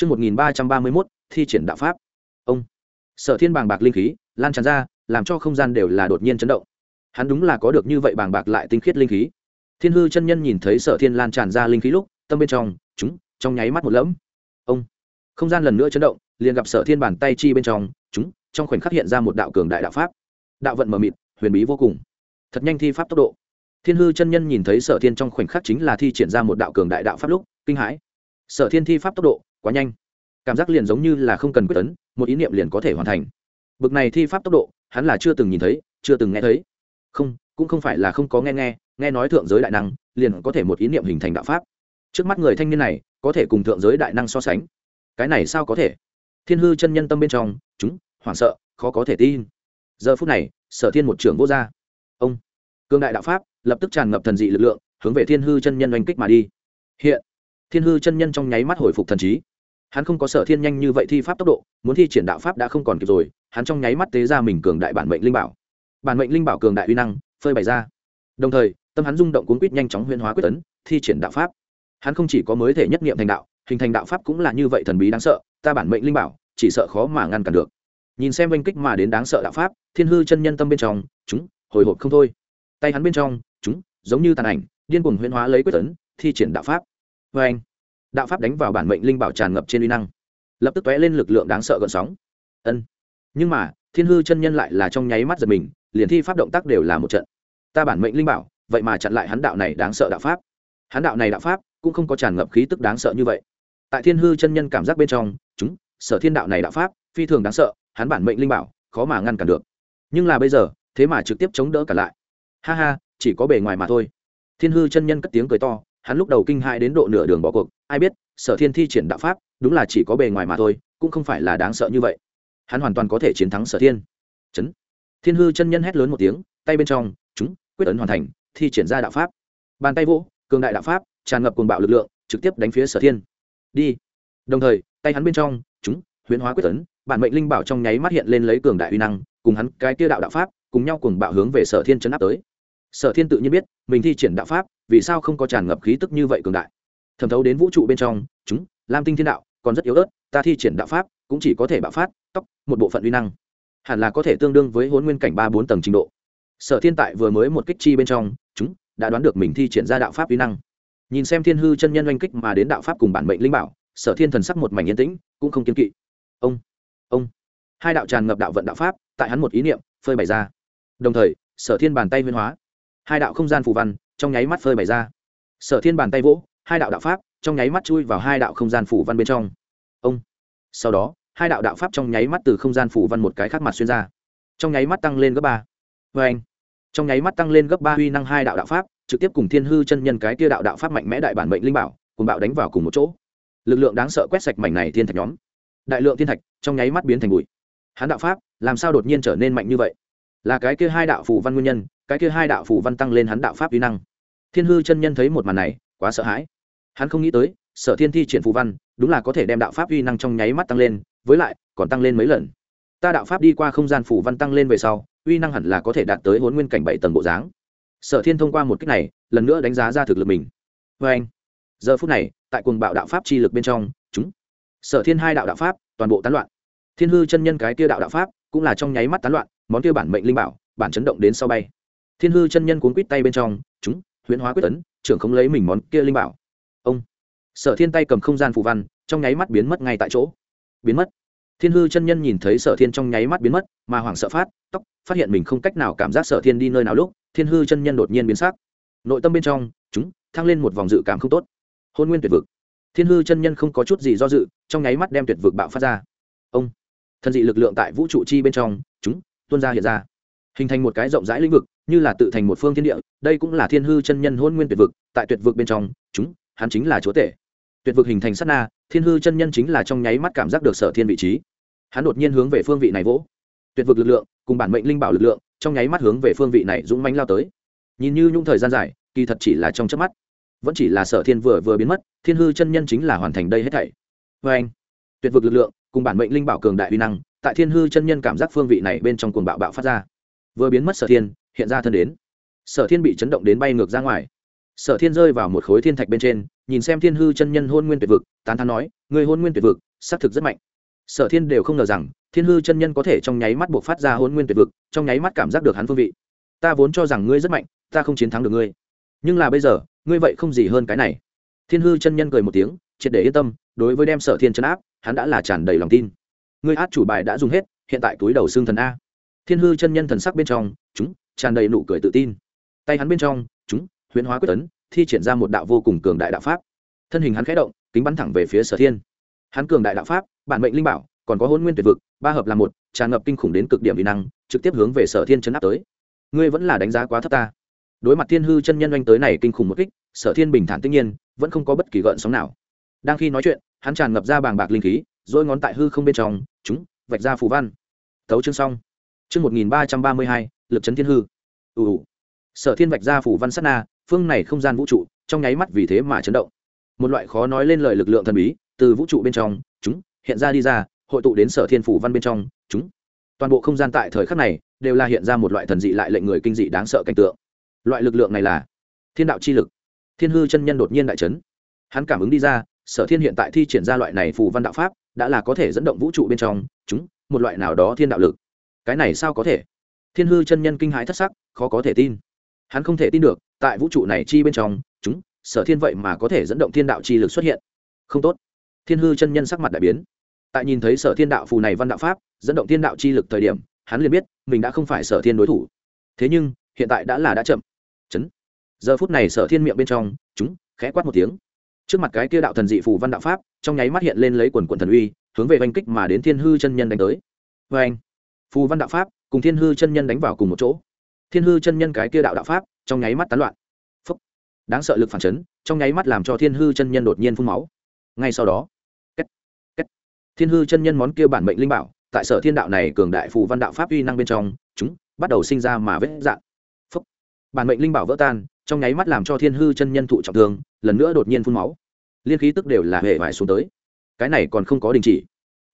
Trước 1331, thi triển đạo pháp. Ông. Sở thiên bàng bạc linh khí, lan tràn ra, làm cho không gian đều là đột nhiên chấn động. Hắn đúng là có được như vậy bàng bạc lại tinh khiết linh khí. Thiên hư chân nhân nhìn thấy sở thiên lan tràn ra linh khí lúc, tâm bên trong, chúng, trong nháy mắt một lẫm. Ông. Không gian lần nữa chấn động, liền gặp sở thiên bàn tay chi bên trong, chúng, trong khoảnh khắc hiện ra một đạo cường đại đạo pháp. Đạo vận mờ mịt, huyền bí vô cùng. Thật nhanh thi pháp tốc độ. Thiên hư chân nhân nhìn thấy sở thiên trong khoảnh khắc chính là thi triển ra một đạo cường đại đạo pháp lúc, kinh hãi. Sở thiên thi pháp tốc độ quá nhanh. Cảm giác liền giống như là không cần quyết tấn, một ý niệm liền có thể hoàn thành. Bực này thi pháp tốc độ, hắn là chưa từng nhìn thấy, chưa từng nghe thấy. Không, cũng không phải là không có nghe nghe nghe nói thượng giới đại năng, liền có thể một ý niệm hình thành đạo pháp. Trước mắt người thanh niên này, có thể cùng thượng giới đại năng so sánh. Cái này sao có thể? Thiên hư chân nhân tâm bên trong, chúng, hoảng sợ, khó có thể tin. Giờ phút này, sở thiên một trưởng vô gia. Ông, cương đại đạo pháp, lập tức tràn ngập thần dị lực lượng, hướng về thiên hư chân nhân oanh kích mà đi. Hiện, thiên hư chân nhân trong nháy mắt hồi phục thần trí hắn không có sở thiên nhanh như vậy thi pháp tốc độ, muốn thi triển đạo pháp đã không còn kịp rồi, hắn trong nháy mắt tế ra mình cường đại bản mệnh linh bảo. Bản mệnh linh bảo cường đại uy năng, phơi bày ra. Đồng thời, tâm hắn rung động cuốn quýt nhanh chóng huyên hóa quyết tấn, thi triển đạo pháp. Hắn không chỉ có mới thể nhất nghiệm thành đạo, hình thành đạo pháp cũng là như vậy thần bí đáng sợ, ta bản mệnh linh bảo, chỉ sợ khó mà ngăn cản được. Nhìn xem oanh kích mà đến đáng sợ đạo pháp, thiên hư chân nhân tâm bên trong, chúng, hồi hộp không thôi. Tay hắn bên trong, chúng, giống như tàn ảnh, điên cuồng huyên hóa lấy quyết tấn, thi triển đạo pháp. Vê anh đạo pháp đánh vào bản mệnh linh bảo tràn ngập trên uy năng, lập tức tóe lên lực lượng đáng sợ gợn sóng. Ân, nhưng mà, thiên hư chân nhân lại là trong nháy mắt giật mình, liền thi pháp động tác đều là một trận. Ta bản mệnh linh bảo, vậy mà chặn lại hắn đạo này đáng sợ đạo pháp. Hắn đạo này đạo pháp cũng không có tràn ngập khí tức đáng sợ như vậy. Tại thiên hư chân nhân cảm giác bên trong, chúng, sở thiên đạo này đạo pháp, phi thường đáng sợ, hắn bản mệnh linh bảo, khó mà ngăn cản được. Nhưng là bây giờ, thế mà trực tiếp chống đỡ cả lại. Ha ha, chỉ có bề ngoài mà thôi. Thiên hư chân nhân cất tiếng cười to hắn lúc đầu kinh hãi đến độ nửa đường bỏ cuộc, ai biết, sở thiên thi triển đạo pháp, đúng là chỉ có bề ngoài mà thôi, cũng không phải là đáng sợ như vậy. Hắn hoàn toàn có thể chiến thắng sở thiên. Chấn. Thiên hư chân nhân hét lớn một tiếng, tay bên trong, chúng, quyết ấn hoàn thành, thi triển ra đạo pháp. Bàn tay vỗ, cường đại đạo pháp, tràn ngập cuồng bạo lực lượng, trực tiếp đánh phía sở thiên. Đi. Đồng thời, tay hắn bên trong, chúng, huyễn hóa quyết ấn, bản mệnh linh bảo trong nháy mắt hiện lên lấy cường đại uy năng, cùng hắn cái kia đạo đạo pháp, cùng nhau cùng bạo hướng về sở thiên chấn áp tới sở thiên tự nhiên biết, mình thi triển đạo pháp, vì sao không có tràn ngập khí tức như vậy cường đại. Thẩm thấu đến vũ trụ bên trong, chúng, lam tinh thiên đạo, còn rất yếu ớt, ta thi triển đạo pháp, cũng chỉ có thể bạo phát, tóc, một bộ phận uy năng. Hẳn là có thể tương đương với hôn nguyên cảnh ba bốn tầng trình độ. Sở thiên tại vừa mới một kích chi bên trong, chúng, đã đoán được mình thi triển ra đạo pháp uy năng. Nhìn xem thiên hư chân nhân oanh kích mà đến đạo pháp cùng bản mệnh linh bảo, sở thiên thần sắc một mảnh yên tĩnh, cũng không kiên kỵ. Ông ông. Hai đạo tràn ngập đạo vận đạo pháp, tại hắn một ý niệm, phơi bày ra. Đồng thời, sở thiên bàn tay huyên hóa hai đạo không gian phù văn trong nháy mắt phơi bày ra. Sở thiên bàn tay vỗ, hai đạo đạo pháp trong nháy mắt chui vào hai đạo không gian phủ văn bên trong. Ông! Sau đó, hai đạo đạo pháp trong nháy mắt từ không gian phủ văn một cái khác mặt xuyên ra. Trong nháy mắt tăng lên gấp ba. Vê anh trong nháy mắt tăng lên gấp ba huy năng hai đạo đạo pháp, trực tiếp cùng thiên hư chân nhân cái kia đạo đạo pháp mạnh mẽ đại bản mệnh linh bảo, cùng bạo đánh vào cùng một chỗ. Lực lượng đáng sợ quét sạch mảnh này thiên thạch nhóm. Đại lượng thiên thạch trong nháy mắt biến thành bụi. Hán đạo pháp làm sao đột nhiên trở nên mạnh như vậy? Là cái kia hai đạo phủ văn nguyên nhân cái kia hai đạo phủ văn tăng lên hắn đạo pháp uy năng. Thiên hư chân nhân thấy một màn này, quá sợ hãi. Hắn không nghĩ tới, sở thiên thi triển phù văn, đúng là có thể đem đạo pháp uy năng trong nháy mắt tăng lên, với lại, còn tăng lên mấy lần. Ta đạo pháp đi qua không gian phủ văn tăng lên về sau, uy năng hẳn là có thể đạt tới hôn nguyên cảnh bảy tầng bộ dáng. Sở thiên thông qua một cách này, lần nữa đánh giá ra thực lực mình. Vê anh, giờ phút này, tại cuồng bạo đạo pháp chi lực bên trong, chúng, sở thiên hai đạo đạo pháp, toàn bộ tán loạn. Thiên hư chân nhân cái kia đạo đạo pháp, cũng là trong nháy mắt tán loạn, món kia bản mệnh linh bảo, bản chấn động đến sau bay thiên hư chân nhân cuốn quít tay bên trong, chúng, huyễn hóa quyết tấn, trưởng không lấy mình món kia linh bảo. Ông. Sở thiên tay cầm không gian phù văn, trong nháy mắt biến mất ngay tại chỗ. Biến mất. Thiên hư chân nhân nhìn thấy sở thiên trong nháy mắt biến mất, mà hoảng sợ phát, tóc, phát hiện mình không cách nào cảm giác sở thiên đi nơi nào lúc, thiên hư chân nhân đột nhiên biến sắc. Nội tâm bên trong, chúng, thăng lên một vòng dự cảm không tốt. Hôn nguyên tuyệt vực. Thiên hư chân nhân không có chút gì do dự, trong nháy mắt đem tuyệt vực bạo phát ra. Ông. Thân dị lực lượng tại vũ trụ chi bên trong, chúng, tuôn ra hiện ra. Hình thành một cái rộng rãi lĩnh vực như là tự thành một phương thiên địa, đây cũng là thiên hư chân nhân hôn nguyên tuyệt vực, tại tuyệt vực bên trong, chúng, hắn chính là chúa tể. Tuyệt vực hình thành sát na, thiên hư chân nhân chính là trong nháy mắt cảm giác được sở thiên vị trí. Hắn đột nhiên hướng về phương vị này vỗ. Tuyệt vực lực lượng, cùng bản mệnh linh bảo lực lượng, trong nháy mắt hướng về phương vị này dũng mánh lao tới. Nhìn như nhung thời gian dài, kỳ thật chỉ là trong chớp mắt. Vẫn chỉ là sở thiên vừa vừa biến mất, thiên hư chân nhân chính là hoàn thành đây hết thảy. Vê anh, tuyệt vực lực lượng, cùng bản mệnh linh bảo cường đại uy năng, tại thiên hư chân nhân cảm giác phương vị này bên trong cuồng bạo bạo phát ra. Vừa biến mất sở thiên hiện ra thân đến. Sở thiên bị chấn động đến bay ngược ra ngoài. Sở thiên rơi vào một khối thiên thạch bên trên, nhìn xem thiên hư chân nhân hôn nguyên tuyệt vực, tán thán nói người hôn nguyên tuyệt vực, xác thực rất mạnh. Sở thiên đều không ngờ rằng, thiên hư chân nhân có thể trong nháy mắt buộc phát ra hôn nguyên tuyệt vực, trong nháy mắt cảm giác được hắn phương vị. Ta vốn cho rằng ngươi rất mạnh, ta không chiến thắng được ngươi. Nhưng là bây giờ, ngươi vậy không gì hơn cái này. Thiên hư chân nhân cười một tiếng, triệt để yên tâm, đối với đem sở thiên chấn áp, hắn đã là tràn đầy lòng tin. Ngươi át chủ bài đã dùng hết, hiện tại túi đầu xương thần a. Thiên hư chân nhân thần sắc bên trong, chúng tràn đầy nụ cười tự tin. Tay hắn bên trong, chúng, huyễn hóa quyết tấn, thi triển ra một đạo vô cùng cường đại đạo pháp. Thân hình hắn khẽ động, kính bắn thẳng về phía sở thiên. Hắn cường đại đạo pháp, bản mệnh linh bảo, còn có hôn nguyên tuyệt vực, ba hợp là một, tràn ngập kinh khủng đến cực điểm vi năng, trực tiếp hướng về sở thiên chấn áp tới. Ngươi vẫn là đánh giá quá thấp ta. Đối mặt thiên hư chân nhân oanh tới này kinh khủng một kích, sở thiên bình thản tất nhiên, vẫn không có bất kỳ gợn sóng nào. Đang khi nói chuyện, hắn tràn ngập ra bàng bạc linh khí dỗi ngón tại hư không bên trong, chúng, vạch ra phù văn. Thấu chương xong. Chương một nghìn ba trăm ba mươi hai lực chấn thiên hư. Ù sở thiên vạch ra phù văn sát na, phương này không gian vũ trụ, trong nháy mắt vì thế mà chấn động. Một loại khó nói lên lời lực lượng thần bí, từ vũ trụ bên trong, chúng, hiện ra đi ra, hội tụ đến sở thiên phủ văn bên trong, chúng. Toàn bộ không gian tại thời khắc này, đều là hiện ra một loại thần dị lại lệnh người kinh dị đáng sợ cảnh tượng. Loại lực lượng này là thiên đạo chi lực. Thiên hư chân nhân đột nhiên đại trấn hắn cảm ứng đi ra, sở thiên hiện tại thi triển ra loại này phù văn đạo pháp, đã là có thể dẫn động vũ trụ bên trong, chúng, một loại nào đó thiên đạo lực. Cái này sao có thể? Thiên hư chân nhân kinh hãi thất sắc, khó có thể tin. Hắn không thể tin được, tại vũ trụ này chi bên trong, chúng, sở thiên vậy mà có thể dẫn động thiên đạo chi lực xuất hiện. Không tốt. Thiên hư chân nhân sắc mặt đại biến. Tại nhìn thấy sở thiên đạo phù này văn đạo pháp, dẫn động thiên đạo chi lực thời điểm, hắn liền biết, mình đã không phải sở thiên đối thủ. Thế nhưng, hiện tại đã là đã chậm. Chấn. Giờ phút này sở thiên miệng bên trong, chúng, khẽ quát một tiếng. Trước mặt cái kia đạo thần dị phù văn đạo pháp, trong nháy mắt hiện lên lấy quần quần thần uy, hướng về oanh kích mà đến thiên hư chân nhân đánh tới. Vê anh phù văn đạo pháp cùng thiên hư chân nhân đánh vào cùng một chỗ. Thiên hư chân nhân cái kia đạo đạo pháp trong nháy mắt tán loạn. Phúc. đáng sợ lực phản chấn trong nháy mắt làm cho thiên hư chân nhân đột nhiên phun máu. Ngay sau đó kết, kết. thiên hư chân nhân món kia bản mệnh linh bảo tại sở thiên đạo này cường đại phù văn đạo pháp uy năng bên trong chúng bắt đầu sinh ra mà vết dạn. Phúc. bản mệnh linh bảo vỡ tan trong nháy mắt làm cho thiên hư chân nhân thụ trọng thương lần nữa đột nhiên phun máu. Liên khí tức đều là hệ vải xuống tới. Cái này còn không có đình chỉ.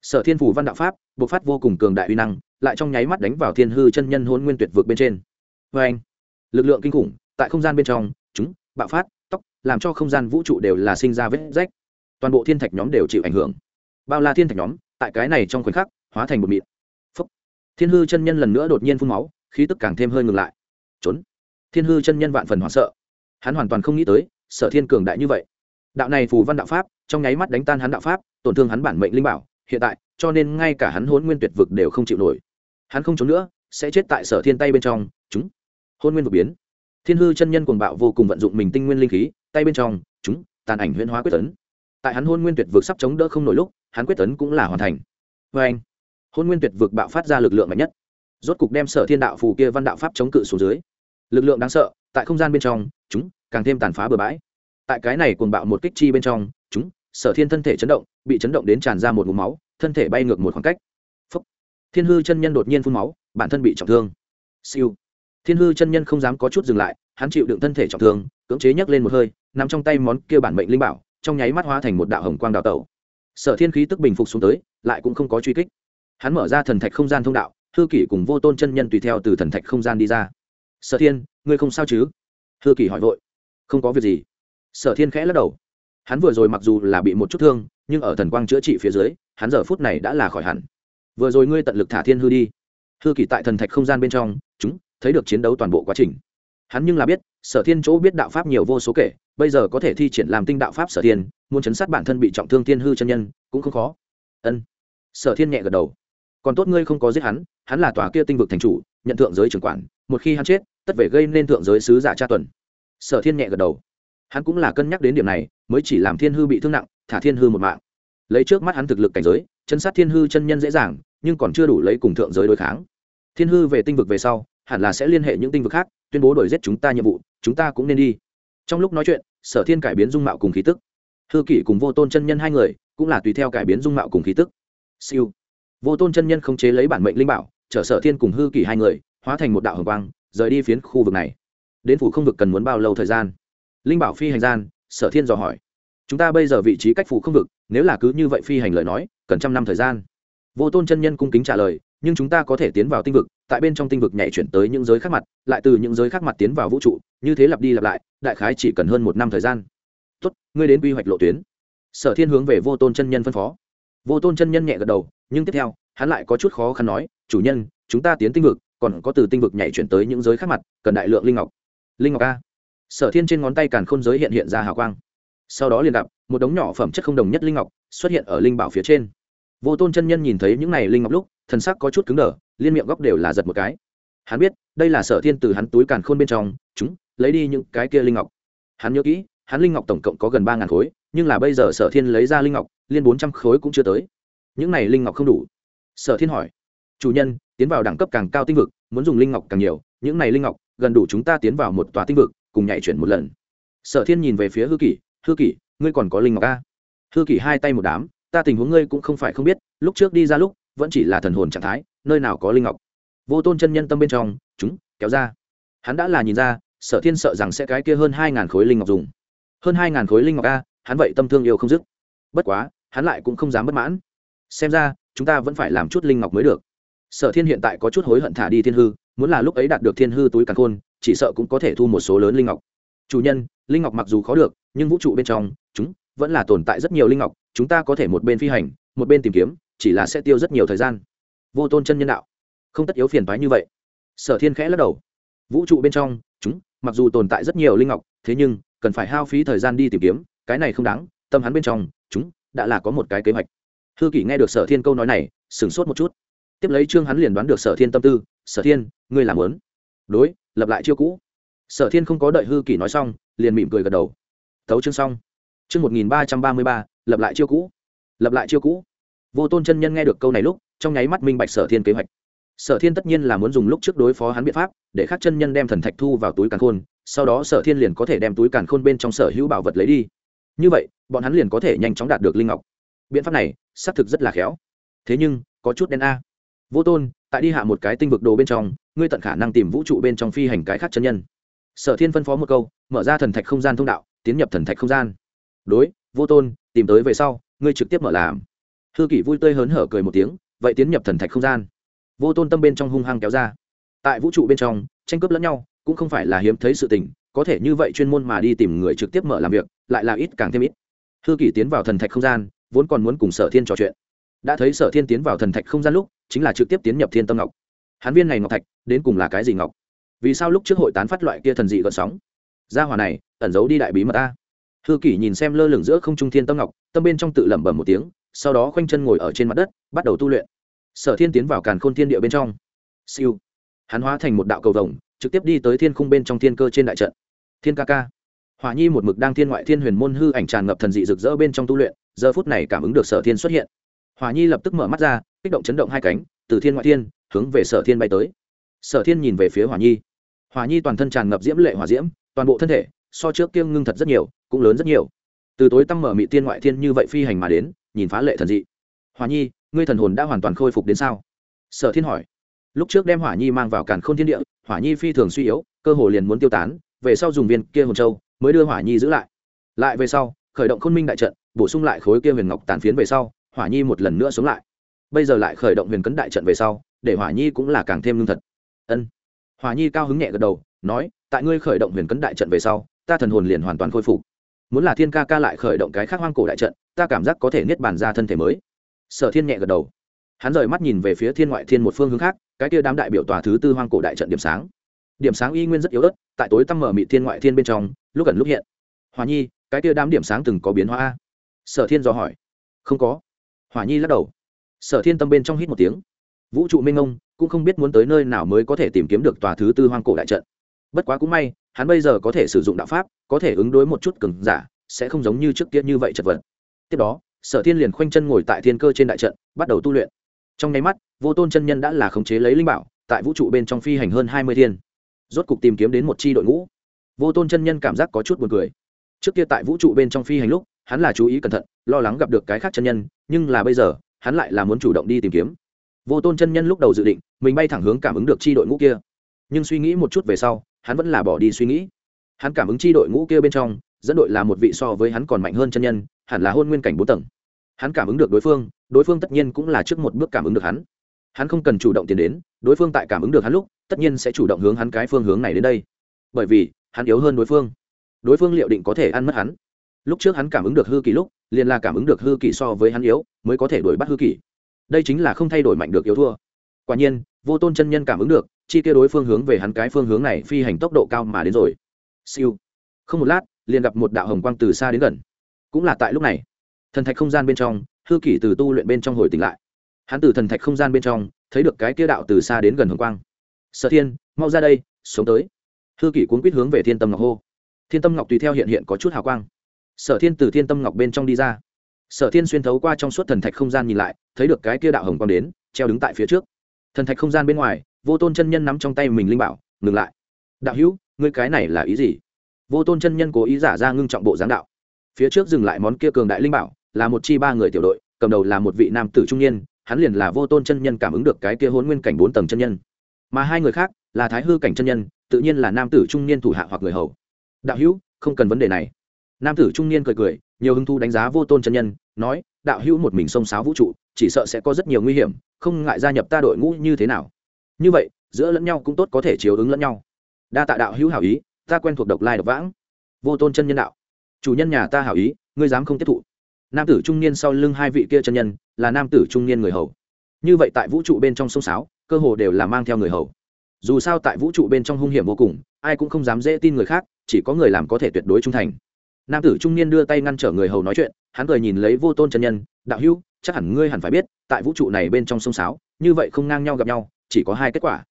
Sở thiên phù văn đạo pháp bộc phát vô cùng cường đại uy năng lại trong nháy mắt đánh vào thiên hư chân nhân hôn nguyên tuyệt vực bên trên. Vê anh, lực lượng kinh khủng tại không gian bên trong, chúng, bạo phát, tóc, làm cho không gian vũ trụ đều là sinh ra vết rách. Toàn bộ thiên thạch nhóm đều chịu ảnh hưởng. Bao la thiên thạch nhóm, tại cái này trong khoảnh khắc, hóa thành một mịn. Phúc. thiên hư chân nhân lần nữa đột nhiên phun máu, khí tức càng thêm hơi ngừng lại. Trốn. Thiên hư chân nhân vạn phần hoảng sợ. Hắn hoàn toàn không nghĩ tới, sở thiên cường đại như vậy. Đạo này phù văn đạo pháp, trong nháy mắt đánh tan hắn đạo pháp, tổn thương hắn bản mệnh linh bảo, hiện tại, cho nên ngay cả hắn hôn nguyên tuyệt vực đều không chịu nổi hắn không trốn nữa, sẽ chết tại sở thiên tay bên trong, chúng, hôn nguyên đột biến. Thiên hư chân nhân cuồng bạo vô cùng vận dụng mình tinh nguyên linh khí, tay bên trong, chúng, tàn ảnh huyễn hóa quyết tấn. Tại hắn hôn nguyên tuyệt vực sắp chống đỡ không nổi lúc, hắn quyết tấn cũng là hoàn thành. Vê anh, hôn nguyên tuyệt vực bạo phát ra lực lượng mạnh nhất. Rốt cục đem sở thiên đạo phù kia văn đạo pháp chống cự xuống dưới. Lực lượng đáng sợ, tại không gian bên trong, chúng, càng thêm tàn phá bừa bãi. Tại cái này cuồng bạo một kích chi bên trong, chúng, sở thiên thân thể chấn động, bị chấn động đến tràn ra một mũ máu, thân thể bay ngược một khoảng cách thiên hư chân nhân đột nhiên phun máu, bản thân bị trọng thương. Siêu. Thiên hư chân nhân không dám có chút dừng lại, hắn chịu đựng thân thể trọng thương, cưỡng chế nhấc lên một hơi, nằm trong tay món kia bản mệnh linh bảo, trong nháy mắt hóa thành một đạo hồng quang đào tẩu. Sở thiên khí tức bình phục xuống tới, lại cũng không có truy kích. Hắn mở ra thần thạch không gian thông đạo thư kỷ cùng vô tôn chân nhân tùy theo từ thần thạch không gian đi ra. Sở thiên, ngươi không sao chứ? Thư kỷ hỏi vội. Không có việc gì. Sở thiên khẽ lắc đầu. Hắn vừa rồi mặc dù là bị một chút thương, nhưng ở thần quang chữa trị phía dưới, hắn giờ phút này đã là khỏi hẳn vừa rồi ngươi tận lực thả thiên hư đi. Hư kỳ tại thần thạch không gian bên trong, chúng, thấy được chiến đấu toàn bộ quá trình. Hắn nhưng là biết, sở thiên chỗ biết đạo pháp nhiều vô số kể, bây giờ có thể thi triển làm tinh đạo pháp sở thiên, muốn chấn sát bản thân bị trọng thương thiên hư chân nhân, cũng không khó. Ân. Sở thiên nhẹ gật đầu. Còn tốt ngươi không có giết hắn hắn là tòa kia tinh vực thành chủ, nhận thượng giới trưởng quản, một khi hắn chết, tất phải gây nên thượng giới sứ giả tra tuần. Sở thiên nhẹ gật đầu. Hắn cũng là cân nhắc đến điểm này, mới chỉ làm thiên hư bị thương nặng, thả thiên hư một mạng lấy trước mắt hắn thực lực cảnh giới, chân sát thiên hư chân nhân dễ dàng, nhưng còn chưa đủ lấy cùng thượng giới đối kháng. Thiên hư về tinh vực về sau, hẳn là sẽ liên hệ những tinh vực khác, tuyên bố đổi giết chúng ta nhiệm vụ, chúng ta cũng nên đi. Trong lúc nói chuyện, sở thiên cải biến dung mạo cùng khí tức. Hư kỷ cùng vô tôn chân nhân hai người, cũng là tùy theo cải biến dung mạo cùng khí tức. Siêu. Vô tôn chân nhân không chế lấy bản mệnh linh bảo, chở sở thiên cùng hư kỷ hai người, hóa thành một đạo hồng quang, rời đi phiến khu vực này. Đến phủ không vực cần muốn bao lâu thời gian? Linh bảo phi hành gian, sở thiên dò hỏi. Chúng ta bây giờ vị trí cách phủ không vực nếu là cứ như vậy phi hành lời nói, cần trăm năm thời gian. Vô tôn chân nhân cung kính trả lời, nhưng chúng ta có thể tiến vào tinh vực, tại bên trong tinh vực nhảy chuyển tới những giới khác mặt, lại từ những giới khác mặt tiến vào vũ trụ, như thế lặp đi lặp lại, đại khái chỉ cần hơn một năm thời gian. Tốt, ngươi đến quy hoạch lộ tuyến. Sở thiên hướng về vô tôn chân nhân phân phó. Vô tôn chân nhân nhẹ gật đầu, nhưng tiếp theo, hắn lại có chút khó khăn nói, chủ nhân, chúng ta tiến tinh vực, còn có từ tinh vực nhảy chuyển tới những giới khác mặt, cần đại lượng linh ngọc. Linh ngọc a. Sở thiên trên ngón tay càn khôn giới hiện hiện ra hào quang. Sau đó liền gặp một đống nhỏ phẩm chất không đồng nhất linh ngọc xuất hiện ở linh bảo phía trên. Vô tôn chân nhân nhìn thấy những này linh ngọc lúc, thần sắc có chút cứng đờ, liên miệng góc đều là giật một cái. Hắn biết, đây là sở thiên từ hắn túi càn khôn bên trong, chúng, lấy đi những cái kia linh ngọc. Hắn nhớ kỹ, hắn linh ngọc tổng cộng có gần ba ngàn khối, nhưng là bây giờ sở thiên lấy ra linh ngọc, liên bốn trăm khối cũng chưa tới. Những này linh ngọc không đủ. Sở thiên hỏi, chủ nhân, tiến vào đẳng cấp càng cao tinh vực, muốn dùng linh ngọc càng nhiều, những này linh ngọc, gần đủ chúng ta tiến vào một tòa tinh vực, cùng nhảy chuyển một lần. Sở thiên nhìn về phía hư kỷ hư kỷ ngươi còn có linh ngọc a? Hư kỷ hai tay một đám, ta tình huống ngươi cũng không phải không biết, lúc trước đi ra lúc, vẫn chỉ là thần hồn trạng thái, nơi nào có linh ngọc. Vô tôn chân nhân tâm bên trong, chúng, kéo ra. Hắn đã là nhìn ra, sở thiên sợ rằng sẽ cái kia hơn hai ngàn khối linh ngọc dùng. Hơn hai ngàn khối linh ngọc a, hắn vậy tâm thương yêu không dứt. Bất quá, hắn lại cũng không dám bất mãn. Xem ra, chúng ta vẫn phải làm chút linh ngọc mới được. Sở thiên hiện tại có chút hối hận thả đi thiên hư, muốn là lúc ấy đạt được thiên hư túi càn khôn, chỉ sợ cũng có thể thu một số lớn linh ngọc. Chủ nhân, linh ngọc mặc dù khó được, nhưng vũ trụ bên trong chúng vẫn là tồn tại rất nhiều linh ngọc, chúng ta có thể một bên phi hành, một bên tìm kiếm, chỉ là sẽ tiêu rất nhiều thời gian. Vô tôn chân nhân đạo, không tất yếu phiền toái như vậy. Sở thiên khẽ lắc đầu. Vũ trụ bên trong, chúng, mặc dù tồn tại rất nhiều linh ngọc, thế nhưng, cần phải hao phí thời gian đi tìm kiếm, cái này không đáng, tâm hắn bên trong, chúng, đã là có một cái kế hoạch. Hư kỷ nghe được sở thiên câu nói này, sửng sốt một chút. Tiếp lấy trương hắn liền đoán được sở thiên tâm tư, sở thiên, ngươi làm lớn đối, lập lại chiêu cũ. Sở thiên không có đợi hư kỷ nói xong, liền mỉm cười gật đầu. Tấu chương xong chương một nghìn ba trăm ba mươi ba, lập lại chiêu cũ. Lập lại chiêu cũ. Vô tôn chân nhân nghe được câu này lúc, trong nháy mắt minh bạch sở thiên kế hoạch. Sở thiên tất nhiên là muốn dùng lúc trước đối phó hắn biện pháp, để các chân nhân đem thần thạch thu vào túi càn khôn, sau đó sở thiên liền có thể đem túi càn khôn bên trong sở hữu bảo vật lấy đi. Như vậy, bọn hắn liền có thể nhanh chóng đạt được linh ngọc. Biện pháp này, xác thực rất là khéo. Thế nhưng, có chút đen a. Vô tôn, tại đi hạ một cái tinh vực đồ bên trong, ngươi tận khả năng tìm vũ trụ bên trong phi hành cái khác chân nhân. Sở thiên phân phó một câu, mở ra thần thạch không gian thông đạo, tiến nhập thần thạch không gian đối, vô tôn, tìm tới về sau, ngươi trực tiếp mở làm. Hư kỷ vui tươi hớn hở cười một tiếng, vậy tiến nhập thần thạch không gian. Vô tôn tâm bên trong hung hăng kéo ra. Tại vũ trụ bên trong, tranh cướp lẫn nhau, cũng không phải là hiếm thấy sự tình, có thể như vậy chuyên môn mà đi tìm người trực tiếp mở làm việc, lại là ít càng thêm ít. Hư kỷ tiến vào thần thạch không gian, vốn còn muốn cùng sở thiên trò chuyện. Đã thấy sở thiên tiến vào thần thạch không gian lúc, chính là trực tiếp tiến nhập thiên tâm ngọc. Hắn viên này ngọc thạch, đến cùng là cái gì ngọc? Vì sao lúc trước hội tán phát loại kia thần dị gợn sóng? Gia hòa này, ẩn giấu đi đại bí mật ta hư kỷ nhìn xem lơ lửng giữa không trung thiên tâm ngọc, tâm bên trong tự lẩm bẩm một tiếng, sau đó khoanh chân ngồi ở trên mặt đất, bắt đầu tu luyện. Sở thiên tiến vào càn khôn thiên địa bên trong. Siêu. Hắn hóa thành một đạo cầu vồng, trực tiếp đi tới thiên khung bên trong thiên cơ trên đại trận. Thiên ca ca. Hỏa nhi một mực đang thiên ngoại thiên huyền môn hư ảnh tràn ngập thần dị rực rỡ bên trong tu luyện, giờ phút này cảm ứng được sở thiên xuất hiện. Hỏa nhi lập tức mở mắt ra, kích động chấn động hai cánh, từ thiên ngoại thiên, hướng về sở thiên bay tới. Sở thiên nhìn về phía hỏa nhi. Hỏa nhi toàn thân tràn ngập diễm lệ hỏa diễm, toàn bộ thân thể so trước kiêng ngưng thật rất nhiều, cũng lớn rất nhiều. Từ tối tăm mở mị tiên ngoại thiên như vậy phi hành mà đến, nhìn phá lệ thần dị. Hỏa nhi, ngươi thần hồn đã hoàn toàn khôi phục đến sao? Sở thiên hỏi. Lúc trước đem hỏa nhi mang vào càn k h ô n thiên địa, hỏa nhi phi thường suy yếu, cơ hồ liền muốn tiêu tán, về sau dùng viên kia hồn châu mới đưa hỏa nhi giữ lại. Lại về sau, khởi động khôn minh đại trận, bổ sung lại khối kia huyền ngọc tàn phiến về sau, hỏa nhi một lần nữa sống lại. Bây giờ lại khởi động huyền cấn đại trận về sau, để hỏa nhi cũng là càng thêm lương thật. Ân. Hỏa nhi cao hứng nhẹ gật đầu, nói, tại ngươi khởi động huyền cấn đại trận về sau ta thần hồn liền hoàn toàn khôi phục. Muốn là thiên ca ca lại khởi động cái khác hoang cổ đại trận, ta cảm giác có thể niết bàn ra thân thể mới. Sở thiên nhẹ gật đầu. Hắn rời mắt nhìn về phía thiên ngoại thiên một phương hướng khác, cái kia đám đại biểu tòa thứ tư hoang cổ đại trận điểm sáng. Điểm sáng y nguyên rất yếu ớt, tại tối tăm mở mị thiên ngoại thiên bên trong, lúc gần lúc hiện. Hòa nhi, cái kia đám điểm sáng từng có biến hóa a? Sở thiên dò hỏi. Không có. Hòa nhi lắc đầu. Sở thiên tâm bên trong hít một tiếng. Vũ trụ minh ông cũng không biết muốn tới nơi nào mới có thể tìm kiếm được tòa thứ tư hoang cổ đại trận. Bất quá cũng may hắn bây giờ có thể sử dụng đạo pháp, có thể ứng đối một chút cứng giả, sẽ không giống như trước kia như vậy chật vật. Tiếp đó, sở thiên liền khoanh chân ngồi tại thiên cơ trên đại trận, bắt đầu tu luyện. Trong nháy mắt, vô tôn chân nhân đã là khống chế lấy linh bảo, tại vũ trụ bên trong phi hành hơn hai mươi thiên. Rốt cục tìm kiếm đến một c h i đội ngũ. Vô tôn chân nhân cảm giác có chút b u ồ n cười. Trước kia tại vũ trụ bên trong phi hành lúc, hắn là chú ý cẩn thận, lo lắng gặp được cái khác chân nhân, nhưng là bây giờ, hắn lại là muốn chủ động đi tìm kiếm. Vô tôn chân nhân lúc đầu dự định, mình bay thẳng hướng cảm ứng được c h i đội ngũ kia. Nhưng suy nghĩ một chút về sau hắn vẫn là bỏ đi suy nghĩ. Hắn cảm ứng chi đội ngũ kia bên trong, dẫn đội là một vị so với hắn còn mạnh hơn chân nhân, hẳn là hôn nguyên cảnh bốn tầng. Hắn cảm ứng được đối phương đối phương tất nhiên cũng là trước một bước cảm ứng được hắn. Hắn không cần chủ động tiến đến, đối phương tại cảm ứng được hắn lúc, tất nhiên sẽ chủ động hướng hắn cái phương hướng này đến đây. Bởi vì, hắn yếu hơn đối phương. Đối phương liệu định có thể ăn mất hắn. Lúc trước hắn cảm ứng được hư kỳ lúc, liền là cảm ứng được hư kỳ so với hắn yếu, mới có thể đuổi bắt hư kỳ. đây chính là không thay đổi mạnh được yếu thua. Quả nhiên, vô tôn chân nhân cảm ứng được chi kia đối phương hướng về hắn cái phương hướng này phi hành tốc độ cao mà đến rồi. Siêu. Không một lát, liền gặp một đạo hồng quang từ xa đến gần. Cũng là tại lúc này, thần thạch không gian bên trong, hư kỷ từ tu luyện bên trong hồi tỉnh lại. Hắn từ thần thạch không gian bên trong, thấy được cái kia đạo từ xa đến gần hồng quang. Sở thiên, mau ra đây, sống tới. Hư kỷ cuốn quýt hướng về thiên tâm ngọc hô. Thiên tâm ngọc tùy theo hiện hiện có chút hào quang. Sở thiên từ thiên tâm ngọc bên trong đi ra. Sở thiên xuyên thấu qua trong suốt thần thạch không gian nhìn lại, thấy được cái kia đạo hồng quang đến, treo đứng tại phía trước. Thần thạch không gian bên ngoài vô tôn chân nhân nắm trong tay mình linh bảo, ngừng lại. Đạo hữu, ngươi cái này là ý gì? Vô tôn chân nhân cố ý giả ra ngưng trọng bộ giáng đạo. Phía trước dừng lại món kia cường đại linh bảo, là một chi ba người tiểu đội, cầm đầu là một vị nam tử trung niên, hắn liền là vô tôn chân nhân cảm ứng được cái kia hôn nguyên cảnh bốn tầng chân nhân. Mà hai người khác, là thái hư cảnh chân nhân, tự nhiên là nam tử trung niên thủ hạ hoặc người hầu. Đạo hữu, không cần vấn đề này. Nam tử trung niên cười cười, nhiều hứng thu đánh giá vô tôn chân nhân, nói, đạo hữu một mình xông xáo vũ trụ, chỉ sợ sẽ có rất nhiều nguy hiểm, không ngại gia nhập ta đội ngũ như thế nào như vậy, giữa lẫn nhau cũng tốt có thể chiếu ứng lẫn nhau. Đa tạ đạo hữu hảo ý, ta quen thuộc độc lai độc vãng. Vô tôn chân nhân đạo. Chủ nhân nhà ta hảo ý, ngươi dám không tiếp thụ. Nam tử trung niên sau lưng hai vị kia chân nhân, là nam tử trung niên người hầu. Như vậy tại vũ trụ bên trong sông sáo, cơ hồ đều là mang theo người hầu. Dù sao tại vũ trụ bên trong hung hiểm vô cùng, ai cũng không dám dễ tin người khác, chỉ có người làm có thể tuyệt đối trung thành. Nam tử trung niên đưa tay ngăn trở người hầu nói chuyện, hắn cười nhìn lấy vô tôn chân nhân, đạo hữu, chắc hẳn ngươi hẳn phải biết, tại vũ trụ này bên trong sông sáo, như vậy không ngang nhau gặp nhau chỉ có hai kết quả.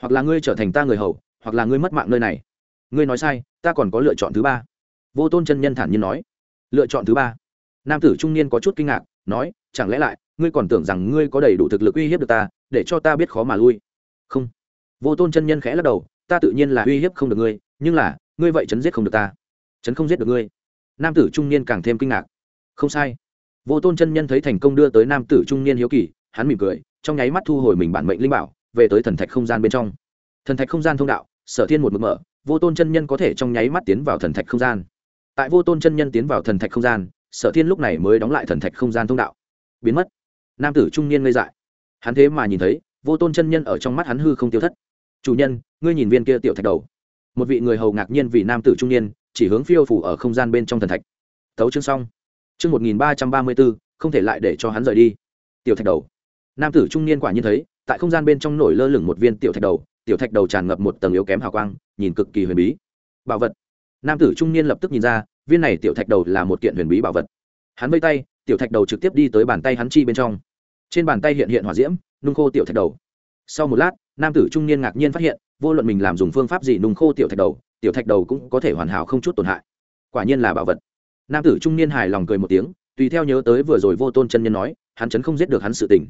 Hoặc là ngươi trở thành ta người hầu, hoặc là ngươi mất mạng nơi này. Ngươi nói sai, ta còn có lựa chọn thứ ba. Vô tôn chân nhân thản nhiên nói. Lựa chọn thứ ba. Nam tử trung niên có chút kinh ngạc, nói, chẳng lẽ lại, ngươi còn tưởng rằng ngươi có đầy đủ thực lực uy hiếp được ta, để cho ta biết khó mà lui? Không. Vô tôn chân nhân khẽ lắc đầu, ta tự nhiên là uy hiếp không được ngươi, nhưng là, ngươi vậy chấn giết không được ta. Chấn không giết được ngươi? Nam tử trung niên càng thêm kinh ngạc. Không sai. Vô tôn chân nhân thấy thành công đưa tới nam tử trung niên hiếu kỳ, hắn mỉm cười, trong nháy mắt thu hồi mình bản mệnh linh bảo về tới thần thạch không gian bên trong. Thần thạch không gian thông đạo, sở thiên một mực mở, vô tôn chân nhân có thể trong nháy mắt tiến vào thần thạch không gian. Tại vô tôn chân nhân tiến vào thần thạch không gian, sở thiên lúc này mới đóng lại thần thạch không gian thông đạo. Biến mất. Nam tử trung niên ngây dại. Hắn thế mà nhìn thấy, vô tôn chân nhân ở trong mắt hắn hư không tiêu thất. Chủ nhân, ngươi nhìn viên kia tiểu thạch đầu. Một vị người hầu ngạc nhiên vì nam tử trung niên, chỉ hướng phiêu phủ ở không gian bên trong thần thạch. Thấu chương xong. Chương một nghìn ba trăm ba mươi bốn, không thể lại để cho hắn rời đi. Tiểu thạch đầu. Nam tử trung niên quả nhiên thấy tại không gian bên trong nổi lơ lửng một viên tiểu thạch đầu, tiểu thạch đầu tràn ngập một tầng yếu kém hào quang, nhìn cực kỳ huyền bí. Bảo vật. Nam tử trung niên lập tức nhìn ra, viên này tiểu thạch đầu là một kiện huyền bí bảo vật. Hắn vây tay, tiểu thạch đầu trực tiếp đi tới bàn tay hắn chi bên trong. Trên bàn tay hiện hiện hỏa diễm, nung khô tiểu thạch đầu. Sau một lát, nam tử trung niên ngạc nhiên phát hiện, vô luận mình làm dùng phương pháp gì nung khô tiểu thạch đầu, tiểu thạch đầu cũng có thể hoàn hảo không chút tổn hại. Quả nhiên là bảo vật. Nam tử trung niên hài lòng cười một tiếng, tùy theo nhớ tới vừa rồi vô tôn chân nhân nói, hắn chấn không giết được hắn sự tình.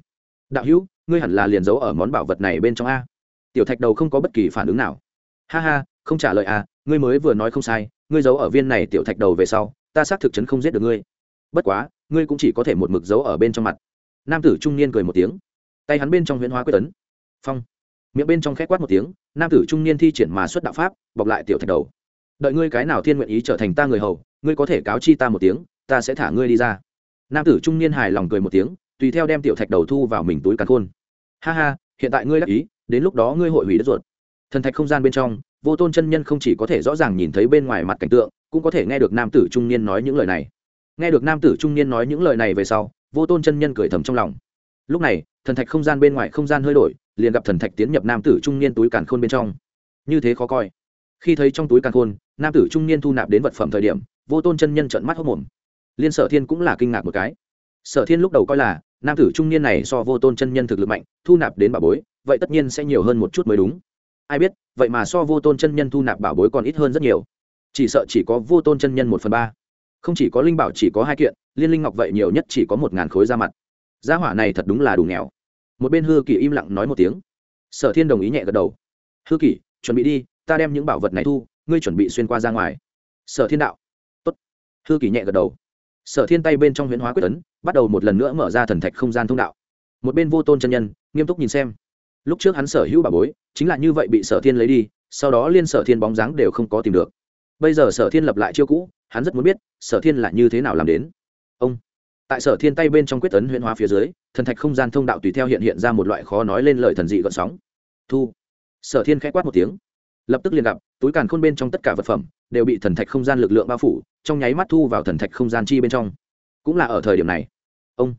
Đạo hữu ngươi hẳn là liền giấu ở món bảo vật này bên trong a. Tiểu thạch đầu không có bất kỳ phản ứng nào. Ha ha, không trả lời a ngươi mới vừa nói không sai, ngươi giấu ở viên này tiểu thạch đầu về sau, ta xác thực chấn không giết được ngươi. Bất quá, ngươi cũng chỉ có thể một mực giấu ở bên trong mặt. Nam tử trung niên cười một tiếng. Tay hắn bên trong huyễn hóa quyết tấn. Phong. Miệng bên trong khét quát một tiếng, nam tử trung niên thi triển mà xuất đạo pháp, bọc lại tiểu thạch đầu. Đợi ngươi cái nào thiên nguyện ý trở thành ta người hầu, ngươi có thể cáo chi ta một tiếng, ta sẽ thả ngươi đi ra. Nam tử trung niên hài lòng cười một tiếng, tùy theo đem tiểu thạch đầu thu vào mình túi cắn khôn ha ha, hiện tại ngươi đắc ý, đến lúc đó ngươi hội hủy đất ruột. Thần thạch không gian bên trong, vô tôn chân nhân không chỉ có thể rõ ràng nhìn thấy bên ngoài mặt cảnh tượng, cũng có thể nghe được nam tử trung niên nói những lời này. Nghe được nam tử trung niên nói những lời này về sau, vô tôn chân nhân cười thầm trong lòng. Lúc này, thần thạch không gian bên ngoài không gian hơi đổi, liền gặp thần thạch tiến nhập nam tử trung niên túi càn khôn bên trong. Như thế khó coi. Khi thấy trong túi càn khôn, nam tử trung niên thu nạp đến vật phẩm thời điểm, vô tôn chân nhân trợn mắt hốc mồm. Liên sở thiên cũng là kinh ngạc một cái sở thiên lúc đầu coi là, nam tử trung niên này so vô tôn chân nhân thực lực mạnh, thu nạp đến bảo bối, vậy tất nhiên sẽ nhiều hơn một chút mới đúng. Ai biết, vậy mà so vô tôn chân nhân thu nạp bảo bối còn ít hơn rất nhiều. Chỉ sợ chỉ có vô tôn chân nhân một phần ba. Không chỉ có linh bảo chỉ có hai kiện, liên linh ngọc vậy nhiều nhất chỉ có một ngàn khối ra mặt. Gia hỏa này thật đúng là đủ nghèo. Một bên hư kỳ im lặng nói một tiếng. Sở thiên đồng ý nhẹ gật đầu. Hư kỳ chuẩn bị đi, ta đem những bảo vật này thu, ngươi chuẩn bị xuyên qua ra ngoài. Sở thiên đạo. Tốt. hư kỳ nhẹ gật đầu. Sở thiên tay bên trong huyễn hóa quyết tấn bắt đầu một lần nữa mở ra thần thạch không gian thông đạo. Một bên vô tôn chân nhân, nghiêm túc nhìn xem. Lúc trước hắn sở hữu bà bối, chính là như vậy bị sở thiên lấy đi, sau đó liên sở thiên bóng dáng đều không có tìm được. Bây giờ sở thiên lập lại chiêu cũ, hắn rất muốn biết, sở thiên là như thế nào làm đến. Ông, tại sở thiên tay bên trong quyết tấn huyễn hóa phía dưới, thần thạch không gian thông đạo tùy theo hiện hiện ra một loại khó nói lên lời thần dị gợn sóng. Thu. Sở thiên k h ẽ quát một tiếng. Lập tức liền gặp, túi càn khôn bên trong tất cả vật phẩm đều bị thần thạch không gian lực lượng bao phủ, trong nháy mắt thu vào thần thạch không gian chi bên trong. Cũng là ở thời điểm này ông.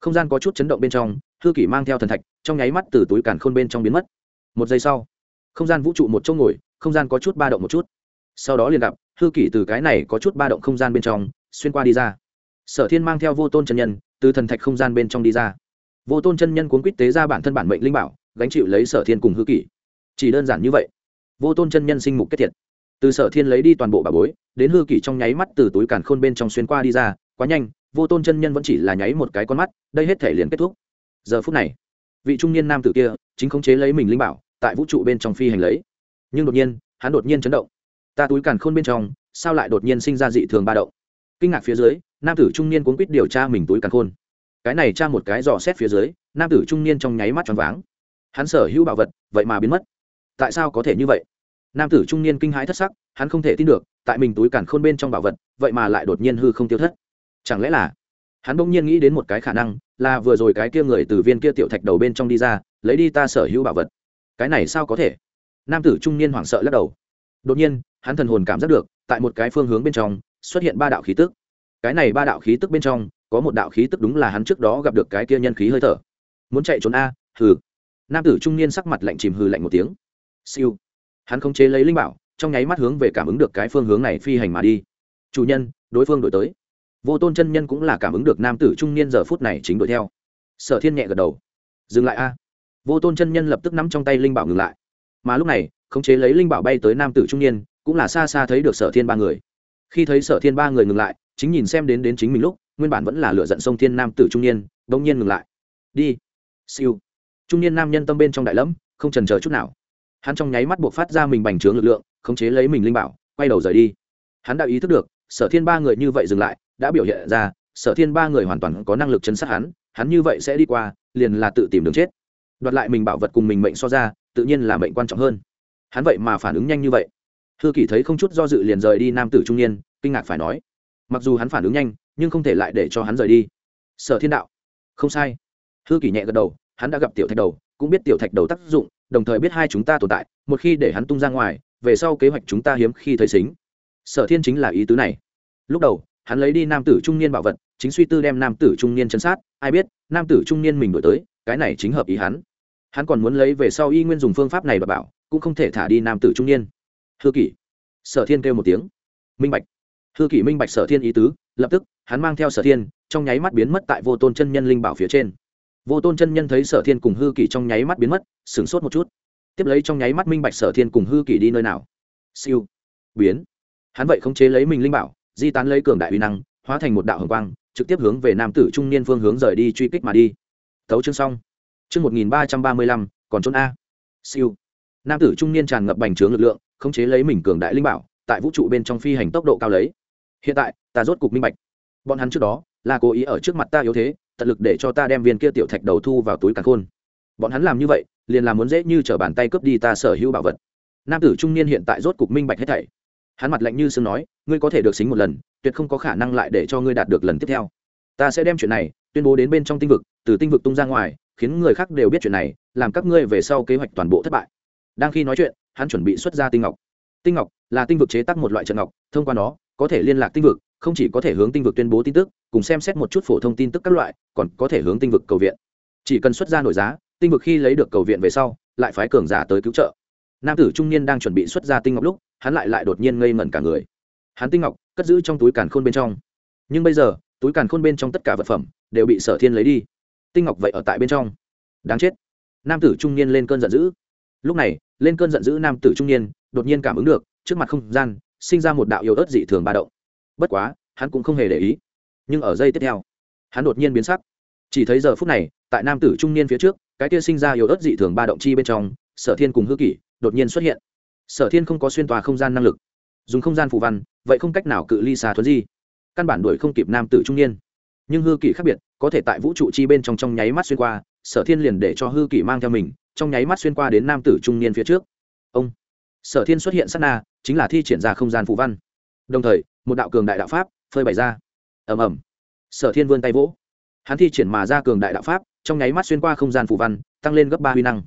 Không gian có chút chấn động bên trong, hư kỷ mang theo thần thạch, trong nháy mắt từ túi càn khôn bên trong biến mất. Một giây sau, không gian vũ trụ một chỗ ngồi, không gian có chút ba động một chút. Sau đó liền gặp, hư kỷ từ cái này có chút ba động không gian bên trong, xuyên qua đi ra. Sở thiên mang theo vô tôn chân nhân, từ thần thạch không gian bên trong đi ra. Vô tôn chân nhân cuốn quýt tế ra bản thân bản mệnh linh bảo, gánh chịu lấy sở thiên cùng hư kỷ. Chỉ đơn giản như vậy, vô tôn chân nhân sinh mục kết thiệt. Từ sở thiên lấy đi toàn bộ bà bối, đến hư kỷ trong nháy mắt từ túi càn khôn bên trong xuyên qua đi ra, quá nhanh vô tôn chân nhân vẫn chỉ là nháy một cái con mắt, đây hết thể liền kết thúc. Giờ phút này, vị trung niên nam tử kia chính khống chế lấy mình linh bảo, tại vũ trụ bên trong phi hành lấy. Nhưng đột nhiên, hắn đột nhiên chấn động. Ta túi càn khôn bên trong, sao lại đột nhiên sinh ra dị thường ba động? Kinh ngạc phía dưới, nam tử trung niên cuốn quýt điều tra mình túi càn khôn. Cái này tra một cái dò xét phía dưới, nam tử trung niên trong nháy mắt choáng váng. Hắn sở hữu bảo vật, vậy mà biến mất. Tại sao có thể như vậy? Nam tử trung niên kinh hãi thất sắc, hắn không thể tin được, tại mình túi càn khôn bên trong bảo vật, vậy mà lại đột nhiên hư không tiêu thất chẳng lẽ là? Hắn bỗng nhiên nghĩ đến một cái khả năng, là vừa rồi cái kia người từ viên kia tiểu thạch đầu bên trong đi ra, lấy đi ta sở hữu bảo vật. Cái này sao có thể? Nam tử trung niên hoảng sợ lắc đầu. Đột nhiên, hắn thần hồn cảm giác được, tại một cái phương hướng bên trong, xuất hiện ba đạo khí tức. Cái này ba đạo khí tức bên trong, có một đạo khí tức đúng là hắn trước đó gặp được cái kia nhân khí hơi thở. Muốn chạy trốn a, hừ. Nam tử trung niên sắc mặt lạnh chìm hừ lạnh một tiếng. Siêu. Hắn không chế lấy linh bảo, trong nháy mắt hướng về cảm ứng được cái phương hướng này phi hành mà đi. Chủ nhân, đối phương đổi tới vô tôn chân nhân cũng là cảm ứng được nam tử trung niên giờ phút này chính đuổi theo. Sở thiên nhẹ gật đầu. Dừng lại a. Vô tôn chân nhân lập tức nắm trong tay linh bảo ngừng lại. Mà lúc này, khống chế lấy linh bảo bay tới nam tử trung niên, cũng là xa xa thấy được sở thiên ba người. Khi thấy sở thiên ba người ngừng lại, chính nhìn xem đến đến chính mình lúc, nguyên bản vẫn là lựa giận sông thiên nam tử trung niên, bỗng nhiên ngừng lại. Đi. Siêu. Trung niên nam nhân tâm bên trong đại lẫm, không trần chờ chút nào. Hắn trong nháy mắt buộc phát ra mình bành trướng lực lượng, khống chế lấy mình linh bảo, quay đầu rời đi. Hắn đã ý thức được, sở thiên ba người như vậy dừng lại đã biểu hiện ra, sở thiên ba người hoàn toàn có năng lực chấn sát hắn hắn như vậy sẽ đi qua, liền là tự tìm đường chết. Đoạt lại mình bảo vật cùng mình mệnh so ra, tự nhiên là mệnh quan trọng hơn. Hắn vậy mà phản ứng nhanh như vậy. Hư kỷ thấy không chút do dự liền rời đi nam tử trung niên, kinh ngạc phải nói. Mặc dù hắn phản ứng nhanh, nhưng không thể lại để cho hắn rời đi. Sở thiên đạo, không sai. Hư kỷ nhẹ gật đầu, hắn đã gặp tiểu thạch đầu, cũng biết tiểu thạch đầu tác dụng, đồng thời biết hai chúng ta tồn tại, một khi để hắn tung ra ngoài, về sau kế hoạch chúng ta hiếm khi thấy xính. Sở thiên chính là ý tứ này. Lúc đầu hắn lấy đi nam tử trung niên bảo vật, chính suy tư đem nam tử trung niên chấn sát. Ai biết, nam tử trung niên mình đổi tới, cái này chính hợp ý hắn. Hắn còn muốn lấy về sau y nguyên dùng phương pháp này và bảo, cũng không thể thả đi nam tử trung niên. Hư kỷ. Sở thiên kêu một tiếng. Minh bạch. Hư kỷ minh bạch sở thiên ý tứ, lập tức, hắn mang theo sở thiên, trong nháy mắt biến mất tại vô tôn chân nhân linh bảo phía trên. Vô tôn chân nhân thấy sở thiên cùng hư kỷ trong nháy mắt biến mất, sửng sốt một chút. Tiếp lấy trong nháy mắt minh bạch sở thiên cùng hư kỷ đi nơi nào? Siêu. Biến. Hắn vậy không chế lấy mình linh bảo di tán lấy cường đại uy năng, hóa thành một đạo hồng quang, trực tiếp hướng về nam tử trung niên phương hướng rời đi truy kích mà đi. Tấu chương xong. Chương một nghìn ba trăm ba mươi lăm, còn trốn a. Siêu. Nam tử trung niên tràn ngập bành trướng lực lượng, khống chế lấy mình cường đại linh bảo, tại vũ trụ bên trong phi hành tốc độ cao lấy. Hiện tại, ta rốt cục minh bạch. Bọn hắn trước đó, là cố ý ở trước mặt ta yếu thế, tận lực để cho ta đem viên kia tiểu thạch đầu thu vào túi càn khôn. Bọn hắn làm như vậy, liền làm muốn dễ như t bàn tay cướp đi ta sở hữu bảo vật. Nam tử trung niên hiện tại rốt cục minh bạch hết thảy hắn mặt lạnh như sương nói, ngươi có thể được xính một lần, tuyệt không có khả năng lại để cho ngươi đạt được lần tiếp theo. Ta sẽ đem chuyện này tuyên bố đến bên trong tinh vực, từ tinh vực tung ra ngoài, khiến người khác đều biết chuyện này, làm các ngươi về sau kế hoạch toàn bộ thất bại. Đang khi nói chuyện, hắn chuẩn bị xuất ra tinh ngọc. Tinh ngọc là tinh vực chế tác một loại trận ngọc, thông qua nó, có thể liên lạc tinh vực, không chỉ có thể hướng tinh vực tuyên bố tin tức, cùng xem xét một chút phổ thông tin tức các loại, còn có thể hướng tinh vực cầu viện. Chỉ cần xuất ra nổi giá, tinh vực khi lấy được cầu viện về sau, lại phái cường giả tới cứu trợ nam tử trung niên đang chuẩn bị xuất ra tinh ngọc lúc, hắn lại lại đột nhiên ngây ngẩn cả người. Hắn tinh ngọc cất giữ trong túi càn khôn bên trong. Nhưng bây giờ, túi càn khôn bên trong tất cả vật phẩm đều bị sở thiên lấy đi. Tinh ngọc vậy ở tại bên trong. Đáng chết. Nam tử trung niên lên cơn giận dữ. Lúc này, lên cơn giận dữ nam tử trung niên đột nhiên cảm ứng được, trước mặt không gian sinh ra một đạo yếu ớt dị thường ba động. Bất quá, hắn cũng không hề để ý. Nhưng ở giây tiếp theo, hắn đột nhiên biến sắc. Chỉ thấy giờ phút này, tại nam tử trung niên phía trước, cái kia sinh ra yếu ớt dị thường ba động chi bên trong, sở thiên cùng hư kỷ đột nhiên xuất hiện. Sở thiên không có xuyên tòa không gian năng lực. Dùng không gian phù văn, vậy không cách nào cự ly xa thuấn di. Căn bản đuổi không kịp nam tử trung niên. Nhưng hư kỷ khác biệt, có thể tại vũ trụ chi bên trong trong nháy mắt xuyên qua, sở thiên liền để cho hư kỷ mang theo mình, trong nháy mắt xuyên qua đến nam tử trung niên phía trước. Ông. Sở thiên xuất hiện sát na, chính là thi triển ra không gian phù văn. Đồng thời, một đạo cường đại đạo pháp phơi bày ra. Ầm ầm. Sở thiên vươn tay vỗ. Hắn thi triển mà ra cường đại đạo pháp, trong nháy mắt xuyên qua không gian phù văn, tăng lên gấp ba huy năng.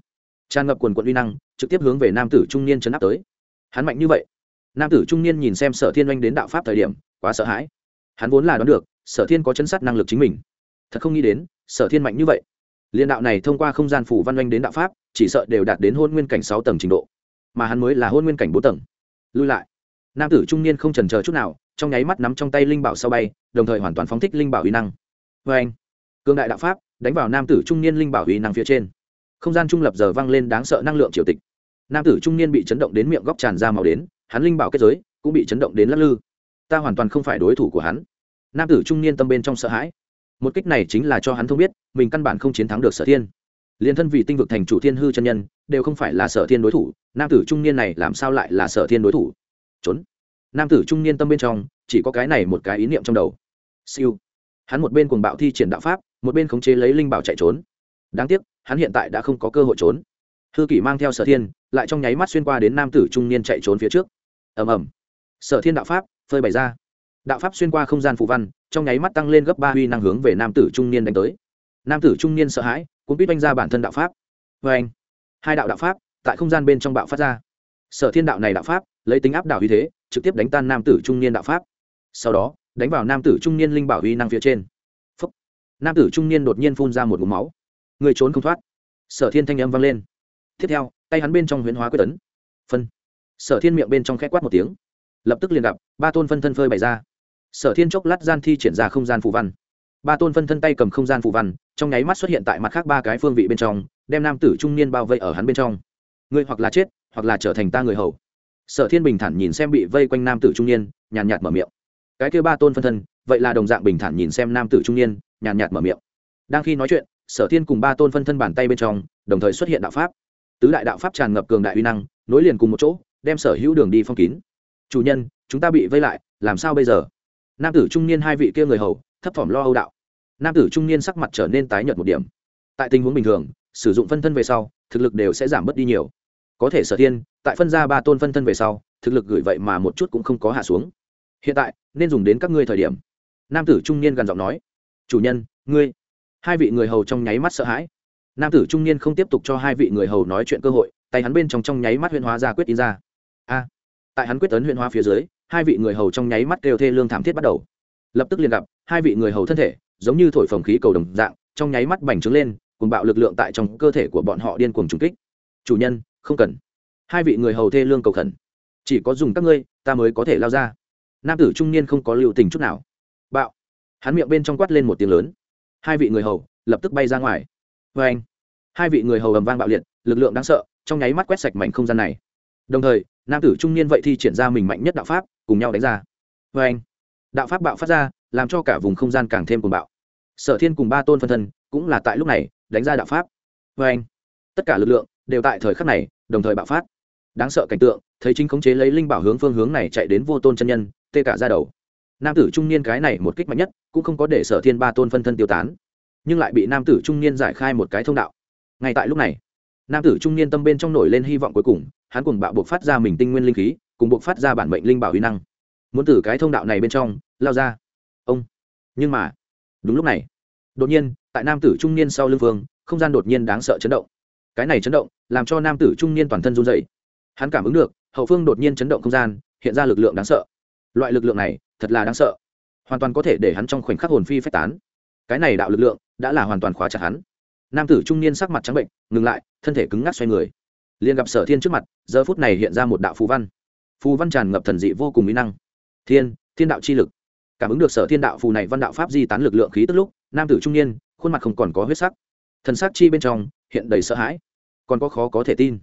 Tràn ngập quần quận huy năng trực tiếp hướng về nam tử trung niên chấn áp tới. Hắn mạnh như vậy, nam tử trung niên nhìn xem sở thiên oanh đến đạo pháp thời điểm, quá sợ hãi. Hắn vốn là đoán được, sở thiên có chân sát năng lực chính mình. Thật không nghĩ đến, sở thiên mạnh như vậy. Liên đạo này thông qua không gian phủ văn oanh đến đạo pháp, chỉ sợ đều đạt đến hôn nguyên cảnh sáu tầng trình độ. Mà hắn mới là hôn nguyên cảnh bốn tầng. Lui lại. Nam tử trung niên không trần chờ chút nào, trong nháy mắt nắm trong tay linh bảo sau bay, đồng thời hoàn toàn phóng thích linh bảo uy năng. Vê anh cương đại đạo pháp, đánh vào nam tử trung niên linh bảo uy năng phía trên không gian trung lập giờ vang lên đáng sợ năng lượng triều tịch. Nam tử trung niên bị chấn động đến miệng góc tràn ra màu đến, hắn linh bảo kết giới cũng bị chấn động đến lắc lư. Ta hoàn toàn không phải đối thủ của hắn. Nam tử trung niên tâm bên trong sợ hãi. Một kích này chính là cho hắn thông biết, mình căn bản không chiến thắng được sở thiên. Liền thân vì tinh vực thành chủ thiên hư chân nhân, đều không phải là sở thiên đối thủ, nam tử trung niên này làm sao lại là sở thiên đối thủ? Trốn. Nam tử trung niên tâm bên trong, chỉ có cái này một cái ý niệm trong đầu. Siêu. Hắn một bên cuồng bạo thi triển đạo pháp, một bên khống chế lấy linh bảo chạy trốn. Đáng tiếc hắn hiện tại đã không có cơ hội trốn. Hư kỷ mang theo sở thiên, lại trong nháy mắt xuyên qua đến nam tử trung niên chạy trốn phía trước. Ầm ầm. Sở thiên đạo pháp phơi bày ra. Đạo pháp xuyên qua không gian phụ văn, trong nháy mắt tăng lên gấp ba huy năng hướng về nam tử trung niên đánh tới. Nam tử trung niên sợ hãi cũng biết oanh ra bản thân đạo pháp. Vê anh hai đạo đạo pháp tại không gian bên trong bạo phát ra. Sở thiên đạo này đạo pháp, lấy tính áp đảo uy thế, trực tiếp đánh tan nam tử trung niên đạo pháp. Sau đó, đánh vào nam tử trung niên linh bảo uy năng phía trên. Phúc. nam tử trung niên đột nhiên phun ra một mũ máu người trốn không thoát. Sở thiên thanh âm vang lên. Tiếp theo, tay hắn bên trong huyễn hóa quyết tấn. Phân. Sở thiên miệng bên trong khẽ quát một tiếng. Lập tức liền gặp, ba tôn phân thân phơi bày ra. Sở thiên chốc lát gian thi triển ra không gian phù văn. Ba tôn phân thân tay cầm không gian phù văn, trong nháy mắt xuất hiện tại mặt khác ba cái phương vị bên trong, đem nam tử trung niên bao vây ở hắn bên trong. Ngươi hoặc là chết, hoặc là trở thành ta người hầu. Sở thiên bình thản nhìn xem bị vây quanh nam tử trung niên, nhàn nhạt mở miệng. Cái kêu ba tôn phân thân, vậy là đồng dạng bình thản nhìn xem nam tử trung niên, nhàn nhạt mở miệng. Đang khi nói chuyện sở thiên cùng ba tôn phân thân bàn tay bên trong, đồng thời xuất hiện đạo pháp. Tứ đại đạo pháp tràn ngập cường đại uy năng, nối liền cùng một chỗ, đem sở hữu đường đi phong kín. Chủ nhân, chúng ta bị vây lại, làm sao bây giờ? Nam tử trung niên hai vị kia người hầu, thấp thỏm lo âu đạo. Nam tử trung niên sắc mặt trở nên tái nhợt một điểm. Tại tình huống bình thường, sử dụng phân thân về sau, thực lực đều sẽ giảm bớt đi nhiều. Có thể sở thiên, tại phân ra ba tôn phân thân về sau, thực lực gửi vậy mà một chút cũng không có hạ xuống. Hiện tại, nên dùng đến các ngươi thời điểm. Nam tử trung niên gần giọng nói. Chủ nhân, ngươi hai vị người hầu trong nháy mắt sợ hãi. Nam tử trung niên không tiếp tục cho hai vị người hầu nói chuyện cơ hội, tay hắn bên trong trong nháy mắt huyên hóa ra quyết in ra. A! Tại hắn quyết tấn huyên hóa phía dưới, hai vị người hầu trong nháy mắt kêu thê lương thảm thiết bắt đầu. Lập tức liền gặp, hai vị người hầu thân thể, giống như thổi phồng khí cầu đồng dạng, trong nháy mắt bành trướng lên cùng bạo lực lượng tại trong cơ thể của bọn họ điên cuồng trùng kích. Chủ nhân, không cần. Hai vị người hầu thê lương cầu khẩn. Chỉ có dùng các ngươi, ta mới có thể lao ra. Nam tử trung niên không có lưu tình chút nào. Bạo! Hắn miệng bên trong quát lên một tiếng lớn hai vị người hầu lập tức bay ra ngoài. Vê anh, hai vị người hầu ầm vang bạo liệt, lực lượng đáng sợ, trong nháy mắt quét sạch mảnh không gian này. Đồng thời, nam tử trung niên vậy thi triển ra mình mạnh nhất đạo pháp, cùng nhau đánh ra. Vê anh, đạo pháp bạo phát ra, làm cho cả vùng không gian càng thêm cuồng bạo. Sở thiên cùng ba tôn phân thân cũng là tại lúc này đánh ra đạo pháp. Vê anh, tất cả lực lượng đều tại thời khắc này đồng thời bạo phát. Đáng sợ cảnh tượng, thấy chính khống chế lấy linh bảo hướng phương hướng này chạy đến vô tôn chân nhân, tê cả ra đầu nam tử trung niên cái này một kích mạnh nhất, cũng không có để sở thiên ba tôn phân thân tiêu tán, nhưng lại bị nam tử trung niên giải khai một cái thông đạo. Ngay tại lúc này, nam tử trung niên tâm bên trong nổi lên hy vọng cuối cùng, hắn cùng bạo buộc phát ra mình tinh nguyên linh khí, cùng buộc phát ra bản mệnh linh bảo huy năng. Muốn từ cái thông đạo này bên trong, lao ra. Ông. Nhưng mà, đúng lúc này, đột nhiên, tại nam tử trung niên sau lưng vương, không gian đột nhiên đáng sợ chấn động. Cái này chấn động, làm cho nam tử trung niên toàn thân run dậy hắn cảm ứng được, hậu phương đột nhiên chấn động không gian, hiện ra lực lượng đáng sợ. Loại lực lượng này thật là đáng sợ. Hoàn toàn có thể để hắn trong khoảnh khắc hồn phi phách tán. Cái này đạo lực lượng đã là hoàn toàn khóa chặt hắn. Nam tử trung niên sắc mặt trắng bệnh, ngừng lại, thân thể cứng ngắc xoay người. Liền gặp sở thiên trước mặt, giờ phút này hiện ra một đạo phù văn. Phù văn tràn ngập thần dị vô cùng mỹ năng. Thiên thiên đạo chi lực. Cảm ứng được sở thiên đạo phù này văn đạo pháp di tán lực lượng khí tức lúc, nam tử trung niên, khuôn mặt không còn có huyết sắc. Thần sắc chi bên trong hiện đầy sợ hãi, còn có khó có thể tin.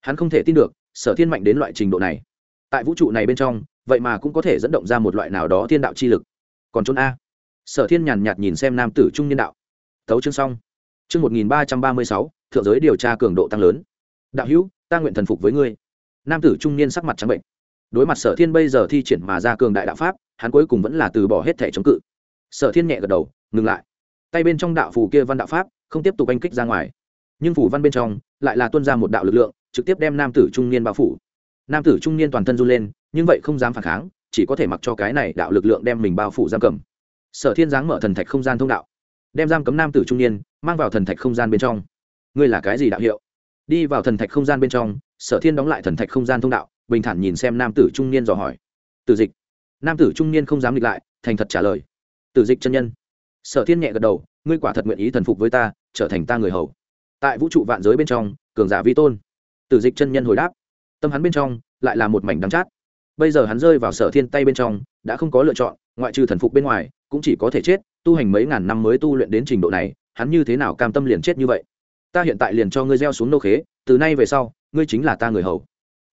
Hắn không thể tin được, sở thiên mạnh đến loại trình độ này. Tại vũ trụ này bên trong vậy mà cũng có thể dẫn động ra một loại nào đó thiên đạo chi lực. Còn trốn a. Sở thiên nhàn nhạt nhìn xem nam tử trung niên đạo. Thấu chương xong. Chương một nghìn ba trăm ba mươi sáu, thượng giới điều tra cường độ tăng lớn. Đạo hữu, ta nguyện thần phục với ngươi. Nam tử trung niên sắc mặt trắng bệnh. Đối mặt sở thiên bây giờ thi triển mà ra cường đại đạo pháp, hắn cuối cùng vẫn là từ bỏ hết thẻ chống cự. Sở thiên nhẹ gật đầu, ngừng lại. Tay bên trong đạo phù kia văn đạo pháp, không tiếp tục oanh kích ra ngoài. Nhưng phủ văn bên trong lại là tuân ra một đạo lực lượng, trực tiếp đem nam tử trung niên bao phủ. Nam tử trung niên toàn thân run lên nhưng vậy không dám phản kháng, chỉ có thể mặc cho cái này đạo lực lượng đem mình bao phủ giam cầm. Sở thiên giáng mở thần thạch không gian thông đạo, đem giam cấm nam tử trung niên mang vào thần thạch không gian bên trong. Ngươi là cái gì đạo hiệu? Đi vào thần thạch không gian bên trong, sở thiên đóng lại thần thạch không gian thông đạo, bình thản nhìn xem nam tử trung niên dò hỏi. Tử dịch. Nam tử trung niên không dám nghịch lại, thành thật trả lời. Tử dịch chân nhân. Sở thiên nhẹ gật đầu, ngươi quả thật nguyện ý thần phục với ta, trở thành ta người hầu. Tại vũ trụ vạn giới bên trong, cường giả vi tôn. Tử dịch chân nhân hồi đáp. Tâm hắn bên trong, lại là một mảnh đắng chát bây giờ hắn rơi vào sở thiên tay bên trong, đã không có lựa chọn, ngoại trừ thần phục bên ngoài, cũng chỉ có thể chết, tu hành mấy ngàn năm mới tu luyện đến trình độ này, hắn như thế nào cam tâm liền chết như vậy? Ta hiện tại liền cho ngươi gieo xuống nô khế, từ nay về sau, ngươi chính là ta người hầu.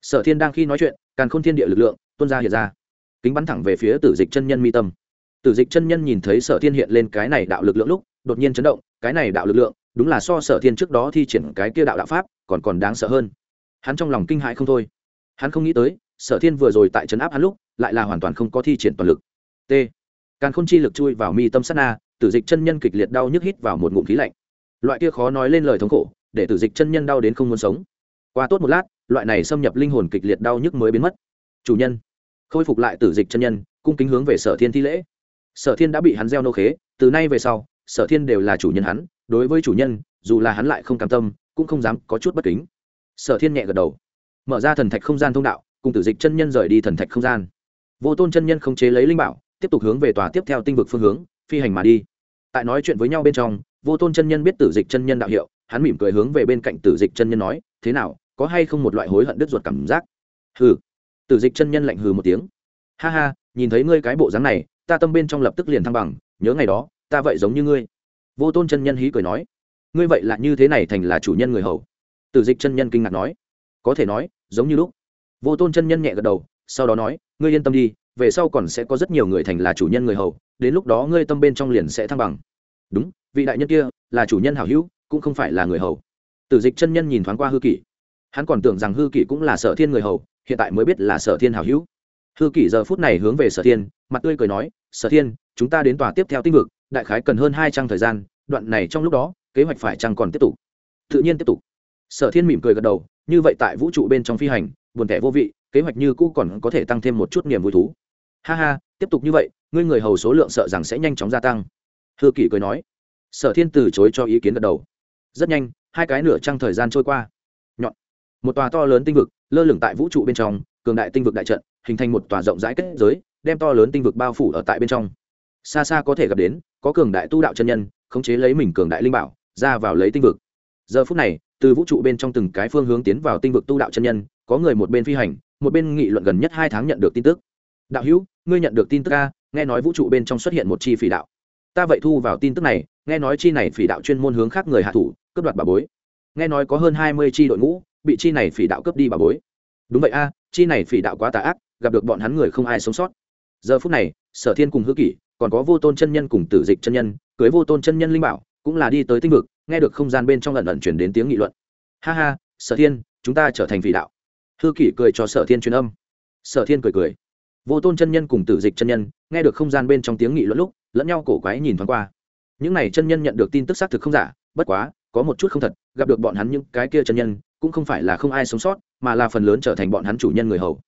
Sở thiên đang khi nói chuyện, càn n thiên địa lực lượng tuân ra hiện ra. Kính bắn thẳng về phía tử dịch chân nhân mi tâm. Tử dịch chân nhân nhìn thấy sở thiên hiện lên cái này đạo lực lượng lúc, đột nhiên chấn động, cái này đạo lực lượng, đúng là so sở thiên trước đó thi triển cái kia đạo đạo pháp, còn còn đáng sợ hơn. Hắn trong lòng kinh hãi không thôi. Hắn không nghĩ tới sở thiên vừa rồi tại trấn áp hắn lúc, lại là hoàn toàn không có thi triển toàn lực. T. Càn khôn chi lực chui vào mi tâm sát na, tử dịch chân nhân kịch liệt đau nhức hít vào một ngụm khí lạnh. Loại kia khó nói lên lời thống khổ, để tử dịch chân nhân đau đến không muốn sống. Qua tốt một lát, loại này xâm nhập linh hồn kịch liệt đau nhức mới biến mất. Chủ nhân, khôi phục lại tử dịch chân nhân, cung kính hướng về sở thiên thi lễ. Sở thiên đã bị hắn gieo nô khế, từ nay về sau, sở thiên đều là chủ nhân hắn, đối với chủ nhân, dù là hắn lại không cam tâm, cũng không dám có chút bất kính. Sở thiên nhẹ gật đầu. Mở ra thần thạch không gian thông đạo cùng tử dịch chân nhân rời đi thần thạch không gian. Vô tôn chân nhân không chế lấy linh bảo, tiếp tục hướng về tòa tiếp theo tinh vực phương hướng, phi hành mà đi. Tại nói chuyện với nhau bên trong, vô tôn chân nhân biết tử dịch chân nhân đạo hiệu, hắn mỉm cười hướng về bên cạnh tử dịch chân nhân nói, thế nào, có hay không một loại hối hận đứt ruột cảm giác? Hừ. Tử dịch chân nhân lạnh hừ một tiếng. Ha ha, nhìn thấy ngươi cái bộ dáng này, ta tâm bên trong lập tức liền thăng bằng, nhớ ngày đó, ta vậy giống như ngươi. Vô tôn chân nhân hí cười nói. Ngươi vậy là như thế này thành là chủ nhân người hầu. Tử dịch chân nhân kinh ngạc nói. Có thể nói, giống như lúc vô tôn chân nhân nhẹ gật đầu, sau đó nói, ngươi yên tâm đi, về sau còn sẽ có rất nhiều người thành là chủ nhân người hầu, đến lúc đó ngươi tâm bên trong liền sẽ thăng bằng. Đúng, vị đại nhân kia là chủ nhân hảo hữu, cũng không phải là người hầu. Tử dịch chân nhân nhìn thoáng qua hư kỷ. Hắn còn tưởng rằng hư kỷ cũng là sở thiên người hầu, hiện tại mới biết là sở thiên hảo hữu. Hư kỷ giờ phút này hướng về sở thiên, mặt tươi cười nói, sở thiên, chúng ta đến tòa tiếp theo tinh vực, đại khái cần hơn hai trăm thời gian, đoạn này trong lúc đó, kế hoạch phải chăng còn tiếp tục? Tự nhiên tiếp tục. Sở thiên mỉm cười gật đầu, như vậy tại vũ trụ bên trong phi hành buồn tẻ vô vị, kế hoạch như cũ còn có thể tăng thêm một chút niềm vui thú. Ha ha, tiếp tục như vậy, ngươi người hầu số lượng sợ rằng sẽ nhanh chóng gia tăng. Hư kỷ cười nói. Sở thiên từ chối cho ý kiến gật đầu. Rất nhanh, hai cái nửa trăng thời gian trôi qua. Nhọn. Một tòa to lớn tinh vực, lơ lửng tại vũ trụ bên trong, cường đại tinh vực đại trận, hình thành một tòa rộng rãi kết giới, đem to lớn tinh vực bao phủ ở tại bên trong. Xa xa có thể gặp đến, có cường đại tu đạo chân nhân, khống chế lấy mình cường đại linh bảo, ra vào lấy tinh vực. Giờ phút này, từ vũ trụ bên trong từng cái phương hướng tiến vào tinh vực tu đạo chân nhân có người một bên phi hành, một bên nghị luận gần nhất hai tháng nhận được tin tức. Đạo hữu, ngươi nhận được tin tức a, nghe nói vũ trụ bên trong xuất hiện một chi phỉ đạo. Ta vậy thu vào tin tức này, nghe nói chi này phỉ đạo chuyên môn hướng khác người hạ thủ, cướp đoạt bà bối. Nghe nói có hơn hai mươi chi đội ngũ, bị chi này phỉ đạo cướp đi bà bối. Đúng vậy a, chi này phỉ đạo quá tà ác, gặp được bọn hắn người không ai sống sót. Giờ phút này, sở thiên cùng hữu kỷ, còn có vô tôn chân nhân cùng tử dịch chân nhân, cưới vô tôn chân nhân linh bảo, cũng là đi tới tinh vực, nghe được không gian bên trong lần lần chuyển đến tiếng nghị luận. Ha ha, sở thiên, chúng ta trở thành vị đạo hư kỷ cười cho sở thiên truyền âm. Sở thiên cười cười. Vô tôn chân nhân cùng tử dịch chân nhân, nghe được không gian bên trong tiếng nghị luận lúc, lẫn nhau cổ quái nhìn thoáng qua. Những n à y chân nhân nhận được tin tức xác thực không giả, bất quá, có một chút không thật, gặp được bọn hắn những cái kia chân nhân, cũng không phải là không ai sống sót, mà là phần lớn trở thành bọn hắn chủ nhân người hầu.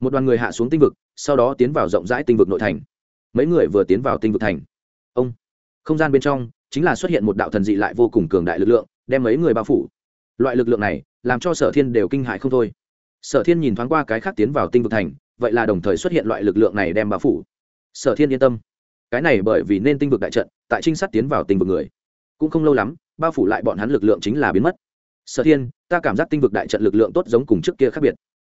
Một đoàn người hạ xuống tinh vực, sau đó tiến vào rộng rãi tinh vực nội thành. Mấy người vừa tiến vào tinh vực thành. Ông. Không gian bên trong, chính là xuất hiện một đạo thần dị lại vô cùng cường đại lực lượng, đem mấy người bao phủ. Loại lực lượng này, làm cho sở thiên đều kinh hại không thôi sở thiên nhìn thoáng qua cái khác tiến vào tinh vực thành, vậy là đồng thời xuất hiện loại lực lượng này đem bao phủ. Sở thiên yên tâm. Cái này bởi vì nên tinh vực đại trận, tại trinh sát tiến vào tinh vực người. Cũng không lâu lắm, bao phủ lại bọn hắn lực lượng chính là biến mất. Sở thiên, ta cảm giác tinh vực đại trận lực lượng tốt giống cùng trước kia khác biệt.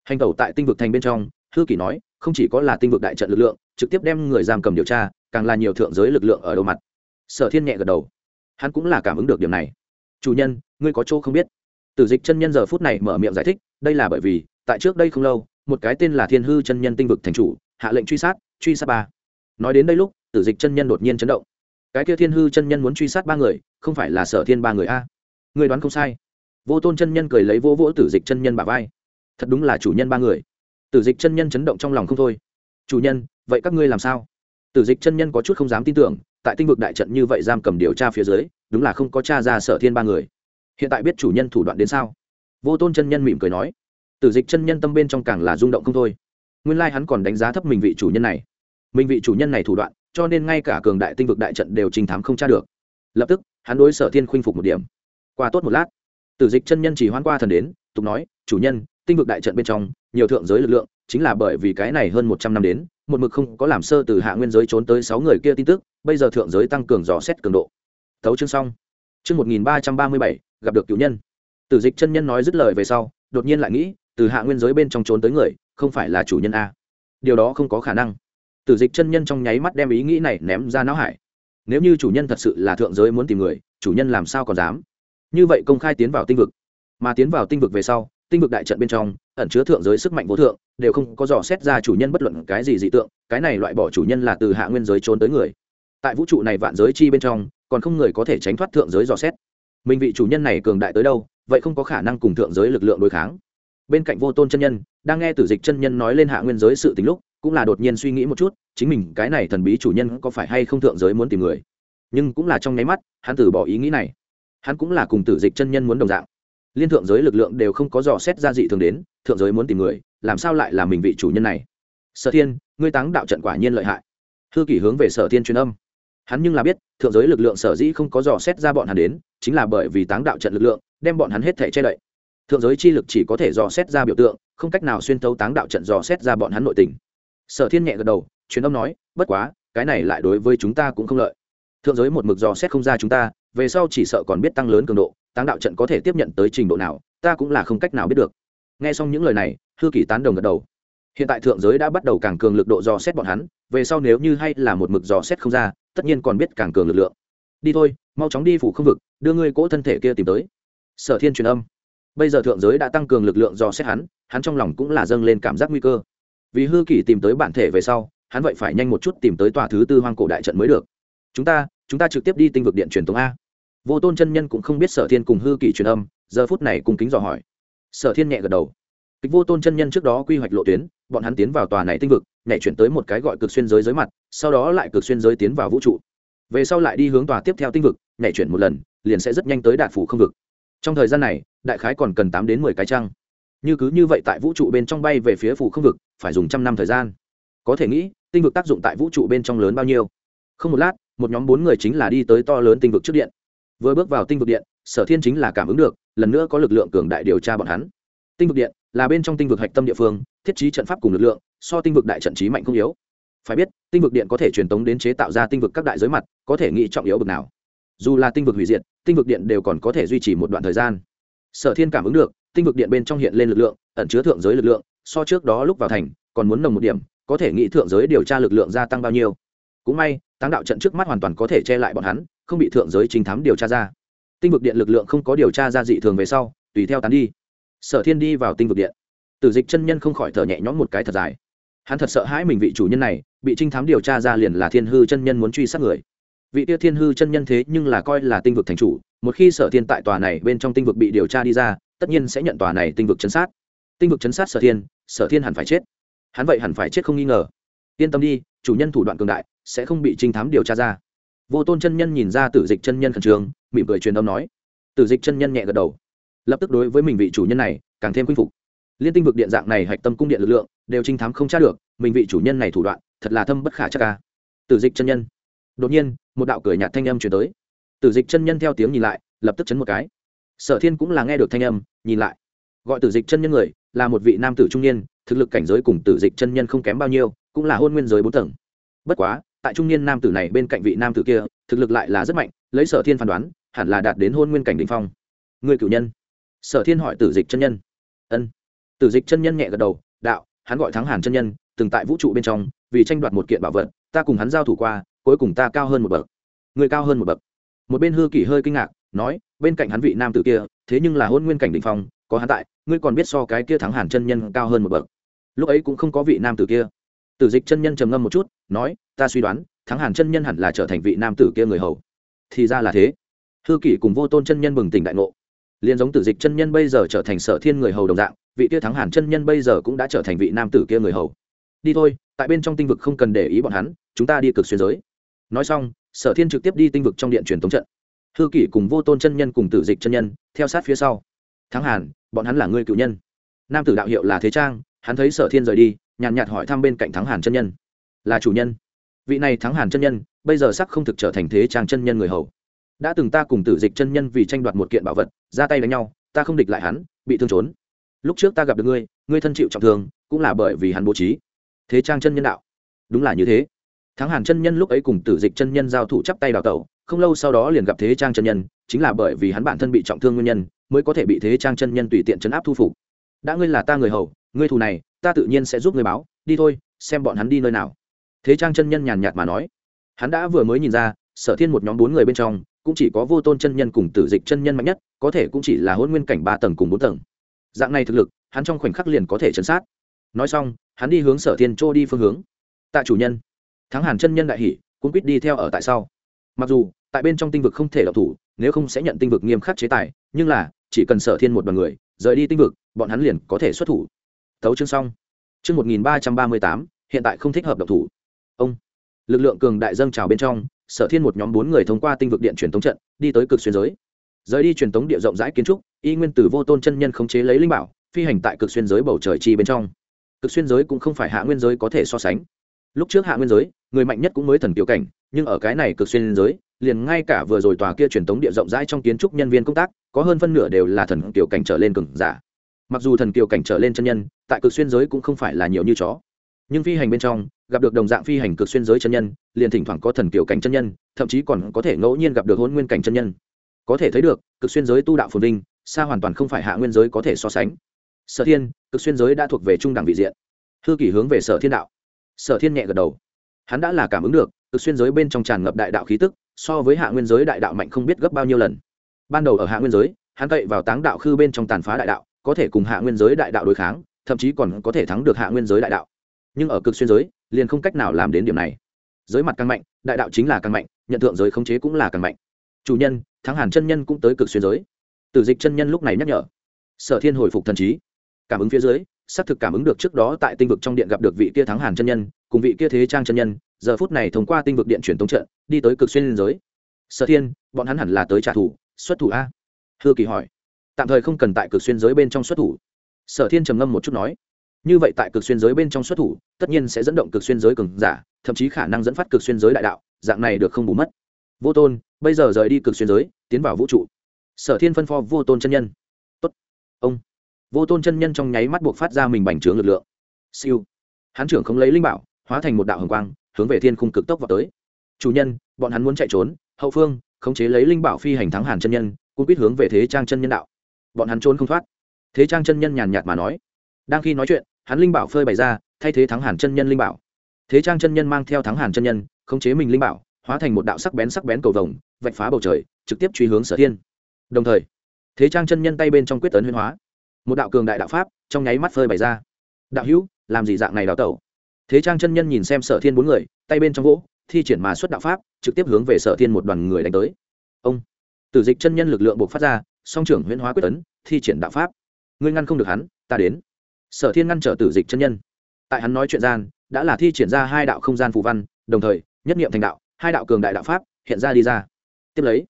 Hành tẩu tại tinh vực thành bên trong, hư kỷ nói, không chỉ có là tinh vực đại trận lực lượng, trực tiếp đem người giam cầm điều tra, càng là nhiều thượng giới lực lượng ở đầu mặt. Sở thiên nhẹ gật đầu. Hắn cũng là cảm ứng được điểm này. Chủ nhân, ngươi có chỗ không biết. Tử dịch chân nhân giờ phút này mở miệng giải thích, đây là bởi vì tại trước đây không lâu, một cái tên là thiên hư chân nhân tinh vực thành chủ, hạ lệnh truy sát truy sát ba. Nói đến đây lúc, tử dịch chân nhân đột nhiên chấn động. Cái kia thiên hư chân nhân muốn truy sát ba người, không phải là sở thiên ba người a? Người đoán không sai. Vô tôn chân nhân cười lấy vô vỗ tử dịch chân nhân bà vai. Thật đúng là chủ nhân ba người. Tử dịch chân nhân chấn động trong lòng không thôi. Chủ nhân, vậy các ngươi làm sao? Tử dịch chân nhân có chút không dám tin tưởng, tại tinh vực đại trận như vậy giam cầm điều tra phía dưới, đúng là không có t r a ra sở thiên ba người. Hiện tại biết chủ nhân thủ đoạn đến sao? Vô tôn chân nhân mỉm cười nói tử dịch chân nhân tâm bên trong càng là rung động không thôi. Nguyên lai、like、hắn còn đánh giá thấp mình vị chủ nhân này. Mình vị chủ nhân này thủ đoạn, cho nên ngay cả cường đại tinh vực đại trận đều trình thám không tra được. Lập tức, hắn đối sở thiên khuynh phục một điểm. Qua tốt một lát, tử dịch chân nhân chỉ hoan qua thần đến, tục nói, chủ nhân, tinh vực đại trận bên trong, nhiều thượng giới lực lượng, chính là bởi vì cái này hơn một trăm năm đến, một mực không có làm sơ từ hạ nguyên giới trốn tới sáu người kia tin tức, bây giờ thượng giới tăng cường dò xét cường độ. Thấu chương xong. Chương một nghìn ba trăm ba mươi bảy, gặp được cựu nhân. Tử dịch chân nhân nói dứt lời về sau, đột nhiên lại nghĩ từ hạ nguyên giới bên trong trốn tới người, không phải là chủ nhân a. Điều đó không có khả năng. Tử dịch chân nhân trong nháy mắt đem ý nghĩ này ném ra não hải. Nếu như chủ nhân thật sự là thượng giới muốn tìm người, chủ nhân làm sao còn dám? Như vậy công khai tiến vào tinh vực. Mà tiến vào tinh vực về sau, tinh vực đại trận bên trong, ẩn chứa thượng giới sức mạnh vô thượng, đều không có dò xét ra chủ nhân bất luận cái gì dị tượng, cái này loại bỏ chủ nhân là từ hạ nguyên giới trốn tới người. Tại vũ trụ này vạn giới chi bên trong, còn không người có thể tránh thoát thượng giới dò xét. Mình vị chủ nhân này cường đại tới đâu, vậy không có khả năng cùng thượng giới lực lượng đối kháng bên cạnh vô tôn chân nhân, đang nghe tử dịch chân nhân nói lên hạ nguyên giới sự tính lúc, cũng là đột nhiên suy nghĩ một chút, chính mình cái này thần bí chủ nhân có phải hay không thượng giới muốn tìm người. Nhưng cũng là trong nháy mắt, hắn từ bỏ ý nghĩ này. Hắn cũng là cùng tử dịch chân nhân muốn đồng dạng. Liên thượng giới lực lượng đều không có dò xét ra dị thường đến, thượng giới muốn tìm người, làm sao lại là mình vị chủ nhân này? Sở thiên, ngươi táng đạo trận quả nhiên lợi hại. Hư kỷ hướng về sở thiên truyền âm. Hắn nhưng là biết, thượng giới lực lượng sở dĩ không có dò xét ra bọn hắn đến, chính là bởi vì táng đạo trận lực lượng, đem bọn hắn hết thể che đậy thượng giới chi lực chỉ có thể dò xét ra biểu tượng, không cách nào xuyên tấu táng đạo trận dò xét ra bọn hắn nội tình. Sở thiên nhẹ gật đầu, truyền âm nói, bất quá, cái này lại đối với chúng ta cũng không lợi. Thượng giới một mực dò xét không ra chúng ta, về sau chỉ sợ còn biết tăng lớn cường độ, táng đạo trận có thể tiếp nhận tới trình độ nào, ta cũng là không cách nào biết được. Nghe xong những lời này, hư kỷ tán đồng gật đầu. Hiện tại thượng giới đã bắt đầu càng cường lực độ dò xét bọn hắn, về sau nếu như hay là một mực dò xét không ra, tất nhiên còn biết càng cường lực lượng. Đi thôi, mau chóng đi phủ không vực, đưa ngươi cỗ thân thể kia tìm tới. Sở thiên truyền âm bây giờ thượng giới đã tăng cường lực lượng dò xét hắn hắn trong lòng cũng là dâng lên cảm giác nguy cơ. Vì hư kỷ tìm tới bản thể về sau, hắn vậy phải nhanh một chút tìm tới tòa thứ tư hoang cổ đại trận mới được. Chúng ta chúng ta trực tiếp đi tinh vực điện truyền thống a. Vô tôn chân nhân cũng không biết sở thiên cùng hư kỷ truyền âm, giờ phút này cùng kính dò hỏi. Sở thiên nhẹ gật đầu. Kịch vô tôn chân nhân trước đó quy hoạch lộ tuyến, bọn hắn tiến vào tòa này tinh vực, nhảy chuyển tới một cái gọi cực xuyên giới giới mặt, sau đó lại cực xuyên giới tiến vào vũ trụ. Về sau lại đi hướng tòa tiếp theo tinh vực, nhảy chuyển một lần, liền sẽ rất nhanh tới đạt phủ không vực trong thời gian này, đại khái còn cần tám đến mười cái trăng như cứ như vậy tại vũ trụ bên trong bay về phía phủ không vực, phải dùng trăm năm thời gian. Có thể nghĩ, tinh vực tác dụng tại vũ trụ bên trong lớn bao nhiêu? Không một lát, một nhóm bốn người chính là đi tới to lớn tinh vực trước điện. Vừa bước vào tinh vực điện, sở thiên chính là cảm ứng được, lần nữa có lực lượng cường đại điều tra bọn hắn. Tinh vực điện là bên trong tinh vực hạch tâm địa phương, thiết trí trận pháp cùng lực lượng, so tinh vực đại trận trí mạnh không yếu. Phải biết, tinh vực điện có thể truyền tống đến chế tạo ra tinh vực các đại giới mặt, có thể nghĩ trọng yếu bực nào? Dù là tinh vực hủy diệt, tinh vực điện đều còn có thể duy trì một đoạn thời gian. Sở thiên cảm ứng được, tinh vực điện bên trong hiện lên lực lượng, ẩn chứa thượng giới lực lượng, so trước đó lúc vào thành, còn muốn nồng một điểm, có thể nghĩ thượng giới điều tra lực lượng gia tăng bao nhiêu. Cũng may, táng đạo trận trước mắt hoàn toàn có thể che lại bọn hắn, không bị thượng giới chính thám điều tra ra. Tinh vực điện lực lượng không có điều tra ra dị thường về sau, tùy theo tán đi. Sở thiên đi vào tinh vực điện. Tử dịch chân nhân không khỏi thở nhẹ nhõm một cái thật dài. Hắn thật sợ hãi mình vị chủ nhân này, bị trinh thám điều tra ra liền là thiên hư chân nhân muốn truy sát người vị tia thiên hư chân nhân thế nhưng là coi là tinh vực thành chủ, một khi sở thiên tại tòa này bên trong tinh vực bị điều tra đi ra, tất nhiên sẽ nhận tòa này tinh vực chấn sát. Tinh vực chấn sát sở thiên sở thiên hẳn phải chết. Hắn vậy hẳn phải chết không nghi ngờ. Yên tâm đi, chủ nhân thủ đoạn cường đại, sẽ không bị trinh thám điều tra ra. Vô tôn chân nhân nhìn ra tử dịch chân nhân khẩn trương, mỉm cười truyền âm nói. Tử dịch chân nhân nhẹ gật đầu. Lập tức đối với mình vị chủ nhân này, càng thêm khuynh phục. Liên tinh vực điện dạng này hạch tâm cung điện lực lượng, đều trinh thám không tra được, mình vị chủ nhân này thủ đoạn, thật là thâm bất khả chắc ca tử dịch chân nhân đột nhiên, một đạo cười nhạt thanh âm chuyển tới. Tử dịch chân nhân theo tiếng nhìn lại, lập tức chấn một cái. Sở thiên cũng là nghe được thanh âm, nhìn lại. Gọi tử dịch chân nhân người, là một vị nam tử trung niên, thực lực cảnh giới cùng tử dịch chân nhân không kém bao nhiêu, cũng là hôn nguyên giới bốn tầng. Bất quá, tại trung niên nam tử này bên cạnh vị nam tử kia, thực lực lại là rất mạnh, lấy sở thiên phán đoán, hẳn là đạt đến hôn nguyên cảnh đ ỉ n h phong. Người cử nhân. Sở thiên hỏi tử dịch chân nhân. Ân. Tử dịch chân nhân nhẹ gật đầu, đạo, hắn gọi thắng hàn chân nhân, từng tại vũ trụ bên trong, vì tranh đoạt một kiện bảo vật, ta cùng hắn giao thủ qua cuối cùng ta cao hơn một bậc. Người cao hơn một bậc. Một bên hư kỷ hơi kinh ngạc, nói, bên cạnh hắn vị nam tử kia, thế nhưng là hôn nguyên cảnh định phong, có hắn tại, ngươi còn biết so cái kia thắng hàn chân nhân cao hơn một bậc. Lúc ấy cũng không có vị nam tử kia. Tử dịch chân nhân trầm ngâm một chút, nói, ta suy đoán, thắng hàn chân nhân hẳn là trở thành vị nam tử kia người hầu. Thì ra là thế. Hư kỷ cùng vô tôn chân nhân bừng tỉnh đại ngộ. Liền giống tử dịch chân nhân bây giờ trở thành sở thiên người hầu đồng dạng, vị kia thắng hàn chân nhân bây giờ cũng đã trở thành vị nam tử kia người hầu. Đi thôi, tại bên trong tinh vực không cần để ý bọn hắn, chúng ta đi cực xuyên giới nói xong, sở thiên trực tiếp đi tinh vực trong điện truyền thống trận. Hư kỷ cùng vô tôn chân nhân cùng tử dịch chân nhân, theo sát phía sau. Thắng hàn, bọn hắn là người cựu nhân. Nam tử đạo hiệu là thế trang, hắn thấy sở thiên rời đi, nhàn nhạt hỏi thăm bên cạnh thắng hàn chân nhân. Là chủ nhân. Vị này thắng hàn chân nhân, bây giờ sắc không thực trở thành thế trang chân nhân người hầu. Đã từng ta cùng tử dịch chân nhân vì tranh đoạt một kiện bảo vật, ra tay đánh nhau, ta không địch lại hắn, bị thương trốn. Lúc trước ta gặp được ngươi ngươi thân chịu trọng thương, cũng là bởi vì hắn bố trí. Thế trang chân nhân đạo. Đúng là như thế thắng hàn chân nhân lúc ấy cùng tử dịch chân nhân giao thủ chắp tay đào tẩu, không lâu sau đó liền gặp thế trang chân nhân, chính là bởi vì hắn bản thân bị trọng thương nguyên nhân, mới có thể bị thế trang chân nhân tùy tiện chấn áp thu phục. Đã ngươi là ta người hầu, ngươi thù này, ta tự nhiên sẽ giúp ngươi báo, đi thôi, xem bọn hắn đi nơi nào. Thế trang chân nhân nhàn nhạt mà nói. Hắn đã vừa mới nhìn ra, sở thiên một nhóm bốn người bên trong, cũng chỉ có vô tôn chân nhân cùng tử dịch chân nhân mạnh nhất, có thể cũng chỉ là hôn nguyên cảnh ba tầng cùng bốn tầng. Dạng này thực lực, hắn trong khoảnh khắc liền có thể chấn sát. Nói xong, hắn đi hướng sở thiên trô đi phương hướng. Tạ chủ nhân thắng hàn chân nhân đại hỷ cũng quyết đi theo ở tại sau. Mặc dù, tại bên trong tinh vực không thể đọc thủ, nếu không sẽ nhận tinh vực nghiêm khắc chế tài, nhưng là, chỉ cần sở thiên một đoàn người, rời đi tinh vực, bọn hắn liền có thể xuất thủ. Thấu chương xong. Chương một nghìn ba trăm ba mươi tám, hiện tại không thích hợp độc thủ. Ông. Lực lượng cường đại dâng trào bên trong, sở thiên một nhóm bốn người thông qua tinh vực điện truyền thống trận, đi tới cực xuyên giới. Rời đi truyền thống địa rộng rãi kiến trúc, y nguyên tử vô tôn chân nhân khống chế lấy linh bảo, phi hành tại cực xuyên giới bầu trời chi bên trong. Cực xuyên giới cũng không phải hạ nguyên giới có thể so sánh lúc trước hạ nguyên giới, người mạnh nhất cũng mới thần tiểu cảnh, nhưng ở cái này cực xuyên giới, liền ngay cả vừa rồi tòa kia truyền thống địa rộng rãi trong kiến trúc nhân viên công tác, có hơn phân nửa đều là thần tiểu cảnh trở lên cường giả. Mặc dù thần tiểu cảnh trở lên chân nhân, tại cực xuyên giới cũng không phải là nhiều như chó. Nhưng phi hành bên trong, gặp được đồng dạng phi hành cực xuyên giới chân nhân, liền thỉnh thoảng có thần tiểu cảnh chân nhân, thậm chí còn có thể ngẫu nhiên gặp được hôn nguyên cảnh chân nhân. Có thể thấy được, cực xuyên giới tu đạo phồn vinh, xa hoàn toàn không phải hạ nguyên giới có thể so sánh. Sở thiên, cực xuyên giới đã thuộc về trung đẳng vị diện. Hư kỷ hướng về sở thiên đạo sở thiên nhẹ gật đầu. Hắn đã là cảm ứng được, cực xuyên giới bên trong tràn ngập đại đạo khí tức, so với hạ nguyên giới đại đạo mạnh không biết gấp bao nhiêu lần. Ban đầu ở hạ nguyên giới, hắn cậy vào táng đạo khư bên trong tàn phá đại đạo, có thể cùng hạ nguyên giới đại đạo đối kháng, thậm chí còn có thể thắng được hạ nguyên giới đại đạo. Nhưng ở cực xuyên giới, liền không cách nào làm đến điểm này. Giới mặt càng mạnh, đại đạo chính là càng mạnh, nhận tượng giới khống chế cũng là càng mạnh. Chủ nhân, thắng hàn chân nhân cũng tới cực xuyên giới. Tử dịch chân nhân lúc này nhắc nhở. Sở thiên hồi phục thần trí. Cảm ứng phía dưới xác thực cảm ứng được trước đó tại tinh vực trong điện gặp được vị kia thắng hàn chân nhân, cùng vị kia thế trang chân nhân, giờ phút này thông qua tinh vực điện chuyển tống trận, đi tới cực xuyên giới. Sở thiên, bọn hắn hẳn là tới trả thù, xuất thủ a? Hư kỳ hỏi. Tạm thời không cần tại cực xuyên giới bên trong xuất thủ. Sở thiên trầm ngâm một chút nói. Như vậy tại cực xuyên giới bên trong xuất thủ, tất nhiên sẽ dẫn động cực xuyên giới cường giả, thậm chí khả năng dẫn phát cực xuyên giới đại đạo, dạng này được không bù mất. Vô tôn, bây giờ rời đi cực xuyên giới, tiến vào vũ trụ. Sở thiên phân pho vô tôn chân nhân. Tốt. ông vô tôn chân nhân trong nháy mắt buộc phát ra mình bành trướng lực lượng. Siêu. Hán trưởng không lấy linh bảo, hóa thành một đạo hồng quang, hướng về thiên khung cực tốc vào tới. Chủ nhân, bọn hắn muốn chạy trốn, hậu phương, khống chế lấy linh bảo phi hành thắng hàn chân nhân cũng biết hướng về thế trang chân nhân đạo. Bọn hắn trốn không thoát. Thế trang chân nhân nhàn nhạt mà nói. Đang khi nói chuyện, hắn linh bảo phơi bày ra, thay thế thắng hàn chân nhân linh bảo. Thế trang chân nhân mang theo thắng hàn chân nhân, khống chế mình linh bảo, hóa thành một đạo sắc bén sắc bén cầu vồng, vạch phá bầu trời, trực tiếp truy hướng sở thiên. Đồng thời, thế trang chân nhân tay bên trong quyết tấn huyên hóa một đạo cường đại đạo pháp trong nháy mắt phơi bày ra. Đạo hữu, làm gì dạng này đào tẩu? Thế trang chân nhân nhìn xem sở thiên bốn người, tay bên trong gỗ, thi triển mà xuất đạo pháp, trực tiếp hướng về sở thiên một đoàn người đánh tới. Ông, tử dịch chân nhân lực lượng buộc phát ra, song trưởng huyễn hóa quyết tấn thi triển đạo pháp. Ngươi ngăn không được hắn, ta đến. Sở thiên ngăn trở tử dịch chân nhân. Tại hắn nói chuyện gian, đã là thi triển ra hai đạo không gian phù văn, đồng thời, nhất nghiệm thành đạo, hai đạo cường đại đạo pháp hiện ra đi ra. Tiếp lấy,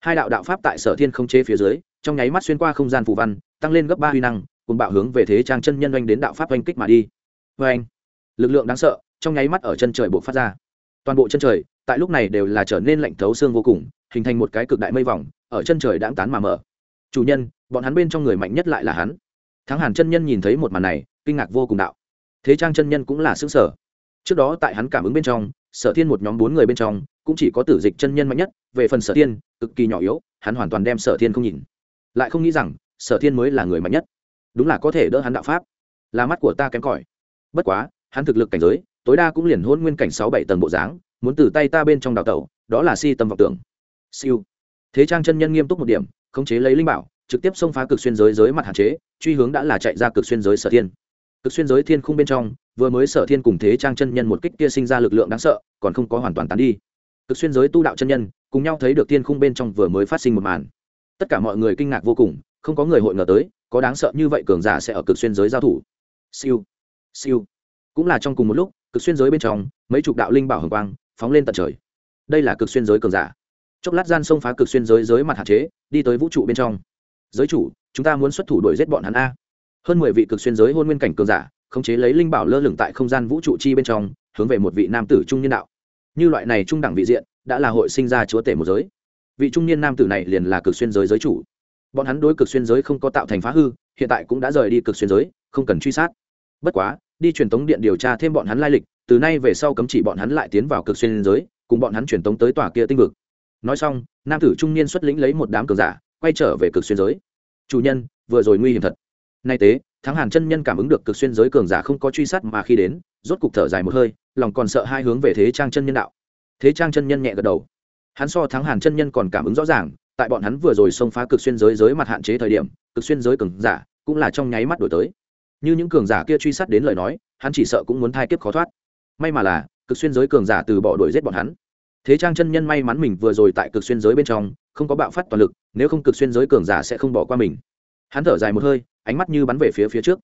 hai đạo đạo pháp tại sở thiên không chế phía dưới, trong nháy mắt xuyên qua không gian phù văn tăng lên gấp ba huy năng, cùng bạo hướng về thế trang chân nhân oanh đến đạo pháp oanh kích mà đi. Vê anh lực lượng đáng sợ, trong nháy mắt ở chân trời buộc phát ra. Toàn bộ chân trời, tại lúc này đều là trở nên lạnh thấu xương vô cùng, hình thành một cái cực đại mây vòng, ở chân trời đãng tán mà mở. Chủ nhân, bọn hắn bên trong người mạnh nhất lại là hắn. Thắng hàn chân nhân nhìn thấy một màn này, kinh ngạc vô cùng đạo. Thế trang chân nhân cũng là xứng sở. Trước đó tại hắn cảm ứng bên trong, sở thiên một nhóm bốn người bên trong, cũng chỉ có tử dịch chân nhân mạnh nhất, về phần sở thiên, cực kỳ nhỏ yếu, hắn hoàn toàn đem sở thiên không nhìn. Lại không nghĩ rằng sở thiên mới là người mạnh nhất. Đúng là có thể đỡ hắn đạo pháp. Là mắt của ta kém cỏi. Bất quá, hắn thực lực cảnh giới, tối đa cũng liền hôn nguyên cảnh sáu bảy tầng bộ dáng, muốn từ tay ta bên trong đào tẩu, đó là si tâm vọng tưởng. Siêu. Thế trang chân nhân nghiêm túc một điểm, khống chế lấy linh bảo, trực tiếp xông phá cực xuyên giới giới mặt hạn chế, truy hướng đã là chạy ra cực xuyên giới sở thiên. Cực xuyên giới thiên khung bên trong, vừa mới sở thiên cùng thế trang chân nhân một kích kia sinh ra lực lượng đáng sợ, còn không có hoàn toàn tán đi. Cực xuyên giới tu đạo chân nhân, cùng nhau thấy được thiên khung bên trong vừa mới phát sinh một màn. Tất cả mọi người kinh ngạc vô cùng không có người hội ngờ tới, có đáng sợ như vậy cường giả sẽ ở cực xuyên giới giao thủ. Siêu siêu. Cũng là trong cùng một lúc, cực xuyên giới bên trong, mấy chục đạo linh bảo hồng quang phóng lên tận trời. Đây là cực xuyên giới cường giả. Chốc lát gian xông phá cực xuyên giới giới mặt hạn chế, đi tới vũ trụ bên trong. Giới chủ, chúng ta muốn xuất thủ đuổi giết bọn hắn a. Hơn mười vị cực xuyên giới hôn nguyên cảnh cường giả, khống chế lấy linh bảo lơ lửng tại không gian vũ trụ chi bên trong, hướng về một vị nam tử trung nhân đạo. Như loại này trung đẳng vị diện, đã là hội sinh ra chúa tể một giới. Vị trung niên nam tử này liền là cực xuyên giới giới chủ bọn hắn đối cực xuyên giới không có tạo thành phá hư, hiện tại cũng đã rời đi cực xuyên giới, không cần truy sát. Bất quá, đi truyền tống điện điều tra thêm bọn hắn lai lịch, từ nay về sau cấm chỉ bọn hắn lại tiến vào cực xuyên giới, cùng bọn hắn truyền tống tới tòa kia tinh vực. Nói xong, nam tử trung niên xuất lĩnh lấy một đám cường giả, quay trở về cực xuyên giới. Chủ nhân, vừa rồi nguy hiểm thật. Nay tế, thắng hàn chân nhân cảm ứng được cực xuyên giới cường giả không có truy sát mà khi đến, rốt cục thở dài một hơi, lòng còn sợ hai hướng về thế trang chân nhân đạo. Thế trang chân nhân nhẹ gật đầu. Hắn so thắng hàn chân nhân còn cảm ứng rõ ràng tại bọn hắn vừa rồi xông phá cực xuyên giới giới mặt hạn chế thời điểm, cực xuyên giới cường giả cũng là trong nháy mắt đổi tới. Như những cường giả kia truy sát đến lời nói, hắn chỉ sợ cũng muốn thai kiếp khó thoát. May mà là, cực xuyên giới cường giả từ bỏ đuổi giết bọn hắn. Thế trang chân nhân may mắn mình vừa rồi tại cực xuyên giới bên trong, không có bạo phát toàn lực, nếu không cực xuyên giới cường giả sẽ không bỏ qua mình. Hắn thở dài một hơi, ánh mắt như bắn về phía phía trước.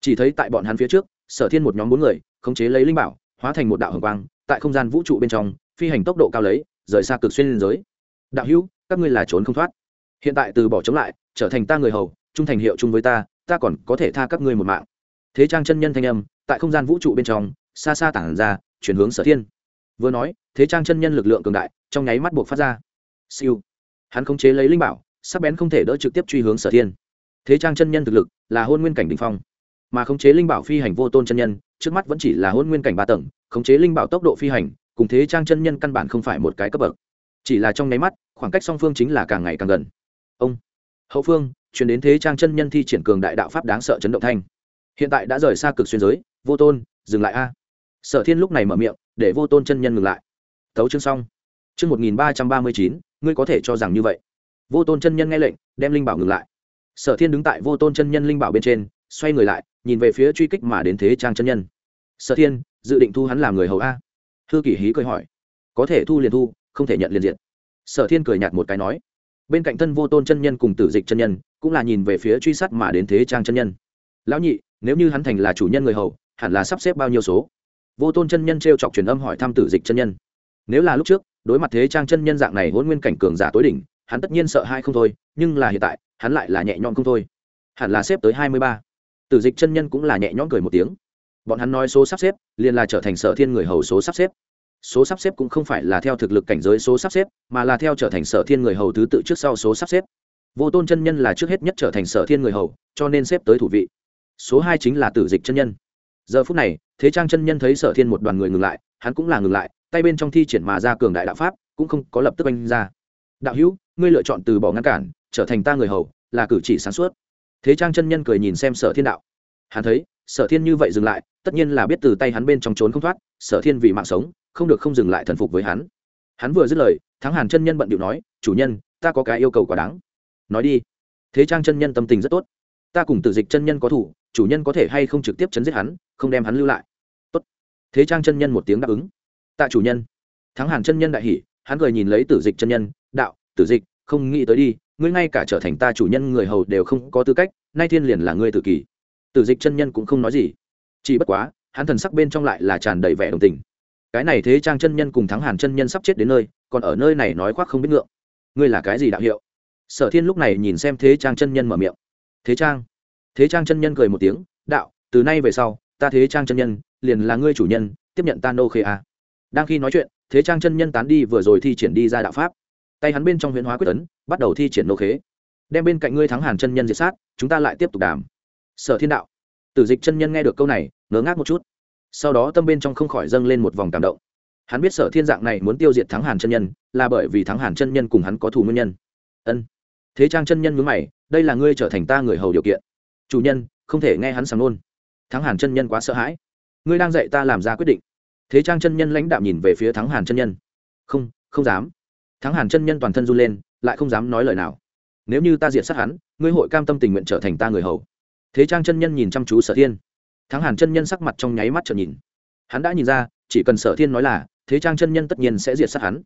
Chỉ thấy tại bọn hắn phía trước, sở thiên một nhóm bốn người, khống chế lấy linh bảo, hóa thành một đạo hồng quang, tại không gian vũ trụ bên trong, phi hành tốc độ cao lấy, rời xa cực xuyên giới. Đạo hữu các ngươi là trốn không thoát. Hiện tại từ bỏ chống lại, trở thành ta người hầu, trung thành hiệu chung với ta ta còn có thể tha các ngươi một mạng. Thế trang chân nhân thanh âm, tại không gian vũ trụ bên trong, xa xa tản ra, chuyển hướng sở thiên. Vừa nói, thế trang chân nhân lực lượng cường đại, trong nháy mắt buộc phát ra. Siêu. Hắn khống chế lấy linh bảo, sắc bén không thể đỡ trực tiếp truy hướng sở thiên. Thế trang chân nhân thực lực là hôn nguyên cảnh đ ỉ n h phong. Mà khống chế linh bảo phi hành vô tôn chân nhân, trước mắt vẫn chỉ là hôn nguyên cảnh ba tầng, khống chế linh bảo tốc độ phi hành, cùng thế trang chân nhân căn bản không phải một cái cấp bậc chỉ là trong nháy mắt, khoảng cách song phương chính là càng ngày càng gần. Ông, hậu phương, chuyển đến thế trang chân nhân thi triển cường đại đạo pháp đáng sợ chấn động thanh. Hiện tại đã rời xa cực xuyên giới, vô tôn, dừng lại a. Sở thiên lúc này mở miệng, để vô tôn chân nhân ngừng lại. Tấu chương xong. Chương một nghìn ba trăm ba mươi chín, ngươi có thể cho rằng như vậy. Vô tôn chân nhân nghe lệnh, đem linh bảo ngừng lại. Sở thiên đứng tại vô tôn chân nhân linh bảo bên trên, xoay người lại, nhìn về phía truy kích mà đến thế trang chân nhân. Sở thiên, dự định thu hắn làm người hầu a. Thư kỷ hí cười hỏi. Có thể thu liền thu không thể nhận liền diện sở thiên cười nhạt một cái nói, bên cạnh thân vô tôn chân nhân cùng tử dịch chân nhân, cũng là nhìn về phía truy sát mà đến thế trang chân nhân. Lão nhị, nếu như hắn thành là chủ nhân người hầu, hẳn là sắp xếp bao nhiêu số? Vô tôn chân nhân t r e o chọc truyền âm hỏi thăm tử dịch chân nhân. Nếu là lúc trước, đối mặt thế trang chân nhân dạng này hôn nguyên cảnh cường giả tối đỉnh, hắn tất nhiên sợ hai không thôi, nhưng là hiện tại, hắn lại là nhẹ nhõm không thôi. Hẳn là xếp tới hai mươi ba. Tử dịch chân nhân cũng là nhẹ nhõm cười một tiếng. Bọn hắn nói số sắp xếp, liền là trở thành sở thiên người hầu số sắp xếp số sắp xếp cũng không phải là theo thực lực cảnh giới số sắp xếp, mà là theo trở thành sở thiên người hầu thứ tự trước sau số sắp xếp. Vô tôn chân nhân là trước hết nhất trở thành sở thiên người hầu, cho nên xếp tới thủ vị. Số hai chính là tử dịch chân nhân. Giờ phút này, thế trang chân nhân thấy sở thiên một đoàn người ngừng lại, hắn cũng là ngừng lại, tay bên trong thi triển mà ra cường đại đạo pháp, cũng không có lập tức oanh ra. Đạo hữu, ngươi lựa chọn từ bỏ ngăn cản, trở thành ta người hầu, là cử chỉ sáng suốt. Thế trang chân nhân cười nhìn xem sở thiên đạo. Hắn thấy, sở thiên như vậy dừng lại, tất nhiên là biết từ tay hắn bên trong trốn không thoát, sở thiên vì mạng sống không được không dừng lại thần phục với hắn. Hắn vừa dứt lời, thắng hàn chân nhân bận điệu nói, chủ nhân, ta có cái yêu cầu quá đáng. Nói đi. Thế trang chân nhân tâm tình rất tốt. Ta cùng tử dịch chân nhân có thủ, chủ nhân có thể hay không trực tiếp chấn giết hắn, không đem hắn lưu lại. Tốt. Thế trang chân nhân một tiếng đáp ứng. Tạ chủ nhân. Thắng hàn chân nhân đại hỷ hắn cười nhìn lấy tử dịch chân nhân, đạo, tử dịch, không nghĩ tới đi, ngươi ngay cả trở thành ta chủ nhân người hầu đều không có tư cách, nay thiên liền là ngươi tử kỳ. tử dịch chân nhân cũng không nói gì. Chỉ bất quá, hắn thần sắc bên trong lại là tràn đầy vẻ đồng tình cái này thế trang chân nhân cùng thắng hàn chân nhân sắp chết đến nơi, còn ở nơi này nói khoác không biết ngượng. Ngươi là cái gì đạo hiệu? Sở thiên lúc này nhìn xem thế trang chân nhân mở miệng. Thế trang. Thế trang chân nhân cười một tiếng, đạo, từ nay về sau, ta thế trang chân nhân, liền là ngươi chủ nhân, tiếp nhận ta nô khê a. Đang khi nói chuyện, thế trang chân nhân tán đi vừa rồi thi triển đi ra đạo pháp. Tay hắn bên trong huyễn hóa quyết tấn, bắt đầu thi triển nô khế đem bên cạnh ngươi thắng hàn chân nhân diệt sát, chúng ta lại tiếp tục đàm. Sở thiên đạo. Tử dịch chân nhân nghe được câu này, ngớ ngác một chút sau đó tâm bên trong không khỏi dâng lên một vòng cảm động. Hắn biết sở thiên dạng này muốn tiêu diệt thắng hàn chân nhân, là bởi vì thắng hàn chân nhân cùng hắn có thù nguyên nhân. Ân. Thế trang chân nhân mướn mày, đây là ngươi trở thành ta người hầu điều kiện. Chủ nhân, không thể nghe hắn sàng nôn thắng hàn chân nhân quá sợ hãi. Ngươi đang dạy ta làm ra quyết định. Thế trang chân nhân lãnh đạm nhìn về phía thắng hàn chân nhân. Không không dám. Thắng hàn chân nhân toàn thân run lên, lại không dám nói lời nào. Nếu như ta diệt sát hắn, ngươi hội cam tâm tình nguyện trở thành ta người hầu. Thế trang chân nhân nhìn chăm chú sở thiên thắng hàn chân nhân sắc mặt trong nháy mắt trở nhìn. Hắn đã nhìn ra, chỉ cần sở thiên nói là, thế trang chân nhân tất nhiên sẽ diệt sát hắn.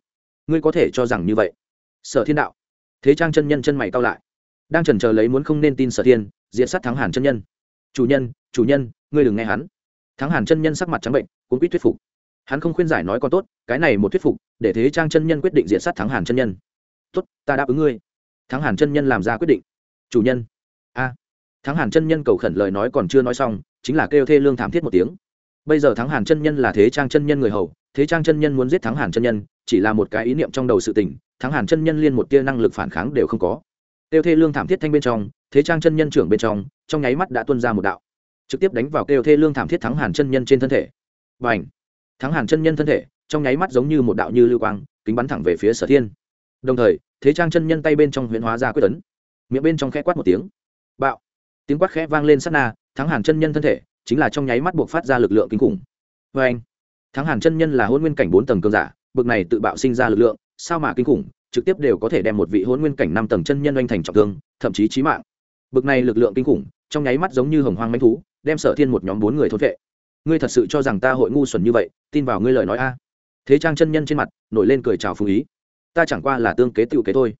Ngươi có thể cho rằng như vậy. Sở thiên đạo. Thế trang chân nhân chân mày cao lại. Đang trần chờ lấy muốn không nên tin sở thiên, diệt sát thắng hàn chân nhân. Chủ nhân chủ nhân, ngươi đừng nghe hắn. Thắng hàn chân nhân sắc mặt trắng bệnh cũng quyết thuyết phục. Hắn không khuyên giải nói còn tốt, cái này một thuyết phục, để thế trang chân nhân quyết định diệt sát thắng hàn chân nhân. Tốt, ta đáp ứng ngươi. Thắng hàn chân nhân làm ra quyết định. Chủ nhân. A. Thắng hàn chân nhân cầu khẩn lời nói còn chưa nói xong chính là kêu thê lương thảm thiết một tiếng. Bây giờ thắng hàn chân nhân là thế trang chân nhân người hầu, thế trang chân nhân muốn giết thắng hàn chân nhân, chỉ là một cái ý niệm trong đầu sự tình, thắng hàn chân nhân liên một tia năng lực phản kháng đều không có. Kêu thê lương thảm thiết thanh bên trong, thế trang chân nhân trưởng bên trong trong nháy mắt đã tuân ra một đạo, trực tiếp đánh vào kêu thê lương thảm thiết thắng hàn chân nhân trên thân thể. Và ảnh thắng hàn chân nhân thân thể, trong nháy mắt giống như một đạo như lưu quang, kính bắn thẳng về phía sở thiên. Đồng thời, thế trang chân nhân tay bên trong huyễn hóa ra quyết tấn. Miệng bên trong khẽ quát một tiếng. Bạo! Tiếng quát khẽ vang lên sát na thắng hàn chân nhân thân thể, chính là trong nháy mắt buộc phát ra lực lượng kinh khủng. Vê anh, thắng hàn chân nhân là hôn nguyên cảnh bốn tầng cơn giả, bực này tự bạo sinh ra lực lượng, sao mà kinh khủng, trực tiếp đều có thể đem một vị hôn nguyên cảnh năm tầng chân nhân oanh thành trọng thương, thậm chí chí mạng. Bực này lực lượng kinh khủng, trong nháy mắt giống như hồng hoang manh thú, đem sở thiên một nhóm bốn người thốt vệ. Ngươi thật sự cho rằng ta hội ngu xuẩn như vậy, tin vào ngươi lời nói a. Thế trang chân nhân trên mặt, nổi lên cười chào phú ý. Ta chẳng qua là tương kế tựu kế thôi.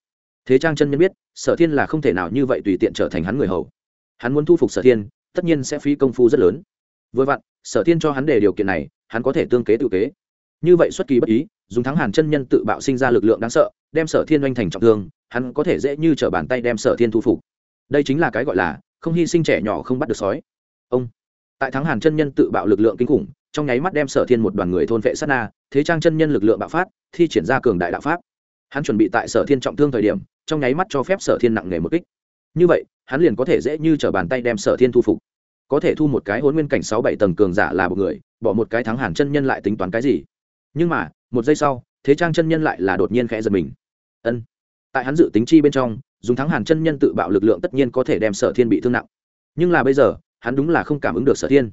Thế trang chân nhân biết, sở thiên là không thể nào như vậy tùy tiện trở thành hắn người hầu. Hắn muốn thu phục sở thiên tất nhiên sẽ phí công phu rất lớn. Vừa vặn, sở thiên cho hắn để điều kiện này, hắn có thể tương kế tự kế. Như vậy xuất kỳ bất ý, dùng thắng hàn chân nhân tự bạo sinh ra lực lượng đáng sợ, đem sở thiên oanh thành trọng thương, hắn có thể dễ như t r ở bàn tay đem sở thiên thu phục. Đây chính là cái gọi là, không hy sinh trẻ nhỏ không bắt được sói. Ông, tại thắng hàn chân nhân tự bạo lực lượng kinh khủng, trong nháy mắt đem sở thiên một đoàn người thôn vệ sát na, thế trang chân nhân lực lượng bạo phát, thi triển ra cường đại đạo pháp. Hắn chuẩn bị tại sở thiên trọng thương thời điểm, trong nháy mắt cho phép sở thiên nặng nề một kích. Như vậy hắn liền có thể dễ như t bàn tay đem sở thiên thu phục. Có thể thu một cái hôn nguyên cảnh sáu bảy tầng cường giả là một người, bỏ một cái thắng hàn chân nhân lại tính toán cái gì? Nhưng mà, một giây sau, thế trang chân nhân lại là đột nhiên khẽ giật mình. Ân. Tại hắn dự tính chi bên trong, dùng thắng hàn chân nhân tự bạo lực lượng tất nhiên có thể đem sở thiên bị thương nặng. Nhưng là bây giờ, hắn đúng là không cảm ứng được sở thiên.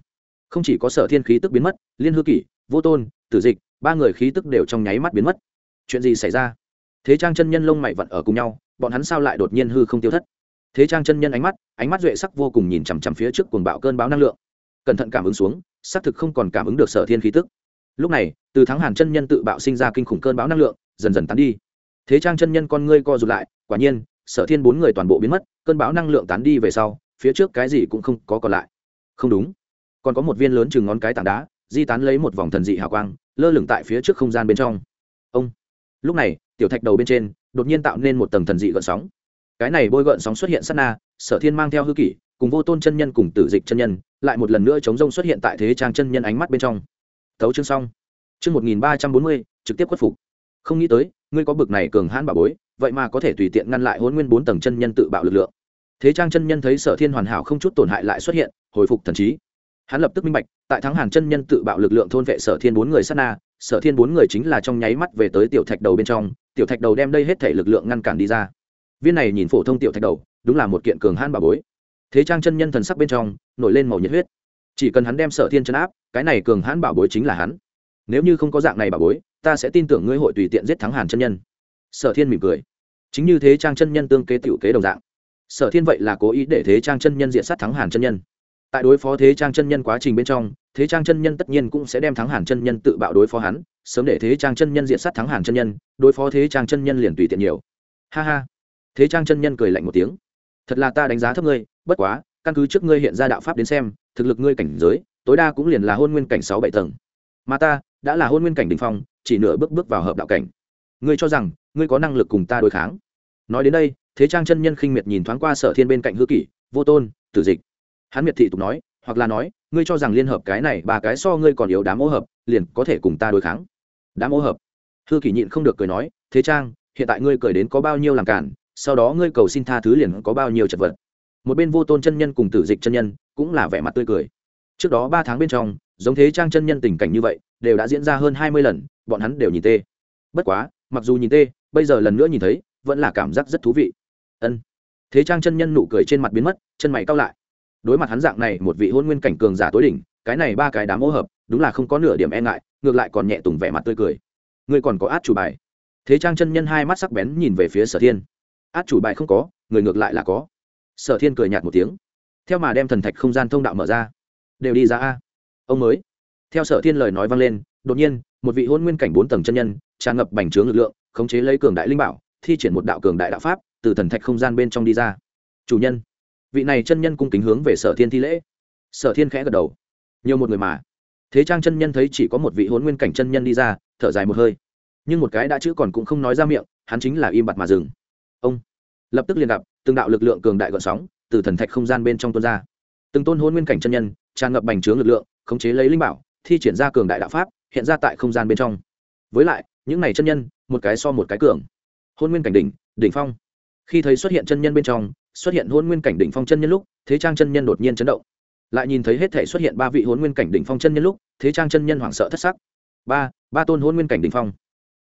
Không chỉ có sở thiên khí tức biến mất, liên hư kỷ, vô tôn, tử dịch, ba người khí tức đều trong nháy mắt biến mất. Chuyện gì xảy ra? Thế trang chân nhân lông mày vặn ở cùng nhau, bọn hắn sao lại đột nhiên hư không tiêu thất? Thế trang chân nhân ánh mắt ánh mắt duệ sắc vô cùng nhìn chằm chằm phía trước cuồng bạo cơn bão năng lượng. Cẩn thận cảm ứng xuống, xác thực không còn cảm ứng được sở thiên khí tức. Lúc này, từ thắng hàn chân nhân tự bạo sinh ra kinh khủng cơn bão năng lượng, dần dần tán đi. Thế trang chân nhân con ngươi co rụt lại, quả nhiên, sở thiên bốn người toàn bộ biến mất, cơn bão năng lượng tán đi về sau, phía trước cái gì cũng không có còn lại. Không đúng. Còn có một viên lớn chừng ngón cái tảng đá, di tán lấy một vòng thần dị hào quang, lơ lửng tại phía trước không gian bên trong. Ông. Lúc này, tiểu thạch đầu bên trên, đột nhiên tạo nên một tầng thần dị gợn sóng cái này bôi gợn sóng xuất hiện sát na, sở thiên mang theo hư kỷ, cùng vô tôn chân nhân cùng tử dịch chân nhân, lại một lần nữa chống rông xuất hiện tại thế trang chân nhân ánh mắt bên trong. Tấu chương xong. Chương một nghìn ba trăm bốn mươi, trực tiếp khuất phục. Không nghĩ tới, ngươi có bực này cường hãn bảo bối, vậy mà có thể tùy tiện ngăn lại hôn nguyên bốn tầng chân nhân tự bạo lực lượng. Thế trang chân nhân thấy sở thiên hoàn hảo không chút tổn hại lại xuất hiện, hồi phục thần trí. Hắn lập tức minh bạch, tại thắng hàn chân nhân tự bạo lực lượng thôn vệ sở thiên bốn người sát na, sở thiên bốn người chính là trong nháy mắt về tới tiểu thạch đầu bên trong, tiểu thạch đầu đem đây hết thể lực lượng ngăn cản đi ra viên này nhìn phổ thông tiểu thạch đầu, đúng là một kiện cường hãn bà bối. Thế trang chân nhân thần sắc bên trong, nổi lên màu nhiệt huyết. Chỉ cần hắn đem sở thiên chân áp, cái này cường hãn bảo bối chính là hắn. Nếu như không có dạng này bảo bối, ta sẽ tin tưởng ngươi hội tùy tiện giết thắng hàn chân nhân. Sở thiên mỉm cười. Chính như thế trang chân nhân tương kế tiểu kế đồng dạng. Sở thiên vậy là cố ý để thế trang chân nhân diện sát thắng hàn chân nhân. Tại đối phó thế trang chân nhân quá trình bên trong, thế trang chân nhân tất nhiên cũng sẽ đem thắng hàn chân nhân tự bạo đối phó hắn, sớm để thế trang chân nhân diện sát thắng hàn chân nhân, đối phó thế trang chân nhân liền tùy tiện nhiều. Ha ha thế trang chân nhân cười lạnh một tiếng. Thật là ta đánh giá thấp ngươi, bất quá, căn cứ trước ngươi hiện ra đạo pháp đến xem, thực lực ngươi cảnh giới, tối đa cũng liền là hôn nguyên cảnh sáu bảy tầng. Mà ta, đã là hôn nguyên cảnh đ ỉ n h phong, chỉ nửa bước bước vào hợp đạo cảnh. Ngươi cho rằng, ngươi có năng lực cùng ta đối kháng? Nói đến đây, thế trang chân nhân khinh miệt nhìn thoáng qua sở thiên bên cạnh hư kỷ, vô tôn, tử dịch. Hắn miệt thị tục nói, hoặc là nói, ngươi cho rằng liên hợp cái này ba cái so ngươi còn yếu đám ô hợp, liền có thể cùng ta đối kháng? Đám ô hợp? Hư kỷ nhịn không được cười nói, thế trang, hiện tại ngươi cười đến có bao nhiêu làm cản sau đó ngươi cầu xin tha thứ liền có bao nhiêu chật vật. Một bên vô tôn chân nhân cùng tử dịch chân nhân cũng là vẻ mặt tươi cười. Trước đó ba tháng bên trong, giống thế trang chân nhân tình cảnh như vậy, đều đã diễn ra hơn hai mươi lần, bọn hắn đều nhìn tê. Bất quá, mặc dù nhìn tê, bây giờ lần nữa nhìn thấy, vẫn là cảm giác rất thú vị. Ân. Thế trang chân nhân nụ cười trên mặt biến mất, chân mày cao lại. Đối mặt hắn dạng này một vị hôn nguyên cảnh cường giả tối đỉnh, cái này ba cái đám ô hợp, đúng là không có nửa điểm e ngại, ngược lại còn nhẹ tùng vẻ mặt tươi cười. Ngươi còn có át chủ bài. Thế trang chân nhân hai mắt sắc bén nhìn về phía sở thiên át chủ bài không có, người ngược lại là có. Sở thiên cười nhạt một tiếng. Theo mà đem thần thạch không gian thông đạo mở ra. Đều đi ra a. Ông mới. Theo sở thiên lời nói vang lên, đột nhiên, một vị hôn nguyên cảnh bốn tầng chân nhân, tràn ngập bành trướng lực lượng, khống chế lấy cường đại linh bảo, thi triển một đạo cường đại đạo pháp, từ thần thạch không gian bên trong đi ra. Chủ nhân. Vị này chân nhân cung kính hướng về sở thiên thi lễ. Sở thiên khẽ gật đầu. Nhiều một người mà. Thế trang chân nhân thấy chỉ có một vị hôn nguyên cảnh chân nhân đi ra, thở dài một hơi. Nhưng một cái đã chữ còn cũng không nói ra miệng, hắn chính là im bặt mà dừng ông. Lập tức liền gặp, từng đạo lực lượng cường đại gợn sóng từ thần thạch không gian bên trong tuôn ra. Từng tôn hôn nguyên cảnh chân nhân, tràn ngập bành trướng lực lượng, khống chế lấy linh bảo, thi triển ra cường đại đạo pháp, hiện ra tại không gian bên trong. Với lại, những này chân nhân, một cái so một cái cường. Hôn nguyên cảnh đỉnh đỉnh phong. Khi thấy xuất hiện chân nhân bên trong, xuất hiện hôn nguyên cảnh đỉnh phong chân nhân lúc, thế trang chân nhân đột nhiên chấn động. Lại nhìn thấy hết thể xuất hiện ba vị hôn nguyên cảnh đỉnh phong chân nhân lúc, thế trang chân nhân hoảng sợ thất sắc. Ba ba tôn hôn nguyên cảnh đỉnh phong.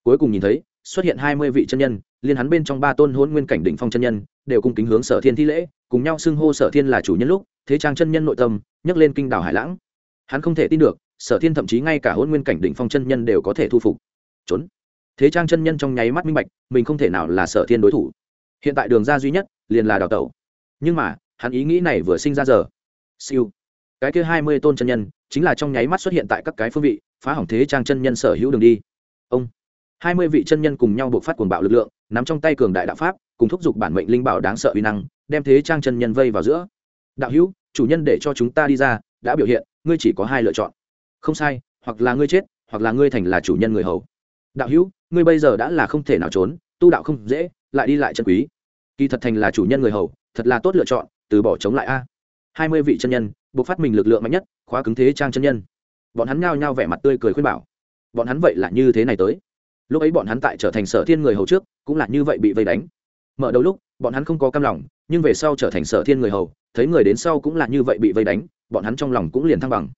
Cuối cùng nhìn thấy xuất hiện hai mươi vị chân nhân, liên hắn bên trong ba tôn hôn nguyên cảnh đỉnh phong chân nhân, đều cung kính hướng sở thiên thi lễ, cùng nhau xưng hô sở thiên là chủ nhân lúc, thế trang chân nhân nội tâm, nhấc lên kinh đảo hải lãng. Hắn không thể tin được, sở thiên thậm chí ngay cả hôn nguyên cảnh đỉnh phong chân nhân đều có thể thu phục. Trốn. Thế trang chân nhân trong nháy mắt minh bạch, mình không thể nào là sở thiên đối thủ. Hiện tại đường ra duy nhất, liền là đào tẩu. Nhưng mà, hắn ý nghĩ này vừa sinh ra giờ. Siêu. Cái kia hai mươi tôn chân nhân, chính là trong nháy mắt xuất hiện tại các cái phương vị, phá hỏng thế trang chân nhân sở hữu đường đi. Ông hai mươi vị chân nhân cùng nhau buộc phát cuồng bạo lực lượng, nắm trong tay cường đại đạo pháp, cùng thúc giục bản mệnh linh bảo đáng sợ uy năng, đem thế trang chân nhân vây vào giữa. Đạo hữu, chủ nhân để cho chúng ta đi ra, đã biểu hiện, ngươi chỉ có hai lựa chọn. Không sai, hoặc là ngươi chết, hoặc là ngươi thành là chủ nhân người hầu. Đạo hữu, ngươi bây giờ đã là không thể nào trốn, tu đạo không dễ, lại đi lại chân quý. Kỳ thật thành là chủ nhân người hầu, thật là tốt lựa chọn, từ bỏ chống lại a. Hai mươi vị chân nhân, buộc phát mình lực lượng mạnh nhất, khóa cứng thế trang chân nhân. Bọn hắn nhao nhao vẻ mặt tươi cười khuyên bảo. Bọn hắn vậy là như thế này tới lúc ấy bọn hắn tại trở thành sở thiên người hầu trước, cũng là như vậy bị vây đánh. Mở đầu lúc, bọn hắn không có cam lòng, nhưng về sau trở thành sở thiên người hầu, thấy người đến sau cũng là như vậy bị vây đánh, bọn hắn trong lòng cũng liền thăng bằng.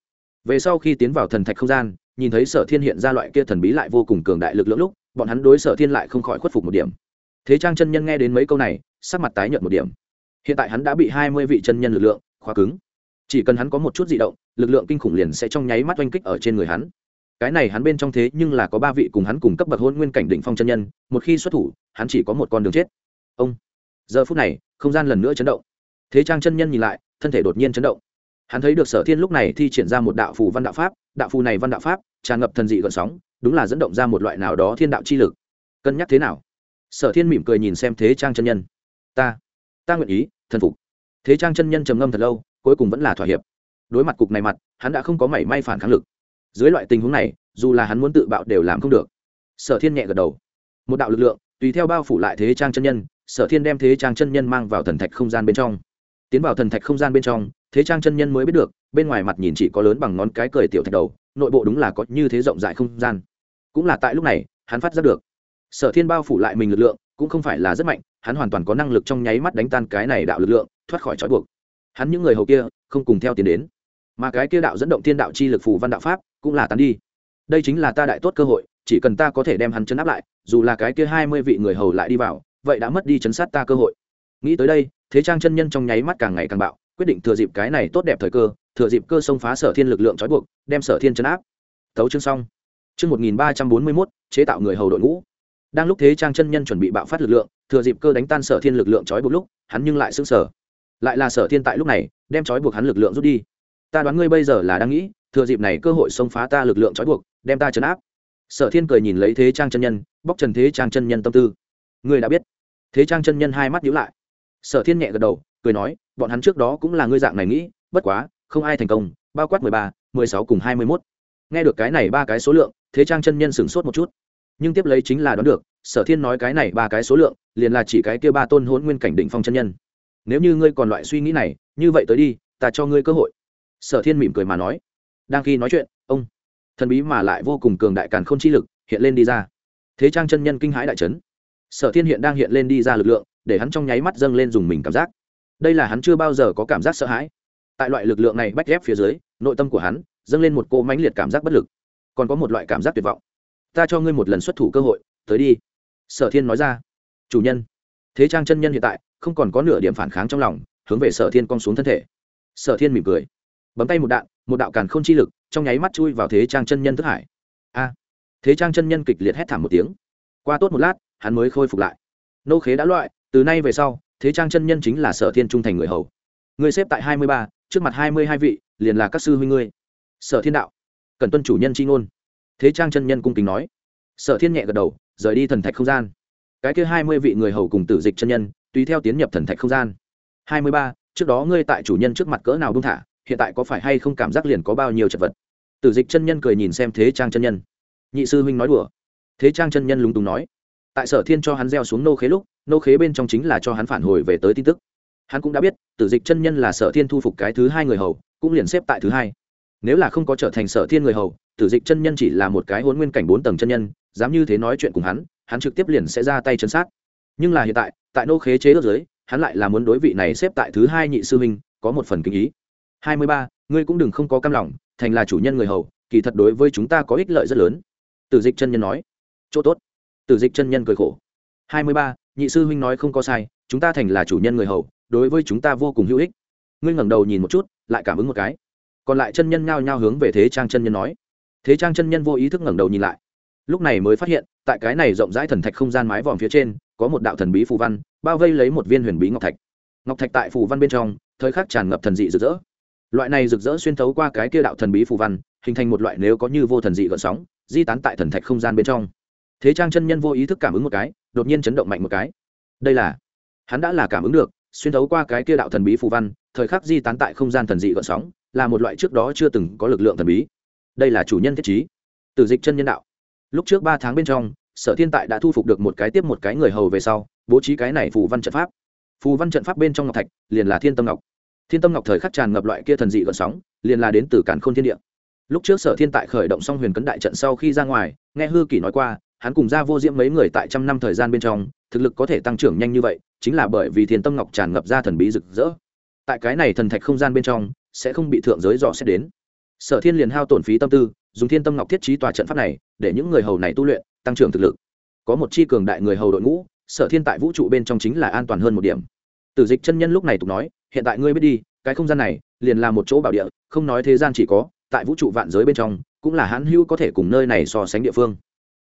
Về sau khi tiến vào thần thạch không gian, nhìn thấy sở thiên hiện ra loại kia thần bí lại vô cùng cường đại lực lượng lúc, bọn hắn đối sở thiên lại không khỏi khuất phục một điểm. Thế trang chân nhân nghe đến mấy câu này, sắc mặt tái nhợt một điểm. Hiện tại hắn đã bị hai mươi vị chân nhân lực lượng khóa cứng. Chỉ cần hắn có một chút di động, lực lượng kinh khủng liền sẽ trong nháy mắt oanh kích ở trên người hắn cái này hắn bên trong thế nhưng là có ba vị cùng hắn cùng cấp bậc hôn nguyên cảnh đỉnh phong chân nhân, một khi xuất thủ, hắn chỉ có một con đường chết. Ông. Giờ phút này, không gian lần nữa chấn động. Thế trang chân nhân nhìn lại, thân thể đột nhiên chấn động. Hắn thấy được sở thiên lúc này thi triển ra một đạo phù văn đạo pháp, đạo phù này văn đạo pháp, tràn ngập thần dị gợn sóng, đúng là dẫn động ra một loại nào đó thiên đạo chi lực. Cân nhắc thế nào? Sở thiên mỉm cười nhìn xem thế trang chân nhân. Ta ta nguyện ý, thần phục. Thế trang chân nhân trầm ngâm thật lâu, cuối cùng vẫn là thỏa hiệp. Đối mặt cục này mặt, hắn đã không có mảy may phản kháng lực dưới loại tình huống này, dù là hắn muốn tự bạo đều làm không được. Sở thiên nhẹ gật đầu. Một đạo lực lượng, tùy theo bao phủ lại thế trang chân nhân, sở thiên đem thế trang chân nhân mang vào thần thạch không gian bên trong. Tiến vào thần thạch không gian bên trong, thế trang chân nhân mới biết được, bên ngoài mặt nhìn chỉ có lớn bằng ngón cái cười tiểu thạch đầu, nội bộ đúng là có như thế rộng rãi không gian. Cũng là tại lúc này, hắn phát giác được. Sở thiên bao phủ lại mình lực lượng, cũng không phải là rất mạnh, hắn hoàn toàn có năng lực trong nháy mắt đánh tan cái này đạo lực lượng, thoát khỏi trói buộc. Hắn những người hầu kia, không cùng theo tiến đến. Mà cái kia đạo dẫn động thiên đạo chi lực phù văn đạo pháp cũng là tán đi. Đây chính là ta đại tốt cơ hội, chỉ cần ta có thể đem hắn chấn áp lại, dù là cái kia hai mươi vị người hầu lại đi vào, vậy đã mất đi chấn sát ta cơ hội. Nghĩ tới đây, thế trang chân nhân trong nháy mắt càng ngày càng bạo, quyết định thừa dịp cái này tốt đẹp thời cơ, thừa dịp cơ sông phá sở thiên lực lượng trói buộc, đem sở thiên chấn áp. Thấu chương xong. Chương một nghìn ba trăm bốn mươi mốt, chế tạo người hầu đội ngũ. Đang lúc thế trang chân nhân chuẩn bị bạo phát lực lượng, thừa dịp cơ đánh tan sở thiên lực lượng trói buộc lúc, hắn nhưng lại xứng sở lại là sở thiên tại lúc này, đem trói buộc hắn lực lượng rút đi. Ta đoán ngươi bây giờ là đang nghĩ thừa dịp này cơ hội xông phá ta lực lượng trói buộc, đem ta chấn áp. Sở thiên cười nhìn lấy thế trang chân nhân, bóc trần thế trang chân nhân tâm tư. Ngươi đã biết. Thế trang chân nhân hai mắt nhíu lại. Sở thiên nhẹ gật đầu, cười nói, bọn hắn trước đó cũng là ngươi dạng này nghĩ, bất quá, không ai thành công, bao quát mười ba, mười sáu cùng hai mươi mốt. Nghe được cái này ba cái số lượng, thế trang chân nhân sửng sốt một chút. Nhưng tiếp lấy chính là đoán được, sở thiên nói cái này ba cái số lượng, liền là chỉ cái kia ba tôn hôn nguyên cảnh định phong chân nhân. Nếu như ngươi còn loại suy nghĩ này, như vậy tới đi, ta cho ngươi cơ hội. Sở thiên mỉm cười mà nói đang khi nói chuyện, ông thần bí mà lại vô cùng cường đại càn k h ô n chi lực hiện lên đi ra. Thế trang chân nhân kinh hãi đại trấn sở thiên hiện đang hiện lên đi ra lực lượng, để hắn trong nháy mắt dâng lên dùng mình cảm giác. Đây là hắn chưa bao giờ có cảm giác sợ hãi. Tại loại lực lượng này bách ghép phía dưới, nội tâm của hắn dâng lên một cô mãnh liệt cảm giác bất lực. Còn có một loại cảm giác tuyệt vọng. Ta cho ngươi một lần xuất thủ cơ hội, tới đi. Sở thiên nói ra. Chủ nhân. Thế trang chân nhân hiện tại không còn có nửa điểm phản kháng trong lòng, hướng về sở thiên cong xuống thân thể. Sở thiên mỉm cười. Bấm tay một đạn một đạo càn k h ô n chi lực, trong nháy mắt chui vào thế trang chân nhân thức hải. A! Thế trang chân nhân kịch liệt hét thảm một tiếng. Qua tốt một lát, hắn mới khôi phục lại. Nô khế đã loại, từ nay về sau, thế trang chân nhân chính là sở thiên trung thành người hầu. Người xếp tại hai mươi ba, trước mặt hai mươi hai vị, liền là các sư huynh ngươi. Sở thiên đạo cần tuân chủ nhân c h i ngôn. Thế trang chân nhân cung kính nói. Sở thiên nhẹ gật đầu, rời đi thần thạch không gian. Cái kia hai mươi vị người hầu cùng tử dịch chân nhân, tùy theo tiến nhập thần thạch không gian. Hai mươi ba, trước đó ngươi tại chủ nhân trước mặt cỡ nào buông thả? Hiện tại có phải hay không cảm giác liền có bao nhiêu chật vật? Tử dịch chân nhân cười nhìn xem thế trang chân nhân. Nhị sư huynh nói đùa. Thế trang chân nhân lúng túng nói. Tại sở thiên cho hắn gieo xuống nô khế lúc, nô khế bên trong chính là cho hắn phản hồi về tới tin tức. Hắn cũng đã biết, tử dịch chân nhân là sở thiên thu phục cái thứ hai người hầu, cũng liền xếp tại thứ hai. Nếu là không có trở thành sở thiên người hầu, tử dịch chân nhân chỉ là một cái hôn nguyên cảnh bốn tầng chân nhân, dám như thế nói chuyện cùng hắn hắn trực tiếp liền sẽ ra tay chân sát. Nhưng là hiện tại tại nô khế chế ước giới, hắn lại là muốn đối vị này xếp tại thứ hai nhị sư huynh, có một phần kinh ý hai mươi ba, ngươi cũng đừng không có cam lòng, thành là chủ nhân người hầu, kỳ thật đối với chúng ta có ích lợi rất lớn. Tử dịch chân nhân nói. Chỗ tốt. Tử dịch chân nhân cười khổ. hai mươi ba, nhị sư huynh nói không có sai, chúng ta thành là chủ nhân người hầu, đối với chúng ta vô cùng hữu ích. Ngươi ngẩng đầu nhìn một chút, lại cảm ứng một cái. Còn lại chân nhân nhao nhao hướng về thế trang chân nhân nói. Thế trang chân nhân vô ý thức ngẩng đầu nhìn lại. Lúc này mới phát hiện, tại cái này rộng rãi thần thạch không gian mái vòm phía trên, có một đạo thần bí phù văn, bao vây lấy một viên huyền bí ngọc thạch. Ngọc thạch tại phù văn bên trong, thời khắc tràn ngập thần dị rực rỡ loại này rực rỡ xuyên thấu qua cái kia đạo thần bí phù văn, hình thành một loại nếu có như vô thần dị gợn sóng, di tán tại thần thạch không gian bên trong. Thế trang chân nhân vô ý thức cảm ứng một cái, đột nhiên chấn động mạnh một cái. Đây là, hắn đã là cảm ứng được, xuyên thấu qua cái kia đạo thần bí phù văn, thời khắc di tán tại không gian thần dị gợn sóng, là một loại trước đó chưa từng có lực lượng thần bí. Đây là chủ nhân thiết trí. Từ dịch chân nhân đạo. Lúc trước ba tháng bên trong, sở thiên tại đã thu phục được một cái tiếp một cái người hầu về sau, bố trí cái này phù văn trận pháp. Phù văn trận pháp bên trong ngọc thạch, liền là thiên tâm ngọc thiên tâm ngọc thời khắc tràn ngập loại kia thần dị gợn sóng, liền là đến từ cản khôn thiên địa. Lúc trước sở thiên tại khởi động xong huyền cấn đại trận sau khi ra ngoài, nghe hư kỷ nói qua, hắn cùng ra vô diễm mấy người tại trăm năm thời gian bên trong, thực lực có thể tăng trưởng nhanh như vậy, chính là bởi vì thiên tâm ngọc tràn ngập ra thần bí rực rỡ. Tại cái này thần thạch không gian bên trong, sẽ không bị thượng giới dò xét đến. Sở thiên liền hao tổn phí tâm tư, dùng thiên tâm ngọc thiết trí tòa trận pháp này, để những người hầu này tu luyện, tăng trưởng thực lực. Có một chi cường đại người hầu đội ngũ, sở thiên tại vũ trụ bên trong chính là an toàn hơn một điểm tử dịch chân nhân lúc này tục nói, hiện tại ngươi biết đi, cái không gian này liền là một chỗ bảo địa, không nói thế gian chỉ có, tại vũ trụ vạn giới bên trong, cũng là hãn hữu có thể cùng nơi này so sánh địa phương.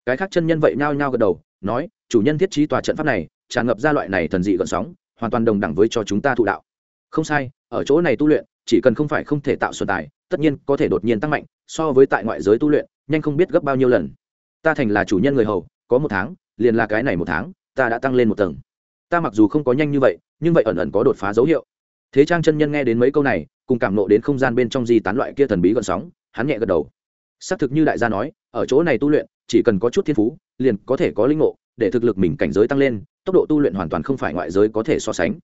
Cái khác chân nhân vậy nhao nhao gật đầu, nói, chủ nhân thiết trí tòa trận pháp này, tràn ngập ra loại này thần dị gợn sóng, hoàn toàn đồng đẳng với cho chúng ta thụ đạo. Không sai, ở chỗ này tu luyện, chỉ cần không phải không thể tạo xuân tài, tất nhiên có thể đột nhiên tăng mạnh, so với tại ngoại giới tu luyện, nhanh không biết gấp bao nhiêu lần. Ta thành là chủ nhân người hầu, có một tháng, liền là cái này một tháng, ta đã tăng lên một tầng ta mặc dù không có nhanh như vậy, nhưng vậy ẩn ẩn có đột phá dấu hiệu. Thế trang chân nhân nghe đến mấy câu này, cùng cảm nộ đến không gian bên trong di tán loại kia thần bí gọn sóng, hắn nhẹ gật đầu. Xác thực như đại gia nói, ở chỗ này tu luyện, chỉ cần có chút thiên phú, liền có thể có linh ngộ, để thực lực mình cảnh giới tăng lên, tốc độ tu luyện hoàn toàn không phải ngoại giới có thể so sánh.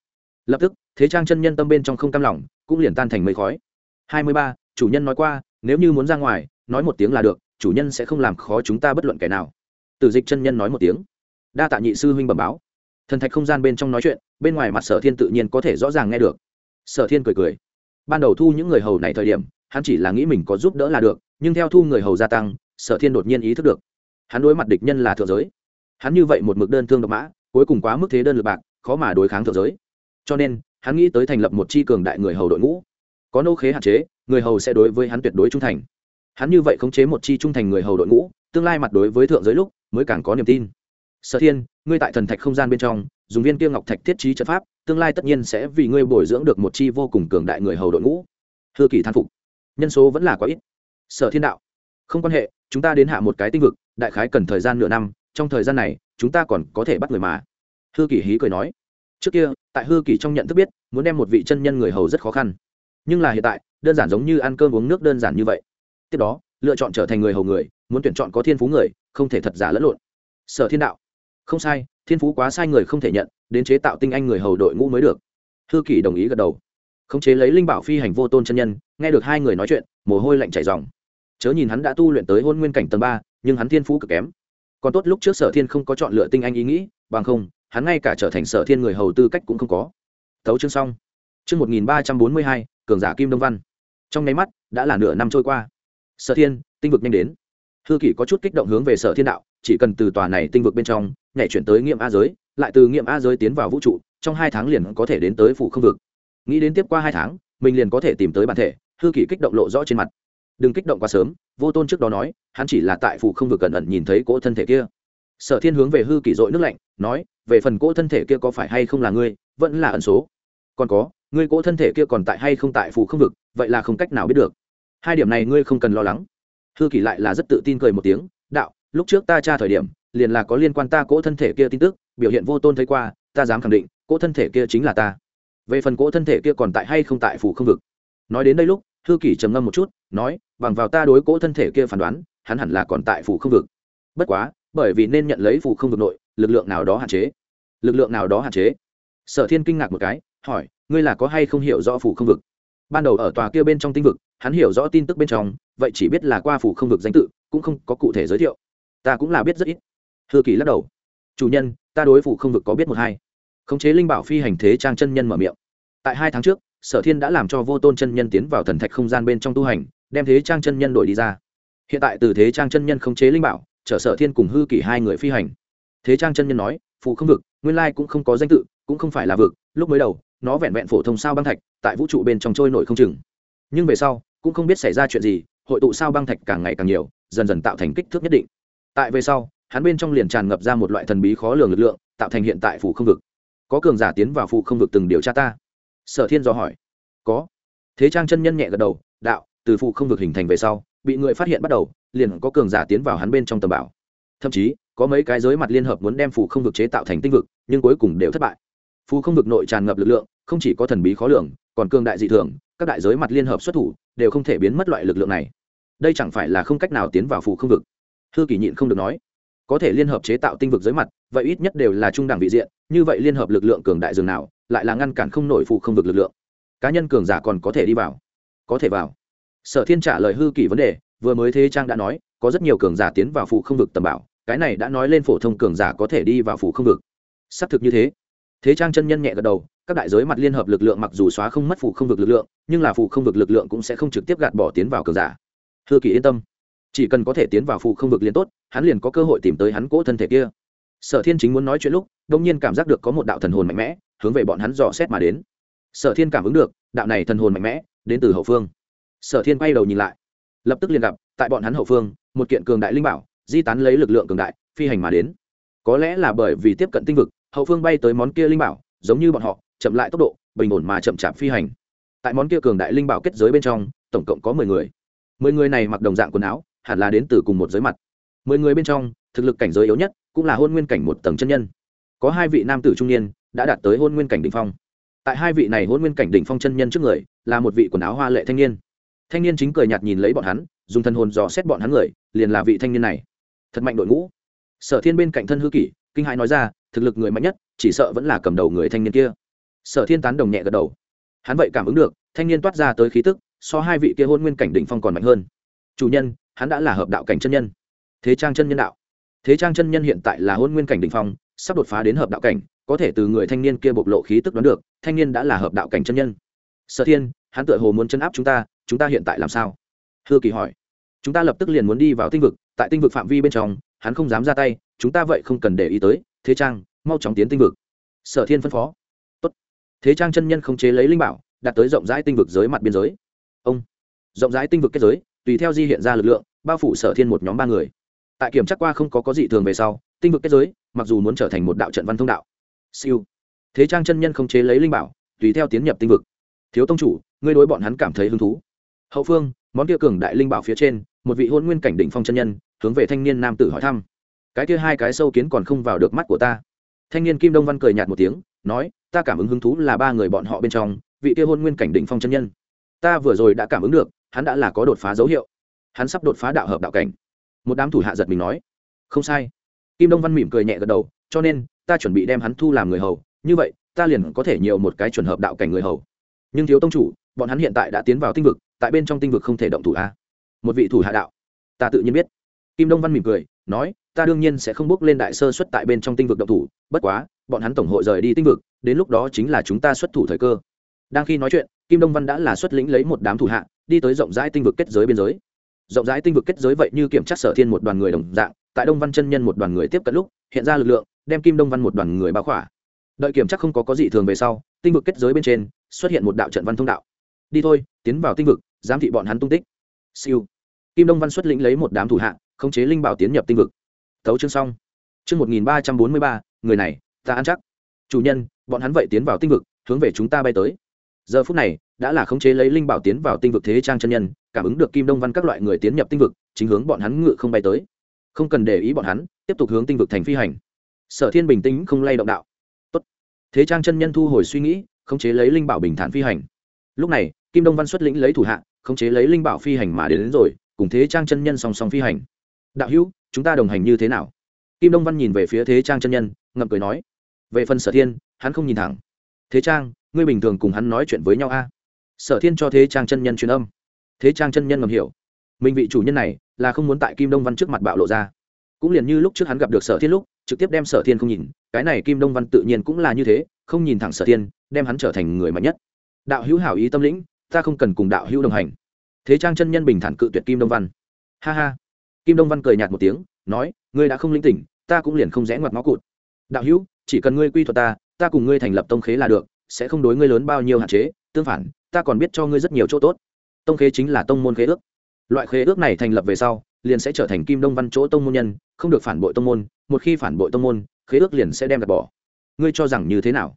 Lập tức, thế trang chân nhân tâm bên trong không cam lòng, cũng liền tan thành mây khói. Hai mươi ba, chủ nhân nói qua, nếu như muốn ra ngoài, nói một tiếng là được, chủ nhân sẽ không làm khó chúng ta bất luận kẻ nào. Tử dịch chân nhân nói một tiếng. Đa tạ nhị sư huynh bẩm báo thần thạch không gian bên trong nói chuyện, bên ngoài mặt sở thiên tự nhiên có thể rõ ràng nghe được. Sở thiên cười cười. Ban đầu thu những người hầu này thời điểm, hắn chỉ là nghĩ mình có giúp đỡ là được, nhưng theo thu người hầu gia tăng, sở thiên đột nhiên ý thức được. Hắn đối mặt địch nhân là thượng giới. Hắn như vậy một mực đơn thương độc mã, cuối cùng quá mức thế đơn lượt bạc, khó mà đối kháng thượng giới. Cho nên, hắn nghĩ tới thành lập một c h i cường đại người hầu đội ngũ. Có nô khế hạn chế, người hầu sẽ đối với hắn tuyệt đối trung thành. Hắn như vậy khống chế một chi trung thành người hầu đội ngũ, tương lai mặt đối với thượng giới lúc, mới càng có niềm tin sở thiên, ngươi tại thần thạch không gian bên trong, dùng viên kia ngọc thạch thiết trí trận pháp, tương lai tất nhiên sẽ vì ngươi bồi dưỡng được một chi vô cùng cường đại người hầu đội ngũ. Hư kỳ than phục. Nhân số vẫn là quá ít. Sở thiên đạo. Không quan hệ, chúng ta đến hạ một cái tinh vực, đại khái cần thời gian nửa năm, trong thời gian này, chúng ta còn có thể bắt người mà. Hư kỳ hí cười nói. Trước kia, tại hư kỳ trong nhận thức biết, muốn đem một vị chân nhân người hầu rất khó khăn. Nhưng là hiện tại, đơn giản giống như ăn cơm uống nước đơn giản như vậy. Tiếp đó, lựa chọn trở thành người hầu người, muốn tuyển chọn có thiên phú người, không thể thật giả lẫn lộn. Sở thiên đạo không sai, thiên phú quá sai người không thể nhận, đến chế tạo tinh anh người hầu đội ngũ mới được. Thư kỷ đồng ý gật đầu. Khống chế lấy linh bảo phi hành vô tôn chân nhân, nghe được hai người nói chuyện, mồ hôi lạnh chảy dòng chớ nhìn hắn đã tu luyện tới hôn nguyên cảnh tầng ba, nhưng hắn thiên phú cực kém. Còn tốt lúc trước sở thiên không có chọn lựa tinh anh ý nghĩ, bằng không, hắn ngay cả trở thành sở thiên người hầu tư cách cũng không có. Thấu chương xong. Chương một nghìn ba trăm bốn mươi hai, cường giả kim đông văn. Trong nháy mắt, đã là nửa năm trôi qua. Sở thiên, tinh vực nhanh đến. Hư kỷ có chút kích động hướng về sở thiên đạo chỉ cần từ tòa này tinh vực bên trong, nhảy chuyển tới nghiệm a giới, lại từ nghiệm a giới tiến vào vũ trụ, trong hai tháng liền có thể đến tới phủ không vực. Nghĩ đến tiếp qua hai tháng, mình liền có thể tìm tới bản thể, hư kỷ kích động lộ rõ trên mặt. Đừng kích động quá sớm, vô tôn trước đó nói, hắn chỉ là tại phủ không vực cẩn ẩn nhìn thấy cỗ thân thể kia. Sở thiên hướng về hư kỷ dội nước lạnh, nói, về phần cỗ thân thể kia có phải hay không là ngươi, vẫn là ẩn số. Còn có, ngươi cỗ thân thể kia còn tại hay không tại phủ không vực, vậy là không cách nào biết được. Hai điểm này ngươi không cần lo lắng. Hư kỷ lại là rất tự tin cười một tiếng, đạo lúc trước ta tra thời điểm, liền là có liên quan ta cỗ thân thể kia tin tức, biểu hiện vô tôn thấy qua, ta dám khẳng định, cỗ thân thể kia chính là ta. Về phần cỗ thân thể kia còn tại hay không tại phủ không vực. Nói đến đây lúc, thư kỷ trầm ngâm một chút, nói, bằng vào ta đối cỗ thân thể kia phán đoán, hắn hẳn là còn tại phủ không vực. Bất quá, bởi vì nên nhận lấy phủ không vực nội, lực lượng nào đó hạn chế. Lực lượng nào đó hạn chế. Sở thiên kinh ngạc một cái, hỏi, ngươi là có hay không hiểu rõ phủ không vực? Ban đầu ở tòa kia bên trong tinh vực, hắn hiểu rõ tin tức bên trong, vậy chỉ biết là qua phủ không vực danh tự, cũng không có cụ thể giới thiệu ta cũng là biết rất ít. Hư kỳ lắc đầu. Chủ nhân, ta đối phụ không vực có biết một hai. Khống chế linh bảo phi hành thế trang chân nhân mở miệng. Tại hai tháng trước, sở thiên đã làm cho vô tôn chân nhân tiến vào thần thạch không gian bên trong tu hành, đem thế trang chân nhân đổi đi ra. Hiện tại từ thế trang chân nhân khống chế linh bảo, chở sở thiên cùng hư kỷ hai người phi hành. Thế trang chân nhân nói phụ không vực, nguyên lai cũng không có danh tự, cũng không phải là vực, lúc mới đầu, nó vẹn vẹn phổ thông sao băng thạch, tại vũ trụ bên trong trôi nổi không chừng. Nhưng về sau, cũng không biết xảy ra chuyện gì, hội tụ sao băng thạch càng ngày càng nhiều, dần dần tạo thành kích thước nhất định tại về sau, hắn bên trong liền tràn ngập ra một loại thần bí khó lường lực lượng, tạo thành hiện tại phủ không vực. Có cường giả tiến vào phủ không vực từng điều tra ta. Sở thiên do hỏi. Có. Thế trang chân nhân nhẹ gật đầu, đạo, từ phủ không vực hình thành về sau, bị người phát hiện bắt đầu, liền có cường giả tiến vào hắn bên trong tầm bảo. Thậm chí, có mấy cái giới mặt liên hợp muốn đem phủ không vực chế tạo thành tinh vực, nhưng cuối cùng đều thất bại. Phù không vực nội tràn ngập lực lượng, không chỉ có thần bí khó lường, còn cường đại dị thường, các đại giới mặt liên hợp xuất thủ, đều không thể biến mất loại lực lượng này. Đây chẳng phải là không cách nào tiến vào phù không vực hư kỷ nhịn không được nói. Có thể liên hợp chế tạo tinh vực giới mặt, vậy ít nhất đều là trung đẳng vị diện, như vậy liên hợp lực lượng cường đại dường nào, lại là ngăn cản không nổi phụ không vực lực lượng. Cá nhân cường giả còn có thể đi vào. Có thể vào. Sở thiên trả lời hư kỷ vấn đề, vừa mới thế trang đã nói, có rất nhiều cường giả tiến vào phụ không vực tầm bảo, cái này đã nói lên phổ thông cường giả có thể đi vào phụ không vực. Xác thực như thế. Thế trang chân nhân nhẹ gật đầu, các đại giới mặt liên hợp lực lượng mặc dù xóa không mất phụ không vực lực lượng, nhưng là phụ không vực lực lượng cũng sẽ không trực tiếp gạt bỏ tiến vào cường giả. Hư kỳ yên tâm chỉ cần có thể tiến vào phụ không vực liền tốt, hắn liền có cơ hội tìm tới hắn cỗ thân thể kia. Sở thiên chính muốn nói chuyện lúc đông nhiên cảm giác được có một đạo thần hồn mạnh mẽ, hướng về bọn hắn dò xét mà đến. Sở thiên cảm ứng được, đạo này thần hồn mạnh mẽ, đến từ hậu phương. Sở thiên quay đầu nhìn lại, lập tức liền gặp, tại bọn hắn hậu phương, một kiện cường đại linh bảo, di tán lấy lực lượng cường đại, phi hành mà đến. Có lẽ là bởi vì tiếp cận tinh vực, hậu phương bay tới món kia linh bảo, giống như bọn họ, chậm lại tốc độ, bình ổn mà chậm chạp phi hành. Tại món kia cường đại linh bảo kết giới bên trong, tổng cộng có mười người. Mười người này mặc đồng dạng quần áo hẳn là đến từ cùng một giới mặt. Mười người bên trong, thực lực cảnh giới yếu nhất cũng là hôn nguyên cảnh một tầng chân nhân. Có hai vị nam tử trung niên đã đạt tới hôn nguyên cảnh đ ỉ n h phong. Tại hai vị này hôn nguyên cảnh đ ỉ n h phong chân nhân trước người là một vị quần áo hoa lệ thanh niên. Thanh niên chính cười nhạt nhìn lấy bọn hắn, dùng thân hồn dò xét bọn hắn người, liền là vị thanh niên này. Thật mạnh đội ngũ. Sở thiên bên cạnh thân hư kỷ, kinh hãi nói ra, thực lực người mạnh nhất, chỉ sợ vẫn là cầm đầu người thanh niên kia. Sở thiên tán đồng nhẹ gật đầu. Hắn vậy cảm ứng được, thanh niên toát ra tới khí tức, so hai vị kia hôn nguyên cảnh đỉnh phong còn mạnh hơn. Chủ nhân hắn đã là hợp đạo cảnh chân nhân. Thế trang chân nhân đạo. Thế trang chân nhân hiện tại là hôn nguyên cảnh đỉnh phong, sắp đột phá đến hợp đạo cảnh, có thể từ người thanh niên kia bộc lộ khí tức đoán được, thanh niên đã là hợp đạo cảnh chân nhân. Sở thiên, hắn tựa hồ muốn chân áp chúng ta chúng ta hiện tại làm sao? Hư kỳ hỏi. Chúng ta lập tức liền muốn đi vào tinh vực, tại tinh vực phạm vi bên trong, hắn không dám ra tay, chúng ta vậy không cần để ý tới, thế trang, mau chóng tiến tinh vực. Sở thiên phân phó. Thế trang chân nhân không chế lấy linh bảo đạt tới rộng rãi tinh vực giới mặt biên giới. Ông. Rộng rãi tinh vực kết giới tùy theo di hiện ra lực lượng, bao phủ sở thiên một nhóm ba người. Tại kiểm tra qua không có có gì thường về sau, tinh vực kết giới, mặc dù muốn trở thành một đạo trận văn thông đạo. Siêu. Thế trang chân nhân không chế lấy linh bảo, tùy theo tiến nhập tinh vực. Thiếu tông chủ, ngươi đối bọn hắn cảm thấy hứng thú. Hậu phương, món kia cường đại linh bảo phía trên, một vị hôn nguyên cảnh đỉnh phong chân nhân, hướng về thanh niên nam tử hỏi thăm. Cái kia hai cái sâu kiến còn không vào được mắt của ta. Thanh niên kim đông văn cười nhạt một tiếng, nói, ta cảm ứng hứng thú là ba người bọn họ bên trong, vị kia hôn nguyên cảnh đỉnh phong chân nhân. Ta vừa rồi đã cảm ứng được hắn đã là có đột phá dấu hiệu. Hắn sắp đột phá đạo hợp đạo cảnh. Một đám thủ hạ giật mình nói, không sai. Kim đông văn mỉm cười nhẹ gật đầu, cho nên, ta chuẩn bị đem hắn thu làm người hầu. Như vậy, ta liền có thể nhiều một cái chuẩn hợp đạo cảnh người hầu. Nhưng thiếu tông chủ, bọn hắn hiện tại đã tiến vào tinh vực, tại bên trong tinh vực không thể động thủ a. Một vị thủ hạ đạo, ta tự nhiên biết. Kim đông văn mỉm cười, nói, ta đương nhiên sẽ không bước lên đại sơ xuất tại bên trong tinh vực động thủ, bất quá, bọn hắn tổng hội rời đi tinh vực, đến lúc đó chính là chúng ta xuất thủ thời cơ. Đang khi nói chuyện, kim đông văn đã là xuất lĩnh lấy một đám thủ hạ đi tới rộng rãi tinh vực kết giới biên giới. Rộng rãi tinh vực kết giới vậy như kiểm tra sở thiên một đoàn người đồng dạng, tại đông văn chân nhân một đoàn người tiếp cận lúc, hiện ra lực lượng, đem kim đông văn một đoàn người bao khỏa. Đợi kiểm tra không có có gì thường về sau, tinh vực kết giới bên trên, xuất hiện một đạo trận văn thông đạo. Đi thôi, tiến vào tinh vực, giám thị bọn hắn tung tích. Siêu. Kim đông văn xuất lĩnh lấy một đám thủ hạ, khống chế linh bảo tiến nhập tinh vực. Tấu chương xong. Chương một nghìn ba trăm bốn mươi ba, người này, ta ăn chắc. Chủ nhân, bọn hắn vậy tiến vào tinh vực, hướng về chúng ta bay tới giờ phút này đã là khống chế lấy linh bảo tiến vào tinh vực thế trang chân nhân cảm ứng được kim đông văn các loại người tiến nhập tinh vực chính hướng bọn hắn ngự không bay tới. Không cần để ý bọn hắn tiếp tục hướng tinh vực thành phi hành. Sở thiên bình tĩnh không lay động đạo. Tốt. thế trang chân nhân thu hồi suy nghĩ khống chế lấy linh bảo bình thản phi hành. Lúc này kim đông văn xuất lĩnh lấy thủ hạ khống chế lấy linh bảo phi hành mà đến, đến rồi cùng thế trang chân nhân song song phi hành. Đạo hữu chúng ta đồng hành như thế nào? Kim đông văn nhìn về phía thế trang chân nhân ngậm cười nói. Về phần sở thiên hắn không nhìn thẳng. Thế trang ngươi bình thường cùng hắn nói chuyện với nhau a. Sở thiên cho thế trang chân nhân truyền âm. Thế trang chân nhân ngầm hiểu. Mình vị chủ nhân này là không muốn tại kim đông văn trước mặt bạo lộ ra. Cũng liền như lúc trước hắn gặp được sở thiên lúc, trực tiếp đem sở thiên không nhìn. Cái này kim đông văn tự nhiên cũng là như thế, không nhìn thẳng sở thiên, đem hắn trở thành người mạnh nhất. Đạo hữu hảo ý tâm lĩnh, ta không cần cùng đạo hữu đồng hành. Thế trang chân nhân bình thản cự tuyệt kim đông văn. Ha ha. Kim đông văn cười nhạt một tiếng, nói, ngươi đã không linh tỉnh, ta cũng liền không rẽ ngoặt ngó cụt. Đạo hữu, chỉ cần ngươi quy thuật ta ta cùng ngươi thành lập tông khế là được sẽ không đối ngươi lớn bao nhiêu hạn chế, tương phản, ta còn biết cho ngươi rất nhiều chỗ tốt. Tông khế chính là tông môn khế ước. Loại khế ước này thành lập về sau, liền sẽ trở thành kim đông văn chỗ tông môn nhân, không được phản bội tông môn, một khi phản bội tông môn, khế ước liền sẽ đem gạt bỏ. Ngươi cho rằng như thế nào?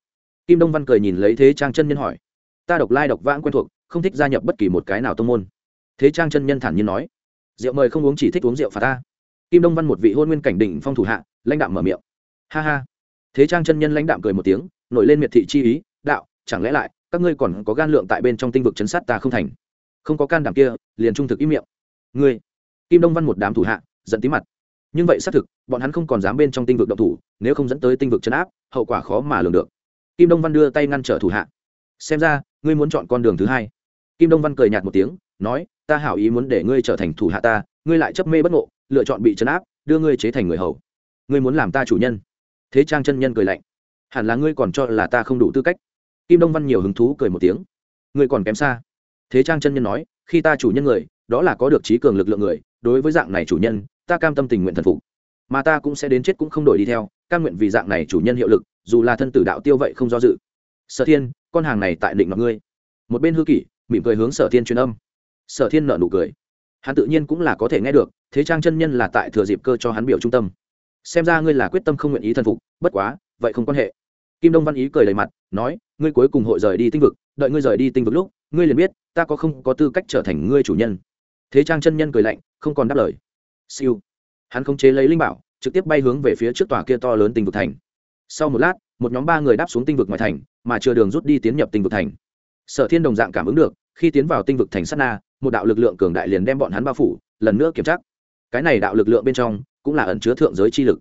Kim đông văn cười nhìn lấy thế trang chân nhân hỏi. Ta độc lai độc vãng quen thuộc, không thích gia nhập bất kỳ một cái nào tông môn. Thế trang chân nhân thản nhiên nói. Rượu mời không uống chỉ thích uống rượu phạt ta. Kim đông văn một vị hôn nguyên cảnh đỉnh phong thủ hạ, lãnh đạm mở miệng. Ha ha. Thế trang chân nhân lãnh đạm cười một tiếng, nổi lên miệt thị chi ý chẳng lẽ lại, các ngươi còn có gan lượng tại bên trong tinh vực chấn sát ta không thành? Không có can đảm kia, liền trung thực ý miệng. Ngươi, kim đông văn một đám thủ hạ, giận tí mặt. Nhưng vậy xác thực, bọn hắn không còn dám bên trong tinh vực động thủ, nếu không dẫn tới tinh vực chấn áp, hậu quả khó mà lường được. Kim đông văn đưa tay ngăn trở thủ hạ. Xem ra, ngươi muốn chọn con đường thứ hai. Kim đông văn cười nhạt một tiếng, nói, ta hảo ý muốn để ngươi trở thành thủ hạ ta, ngươi lại chấp mê bất ngộ, lựa chọn bị chấn áp, đưa ngươi chế thành người hầu. Ngươi muốn làm ta chủ nhân. Thế trang chân nhân cười lạnh, hẳn là ngươi còn cho là ta không đủ tư cách kim đông văn nhiều hứng thú cười một tiếng. Người còn kém xa. Thế trang chân nhân nói, khi ta chủ nhân người, đó là có được trí cường lực lượng người, đối với dạng này chủ nhân, ta cam tâm tình nguyện thần phục. Mà ta cũng sẽ đến chết cũng không đổi đi theo, cam nguyện vì dạng này chủ nhân hiệu lực, dù là thân tử đạo tiêu vậy không do dự. Sở thiên, con hàng này tại định mọi ngươi. Một bên hư kỷ, mỉm cười hướng sở thiên truyền âm. Sở thiên nợ nụ cười. Hắn tự nhiên cũng là có thể nghe được, thế trang chân nhân là tại thừa dịp cơ cho hắn biểu trung tâm. Xem ra ngươi là quyết tâm không nguyện ý thần phục, bất quá, vậy không quan hệ. Kim đông văn ý cười đầy mặt, nói ngươi cuối cùng hội rời đi tinh vực, đợi ngươi rời đi tinh vực lúc, ngươi liền biết, ta có không có tư cách trở thành ngươi chủ nhân. Thế trang chân nhân cười lạnh, không còn đáp lời. Siêu. Hắn không chế lấy linh bảo, trực tiếp bay hướng về phía trước tòa kia to lớn tinh vực thành. Sau một lát, một nhóm ba người đáp xuống tinh vực ngoài thành, mà chưa đường rút đi tiến nhập tinh vực thành. Sở thiên đồng dạng cảm ứng được, khi tiến vào tinh vực thành sát na, một đạo lực lượng cường đại liền đem bọn hắn bao phủ, lần nữa kiểm tra. Cái này đạo lực lượng bên trong, cũng là ẩn chứa thượng giới chi lực.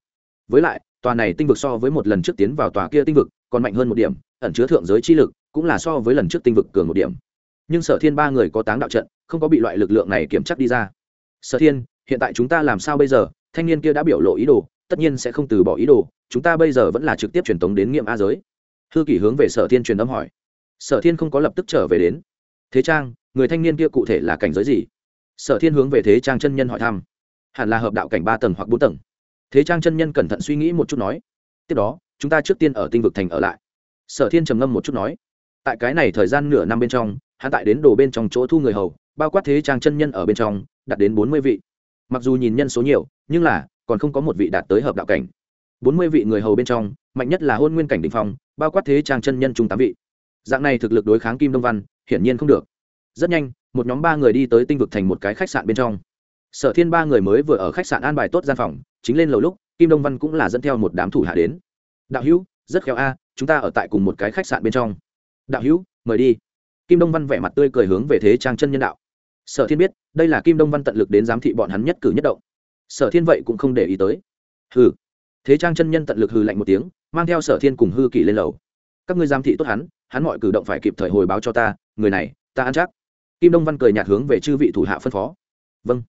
Với lại, tòa này tinh vực so với một lần trước tiến vào tòa kia tinh vực, còn mạnh hơn một điểm ẩn chứa thượng giới chi lực, cũng là so với lần trước tinh vực cường một điểm. Nhưng sở thiên ba người có táng đạo trận, không có bị loại lực lượng này kiểm chắc đi ra. Sở thiên, hiện tại chúng ta làm sao bây giờ? Thanh niên kia đã biểu lộ ý đồ, tất nhiên sẽ không từ bỏ ý đồ, chúng ta bây giờ vẫn là trực tiếp truyền tống đến nghiệm a giới. Thư kỷ hướng về sở thiên truyền âm hỏi. Sở thiên không có lập tức trở về đến. Thế trang, người thanh niên kia cụ thể là cảnh giới gì? Sở thiên hướng về thế trang chân nhân hỏi thăm. Hẳn là hợp đạo cảnh ba tầng hoặc bốn tầng. Thế trang chân nhân cẩn thận suy nghĩ một chút nói. Tiếp đó, chúng ta trước tiên ở tinh vực thành ở lại sở thiên trầm ngâm một chút nói, tại cái này thời gian nửa năm bên trong, hắn tại đến đồ bên trong chỗ thu người hầu, bao quát thế trang chân nhân ở bên trong, đạt đến bốn mươi vị. Mặc dù nhìn nhân số nhiều, nhưng là, còn không có một vị đạt tới hợp đạo cảnh. Bốn mươi vị người hầu bên trong, mạnh nhất là hôn nguyên cảnh đình phong, bao quát thế trang chân nhân chung tám vị. Dạng này thực lực đối kháng kim đông văn, hiển nhiên không được. Rất nhanh, một nhóm ba người đi tới tinh vực thành một cái khách sạn bên trong. Sở thiên ba người mới vừa ở khách sạn an bài tốt gian phòng, chính lên lầu lúc, kim đông văn cũng là dẫn theo một đám thủ hạ đến. Đạo hữu, rất khéo a chúng ta ở tại cùng một cái khách sạn bên trong. Đạo hữu, mời đi. Kim đông văn vẻ mặt tươi cười hướng về thế trang chân nhân đạo. Sở thiên biết, đây là kim đông văn tận lực đến giám thị bọn hắn nhất cử nhất động. Sở thiên vậy cũng không để ý tới. Hừ. Thế trang chân nhân tận lực hừ lạnh một tiếng, mang theo sở thiên cùng hư kỷ lên lầu. Các ngươi giám thị tốt hắn hắn mọi cử động phải kịp thời hồi báo cho ta, người này, ta ăn chắc. Kim đông văn cười nhạt hướng về chư vị thủ hạ phân phó. Vâng.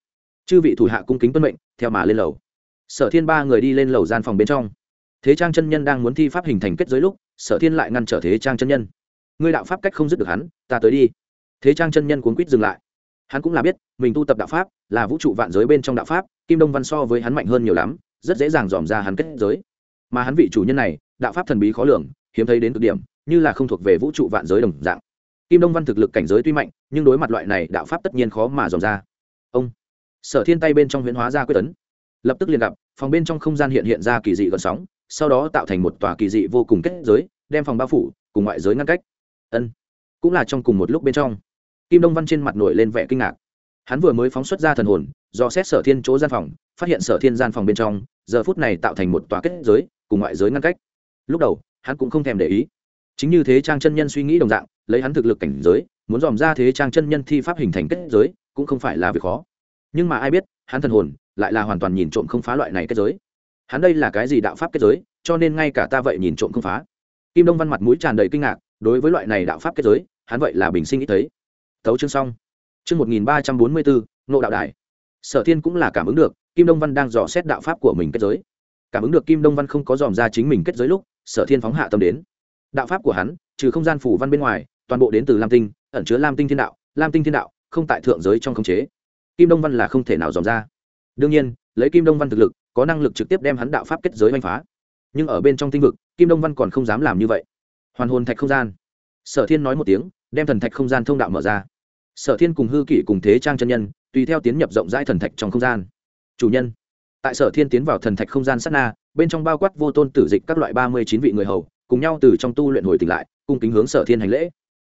Chư vị thủ hạ cung kính tuân mệnh, theo mà lên lầu. Sở thiên ba người đi lên lầu gian phòng bên trong thế trang chân nhân đang muốn thi pháp hình thành kết giới lúc, sở thiên lại ngăn trở thế trang chân nhân. Ngươi đạo pháp cách không dứt được hắn, ta tới đi. Thế trang chân nhân cuốn quýt dừng lại. Hắn cũng là biết, mình tu tập đạo pháp, là vũ trụ vạn giới bên trong đạo pháp, kim đông văn so với hắn mạnh hơn nhiều lắm, rất dễ dàng dòm ra hắn kết giới. Mà hắn vị chủ nhân này, đạo pháp thần bí khó lường, hiếm thấy đến cực điểm, như là không thuộc về vũ trụ vạn giới đồng dạng. Kim đông văn thực lực cảnh giới tuy mạnh, nhưng đối mặt loại này, đạo pháp tất nhiên khó mà dòm ra. Ông. Sở thiên tay bên trong huyễn hóa ra quyết tấn lập tức liền gặp, phòng bên trong không gian hiện hiện ra kỳ dị gần sóng sau đó tạo thành một tòa kỳ dị vô cùng kết giới, đem phòng bao phủ, cùng ngoại giới ngăn cách. Ân, cũng là trong cùng một lúc bên trong. Kim đông văn trên mặt nổi lên vẻ kinh ngạc. Hắn vừa mới phóng xuất ra thần hồn, do xét sở thiên chỗ gian phòng, phát hiện sở thiên gian phòng bên trong, giờ phút này tạo thành một tòa kết giới, cùng ngoại giới ngăn cách. Lúc đầu, hắn cũng không thèm để ý. Chính như thế trang chân nhân suy nghĩ đồng dạng, lấy hắn thực lực cảnh giới, muốn dòm ra thế trang chân nhân thi pháp hình thành kết giới, cũng không phải là việc khó. Nhưng mà ai biết, hắn thần hồn lại là hoàn toàn nhìn trộm không phá loại này kết giới hắn đây là cái gì đạo pháp kết giới, cho nên ngay cả ta vậy nhìn trộm không phá. Kim đông văn mặt mũi tràn đầy kinh ngạc, đối với loại này đạo pháp kết giới, hắn vậy là bình sinh ít thấy. Thấu chương xong. Chương một nghìn ba trăm bốn mươi bốn nộ đạo đài. Sở thiên cũng là cảm ứng được, kim đông văn đang dò xét đạo pháp của mình kết giới. Cảm ứng được kim đông văn không có dòm ra chính mình kết giới lúc, sở thiên phóng hạ tâm đến. Đạo pháp của hắn, trừ không gian phủ văn bên ngoài, toàn bộ đến từ lam tinh, ẩn chứa lam tinh thiên đạo, lam tinh thiên đạo không tại thượng giới trong khống chế. Kim đông văn là không thể nào dòm ra. Đương nhiên, lấy kim đông văn thực lực có năng lực trực tiếp đem hắn đạo pháp kết giới oanh phá. Nhưng ở bên trong tinh vực, kim đông văn còn không dám làm như vậy. Hoàn hồn thạch không gian. Sở thiên nói một tiếng, đem thần thạch không gian thông đạo mở ra. Sở thiên cùng hư kỷ cùng thế trang chân nhân, tùy theo tiến nhập rộng rãi thần thạch trong không gian. Chủ nhân. Tại sở thiên tiến vào thần thạch không gian sát na, bên trong bao quát vô tôn tử dịch các loại ba mươi chín vị người hầu, cùng nhau từ trong tu luyện hồi tỉnh lại, cung kính hướng sở thiên hành lễ.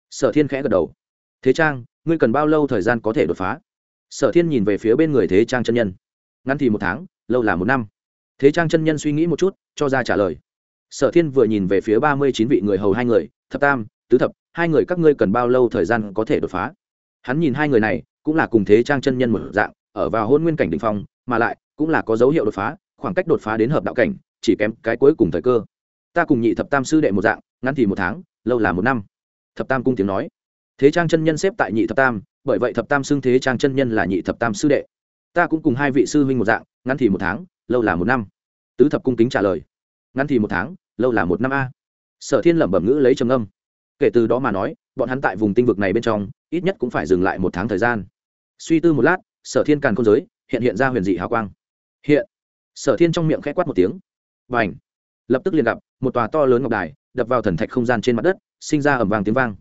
Sở thiên khẽ gật đầu. Thế trang, ngươi cần bao lâu thời gian có thể đột phá? Sở thiên nhìn về phía bên người thế trang chân nhân. Ngắn thì một tháng lâu là một năm. Thế trang chân nhân suy nghĩ một chút, cho ra trả lời. Sở thiên vừa nhìn về phía ba mươi chín vị người hầu hai người, thập tam, tứ thập, hai người các ngươi cần bao lâu thời gian có thể đột phá? Hắn nhìn hai người này, cũng là cùng thế trang chân nhân một dạng, ở vào hôn nguyên cảnh đ ỉ n h phong, mà lại, cũng là có dấu hiệu đột phá, khoảng cách đột phá đến hợp đạo cảnh, chỉ kém cái cuối cùng thời cơ. Ta cùng nhị thập tam sư đệ một dạng, ngắn thì một tháng, lâu là một năm. Thập tam cung tiếng nói. Thế trang chân nhân xếp tại nhị thập tam, bởi vậy thập tam xưng thế trang chân nhân là nhị thập tam sư đệ ta cũng cùng hai vị sư huynh một dạng, ngắn thì một tháng, lâu là một năm. Tứ thập cung kính trả lời. Ngắn thì một tháng, lâu là một năm a. Sở thiên lẩm bẩm ngữ lấy trầm âm kể từ đó mà nói, bọn hắn tại vùng tinh vực này bên trong, ít nhất cũng phải dừng lại một tháng thời gian. Suy tư một lát, sở thiên càn không giới, hiện hiện ra huyền dị hào quang. Hiện. Sở thiên trong miệng k h ẽ quát một tiếng. Và ảnh lập tức liền gặp, một tòa to lớn ngọc đài, đập vào thần thạch không gian trên mặt đất, sinh ra ẩm vàng tiếng vang.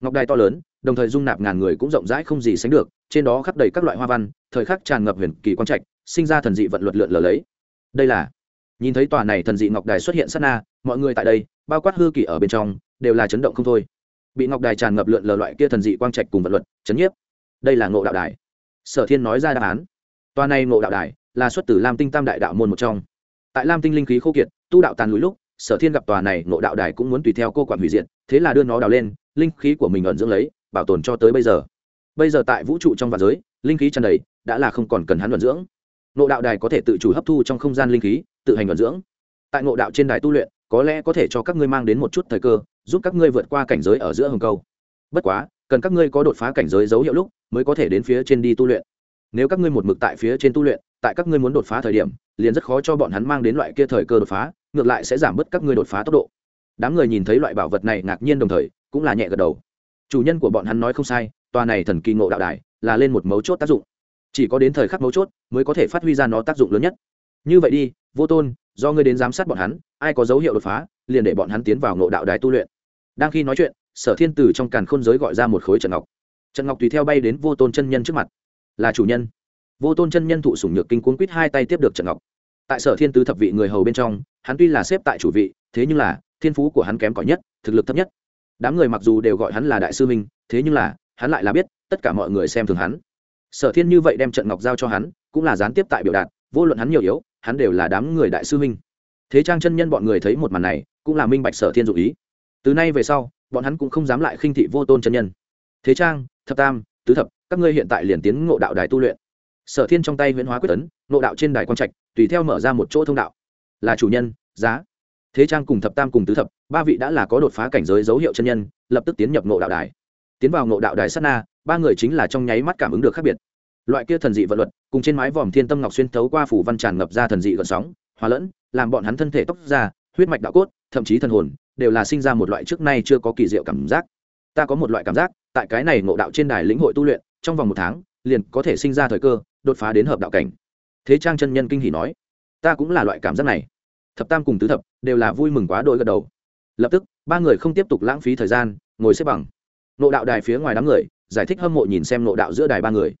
Ngọc đài to lớn đồng thời dung nạp ngàn người cũng rộng rãi không gì sánh được, trên đó khắp đầy các loại hoa văn, thời khắc tràn ngập huyền kỳ quang trạch, sinh ra thần dị vận luật lượn lờ lấy. Đây là, nhìn thấy tòa này thần dị ngọc đài xuất hiện sát na, mọi người tại đây, bao quát hư kỳ ở bên trong, đều là chấn động không thôi. Bị ngọc đài tràn ngập lượn lờ loại kia thần dị quang trạch cùng vận luật, chấn nhiếp. Đây là ngộ đạo đài. Sở thiên nói ra đáp án. Tòa này ngộ đạo đài là xuất từ lam tinh tam đại đạo môn một trong. Tại lam tinh linh khí khô kiệt, tu đạo tàn lùi lúc, sở thiên gặp tòa này ngộ đạo đài cũng muốn tùy theo cô quản hủy diệt, thế là đưa nó đào lên, linh khí của mình ẩn dưỡng lấy bảo tồn cho tới bây giờ. Bây giờ tại vũ trụ trong vạn giới, linh khí tràn đầy, đã là không còn cần hắn luận dưỡng. Ngộ đạo đài có thể tự chủ hấp thu trong không gian linh khí, tự hành luận dưỡng. Tại ngộ đạo trên đài tu luyện, có lẽ có thể cho các ngươi mang đến một chút thời cơ, giúp các ngươi vượt qua cảnh giới ở giữa hồng câu. Bất quá, cần các ngươi có đột phá cảnh giới dấu hiệu lúc, mới có thể đến phía trên đi tu luyện. Nếu các ngươi một mực tại phía trên tu luyện, tại các ngươi muốn đột phá thời điểm, liền rất khó cho bọn hắn mang đến loại kia thời cơ đột phá, ngược lại sẽ giảm bớt các ngươi đột phá tốc độ. Đám người nhìn thấy loại bảo vật này ngạc nhiên đồng thời, cũng là nhẹ gật đầu chủ nhân của bọn hắn nói không sai, tòa này thần kỳ ngộ đạo đài là lên một mấu chốt tác dụng. Chỉ có đến thời khắc mấu chốt mới có thể phát huy ra nó tác dụng lớn nhất. Như vậy đi, vô tôn, do ngươi đến giám sát bọn hắn, ai có dấu hiệu đột phá, liền để bọn hắn tiến vào ngộ đạo đài tu luyện. Đang khi nói chuyện, sở thiên từ trong càn khôn giới gọi ra một khối trận ngọc. Trận ngọc tùy theo bay đến vô tôn chân nhân trước mặt. Là chủ nhân. Vô tôn chân nhân thụ sủng nhược kinh cuốn quýt hai tay tiếp được trận ngọc. Tại sở thiên tứ thập vị người hầu bên trong, hắn tuy là xếp tại chủ vị, thế nhưng là thiên phú của hắn kém cỏi nhất, thực lực thấp nhất đám người mặc dù đều gọi hắn là đại sư minh, thế nhưng là, hắn lại là biết, tất cả mọi người xem thường hắn. Sở thiên như vậy đem trận ngọc giao cho hắn, cũng là gián tiếp tại biểu đạt, vô luận hắn nhiều yếu, hắn đều là đám người đại sư minh. Thế trang chân nhân bọn người thấy một màn này, cũng là minh bạch sở thiên dụ ý. Từ nay về sau, bọn hắn cũng không dám lại khinh thị vô tôn chân nhân. Thế trang, thập tam, tứ thập, các ngươi hiện tại liền tiến ngộ đạo đài tu luyện. Sở thiên trong tay huyễn hóa quyết tấn, ngộ đạo trên đài quan trạch, tùy theo mở ra một chỗ thông đạo. Là chủ nhân, giá thế trang cùng thập tam cùng tứ thập, ba vị đã là có đột phá cảnh giới dấu hiệu chân nhân, lập tức tiến nhập ngộ đạo đài. Tiến vào ngộ đạo đài sát na, ba người chính là trong nháy mắt cảm ứng được khác biệt. Loại kia thần dị vận luật, cùng trên mái vòm thiên tâm ngọc xuyên thấu qua phủ văn tràn ngập ra thần dị gợn sóng, hòa lẫn, làm bọn hắn thân thể tóc ra, huyết mạch đạo cốt, thậm chí thần hồn, đều là sinh ra một loại trước nay chưa có kỳ diệu cảm giác. Ta có một loại cảm giác, tại cái này ngộ đạo trên đài lĩnh hội tu luyện, trong vòng một tháng, liền có thể sinh ra thời cơ, đột phá đến hợp đạo cảnh. Thế trang chân nhân kinh hỉ nói, ta cũng là loại cảm giác này thập tam cùng tứ thập, đều là vui mừng quá đội gật đầu. Lập tức, ba người không tiếp tục lãng phí thời gian, ngồi xếp bằng. Nộ đạo đài phía ngoài đám người, giải thích hâm mộ nhìn xem nộ đạo giữa đài ba người.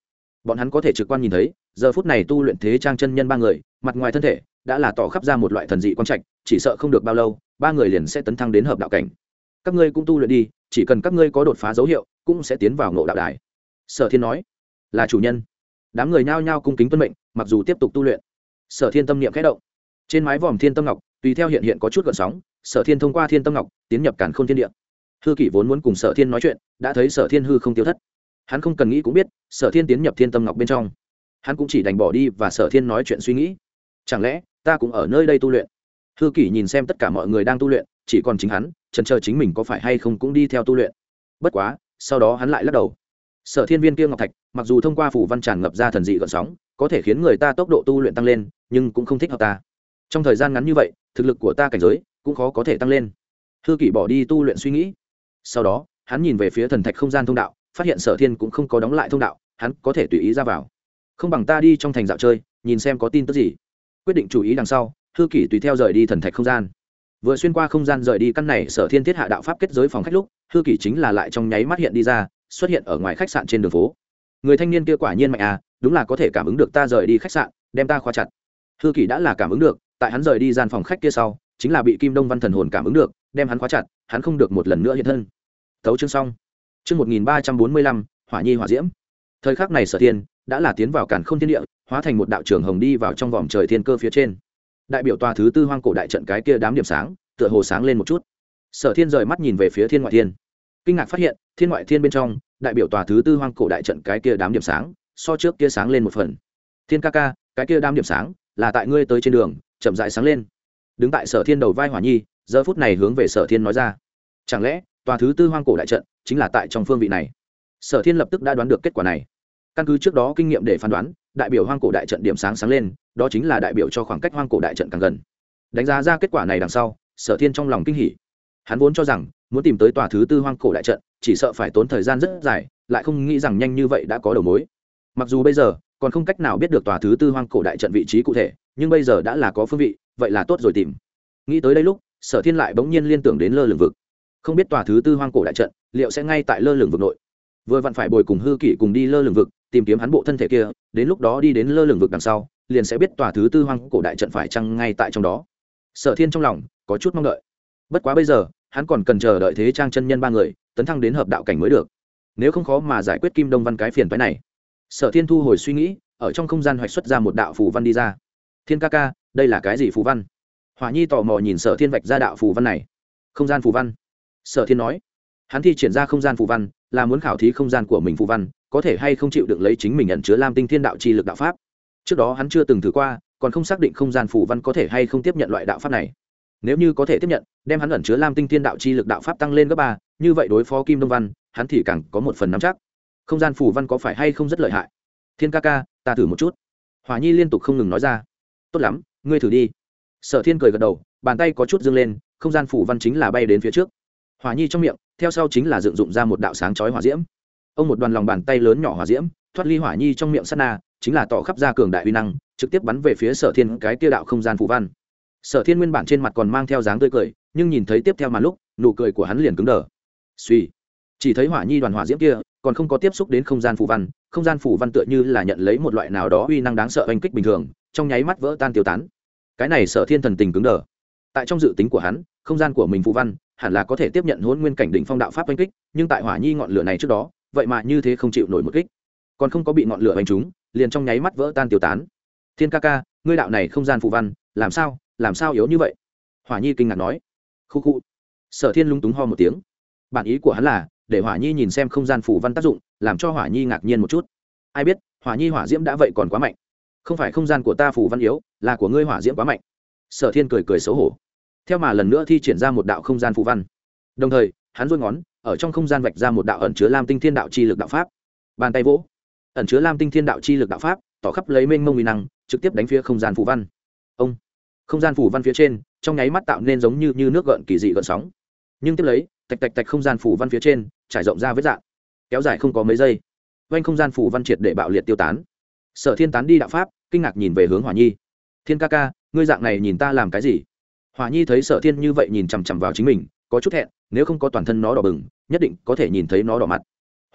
Bọn hắn có thể trực quan nhìn thấy, giờ phút này tu luyện thế trang chân nhân ba người, mặt ngoài thân thể, đã là tỏ khắp ra một loại thần dị quan trạch, chỉ sợ không được bao lâu, ba người liền sẽ tấn thăng đến hợp đạo cảnh. Các ngươi cũng tu luyện đi, chỉ cần các ngươi có đột phá dấu hiệu, cũng sẽ tiến vào ngộ đạo đài. Sở thiên nói, là chủ nhân. Đám người nhao nhao cung kính tuân mệnh, mặc dù tiếp tục tu luyện. Sở thiên tâm niệm khẽ động trên mái vòm thiên tâm ngọc, tùy theo hiện hiện có chút gợn sóng, sở thiên thông qua thiên tâm ngọc, tiến nhập cản k h ô n thiên địa. Hư kỷ vốn muốn cùng sở thiên nói chuyện, đã thấy sở thiên hư không tiêu thất. Hắn không cần nghĩ cũng biết, sở thiên tiến nhập thiên tâm ngọc bên trong. Hắn cũng chỉ đành bỏ đi và sở thiên nói chuyện suy nghĩ. Chẳng lẽ, ta cũng ở nơi đây tu luyện? Hư kỷ nhìn xem tất cả mọi người đang tu luyện, chỉ còn chính hắn trần chờ chính mình có phải hay không cũng đi theo tu luyện. Bất quá, sau đó hắn lại lắc đầu. Sở thiên viên kia ngọc thạch, mặc dù thông qua phủ văn tràn ngập ra thần dị gợn sóng, có thể khiến người ta tốc độ tu luyện tăng lên, nhưng cũng không thích hợp ta trong thời gian ngắn như vậy, thực lực của ta cảnh giới cũng khó có thể tăng lên. Hư kỷ bỏ đi tu luyện suy nghĩ. Sau đó, hắn nhìn về phía thần thạch không gian thông đạo, phát hiện sở thiên cũng không có đóng lại thông đạo, hắn có thể tùy ý ra vào. Không bằng ta đi trong thành dạo chơi, nhìn xem có tin tức gì. Quyết định chú ý đằng sau, hư kỷ tùy theo rời đi thần thạch không gian. Vừa xuyên qua không gian rời đi căn này, sở thiên thiết hạ đạo pháp kết giới phòng khách lúc, hư kỷ chính là lại trong nháy mắt hiện đi ra, xuất hiện ở ngoài khách sạn trên đường phố. Người thanh niên kia quả nhiên mạnh à đúng là có thể cảm ứng được ta rời đi khách sạn, đem ta khóa chặt. Hư kỷ đã là cảm ứng được tại hắn rời đi gian phòng khách kia sau, chính là bị kim đông văn thần hồn cảm ứng được, đem hắn khóa chặt, hắn không được một lần nữa hiện thân. Thấu chương xong. Chương một nghìn ba trăm bốn mươi lăm, hỏa nhi hỏa diễm. Thời khắc này sở thiên đã là tiến vào cản không thiên địa, hóa thành một đạo trường hồng đi vào trong vòng trời thiên cơ phía trên. Đại biểu tòa thứ tư hoang cổ đại trận cái kia đám điểm sáng, tựa hồ sáng lên một chút. Sở thiên rời mắt nhìn về phía thiên ngoại thiên. Kinh ngạc phát hiện, thiên ngoại thiên bên trong, đại biểu tòa thứ tư hoang cổ đại trận cái kia đám điểm sáng, so trước kia sáng lên một phần. Thiên ca ca, cái kia đám điểm sáng là tại ngươi tới trên đường chậm dại sáng lên. Đứng tại sở thiên đầu vai hỏa nhi, giờ phút này hướng về sở thiên nói ra. Chẳng lẽ, tòa thứ tư hoang cổ đại trận chính là tại trong phương vị này? Sở thiên lập tức đã đoán được kết quả này. Căn cứ trước đó kinh nghiệm để phán đoán, đại biểu hoang cổ đại trận điểm sáng sáng lên, đó chính là đại biểu cho khoảng cách hoang cổ đại trận càng gần. Đánh giá ra kết quả này đằng sau, sở thiên trong lòng kinh hỉ. Hắn vốn cho rằng, muốn tìm tới tòa thứ tư hoang cổ đại trận, chỉ sợ phải tốn thời gian rất dài, lại không nghĩ rằng nhanh như vậy đã có đầu mối. Mặc dù bây giờ, còn không cách nào biết được tòa thứ tư hoang cổ đại trận vị trí cụ thể nhưng bây giờ đã là có phương vị, vậy là tốt rồi tìm. Nghĩ tới đây lúc, sở thiên lại bỗng nhiên liên tưởng đến lơ lường vực. Không biết tòa thứ tư hoang cổ đại trận, liệu sẽ ngay tại lơ lường vực nội? Vừa vặn phải bồi cùng hư kỷ cùng đi lơ lường vực, tìm kiếm hắn bộ thân thể kia, đến lúc đó đi đến lơ lường vực đằng sau, liền sẽ biết tòa thứ tư hoang cổ đại trận phải chăng ngay tại trong đó. Sở thiên trong lòng có chút mong đợi. Bất quá bây giờ, hắn còn cần chờ đợi thế trang chân nhân ba người, tấn thăng đến hợp đạo cảnh mới được. Nếu không khó mà giải quyết kim đông văn cái phiền phái này. Sở thiên thu hồi suy nghĩ, ở trong không gian hoạch xuất ra một đạo phù văn đi ra thiên ca ca, đây là cái gì phù văn? Hỏa nhi tò mò nhìn sở thiên vạch ra đạo phù văn này. Không gian phù văn. Sở thiên nói, hắn thi triển ra không gian phù văn, là muốn khảo thí không gian của mình phù văn, có thể hay không chịu được lấy chính mình nhận chứa lam tinh thiên đạo chi lực đạo pháp. Trước đó hắn chưa từng thử qua, còn không xác định không gian phù văn có thể hay không tiếp nhận loại đạo pháp này. Nếu như có thể tiếp nhận, đem hắn ẩn chứa lam tinh thiên đạo chi lực đạo pháp tăng lên gấp ba, như vậy đối phó kim đông văn, hắn thì càng có một phần nắm chắc. Không gian phù văn có phải hay không rất lợi hại? Thiên ca ca, ta thử một chút. Hòa nhi liên tục không ngừng nói ra tốt lắm, ngươi thử đi. Sở thiên cười gật đầu, bàn tay có chút dâng lên, không gian phủ văn chính là bay đến phía trước. Hỏa nhi trong miệng, theo sau chính là dựng dụng ra một đạo sáng chói hỏa diễm. Ông một đoàn lòng bàn tay lớn nhỏ hỏa diễm, thoát ly hỏa nhi trong miệng sắt na, chính là tỏ khắp ra cường đại uy năng, trực tiếp bắn về phía sở thiên cái tiêu đạo không gian phủ văn. Sở thiên nguyên bản trên mặt còn mang theo dáng tươi cười, nhưng nhìn thấy tiếp theo màn lúc, nụ cười của hắn liền cứng đờ. Suy chỉ thấy hỏa nhi đoàn hỏa diễm kia còn không có tiếp xúc đến không gian phủ văn, không gian phủ văn tựa như là nhận lấy một loại nào đó uy năng đáng sợ oanh kích bình thường, trong nháy mắt vỡ tan tiêu tán. Cái này sở thiên thần tình cứng đờ. Tại trong dự tính của hắn, không gian của mình phủ văn hẳn là có thể tiếp nhận hôn nguyên cảnh đỉnh phong đạo pháp oanh kích, nhưng tại hỏa nhi ngọn lửa này trước đó, vậy mà như thế không chịu nổi một kích. Còn không có bị ngọn lửa oanh chúng liền trong nháy mắt vỡ tan tiêu tán. Thiên ca ca, ngươi đạo này không gian phủ văn, làm sao làm sao yếu như vậy? Hỏa nhi kinh ngạc nói. Khu khu. Sở thiên lung túng ho một tiếng. Bản ý của hắn là để hỏa nhi nhìn xem không gian phủ văn tác dụng làm cho hỏa nhi ngạc nhiên một chút. Ai biết hỏa nhi hỏa diễm đã vậy còn quá mạnh. Không phải không gian của ta phủ văn yếu là của ngươi hỏa diễm quá mạnh. Sở thiên cười cười xấu hổ. Theo mà lần nữa thi triển ra một đạo không gian phủ văn. Đồng thời hắn dôi ngón ở trong không gian vạch ra một đạo ẩn chứa lam tinh thiên đạo chi lực đạo pháp. Bàn tay vỗ. Ẩn chứa lam tinh thiên đạo chi lực đạo pháp tỏ khắp lấy mênh mông uy năng trực tiếp đánh phía không gian phủ văn. Ông. Không gian phủ văn phía trên trong nháy mắt tạo nên giống như, như nước gợn kỳ dị gợn sóng. Nhưng tiếp lấy tạch tạch tạch không gian phủ văn phía trên trải rộng ra vết dạng, kéo dài không có mấy giây. Quanh không gian phủ văn triệt để bạo liệt tiêu tán. Sở thiên tán đi đạo pháp, kinh ngạc nhìn về hướng hỏa nhi. Thiên ca ca, ngươi dạng này nhìn ta làm cái gì? Hỏa nhi thấy sở thiên như vậy nhìn chằm chằm vào chính mình, có chút hẹn nếu không có toàn thân nó đỏ bừng, nhất định có thể nhìn thấy nó đỏ mặt.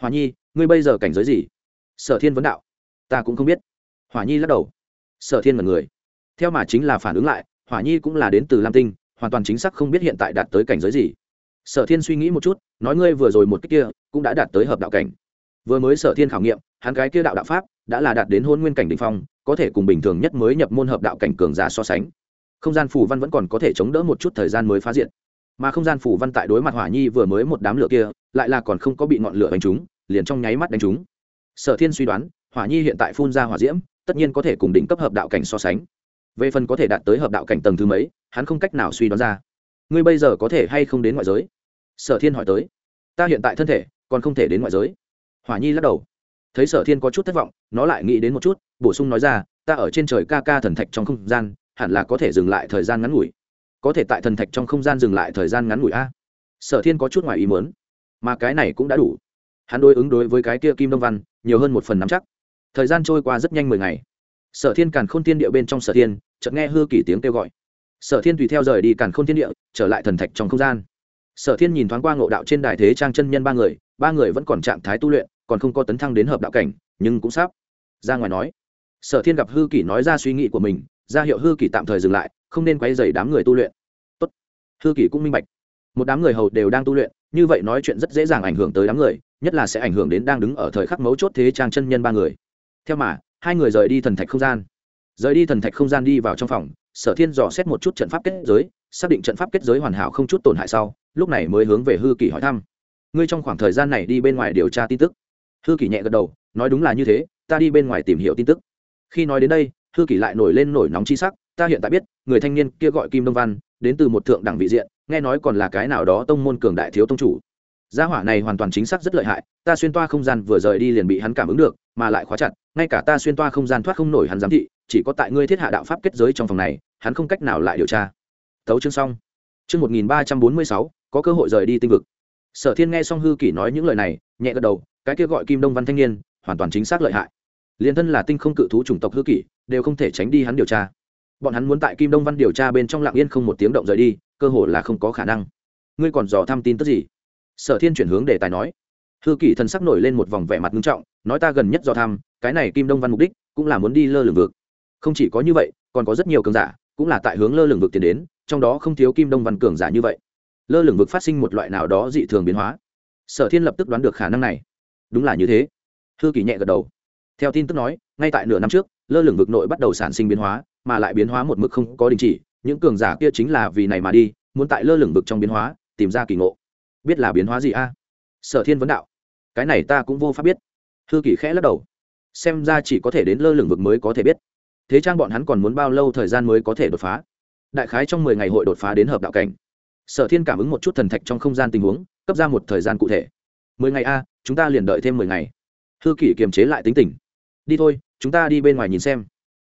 Hỏa nhi, ngươi bây giờ cảnh giới gì? Sở thiên vấn đạo. Ta cũng không biết. Hỏa nhi lắc đầu. Sở thiên là người. Theo mà chính là phản ứng lại, hỏa nhi cũng là đến từ lam tinh, hoàn toàn chính xác không biết hiện tại đạt tới cảnh giới gì sở thiên suy nghĩ một chút, nói ngươi vừa rồi một cách kia, cũng đã đạt tới hợp đạo cảnh. Vừa mới sở thiên khảo nghiệm, hắn cái kia đạo đạo pháp, đã là đạt đến hôn nguyên cảnh đ ỉ n h phong, có thể cùng bình thường nhất mới nhập môn hợp đạo cảnh cường giả so sánh. Không gian phủ văn vẫn còn có thể chống đỡ một chút thời gian mới phá diện. Mà không gian phủ văn tại đối mặt hỏa nhi vừa mới một đám lửa kia, lại là còn không có bị ngọn lửa đánh trúng, liền trong nháy mắt đánh trúng. Sở thiên suy đoán, hỏa nhi hiện tại phun ra hỏa diễm, tất nhiên có thể cùng đỉnh cấp hợp đạo cảnh so sánh. Về phần có thể đạt tới hợp đạo cảnh tầng thứ mấy, hắn không cách nào suy đoán ra. Ngươi bây giờ có thể hay không đến ngoại giới? Sở thiên hỏi tới. Ta hiện tại thân thể còn không thể đến ngoại giới. Hỏa nhi lắc đầu. Thấy sở thiên có chút thất vọng, nó lại nghĩ đến một chút, bổ sung nói ra, ta ở trên trời ca ca thần thạch trong không gian, hẳn là có thể dừng lại thời gian ngắn ngủi. Có thể tại thần thạch trong không gian dừng lại thời gian ngắn ngủi a. Sở thiên có chút ngoài ý mớn mà cái này cũng đã đủ. Hắn đối ứng đối với cái kia kim đông văn, nhiều hơn một phần nắm chắc. Thời gian trôi qua rất nhanh mười ngày. Sở thiên càn k h ô n tiên địa bên trong sở thiên, chợt nghe hư kỷ tiếng kêu gọi. Sở thiên tùy theo rời đi càn k h ô n thiên địa, trở lại thần thạch trong không gian sở thiên nhìn thoáng qua ngộ đạo trên đài thế trang chân nhân ba người ba người vẫn còn trạng thái tu luyện, còn không có tấn thăng đến hợp đạo cảnh, nhưng cũng sắp ra ngoài nói. Sở thiên gặp hư kỷ nói ra suy nghĩ của mình, ra hiệu hư kỷ tạm thời dừng lại, không nên quay dày đám người tu luyện. Tốt. hư kỷ cũng minh bạch. Một đám người hầu đều đang tu luyện, như vậy nói chuyện rất dễ dàng ảnh hưởng tới đám người, nhất là sẽ ảnh hưởng đến đang đứng ở thời khắc mấu chốt thế trang chân nhân ba người. Theo mà, hai người rời đi thần thạch không gian. Rời đi thần thạch không gian đi vào trong phòng, sở thiên dò xét một chút trận pháp kết giới xác định trận pháp kết giới hoàn hảo không chút tổn hại sau, lúc này mới hướng về hư kỷ hỏi thăm. Ngươi trong khoảng thời gian này đi bên ngoài điều tra tin tức. Hư kỷ nhẹ gật đầu, nói đúng là như thế, ta đi bên ngoài tìm hiểu tin tức. Khi nói đến đây, hư kỷ lại nổi lên nổi nóng chi sắc, ta hiện tại biết, người thanh niên kia gọi kim đông văn, đến từ một thượng đẳng vị diện, nghe nói còn là cái nào đó tông môn cường đại thiếu tông chủ. Gia hỏa này hoàn toàn chính xác rất lợi hại, ta xuyên toa không gian vừa rời đi liền bị hắn cảm ứng được, mà lại khóa chặt, ngay cả ta xuyên toa không gian thoát không nổi hắn giám thị, chỉ có tại ngươi thiết hạ đạo pháp kết giới trong phòng này, hắn không cách nào lại điều tra thấu chương xong. Chương một nghìn ba trăm bốn mươi sáu, có cơ hội rời đi tinh vực. Sở thiên nghe xong hư kỷ nói những lời này, nhẹ gật đầu, cái kia gọi kim đông văn thanh niên, hoàn toàn chính xác lợi hại. Liền thân là tinh không cự thú chủng tộc hư kỷ, đều không thể tránh đi hắn điều tra. Bọn hắn muốn tại kim đông văn điều tra bên trong lạng yên không một tiếng động rời đi, cơ hội là không có khả năng. Ngươi còn dò thăm tin tức gì? Sở thiên chuyển hướng đề tài nói. Hư kỷ thần sắc nổi lên một vòng vẻ mặt nghiêm trọng, nói ta gần nhất dò thăm, cái này kim đông văn mục đích cũng là muốn đi lơ lửng vực. Không chỉ có như vậy, còn có rất nhiều cường giả, cũng là tại hướng lơ lửng vực tiến đến trong đó không thiếu kim đông văn cường giả như vậy. Lơ lửng vực phát sinh một loại nào đó dị thường biến hóa. Sở thiên lập tức đoán được khả năng này. Đúng là như thế. Hư kỳ nhẹ gật đầu. Theo tin tức nói, ngay tại nửa năm trước, lơ lửng vực nội bắt đầu sản sinh biến hóa, mà lại biến hóa một mực không có đình chỉ. Những cường giả kia chính là vì này mà đi, muốn tại lơ lửng vực trong biến hóa, tìm ra kỳ ngộ. Biết là biến hóa gì a? Sở thiên vấn đạo. Cái này ta cũng vô pháp biết. Hư kỳ khẽ lắc đầu. Xem ra chỉ có thể đến lơ lửng vực mới có thể biết. Thế trang bọn hắn còn muốn bao lâu thời gian mới có thể đột phá? Đại khái trong mười ngày hội đột phá đến hợp đạo cảnh. Sở thiên cảm ứng một chút thần thạch trong không gian tình huống, cấp ra một thời gian cụ thể. Mười ngày a, chúng ta liền đợi thêm mười ngày. Hư kỷ kiềm chế lại tính tình. Đi thôi, chúng ta đi bên ngoài nhìn xem.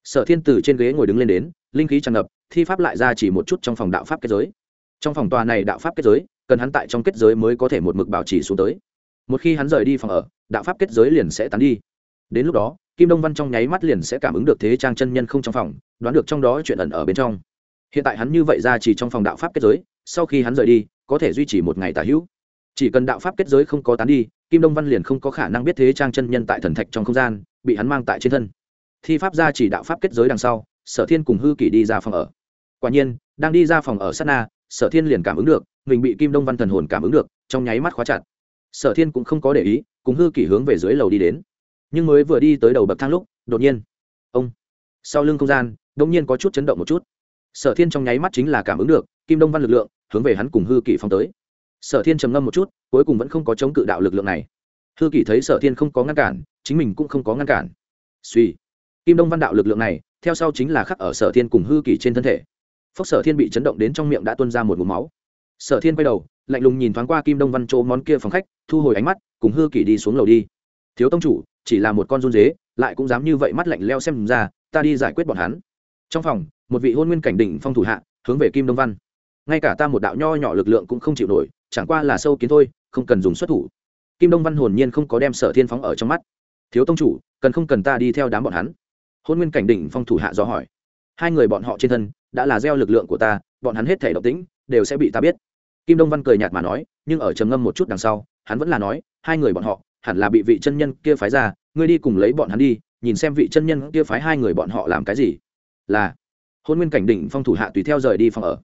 Sở thiên từ trên ghế ngồi đứng lên đến, linh khí tràn ngập, thi pháp lại ra chỉ một chút trong phòng đạo pháp kết giới. Trong phòng tòa này đạo pháp kết giới, cần hắn tại trong kết giới mới có thể một mực bảo trì xuống tới. Một khi hắn rời đi phòng ở, đạo pháp kết giới liền sẽ tán đi. Đến lúc đó, kim đông văn trong nháy mắt liền sẽ cảm ứng được thế trang chân nhân không trong phòng, đoán được trong đó chuyện ẩn ở bên trong hiện tại hắn như vậy ra chỉ trong phòng đạo pháp kết giới, sau khi hắn rời đi, có thể duy trì một ngày tả hữu. Chỉ cần đạo pháp kết giới không có tán đi, kim đông văn liền không có khả năng biết thế trang chân nhân tại thần thạch trong không gian, bị hắn mang tại trên thân. Thi pháp ra chỉ đạo pháp kết giới đằng sau, sở thiên cùng hư kỷ đi ra phòng ở. Quả nhiên, đang đi ra phòng ở sát na, sở thiên liền cảm ứng được, mình bị kim đông văn thần hồn cảm ứng được, trong nháy mắt khóa chặt. Sở thiên cũng không có để ý, cùng hư kỷ hướng về dưới lầu đi đến. Nhưng mới vừa đi tới đầu bậc thang lúc, đột nhiên, ông, sau lưng không gian đông nhiên có chút chấn động một chút sở thiên trong nháy mắt chính là cảm ứng được, kim đông văn lực lượng hướng về hắn cùng hư kỷ phong tới. Sở thiên trầm ngâm một chút, cuối cùng vẫn không có chống cự đạo lực lượng này. Hư kỷ thấy sở thiên không có ngăn cản, chính mình cũng không có ngăn cản. Suy, kim đông văn đạo lực lượng này, theo sau chính là khắc ở sở thiên cùng hư kỷ trên thân thể. Phốc sở thiên bị chấn động đến trong miệng đã tuôn ra một mũ máu. Sở thiên quay đầu, lạnh lùng nhìn thoáng qua kim đông văn chỗ món kia phòng khách, thu hồi ánh mắt, cùng hư kỷ đi xuống lầu đi. Thiếu tông chủ, chỉ là một con run dế, lại cũng dám như vậy mắt lạnh leo xem ra, ta đi giải quyết bọn hắn. Trong phòng một vị hôn nguyên cảnh đỉnh phong thủ hạ, hướng về kim đông văn. Ngay cả ta một đạo nho nhỏ lực lượng cũng không chịu nổi, chẳng qua là sâu kiến thôi, không cần dùng xuất thủ. Kim đông văn hồn nhiên không có đem sở thiên phóng ở trong mắt. Thiếu tông chủ, cần không cần ta đi theo đám bọn hắn? Hôn nguyên cảnh đỉnh phong thủ hạ do hỏi. Hai người bọn họ trên thân, đã là gieo lực lượng của ta, bọn hắn hết thể độc tĩnh, đều sẽ bị ta biết. Kim đông văn cười nhạt mà nói, nhưng ở trầm ngâm một chút đằng sau, hắn vẫn là nói, hai người bọn họ, hẳn là bị vị chân nhân kia phái ra, ngươi đi cùng lấy bọn hắn đi, nhìn xem vị chân nhân kia phái hai người bọn họ làm cái gì. Là hôn nguyên cảnh đỉnh phong thủ hạ tùy theo rời đi phòng ở.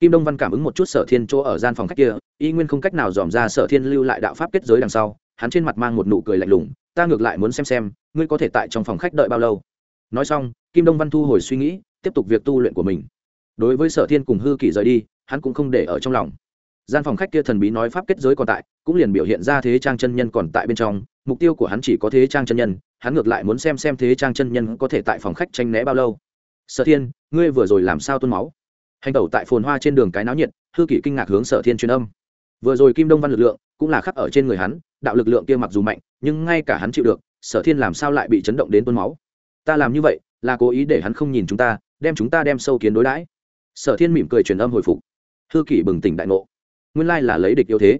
Kim đông văn cảm ứng một chút sở thiên chỗ ở gian phòng khách kia, y nguyên không cách nào dòm ra sở thiên lưu lại đạo pháp kết giới đằng sau, hắn trên mặt mang một nụ cười lạnh lùng, ta ngược lại muốn xem xem, ngươi có thể tại trong phòng khách đợi bao lâu? Nói xong, kim đông văn thu hồi suy nghĩ, tiếp tục việc tu luyện của mình. Đối với sở thiên cùng hư kỷ rời đi, hắn cũng không để ở trong lòng. Gian phòng khách kia thần bí nói pháp kết giới còn tại, cũng liền biểu hiện ra thế trang chân nhân còn tại bên trong, mục tiêu của hắn chỉ có thế trang chân nhân, hắn ngược lại muốn xem xem thế trang chân nhân có thể tại phòng khách tranh né bao lâu sở thiên, ngươi vừa rồi làm sao tuôn máu? Hành tẩu tại phồn hoa trên đường cái náo nhiệt, hư kỷ kinh ngạc hướng sở thiên truyền âm. Vừa rồi kim đông văn lực lượng cũng là khắc ở trên người hắn, đạo lực lượng kia mặc dù mạnh, nhưng ngay cả hắn chịu được, sở thiên làm sao lại bị chấn động đến tuôn máu? Ta làm như vậy, là cố ý để hắn không nhìn chúng ta, đem chúng ta đem sâu kiến đối đãi. Sở thiên mỉm cười truyền âm hồi phục. Hư kỷ bừng tỉnh đại ngộ. Nguyên lai là lấy địch yếu thế.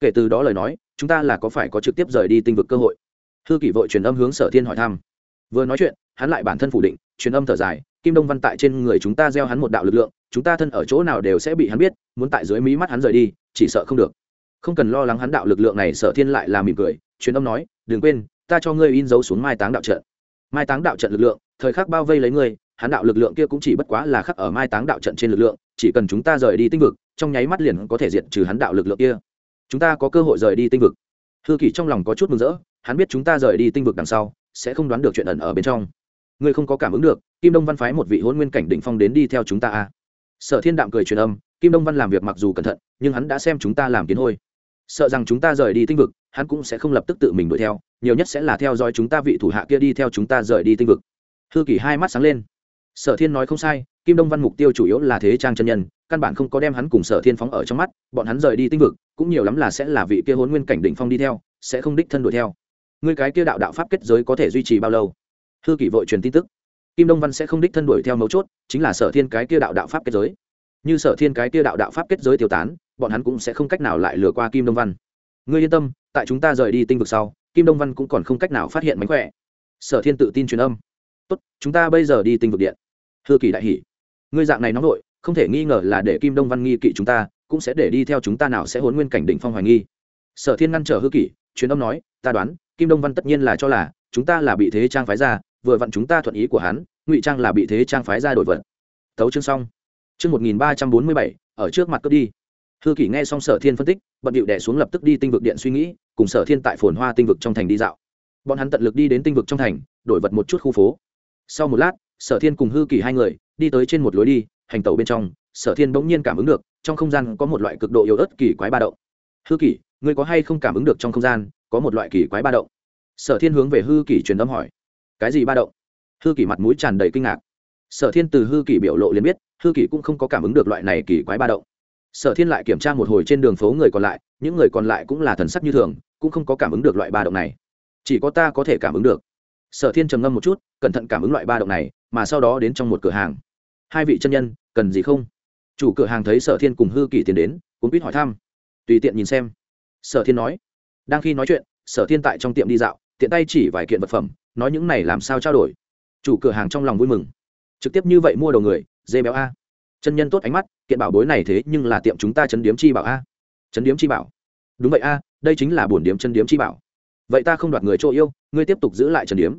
Kể từ đó lời nói, chúng ta là có phải có trực tiếp rời đi tinh vực cơ hội? Hư kỷ vội truyền âm hướng sở thiên hỏi thăm. Vừa nói chuyện, hắn lại bản thân phủ định, truyền âm thở dài kim đông văn tại trên người chúng ta gieo hắn một đạo lực lượng, chúng ta thân ở chỗ nào đều sẽ bị hắn biết, muốn tại dưới mí mắt hắn rời đi, chỉ sợ không được. Không cần lo lắng hắn đạo lực lượng này sở thiên lại là mỉm cười, truyền âm nói, đừng quên, ta cho ngươi in dấu xuống mai táng đạo trận. Mai táng đạo trận lực lượng, thời khắc bao vây lấy ngươi, hắn đạo lực lượng kia cũng chỉ bất quá là khắc ở mai táng đạo trận trên lực lượng, chỉ cần chúng ta rời đi tinh vực, trong nháy mắt liền có thể diệt trừ hắn đạo lực lượng kia. Chúng ta có cơ hội rời đi tinh vực. Hư kỷ trong lòng có chút mừng rỡ, hắn biết chúng ta rời đi tinh vực đằng sau, sẽ không đoán được chuyện ẩn ở bên trong. Ngươi không có cảm ứng được kim đông văn phái một vị hôn nguyên cảnh đỉnh phong đến đi theo chúng ta à. sở thiên đạm cười truyền âm, kim đông văn làm việc mặc dù cẩn thận, nhưng hắn đã xem chúng ta làm kiến hôi. Sợ rằng chúng ta rời đi tinh vực, hắn cũng sẽ không lập tức tự mình đuổi theo, nhiều nhất sẽ là theo dõi chúng ta vị thủ hạ kia đi theo chúng ta rời đi tinh vực. Thư kỷ hai mắt sáng lên. Sở thiên nói không sai, kim đông văn mục tiêu chủ yếu là thế trang chân nhân, căn bản không có đem hắn cùng sở thiên phóng ở trong mắt, bọn hắn rời đi tinh vực, cũng nhiều lắm là sẽ là vị kia hôn nguyên cảnh đỉnh phong đi theo, sẽ không đích thân đuổi theo. Người cái kia đạo đạo pháp kết giới có thể duy trì bao lâu? Thư kỷ vội truyền tin tức kim đông văn sẽ không đích thân đuổi theo mấu chốt, chính là sở thiên cái kia đạo đạo pháp kết giới. Như sở thiên cái kia đạo đạo pháp kết giới tiêu tán, bọn hắn cũng sẽ không cách nào lại lừa qua kim đông văn. Ngươi yên tâm, tại chúng ta rời đi tinh vực sau, kim đông văn cũng còn không cách nào phát hiện mánh khỏe. Sở thiên tự tin truyền âm. Tốt, chúng ta bây giờ đi tinh vực điện. Hư kỳ đại hỷ ngươi dạng này nóng nội, không thể nghi ngờ là để kim đông văn nghi kỵ chúng ta, cũng sẽ để đi theo chúng ta nào sẽ hôn nguyên cảnh định phong hoài nghi. Sở thiên ngăn trở hư kỷ truyền âm nói, ta đoán, kim đông văn tất nhiên là cho là, chúng ta là bị thế trang phái ra vừa vặn chúng ta thuận ý của hắn, ngụy trang là bị thế trang phái ra đổi vật tấu chương xong. Chương một nghìn ba trăm bốn mươi bảy, ở trước mặt cướp đi. Hư kỷ nghe xong sở thiên phân tích, bận điệu đẻ xuống lập tức đi tinh vực điện suy nghĩ, cùng sở thiên tại phồn hoa tinh vực trong thành đi dạo. Bọn hắn tận lực đi đến tinh vực trong thành, đổi vật một chút khu phố. Sau một lát, sở thiên cùng hư kỷ hai người đi tới trên một lối đi, hành tẩu bên trong, sở thiên bỗng nhiên cảm ứng được, trong không gian có một loại cực độ yếu ớt kỳ quái ba động. Hư kỷ, ngươi có hay không cảm ứng được trong không gian có một loại kỳ quái ba động? Sở thiên hướng về hư kỷ truyền âm hỏi cái gì ba động? Hư kỷ mặt mũi tràn đầy kinh ngạc. Sở thiên từ hư kỷ biểu lộ liền biết, hư kỷ cũng không có cảm ứng được loại này kỳ quái ba động. Sở thiên lại kiểm tra một hồi trên đường phố người còn lại, những người còn lại cũng là thần sắc như thường, cũng không có cảm ứng được loại ba động này. Chỉ có ta có thể cảm ứng được. Sở thiên trầm ngâm một chút, cẩn thận cảm ứng loại ba động này, mà sau đó đến trong một cửa hàng. Hai vị chân nhân, cần gì không? Chủ cửa hàng thấy sở thiên cùng hư kỷ tiến đến cũng biết hỏi thăm. Tùy tiện nhìn xem. Sở thiên nói. Đang khi nói chuyện, sở thiên tại trong tiệm đi dạo, tiện tay chỉ vài kiện vật phẩm nói những này làm sao trao đổi? Chủ cửa hàng trong lòng vui mừng. Trực tiếp như vậy mua đồ người, dê béo a. Chân nhân tốt ánh mắt, kiện bảo bối này thế nhưng là tiệm chúng ta chấn điếm chi bảo a. Chấn điếm chi bảo. Đúng vậy a, đây chính là bổn điếm chân điếm chi bảo. Vậy ta không đoạt người chỗ yêu, ngươi tiếp tục giữ lại trần điếm.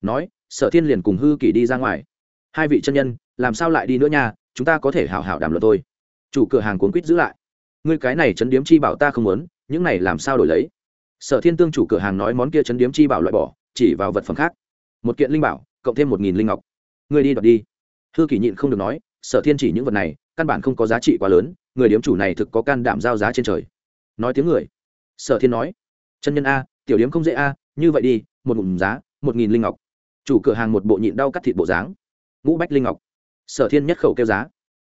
Nói, sở thiên liền cùng hư kỷ đi ra ngoài. Hai vị chân nhân, làm sao lại đi nữa nha, chúng ta có thể hảo hảo đàm luận thôi. Chủ cửa hàng cuốn quýt giữ lại. Ngươi cái này chấn điếm chi bảo ta không muốn, những này làm sao đổi lấy? Sở thiên tương chủ cửa hàng nói món kia chấn điếm chi bảo loại bỏ chỉ vào vật phẩm khác. Một kiện linh bảo, cộng thêm một nghìn linh ngọc. Người đi đoạt đi. Hư kỷ nhịn không được nói, sở thiên chỉ những vật này, căn bản không có giá trị quá lớn, người điếm chủ này thực có can đảm giao giá trên trời. Nói tiếng người. Sở thiên nói, chân nhân a, tiểu điếm không dễ a, như vậy đi, một ngụm giá, một nghìn linh ngọc. Chủ cửa hàng một bộ nhịn đau cắt thịt bộ dáng. Ngũ bách linh ngọc. Sở thiên nhất khẩu kêu giá.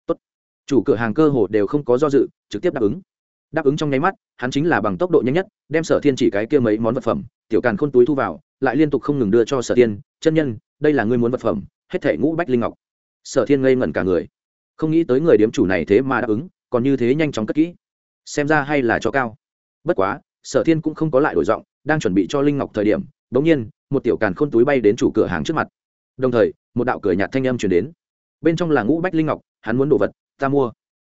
Tốt. chủ cửa hàng cơ hồ đều không có do dự, trực tiếp đáp ứng. Đáp ứng trong nháy mắt, hắn chính là bằng tốc độ nhanh nhất, đem sở thiên chỉ cái kia mấy món vật phẩm, tiểu càn khôn túi thu vào lại liên tục không ngừng đưa cho sở thiên, chân nhân, đây là ngươi muốn vật phẩm, hết thể ngũ bách linh ngọc. Sở thiên ngây ngẩn cả người. Không nghĩ tới người điếm chủ này thế mà đáp ứng, còn như thế nhanh chóng cất kỹ. Xem ra hay là cho cao. Bất quá, sở thiên cũng không có lại đổi giọng, đang chuẩn bị cho linh ngọc thời điểm đ ỗ n g nhiên, một tiểu càn khôn túi bay đến chủ cửa hàng trước mặt. Đồng thời, một đạo cửa nhạt thanh âm chuyển đến. Bên trong là ngũ bách linh ngọc, hắn muốn đồ vật, ta mua.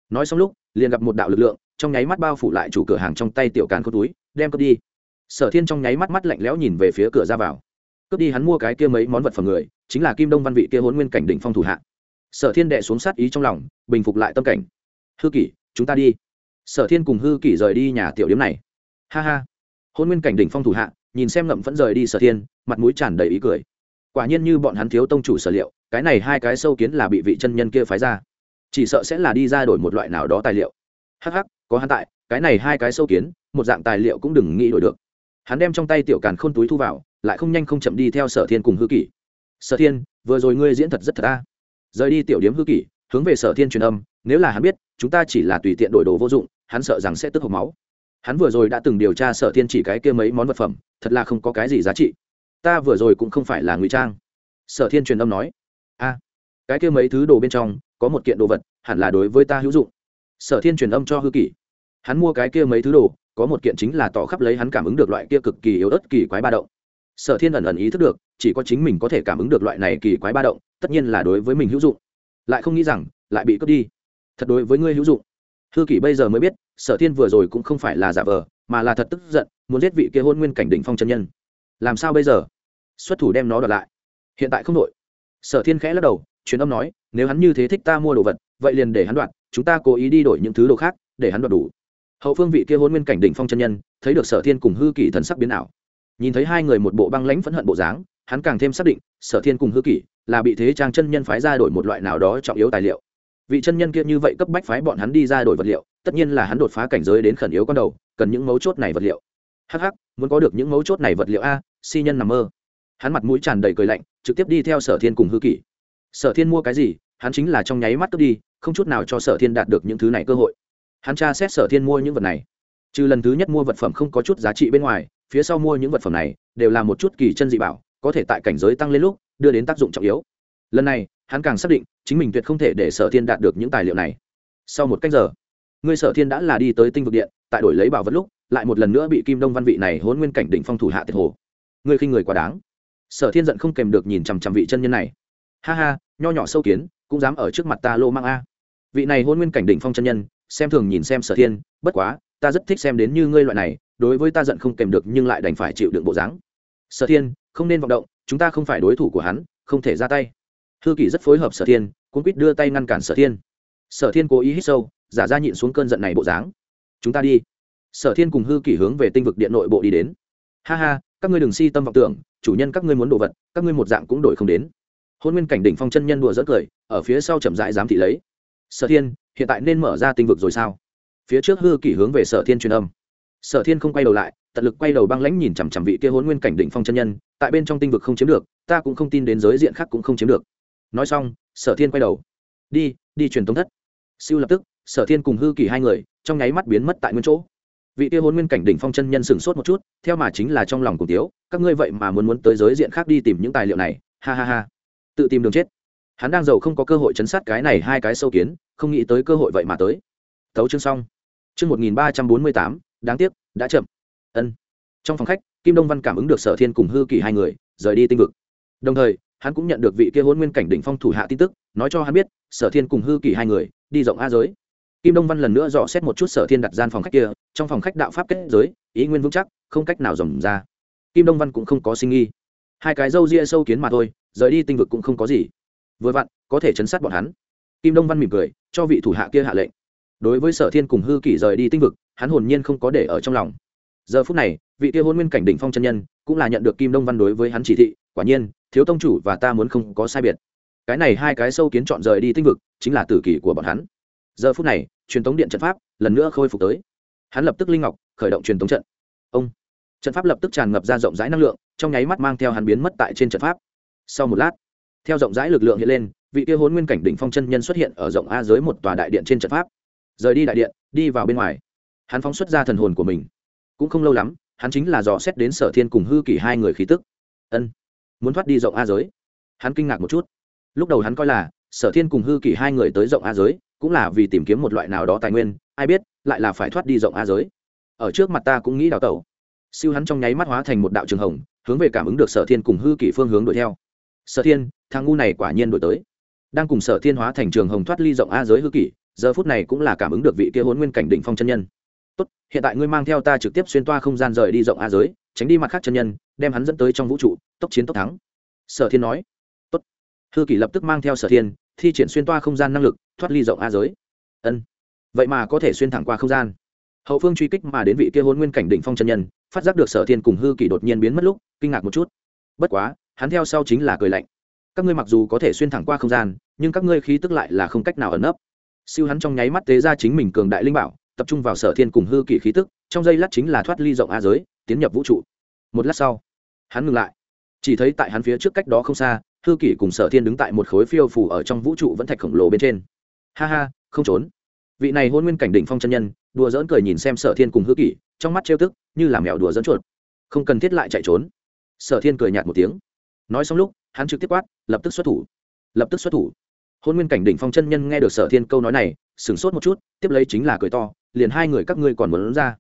Nói xong lúc, liền gặp một đạo lực lượng, trong nháy mắt bao phủ lại chủ cửa hàng trong tay tiểu càn khôn túi, đem cướp đi sở thiên trong nháy mắt mắt lạnh lẽo nhìn về phía cửa ra vào. Cướp đi hắn mua cái kia mấy món vật phẩm người, chính là kim đông văn vị kia hôn nguyên cảnh đỉnh phong thủ hạ. Sở thiên đệ xuống sát ý trong lòng, bình phục lại tâm cảnh. Hư kỷ, chúng ta đi. Sở thiên cùng hư kỷ rời đi nhà tiểu điếm này. Ha ha. Hôn nguyên cảnh đỉnh phong thủ hạ, nhìn xem ngậm vẫn rời đi sở thiên, mặt mũi tràn đầy ý cười. Quả nhiên như bọn hắn thiếu tông chủ sở liệu, cái này hai cái sâu kiến là bị vị chân nhân kia phái ra. Chỉ sợ sẽ là đi ra đổi một loại nào đó tài liệu. Hh có hắn tại, cái này hai cái sâu kiến, một dạng tài liệu cũng đừng nghĩ đổi được hắn đem trong tay tiểu càn khôn túi thu vào, lại không nhanh không chậm đi theo sở thiên cùng hư kỷ. Sở thiên, vừa rồi ngươi diễn thật rất thật ta rời đi tiểu điếm hư kỷ, hướng về sở thiên truyền âm, nếu là hắn biết, chúng ta chỉ là tùy tiện đổi đồ vô dụng, hắn sợ rằng sẽ tức hộp máu. Hắn vừa rồi đã từng điều tra sở thiên chỉ cái kia mấy món vật phẩm, thật là không có cái gì giá trị. Ta vừa rồi cũng không phải là ngụy trang. Sở thiên truyền âm nói. A, cái kia mấy thứ đồ bên trong, có một kiện đồ vật, hẳn là đối với ta hữu dụng. Sở thiên truyền âm cho hư kỷ. Hắn mua cái kia mấy thứ đồ có một kiện chính là tỏ khắp lấy hắn cảm ứng được loại kia cực kỳ yếu ớt kỳ quái ba động. Sở thiên ẩn ẩn ý thức được, chỉ có chính mình có thể cảm ứng được loại này kỳ quái ba động, tất nhiên là đối với mình hữu dụng. Lại không nghĩ rằng, lại bị cướp đi. Thật đối với ngươi hữu dụng. Hư kỷ bây giờ mới biết, sở thiên vừa rồi cũng không phải là giả vờ, mà là thật tức giận, muốn giết vị kia hôn nguyên cảnh đỉnh phong chân nhân. Làm sao bây giờ? Xuất thủ đem nó đoạt lại. Hiện tại không đội sở thiên khẽ lắc đầu, truyền âm nói, nếu hắn như thế thích ta mua đồ vật, vậy liền để hắn đoạt, chúng ta cố ý đi đổi những thứ đồ khác, để hắn đoạt đủ hậu phương vị kia hôn nguyên cảnh đỉnh phong chân nhân, thấy được sở thiên cùng hư kỷ thần sắc biến ảo. Nhìn thấy hai người một bộ băng lãnh phẫn hận bộ dáng, hắn càng thêm xác định, sở thiên cùng hư kỷ là bị thế trang chân nhân phái ra đổi một loại nào đó trọng yếu tài liệu. Vị chân nhân kia như vậy cấp bách phái bọn hắn đi ra đổi vật liệu, tất nhiên là hắn đột phá cảnh giới đến khẩn yếu con đầu, cần những mấu chốt này vật liệu. Hh muốn có được những mấu chốt này vật liệu a, si nhân nằm mơ. Hắn mặt mũi tràn đầy cười lạnh, trực tiếp đi theo sở thiên cùng hư kỷ. Sở thiên mua cái gì, hắn chính là trong nháy mắt cướp đi, không chút nào cho sở thiên đạt được những thứ này cơ hội hắn tra xét sở thiên mua những vật này. Trừ lần thứ nhất mua vật phẩm không có chút giá trị bên ngoài, phía sau mua những vật phẩm này đều là một chút kỳ chân dị bảo, có thể tại cảnh giới tăng lên lúc đưa đến tác dụng trọng yếu. Lần này, hắn càng xác định chính mình tuyệt không thể để sở thiên đạt được những tài liệu này. Sau một cách giờ, người sở thiên đã là đi tới tinh vực điện, tại đổi lấy bảo vật lúc, lại một lần nữa bị kim đông văn vị này hôn nguyên cảnh đỉnh phong thủ hạ tiệt hồ. Người khi người quá đáng. Sở thiên giận không kèm được nhìn chằm chằm vị chân nhân này. Ha ha, nho nhỏ sâu kiến, cũng dám ở trước mặt ta lô mang a. Vị này hôn nguyên cảnh đỉnh phong chân nhân xem thường nhìn xem sở thiên, bất quá, ta rất thích xem đến như ngươi loại này, đối với ta giận không kèm được nhưng lại đành phải chịu đựng bộ dáng. Sở thiên, không nên vọng động, chúng ta không phải đối thủ của hắn, không thể ra tay. Hư kỷ rất phối hợp sở thiên cũng quýt đưa tay ngăn cản sở thiên. Sở thiên cố ý hít sâu, giả ra nhịn xuống cơn giận này bộ dáng. Chúng ta đi. Sở thiên cùng hư kỷ hướng về tinh vực điện nội bộ đi đến. Ha ha, các ngươi đừng si tâm vọng tưởng, chủ nhân các ngươi muốn đồ vật, các ngươi một dạng cũng đổi không đến. Hôn nguyên cảnh đỉnh phong chân nhân đùa rất cười, ở phía sau chậm rãi giám thị lấy sở thiên, hiện tại nên mở ra tinh vực rồi sao? Phía trước hư kỷ hướng về sở thiên truyền âm. Sở thiên không quay đầu lại, tận lực quay đầu băng lãnh nhìn chằm chằm vị kia hôn nguyên cảnh đỉnh phong chân nhân, tại bên trong tinh vực không chiếm được, ta cũng không tin đến giới diện khác cũng không chiếm được. Nói xong, sở thiên quay đầu. Đi đi truyền tống thất. Siêu lập tức, sở thiên cùng hư kỳ hai người, trong nháy mắt biến mất tại nguyên chỗ. Vị kia hôn nguyên cảnh đỉnh phong chân nhân sửng sốt một chút, theo mà chính là trong lòng cùng tiếu, các ngươi vậy mà muốn muốn tới giới diện khác đi tìm những tài liệu này, ha ha ha. Tự tìm đường chết hắn đang giàu không có cơ hội chấn sát cái này hai cái sâu kiến, không nghĩ tới cơ hội vậy mà tới. Thấu chương xong. Chương một nghìn ba trăm bốn mươi tám, đáng tiếc, đã chậm. Ân. Trong phòng khách, kim đông văn cảm ứng được sở thiên cùng hư kỳ hai người, rời đi tinh vực. Đồng thời, hắn cũng nhận được vị kia hôn nguyên cảnh đỉnh phong thủ hạ tin tức, nói cho hắn biết, sở thiên cùng hư kỳ hai người, đi rộng a giới. Kim đông văn lần nữa dò xét một chút sở thiên đặt gian phòng khách kia, trong phòng khách đạo pháp kết giới, ý nguyên vững chắc, không cách nào dòm ra. Kim đông văn cũng không có sinh nghi. Hai cái râu ria sâu kiến mà thôi, rời đi tinh vực cũng không có gì vừa vặn, có thể chấn sát bọn hắn. Kim đông văn mỉm cười, cho vị thủ hạ kia hạ lệnh. Đối với sở thiên cùng hư kỷ rời đi tinh vực, hắn hồn nhiên không có để ở trong lòng. Giờ phút này, vị kia hôn nguyên cảnh đỉnh phong chân nhân cũng là nhận được kim đông văn đối với hắn chỉ thị, quả nhiên, thiếu tông chủ và ta muốn không có sai biệt. Cái này hai cái sâu kiến chọn rời đi tinh vực, chính là tử kỷ của bọn hắn. Giờ phút này, truyền thống điện trận pháp lần nữa khôi phục tới. Hắn lập tức linh ngọc, khởi động truyền thống trận. Ông! Trận pháp lập tức tràn ngập ra rộng rãi năng lượng, trong nháy mắt mang theo hắn biến mất tại trên trận pháp. Sau một lát theo rộng rãi lực lượng hiện lên, vị kia hôn nguyên cảnh đỉnh phong chân nhân xuất hiện ở rộng a dưới một tòa đại điện trên trận pháp. Rời đi đại điện, đi vào bên ngoài. Hắn phóng xuất ra thần hồn của mình. Cũng không lâu lắm, hắn chính là dò xét đến sở thiên cùng hư kỷ hai người khí tức. Ân, muốn thoát đi rộng a giới. Hắn kinh ngạc một chút. Lúc đầu hắn coi là, sở thiên cùng hư kỷ hai người tới rộng a giới, cũng là vì tìm kiếm một loại nào đó tài nguyên, ai biết, lại là phải thoát đi rộng a giới. Ở trước mặt ta cũng nghĩ đào tẩu. Siêu hắn trong nháy mắt hóa thành một đạo trường hồng, hướng về cảm ứng được sở thiên cùng hư kỷ phương hướng đuổi theo sở thiên, thằng ngu này quả nhiên đổi tới. Đang cùng sở thiên hóa thành trường hồng thoát ly rộng a giới hư kỷ, giờ phút này cũng là cảm ứng được vị kia hôn nguyên cảnh đỉnh phong chân nhân. Tốt, hiện tại ngươi mang theo ta trực tiếp xuyên toa không gian rời đi rộng a giới, tránh đi mặt khác chân nhân, đem hắn dẫn tới trong vũ trụ, tốc chiến tốc thắng. Sở thiên nói. Tốt. Hư kỷ lập tức mang theo sở thiên, thi triển xuyên toa không gian năng lực, thoát ly rộng a giới. Ân, vậy mà có thể xuyên thẳng qua không gian. Hậu phương truy kích mà đến vị kia hôn nguyên cảnh đỉnh phong chân nhân, phát giác được sở thiên cùng hư kỷ đột nhiên biến mất lúc, kinh ngạc một chút. Bất quá hắn theo sau chính là cười lạnh. Các ngươi mặc dù có thể xuyên thẳng qua không gian, nhưng các ngươi khí tức lại là không cách nào ẩn nấp. Siêu hắn trong nháy mắt tế ra chính mình cường đại linh bảo, tập trung vào sở thiên cùng hư kỷ khí tức, trong giây lát chính là thoát ly rộng a giới, tiến nhập vũ trụ. Một lát sau, hắn ngừng lại. Chỉ thấy tại hắn phía trước cách đó không xa, hư kỷ cùng sở thiên đứng tại một khối phiêu phủ ở trong vũ trụ vẫn thạch khổng lồ bên trên. Ha ha, không trốn. Vị này hôn nguyên cảnh đỉnh phong chân nhân, đùa dỡn cười nhìn xem sở thiên cùng hư kỷ, trong mắt trêu tức, như là mèo đùa dỡn chuột. Không cần thiết lại chạy trốn. Sở thiên cười nhạt một tiếng nói xong lúc, hắn trực tiếp quát, lập tức xuất thủ. Lập tức xuất thủ. Hôn nguyên cảnh đỉnh phong chân nhân nghe được sở thiên câu nói này, sửng sốt một chút, tiếp lấy chính là cười to, liền hai người các ngươi còn muốn ra.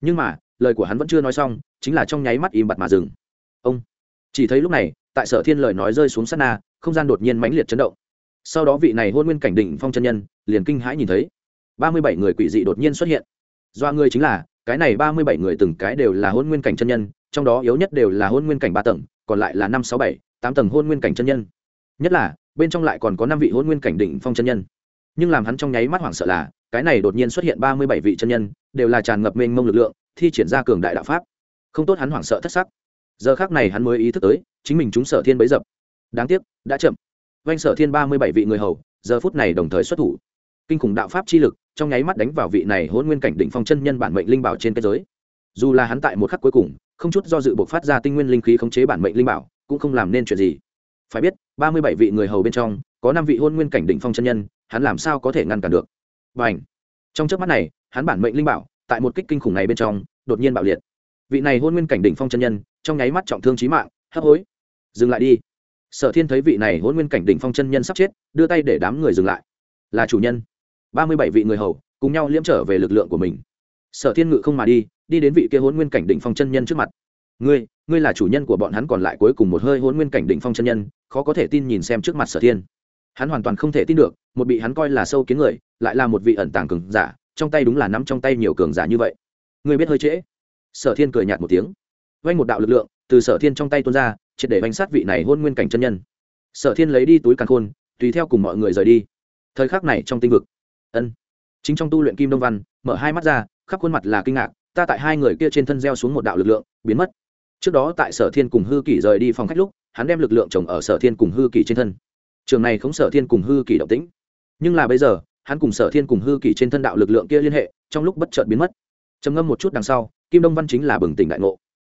Nhưng mà, lời của hắn vẫn chưa nói xong, chính là trong nháy mắt im bặt mà dừng. Ông! Chỉ thấy lúc này, tại sở thiên lời nói rơi xuống sát na, không gian đột nhiên mãnh liệt chấn động. Sau đó vị này hôn nguyên cảnh đỉnh phong chân nhân, liền kinh hãi nhìn thấy, ba mươi bảy người quỷ dị đột nhiên xuất hiện. Do người chính là, cái này ba mươi bảy người từng cái đều là hôn nguyên cảnh chân nhân, trong đó yếu nhất đều là hôn nguyên cảnh ba tầng còn lại là năm sáu bảy, tám tầng hôn nguyên cảnh chân nhân. Nhất là, bên trong lại còn có năm vị hôn nguyên cảnh đỉnh phong chân nhân. Nhưng làm hắn trong nháy mắt hoảng sợ là, cái này đột nhiên xuất hiện ba mươi bảy vị chân nhân, đều là tràn ngập mênh mông lực lượng, thi triển ra cường đại đạo pháp. Không tốt hắn hoảng sợ thất sắc. Giờ khác này hắn mới ý thức tới, chính mình chúng sở thiên bấy dập. Đáng tiếc, đã chậm. Vanh sở thiên ba mươi bảy vị người hầu, giờ phút này đồng thời xuất thủ. Kinh khủng đạo pháp chi lực, trong nháy mắt đánh vào vị này hôn nguyên cảnh đỉnh phong chân nhân bản mệnh linh bảo trên thế giới. Dù là hắn tại một khắc cuối cùng không chút do dự buộc phát ra tinh nguyên linh khí khống chế bản mệnh linh bảo, cũng không làm nên chuyện gì. Phải biết, ba mươi bảy vị người hầu bên trong, có năm vị hôn nguyên cảnh đỉnh phong chân nhân, hắn làm sao có thể ngăn cản được? Và ảnh trong trước mắt này, hắn bản mệnh linh bảo, tại một kích kinh khủng này bên trong, đột nhiên bạo liệt. Vị này hôn nguyên cảnh đỉnh phong chân nhân, trong nháy mắt trọng thương trí mạng, hấp hối. Dừng lại đi. Sở thiên thấy vị này hôn nguyên cảnh đỉnh phong chân nhân sắp chết, đưa tay để đám người dừng lại. Là chủ nhân. ba mươi bảy vị người hầu, cùng nhau liễm trở về lực lượng của mình. Sở thiên ngự không mà đi đi đến vị kia hôn nguyên cảnh đỉnh phong chân nhân trước mặt. Ngươi ngươi là chủ nhân của bọn hắn còn lại cuối cùng một hơi hôn nguyên cảnh đỉnh phong chân nhân, khó có thể tin nhìn xem trước mặt sở thiên. Hắn hoàn toàn không thể tin được, một bị hắn coi là sâu kiến người, lại là một vị ẩn tàng cường giả, trong tay đúng là nắm trong tay nhiều cường giả như vậy. Ngươi biết hơi trễ. Sở thiên cười nhạt một tiếng. Vanh một đạo lực lượng, từ sở thiên trong tay tuôn ra, triệt để vanh sát vị này hôn nguyên cảnh chân nhân. Sở thiên lấy đi túi càn khôn, tùy theo cùng mọi người rời đi. Thời khắc này trong tinh vực. Ân. Chính trong tu luyện kim đông văn, mở hai mắt ra, khắp khuôn mặt là kinh ngạc ta tại hai người kia trên thân gieo xuống một đạo lực lượng, biến mất. Trước đó tại sở thiên cùng hư kỷ rời đi phòng khách lúc, hắn đem lực lượng trồng ở sở thiên cùng hư kỷ trên thân. Trường này không sở thiên cùng hư kỷ động tĩnh. Nhưng là bây giờ, hắn cùng sở thiên cùng hư kỷ trên thân đạo lực lượng kia liên hệ, trong lúc bất chợt biến mất. Trầm ngâm một chút đằng sau, kim đông văn chính là bừng tỉnh đại ngộ.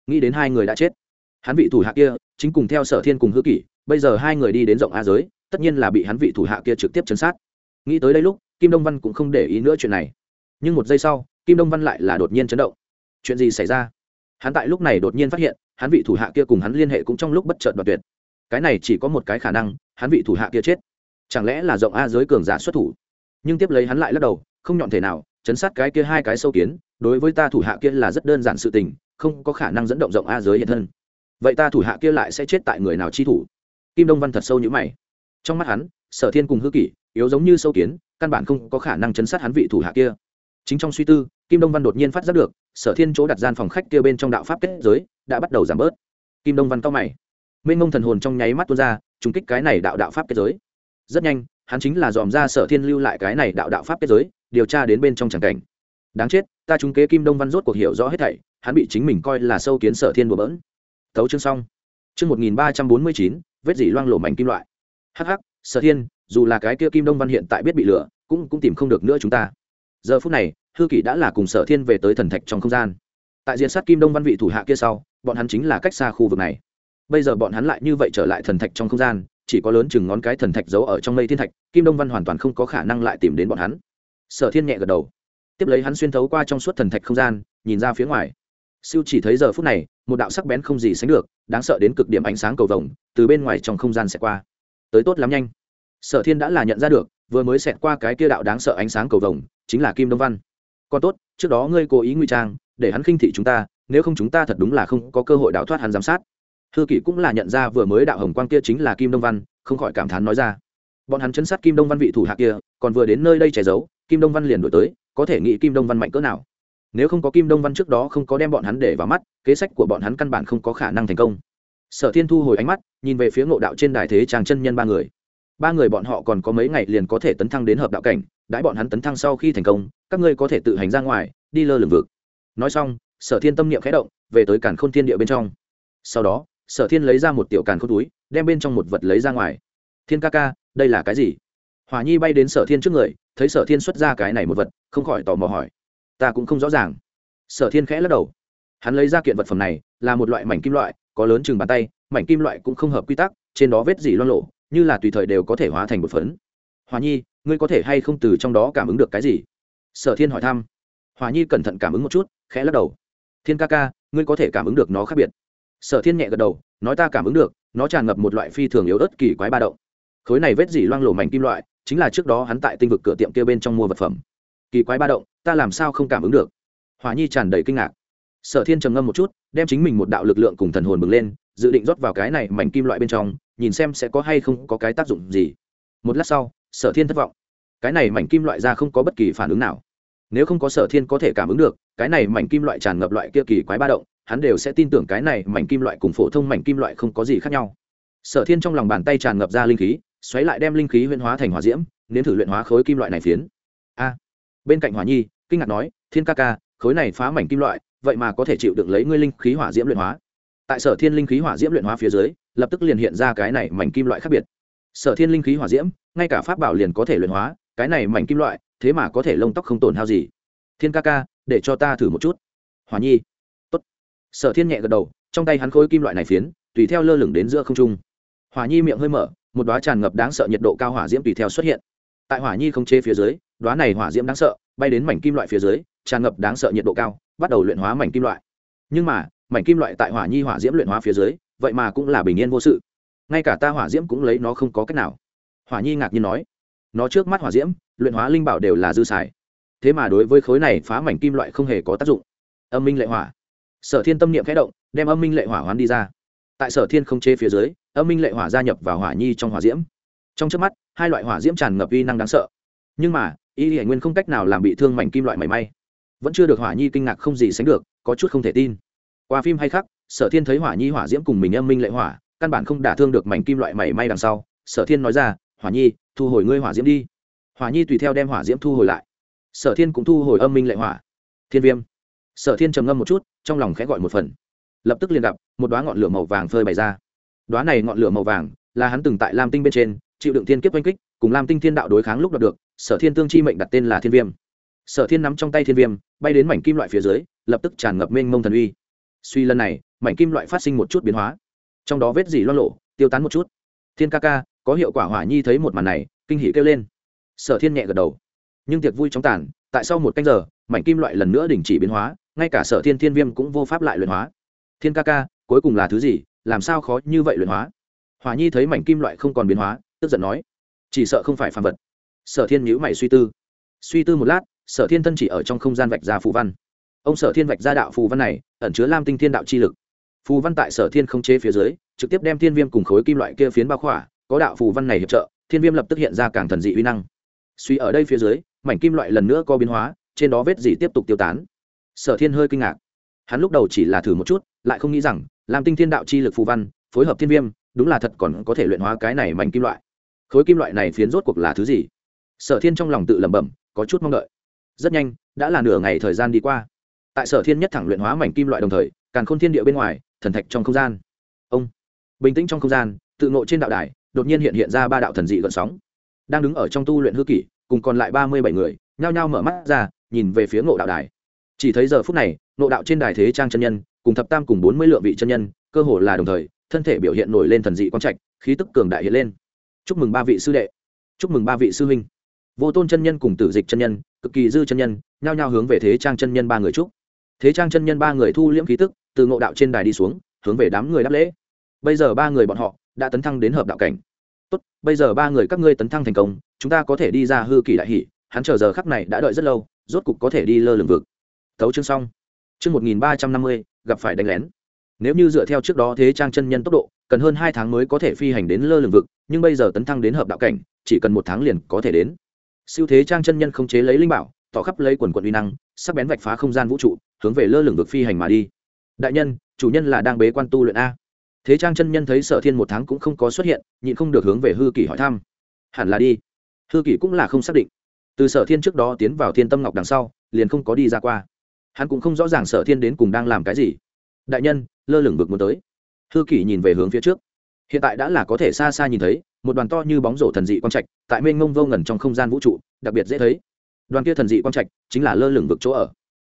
Nghĩ đến hai người đã chết. Hắn vị thủ hạ kia, chính cùng theo sở thiên cùng hư kỷ, bây giờ hai người đi đến rộng a giới, tất nhiên là bị hắn vị thủ hạ kia trực tiếp chấn sát. Nghĩ tới đây lúc, kim đông văn cũng không để ý nữa chuyện này. Nhưng một giây sau kim đông văn lại là đột nhiên chấn động. Chuyện gì xảy ra? Hắn tại lúc này đột nhiên phát hiện, hắn vị thủ hạ kia cùng hắn liên hệ cũng trong lúc bất chợt đoạt tuyệt. Cái này chỉ có một cái khả năng, hắn vị thủ hạ kia chết. Chẳng lẽ là rộng a giới cường giả xuất thủ? Nhưng tiếp lấy hắn lại lắc đầu, không nhọn thể nào, chấn sát cái kia hai cái sâu kiến, đối với ta thủ hạ kia là rất đơn giản sự tình, không có khả năng dẫn động rộng a giới hiện thân. Vậy ta thủ hạ kia lại sẽ chết tại người nào chi thủ? Kim đông văn thật sâu như mày. Trong mắt hắn, sở thiên cùng hư kỷ, yếu giống như sâu kiến, căn bản không có khả năng chấn sát hắn vị thủ hạ kia chính trong suy tư, kim đông văn đột nhiên phát giác được, sở thiên chỗ đặt gian phòng khách kia bên trong đạo pháp kết giới, đã bắt đầu giảm bớt. Kim đông văn cao mày. Mênh mông thần hồn trong nháy mắt tuôn ra, trùng kích cái này đạo đạo pháp kết giới. Rất nhanh, hắn chính là dòm ra sở thiên lưu lại cái này đạo đạo pháp kết giới, điều tra đến bên trong tràng cảnh. Đáng chết, ta trúng kế kim đông văn rốt cuộc hiểu rõ hết thảy, hắn bị chính mình coi là sâu kiến sở thiên bừa bỡn. Tấu chương xong. Chương một nghìn ba trăm bốn mươi chín, vết dỉ loang lổ mảnh kim loại. Hh sở thiên, dù là cái kia kim đông văn hiện tại biết bị lửa, cũng cũng tìm không được nữa chúng ta giờ phút này, hư kỷ đã là cùng sở thiên về tới thần thạch trong không gian. Tại diện sát kim đông văn vị thủ hạ kia sau, bọn hắn chính là cách xa khu vực này. Bây giờ bọn hắn lại như vậy trở lại thần thạch trong không gian, chỉ có lớn chừng ngón cái thần thạch giấu ở trong mây thiên thạch, kim đông văn hoàn toàn không có khả năng lại tìm đến bọn hắn. Sở thiên nhẹ gật đầu. Tiếp lấy hắn xuyên thấu qua trong suốt thần thạch không gian, nhìn ra phía ngoài. Siêu chỉ thấy giờ phút này, một đạo sắc bén không gì sánh được, đáng sợ đến cực điểm ánh sáng cầu vồng, từ bên ngoài trong không gian sẽ qua. Tới tốt lắm nhanh. Sở thiên đã là nhận ra được, vừa mới xẹt qua cái kia đạo đáng sợ ánh sáng cầu vồng chính là kim đông văn. Còn tốt, trước đó ngươi cố ý nguy trang, để hắn khinh thị chúng ta, nếu không chúng ta thật đúng là không có cơ hội đào thoát hắn giám sát. Hư kỷ cũng là nhận ra vừa mới đạo hồng quang kia chính là kim đông văn, không khỏi cảm thán nói ra. Bọn hắn chấn sát kim đông văn vị thủ hạ kia, còn vừa đến nơi đây che giấu, kim đông văn liền đổi tới, có thể nghĩ kim đông văn mạnh cỡ nào. Nếu không có kim đông văn trước đó không có đem bọn hắn để vào mắt, kế sách của bọn hắn căn bản không có khả năng thành công. Sở thiên thu hồi ánh mắt, nhìn về phía ngộ đạo trên đài thế tràng chân nhân ba người. Ba người bọn họ còn có mấy ngày liền có thể tấn thăng đến hợp đạo cảnh đãi bọn hắn tấn thăng sau khi thành công, các ngươi có thể tự hành ra ngoài, đi lơ lửng vực. Nói xong, sở thiên tâm niệm khẽ động, về tới càn khôn thiên địa bên trong. Sau đó, sở thiên lấy ra một tiểu càn khôn túi, đem bên trong một vật lấy ra ngoài. Thiên ca ca, đây là cái gì? Hòa nhi bay đến sở thiên trước người, thấy sở thiên xuất ra cái này một vật, không khỏi tò mò hỏi. Ta cũng không rõ ràng. Sở thiên khẽ lắc đầu. Hắn lấy ra kiện vật phẩm này, là một loại mảnh kim loại, có lớn chừng bàn tay, mảnh kim loại cũng không hợp quy tắc, trên đó vết dỉ loan lộ như là tùy thời đều có thể hóa thành một phấn. Hòa nhi ngươi có thể hay không từ trong đó cảm ứng được cái gì? Sở thiên hỏi thăm. Hòa nhi cẩn thận cảm ứng một chút, khẽ lắc đầu. Thiên ca ca, ngươi có thể cảm ứng được nó khác biệt. Sở thiên nhẹ gật đầu, nói ta cảm ứng được, nó tràn ngập một loại phi thường yếu ớt kỳ quái ba động. Khối này vết dỉ loang lổ mảnh kim loại, chính là trước đó hắn tại tinh vực cửa tiệm kia bên trong mua vật phẩm. Kỳ quái ba động, ta làm sao không cảm ứng được? Hòa nhi tràn đầy kinh ngạc. Sở thiên trầm ngâm một chút, đem chính mình một đạo lực lượng cùng thần hồn bừng lên, dự định rót vào cái này mảnh kim loại bên trong, nhìn xem sẽ có hay không có cái tác dụng gì. Một lát sau, sở thiên thất vọng cái này mảnh kim loại ra không có bất kỳ phản ứng nào. Nếu không có sở thiên có thể cảm ứng được, cái này mảnh kim loại tràn ngập loại kia kỳ quái ba động, hắn đều sẽ tin tưởng cái này mảnh kim loại cùng phổ thông mảnh kim loại không có gì khác nhau. Sở thiên trong lòng bàn tay tràn ngập ra linh khí, xoáy lại đem linh khí huyễn hóa thành hỏa diễm, nếm thử luyện hóa khối kim loại này phiến. A. Bên cạnh hỏa nhi, kinh ngạc nói, thiên ca ca, khối này phá mảnh kim loại, vậy mà có thể chịu được lấy ngươi linh khí hỏa diễm luyện hóa. Tại sở thiên linh khí hỏa diễm luyện hóa phía dưới, lập tức liền hiện ra cái này mảnh kim loại khác biệt. Sở thiên linh khí hỏa diễm, ngay cả pháp bảo liền có thể luyện hóa cái này mảnh kim loại, thế mà có thể lông tóc không tổn hao gì. Thiên ca ca, để cho ta thử một chút. Hòa nhi. Tốt. sở thiên nhẹ gật đầu, trong tay hắn khối kim loại này phiến, tùy theo lơ lửng đến giữa không trung. Hòa nhi miệng hơi mở, một đoá tràn ngập đáng sợ nhiệt độ cao hỏa diễm tùy theo xuất hiện. Tại hỏa nhi không chế phía dưới đoá này hỏa diễm đáng sợ, bay đến mảnh kim loại phía dưới, tràn ngập đáng sợ nhiệt độ cao, bắt đầu luyện hóa mảnh kim loại. Nhưng mà, mảnh kim loại tại hỏa nhi hỏa diễm luyện hóa phía dưới, vậy mà cũng là bình yên vô sự. Ngay cả ta hỏa diễm cũng lấy nó không có cách nào. Hỏa nhi ngạc nhiên nói nó trước mắt hỏa diễm, luyện hóa linh bảo đều là dư xài. Thế mà đối với khối này phá mảnh kim loại không hề có tác dụng. Âm minh lệ hỏa. Sở thiên tâm niệm khẽ động, đem âm minh lệ hỏa hoán đi ra. Tại sở thiên không chế phía dưới, âm minh lệ hỏa gia nhập vào hỏa nhi trong hỏa diễm. Trong trước mắt, hai loại hỏa diễm tràn ngập uy năng đáng sợ. Nhưng mà, y hải nguyên không cách nào làm bị thương mảnh kim loại mảy may. Vẫn chưa được hỏa nhi kinh ngạc không gì sánh được, có chút không thể tin. Qua phim hay khác sở thiên thấy hỏa nhi hỏa diễm cùng mình âm minh lệ hỏa, căn bản không đả thương được mảnh kim loại mảy may đằng sau. Sở thiên nói ra, hỏa nhi thu hồi ngươi hỏa diễm đi. Hỏa nhi tùy theo đem hỏa diễm thu hồi lại. Sở thiên cũng thu hồi âm minh lệ hỏa. Thiên viêm. Sở thiên trầm ngâm một chút, trong lòng khẽ gọi một phần. Lập tức liền gặp, một đoá ngọn lửa màu vàng phơi bày ra. Đoá này ngọn lửa màu vàng là hắn từng tại lam tinh bên trên, chịu đựng thiên kiếp oanh kích, cùng lam tinh thiên đạo đối kháng lúc đạt được, sở thiên tương chi mệnh đặt tên là thiên viêm. Sở thiên nắm trong tay thiên viêm, bay đến mảnh kim loại phía dưới, lập tức tràn ngập mênh mông thần uy. Suy lần này, mảnh kim loại phát sinh một chút biến hóa. Trong đó vết dỉ lo lộ tiêu tán một chút. Thiên ca ca có hiệu quả hỏa nhi thấy một màn này, kinh hỉ kêu lên. Sở thiên nhẹ gật đầu. Nhưng tiệc vui chóng tàn, tại sau một canh giờ, mảnh kim loại lần nữa đình chỉ biến hóa, ngay cả sở thiên thiên viêm cũng vô pháp lại luyện hóa. Thiên ca ca, cuối cùng là thứ gì? Làm sao khó như vậy luyện hóa? Hỏa nhi thấy mảnh kim loại không còn biến hóa, tức giận nói. Chỉ sợ không phải phàm vật. Sở thiên nhữ mày suy tư. Suy tư một lát, sở thiên thân chỉ ở trong không gian vạch ra phù văn. Ông sở thiên vạch ra đạo phù văn này, ẩn chứa lam tinh thiên đạo chi lực. Phù văn tại sở thiên không chế phía dưới, trực tiếp đem thiên viêm cùng khối kim loại kia phiến bao khỏa có đạo phù văn này hiệp trợ, thiên viêm lập tức hiện ra càng thần dị uy năng. Suy ở đây phía dưới, mảnh kim loại lần nữa có biến hóa, trên đó vết dị tiếp tục tiêu tán. Sở thiên hơi kinh ngạc. Hắn lúc đầu chỉ là thử một chút, lại không nghĩ rằng làm tinh thiên đạo chi lực phù văn, phối hợp thiên viêm, đúng là thật còn có thể luyện hóa cái này mảnh kim loại. Khối kim loại này phiến rốt cuộc là thứ gì? Sở thiên trong lòng tự lẩm bẩm, có chút mong đợi. Rất nhanh, đã là nửa ngày thời gian đi qua. Tại sở thiên nhất thẳng luyện hóa mảnh kim loại đồng thời, càn khôn thiên địa bên ngoài, thần thạch trong không gian. Ông, bình tĩnh trong không gian, tự ngộ trên đạo đài đột nhiên hiện hiện ra ba đạo thần dị gợn sóng. Đang đứng ở trong tu luyện hư kỷ, cùng còn lại ba mươi bảy người, nhao nhao mở mắt ra, nhìn về phía ngộ đạo đài. Chỉ thấy giờ phút này, ngộ đạo trên đài thế trang chân nhân, cùng thập tam cùng bốn mươi lượng vị chân nhân, cơ hồ là đồng thời, thân thể biểu hiện nổi lên thần dị quang trạch, khí tức cường đại hiện lên. Chúc mừng ba vị sư đệ. Chúc mừng ba vị sư huynh. Vô tôn chân nhân cùng tử dịch chân nhân, cực kỳ dư chân nhân, nhao nhao hướng về thế trang chân nhân ba người chúc. Thế trang chân nhân ba người thu liễm khí tức, từ ngộ đạo trên đài đi xuống, hướng về đám người đáp lễ. Bây giờ ba người bọn họ đã tấn thăng đến hợp đạo cảnh tốt, bây giờ ba người các ngươi tấn thăng thành công, chúng ta có thể đi ra hư kỳ đại hỷ, hắn chờ giờ khắc này đã đợi rất lâu, rốt cục có thể đi lơ lửng vực. Thấu chương xong. Chương một nghìn ba trăm năm mươi, gặp phải đánh lén. Nếu như dựa theo trước đó thế trang chân nhân tốc độ, cần hơn hai tháng mới có thể phi hành đến lơ lửng vực, nhưng bây giờ tấn thăng đến hợp đạo cảnh, chỉ cần một tháng liền có thể đến. Siêu thế trang chân nhân không chế lấy linh bảo, tỏ khắp lấy quần quận uy năng, sắc bén vạch phá không gian vũ trụ, hướng về lơ lửng vực phi hành mà đi. Đại nhân, chủ nhân là đang bế quan tu luyện a thế trang chân nhân thấy sở thiên một tháng cũng không có xuất hiện, nhịn không được hướng về hư kỷ hỏi thăm. Hẳn là đi. Hư kỷ cũng là không xác định. Từ sở thiên trước đó tiến vào thiên tâm ngọc đằng sau, liền không có đi ra qua. Hắn cũng không rõ ràng sở thiên đến cùng đang làm cái gì. Đại nhân, lơ lửng vực muốn tới. Hư kỷ nhìn về hướng phía trước. Hiện tại đã là có thể xa xa nhìn thấy, một đoàn to như bóng rổ thần dị quang trạch, tại mênh mông vô ngẩn trong không gian vũ trụ, đặc biệt dễ thấy. Đoàn kia thần dị quang trạch chính là lơ lửng vực chỗ ở.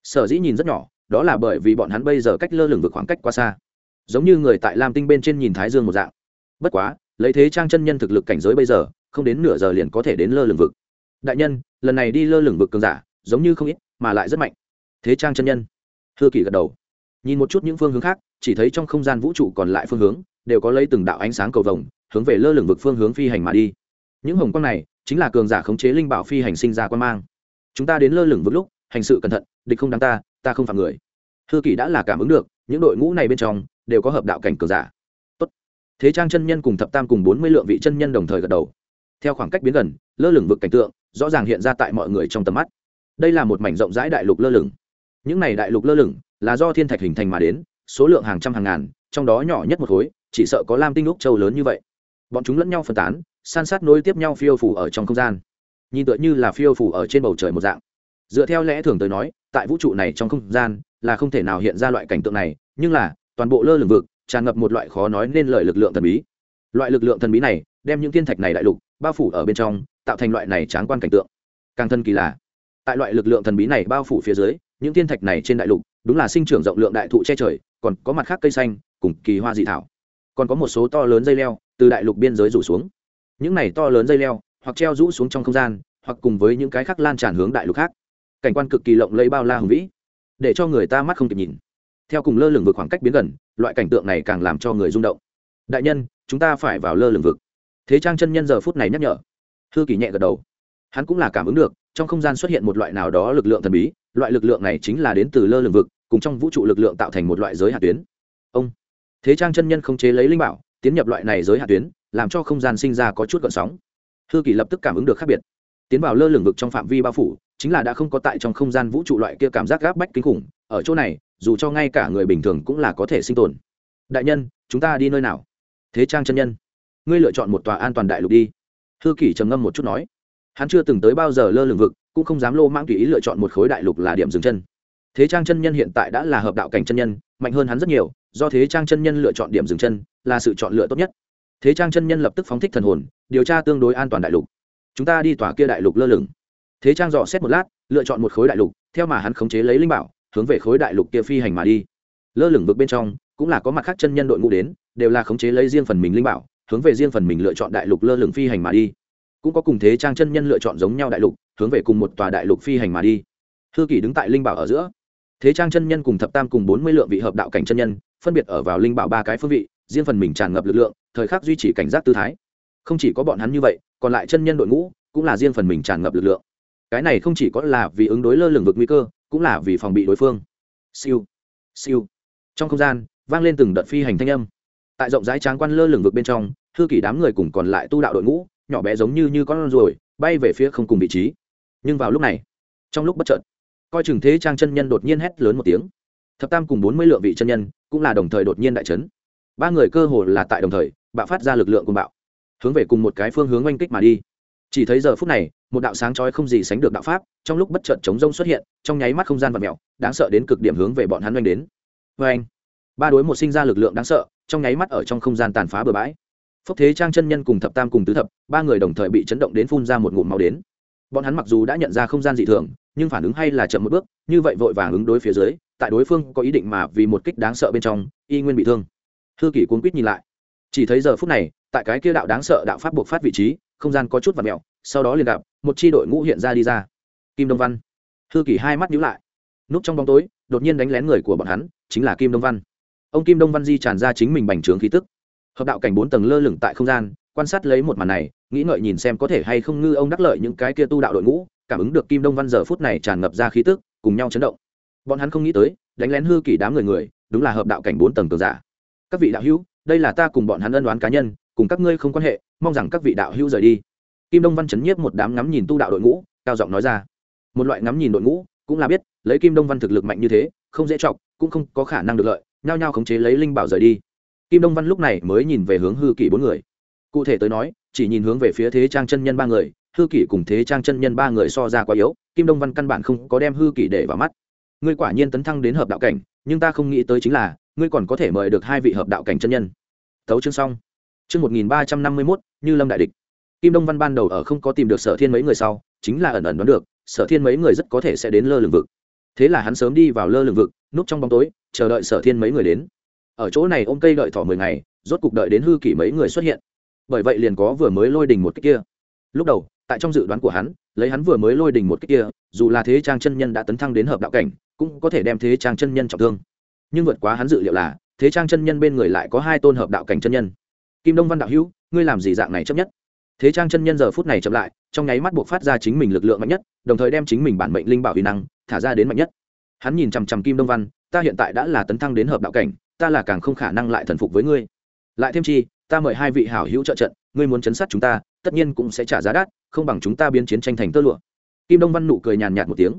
Sở dĩ nhìn rất nhỏ, đó là bởi vì bọn hắn bây giờ cách lơ lửng vực khoảng cách quá xa giống như người tại lam tinh bên trên nhìn thái dương một dạng. Bất quá, lấy thế trang chân nhân thực lực cảnh giới bây giờ, không đến nửa giờ liền có thể đến lơ lửng vực. Đại nhân, lần này đi lơ lửng vực cường giả, giống như không ít, mà lại rất mạnh. Thế trang chân nhân. Hư kỷ gật đầu. Nhìn một chút những phương hướng khác, chỉ thấy trong không gian vũ trụ còn lại phương hướng, đều có lấy từng đạo ánh sáng cầu vồng, hướng về lơ lửng vực phương hướng phi hành mà đi. Những hồng quang này, chính là cường giả khống chế linh bảo phi hành sinh ra quan mang. Chúng ta đến lơ lửng vực lúc, hành sự cẩn thận, địch không đáng ta ta không phạm người. Hư kỷ đã là cảm ứng được, những đội ngũ này bên trong đều có hợp đạo cảnh cường giả. Tốt. thế trang chân nhân cùng thập tam cùng bốn mươi lượng vị chân nhân đồng thời gật đầu. Theo khoảng cách biến gần, lơ lửng vực cảnh tượng, rõ ràng hiện ra tại mọi người trong tầm mắt. Đây là một mảnh rộng rãi đại lục lơ lửng. Những này đại lục lơ lửng là do thiên thạch hình thành mà đến, số lượng hàng trăm hàng ngàn, trong đó nhỏ nhất một khối, chỉ sợ có lam tinh úc châu lớn như vậy. Bọn chúng lẫn nhau phân tán, san sát nối tiếp nhau phiêu phủ ở trong không gian. Nhìn tựa như là phiêu phủ ở trên bầu trời một dạng. Dựa theo lẽ thường tới nói, tại vũ trụ này trong không gian là không thể nào hiện ra loại cảnh tượng này, nhưng là toàn bộ lơ lửng vực, tràn ngập một loại khó nói nên lời lực lượng thần bí. Loại lực lượng thần bí này, đem những thiên thạch này đại lục, bao phủ ở bên trong, tạo thành loại này tráng quan cảnh tượng. Càng thân kỳ lạ tại loại lực lượng thần bí này bao phủ phía dưới, những thiên thạch này trên đại lục, đúng là sinh trưởng rộng lượng đại thụ che trời, còn có mặt khác cây xanh, cùng kỳ hoa dị thảo. Còn có một số to lớn dây leo, từ đại lục biên giới rủ xuống. Những này to lớn dây leo, hoặc treo rũ xuống trong không gian, hoặc cùng với những cái khác lan tràn hướng đại lục khác. Cảnh quan cực kỳ lộng lẫy bao la hùng vĩ, để cho người ta mắt không kịp nhìn theo cùng lơ lửng vực khoảng cách biến gần, loại cảnh tượng này càng làm cho người rung động. Đại nhân, chúng ta phải vào lơ lửng vực. Thế trang chân nhân giờ phút này nhắc nhở. Thư kỳ nhẹ gật đầu. Hắn cũng là cảm ứng được, trong không gian xuất hiện một loại nào đó lực lượng thần bí, loại lực lượng này chính là đến từ lơ lửng vực, cùng trong vũ trụ lực lượng tạo thành một loại giới hạt tuyến. Ông. Thế trang chân nhân không chế lấy linh bảo, tiến nhập loại này giới hạt tuyến, làm cho không gian sinh ra có chút gợn sóng. Thư kỳ lập tức cảm ứng được khác biệt. Tiến vào lơ lửng vực trong phạm vi bao phủ, chính là đã không có tại trong không gian vũ trụ loại kia cảm giác gáp bách kinh khủng, ở chỗ này dù cho ngay cả người bình thường cũng là có thể sinh tồn. Đại nhân, chúng ta đi nơi nào? Thế trang chân nhân, ngươi lựa chọn một tòa an toàn đại lục đi. Thư kỷ trầm ngâm một chút nói. Hắn chưa từng tới bao giờ lơ lửng vực, cũng không dám lô mang tùy ý lựa chọn một khối đại lục là điểm dừng chân. Thế trang chân nhân hiện tại đã là hợp đạo cảnh chân nhân, mạnh hơn hắn rất nhiều, do thế trang chân nhân lựa chọn điểm dừng chân, là sự chọn lựa tốt nhất. Thế trang chân nhân lập tức phóng thích thần hồn, điều tra tương đối an toàn đại lục. Chúng ta đi tòa kia đại lục lơ lửng. Thế trang dò xét một lát, lựa chọn một khối đại lục, theo mà hắn khống chế lấy linh bảo hướng về khối đại lục kia phi hành mà đi. Lơ lửng vực bên trong, cũng là có mặt khác chân nhân đội ngũ đến, đều là khống chế lấy riêng phần mình linh bảo, hướng về riêng phần mình lựa chọn đại lục lơ lửng phi hành mà đi. Cũng có cùng thế trang chân nhân lựa chọn giống nhau đại lục, hướng về cùng một tòa đại lục phi hành mà đi. Thư kỷ đứng tại linh bảo ở giữa. Thế trang chân nhân cùng thập tam cùng bốn mươi lượng vị hợp đạo cảnh chân nhân, phân biệt ở vào linh bảo ba cái phương vị, riêng phần mình tràn ngập lực lượng, thời khắc duy trì cảnh giác tư thái. Không chỉ có bọn hắn như vậy, còn lại chân nhân đội ngũ, cũng là riêng phần mình tràn ngập lực lượng. Cái này không chỉ có là vì ứng đối lơ lửng vực nguy cơ cũng là vì phòng bị đối phương. Siêu siêu. Trong không gian, vang lên từng đợt phi hành thanh âm. Tại rộng rãi tráng quan lơ lửng vực bên trong thư kỷ đám người cùng còn lại tu đạo đội ngũ, nhỏ bé giống như như con ruồi, bay về phía không cùng vị trí. Nhưng vào lúc này, trong lúc bất chợt, coi chừng thế trang chân nhân đột nhiên hét lớn một tiếng. Thập tam cùng bốn mươi lượng vị chân nhân cũng là đồng thời đột nhiên đại chấn. Ba người cơ hồ là tại đồng thời, bạo phát ra lực lượng cùng bạo, hướng về cùng một cái phương hướng oanh kích mà đi. Chỉ thấy giờ phút này một đạo sáng chói không gì sánh được đạo pháp, trong lúc bất chợt chống rông xuất hiện, trong nháy mắt không gian vật mèo, đáng sợ đến cực điểm hướng về bọn hắn oanh đến. Vê anh ba đối một sinh ra lực lượng đáng sợ, trong nháy mắt ở trong không gian tàn phá bừa bãi. Phúc thế trang chân nhân cùng thập tam cùng tứ thập, ba người đồng thời bị chấn động đến phun ra một ngụm máu đến. Bọn hắn mặc dù đã nhận ra không gian dị thường, nhưng phản ứng hay là chậm một bước, như vậy vội vàng ứng đối phía dưới, tại đối phương có ý định mà vì một kích đáng sợ bên trong, y nguyên bị thương. Thư kỷ cuốn quýt nhìn lại. Chỉ thấy giờ phút này, tại cái kia đạo đáng sợ đạo pháp buộc phát vị trí, không gian có chút và mẹo sau đó liền gặp một chi đội ngũ hiện ra đi ra. Kim đông văn. Thư kỷ hai mắt nhíu lại. Núp trong bóng tối, đột nhiên đánh lén người của bọn hắn, chính là kim đông văn. Ông kim đông văn di tràn ra chính mình bành trướng khí tức. Hợp đạo cảnh bốn tầng lơ lửng tại không gian, quan sát lấy một màn này, nghĩ ngợi nhìn xem có thể hay không ngư ông đắc lợi những cái kia tu đạo đội ngũ, cảm ứng được kim đông văn giờ phút này tràn ngập ra khí tức, cùng nhau chấn động. Bọn hắn không nghĩ tới, đánh lén hư kỷ đám người người, đúng là hợp đạo cảnh bốn tầng cường giả. Các vị đạo hữu, đây là ta cùng bọn hắn ân đoán cá nhân, cùng các ngươi không quan hệ, mong rằng các vị đạo hữu rời đi kim đông văn chấn nhiếp một đám ngắm nhìn tu đạo đội ngũ, cao giọng nói ra. Một loại ngắm nhìn đội ngũ, cũng là biết, lấy kim đông văn thực lực mạnh như thế, không dễ chọc, cũng không có khả năng được lợi, nhao nhao khống chế lấy linh bảo rời đi. Kim đông văn lúc này mới nhìn về hướng hư kỷ bốn người. Cụ thể tới nói, chỉ nhìn hướng về phía thế trang chân nhân ba người, hư kỷ cùng thế trang chân nhân ba người so ra quá yếu, kim đông văn căn bản không có đem hư kỷ để vào mắt. Ngươi quả nhiên tấn thăng đến hợp đạo cảnh, nhưng ta không nghĩ tới chính là, ngươi còn có thể mời được hai vị hợp đạo cảnh chân nhân. Thấu chương xong. Chương một nghìn ba trăm năm mươi mốt, như lâm đại địch kim đông văn ban đầu ở không có tìm được sở thiên mấy người sau, chính là ẩn ẩn đoán được, sở thiên mấy người rất có thể sẽ đến lơ lường vực. Thế là hắn sớm đi vào lơ lường vực, núp trong bóng tối, chờ đợi sở thiên mấy người đến. Ở chỗ này ôm cây đợi thỏ mười ngày, rốt cục đợi đến hư kỷ mấy người xuất hiện. Bởi vậy liền có vừa mới lôi đình một cách kia. Lúc đầu, tại trong dự đoán của hắn, lấy hắn vừa mới lôi đình một cách kia, dù là thế trang chân nhân đã tấn thăng đến hợp đạo cảnh, cũng có thể đem thế trang chân nhân trọng thương. Nhưng vượt quá hắn dự liệu là, thế trang chân nhân bên người lại có hai tôn hợp đạo cảnh chân nhân. Kim đông văn đạo hữu, ngươi làm gì dạng này chấp nhất? Thế trang chân nhân giờ phút này chậm lại, trong nháy mắt buộc phát ra chính mình lực lượng mạnh nhất, đồng thời đem chính mình bản mệnh linh bảo huy năng thả ra đến mạnh nhất. Hắn nhìn chằm chằm kim đông văn, ta hiện tại đã là tấn thăng đến hợp đạo cảnh, ta là càng không khả năng lại thần phục với ngươi. Lại thêm chi, ta mời hai vị hảo hữu trợ trận, ngươi muốn chấn sát chúng ta, tất nhiên cũng sẽ trả giá đắt, không bằng chúng ta biến chiến tranh thành tơ lụa. Kim đông văn nụ cười nhàn nhạt một tiếng.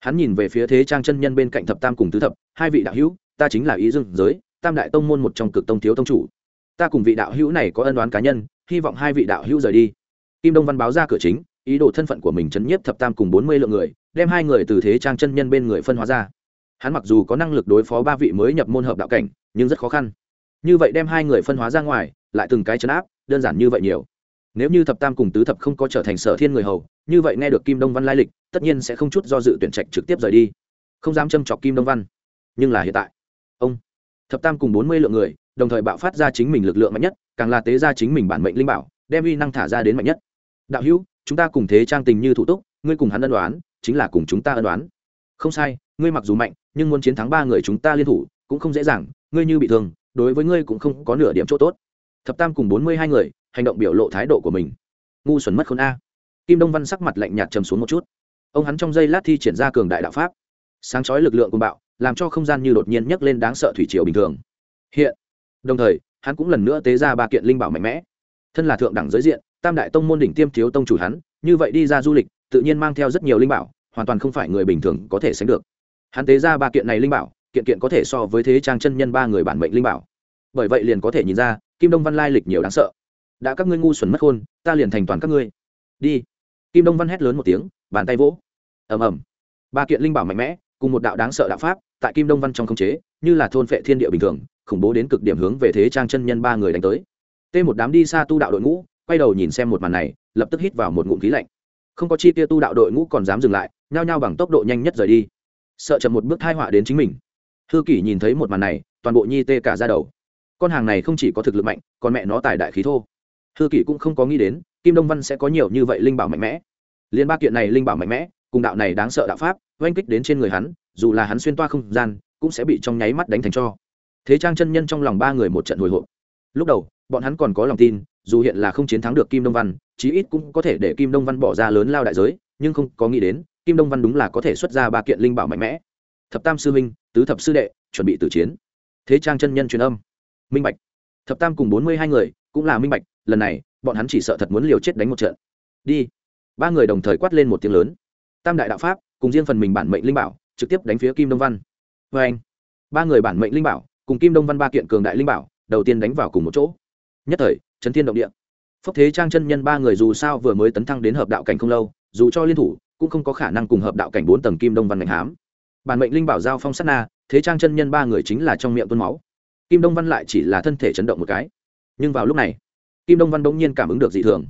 Hắn nhìn về phía thế trang chân nhân bên cạnh thập tam cùng tứ thập, hai vị đạo hữu, ta chính là ý dương giới, tam đại tông môn một trong cực tông thiếu tông chủ. Ta cùng vị đạo hữu này có ân đoán cá nhân hy vọng hai vị đạo hữu rời đi. Kim đông văn báo ra cửa chính, ý đồ thân phận của mình chấn nhiếp thập tam cùng bốn mươi lượng người, đem hai người từ thế trang chân nhân bên người phân hóa ra. Hắn mặc dù có năng lực đối phó ba vị mới nhập môn hợp đạo cảnh, nhưng rất khó khăn. Như vậy đem hai người phân hóa ra ngoài, lại từng cái chấn áp, đơn giản như vậy nhiều. Nếu như thập tam cùng tứ thập không có trở thành sở thiên người hầu, như vậy nghe được kim đông văn lai lịch, tất nhiên sẽ không chút do dự tuyển trạch trực tiếp rời đi. Không dám châm chọc kim đông văn. Nhưng là hiện tại, ông, thập tam cùng bốn mươi lượng người, đồng thời bạo phát ra chính mình lực lượng mạnh nhất càng là tế ra chính mình bản mệnh linh bảo, đem uy năng thả ra đến mạnh nhất. Đạo hữu, chúng ta cùng thế trang tình như thủ túc, ngươi cùng hắn ân đoán, chính là cùng chúng ta ân đoán. Không sai, ngươi mặc dù mạnh, nhưng muốn chiến thắng ba người chúng ta liên thủ, cũng không dễ dàng, ngươi như bị thương, đối với ngươi cũng không có nửa điểm chỗ tốt. Thập tam cùng bốn mươi hai người, hành động biểu lộ thái độ của mình. Ngu xuẩn mất khôn a. Kim đông văn sắc mặt lạnh nhạt trầm xuống một chút. Ông hắn trong giây lát thi triển ra cường đại đạo pháp. Sáng chói lực lượng của bạo, làm cho không gian như đột nhiên nhấc lên đáng sợ thủy triều bình thường. Hiện, đồng thời hắn cũng lần nữa tế ra ba kiện linh bảo mạnh mẽ. Thân là thượng đẳng giới diện, tam đại tông môn đỉnh tiêm thiếu tông chủ hắn, như vậy đi ra du lịch, tự nhiên mang theo rất nhiều linh bảo, hoàn toàn không phải người bình thường có thể sánh được. Hắn tế ra ba kiện này linh bảo, kiện kiện có thể so với thế trang chân nhân ba người bản mệnh linh bảo. Bởi vậy liền có thể nhìn ra, kim đông văn lai lịch nhiều đáng sợ. Đã các ngươi ngu xuẩn mất khôn, ta liền thành toàn các ngươi. Đi. Kim đông văn hét lớn một tiếng, bàn tay vỗ. Ầm ầm. Ba kiện linh bảo mạnh mẽ, cùng một đạo đáng sợ đạo pháp, tại kim đông văn trong khống chế như là thôn phệ thiên địa bình thường, khủng bố đến cực điểm hướng về thế trang chân nhân ba người đánh tới. T một đám đi xa tu đạo đội ngũ, quay đầu nhìn xem một màn này, lập tức hít vào một ngụm khí lạnh. Không có chi tiêu tu đạo đội ngũ còn dám dừng lại, nhao nhao bằng tốc độ nhanh nhất rời đi. Sợ chậm một bước thai họa đến chính mình. Hư kỷ nhìn thấy một màn này, toàn bộ nhi tê cả ra đầu. Con hàng này không chỉ có thực lực mạnh, còn mẹ nó tài đại khí thô. Hư kỷ cũng không có nghĩ đến, kim đông văn sẽ có nhiều như vậy linh bảo mạnh mẽ. Liên ba kiện này linh bảo mạnh mẽ, cùng đạo này đáng sợ đạo pháp, oanh kích đến trên người hắn, dù là hắn xuyên toa không gian cũng sẽ bị trong nháy mắt đánh thành cho. Thế trang chân nhân trong lòng ba người một trận hồi hộp. Lúc đầu, bọn hắn còn có lòng tin, dù hiện là không chiến thắng được kim đông văn, chí ít cũng có thể để kim đông văn bỏ ra lớn lao đại giới, nhưng không có nghĩ đến, kim đông văn đúng là có thể xuất ra ba kiện linh bảo mạnh mẽ. Thập tam sư minh, tứ thập sư đệ, chuẩn bị tử chiến. Thế trang chân nhân truyền âm. Minh bạch. Thập tam cùng bốn mươi hai người, cũng là minh bạch, lần này, bọn hắn chỉ sợ thật muốn liều chết đánh một trận. Đi. Ba người đồng thời quát lên một tiếng lớn. Tam đại đạo pháp, cùng riêng phần mình bản mệnh linh bảo, trực tiếp đánh phía kim đông văn vê anh, ba người bản mệnh linh bảo cùng kim đông văn ba kiện cường đại linh bảo đầu tiên đánh vào cùng một chỗ. Nhất thời trấn thiên động địa. Phúc thế trang chân nhân ba người dù sao vừa mới tấn thăng đến hợp đạo cảnh không lâu, dù cho liên thủ, cũng không có khả năng cùng hợp đạo cảnh bốn tầng kim đông văn ngành hám. Bản mệnh linh bảo giao phong sát na, thế trang chân nhân ba người chính là trong miệng tuôn máu. Kim đông văn lại chỉ là thân thể chấn động một cái. Nhưng vào lúc này, kim đông văn bỗng nhiên cảm ứng được dị thường.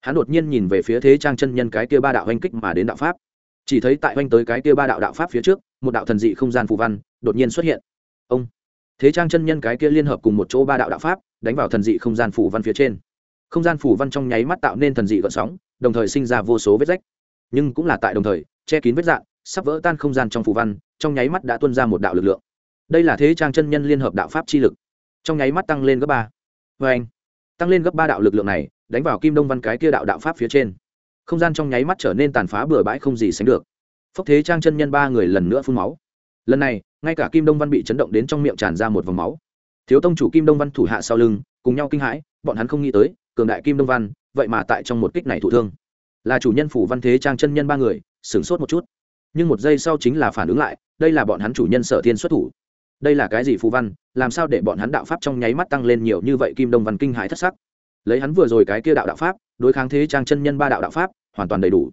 Hắn đột nhiên nhìn về phía thế trang chân nhân cái kia ba đạo oanh kích mà đến đạo pháp. Chỉ thấy tại oanh tới cái kia ba đạo đạo pháp phía trước một đạo thần dị không gian phù văn đột nhiên xuất hiện. Ông. Thế trang chân nhân cái kia liên hợp cùng một chỗ ba đạo đạo pháp đánh vào thần dị không gian phù văn phía trên. Không gian phù văn trong nháy mắt tạo nên thần dị gợn sóng, đồng thời sinh ra vô số vết rách. Nhưng cũng là tại đồng thời, che kín vết dạn sắp vỡ tan không gian trong phù văn, trong nháy mắt đã tuân ra một đạo lực lượng. Đây là thế trang chân nhân liên hợp đạo pháp chi lực. Trong nháy mắt tăng lên gấp ba. Vê anh tăng lên gấp ba đạo lực lượng này, đánh vào kim đông văn cái kia đạo đạo pháp phía trên. Không gian trong nháy mắt trở nên tàn phá bừa bãi không gì sánh được phốc thế trang chân nhân ba người lần nữa phun máu. Lần này, ngay cả kim đông văn bị chấn động đến trong miệng tràn ra một vòng máu. Thiếu tông chủ kim đông văn thủ hạ sau lưng, cùng nhau kinh hãi, bọn hắn không nghĩ tới, cường đại kim đông văn, vậy mà tại trong một kích này thụ thương. Là chủ nhân phủ văn thế trang chân nhân ba người, sửng sốt một chút. Nhưng một giây sau chính là phản ứng lại, đây là bọn hắn chủ nhân sở thiên xuất thủ. Đây là cái gì phù văn, làm sao để bọn hắn đạo pháp trong nháy mắt tăng lên nhiều như vậy? Kim đông văn kinh hãi thất sắc. Lấy hắn vừa rồi cái kia đạo đạo pháp, đối kháng thế trang chân nhân ba đạo đạo pháp, hoàn toàn đầy đủ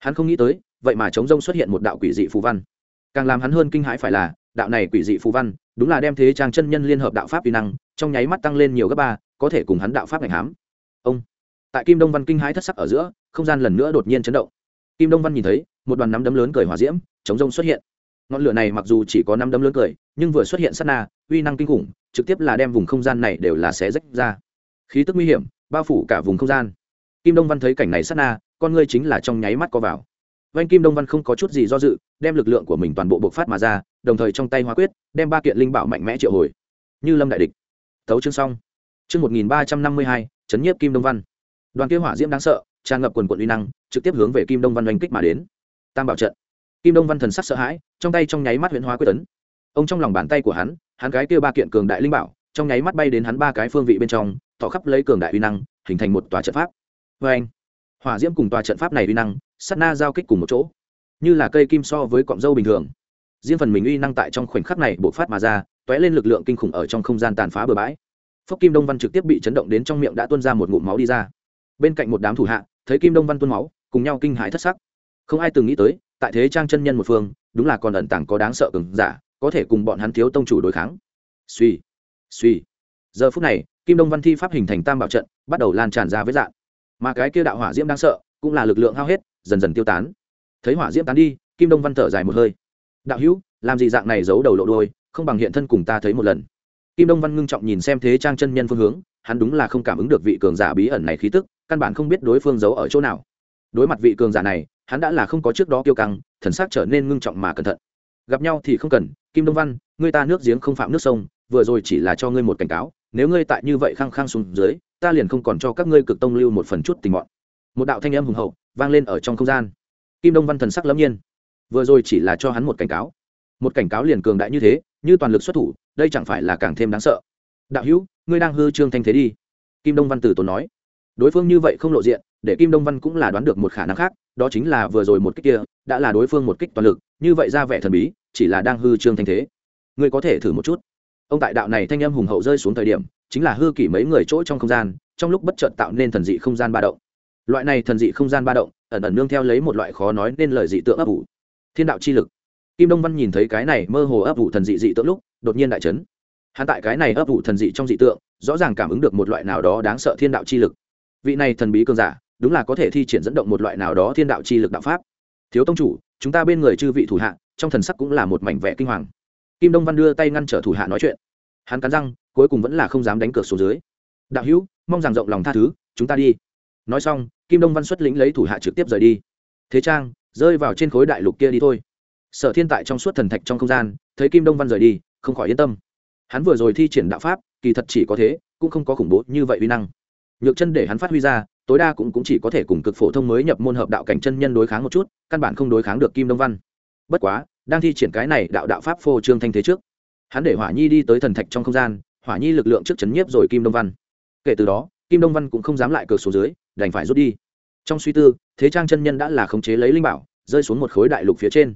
hắn không nghĩ tới, vậy mà chống rông xuất hiện một đạo quỷ dị phù văn. Càng làm hắn hơn kinh hãi phải là, đạo này quỷ dị phù văn, đúng là đem thế trang chân nhân liên hợp đạo pháp uy năng, trong nháy mắt tăng lên nhiều gấp ba, có thể cùng hắn đạo pháp ngành hám. Ông. Tại kim đông văn kinh hãi thất sắc ở giữa, không gian lần nữa đột nhiên chấn động. Kim đông văn nhìn thấy, một đoàn nắm đấm lớn cười hỏa diễm, chống rông xuất hiện. Ngọn lửa này mặc dù chỉ có năm đấm lớn cười, nhưng vừa xuất hiện sát na, uy năng kinh khủng, trực tiếp là đem vùng không gian này đều là xé rách ra. Khí tức nguy hiểm, bao phủ cả vùng không gian. Kim đông văn thấy cảnh này sát na con ngươi chính là trong nháy mắt co vào. Vanh kim đông văn không có chút gì do dự, đem lực lượng của mình toàn bộ bộc phát mà ra, đồng thời trong tay hóa quyết, đem ba kiện linh bảo mạnh mẽ triệu hồi. Như lâm đại địch. Tấu chương xong. Chương một nghìn ba trăm năm mươi hai, chấn nhiếp kim đông văn. Đoàn kia hỏa diễm đáng sợ, tràn ngập quần quận uy năng, trực tiếp hướng về kim đông văn oanh kích mà đến. Tam bảo trận. Kim đông văn thần sắc sợ hãi, trong tay trong nháy mắt huyễn hóa quyết tấn. Ông trong lòng bàn tay của hắn hắn cái kia ba kiện cường đại linh bảo, trong nháy mắt bay đến hắn ba cái phương vị bên trong tỏ khắp lấy cường đại uy năng, hình thành một tòa trận pháp. Vê anh hỏa diễm cùng tòa trận pháp này uy năng, sát na giao kích cùng một chỗ. Như là cây kim so với cọng dâu bình thường. Riêng phần mình uy năng tại trong khoảnh khắc này bộc phát mà ra t ó é lên lực lượng kinh khủng ở trong không gian tàn phá bừa bãi. Phốc kim đông văn trực tiếp bị chấn động đến trong miệng đã tuôn ra một ngụm máu đi ra. Bên cạnh một đám thủ hạ, thấy kim đông văn tuôn máu, cùng nhau kinh hãi thất sắc. Không ai từng nghĩ tới, tại thế trang chân nhân một phương, đúng là còn ẩn tàng có đáng sợ cứng giả, có thể cùng bọn hắn thiếu tông chủ đối kháng. Suy suy giờ phút này, kim đông văn thi pháp hình thành tam bảo trận, bắt đầu lan tràn ra với dạng mà cái kia đạo hỏa diễm đang sợ, cũng là lực lượng hao hết, dần dần tiêu tán. Thấy hỏa diễm tán đi, kim đông văn thở dài một hơi. Đạo hữu, làm gì dạng này giấu đầu lộ đôi không bằng hiện thân cùng ta thấy một lần. Kim đông văn ngưng trọng nhìn xem thế trang chân nhân phương hướng, hắn đúng là không cảm ứng được vị cường giả bí ẩn này khí tức, căn bản không biết đối phương giấu ở chỗ nào. Đối mặt vị cường giả này, hắn đã là không có trước đó kiêu căng, thần sắc trở nên ngưng trọng mà cẩn thận. Gặp nhau thì không cần, kim đông văn, ngươi ta nước giếng không phạm nước sông, vừa rồi chỉ là cho ngươi một cảnh cáo, nếu ngươi tại như vậy khăng khăng xuống dưới ta liền không còn cho các ngươi cực tông lưu một phần chút tình mọn. Một đạo thanh âm hùng hậu vang lên ở trong không gian. Kim đông văn thần sắc lẫm nhiên. Vừa rồi chỉ là cho hắn một cảnh cáo. Một cảnh cáo liền cường đại như thế, như toàn lực xuất thủ, đây chẳng phải là càng thêm đáng sợ. Đạo hữu, ngươi đang hư trương thanh thế đi. Kim đông văn tử tốn nói. Đối phương như vậy không lộ diện, để kim đông văn cũng là đoán được một khả năng khác, đó chính là vừa rồi một kích kia, đã là đối phương một kích toàn lực, như vậy ra vẻ thần bí, chỉ là đang hư trương thanh thế. Ngươi có thể thử một chút. Ông tại đạo này thanh âm hùng hậu rơi xuống thời điểm chính là hư kỷ mấy người chỗ trong không gian, trong lúc bất chợt tạo nên thần dị không gian ba động. Loại này thần dị không gian ba động, ẩn ẩn nương theo lấy một loại khó nói nên lời dị tượng ấp ủ. Thiên đạo chi lực. Kim đông văn nhìn thấy cái này mơ hồ ấp ủ thần dị dị tượng lúc, đột nhiên đại chấn. Hắn tại cái này ấp ủ thần dị trong dị tượng, rõ ràng cảm ứng được một loại nào đó đáng sợ thiên đạo chi lực. Vị này thần bí cường giả, đúng là có thể thi triển dẫn động một loại nào đó thiên đạo chi lực đạo pháp. Thiếu tông chủ, chúng ta bên người chư vị thủ hạ, trong thần sắc cũng là một mảnh vẽ kinh hoàng. Kim đông văn đưa tay ngăn trở thủ hạ nói chuyện. Hắn cắn răng cuối cùng vẫn là không dám đánh cược xuống dưới. Đạo hữu mong rằng rộng lòng tha thứ chúng ta đi. Nói xong kim đông văn xuất lĩnh lấy thủ hạ trực tiếp rời đi. Thế trang rơi vào trên khối đại lục kia đi thôi. Sở thiên tại trong suốt thần thạch trong không gian thấy kim đông văn rời đi không khỏi yên tâm. Hắn vừa rồi thi triển đạo pháp kỳ thật chỉ có thế cũng không có khủng bố như vậy uy năng. Nhược chân để hắn phát huy ra tối đa cũng, cũng chỉ có thể cùng cực phổ thông mới nhập môn hợp đạo cảnh chân nhân đối kháng một chút căn bản không đối kháng được kim đông văn. Bất quá đang thi triển cái này đạo đạo pháp phô trương thanh thế trước hắn để hỏa nhi đi tới thần thạch trong không gian hỏa nhi lực lượng trước chấn nhiếp rồi kim đông văn. Kể từ đó, kim đông văn cũng không dám lại cược xuống dưới, đành phải rút đi. Trong suy tư, thế trang chân nhân đã là khống chế lấy linh bảo, rơi xuống một khối đại lục phía trên.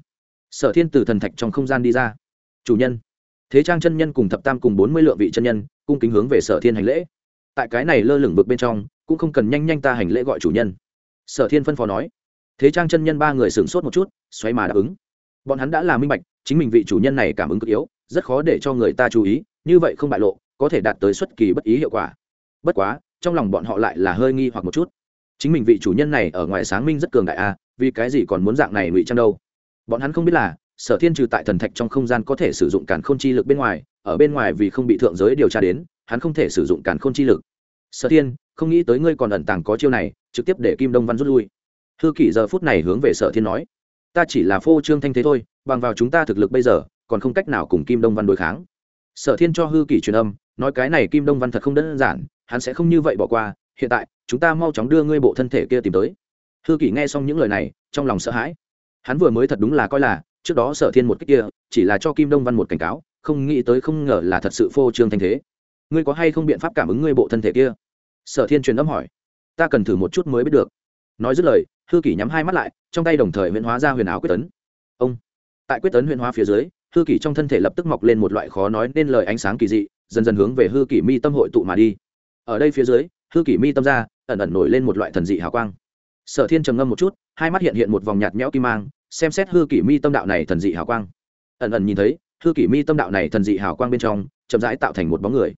Sở thiên từ thần thạch trong không gian đi ra. Chủ nhân. Thế trang chân nhân cùng thập tam cùng bốn mươi lượng vị chân nhân, cung kính hướng về sở thiên hành lễ. Tại cái này lơ lửng vực bên trong, cũng không cần nhanh nhanh ta hành lễ gọi chủ nhân. Sở thiên phân phó nói. Thế trang chân nhân ba người sửng sốt một chút xoay mà đáp ứng. Bọn hắn đã là minh bạch, chính mình vị chủ nhân này cảm ứng cực yếu rất khó để cho người ta chú ý, như vậy không bại lộ, có thể đạt tới xuất kỳ bất ý hiệu quả. Bất quá, trong lòng bọn họ lại là hơi nghi hoặc một chút. Chính mình vị chủ nhân này ở ngoài sáng minh rất cường đại a, vì cái gì còn muốn dạng này ngụy trang đâu? Bọn hắn không biết là, sở thiên trừ tại thần thạch trong không gian có thể sử dụng càn k h ô n chi lực bên ngoài, ở bên ngoài vì không bị thượng giới điều tra đến, hắn không thể sử dụng càn k h ô n chi lực. Sở thiên, không nghĩ tới ngươi còn ẩn tàng có chiêu này, trực tiếp để kim đông văn rút lui. Hư kỷ giờ phút này hướng về sở thiên nói, ta chỉ là phô trương thanh thế thôi, bằng vào chúng ta thực lực bây giờ còn không cách nào cùng kim đông văn đối kháng. Sở thiên cho hư kỷ truyền âm, nói cái này kim đông văn thật không đơn giản, hắn sẽ không như vậy bỏ qua, hiện tại, chúng ta mau chóng đưa ngươi bộ thân thể kia tìm tới. Hư kỷ nghe xong những lời này, trong lòng sợ hãi. Hắn vừa mới thật đúng là coi là, trước đó sở thiên một cách kia, chỉ là cho kim đông văn một cảnh cáo, không nghĩ tới không ngờ là thật sự phô trương thanh thế. Ngươi có hay không biện pháp cảm ứng ngươi bộ thân thể kia? Sở thiên truyền âm hỏi. Ta cần thử một chút mới biết được. Nói dứt lời, hư kỷ nhắm hai mắt lại, trong tay đồng thời huyễn hóa ra huyền áo quyết tấn. Ông, tại quyết tấn huyền hóa phía dưới hư kỷ trong thân thể lập tức mọc lên một loại khó nói nên lời ánh sáng kỳ dị, dần dần hướng về hư kỷ mi tâm hội tụ mà đi. Ở đây phía dưới, hư kỷ mi tâm ra, ẩn ẩn nổi lên một loại thần dị hào quang. Sở thiên trầm ngâm một chút, hai mắt hiện hiện một vòng nhạt nhẽo kim mang, xem xét hư kỷ mi tâm đạo này thần dị hào quang. Ẩn ẩn nhìn thấy, hư kỷ mi tâm đạo này thần dị hào quang bên trong, chậm rãi tạo thành một bóng người.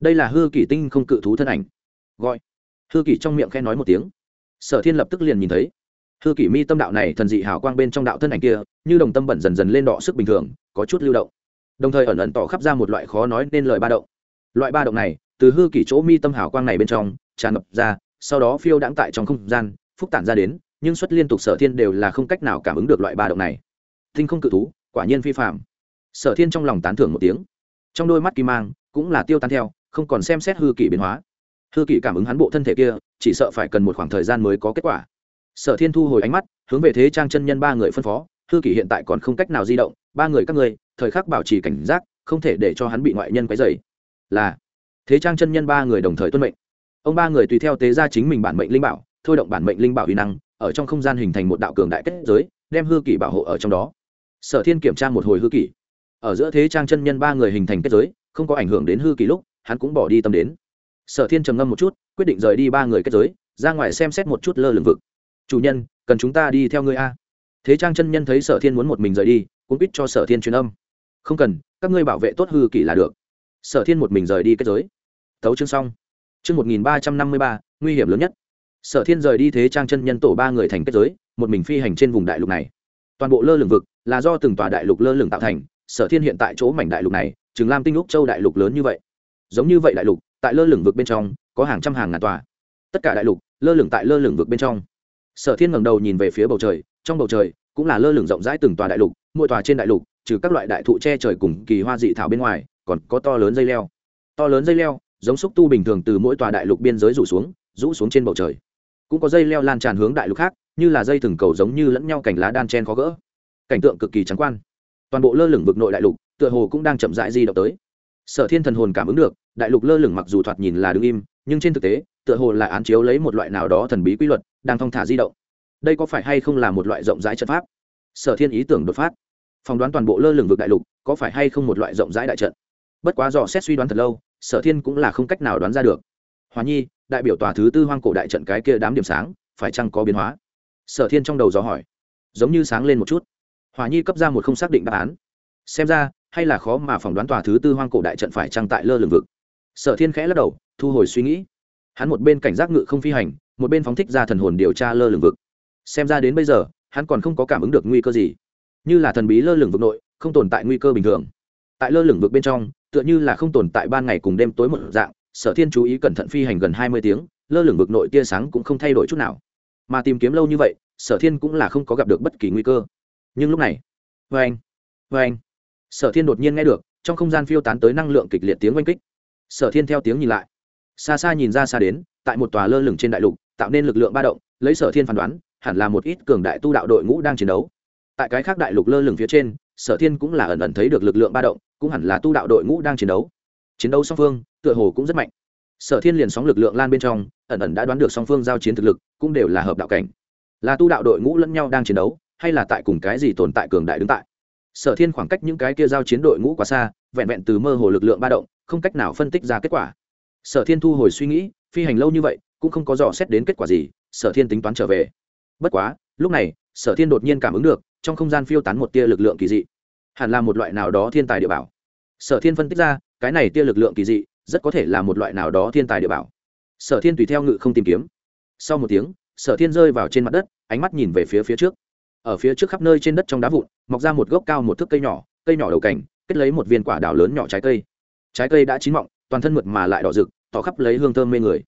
Đây là hư kỷ tinh không cự thú thân ảnh. Gọi. Hư kỷ trong miệng khen nói một tiếng. Sở thiên lập tức liền nhìn thấy, hư kỷ mi tâm đạo này thần dị hào quang bên trong đạo thân ảnh kia, như đồng tâm bẩn dần dần lên đỏ sức bình thường có chút lưu động. Đồng thời ẩn ẩn tỏ khắp ra một loại khó nói nên lời ba động. Loại ba động này, từ hư kỷ chỗ mi tâm hào quang này bên trong, tràn ngập ra, sau đó phiêu đãng tại trong không gian, phúc tản ra đến, nhưng xuất liên tục sở thiên đều là không cách nào cảm ứng được loại ba động này. Thinh không cự thú, quả nhiên phi phạm sở thiên trong lòng tán thưởng một tiếng. Trong đôi mắt kim mang, cũng là tiêu tan theo, không còn xem xét hư kỷ biến hóa. Hư kỷ cảm ứng hắn bộ thân thể kia, chỉ sợ phải cần một khoảng thời gian mới có kết quả. Sở thiên thu hồi ánh mắt, hướng về thế trang chân nhân ba người phân phó hư kỷ hiện tại còn không cách nào di động ba người các ngươi, thời khắc bảo trì cảnh giác không thể để cho hắn bị ngoại nhân quấy dày là thế trang chân nhân ba người đồng thời tuân mệnh. Ông ba người tùy theo tế ra chính mình bản mệnh linh bảo thôi động bản mệnh linh bảo uy năng ở trong không gian hình thành một đạo cường đại kết giới đem hư kỷ bảo hộ ở trong đó. Sở thiên kiểm tra một hồi hư kỷ. Ở giữa thế trang chân nhân ba người hình thành kết giới không có ảnh hưởng đến hư kỷ lúc hắn cũng bỏ đi tâm đến. Sở thiên trầm ngâm một chút quyết định rời đi ba người kết giới ra ngoài xem xét một chút lơ lường vực. Chủ nhân cần chúng ta đi theo ngươi a? Thế trang chân nhân thấy sở thiên muốn một mình rời đi, cũng biết cho sở thiên truyền âm. Không cần, các ngươi bảo vệ tốt hư kỷ là được. Sở thiên một mình rời đi kết giới. Thấu chương xong. Chương một nghìn ba trăm năm mươi ba, nguy hiểm lớn nhất. Sở thiên rời đi thế trang chân nhân tổ ba người thành kết giới, một mình phi hành trên vùng đại lục này. Toàn bộ lơ lửng vực là do từng tòa đại lục lơ lửng tạo thành. Sở thiên hiện tại chỗ mảnh đại lục này chừng lam tinh úc châu đại lục lớn như vậy. Giống như vậy đại lục, tại lơ lửng vực bên trong, có hàng trăm hàng ngàn tòa. Tất cả đại lục lơ lửng tại lơ lửng vực bên trong. Sở thiên ngẩng đầu nhìn về phía bầu trời trong bầu trời cũng là lơ lửng rộng rãi từng tòa đại lục, mỗi tòa trên đại lục, trừ các loại đại thụ che trời cùng kỳ hoa dị thảo bên ngoài, còn có to lớn dây leo. To lớn dây leo, giống xúc tu bình thường từ mỗi tòa đại lục biên giới rủ xuống, rũ xuống trên bầu trời. Cũng có dây leo lan tràn hướng đại lục khác, như là dây thừng cầu giống như lẫn nhau cành lá đan chen khó gỡ. Cảnh tượng cực kỳ trắng quan. Toàn bộ lơ lửng vực nội đại lục, tựa hồ cũng đang chậm rãi di động tới. Sở thiên thần hồn cảm ứng được, đại lục lơ lửng mặc dù thoạt nhìn là đứng im, nhưng trên thực tế, tựa hồ là án chiếu lấy một loại nào đó thần bí quy luật, đang thong thả di động đây có phải hay không là một loại rộng rãi trận pháp? Sở thiên ý tưởng đột phát. Phỏng đoán toàn bộ lơ lửng vực đại lục, có phải hay không một loại rộng rãi đại trận? Bất quá dò xét suy đoán thật lâu, sở thiên cũng là không cách nào đoán ra được. Hòa nhi, đại biểu tòa thứ tư hoang cổ đại trận cái kia đám điểm sáng, phải chăng có biến hóa? Sở thiên trong đầu dò hỏi. Giống như sáng lên một chút. Hòa nhi cấp ra một không xác định đáp án. Xem ra, hay là khó mà phỏng đoán tòa thứ tư hoang cổ đại trận phải chăng tại lơ lửng vực. Sở thiên khẽ lắc đầu, thu hồi suy nghĩ. Hắn một bên cảnh giác ngự không phi hành, một bên phóng thích ra thần hồn điều tra lơ lửng vực xem ra đến bây giờ, hắn còn không có cảm ứng được nguy cơ gì. Như là thần bí lơ lửng vực nội, không tồn tại nguy cơ bình thường. Tại lơ lửng vực bên trong, tựa như là không tồn tại ban ngày cùng đêm tối một dạng, sở thiên chú ý cẩn thận phi hành gần hai mươi tiếng, lơ lửng vực nội tia sáng cũng không thay đổi chút nào. Mà tìm kiếm lâu như vậy, sở thiên cũng là không có gặp được bất kỳ nguy cơ. Nhưng lúc này vê anh vê anh sở thiên đột nhiên nghe được, trong không gian phiêu tán tới năng lượng kịch liệt tiếng oanh kích. Sở thiên theo tiếng nhìn lại. Xa xa nhìn ra xa đến, tại một tòa lơ lửng trên đại lục, tạo nên lực lượng ba động, lấy sở thiên phán đoán hẳn là một ít cường đại tu đạo đội ngũ đang chiến đấu. Tại cái khác đại lục lơ lửng phía trên, sở thiên cũng là ẩn ẩn thấy được lực lượng ba động, cũng hẳn là tu đạo đội ngũ đang chiến đấu. Chiến đấu song phương, tựa hồ cũng rất mạnh. Sở thiên liền sóng lực lượng lan bên trong, ẩn ẩn đã đoán được song phương giao chiến thực lực, cũng đều là hợp đạo cảnh. Là tu đạo đội ngũ lẫn nhau đang chiến đấu, hay là tại cùng cái gì tồn tại cường đại đứng tại? Sở thiên khoảng cách những cái kia giao chiến đội ngũ quá xa, vẹn vẹn từ mơ hồ lực lượng ba động, không cách nào phân tích ra kết quả. Sở thiên thu hồi suy nghĩ, phi hành lâu như vậy, cũng không có dò xét đến kết quả gì, sở thiên tính toán trở về bất quá, lúc này, sở thiên đột nhiên cảm ứng được, trong không gian phiêu tán một tia lực lượng kỳ dị. Hẳn là một loại nào đó thiên tài địa bảo. Sở thiên phân tích ra, cái này tia lực lượng kỳ dị, rất có thể là một loại nào đó thiên tài địa bảo. Sở thiên tùy theo ngự không tìm kiếm. Sau một tiếng, sở thiên rơi vào trên mặt đất, ánh mắt nhìn về phía phía trước. Ở phía trước khắp nơi trên đất trong đá vụn, mọc ra một gốc cao một thước cây nhỏ cây nhỏ đầu cành, kết lấy một viên quả đào lớn nhỏ trái cây. Trái cây đã chín mọng, toàn thân mượt mà lại đỏ rực, tỏ khắp lấy hương thơm mê người.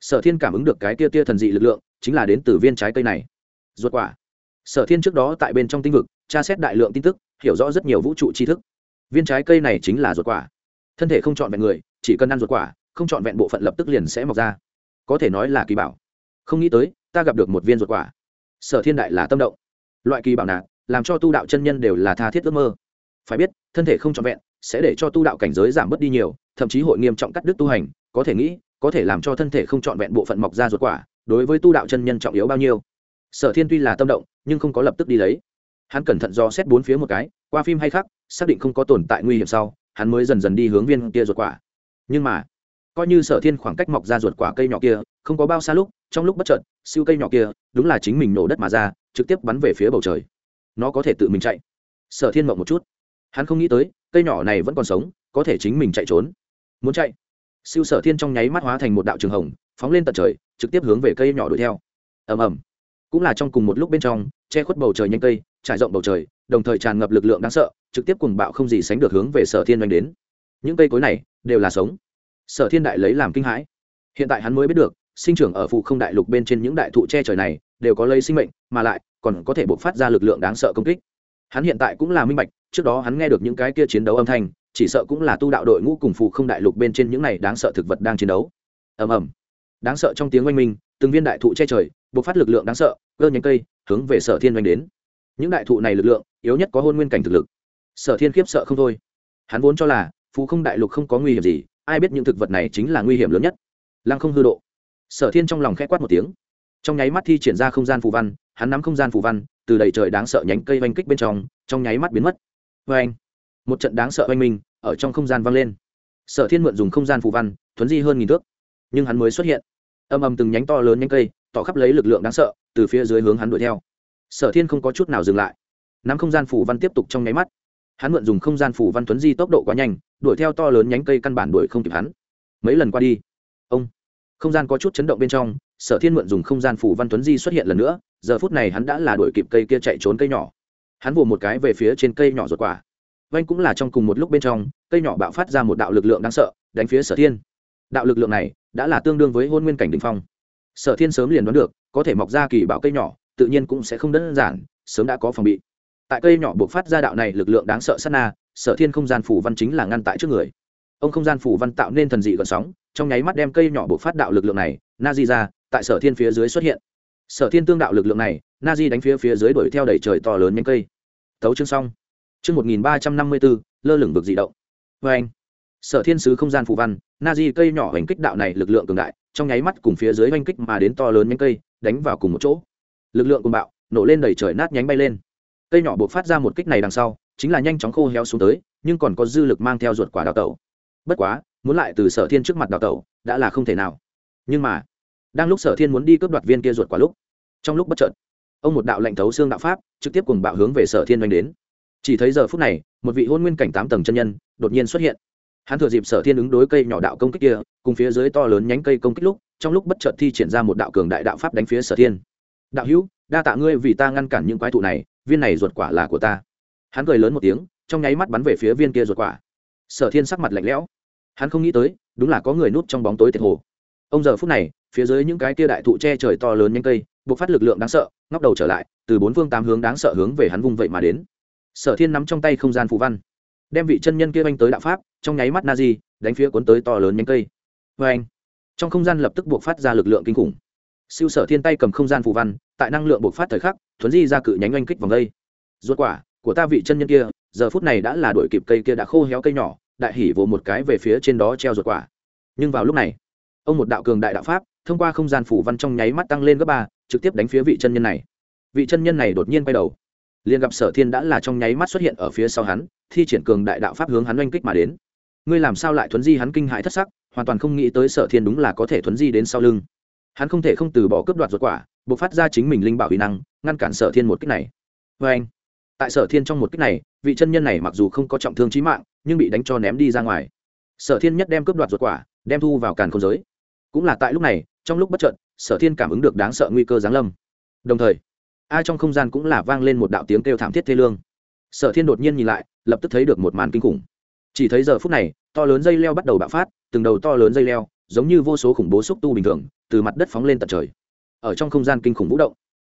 Sở thiên cảm ứng được cái tia tia thần dị lực lượng, chính là đến từ viên trái cây này ruột quả. Sở thiên trước đó tại bên trong tinh vực, tra xét đại lượng tin tức, hiểu rõ rất nhiều vũ trụ tri thức. Viên trái cây này chính là ruột quả. Thân thể không chọn vẹn người, chỉ cần ăn ruột quả, không chọn vẹn bộ phận lập tức liền sẽ mọc ra. Có thể nói là kỳ bảo. Không nghĩ tới, ta gặp được một viên ruột quả. Sở thiên đại là tâm động. Loại kỳ bảo nạt làm cho tu đạo chân nhân đều là tha thiết ước mơ. Phải biết, thân thể không trọn vẹn, sẽ để cho tu đạo cảnh giới giảm bớt đi nhiều, thậm chí hội nghiêm trọng cắt đứt tu hành, có thể nghĩ, có thể làm cho thân thể không trọn vẹn bộ phận mọc ra ruột quả, đối với tu đạo chân nhân trọng yếu bao nhiêu sở thiên tuy là tâm động, nhưng không có lập tức đi lấy. Hắn cẩn thận do xét bốn phía một cái, qua phim hay khác, xác định không có tồn tại nguy hiểm sau, hắn mới dần dần đi hướng viên kia ruột quả. Nhưng mà, coi như sở thiên khoảng cách mọc ra ruột quả cây nhỏ kia, không có bao xa lúc, trong lúc bất chợt, siêu cây nhỏ kia, đúng là chính mình nổ đất mà ra, trực tiếp bắn về phía bầu trời. Nó có thể tự mình chạy. Sở thiên mộng một chút. Hắn không nghĩ tới, cây nhỏ này vẫn còn sống, có thể chính mình chạy trốn. Muốn chạy. Siêu sở thiên trong nháy mắt hóa thành một đạo trường hồng, phóng lên tận trời, trực tiếp hướng về cây nhỏ đuổi theo. Ầm ầm cũng là trong cùng một lúc bên trong, che khuất bầu trời nhanh cây, trải rộng bầu trời, đồng thời tràn ngập lực lượng đáng sợ, trực tiếp cùng bạo không gì sánh được hướng về sở thiên doanh đến. Những cây cối này đều là sống. Sở thiên đại lấy làm kinh hãi. Hiện tại hắn mới biết được, sinh trưởng ở phụ không đại lục bên trên những đại thụ che trời này đều có lấy sinh mệnh, mà lại còn có thể bộc phát ra lực lượng đáng sợ công kích. Hắn hiện tại cũng là minh bạch, trước đó hắn nghe được những cái kia chiến đấu âm thanh, chỉ sợ cũng là tu đạo đội ngũ cùng phụ không đại lục bên trên những này đáng sợ thực vật đang chiến đấu. Ầm ầm. Đáng sợ trong tiếng oanh minh từng viên đại thụ che trời, bộc phát lực lượng đáng sợ, gơ nhánh cây, hướng về sở thiên oanh đến. Những đại thụ này lực lượng, yếu nhất có hôn nguyên cảnh thực lực. Sở thiên khiếp sợ không thôi. Hắn vốn cho là phú không đại lục không có nguy hiểm gì, ai biết những thực vật này chính là nguy hiểm lớn nhất. Lăng không hư độ. Sở thiên trong lòng k h ẽ quát một tiếng. Trong nháy mắt thi triển ra không gian phù văn, hắn nắm không gian phù văn, từ đầy trời đáng sợ nhánh cây oanh kích bên trong trong nháy mắt biến mất. Vê anh một trận đáng sợ oanh minh, ở trong không gian vang lên. Sở thiên mượn dùng không gian phù văn, thuấn di hơn nghìn thước. Nhưng hắn mới xuất hiện âm âm từng nhánh to lớn nhánh cây, tỏ khắp lấy lực lượng đáng sợ, từ phía dưới hướng hắn đuổi theo. Sở thiên không có chút nào dừng lại. Nắm không gian phủ văn tiếp tục trong nháy mắt. Hắn mượn dùng không gian phủ văn tuấn di tốc độ quá nhanh, đuổi theo to lớn nhánh cây căn bản đuổi không kịp hắn. Mấy lần qua đi, ông, không gian có chút chấn động bên trong, sở thiên mượn dùng không gian phủ văn tuấn di xuất hiện lần nữa, giờ phút này hắn đã là đuổi kịp cây kia chạy trốn cây nhỏ. Hắn vồ một cái về phía trên cây nhỏ ruột quả. Vanh cũng là trong cùng một lúc bên trong, cây nhỏ bạo phát ra một đạo lực lượng đáng sợ, đánh phía sở thiên. Đạo lực lượng này đã là tương đương với hôn nguyên cảnh đình phong. Sở thiên sớm liền đoán được, có thể mọc ra kỳ bạo cây nhỏ, tự nhiên cũng sẽ không đơn giản, sớm đã có phòng bị. Tại cây nhỏ buộc phát ra đạo này lực lượng đáng sợ sát na, sở thiên không gian phủ văn chính là ngăn tại trước người. Ông không gian phủ văn tạo nên thần dị gần sóng, trong nháy mắt đem cây nhỏ buộc phát đạo lực lượng này na di ra, tại sở thiên phía dưới xuất hiện. Sở thiên tương đạo lực lượng này na di đánh phía phía dưới đuổi theo đẩy trời to lớn nhanh cây. Tấu chương xong. Chương một nghìn ba trăm năm mươi bốn, lơ lửng vực dị động. Vê anh sở thiên sứ không gian phù văn, na di cây nhỏ hành kích đạo này lực lượng cường đại, trong nháy mắt cùng phía dưới oanh kích mà đến to lớn nhánh cây, đánh vào cùng một chỗ. Lực lượng cùng bạo, nổ lên đẩy trời nát nhánh bay lên. Cây nhỏ buộc phát ra một kích này đằng sau, chính là nhanh chóng khô héo xuống tới, nhưng còn có dư lực mang theo ruột quả đào tẩu. Bất quá, muốn lại từ sở thiên trước mặt đào tẩu, đã là không thể nào. Nhưng mà, đang lúc sở thiên muốn đi cướp đoạt viên kia ruột quả lúc, trong lúc bất chợt, ông một đạo lệnh thấu xương đạo pháp trực tiếp cùng bạo hướng về sở thiên oanh đến. Chỉ thấy giờ phút này, một vị hôn nguyên cảnh tám tầng chân nhân đột nhiên xuất hiện hắn thừa dịp sở thiên ứng đối cây nhỏ đạo công kích kia, cùng phía dưới to lớn nhánh cây công kích lúc, trong lúc bất chợt thi triển ra một đạo cường đại đạo pháp đánh phía sở thiên. Đạo hữu, đa tạ ngươi vì ta ngăn cản những quái thụ này, viên này ruột quả là của ta. Hắn cười lớn một tiếng, trong nháy mắt bắn về phía viên kia ruột quả. Sở thiên sắc mặt lạnh lẽo. Hắn không nghĩ tới, đúng là có người núp trong bóng tối tiệt hồ. Ông giờ phút này, phía dưới những cái kia đại thụ che trời to lớn nhanh cây buộc phát lực lượng đáng sợ, ngóc đầu trở lại, từ bốn phương tám hướng đáng sợ hướng về hắn vung vậy mà đến. Sở thiên nắm trong tay không gian phù văn đem vị chân nhân kia anh tới đạo pháp trong nháy mắt na di đánh phía cuốn tới to lớn nhánh cây. Vê anh trong không gian lập tức buộc phát ra lực lượng kinh khủng. Siêu sở thiên tay cầm không gian phù văn tại năng lượng buộc phát thời khắc thuấn di ra cự nhánh oanh kích vòng cây, ruột quả của ta vị chân nhân kia giờ phút này đã là đuổi kịp cây kia đã khô héo cây nhỏ đại hỉ vồ một cái về phía trên đó treo ruột quả. Nhưng vào lúc này ông một đạo cường đại đạo pháp thông qua không gian phủ văn trong nháy mắt tăng lên gấp ba trực tiếp đánh phía vị chân nhân này. Vị chân nhân này đột nhiên quay đầu liền gặp sở thiên đã là trong nháy mắt xuất hiện ở phía sau hắn, thi triển cường đại đạo pháp hướng hắn oanh kích mà đến. Ngươi làm sao lại thuấn di hắn kinh hãi thất sắc, hoàn toàn không nghĩ tới sở thiên đúng là có thể thuấn di đến sau lưng. Hắn không thể không từ bỏ cướp đoạt ruột quả buộc phát ra chính mình linh bảo huy năng, ngăn cản sở thiên một kích này. Vê anh tại sở thiên trong một kích này, vị chân nhân này mặc dù không có trọng thương trí mạng, nhưng bị đánh cho ném đi ra ngoài. Sở thiên nhất đem cướp đoạt ruột quả, đem thu vào càn không giới. Cũng là tại lúc này, trong lúc bất trợn sở thiên cảm ứng được đáng sợ nguy cơ giáng lâm. Đồng thời ai trong không gian cũng là vang lên một đạo tiếng kêu thảm thiết thê lương. Sở thiên đột nhiên nhìn lại, lập tức thấy được một màn kinh khủng. Chỉ thấy giờ phút này, to lớn dây leo bắt đầu bạo phát, từng đầu to lớn dây leo, giống như vô số khủng bố xúc tu bình thường, từ mặt đất phóng lên tận trời. Ở trong không gian kinh khủng vũ động,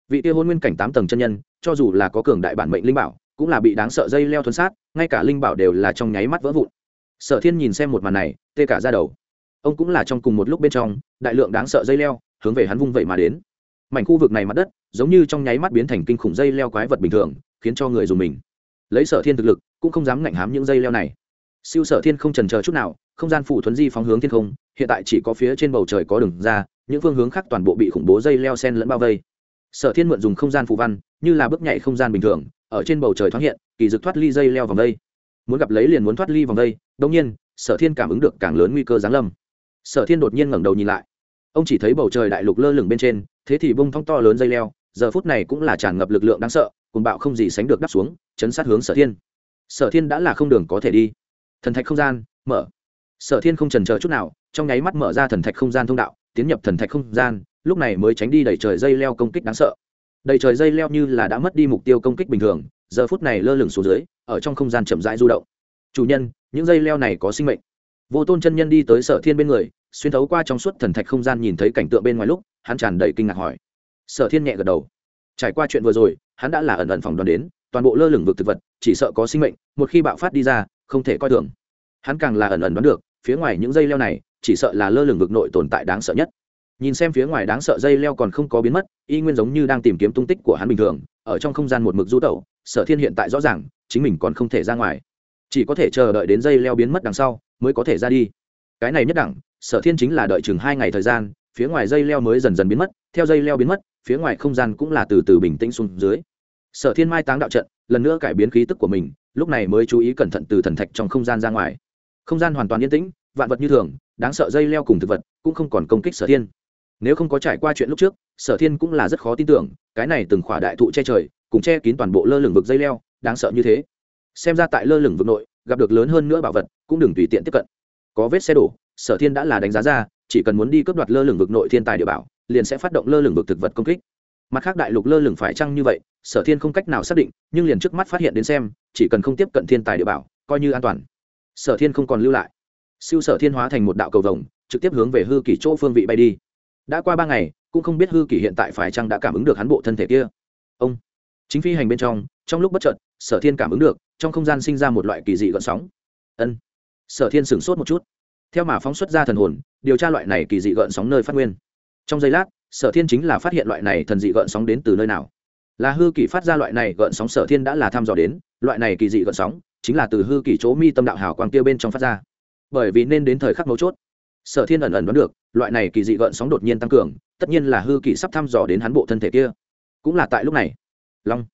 vị kia hôn nguyên cảnh tám tầng chân nhân, cho dù là có cường đại bản mệnh linh bảo, cũng là bị đáng sợ dây leo thuần sát, ngay cả linh bảo đều là trong nháy mắt vỡ vụn. Sở thiên nhìn xem một màn này, tê cả ra đầu. Ông cũng là trong cùng một lúc bên trong, đại lượng đáng sợ dây leo hướng về hắn vung vậy mà đến mảnh khu vực này mặt đất giống như trong nháy mắt biến thành kinh khủng dây leo quái vật bình thường, khiến cho người dùng mình. Lấy sở thiên thực lực, cũng không dám ngạnh hám những dây leo này. Siêu sở thiên không trần chờ chút nào, không gian phủ thuấn di phóng hướng thiên không, hiện tại chỉ có phía trên bầu trời có đường ra, những phương hướng khác toàn bộ bị khủng bố dây leo sen lẫn bao vây. Sở thiên mượn dùng không gian phù văn, như là bước nhảy không gian bình thường, ở trên bầu trời thoáng hiện, kỳ dực thoát ly dây leo vòng đây. Muốn gặp lấy liền muốn thoát ly vòng đây đông nhiên, sở thiên cảm ứng được càng lớn nguy cơ giáng lâm. Sở thiên đột nhiên ngẩng đầu nhìn lại. Ông chỉ thấy bầu trời đại lục lơ lửng bên trên thế thì bông thong to lớn dây leo, giờ phút này cũng là tràn ngập lực lượng đáng sợ cùng bạo không gì sánh được đắp xuống, chấn sát hướng sở thiên. Sở thiên đã là không đường có thể đi. Thần thạch không gian, mở. Sở thiên không trần chờ chút nào, trong nháy mắt mở ra thần thạch không gian thông đạo, tiến nhập thần thạch không gian, lúc này mới tránh đi đẩy trời dây leo công kích đáng sợ. Đầy trời dây leo như là đã mất đi mục tiêu công kích bình thường, giờ phút này lơ lửng xuống dưới, ở trong không gian chậm rãi du động. Chủ nhân, những dây leo này có sinh mệnh. Vô tôn chân nhân đi tới sở thiên bên người xuyên thấu qua trong suốt thần thạch không gian nhìn thấy cảnh tượng bên ngoài lúc, hắn tràn đầy kinh ngạc hỏi. Sở thiên nhẹ gật đầu. Trải qua chuyện vừa rồi, hắn đã là ẩn ẩn phòng đoán đến, toàn bộ lơ lửng vực thực vật, chỉ sợ có sinh mệnh, một khi bạo phát đi ra, không thể coi thường. Hắn càng là ẩn ẩn đoán được, phía ngoài những dây leo này, chỉ sợ là lơ lửng vực nội tồn tại đáng sợ nhất. Nhìn xem phía ngoài đáng sợ dây leo còn không có biến mất, y nguyên giống như đang tìm kiếm tung tích của hắn bình thường, ở trong không gian một mực du tẩu, sở thiên hiện tại rõ ràng, chính mình còn không thể ra ngoài. Chỉ có thể chờ đợi đến dây leo biến mất đằng sau, mới có thể ra đi. Cái này nhất đẳng sở thiên chính là đợi chừng hai ngày thời gian, phía ngoài dây leo mới dần dần biến mất, theo dây leo biến mất, phía ngoài không gian cũng là từ từ bình tĩnh xuống dưới. Sở thiên mai táng đạo trận, lần nữa cải biến khí tức của mình, lúc này mới chú ý cẩn thận từ thần thạch trong không gian ra ngoài. Không gian hoàn toàn yên tĩnh, vạn vật như thường, đáng sợ dây leo cùng thực vật cũng không còn công kích sở thiên. Nếu không có trải qua chuyện lúc trước, sở thiên cũng là rất khó tin tưởng, cái này từng khỏa đại thụ che trời, cùng che kín toàn bộ lơ lửng vực dây leo, đáng sợ như thế. Xem ra tại lơ lửng vực nội, gặp được lớn hơn nữa bảo vật, cũng đừng tùy tiện tiếp cận. Có vết xe đổ sở thiên đã là đánh giá ra, chỉ cần muốn đi cướp đoạt lơ lửng vực nội thiên tài địa bảo, liền sẽ phát động lơ lửng vực thực vật công kích. Mặt khác đại lục lơ lửng phải chăng như vậy, sở thiên không cách nào xác định, nhưng liền trước mắt phát hiện đến xem, chỉ cần không tiếp cận thiên tài địa bảo, coi như an toàn. Sở thiên không còn lưu lại. Siêu sở thiên hóa thành một đạo cầu vồng, trực tiếp hướng về hư kỷ chỗ phương vị bay đi. Đã qua ba ngày, cũng không biết hư kỷ hiện tại phải chăng đã cảm ứng được hắn bộ thân thể kia. Ông. Chính phi hành bên trong trong lúc bất chợt, sở thiên cảm ứng được, trong không gian sinh ra một loại kỳ dị gợn sóng. Ân. Sở thiên sửng sốt một chút theo mà phóng xuất ra thần hồn, điều tra loại này kỳ dị gợn sóng nơi phát nguyên. Trong giây lát, sở thiên chính là phát hiện loại này thần dị gợn sóng đến từ nơi nào. Là hư kỷ phát ra loại này gợn sóng sở thiên đã là thăm dò đến, loại này kỳ dị gợn sóng chính là từ hư kỷ chỗ mi tâm đạo hào quang kia bên trong phát ra. Bởi vì nên đến thời khắc mấu chốt, sở thiên ẩn ẩn đoán được, loại này kỳ dị gợn sóng đột nhiên tăng cường, tất nhiên là hư kỷ sắp thăm dò đến hắn bộ thân thể kia. Cũng là tại lúc này, long,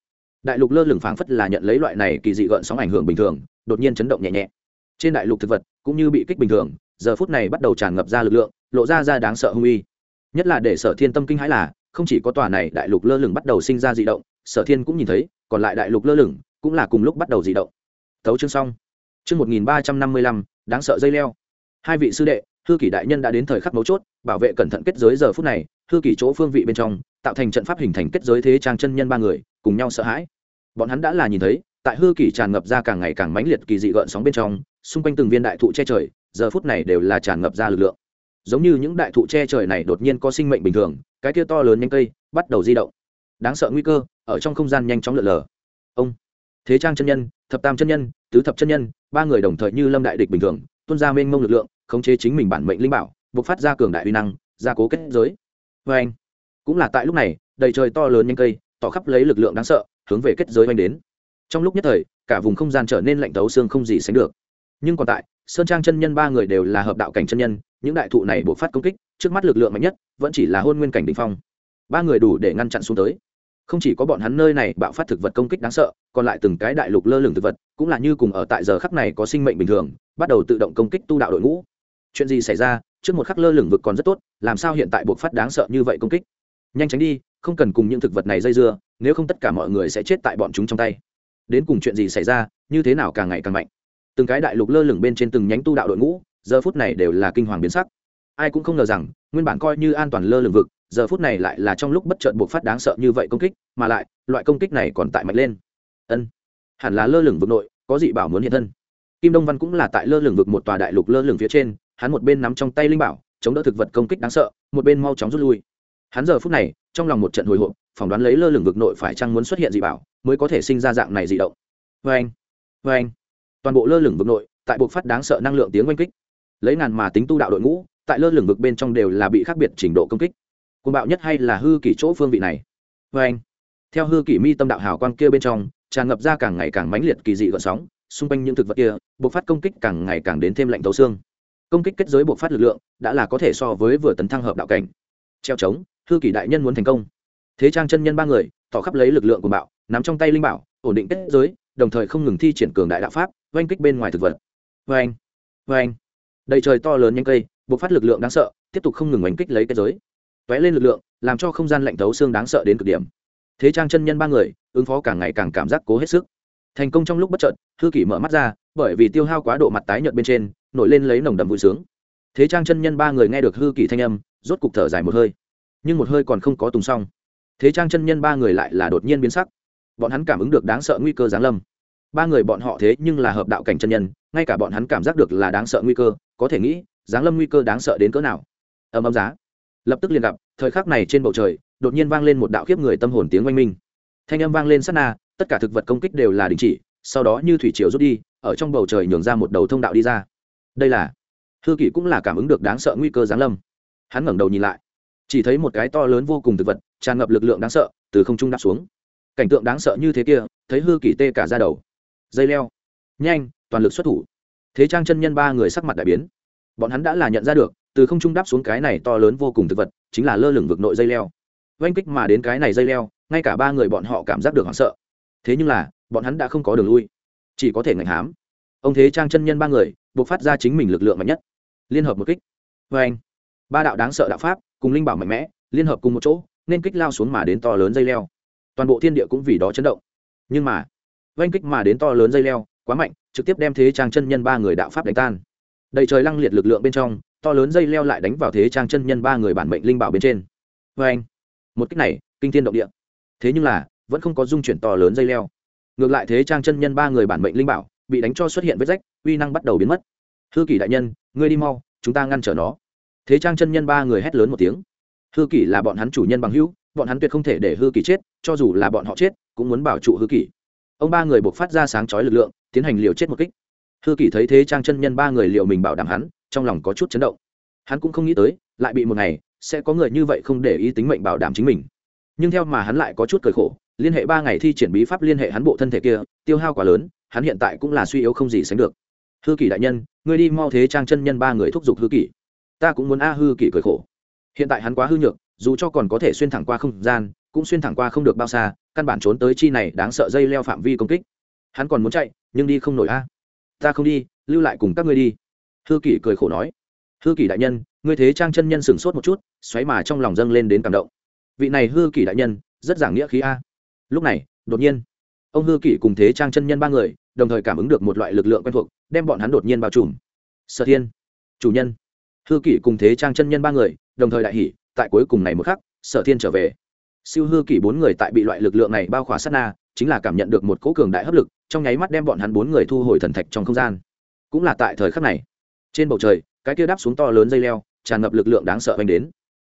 đại lục lơ lửng phảng phất là nhận lấy loại này kỳ dị gợn sóng ảnh hưởng bình thường, đột nhiên chấn động nhẹ nhẹ. Trên đại lục thực vật cũng như bị kích bình thường giờ phút này bắt đầu tràn ngập ra lực lượng, lộ ra ra đáng sợ hung uy. Nhất là để sở thiên tâm kinh hãi là, không chỉ có tòa này đại lục lơ lửng bắt đầu sinh ra dị động, sở thiên cũng nhìn thấy, còn lại đại lục lơ lửng cũng là cùng lúc bắt đầu dị động. Tấu chương xong. Chương một nghìn ba trăm năm mươi lăm, đáng sợ dây leo. Hai vị sư đệ, hư kỷ đại nhân đã đến thời khắc mấu chốt, bảo vệ cẩn thận kết giới giờ phút này, hư kỷ chỗ phương vị bên trong, tạo thành trận pháp hình thành kết giới thế trang chân nhân ba người, cùng nhau sợ hãi. Bọn hắn đã là nhìn thấy, tại hư kỷ tràn ngập ra càng ngày càng mãnh liệt kỳ dị gợn sóng bên trong, xung quanh từng viên đại thụ che trời giờ phút này đều là tràn ngập ra lực lượng. Giống như những đại thụ che trời này đột nhiên có sinh mệnh bình thường, cái kia to lớn nhanh cây bắt đầu di động. Đáng sợ nguy cơ, ở trong không gian nhanh chóng lượn lờ. Ông, thế trang chân nhân, thập tam chân nhân, tứ thập chân nhân, ba người đồng thời như lâm đại địch bình thường, tuôn ra mênh mông lực lượng, khống chế chính mình bản mệnh linh bảo buộc phát ra cường đại uy năng gia cố kết giới. Vê anh, cũng là tại lúc này, đầy trời to lớn nhanh cây, tỏ khắp lấy lực lượng đáng sợ, hướng về kết giới oanh đến. Trong lúc nhất thời, cả vùng không gian trở nên lạnh tấu xương không gì sánh được. Nhưng còn tại sơn trang chân nhân ba người đều là hợp đạo cảnh chân nhân, những đại thụ này buộc phát công kích, trước mắt lực lượng mạnh nhất, vẫn chỉ là hôn nguyên cảnh đ ỉ n h phong. Ba người đủ để ngăn chặn xuống tới. Không chỉ có bọn hắn nơi này bạo phát thực vật công kích đáng sợ, còn lại từng cái đại lục lơ lửng thực vật, cũng là như cùng ở tại giờ khắc này có sinh mệnh bình thường, bắt đầu tự động công kích tu đạo đội ngũ. Chuyện gì xảy ra, trước một khắc lơ lửng vực còn rất tốt, làm sao hiện tại buộc phát đáng sợ như vậy công kích? Nhanh tránh đi, không cần cùng những thực vật này dây dưa, nếu không tất cả mọi người sẽ chết tại bọn chúng trong tay. Đến cùng chuyện gì xảy ra, như thế nào càng ngày càng mạnh? Từng cái đại lục lơ lửng bên trên từng nhánh tu đạo đội ngũ, giờ phút này đều là kinh hoàng biến sắc. Ai cũng không ngờ rằng, nguyên bản coi như an toàn lơ lửng vực, giờ phút này lại là trong lúc bất chợt buộc phát đáng sợ như vậy công kích, mà lại, loại công kích này còn tại mạnh lên. Ân, hẳn là lơ lửng vực nội, có dị bảo muốn hiện thân. Kim đông văn cũng là tại lơ lửng vực một tòa đại lục lơ lửng phía trên, hắn một bên nắm trong tay linh bảo, chống đỡ thực vật công kích đáng sợ, một bên mau chóng rút lui. Hắn giờ phút này, trong lòng một trận hồi hộp, phỏng đoán lấy lơ lửng vực nội phải chăng muốn xuất hiện dị bảo, mới có thể sinh ra dạng này dị động. Vê anh vê anh toàn bộ lơ lửng vực nội, tại buộc phát đáng sợ năng lượng tiếng oanh kích. Lấy ngàn mà tính tu đạo đội ngũ, tại lơ lửng vực bên trong đều là bị khác biệt trình độ công kích. Côn bạo nhất hay là hư kỷ chỗ phương vị này? Vê anh, theo hư kỷ mi tâm đạo hào quang kia bên trong, tràn ngập ra càng ngày càng mãnh liệt kỳ dị gợn sóng, xung quanh những thực vật kia, buộc phát công kích càng ngày càng đến thêm lạnh tấu xương. Công kích kết giới buộc phát lực lượng, đã là có thể so với vừa tấn thăng hợp đạo cảnh. Treo trống, hư kỷ đại nhân muốn thành công. Thế trang chân nhân ba người, tỏ khắp lấy lực lượng của bạo, nắm trong tay linh bảo, ổn định kết giới đồng thời không ngừng thi triển cường đại đạo pháp, oanh kích bên ngoài thực vật. Vê anh vê anh đầy trời to lớn nhanh cây buộc phát lực lượng đáng sợ, tiếp tục không ngừng oanh kích lấy cái giới. T ó é lên lực lượng, làm cho không gian lạnh thấu xương đáng sợ đến cực điểm. Thế trang chân nhân ba người, ứng phó càng ngày càng cảm giác cố hết sức. Thành công trong lúc bất trợn thư kỷ mở mắt ra, bởi vì tiêu hao quá độ mặt tái nhợt bên trên, nổi lên lấy nồng đậm vui sướng. Thế trang chân nhân ba người nghe được hư kỷ thanh âm, rốt cục thở dài một hơi. Nhưng một hơi còn không có tùng xong. Thế trang chân nhân ba người lại là đột nhiên biến sắc bọn hắn cảm ứng được đáng sợ nguy cơ giáng lâm. Ba người bọn họ thế nhưng là hợp đạo cảnh chân nhân, ngay cả bọn hắn cảm giác được là đáng sợ nguy cơ, có thể nghĩ, giáng lâm nguy cơ đáng sợ đến cỡ nào. Ầm ầm giá. Lập tức liền gặp, thời khắc này trên bầu trời, đột nhiên vang lên một đạo khiếp người tâm hồn tiếng oanh minh. Thanh âm vang lên sát na, tất cả thực vật công kích đều là đình chỉ, sau đó như thủy triều rút đi, ở trong bầu trời nhường ra một đầu thông đạo đi ra. Đây là, hư kỷ cũng là cảm ứng được đáng sợ nguy cơ giáng lâm. Hắn ngẩng đầu nhìn lại, chỉ thấy một cái to lớn vô cùng thực vật, tràn ngập lực lượng đáng sợ, từ không trung đáp xuống cảnh tượng đáng sợ như thế kia, thấy hư kỷ tê cả ra đầu. Dây leo. Nhanh, toàn lực xuất thủ. Thế trang chân nhân ba người sắc mặt đại biến. Bọn hắn đã là nhận ra được, từ không trung đáp xuống cái này to lớn vô cùng thực vật, chính là lơ lửng vực nội dây leo. Oanh kích mà đến cái này dây leo, ngay cả ba người bọn họ cảm giác được hoảng sợ. Thế nhưng là, bọn hắn đã không có đường lui. Chỉ có thể ngạnh hám. Ông thế trang chân nhân ba người, buộc phát ra chính mình lực lượng mạnh nhất. Liên hợp một kích. Vê anh ba đạo đáng sợ đạo pháp, cùng linh bảo mạnh mẽ, liên hợp cùng một chỗ, nên kích lao xuống mà đến to lớn dây leo toàn bộ thiên địa cũng vì đó chấn động. Nhưng mà, oanh kích mà đến to lớn dây leo, quá mạnh, trực tiếp đem thế trang chân nhân ba người đạo pháp đánh tan. Đầy trời lăng liệt lực lượng bên trong, to lớn dây leo lại đánh vào thế trang chân nhân ba người bản mệnh linh bảo bên trên. Vê anh một cách này, kinh thiên động địa. Thế nhưng là, vẫn không có dung chuyển to lớn dây leo. Ngược lại thế trang chân nhân ba người bản mệnh linh bảo, bị đánh cho xuất hiện vết rách, uy năng bắt đầu biến mất. Hư kỷ đại nhân, ngươi đi mau, chúng ta ngăn trở nó. Thế trang chân nhân ba người hét lớn một tiếng. Hư kỷ là bọn hắn chủ nhân bằng hữu bọn hắn tuyệt không thể để hư kỳ chết, cho dù là bọn họ chết, cũng muốn bảo trụ hư kỳ. ông ba người buộc phát ra sáng chói lực lượng, tiến hành liều chết một kích. Hư kỳ thấy thế trang chân nhân ba người liệu mình bảo đảm hắn, trong lòng có chút chấn động. Hắn cũng không nghĩ tới, lại bị một ngày, sẽ có người như vậy không để ý tính mệnh bảo đảm chính mình. Nhưng theo mà hắn lại có chút cởi khổ, liên hệ ba ngày thi triển bí pháp liên hệ hắn bộ thân thể kia, tiêu hao quá lớn, hắn hiện tại cũng là suy yếu không gì sánh được. Hư kỷ đại nhân, ngươi đi mau thế trang chân nhân ba người thúc giục hư kỷ ta cũng muốn a hư kỷ cởi khổ. Hiện tại hắn quá hư nhược dù cho còn có thể xuyên thẳng qua không gian, cũng xuyên thẳng qua không được bao xa, căn bản trốn tới chi này đáng sợ dây leo phạm vi công kích. Hắn còn muốn chạy, nhưng đi không nổi a. Ta không đi, lưu lại cùng các ngươi đi. Hư kỷ cười khổ nói. Hư kỷ đại nhân, ngươi thế trang chân nhân sửng sốt một chút, xoáy mà trong lòng dâng lên đến cảm động. Vị này hư kỷ đại nhân, rất giảng nghĩa khí a. Lúc này, đột nhiên, ông hư kỷ cùng thế trang chân nhân ba người, đồng thời cảm ứng được một loại lực lượng quen thuộc, đem bọn hắn đột nhiên bao trùm. Sở thiên, chủ nhân. Hư kỷ cùng thế trang chân nhân ba người, đồng thời đại hỷ tại cuối cùng này một khắc, sở thiên trở về. Siêu hư kỷ bốn người tại bị loại lực lượng này bao khỏa sát na, chính là cảm nhận được một cỗ cường đại hấp lực, trong nháy mắt đem bọn hắn bốn người thu hồi thần thạch trong không gian. Cũng là tại thời khắc này, trên bầu trời, cái kia đáp xuống to lớn dây leo, tràn ngập lực lượng đáng sợ oanh đến.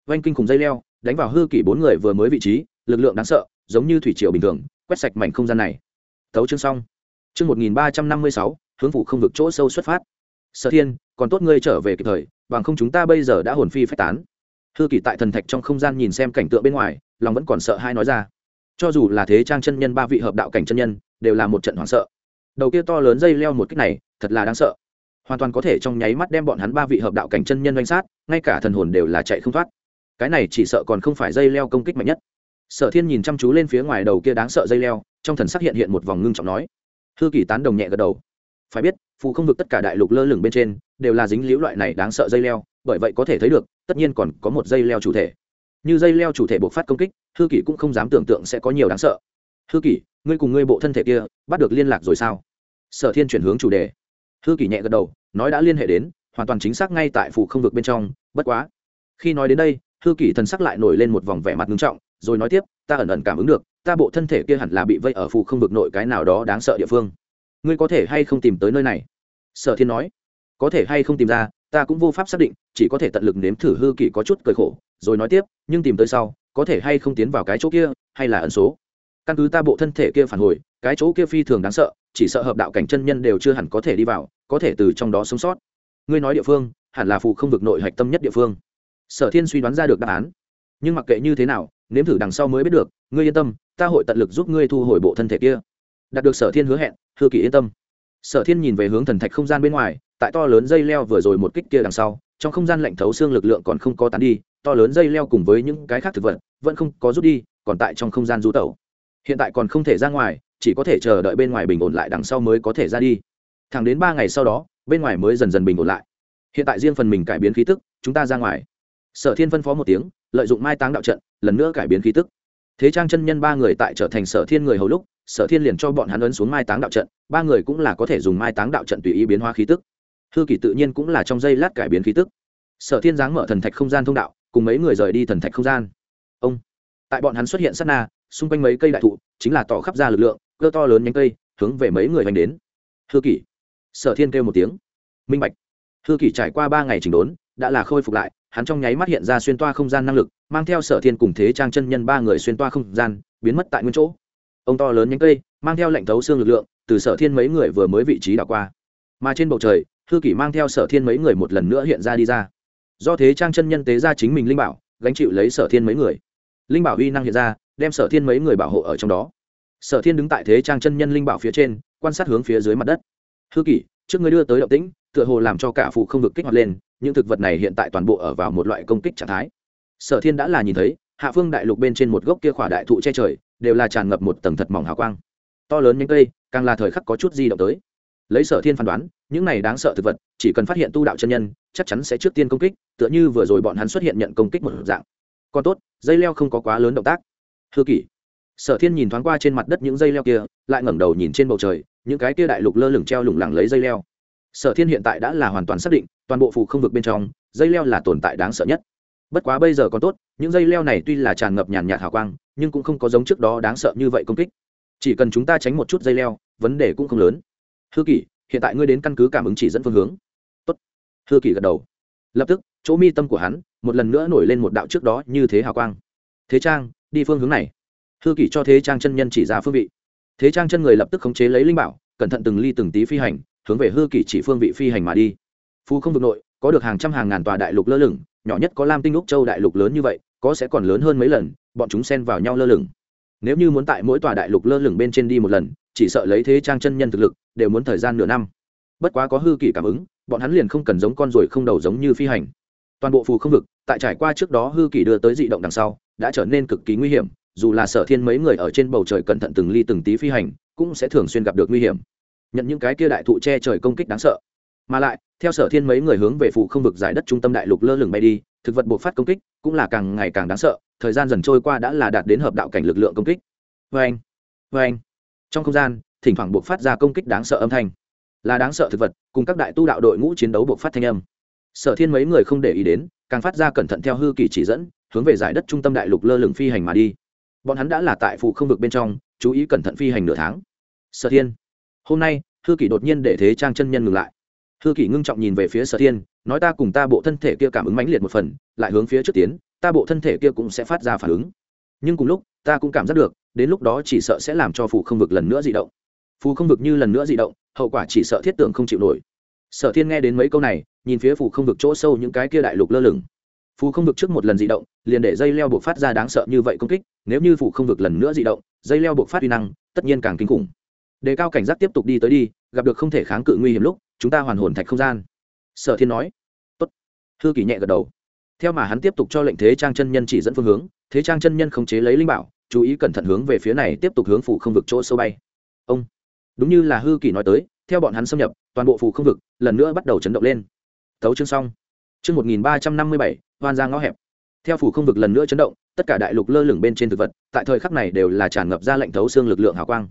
Oanh kinh khủng dây leo, đánh vào hư kỷ bốn người vừa mới vị trí, lực lượng đáng sợ, giống như thủy triều bình thường, quét sạch mảnh không gian này. Thấu chương xong. Chương một nghìn ba trăm năm mươi sáu, hướng phụ không vực chỗ sâu xuất phát. Sở thiên, còn tốt ngươi trở về kịp thời, bằng không chúng ta bây giờ đã hồn phi phách tán hư kỳ tại thần thạch trong không gian nhìn xem cảnh tượng bên ngoài, lòng vẫn còn sợ hai nói ra. Cho dù là thế trang chân nhân, ba vị hợp đạo cảnh chân nhân, đều là một trận hoảng sợ. Đầu kia to lớn dây leo một cách này, thật là đáng sợ. Hoàn toàn có thể trong nháy mắt đem bọn hắn ba vị hợp đạo cảnh chân nhân doanh sát, ngay cả thần hồn đều là chạy không thoát. Cái này chỉ sợ còn không phải dây leo công kích mạnh nhất. Sở thiên nhìn chăm chú lên phía ngoài đầu kia đáng sợ dây leo, trong thần sắc hiện hiện một vòng ngưng trọng nói. Hư kỳ tán đồng nhẹ gật đầu. Phải biết, phù không vực tất cả đại lục lơ lửng bên trên, đều là dính liễu loại này đáng sợ dây leo bởi vậy có thể thấy được, tất nhiên còn có một dây leo chủ thể. Như dây leo chủ thể buộc phát công kích, hư kỷ cũng không dám tưởng tượng sẽ có nhiều đáng sợ. Hư kỷ, ngươi cùng ngươi bộ thân thể kia, bắt được liên lạc rồi sao? Sở thiên chuyển hướng chủ đề. Hư kỷ nhẹ gật đầu, nói đã liên hệ đến, hoàn toàn chính xác ngay tại phủ không vực bên trong, bất quá. Khi nói đến đây, hư kỷ thần sắc lại nổi lên một vòng vẻ mặt nghiêm trọng, rồi nói tiếp, ta ẩn ẩn cảm ứng được, ta bộ thân thể kia hẳn là bị vây ở phủ không vực nội cái nào đó đáng sợ địa phương. Ngươi có thể hay không tìm tới nơi này? Sở thiên nói. Có thể hay không tìm ra ta cũng vô pháp xác định, chỉ có thể tận lực nếm thử hư kỷ có chút cười khổ, rồi nói tiếp, nhưng tìm tới sau, có thể hay không tiến vào cái chỗ kia, hay là ẩn số? Căn cứ ta bộ thân thể kia phản hồi, cái chỗ kia phi thường đáng sợ, chỉ sợ hợp đạo cảnh chân nhân đều chưa hẳn có thể đi vào, có thể từ trong đó sống sót. Ngươi nói địa phương, hẳn là phụ không vực nội hạch tâm nhất địa phương. Sở thiên suy đoán ra được đáp án. Nhưng mặc kệ như thế nào, nếm thử đằng sau mới biết được, ngươi yên tâm, ta hội tận lực giúp ngươi thu hồi bộ thân thể kia. Đạt được sở thiên hứa hẹn, hư kỳ yên tâm. Sở thiên nhìn về hướng thần thạch không gian bên ngoài tại to lớn dây leo vừa rồi một kích kia đằng sau, trong không gian lạnh thấu xương lực lượng còn không có tán đi, to lớn dây leo cùng với những cái khác thực vật vẫn không có rút đi, còn tại trong không gian du tẩu. Hiện tại còn không thể ra ngoài, chỉ có thể chờ đợi bên ngoài bình ổn lại đằng sau mới có thể ra đi. Thẳng đến ba ngày sau đó, bên ngoài mới dần dần bình ổn lại. Hiện tại riêng phần mình cải biến khí tức, chúng ta ra ngoài. Sở thiên phân phó một tiếng, lợi dụng mai táng đạo trận, lần nữa cải biến khí tức. Thế trang chân nhân ba người tại trở thành sở thiên người hầu lúc, sở thiên liền cho bọn hắn ấn xuống mai táng đạo trận, ba người cũng là có thể dùng mai táng đạo trận tùy ý biến hóa khí tức hư kỷ tự nhiên cũng là trong giây lát cải biến khí tức. Sở thiên giáng mở thần thạch không gian thông đạo, cùng mấy người rời đi thần thạch không gian. Ông, tại bọn hắn xuất hiện sát na, xung quanh mấy cây đại thụ, chính là tỏ khắp ra lực lượng, cơ to lớn nhánh cây, hướng về mấy người hành đến. Hư kỷ. Sở thiên kêu một tiếng. Minh bạch. Hư kỷ trải qua ba ngày chỉnh đốn, đã là khôi phục lại, hắn trong nháy mắt hiện ra xuyên toa không gian năng lực, mang theo sở thiên cùng thế trang chân nhân ba người xuyên toa không gian, biến mất tại nguyên chỗ. Ông to lớn nhánh cây, mang theo lệnh thấu xương lực lượng, từ sở thiên mấy người vừa mới vị trí đảo qua. Mà trên bầu trời hư kỷ mang theo sở thiên mấy người một lần nữa hiện ra đi ra. Do thế trang chân nhân tế ra chính mình linh bảo, gánh chịu lấy sở thiên mấy người. Linh bảo uy năng hiện ra, đem sở thiên mấy người bảo hộ ở trong đó. Sở thiên đứng tại thế trang chân nhân linh bảo phía trên, quan sát hướng phía dưới mặt đất. Hư kỷ, trước người đưa tới động tĩnh, tựa hồ làm cho cả phụ không vực kích hoạt lên, những thực vật này hiện tại toàn bộ ở vào một loại công kích trạng thái. Sở thiên đã là nhìn thấy, hạ phương đại lục bên trên một gốc kia khỏa đại thụ che trời, đều là tràn ngập một tầng thật mỏng hào quang. To lớn những cây, càng là thời khắc có chút di động tới lấy sở thiên phán đoán, những này đáng sợ thực vật, chỉ cần phát hiện tu đạo chân nhân, chắc chắn sẽ trước tiên công kích, tựa như vừa rồi bọn hắn xuất hiện nhận công kích một dạng. Còn tốt, dây leo không có quá lớn động tác. Hư kỷ. Sở thiên nhìn thoáng qua trên mặt đất những dây leo kia, lại ngẩng đầu nhìn trên bầu trời, những cái kia đại lục lơ lửng treo lủng lẳng lấy dây leo. Sở thiên hiện tại đã là hoàn toàn xác định, toàn bộ phủ không vực bên trong, dây leo là tồn tại đáng sợ nhất. Bất quá bây giờ còn tốt, những dây leo này tuy là tràn ngập nhàn nhạt hào quang, nhưng cũng không có giống trước đó đáng sợ như vậy công kích. Chỉ cần chúng ta tránh một chút dây leo, vấn đề cũng không lớn hư kỷ, hiện tại ngươi đến căn cứ cảm ứng chỉ dẫn phương hướng. Tốt. hư kỷ gật đầu. Lập tức, chỗ mi tâm của hắn một lần nữa nổi lên một đạo trước đó như thế hào quang. Thế trang, đi phương hướng này. Hư kỷ cho thế trang chân nhân chỉ ra phương vị. Thế trang chân người lập tức khống chế lấy linh bảo, cẩn thận từng ly từng tí phi hành, hướng về hư kỷ chỉ phương vị phi hành mà đi. Phu không vực nội, có được hàng trăm hàng ngàn tòa đại lục lơ lửng, nhỏ nhất có lam tinh úc châu đại lục lớn như vậy, có sẽ còn lớn hơn mấy lần, bọn chúng xen vào nhau lơ lửng. Nếu như muốn tại mỗi tòa đại lục lơ lửng bên trên đi một lần chỉ sợ lấy thế trang chân nhân thực lực, đều muốn thời gian nửa năm. Bất quá có hư kỷ cảm ứng, bọn hắn liền không cần giống con ruồi không đầu giống như phi hành. Toàn bộ phù không vực, tại trải qua trước đó hư kỷ đưa tới dị động đằng sau, đã trở nên cực kỳ nguy hiểm, dù là sở thiên mấy người ở trên bầu trời cẩn thận từng ly từng tí phi hành, cũng sẽ thường xuyên gặp được nguy hiểm. Nhận những cái kia đại thụ che trời công kích đáng sợ. Mà lại, theo sở thiên mấy người hướng về phụ không vực giải đất trung tâm đại lục lơ lửng bay đi, thực vật buộc phát công kích, cũng là càng ngày càng đáng sợ, thời gian dần trôi qua đã là đạt đến hợp đạo cảnh lực lượng công kích. Vê anh vê anh trong không gian, thỉnh thoảng buộc phát ra công kích đáng sợ âm thanh. Là đáng sợ thực vật, cùng các đại tu đạo đội ngũ chiến đấu buộc phát thanh âm. Sở thiên mấy người không để ý đến, càng phát ra cẩn thận theo hư kỳ chỉ dẫn, hướng về giải đất trung tâm đại lục lơ lửng phi hành mà đi. Bọn hắn đã là tại phụ không vực bên trong, chú ý cẩn thận phi hành nửa tháng. Sở thiên, hôm nay, hư kỷ đột nhiên để thế trang chân nhân ngừng lại. Hư kỷ ngưng trọng nhìn về phía sở thiên, nói ta cùng ta bộ thân thể kia cảm ứng mãnh liệt một phần, lại hướng phía trước tiến, ta bộ thân thể kia cũng sẽ phát ra phản ứng. Nhưng cùng lúc, ta cũng cảm giác được đến lúc đó chỉ sợ sẽ làm cho phù không vực lần nữa dị động. Phù không vực như lần nữa dị động, hậu quả chỉ sợ thiết tưởng không chịu nổi. Sở thiên nghe đến mấy câu này, nhìn phía phù không vực chỗ sâu những cái kia đại lục lơ lửng. Phù không vực trước một lần dị động, liền để dây leo buộc phát ra đáng sợ như vậy công kích, nếu như phù không vực lần nữa dị động, dây leo buộc phát uy năng, tất nhiên càng kinh khủng. Đề cao cảnh giác tiếp tục đi tới đi, gặp được không thể kháng cự nguy hiểm lúc, chúng ta hoàn hồn thạch không gian. Sở thiên nói. Tốt. Hư kỳ nhẹ gật đầu. Theo mà hắn tiếp tục cho lệnh thế trang chân nhân chỉ dẫn phương hướng, thế trang chân nhân khống chế lấy linh bảo chú ý cẩn thận hướng về phía này tiếp tục hướng phủ không vực chỗ sâu bay. Ông, đúng như là hư kỳ nói tới, theo bọn hắn xâm nhập, toàn bộ phủ không vực lần nữa bắt đầu chấn động lên. Tấu chương xong. Chương một nghìn ba trăm năm mươi bảy hoan ra ngõ hẹp. Theo phủ không vực lần nữa chấn động, tất cả đại lục lơ lửng bên trên thực vật, tại thời khắc này đều là tràn ngập ra lệnh thấu xương lực lượng hào quang.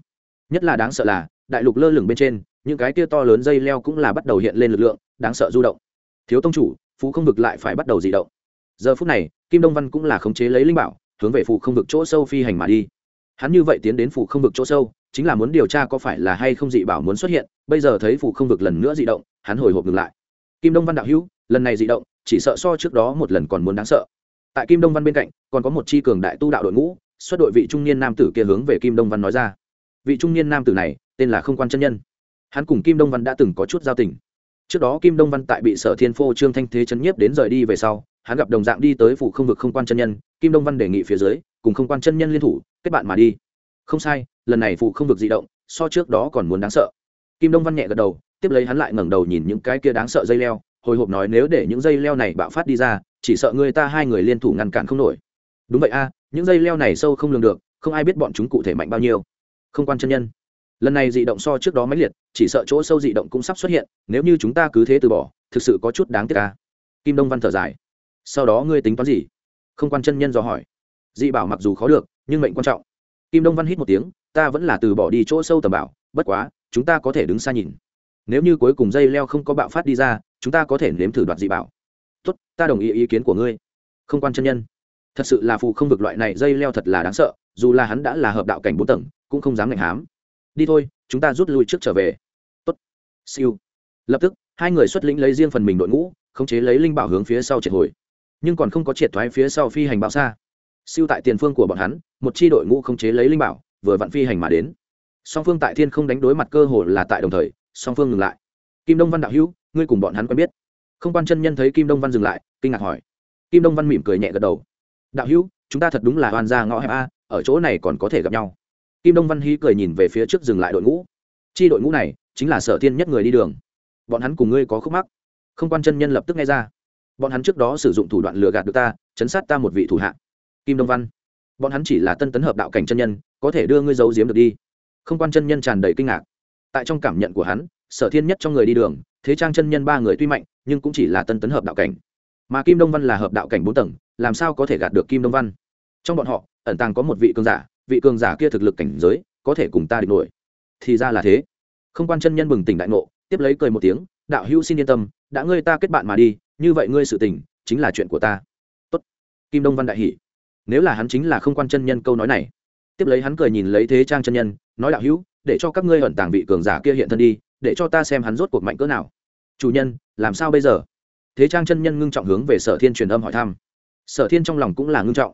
Nhất là đáng sợ là, đại lục lơ lửng bên trên, những cái tia to lớn dây leo cũng là bắt đầu hiện lên lực lượng, đáng sợ du động. Thiếu tông chủ phú không vực lại phải bắt đầu di động. Giờ phút này, kim đông văn cũng là khống chế lấy linh bảo hướng về phụ không vực chỗ sâu phi hành mà đi. Hắn như vậy tiến đến phụ không vực chỗ sâu, chính là muốn điều tra có phải là hay không dị bảo muốn xuất hiện. Bây giờ thấy phụ không vực lần nữa dị động, hắn hồi hộp ngừng lại. Kim đông văn đạo hữu, lần này dị động, chỉ sợ so trước đó một lần còn muốn đáng sợ. Tại kim đông văn bên cạnh, còn có một chi cường đại tu đạo đội ngũ, xuất đội vị trung niên nam tử kia hướng về kim đông văn nói ra. Vị trung niên nam tử này, tên là không quan chân nhân. Hắn cùng kim đông văn đã từng có chút giao tình. Trước đó kim đông văn tại bị sở thiên phô trương thanh thế chấn nhiếp đến rời đi về sau hắn gặp đồng dạng đi tới phủ không vực không quan chân nhân, kim đông văn đề nghị phía dưới, cùng không quan chân nhân liên thủ, kết bạn mà đi. Không sai, lần này phủ không vực di động, so trước đó còn muốn đáng sợ. Kim đông văn nhẹ gật đầu, tiếp lấy hắn lại ngẩng đầu nhìn những cái kia đáng sợ dây leo, hồi hộp nói nếu để những dây leo này bạo phát đi ra, chỉ sợ người ta hai người liên thủ ngăn cản không nổi. Đúng vậy a, những dây leo này sâu không lường được, không ai biết bọn chúng cụ thể mạnh bao nhiêu. Không quan chân nhân. Lần này dị động so trước đó mãnh liệt, chỉ sợ chỗ sâu dị động cũng sắp xuất hiện, nếu như chúng ta cứ thế từ bỏ, thực sự có chút đáng tiếc ca kim đông văn thở dài sau đó ngươi tính toán gì? Không quan chân nhân do hỏi. Dị bảo mặc dù khó được, nhưng mệnh quan trọng. Kim đông văn hít một tiếng, ta vẫn là từ bỏ đi chỗ sâu tầm bảo, bất quá, chúng ta có thể đứng xa nhìn. Nếu như cuối cùng dây leo không có bạo phát đi ra, chúng ta có thể nếm thử đoạt dị bảo. Tốt, ta đồng ý ý kiến của ngươi. Không quan chân nhân. Thật sự là phụ không vực loại này dây leo thật là đáng sợ, dù là hắn đã là hợp đạo cảnh bốn tầng, cũng không dám ngạnh hám. Đi thôi, chúng ta rút lui trước trở về. Tốt. Siêu. Lập tức, hai người xuất lĩnh lấy riêng phần mình đội ngũ, khống chế lấy linh bảo hướng phía sau triệt hồi nhưng còn không có triệt thoái phía sau phi hành bao xa. Siêu tại tiền phương của bọn hắn, một chi đội ngũ không chế lấy linh bảo, vừa vặn phi hành mà đến. Song phương tại thiên không đánh đối mặt cơ hồ là tại đồng thời, song phương ngừng lại. Kim đông văn đạo hữu, ngươi cùng bọn hắn quen biết. Không quan chân nhân thấy kim đông văn dừng lại, kinh ngạc hỏi. Kim đông văn mỉm cười nhẹ gật đầu. Đạo hữu, chúng ta thật đúng là oan gia ngõ hẹp a, ở chỗ này còn có thể gặp nhau. Kim đông văn hí cười nhìn về phía trước dừng lại đội ngũ. Chi đội ngũ này, chính là sở thiên nhất người đi đường. Bọn hắn cùng ngươi có khúc mắc. Không quan chân nhân lập tức nghe ra bọn hắn trước đó sử dụng thủ đoạn lừa gạt được ta, chấn sát ta một vị thủ hạ. Kim đông văn. Bọn hắn chỉ là tân tấn hợp đạo cảnh chân nhân, có thể đưa ngươi giấu giếm được đi. Không quan chân nhân tràn đầy kinh ngạc. Tại trong cảm nhận của hắn, sở thiên nhất trong người đi đường, thế trang chân nhân ba người tuy mạnh, nhưng cũng chỉ là tân tấn hợp đạo cảnh. Mà kim đông văn là hợp đạo cảnh bốn tầng, làm sao có thể gạt được kim đông văn? Trong bọn họ, ẩn tàng có một vị cường giả, vị cường giả kia thực lực cảnh giới, có thể cùng ta địch nổi. Thì ra là thế. Không quan chân nhân bừng tỉnh đại ngộ, tiếp lấy cười một tiếng, đạo hữu xin yên tâm, đã ngươi ta kết bạn mà đi như vậy ngươi sự tình, chính là chuyện của ta. Tốt. kim đông văn đại hỷ nếu là hắn chính là không quan chân nhân câu nói này. Tiếp lấy hắn cười nhìn lấy thế trang chân nhân, nói đạo hữu, để cho các ngươi ẩn tàng vị cường giả kia hiện thân đi, để cho ta xem hắn rốt cuộc mạnh cỡ nào. Chủ nhân, làm sao bây giờ? Thế trang chân nhân ngưng trọng hướng về sở thiên truyền âm hỏi thăm. Sở thiên trong lòng cũng là ngưng trọng.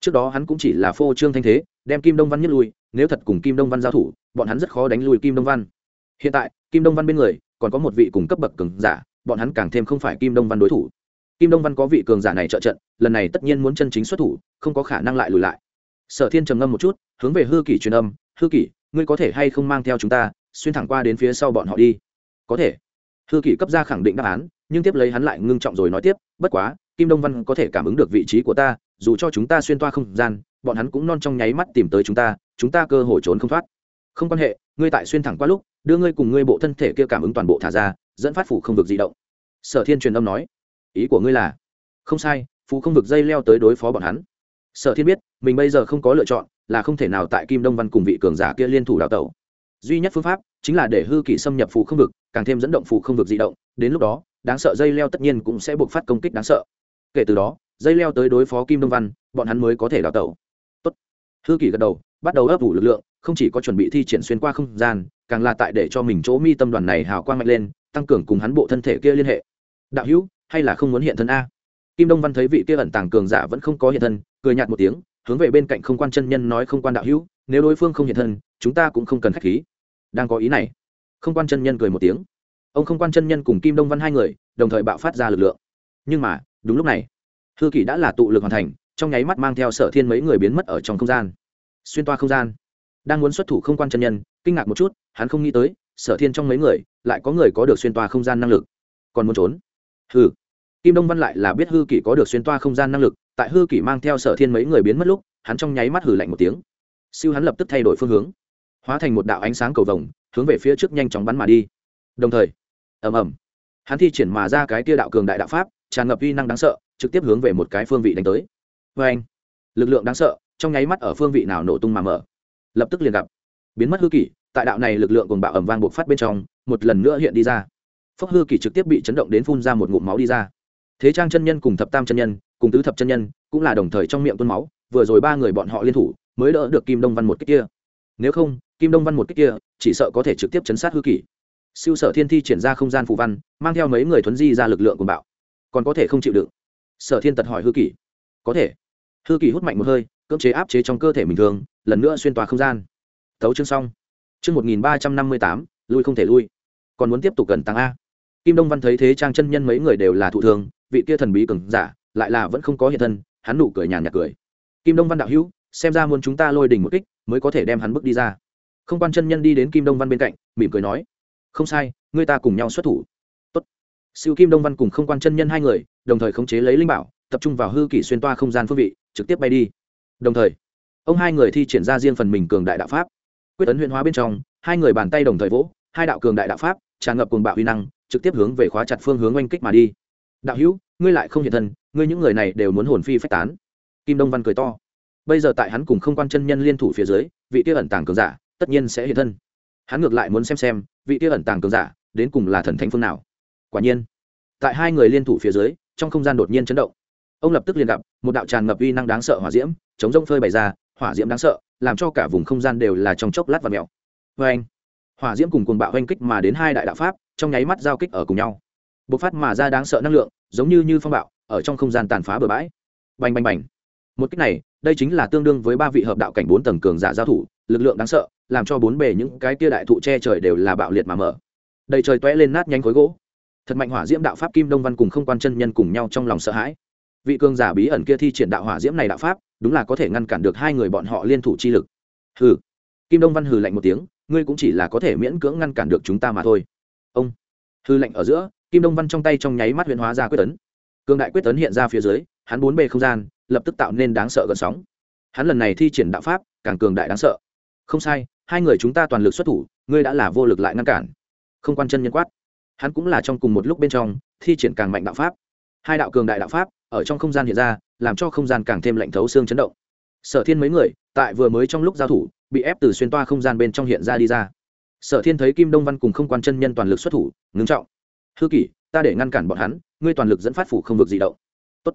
Trước đó hắn cũng chỉ là phô trương thanh thế, đem kim đông văn nhất lui, nếu thật cùng kim đông văn giao thủ, bọn hắn rất khó đánh lùi kim đông văn. Hiện tại, kim đông văn bên người, còn có một vị cùng cấp bậc cường giả bọn hắn càng thêm không phải kim đông văn đối thủ. Kim đông văn có vị cường giả này trợ trận, lần này tất nhiên muốn chân chính xuất thủ, không có khả năng lại lùi lại. Sở thiên trầm ngâm một chút, hướng về hư kỷ truyền âm, hư kỷ, ngươi có thể hay không mang theo chúng ta, xuyên thẳng qua đến phía sau bọn họ đi? Có thể. Hư kỷ cấp ra khẳng định đáp án, nhưng tiếp lấy hắn lại ngưng trọng rồi nói tiếp, bất quá, kim đông văn có thể cảm ứng được vị trí của ta, dù cho chúng ta xuyên toa không gian, bọn hắn cũng non trong nháy mắt tìm tới chúng ta chúng ta cơ hội trốn không thoát. Không quan hệ, ngươi tại xuyên thẳng qua lúc, đưa ngươi cùng ngươi bộ thân thể kia cảm ứng toàn bộ thả ra dẫn phát phủ không vực di động. Sở thiên truyền âm nói, ý của ngươi là, không sai, phủ không vực dây leo tới đối phó bọn hắn. Sở thiên biết, mình bây giờ không có lựa chọn, là không thể nào tại kim đông văn cùng vị cường giả kia liên thủ đào tẩu. Duy nhất phương pháp chính là để hư kỷ xâm nhập phù không vực, càng thêm dẫn động phù không vực di động, đến lúc đó, đáng sợ dây leo tất nhiên cũng sẽ buộc phát công kích đáng sợ. Kể từ đó, dây leo tới đối phó kim đông văn, bọn hắn mới có thể đào tẩu. Tốt. hư kỷ gật đầu, bắt đầu ấp ủ lực lượng, không chỉ có chuẩn bị thi triển xuyên qua không gian, càng là tại để cho mình chỗ mi tâm đoàn này hào quang mạnh lên tăng cường cùng hắn bộ thân thể kia liên hệ. Đạo hữu, hay là không muốn hiện thân a? Kim đông văn thấy vị kia ẩn tàng cường giả vẫn không có hiện thân, cười nhạt một tiếng, hướng về bên cạnh không quan chân nhân nói không quan đạo hữu, nếu đối phương không hiện thân, chúng ta cũng không cần khách khí. Đang có ý này. Không quan chân nhân cười một tiếng. Ông không quan chân nhân cùng kim đông văn hai người, đồng thời bạo phát ra lực lượng. Nhưng mà, đúng lúc này, hư kỷ đã là tụ lực hoàn thành, trong nháy mắt mang theo sở thiên mấy người biến mất ở trong không gian. Xuyên toa không gian. Đang muốn xuất thủ không quan chân nhân, kinh ngạc một chút, hắn không nghĩ tới sở thiên trong mấy người, lại có người có được xuyên toa không gian năng lực. Còn muốn trốn? Hư kim đông văn lại là biết hư kỷ có được xuyên toa không gian năng lực, tại hư kỷ mang theo sở thiên mấy người biến mất lúc, hắn trong nháy mắt hử lạnh một tiếng. Siêu hắn lập tức thay đổi phương hướng, hóa thành một đạo ánh sáng cầu vồng, hướng về phía trước nhanh chóng bắn mà đi. Đồng thời, ầm ầm, hắn thi triển mà ra cái tia đạo cường đại đạo pháp, tràn ngập uy năng đáng sợ, trực tiếp hướng về một cái phương vị đánh tới. Vê anh, lực lượng đáng sợ, trong nháy mắt ở phương vị nào nổ tung mà mở, lập tức liền gặp, biến mất hư kỷ tại đạo này lực lượng cùng bạo ẩm vang buộc phát bên trong, một lần nữa hiện đi ra. Phốc hư kỷ trực tiếp bị chấn động đến phun ra một ngụm máu đi ra. Thế trang chân nhân cùng thập tam chân nhân, cùng tứ thập chân nhân, cũng là đồng thời trong miệng tuôn máu, vừa rồi ba người bọn họ liên thủ, mới đỡ được kim đông văn một cách kia. Nếu không, kim đông văn một cách kia, chỉ sợ có thể trực tiếp chấn sát hư kỷ. Siêu sở thiên thi triển ra không gian phù văn, mang theo mấy người thuấn di ra lực lượng cùng bạo. Còn có thể không chịu đựng. Sở thiên tật hỏi hư kỷ. Có thể. Hư kỷ hút mạnh một hơi, cưỡng chế áp chế trong cơ thể bình thường, lần nữa xuyên tòa không gian. Thấu chương xong chương một nghìn ba trăm năm mươi tám, lui không thể lui. Còn muốn tiếp tục gần tăng a. Kim đông văn thấy thế trang chân nhân mấy người đều là thụ thường, vị kia thần bí cường giả, lại là vẫn không có hiện thân, hắn nụ cười nhàn nhạt cười. Kim đông văn đạo hữu, xem ra muốn chúng ta lôi đỉnh một kích, mới có thể đem hắn bước đi ra. Không quan chân nhân đi đến kim đông văn bên cạnh, mỉm cười nói, không sai người ta cùng nhau xuất thủ. Tốt. siêu kim đông văn cùng không quan chân nhân hai người, đồng thời khống chế lấy linh bảo, tập trung vào hư kỷ xuyên toa không gian phương vị, trực tiếp bay đi. Đồng thời, ông hai người thi triển ra riêng phần mình cường đại đạo pháp quyết tấn huyễn hóa bên trong, hai người bàn tay đồng thời vỗ, hai đạo cường đại đạo pháp, tràn ngập cùng bạo huy năng, trực tiếp hướng về khóa chặt phương hướng oanh kích mà đi. Đạo hữu, ngươi lại không hiện thân, ngươi những người này đều muốn hồn phi phách tán. Kim đông văn cười to. Bây giờ tại hắn cùng không quan chân nhân liên thủ phía dưới, vị kia ẩn tàng cường giả tất nhiên sẽ hiện thân. Hắn ngược lại muốn xem xem, vị kia ẩn tàng cường giả đến cùng là thần thánh phương nào. Quả nhiên, tại hai người liên thủ phía dưới, trong không gian đột nhiên chấn động. Ông lập tức liền gặp một đạo tràn ngập uy năng đáng sợ hỏa diễm, chống rông phơi bày ra hỏa diễm đáng sợ, làm cho cả vùng không gian đều là trong chốc lát và mèo. Vê anh, hỏa diễm cùng cuồng bạo oanh kích mà đến hai đại đạo pháp, trong nháy mắt giao kích ở cùng nhau. Bộc phát mà ra đáng sợ năng lượng, giống như như phong bạo, ở trong không gian tàn phá bừa bãi. Bành bành bành. Một cách này, đây chính là tương đương với ba vị hợp đạo cảnh bốn tầng cường giả giao thủ, lực lượng đáng sợ, làm cho bốn bề những cái kia đại thụ che trời đều là bạo liệt mà mở. Đầy trời toé lên nát nhanh khối gỗ. Thật mạnh hỏa diễm đạo pháp kim đông văn cùng không quan chân nhân cùng nhau trong lòng sợ hãi. Vị cường giả bí ẩn kia thi triển đạo hỏa diễm này đạo pháp đúng là có thể ngăn cản được hai người bọn họ liên thủ chi lực. Hừ. Kim đông văn hừ lạnh một tiếng, ngươi cũng chỉ là có thể miễn cưỡng ngăn cản được chúng ta mà thôi. Ông. Hư lạnh ở giữa, kim đông văn trong tay trong nháy mắt huyễn hóa ra quyết tấn. Cường đại quyết tấn hiện ra phía dưới, hắn bốn bề không gian, lập tức tạo nên đáng sợ gần sóng. Hắn lần này thi triển đạo pháp, càng cường đại đáng sợ. Không sai, hai người chúng ta toàn lực xuất thủ, ngươi đã là vô lực lại ngăn cản. Không quan chân nhân quát. Hắn cũng là trong cùng một lúc bên trong, thi triển càng mạnh đạo pháp. Hai đạo cường đại đạo pháp, ở trong không gian hiện ra làm cho không gian càng thêm lạnh thấu xương chấn động. Sở thiên mấy người, tại vừa mới trong lúc giao thủ, bị ép từ xuyên toa không gian bên trong hiện ra đi ra. Sở thiên thấy kim đông văn cùng không quan chân nhân toàn lực xuất thủ, ngưng trọng. Hư kỷ, ta để ngăn cản bọn hắn, ngươi toàn lực dẫn phát phủ không vực di động. Tốt.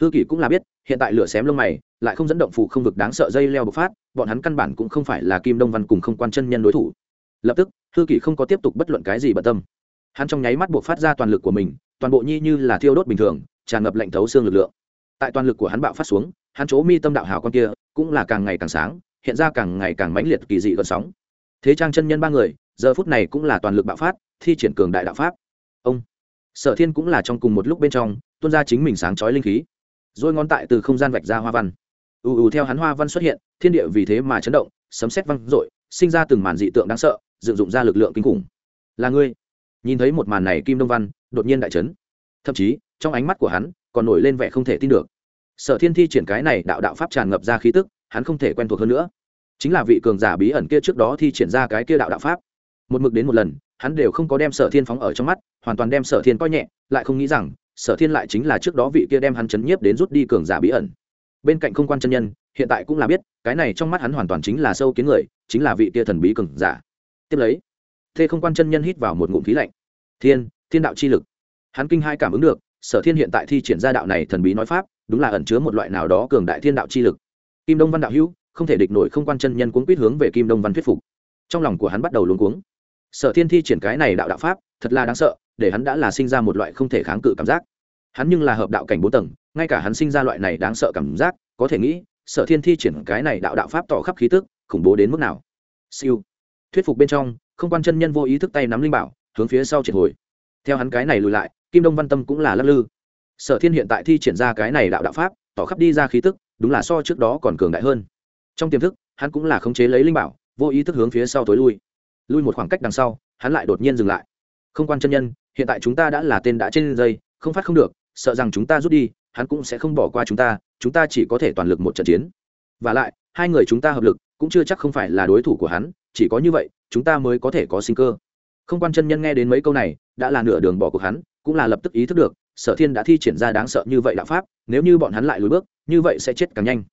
hư kỷ cũng là biết, hiện tại lửa xém lông mày, lại không dẫn động phủ không vực đáng sợ dây leo bộc phát, bọn hắn căn bản cũng không phải là kim đông văn cùng không quan chân nhân đối thủ. Lập tức, hư kỷ không có tiếp tục bất luận cái gì bận tâm. Hắn trong nháy mắt buộc phát ra toàn lực của mình, toàn bộ nhi như là thiêu đốt bình thường, tràn ngập lạnh thấu xương lực lượng tại toàn lực của hắn bạo phát xuống, hắn chỗ mi tâm đạo hào con kia cũng là càng ngày càng sáng, hiện ra càng ngày càng mãnh liệt kỳ dị gợn sóng. Thế trang chân nhân ba người, giờ phút này cũng là toàn lực bạo phát, thi triển cường đại đạo pháp. Ông, sở thiên cũng là trong cùng một lúc bên trong, tuôn ra chính mình sáng chói linh khí. Rồi ngón tại từ không gian vạch ra hoa văn. Ù ù theo hắn hoa văn xuất hiện, thiên địa vì thế mà chấn động, sấm sét văng r sinh ra từng màn dị tượng đáng sợ, dựng dụng ra lực lượng kinh khủng. Là ngươi. Nhìn thấy một màn này kim đông văn, đột nhiên đại chấn. Thậm chí, trong ánh mắt của hắn còn nổi lên vẻ không thể tin được. Sở thiên thi triển cái này đạo đạo pháp tràn ngập ra khí tức, hắn không thể quen thuộc hơn nữa. Chính là vị cường giả bí ẩn kia trước đó thi triển ra cái kia đạo đạo pháp. Một mực đến một lần, hắn đều không có đem sở thiên phóng ở trong mắt, hoàn toàn đem sở thiên coi nhẹ, lại không nghĩ rằng, sở thiên lại chính là trước đó vị kia đem hắn chấn nhiếp đến rút đi cường giả bí ẩn. Bên cạnh không quan chân nhân, hiện tại cũng là biết, cái này trong mắt hắn hoàn toàn chính là sâu kiến người, chính là vị kia thần bí cường giả. Tiếp lấy, thế không quan chân nhân hít vào một ngụm khí lạnh. Thiên thiên đạo chi lực. Hắn kinh hai cảm ứng được sở thiên hiện tại thi triển ra đạo này thần bí nói pháp, đúng là ẩn chứa một loại nào đó cường đại thiên đạo chi lực. Kim đông văn đạo hữu, không thể địch nổi không quan chân nhân cuốn quýt hướng về kim đông văn thuyết phục. Trong lòng của hắn bắt đầu luống cuống. Sở thiên thi triển cái này đạo đạo pháp, thật là đáng sợ, để hắn đã là sinh ra một loại không thể kháng cự cảm giác. Hắn nhưng là hợp đạo cảnh bốn tầng, ngay cả hắn sinh ra loại này đáng sợ cảm giác, có thể nghĩ, sở thiên thi triển cái này đạo đạo pháp tỏ khắp khí tức, khủng bố đến mức nào. Siêu. Thuyết phục bên trong, không quan chân nhân vô ý thức tay nắm linh bảo, hướng phía sau triệt hồi. Theo hắn cái này lùi lại kim đông văn tâm cũng là lắc lư. Sở thiên hiện tại thi triển ra cái này đạo đạo pháp, tỏ khắp đi ra khí tức, đúng là so trước đó còn cường đại hơn. Trong tiềm thức, hắn cũng là khống chế lấy linh bảo, vô ý thức hướng phía sau tối lui. Lui một khoảng cách đằng sau, hắn lại đột nhiên dừng lại. Không quan chân nhân, hiện tại chúng ta đã là tên đã trên dây, không phát không được, sợ rằng chúng ta rút đi, hắn cũng sẽ không bỏ qua chúng ta chúng ta chỉ có thể toàn lực một trận chiến. Và lại, hai người chúng ta hợp lực, cũng chưa chắc không phải là đối thủ của hắn, chỉ có như vậy, chúng ta mới có thể có sinh cơ. Không quan chân nhân nghe đến mấy câu này, đã là nửa đường bỏ cuộc hắn cũng là lập tức ý thức được, sở thiên đã thi triển ra đáng sợ như vậy đạo pháp, nếu như bọn hắn lại lùi bước, như vậy sẽ chết càng nhanh.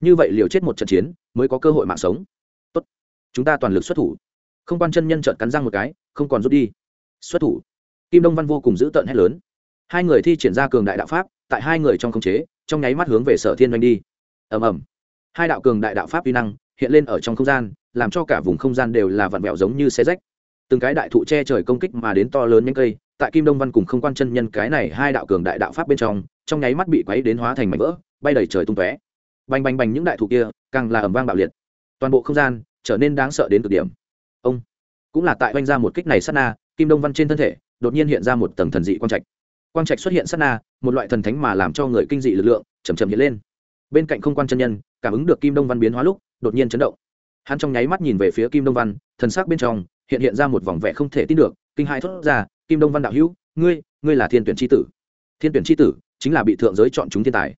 Như vậy liều chết một trận chiến, mới có cơ hội mạng sống. Tốt, chúng ta toàn lực xuất thủ. Không quan chân nhân trợn cắn răng một cái, không còn rút đi. Xuất thủ. Kim đông văn vô cùng dữ tợn hét lớn. Hai người thi triển ra cường đại đạo pháp, tại hai người trong khống chế, trong nháy mắt hướng về sở thiên doanh đi. Ầm ầm. Hai đạo cường đại đạo pháp vi năng hiện lên ở trong không gian, làm cho cả vùng không gian đều là vặn vẹo giống như xe rách. Từng cái đại thụ che trời công kích mà đến to lớn nhanh cây tại kim đông văn cùng không quan chân nhân cái này hai đạo cường đại đạo pháp bên trong trong nháy mắt bị quấy đến hóa thành mảnh vỡ, bay đầy trời tung tóe. Bành bành bành những đại thụ kia, càng là ẩm vang bạo liệt. Toàn bộ không gian trở nên đáng sợ đến cực điểm. Ông cũng là tại oanh ra một kích này sát na, kim đông văn trên thân thể đột nhiên hiện ra một tầng thần dị quang trạch. Quang trạch xuất hiện sát na, một loại thần thánh mà làm cho người kinh dị lực lượng chầm chầm hiện lên. Bên cạnh không quan chân nhân, cảm ứng được kim đông văn biến hóa lúc, đột nhiên chấn động. Hắn trong nháy mắt nhìn về phía kim đông văn, thần sắc bên trong hiện hiện ra một vòng vẻ không thể tin được, kinh hai thốt ra kim đông văn đạo hữu, ngươi ngươi là thiên tuyển tri tử. Thiên tuyển tri tử chính là bị thượng giới chọn chúng thiên tài.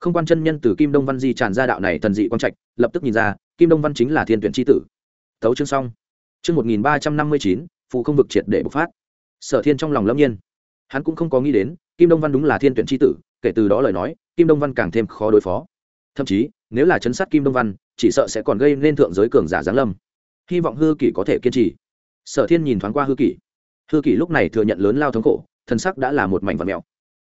Không quan chân nhân từ kim đông văn di tràn ra đạo này thần dị quang trạch, lập tức nhìn ra, kim đông văn chính là thiên tuyển tri tử. Thấu chương xong. Chương một nghìn ba trăm năm mươi chín phụ không vực triệt để bộc phát. Sở thiên trong lòng lâm nhiên. Hắn cũng không có nghĩ đến, kim đông văn đúng là thiên tuyển tri tử, kể từ đó lời nói, kim đông văn càng thêm khó đối phó. Thậm chí, nếu là chấn sát kim đông văn, chỉ sợ sẽ còn gây nên thượng giới cường giả giáng lâm. Hy vọng hư kỷ có thể kiên trì. Sở thiên nhìn thoáng qua hư kỷ hư kỷ lúc này thừa nhận lớn lao thống khổ, thân sắc đã là một mảnh vật mèo.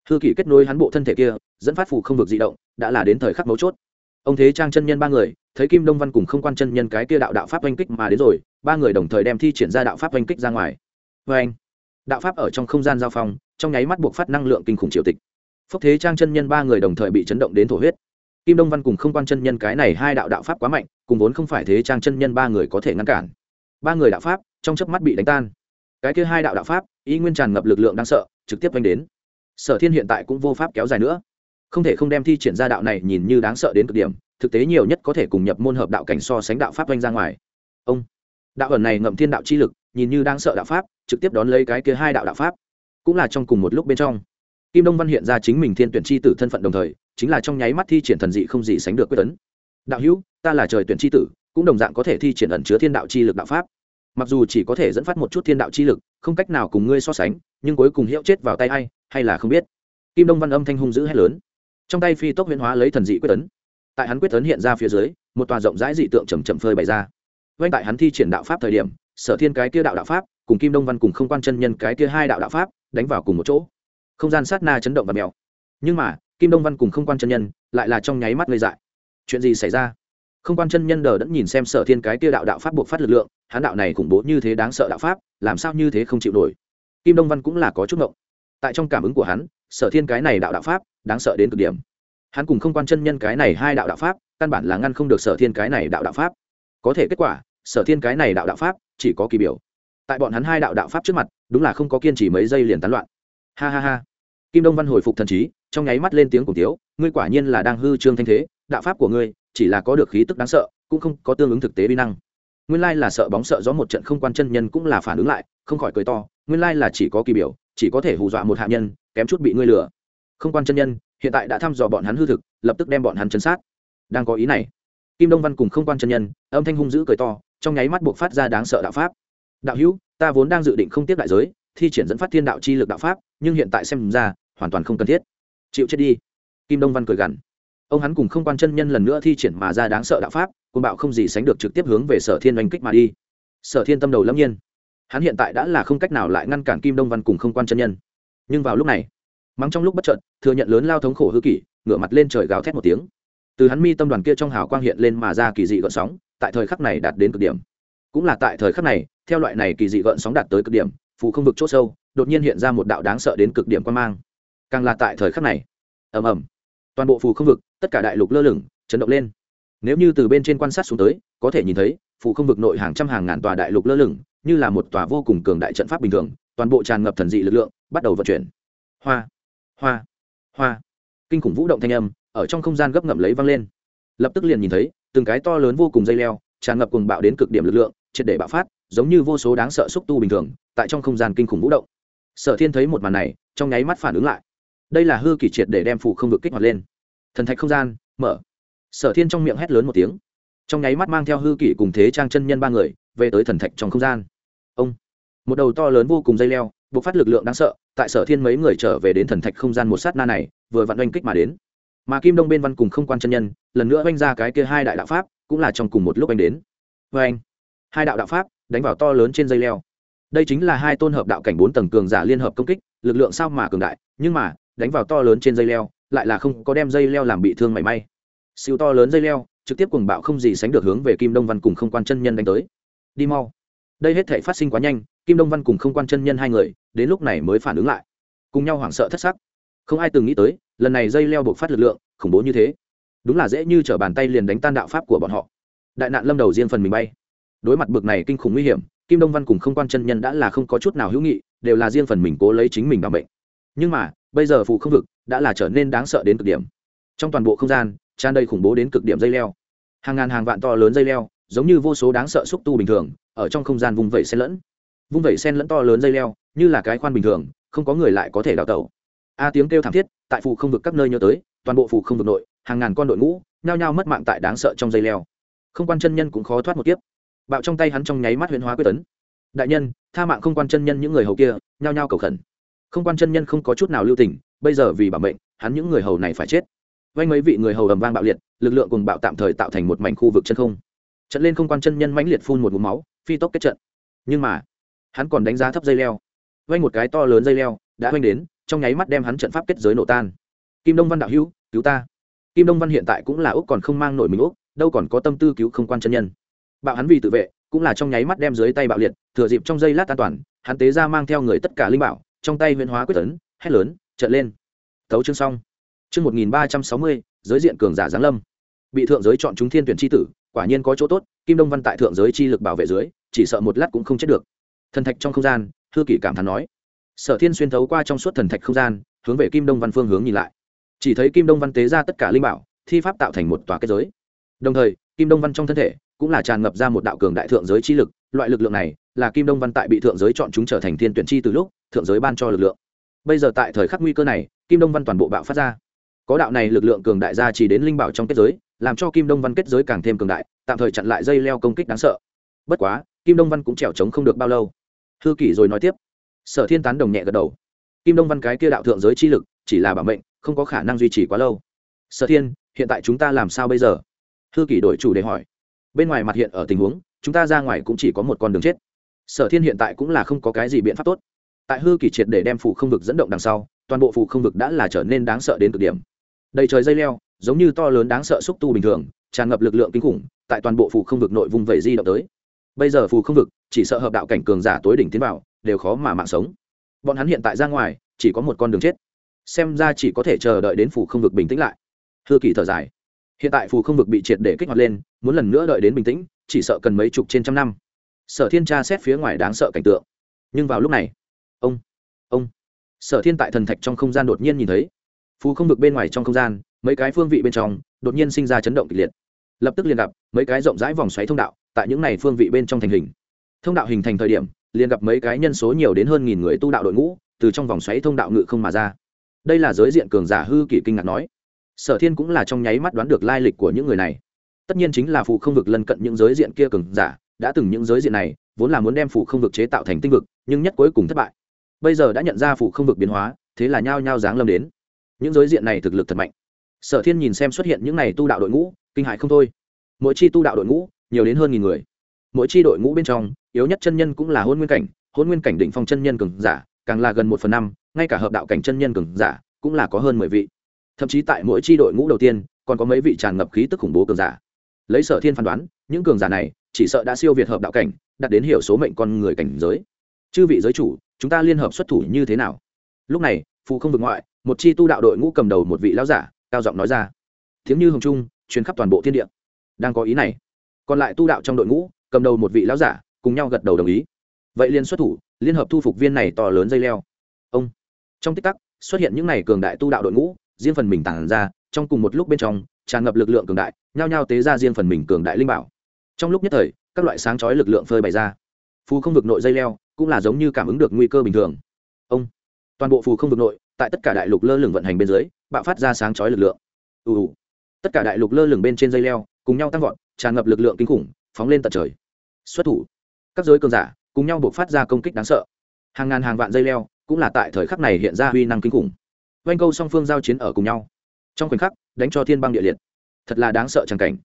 Hư kỷ kết nối hắn bộ thân thể kia, dẫn phát phù không vực di động, đã là đến thời khắc mấu chốt. Ông thế trang chân nhân ba người, thấy kim đông văn cùng không quan chân nhân cái kia đạo đạo pháp oanh kích mà đến rồi, ba người đồng thời đem thi triển ra đạo pháp oanh kích ra ngoài. Vê anh đạo pháp ở trong không gian giao phong, trong nháy mắt buộc phát năng lượng kinh khủng triều tịch. Phúc thế trang chân nhân ba người đồng thời bị chấn động đến thổ huyết. Kim đông văn cùng không quan chân nhân cái này hai đạo đạo pháp quá mạnh, cùng vốn không phải thế trang chân nhân ba người có thể ngăn cản. Ba người đạo pháp, trong chớp mắt bị đánh tan cái kia hai đạo đạo pháp y nguyên tràn ngập lực lượng đáng sợ, trực tiếp vanh đến. Sở thiên hiện tại cũng vô pháp kéo dài nữa. Không thể không đem thi triển ra đạo này nhìn như đáng sợ đến cực điểm, thực tế nhiều nhất có thể cùng nhập môn hợp đạo cảnh so sánh đạo pháp vanh ra ngoài. Ông, đạo ẩn này ngậm thiên đạo chi lực, nhìn như đang sợ đạo pháp, trực tiếp đón lấy cái kia hai đạo đạo pháp. Cũng là trong cùng một lúc bên trong. Kim đông văn hiện ra chính mình thiên tuyển c h i tử thân phận đồng thời, chính là trong nháy mắt thi triển thần dị không gì sánh được quyết tấn. Đạo hữu, ta là trời tuyển c h i tử, cũng đồng dạng có thể thi triển ẩn chứa thiên đạo chi lực đạo pháp mặc dù chỉ có thể dẫn phát một chút thiên đạo chi lực, không cách nào cùng ngươi so sánh, nhưng cuối cùng hiệu chết vào tay a i hay là không biết. Kim đông văn âm thanh hung dữ hét lớn. Trong tay phi tốc huyễn hóa lấy thần dị quyết tấn tại hắn quyết tấn hiện ra phía dưới, một tòa rộng rãi dị tượng chầm chậm phơi bày ra. Oanh tại hắn thi triển đạo pháp thời điểm, sở thiên cái kia đạo đạo pháp, cùng kim đông văn cùng không quan chân nhân cái kia hai đạo đạo pháp, đánh vào cùng một chỗ. Không gian sát na chấn động và mèo. Nhưng mà, kim đông văn cùng không quan chân nhân, lại là trong nháy mắt gây dại. Chuyện gì xảy ra? Không quan chân nhân đờ đẫn nhìn xem sở thiên cái tiêu đạo đạo pháp buộc phát lực lượng, hán đạo này khủng bố như thế đáng sợ đạo pháp, làm sao như thế không chịu nổi. Kim đông văn cũng là có chút ngộng. Tại trong cảm ứng của hắn, sở thiên cái này đạo đạo pháp, đáng sợ đến cực điểm. Hắn cùng không quan chân nhân cái này hai đạo đạo pháp, căn bản là ngăn không được sở thiên cái này đạo đạo pháp. Có thể kết quả, sở thiên cái này đạo đạo pháp, chỉ có kỳ biểu. Tại bọn hắn hai đạo đạo pháp trước mặt, đúng là không có kiên trì mấy giây liền tán loạn. Ha ha ha. Kim đông văn hồi phục thần trí, trong nháy mắt lên tiếng cùng tiếu, ngươi quả nhiên là đang hư trương thanh thế, đạo pháp của ngươi chỉ là có được khí tức đáng sợ, cũng không có tương ứng thực tế vi năng. Nguyên lai là sợ bóng sợ gió một trận không quan chân nhân cũng là phản ứng lại, không khỏi cười to, nguyên lai là chỉ có kỳ biểu, chỉ có thể hù dọa một hạ nhân, kém chút bị ngươi lừa. Không quan chân nhân, hiện tại đã thăm dò bọn hắn hư thực, lập tức đem bọn hắn chân sát. Đang có ý này, kim đông văn cùng không quan chân nhân, âm thanh hung dữ cười to, trong nháy mắt buộc phát ra đáng sợ đạo pháp. Đạo hữu, ta vốn đang dự định không tiếp đại giới, thi triển dẫn phát thiên đạo chi lực đạo pháp, nhưng hiện tại xem ra, hoàn toàn không cần thiết. Chịu chết đi. Kim đông văn cười gằn ông hắn cùng không quan chân nhân lần nữa thi triển mà ra đáng sợ đạo pháp côn bạo không gì sánh được trực tiếp hướng về sở thiên oanh kích mà đi. Sở thiên tâm đầu lâm nhiên. Hắn hiện tại đã là không cách nào lại ngăn cản kim đông văn cùng không quan chân nhân. Nhưng vào lúc này, mắng trong lúc bất trợn thừa nhận lớn lao thống khổ hư kỷ, ngửa mặt lên trời gào thét một tiếng. Từ hắn mi tâm đoàn kia trong hào quang hiện lên mà ra kỳ dị gợn sóng, tại thời khắc này đạt đến cực điểm. Cũng là tại thời khắc này, theo loại này kỳ dị gợn sóng đạt tới cực điểm, phù không vực c h ỗ sâu, đột nhiên hiện ra một đạo đáng sợ đến cực điểm quan mang. Càng là tại thời khắc này. Ầm ầm toàn bộ phù không vực, tất cả đại lục lơ lửng, chấn động lên. Nếu như từ bên trên quan sát xuống tới, có thể nhìn thấy, phù không vực nội hàng trăm hàng ngàn tòa đại lục lơ lửng, như là một tòa vô cùng cường đại trận pháp bình thường, toàn bộ tràn ngập thần dị lực lượng, bắt đầu vận chuyển. Hoa hoa hoa. Kinh khủng vũ động thanh âm, ở trong không gian gấp ngậm lấy văng lên. Lập tức liền nhìn thấy, từng cái to lớn vô cùng dây leo, tràn ngập cùng bạo đến cực điểm lực lượng, triệt để bạo phát, giống như vô số đáng sợ xúc tu bình thường, tại trong không gian kinh khủng vũ động. Sở thiên thấy một màn này, trong nháy mắt phản ứng lại đây là hư kỷ triệt để đem phủ không vực kích hoạt lên. Thần thạch không gian, mở. Sở thiên trong miệng hét lớn một tiếng. Trong nháy mắt mang theo hư kỷ cùng thế trang chân nhân ba người, về tới thần thạch trong không gian. Ông. Một đầu to lớn vô cùng dây leo buộc phát lực lượng đáng sợ, tại sở thiên mấy người trở về đến thần thạch không gian một sát na này, vừa vặn oanh kích mà đến. Mà kim đông bên văn cùng không quan chân nhân, lần nữa oanh ra cái kia hai đại đạo pháp, cũng là trong cùng một lúc anh đến. Vê anh hai đạo đạo pháp, đánh vào to lớn trên dây leo. Đây chính là hai tôn hợp đạo cảnh bốn tầng cường giả liên hợp công kích, lực lượng sao mà cường đại, nhưng mà đánh vào to lớn trên dây leo, lại là không có đem dây leo làm bị thương mảy may. Siêu to lớn dây leo, trực tiếp cùng bạo không gì sánh được hướng về kim đông văn cùng không quan chân nhân đánh tới. Đi mau. Đây hết thể phát sinh quá nhanh, kim đông văn cùng không quan chân nhân hai người, đến lúc này mới phản ứng lại. Cùng nhau hoảng sợ thất sắc. Không ai từng nghĩ tới, lần này dây leo buộc phát lực lượng, khủng bố như thế. Đúng là dễ như t r ở bàn tay liền đánh tan đạo pháp của bọn họ. Đại nạn lâm đầu riêng phần mình bay. Đối mặt bực này kinh khủng nguy hiểm, kim đông văn cùng không quan chân nhân đã là không có chút nào hữu nghị, đều là riêng phần mình cố lấy chính mình bằng bệnh. Nhưng mà bây giờ phù không vực đã là trở nên đáng sợ đến cực điểm. Trong toàn bộ không gian, tràn đầy khủng bố đến cực điểm dây leo. Hàng ngàn hàng vạn to lớn dây leo, giống như vô số đáng sợ xúc tu bình thường, ở trong không gian vùng vẩy xen lẫn. Vung vẩy sen lẫn to lớn dây leo, như là cái khoan bình thường, không có người lại có thể đào tẩu. A tiếng kêu thảm thiết, tại phù không vực các nơi nhớ tới, toàn bộ phù không vực nội, hàng ngàn con đội ngũ, nhao nhao mất mạng tại đáng sợ trong dây leo. Không quan chân nhân cũng khó thoát một kiếp. Bạo trong tay hắn trong nháy mắt huyễn hóa quyết tấn. Đại nhân, tha mạng không quan chân nhân những người hầu kia, nhao nhao cầu khẩn không quan chân nhân không có chút nào lưu tình, bây giờ vì bảo mệnh, hắn những người hầu này phải chết. Vay mấy vị người hầu ầm vang bạo liệt, lực lượng cùng bạo tạm thời tạo thành một mảnh khu vực chân không. Trận lên không quan chân nhân mãnh liệt phun một mũ máu, phi tốc kết trận. Nhưng mà, hắn còn đánh giá thấp dây leo. Vay một cái to lớn dây leo đã oanh đến, trong nháy mắt đem hắn trận pháp kết giới nổ tan. Kim đông văn đạo hữu, cứu ta. Kim đông văn hiện tại cũng là úc còn không mang nổi mình úc, đâu còn có tâm tư cứu không quan chân nhân. Bạo hắn vì tự vệ, cũng là trong nháy mắt đem dưới tay bạo liệt, thừa dịp trong giây lát an toàn, hắn tế ra mang theo người tất cả linh bảo trong tay huyễn hóa quyết tấn, hét lớn trận lên. Tấu chương xong. Chương một nghìn ba trăm sáu mươi, giới diện cường giả giáng lâm. Bị thượng giới chọn chúng thiên tuyển tri tử, quả nhiên có chỗ tốt, kim đông văn tại thượng giới chi lực bảo vệ dưới, chỉ sợ một lát cũng không chết được. Thần thạch trong không gian thư kỷ cảm thán nói. Sở thiên xuyên thấu qua trong suốt thần thạch không gian, hướng về kim đông văn phương hướng nhìn lại. Chỉ thấy kim đông văn tế ra tất cả linh bảo, thi pháp tạo thành một tòa kết giới. Đồng thời, kim đông văn trong thân thể cũng là tràn ngập ra một đạo cường đại thượng giới chi lực, loại lực lượng này là kim đông văn tại bị thượng giới chọn chúng trở thành thiên tuyển chi từ lúc, thượng giới ban cho lực lượng. Bây giờ tại thời khắc nguy cơ này, kim đông văn toàn bộ bạo phát ra. Có đạo này lực lượng cường đại ra chỉ đến linh bảo trong kết giới, làm cho kim đông văn kết giới càng thêm cường đại, tạm thời chặn lại dây leo công kích đáng sợ. Bất quá, kim đông văn cũng trèo trống không được bao lâu. Thư kỷ rồi nói tiếp. Sở thiên tán đồng nhẹ gật đầu. Kim đông văn cái kia đạo thượng giới chi lực, chỉ là bảo mệnh, không có khả năng duy trì quá lâu. Sở thiên, hiện tại chúng ta làm sao bây giờ? Thư kỷ đổi chủ để hỏi. Bên ngoài mặt hiện ở tình huống, chúng ta ra ngoài cũng chỉ có một con đường chết sở thiên hiện tại cũng là không có cái gì biện pháp tốt. Tại hư kỷ triệt để đem phủ không vực dẫn động đằng sau, toàn bộ phủ không vực đã là trở nên đáng sợ đến cực điểm. Đầy trời dây leo, giống như to lớn đáng sợ xúc tu bình thường, tràn ngập lực lượng kinh khủng, tại toàn bộ phủ không vực nội vùng vẩy di động tới. Bây giờ phủ không vực, chỉ sợ hợp đạo cảnh cường giả tối đỉnh tiến vào, đều khó mà mạng sống. Bọn hắn hiện tại ra ngoài, chỉ có một con đường chết. Xem ra chỉ có thể chờ đợi đến phủ không vực bình tĩnh lại. Hư kỳ thở dài. Hiện tại phủ không vực bị triệt để kích hoạt lên, muốn lần nữa đợi đến bình tĩnh, chỉ sợ cần mấy chục trên trăm năm sở thiên tra xét phía ngoài đáng sợ cảnh tượng. Nhưng vào lúc này, ông ông, sở thiên tại thần thạch trong không gian đột nhiên nhìn thấy. Phù không vực bên ngoài trong không gian, mấy cái phương vị bên trong đột nhiên sinh ra chấn động kịch liệt. Lập tức liền gặp mấy cái rộng rãi vòng xoáy thông đạo tại những này phương vị bên trong thành hình. Thông đạo hình thành thời điểm, liền gặp mấy cái nhân số nhiều đến hơn nghìn người tu đạo đội ngũ từ trong vòng xoáy thông đạo ngự không mà ra. Đây là giới diện cường giả hư kỷ kinh ngạc nói. Sở thiên cũng là trong nháy mắt đoán được lai lịch của những người này. Tất nhiên chính là phụ không vực lân cận những giới diện kia cường giả đã từng những giới diện này, vốn là muốn đem phụ không vực chế tạo thành tinh vực, nhưng nhất cuối cùng thất bại. Bây giờ đã nhận ra phụ không vực biến hóa, thế là nhao nhao dáng lâm đến. Những giới diện này thực lực thật mạnh. Sở thiên nhìn xem xuất hiện những này tu đạo đội ngũ, kinh hại không thôi. Mỗi chi tu đạo đội ngũ, nhiều đến hơn nghìn người. Mỗi chi đội ngũ bên trong, yếu nhất chân nhân cũng là hôn nguyên cảnh hôn nguyên cảnh đỉnh phong chân nhân cường giả, càng là gần một phần năm, ngay cả hợp đạo cảnh chân nhân cường giả, cũng là có hơn mười vị. Thậm chí tại mỗi chi đội ngũ đầu tiên, còn có mấy vị tràn ngập khí tức khủng bố cường giả. Lấy sở thiên phán đoán, những cường giả này chỉ sợ đã siêu việt hợp đạo cảnh đặt đến hiểu số mệnh con người cảnh giới. Chư vị giới chủ, chúng ta liên hợp xuất thủ như thế nào? Lúc này, phù không vực ngoại, một chi tu đạo đội ngũ cầm đầu một vị lão giả, cao giọng nói ra. Tiếng như hồng trung chuyến khắp toàn bộ thiên địa. Đang có ý này. Còn lại tu đạo trong đội ngũ, cầm đầu một vị lão giả, cùng nhau gật đầu đồng ý. Vậy liên xuất thủ, liên hợp thu phục viên này to lớn dây leo. Ông. Trong tích tắc, xuất hiện những n à y cường đại tu đạo đội ngũ, riêng phần mình tản ra, trong cùng một lúc bên trong, tràn ngập lực lượng cường đại, nhao nhao tế ra riêng phần mình cường đại linh bảo trong lúc nhất thời, các loại sáng chói lực lượng phơi bày ra. Phù không vực nội dây leo cũng là giống như cảm ứng được nguy cơ bình thường. Ông, toàn bộ phù không vực nội, tại tất cả đại lục lơ lửng vận hành bên dưới, bạo phát ra sáng chói lực lượng. Ù tất cả đại lục lơ lửng bên trên dây leo, cùng nhau tăng vọt, tràn ngập lực lượng kinh khủng, phóng lên tận trời. Xuất thủ. Các giới cường giả cùng nhau buộc phát ra công kích đáng sợ. Hàng ngàn hàng vạn dây leo cũng là tại thời khắc này hiện ra huy năng kinh khủng. Oanh câu song phương giao chiến ở cùng nhau. Trong khoảnh khắc, đánh cho thiên băng địa liệt. Thật là đáng sợ tràng cảnh.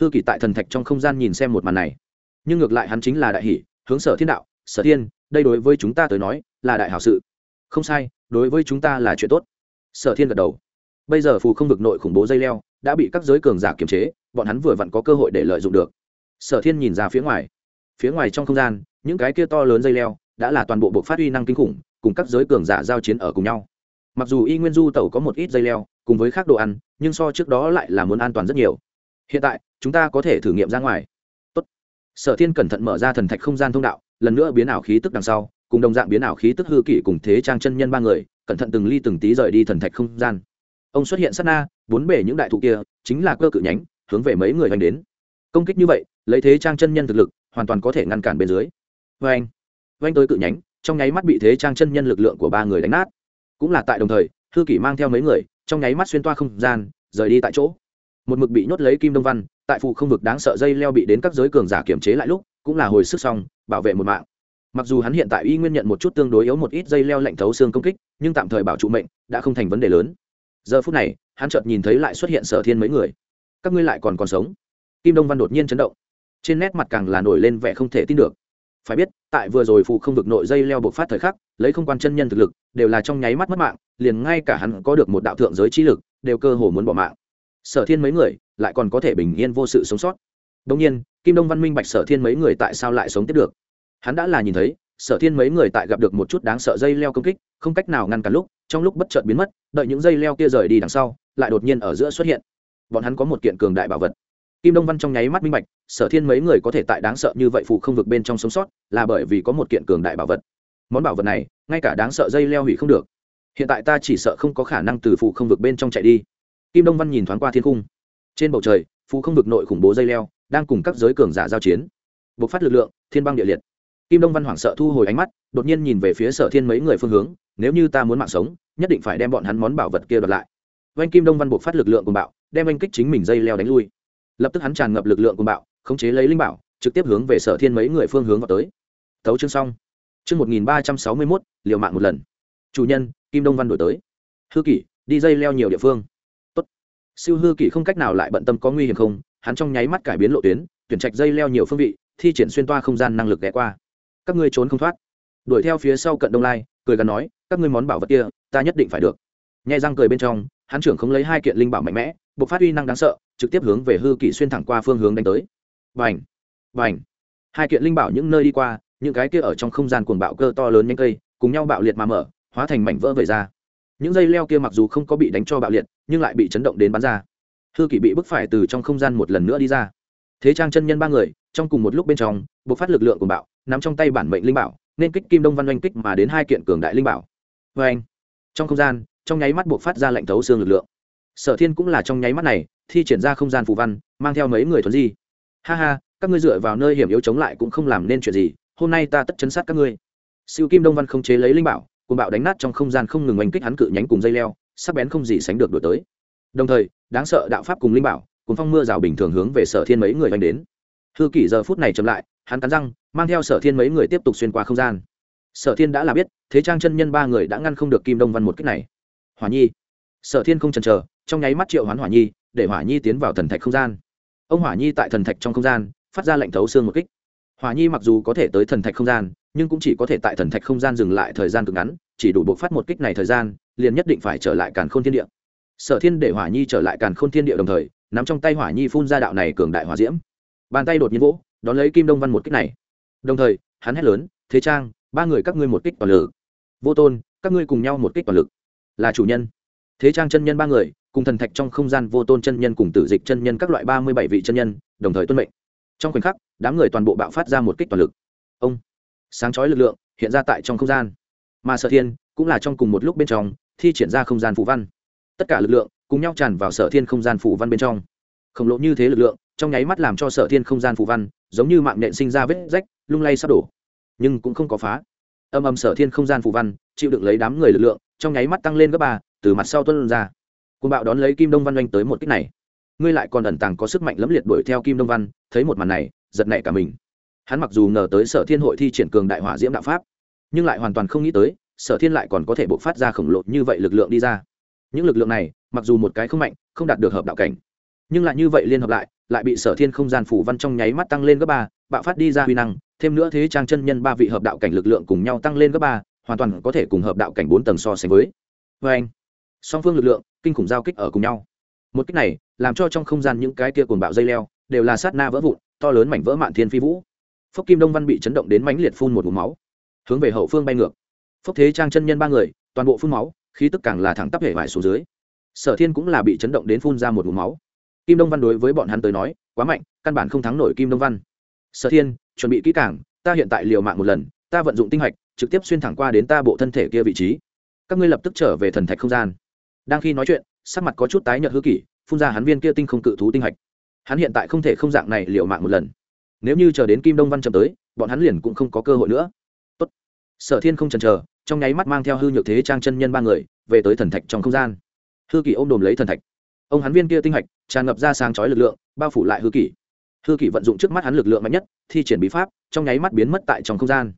Thư kỷ tại thần thạch trong không gian nhìn xem một màn này. Nhưng ngược lại hắn chính là đại hỷ, hướng sở thiên đạo, sở thiên, đây đối với chúng ta tới nói là đại hảo sự. Không sai, đối với chúng ta là chuyện tốt. Sở thiên gật đầu. Bây giờ phù không vực nội khủng bố dây leo, đã bị các giới cường giả kiềm chế, bọn hắn vừa vặn có cơ hội để lợi dụng được. Sở thiên nhìn ra phía ngoài. Phía ngoài trong không gian, những cái kia to lớn dây leo đã là toàn bộ bộ phát huy năng kinh khủng, cùng các giới cường giả giao chiến ở cùng nhau. Mặc dù y nguyên du tẩu có một ít dây leo, cùng với khác đồ ăn, nhưng so trước đó lại là muốn an toàn rất nhiều hiện tại, chúng ta có thể thử nghiệm ra ngoài. Tốt. sở thiên cẩn thận mở ra thần thạch không gian thông đạo, lần nữa biến ảo khí tức đằng sau, cùng đồng dạng biến ảo khí tức hư kỷ cùng thế trang chân nhân ba người, cẩn thận từng ly từng tí rời đi thần thạch không gian. Ông xuất hiện sát na, bốn bể những đại thụ kia, chính là cơ cự nhánh, hướng về mấy người hành đến. Công kích như vậy, lấy thế trang chân nhân thực lực, hoàn toàn có thể ngăn cản bên dưới. Vê anh vanh tới cự nhánh, trong nháy mắt bị thế trang chân nhân lực lượng của ba người đánh nát. Cũng là tại đồng thời thư kỷ mang theo mấy người, trong nháy mắt xuyên toa không gian, rời đi tại chỗ một mực bị nhốt lấy kim đông văn, tại phụ không vực đáng sợ dây leo bị đến các giới cường giả kiểm chế lại lúc, cũng là hồi sức xong, bảo vệ một mạng. Mặc dù hắn hiện tại y nguyên nhận một chút tương đối yếu một ít dây leo lạnh thấu xương công kích, nhưng tạm thời bảo trụ mệnh đã không thành vấn đề lớn. Giờ phút này, hắn chợt nhìn thấy lại xuất hiện sở thiên mấy người. Các ngươi lại còn còn sống? Kim đông văn đột nhiên chấn động. Trên nét mặt càng là nổi lên vẻ không thể tin được. Phải biết, tại vừa rồi phụ không vực nội dây leo bộc phát thời khắc, lấy không quan chân nhân thực lực, đều là trong nháy mắt mất mạng, liền ngay cả hắn có được một đạo thượng giới trí lực, đều cơ hồ muốn bỏ mạng sở thiên mấy người lại còn có thể bình yên vô sự sống sót. Đông nhiên, kim đông văn minh bạch sở thiên mấy người tại sao lại sống tiếp được? Hắn đã là nhìn thấy, sở thiên mấy người tại gặp được một chút đáng sợ dây leo công kích, không cách nào ngăn cản lúc, trong lúc bất chợt biến mất, đợi những dây leo kia rời đi đằng sau, lại đột nhiên ở giữa xuất hiện. Bọn hắn có một kiện cường đại bảo vật. Kim đông văn trong nháy mắt minh bạch, sở thiên mấy người có thể tại đáng sợ như vậy phụ không vực bên trong sống sót, là bởi vì có một kiện cường đại bảo vật. Món bảo vật này, ngay cả đáng sợ dây leo hủy không được. Hiện tại ta chỉ sợ không có khả năng từ phụ không vực bên trong chạy đi kim đông văn nhìn thoáng qua thiên cung trên bầu trời, phú không vực nội khủng bố dây leo, đang cùng các giới cường giả giao chiến. Bộc phát lực lượng, thiên băng địa liệt. Kim đông văn hoảng sợ thu hồi ánh mắt, đột nhiên nhìn về phía sở thiên mấy người phương hướng, nếu như ta muốn mạng sống, nhất định phải đem bọn hắn món bảo vật kia đoạt lại. Vành kim đông văn buộc phát lực lượng của bạo, đem anh kích chính mình dây leo đánh lui. Lập tức hắn tràn ngập lực lượng của bạo, khống chế lấy linh bảo, trực tiếp hướng về sở thiên mấy người phương hướng vào tới. Tấu chương xong. Chương một nghìn ba trăm sáu mươi mốt, liều mạng một lần. Chủ nhân, kim đông văn đổi tới. Hư kỷ, đi dây leo nhiều địa phương siêu hư Kỵ không cách nào lại bận tâm có nguy hiểm không, hắn trong nháy mắt cải biến lộ tuyến, tuyển trạch dây leo nhiều phương vị, thi triển xuyên toa không gian năng lực ghé qua. Các ngươi trốn không thoát. Đuổi theo phía sau cận đông lai, cười gắn nói, các ngươi món bảo vật kia, ta nhất định phải được. Nhẹ răng cười bên trong, hắn trưởng không lấy hai kiện linh bảo mạnh mẽ buộc phát uy năng đáng sợ, trực tiếp hướng về hư kỷ xuyên thẳng qua phương hướng đánh tới. Vành vành hai kiện linh bảo những nơi đi qua, những cái kia ở trong không gian cuồng bạo cơ to lớn nhanh cây, cùng nhau bạo liệt mà mở, hóa thành mảnh vỡ vẩy ra những dây leo kia mặc dù không có bị đánh cho bạo liệt, nhưng lại bị chấn động đến bắn ra. Hư kỷ bị bức phải từ trong không gian một lần nữa đi ra. Thế trang chân nhân ba người, trong cùng một lúc bên trong buộc phát lực lượng của bạo, nắm trong tay bản mệnh linh bảo, nên kích kim đông văn oanh kích mà đến hai kiện cường đại linh bảo. Vê anh, trong không gian, trong nháy mắt buộc phát ra lệnh thấu xương lực lượng. Sở thiên cũng là trong nháy mắt này, thi triển ra không gian phù văn, mang theo mấy người thuần di. Ha ha, các ngươi dựa vào nơi hiểm yếu chống lại cũng không làm nên chuyện gì, hôm nay ta tất chấn sát các ngươi. Siêu kim đông văn không chế lấy linh bảo cùng bạo đánh nát trong không gian không ngừng oanh kích hắn cự nhánh cùng dây leo, sắc bén không gì sánh được đổi tới. Đồng thời, đáng sợ đạo pháp cùng linh bảo cùng phong mưa rào bình thường hướng về sở thiên mấy người oanh đến. Hư kỷ giờ phút này chậm lại, hắn cắn răng, mang theo sở thiên mấy người tiếp tục xuyên qua không gian. Sở thiên đã là biết, thế trang chân nhân ba người đã ngăn không được kim đông văn một cách này. Hỏa nhi. Sở thiên không chần chờ, trong nháy mắt triệu hoán hỏa nhi, để hỏa nhi tiến vào thần thạch không gian. Ông hỏa nhi tại thần thạch trong không gian, phát ra lệnh thấu xương một kích. Hỏa nhi mặc dù có thể tới thần thạch không gian nhưng cũng chỉ có thể tại thần thạch không gian dừng lại thời gian cực ngắn, chỉ đủ buộc phát một kích này thời gian, liền nhất định phải trở lại càn khôn thiên địa. Sở thiên để hỏa nhi trở lại càn khôn thiên địa đồng thời, nắm trong tay hỏa nhi phun ra đạo này cường đại hỏa diễm. Bàn tay đột nhiên vỗ, đón lấy kim đông văn một kích này. Đồng thời, hắn hét lớn, thế trang, ba người các ngươi một kích toàn lực. Vô tôn, các ngươi cùng nhau một kích toàn lực. Là chủ nhân. Thế trang chân nhân ba người, cùng thần thạch trong không gian vô tôn chân nhân cùng tử dịch chân nhân các loại ba mươi bảy vị chân nhân, đồng thời tuân mệnh. Trong khoảnh khắc, đám người toàn bộ bạo phát ra một kích toàn lực. Ông! Sáng chói lực lượng hiện ra tại trong không gian. Mà sở thiên cũng là trong cùng một lúc bên trong, thi triển ra không gian phủ văn. Tất cả lực lượng cùng nhau tràn vào sở thiên không gian phủ văn bên trong. Khổng lồ như thế lực lượng, trong nháy mắt làm cho sở thiên không gian phủ văn giống như mạng nện sinh ra vết rách, lung lay sắp đổ. Nhưng cũng không có phá. Âm âm sở thiên không gian phủ văn, chịu đựng lấy đám người lực lượng, trong nháy mắt tăng lên gấp ba, từ mặt sau tuân ra. Côn bạo đón lấy kim đông văn oanh tới một kích này. Ngươi lại còn ẩn tàng có sức mạnh lẫm liệt đuổi theo kim đông văn, thấy một màn này, giật nảy cả mình hắn mặc dù ngờ tới sở thiên hội thi triển cường đại hỏa diễm đạo pháp, nhưng lại hoàn toàn không nghĩ tới, sở thiên lại còn có thể bộc phát ra khổng lồ như vậy lực lượng đi ra. Những lực lượng này, mặc dù một cái không mạnh, không đạt được hợp đạo cảnh, nhưng lại như vậy liên hợp lại lại bị sở thiên không gian phủ văn trong nháy mắt tăng lên gấp ba, bạo phát đi ra huy năng, thêm nữa thế trang chân nhân ba vị hợp đạo cảnh lực lượng cùng nhau tăng lên gấp ba, hoàn toàn có thể cùng hợp đạo cảnh bốn tầng so sánh với. Vê anh, song phương lực lượng, kinh khủng giao kích ở cùng nhau. Một kích này, làm cho trong không gian những cái kia cuồng bạo dây leo, đều là sát na vỡ vụn, to lớn mảnh vỡ mạn thiên phi vũ phốc kim đông văn bị chấn động đến mãnh liệt phun một vùng máu, hướng về hậu phương bay ngược. Phốc thế trang chân nhân ba người, toàn bộ phun máu, khí tức càng là thẳng tắp hệ vải xuống dưới. Sở thiên cũng là bị chấn động đến phun ra một vùng máu. Kim đông văn đối với bọn hắn tới nói, quá mạnh, căn bản không thắng nổi kim đông văn. Sở thiên, chuẩn bị kỹ càng, ta hiện tại liều mạng một lần, ta vận dụng tinh hạch, trực tiếp xuyên thẳng qua đến ta bộ thân thể kia vị trí. Các ngươi lập tức trở về thần thạch không gian. Đang khi nói chuyện, sắc mặt có chút tái nhợt hư kỷ, phun ra hắn viên kia tinh không cự thú tinh hạch. Hắn hiện tại không thể không dạng này liều mạng một lần nếu như chờ đến kim đông văn chậm tới, bọn hắn liền cũng không có cơ hội nữa. Tốt. sở thiên không chần chờ, trong nháy mắt mang theo hư nhược thế trang chân nhân ba người, về tới thần thạch trong không gian. Hư kỷ ôm đồm lấy thần thạch. Ông hắn viên kia tinh hạch, tràn ngập ra sáng chói lực lượng, bao phủ lại hư kỷ. Hư kỷ vận dụng trước mắt hắn lực lượng mạnh nhất, thi triển bí pháp, trong nháy mắt biến mất tại trong không gian.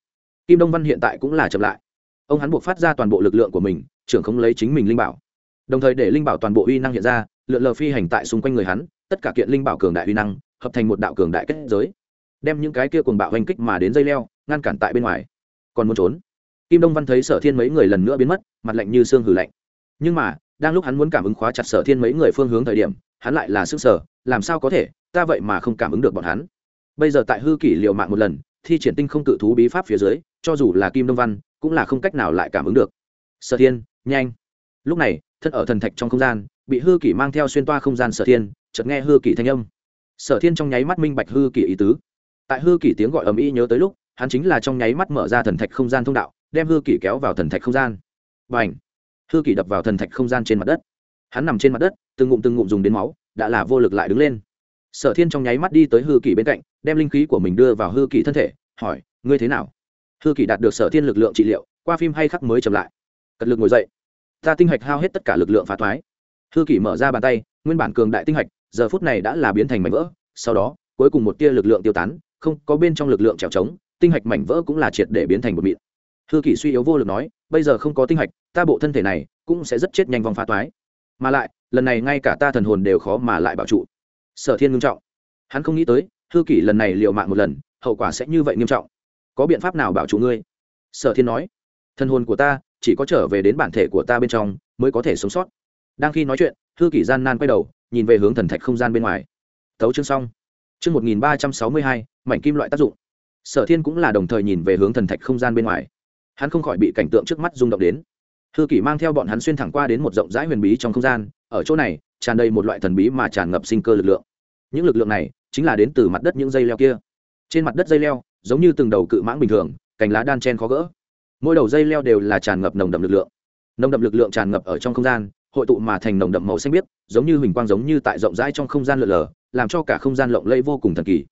Kim đông văn hiện tại cũng là chậm lại. Ông hắn buộc phát ra toàn bộ lực lượng của mình, trưởng không lấy chính mình linh bảo. Đồng thời để linh bảo toàn bộ uy năng hiện ra, lượn lờ phi hành tại xung quanh người hắn, tất cả kiện linh bảo cường đại uy năng, hợp thành một đạo cường đại kết giới đem những cái kia cuồng bạo oanh kích mà đến dây leo, ngăn cản tại bên ngoài. Còn muốn trốn? Kim đông văn thấy sở thiên mấy người lần nữa biến mất, mặt lạnh như xương hử lạnh. Nhưng mà, đang lúc hắn muốn cảm ứng khóa chặt sở thiên mấy người phương hướng thời điểm, hắn lại là sức sở làm sao có thể, ta vậy mà không cảm ứng được bọn hắn. Bây giờ tại hư kỷ liều mạng một lần, thi triển tinh không cự thú bí pháp phía dưới, cho dù là kim đông văn, cũng là không cách nào lại cảm ứng được. Sở thiên, nhanh. Lúc này, thân ở thần thạch trong không gian, bị hư kỷ mang theo xuyên toa không gian sở thiên, chợt nghe hư kỷ thanh âm. Sở thiên trong nháy mắt minh bạch hư kỷ ý tứ tại hư kỷ tiếng gọi ầm ĩ nhớ tới lúc, hắn chính là trong nháy mắt mở ra thần thạch không gian thông đạo, đem hư kỷ kéo vào thần thạch không gian. Và ảnh hư kỷ đập vào thần thạch không gian trên mặt đất. Hắn nằm trên mặt đất, từng ngụm từng ngụm dùng đến máu, đã là vô lực lại đứng lên. Sở thiên trong nháy mắt đi tới hư kỷ bên cạnh, đem linh khí của mình đưa vào hư kỷ thân thể, hỏi, ngươi thế nào? Hư kỷ đạt được sở thiên lực lượng trị liệu, qua phim hay khắc mới chậm lại. Cật lực ngồi dậy. Ta tinh hạch hao hết tất cả lực lượng phá thoái. Hư kỷ mở ra bàn tay, nguyên bản cường đại tinh hạch, giờ phút này đã là biến thành mảnh vỡ, sau đó, cuối cùng một tia lực lượng tiêu tán không có bên trong lực lượng trèo trống, tinh hạch mảnh vỡ cũng là triệt để biến thành một mịn. Hư kỷ suy yếu vô lực nói, bây giờ không có tinh hạch, ta bộ thân thể này cũng sẽ rất chết nhanh vòng phá toái. Mà lại, lần này ngay cả ta thần hồn đều khó mà lại bảo trụ. Sở thiên ngưng trọng. Hắn không nghĩ tới, hư kỷ lần này liệu mạng một lần, hậu quả sẽ như vậy nghiêm trọng. Có biện pháp nào bảo trụ ngươi? Sở thiên nói. Thần hồn của ta chỉ có trở về đến bản thể của ta bên trong mới có thể sống sót. Đang khi nói chuyện, hư kỷ gian nan quay đầu, nhìn về hướng thần thạch không gian bên ngoài. Tấu chương xong. Chương một nghìn ba trăm sáu mươi hai mảnh kim loại tác dụng. Sở thiên cũng là đồng thời nhìn về hướng thần thạch không gian bên ngoài. Hắn không khỏi bị cảnh tượng trước mắt rung động đến. Hư kỷ mang theo bọn hắn xuyên thẳng qua đến một rộng rãi huyền bí trong không gian, ở chỗ này, tràn đầy một loại thần bí mà tràn ngập sinh cơ lực lượng. Những lực lượng này chính là đến từ mặt đất những dây leo kia. Trên mặt đất dây leo, giống như từng đầu cự mãng bình thường, cành lá đan chen khó gỡ. Mỗi đầu dây leo đều là tràn ngập nồng đậm lực lượng. Nồng đậm lực lượng tràn ngập ở trong không gian, hội tụ mà thành nồng đậm màu xanh biếc, giống như huỳnh quang giống như tại rộng rãi trong không gian lượn lờ, làm cho cả không gian lộng lẫy vô cùng thần kỳ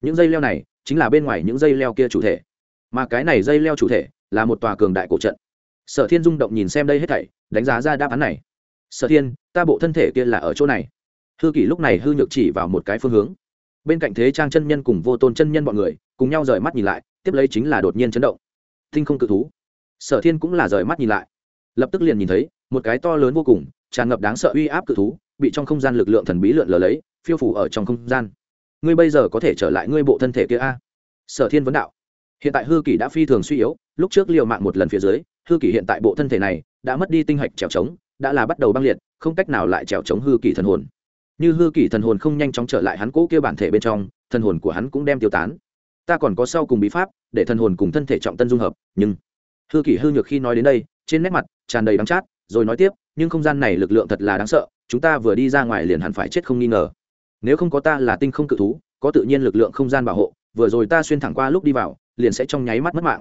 những dây leo này chính là bên ngoài những dây leo kia chủ thể. Mà cái này dây leo chủ thể là một tòa cường đại cổ trận. Sở thiên rung động nhìn xem đây hết thảy, đánh giá ra đáp án này. Sở thiên, ta bộ thân thể kia là ở chỗ này. Hư kỷ lúc này hư nhược chỉ vào một cái phương hướng. Bên cạnh thế trang chân nhân cùng vô tôn chân nhân bọn người cùng nhau rời mắt nhìn lại, tiếp lấy chính là đột nhiên chấn động. Thinh không cự thú. Sở thiên cũng là rời mắt nhìn lại. Lập tức liền nhìn thấy, một cái to lớn vô cùng, tràn ngập đáng sợ uy áp cự thú, bị trong không gian lực lượng thần bí lượn lờ lấy, phiêu phủ ở trong không gian ngươi bây giờ có thể trở lại ngươi bộ thân thể kia a? Sở thiên vấn đạo. Hiện tại hư kỷ đã phi thường suy yếu, lúc trước liều mạng một lần phía dưới, hư kỷ hiện tại bộ thân thể này đã mất đi tinh hạch trèo trống, đã là bắt đầu băng liệt, không cách nào lại trèo trống hư kỷ thần hồn. Như hư kỷ thần hồn không nhanh chóng trở lại hắn cỗ kia bản thể bên trong, thần hồn của hắn cũng đem tiêu tán. Ta còn có sau cùng bí pháp, để thần hồn cùng thân thể trọng tân dung hợp, nhưng hư kỷ hư nhược khi nói đến đây, trên nét mặt tràn đầy đắng chát, rồi nói tiếp, nhưng không gian này lực lượng thật là đáng sợ, chúng ta vừa đi ra ngoài liền hẳn phải chết không nghi ngờ nếu không có ta là tinh không cự thú, có tự nhiên lực lượng không gian bảo hộ, vừa rồi ta xuyên thẳng qua lúc đi vào, liền sẽ trong nháy mắt mất mạng.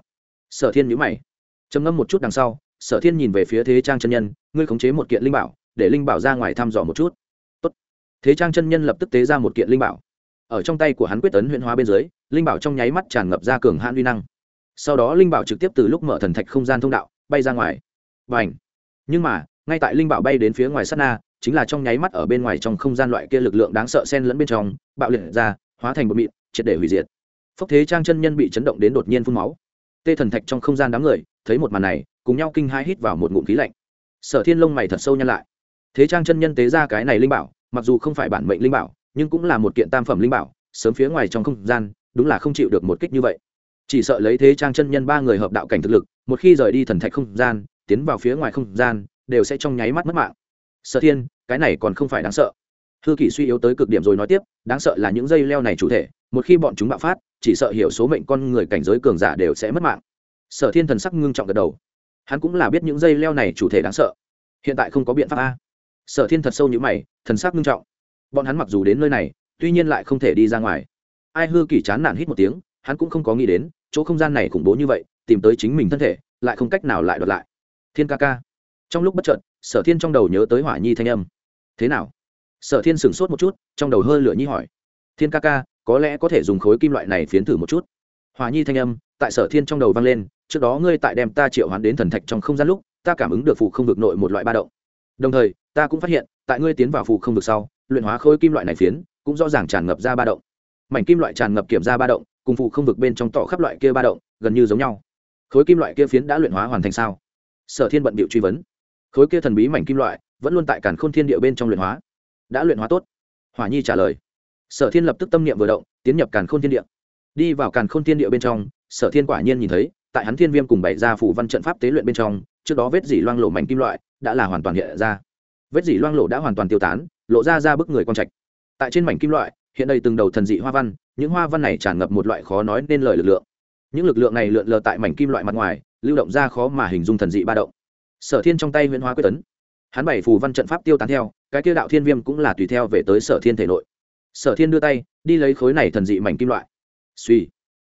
Sở thiên nhữ mày. Trầm ngâm một chút đằng sau, sở thiên nhìn về phía thế trang chân nhân, ngươi khống chế một kiện linh bảo, để linh bảo ra ngoài thăm dò một chút. Tốt. thế trang chân nhân lập tức tế ra một kiện linh bảo. Ở trong tay của hắn quyết tấn huyện hóa bên dưới, linh bảo trong nháy mắt tràn ngập ra cường hãn uy năng. Sau đó linh bảo trực tiếp từ lúc mở thần thạch không gian thông đạo bay ra ngoài. Và h nhưng mà, ngay tại linh bảo bay đến phía ngoài sát na chính là trong nháy mắt ở bên ngoài trong không gian loại kia lực lượng đáng sợ xen lẫn bên trong, bạo liệt ra, hóa thành một mịn, triệt để hủy diệt. Phốc thế trang chân nhân bị chấn động đến đột nhiên phun máu. Tê thần thạch trong không gian đám người, thấy một màn này, cùng nhau kinh hai hít vào một ngụm khí lạnh. Sở thiên lông mày thật sâu nhăn lại. Thế trang chân nhân tế ra cái này linh bảo, mặc dù không phải bản mệnh linh bảo, nhưng cũng là một kiện tam phẩm linh bảo, sớm phía ngoài trong không gian, đúng là không chịu được một kích như vậy. Chỉ sợ lấy thế trang chân nhân ba người hợp đạo cảnh thực lực, một khi rời đi thần thạch không gian, tiến vào phía ngoài không gian, đều sẽ trong nháy mắt mất mạng sở thiên, cái này còn không phải đáng sợ. Hư kỷ suy yếu tới cực điểm rồi nói tiếp, đáng sợ là những dây leo này chủ thể, một khi bọn chúng bạo phát, chỉ sợ hiểu số mệnh con người cảnh giới cường giả đều sẽ mất mạng. Sở thiên thần sắc ngưng trọng gật đầu. Hắn cũng là biết những dây leo này chủ thể đáng sợ. Hiện tại không có biện pháp a. Sở thiên thật sâu như mày, thần sắc ngưng trọng. Bọn hắn mặc dù đến nơi này, tuy nhiên lại không thể đi ra ngoài. Ai hư kỷ chán nản hít một tiếng, hắn cũng không có nghĩ đến, chỗ không gian này khủng bố như vậy, tìm tới chính mình thân thể, lại không cách nào lại đoạt lại. Thiên ca ca trong lúc bất trợn sở thiên trong đầu nhớ tới hỏa nhi thanh âm. Thế nào? Sở thiên sửng sốt một chút, trong đầu hơi lửa nhi hỏi. Thiên ca ca, có lẽ có thể dùng khối kim loại này phiến thử một chút. Hòa nhi thanh âm, tại sở thiên trong đầu vang lên, trước đó ngươi tại đem ta triệu hoán đến thần thạch trong không gian lúc, ta cảm ứng được phụ không vực nội một loại ba động. Đồng thời, ta cũng phát hiện, tại ngươi tiến vào phụ không vực sau, luyện hóa khối kim loại này phiến, cũng rõ ràng tràn ngập ra ba động. Mảnh kim loại tràn ngập kiểm ra ba động, cùng phụ không vực bên trong tỏ khắp loại kia ba động, gần như giống nhau. Khối kim loại kia phiến đã luyện hóa hoàn thành sao? Sở thiên bận bịu truy vấn khối kia thần bí mảnh kim loại vẫn luôn tại cản khôn thiên địa bên trong luyện hóa. Đã luyện hóa tốt. Hỏa nhi trả lời. Sở thiên lập tức tâm niệm vừa động, tiến nhập càn khôn thiên địa. Đi vào càn khôn thiên địa bên trong, sở thiên quả nhiên nhìn thấy, tại hắn thiên viêm cùng bảy gia phủ văn trận pháp tế luyện bên trong, trước đó vết dỉ loang lộ mảnh kim loại đã là hoàn toàn hiện ra. Vết dỉ loang lộ đã hoàn toàn tiêu tán, lộ ra ra bức người quang trạch. Tại trên mảnh kim loại, hiện đây từng đầu thần dị hoa văn, những hoa văn này tràn ngập một loại khó nói nên lời lực lượng. Những lực lượng này lượn lờ tại mảnh kim loại mặt ngoài, lưu động ra khó mà hình dung thần dị ba động sở thiên trong tay huyễn hóa quyết tấn. Hắn bảy phù văn trận pháp tiêu tán theo, cái kia đạo thiên viêm cũng là tùy theo về tới sở thiên thể nội. Sở thiên đưa tay, đi lấy khối này thần dị mảnh kim loại. Suy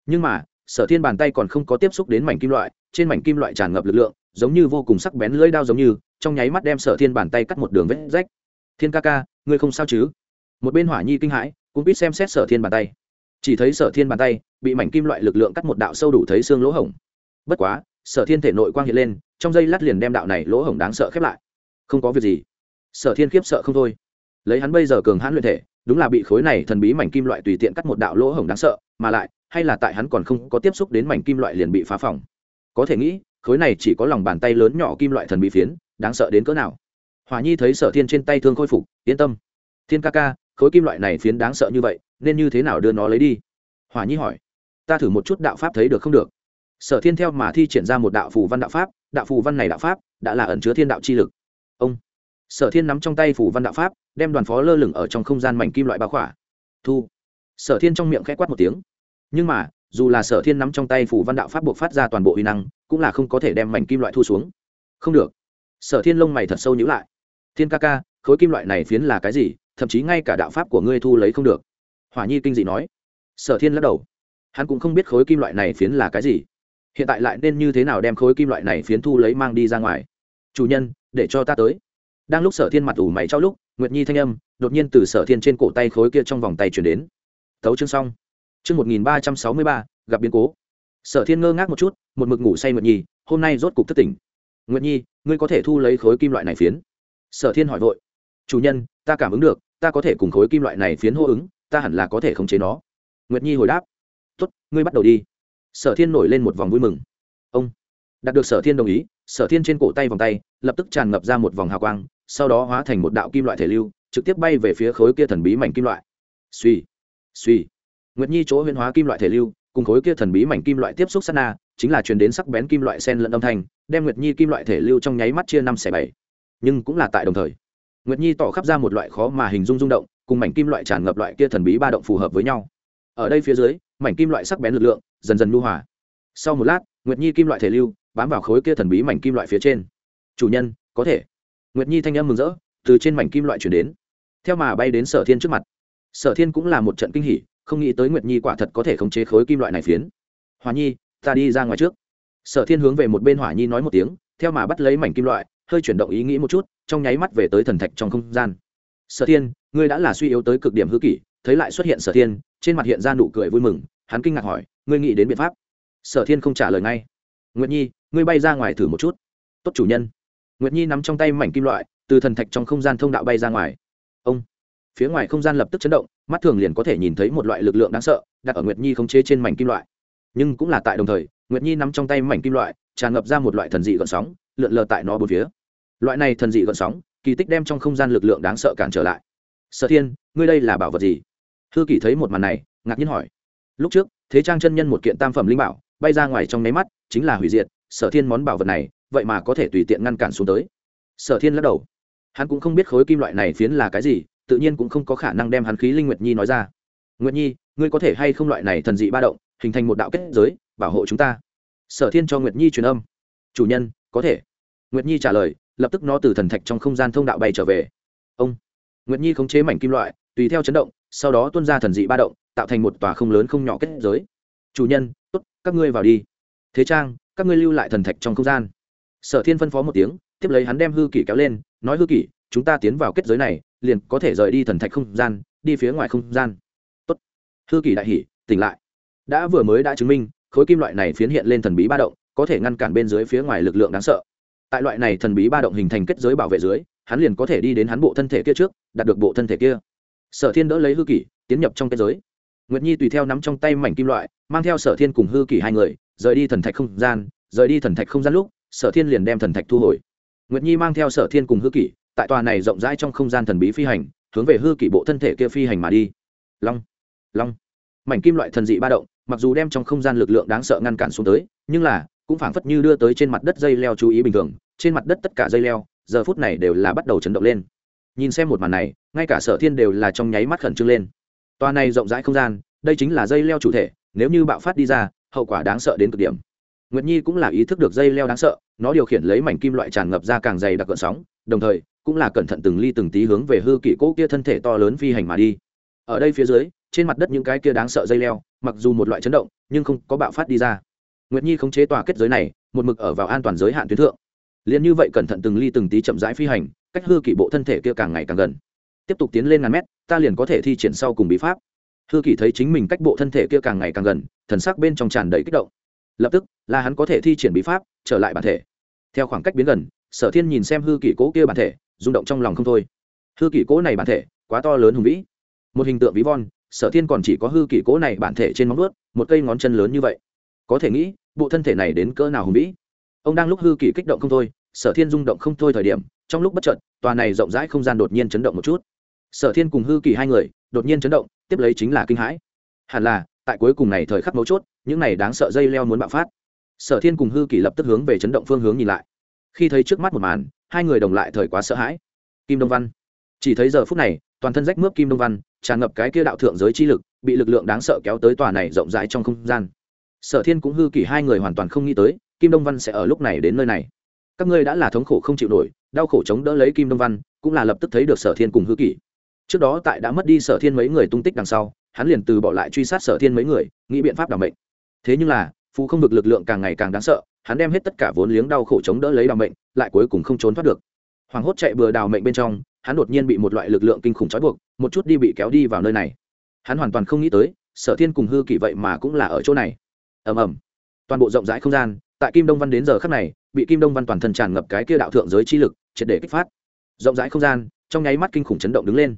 nhưng mà, sở thiên bàn tay còn không có tiếp xúc đến mảnh kim loại, trên mảnh kim loại tràn ngập lực lượng, giống như vô cùng sắc bén lưỡi đao giống như, trong nháy mắt đem sở thiên bàn tay cắt một đường vết rách. Thiên ca ca, ngươi không sao chứ? Một bên hỏa nhi kinh hãi, cũng biết xem xét sở thiên bàn tay. Chỉ thấy sở thiên bàn tay, bị mảnh kim loại lực lượng cắt một đạo sâu đủ thấy xương lỗ hổng. Bất quá sở thiên thể nội quang hiện lên, trong dây lát liền đem đạo này lỗ hổng đáng sợ khép lại. Không có việc gì. Sở thiên khiếp sợ không thôi. Lấy hắn bây giờ cường hãn luyện thể, đúng là bị khối này thần bí mảnh kim loại tùy tiện cắt một đạo lỗ hổng đáng sợ, mà lại, hay là tại hắn còn không có tiếp xúc đến mảnh kim loại liền bị phá phòng có thể nghĩ, khối này chỉ có lòng bàn tay lớn nhỏ kim loại thần bí phiến, đáng sợ đến cỡ nào. Hòa nhi thấy sở thiên trên tay thương khôi phục, yên tâm. Thiên ca ca, khối kim loại này phiến đáng sợ như vậy, nên như thế nào đưa nó lấy đi? Hòa nhi hỏi. Ta thử một chút đạo pháp thấy được không được sở thiên theo mà thi triển ra một đạo phù văn đạo pháp, đạo phù văn này đạo pháp đã là ẩn chứa thiên đạo chi lực. Ông. Sở thiên nắm trong tay phù văn đạo pháp, đem đoàn phó lơ lửng ở trong không gian mảnh kim loại bao khỏa. Thu. Sở thiên trong miệng k h ẽ quát một tiếng. Nhưng mà, dù là sở thiên nắm trong tay phù văn đạo pháp buộc phát ra toàn bộ uy năng, cũng là không có thể đem mảnh kim loại thu xuống. Không được. Sở thiên lông mày thật sâu nhữ lại. Thiên ca ca, khối kim loại này phiến là cái gì? Thậm chí ngay cả đạo pháp của ngươi thu lấy không được. Hỏa nhi kinh dị nói. Sở thiên lắc đầu. Hắn cũng không biết khối kim loại này phiến là cái gì hiện tại lại nên như thế nào đem khối kim loại này phiến thu lấy mang đi ra ngoài? Chủ nhân, để cho ta tới. Đang lúc sở thiên mặt ủ mày trong lúc, nguyệt nhi thanh âm đột nhiên từ sở thiên trên cổ tay khối kia trong vòng tay chuyển đến. Tấu chương xong. Chương một nghìn ba trăm sáu mươi ba, gặp biến cố. Sở thiên ngơ ngác một chút, một mực ngủ say nguyệt nhi, hôm nay rốt cục thất tỉnh. Nguyệt nhi, ngươi có thể thu lấy khối kim loại này phiến? Sở thiên hỏi vội. Chủ nhân, ta cảm ứng được, ta có thể cùng khối kim loại này phiến hô ứng, ta hẳn là có thể khống chế nó. Nguyệt nhi hồi đáp. Tốt, ngươi bắt đầu đi sở thiên nổi lên một vòng vui mừng. Ông, đạt được sở thiên đồng ý, sở thiên trên cổ tay vòng tay, lập tức tràn ngập ra một vòng hào quang, sau đó hóa thành một đạo kim loại thể lưu, trực tiếp bay về phía khối kia thần bí mảnh kim loại. Suy suy nguyệt nhi chỗ huyên hóa kim loại thể lưu, cùng khối kia thần bí mảnh kim loại tiếp xúc sát na, chính là truyền đến sắc bén kim loại sen lẫn âm thanh, đem nguyệt nhi kim loại thể lưu trong nháy mắt chia năm xẻ bảy. Nhưng cũng là tại đồng thời, nguyệt nhi tỏ khắp ra một loại khó mà hình dung rung động, cùng mảnh kim loại tràn ngập loại kia thần bí ba động phù hợp với nhau. Ở đây phía dưới, mảnh kim loại sắc bén lực lượng dần dần nhu hòa. Sau một lát, nguyệt nhi kim loại thể lưu bám vào khối kia thần bí mảnh kim loại phía trên. Chủ nhân, có thể. Nguyệt nhi thanh âm mừng rỡ, từ trên mảnh kim loại chuyển đến. Theo mà bay đến sở thiên trước mặt. Sở thiên cũng là một trận kinh hỉ, không nghĩ tới nguyệt nhi quả thật có thể khống chế khối kim loại này phiến. Hòa nhi, ta đi ra ngoài trước. Sở thiên hướng về một bên hỏa nhi nói một tiếng, theo mà bắt lấy mảnh kim loại, hơi chuyển động ý nghĩ một chút, trong nháy mắt về tới thần thạch trong không gian. Sở thiên, ngươi đã là suy yếu tới cực điểm hư kỷ, thấy lại xuất hiện sở thiên, trên mặt hiện ra nụ cười vui mừng, hắn kinh ngạc hỏi ngươi nghĩ đến biện pháp. Sở thiên không trả lời ngay. Nguyệt nhi, ngươi bay ra ngoài thử một chút. Tốt chủ nhân. Nguyệt nhi nắm trong tay mảnh kim loại, từ thần thạch trong không gian thông đạo bay ra ngoài. Ông. Phía ngoài không gian lập tức chấn động, mắt thường liền có thể nhìn thấy một loại lực lượng đáng sợ, đặt ở nguyệt nhi khống chế trên mảnh kim loại. Nhưng cũng là tại đồng thời, nguyệt nhi nắm trong tay mảnh kim loại, tràn ngập ra một loại thần dị gợn sóng, lượn lờ tại nó bốn phía. Loại này thần dị gợn sóng, kỳ tích đem trong không gian lực lượng đáng sợ cản trở lại. Sở thiên, ngươi đây là bảo vật gì? Hư kỳ thấy một màn này, ngạc nhiên hỏi. Lúc trước thế trang chân nhân một kiện tam phẩm linh bảo, bay ra ngoài trong nháy mắt, chính là hủy diệt, sở thiên món bảo vật này, vậy mà có thể tùy tiện ngăn cản xuống tới. Sở thiên lắc đầu. Hắn cũng không biết khối kim loại này phiến là cái gì, tự nhiên cũng không có khả năng đem hắn khí linh nguyệt nhi nói ra. Nguyệt nhi, ngươi có thể hay không loại này thần dị ba động, hình thành một đạo kết giới, bảo hộ chúng ta? Sở thiên cho nguyệt nhi truyền âm. Chủ nhân, có thể. Nguyệt nhi trả lời, lập tức nó từ thần thạch trong không gian thông đạo bay trở về. Ông. Nguyệt nhi khống chế mảnh kim loại, tùy theo chấn động, sau đó tuôn ra thần dị ba động tạo thành một tòa không lớn không nhỏ kết giới. Chủ nhân, tốt, các ngươi vào đi. Thế trang, các ngươi lưu lại thần thạch trong không gian. Sở thiên phân phó một tiếng, tiếp lấy hắn đem hư kỷ kéo lên, nói hư kỷ, chúng ta tiến vào kết giới này, liền có thể rời đi thần thạch không gian, đi phía ngoài không gian. Tốt. hư kỷ đại hỷ tỉnh lại. Đã vừa mới đã chứng minh, khối kim loại này phiến hiện lên thần bí ba động, có thể ngăn cản bên dưới phía ngoài lực lượng đáng sợ. Tại loại này thần bí ba động hình thành kết giới bảo vệ dưới, hắn liền có thể đi đến hắn bộ thân thể kia trước, đạt được bộ thân thể kia. Sở thiên đỡ lấy hư kỷ, tiến nhập trong kết giới nguyệt nhi tùy theo nắm trong tay mảnh kim loại, mang theo sở thiên cùng hư kỷ hai người, rời đi thần thạch không gian, rời đi thần thạch không gian lúc, sở thiên liền đem thần thạch thu hồi. Nguyệt nhi mang theo sở thiên cùng hư kỷ, tại tòa này rộng rãi trong không gian thần bí phi hành, hướng về hư kỷ bộ thân thể kia phi hành mà đi. Long long. Mảnh kim loại thần dị ba động, mặc dù đem trong không gian lực lượng đáng sợ ngăn cản xuống tới, nhưng là, cũng phảng phất như đưa tới trên mặt đất dây leo chú ý bình thường, trên mặt đất tất cả dây leo, giờ phút này đều là bắt đầu chấn động lên. Nhìn xem một màn này, ngay cả sở thiên đều là trong nháy mắt khẩn trương lên. Toàn này rộng rãi không gian, đây chính là dây leo chủ thể, nếu như bạo phát đi ra, hậu quả đáng sợ đến cực điểm. Nguyệt nhi cũng là ý thức được dây leo đáng sợ, nó điều khiển lấy mảnh kim loại tràn ngập ra càng dày đặc cơn sóng, đồng thời, cũng là cẩn thận từng ly từng tí hướng về hư kỵ cố kia thân thể to lớn phi hành mà đi. Ở đây phía dưới, trên mặt đất những cái kia đáng sợ dây leo, mặc dù một loại chấn động, nhưng không có bạo phát đi ra. Nguyệt nhi khống chế tòa kết giới này, một mực ở vào an toàn giới hạn tuyến thượng. Liên như vậy cẩn thận từng ly từng tí chậm rãi phi hành, cách hư kỵ bộ thân thể kia càng ngày càng gần tiếp tục tiến lên ngàn mét, ta liền có thể thi triển sau cùng bí pháp. Hư kỷ thấy chính mình cách bộ thân thể kia càng ngày càng gần, thần sắc bên trong tràn đầy kích động. Lập tức, là hắn có thể thi triển bí pháp, trở lại bản thể. Theo khoảng cách biến gần, sở thiên nhìn xem hư kỷ cố kia bản thể, rung động trong lòng không thôi. Hư kỷ cố này bản thể, quá to lớn hùng vĩ. Một hình tượng ví von, sở thiên còn chỉ có hư kỷ cố này bản thể trên móng ướt một cây ngón chân lớn như vậy. Có thể nghĩ, bộ thân thể này đến cỡ nào hùng vĩ. Ông đang lúc hư kỷ kích động không thôi, sở thiên rung động không thôi thời điểm, trong lúc bất chợt, tòa này rộng rãi không gian đột nhiên chấn động một chút sở thiên cùng hư kỳ hai người đột nhiên chấn động, tiếp lấy chính là kinh hãi. Hẳn là, tại cuối cùng này thời khắc mấu chốt, những này đáng sợ dây leo muốn bạo phát. Sở thiên cùng hư kỳ lập tức hướng về chấn động phương hướng nhìn lại. Khi thấy trước mắt một màn, hai người đồng lại thời quá sợ hãi. Kim đông văn. Chỉ thấy giờ phút này, toàn thân rách mướp kim đông văn, tràn ngập cái kia đạo thượng giới chi lực, bị lực lượng đáng sợ kéo tới tòa này rộng rãi trong không gian. Sở thiên cũng hư kỳ hai người hoàn toàn không nghĩ tới, kim đông văn sẽ ở lúc này đến nơi này. Các ngươi đã là thống khổ không chịu nổi, đau khổ chống đỡ lấy kim đông văn, cũng là lập tức thấy được sở thiên cùng hư kỳ trước đó tại đã mất đi sở thiên mấy người tung tích đằng sau, hắn liền từ bỏ lại truy sát sở thiên mấy người, nghĩ biện pháp đảm mệnh. Thế nhưng là, phù không được lực lượng càng ngày càng đáng sợ, hắn đem hết tất cả vốn liếng đau khổ chống đỡ lấy đào mệnh, lại cuối cùng không trốn thoát được. Hoàng hốt chạy bừa đào mệnh bên trong, hắn đột nhiên bị một loại lực lượng kinh khủng trói buộc, một chút đi bị kéo đi vào nơi này. Hắn hoàn toàn không nghĩ tới, sở thiên cùng hư kỷ vậy mà cũng là ở chỗ này. Ầm ầm. Toàn bộ rộng rãi không gian, tại kim đông văn đến giờ khắc này, bị kim đông văn toàn thân tràn ngập cái kia đạo thượng giới chi lực, triệt để kích phát. Rộng rãi không gian, trong nháy mắt kinh khủng chấn động đứng lên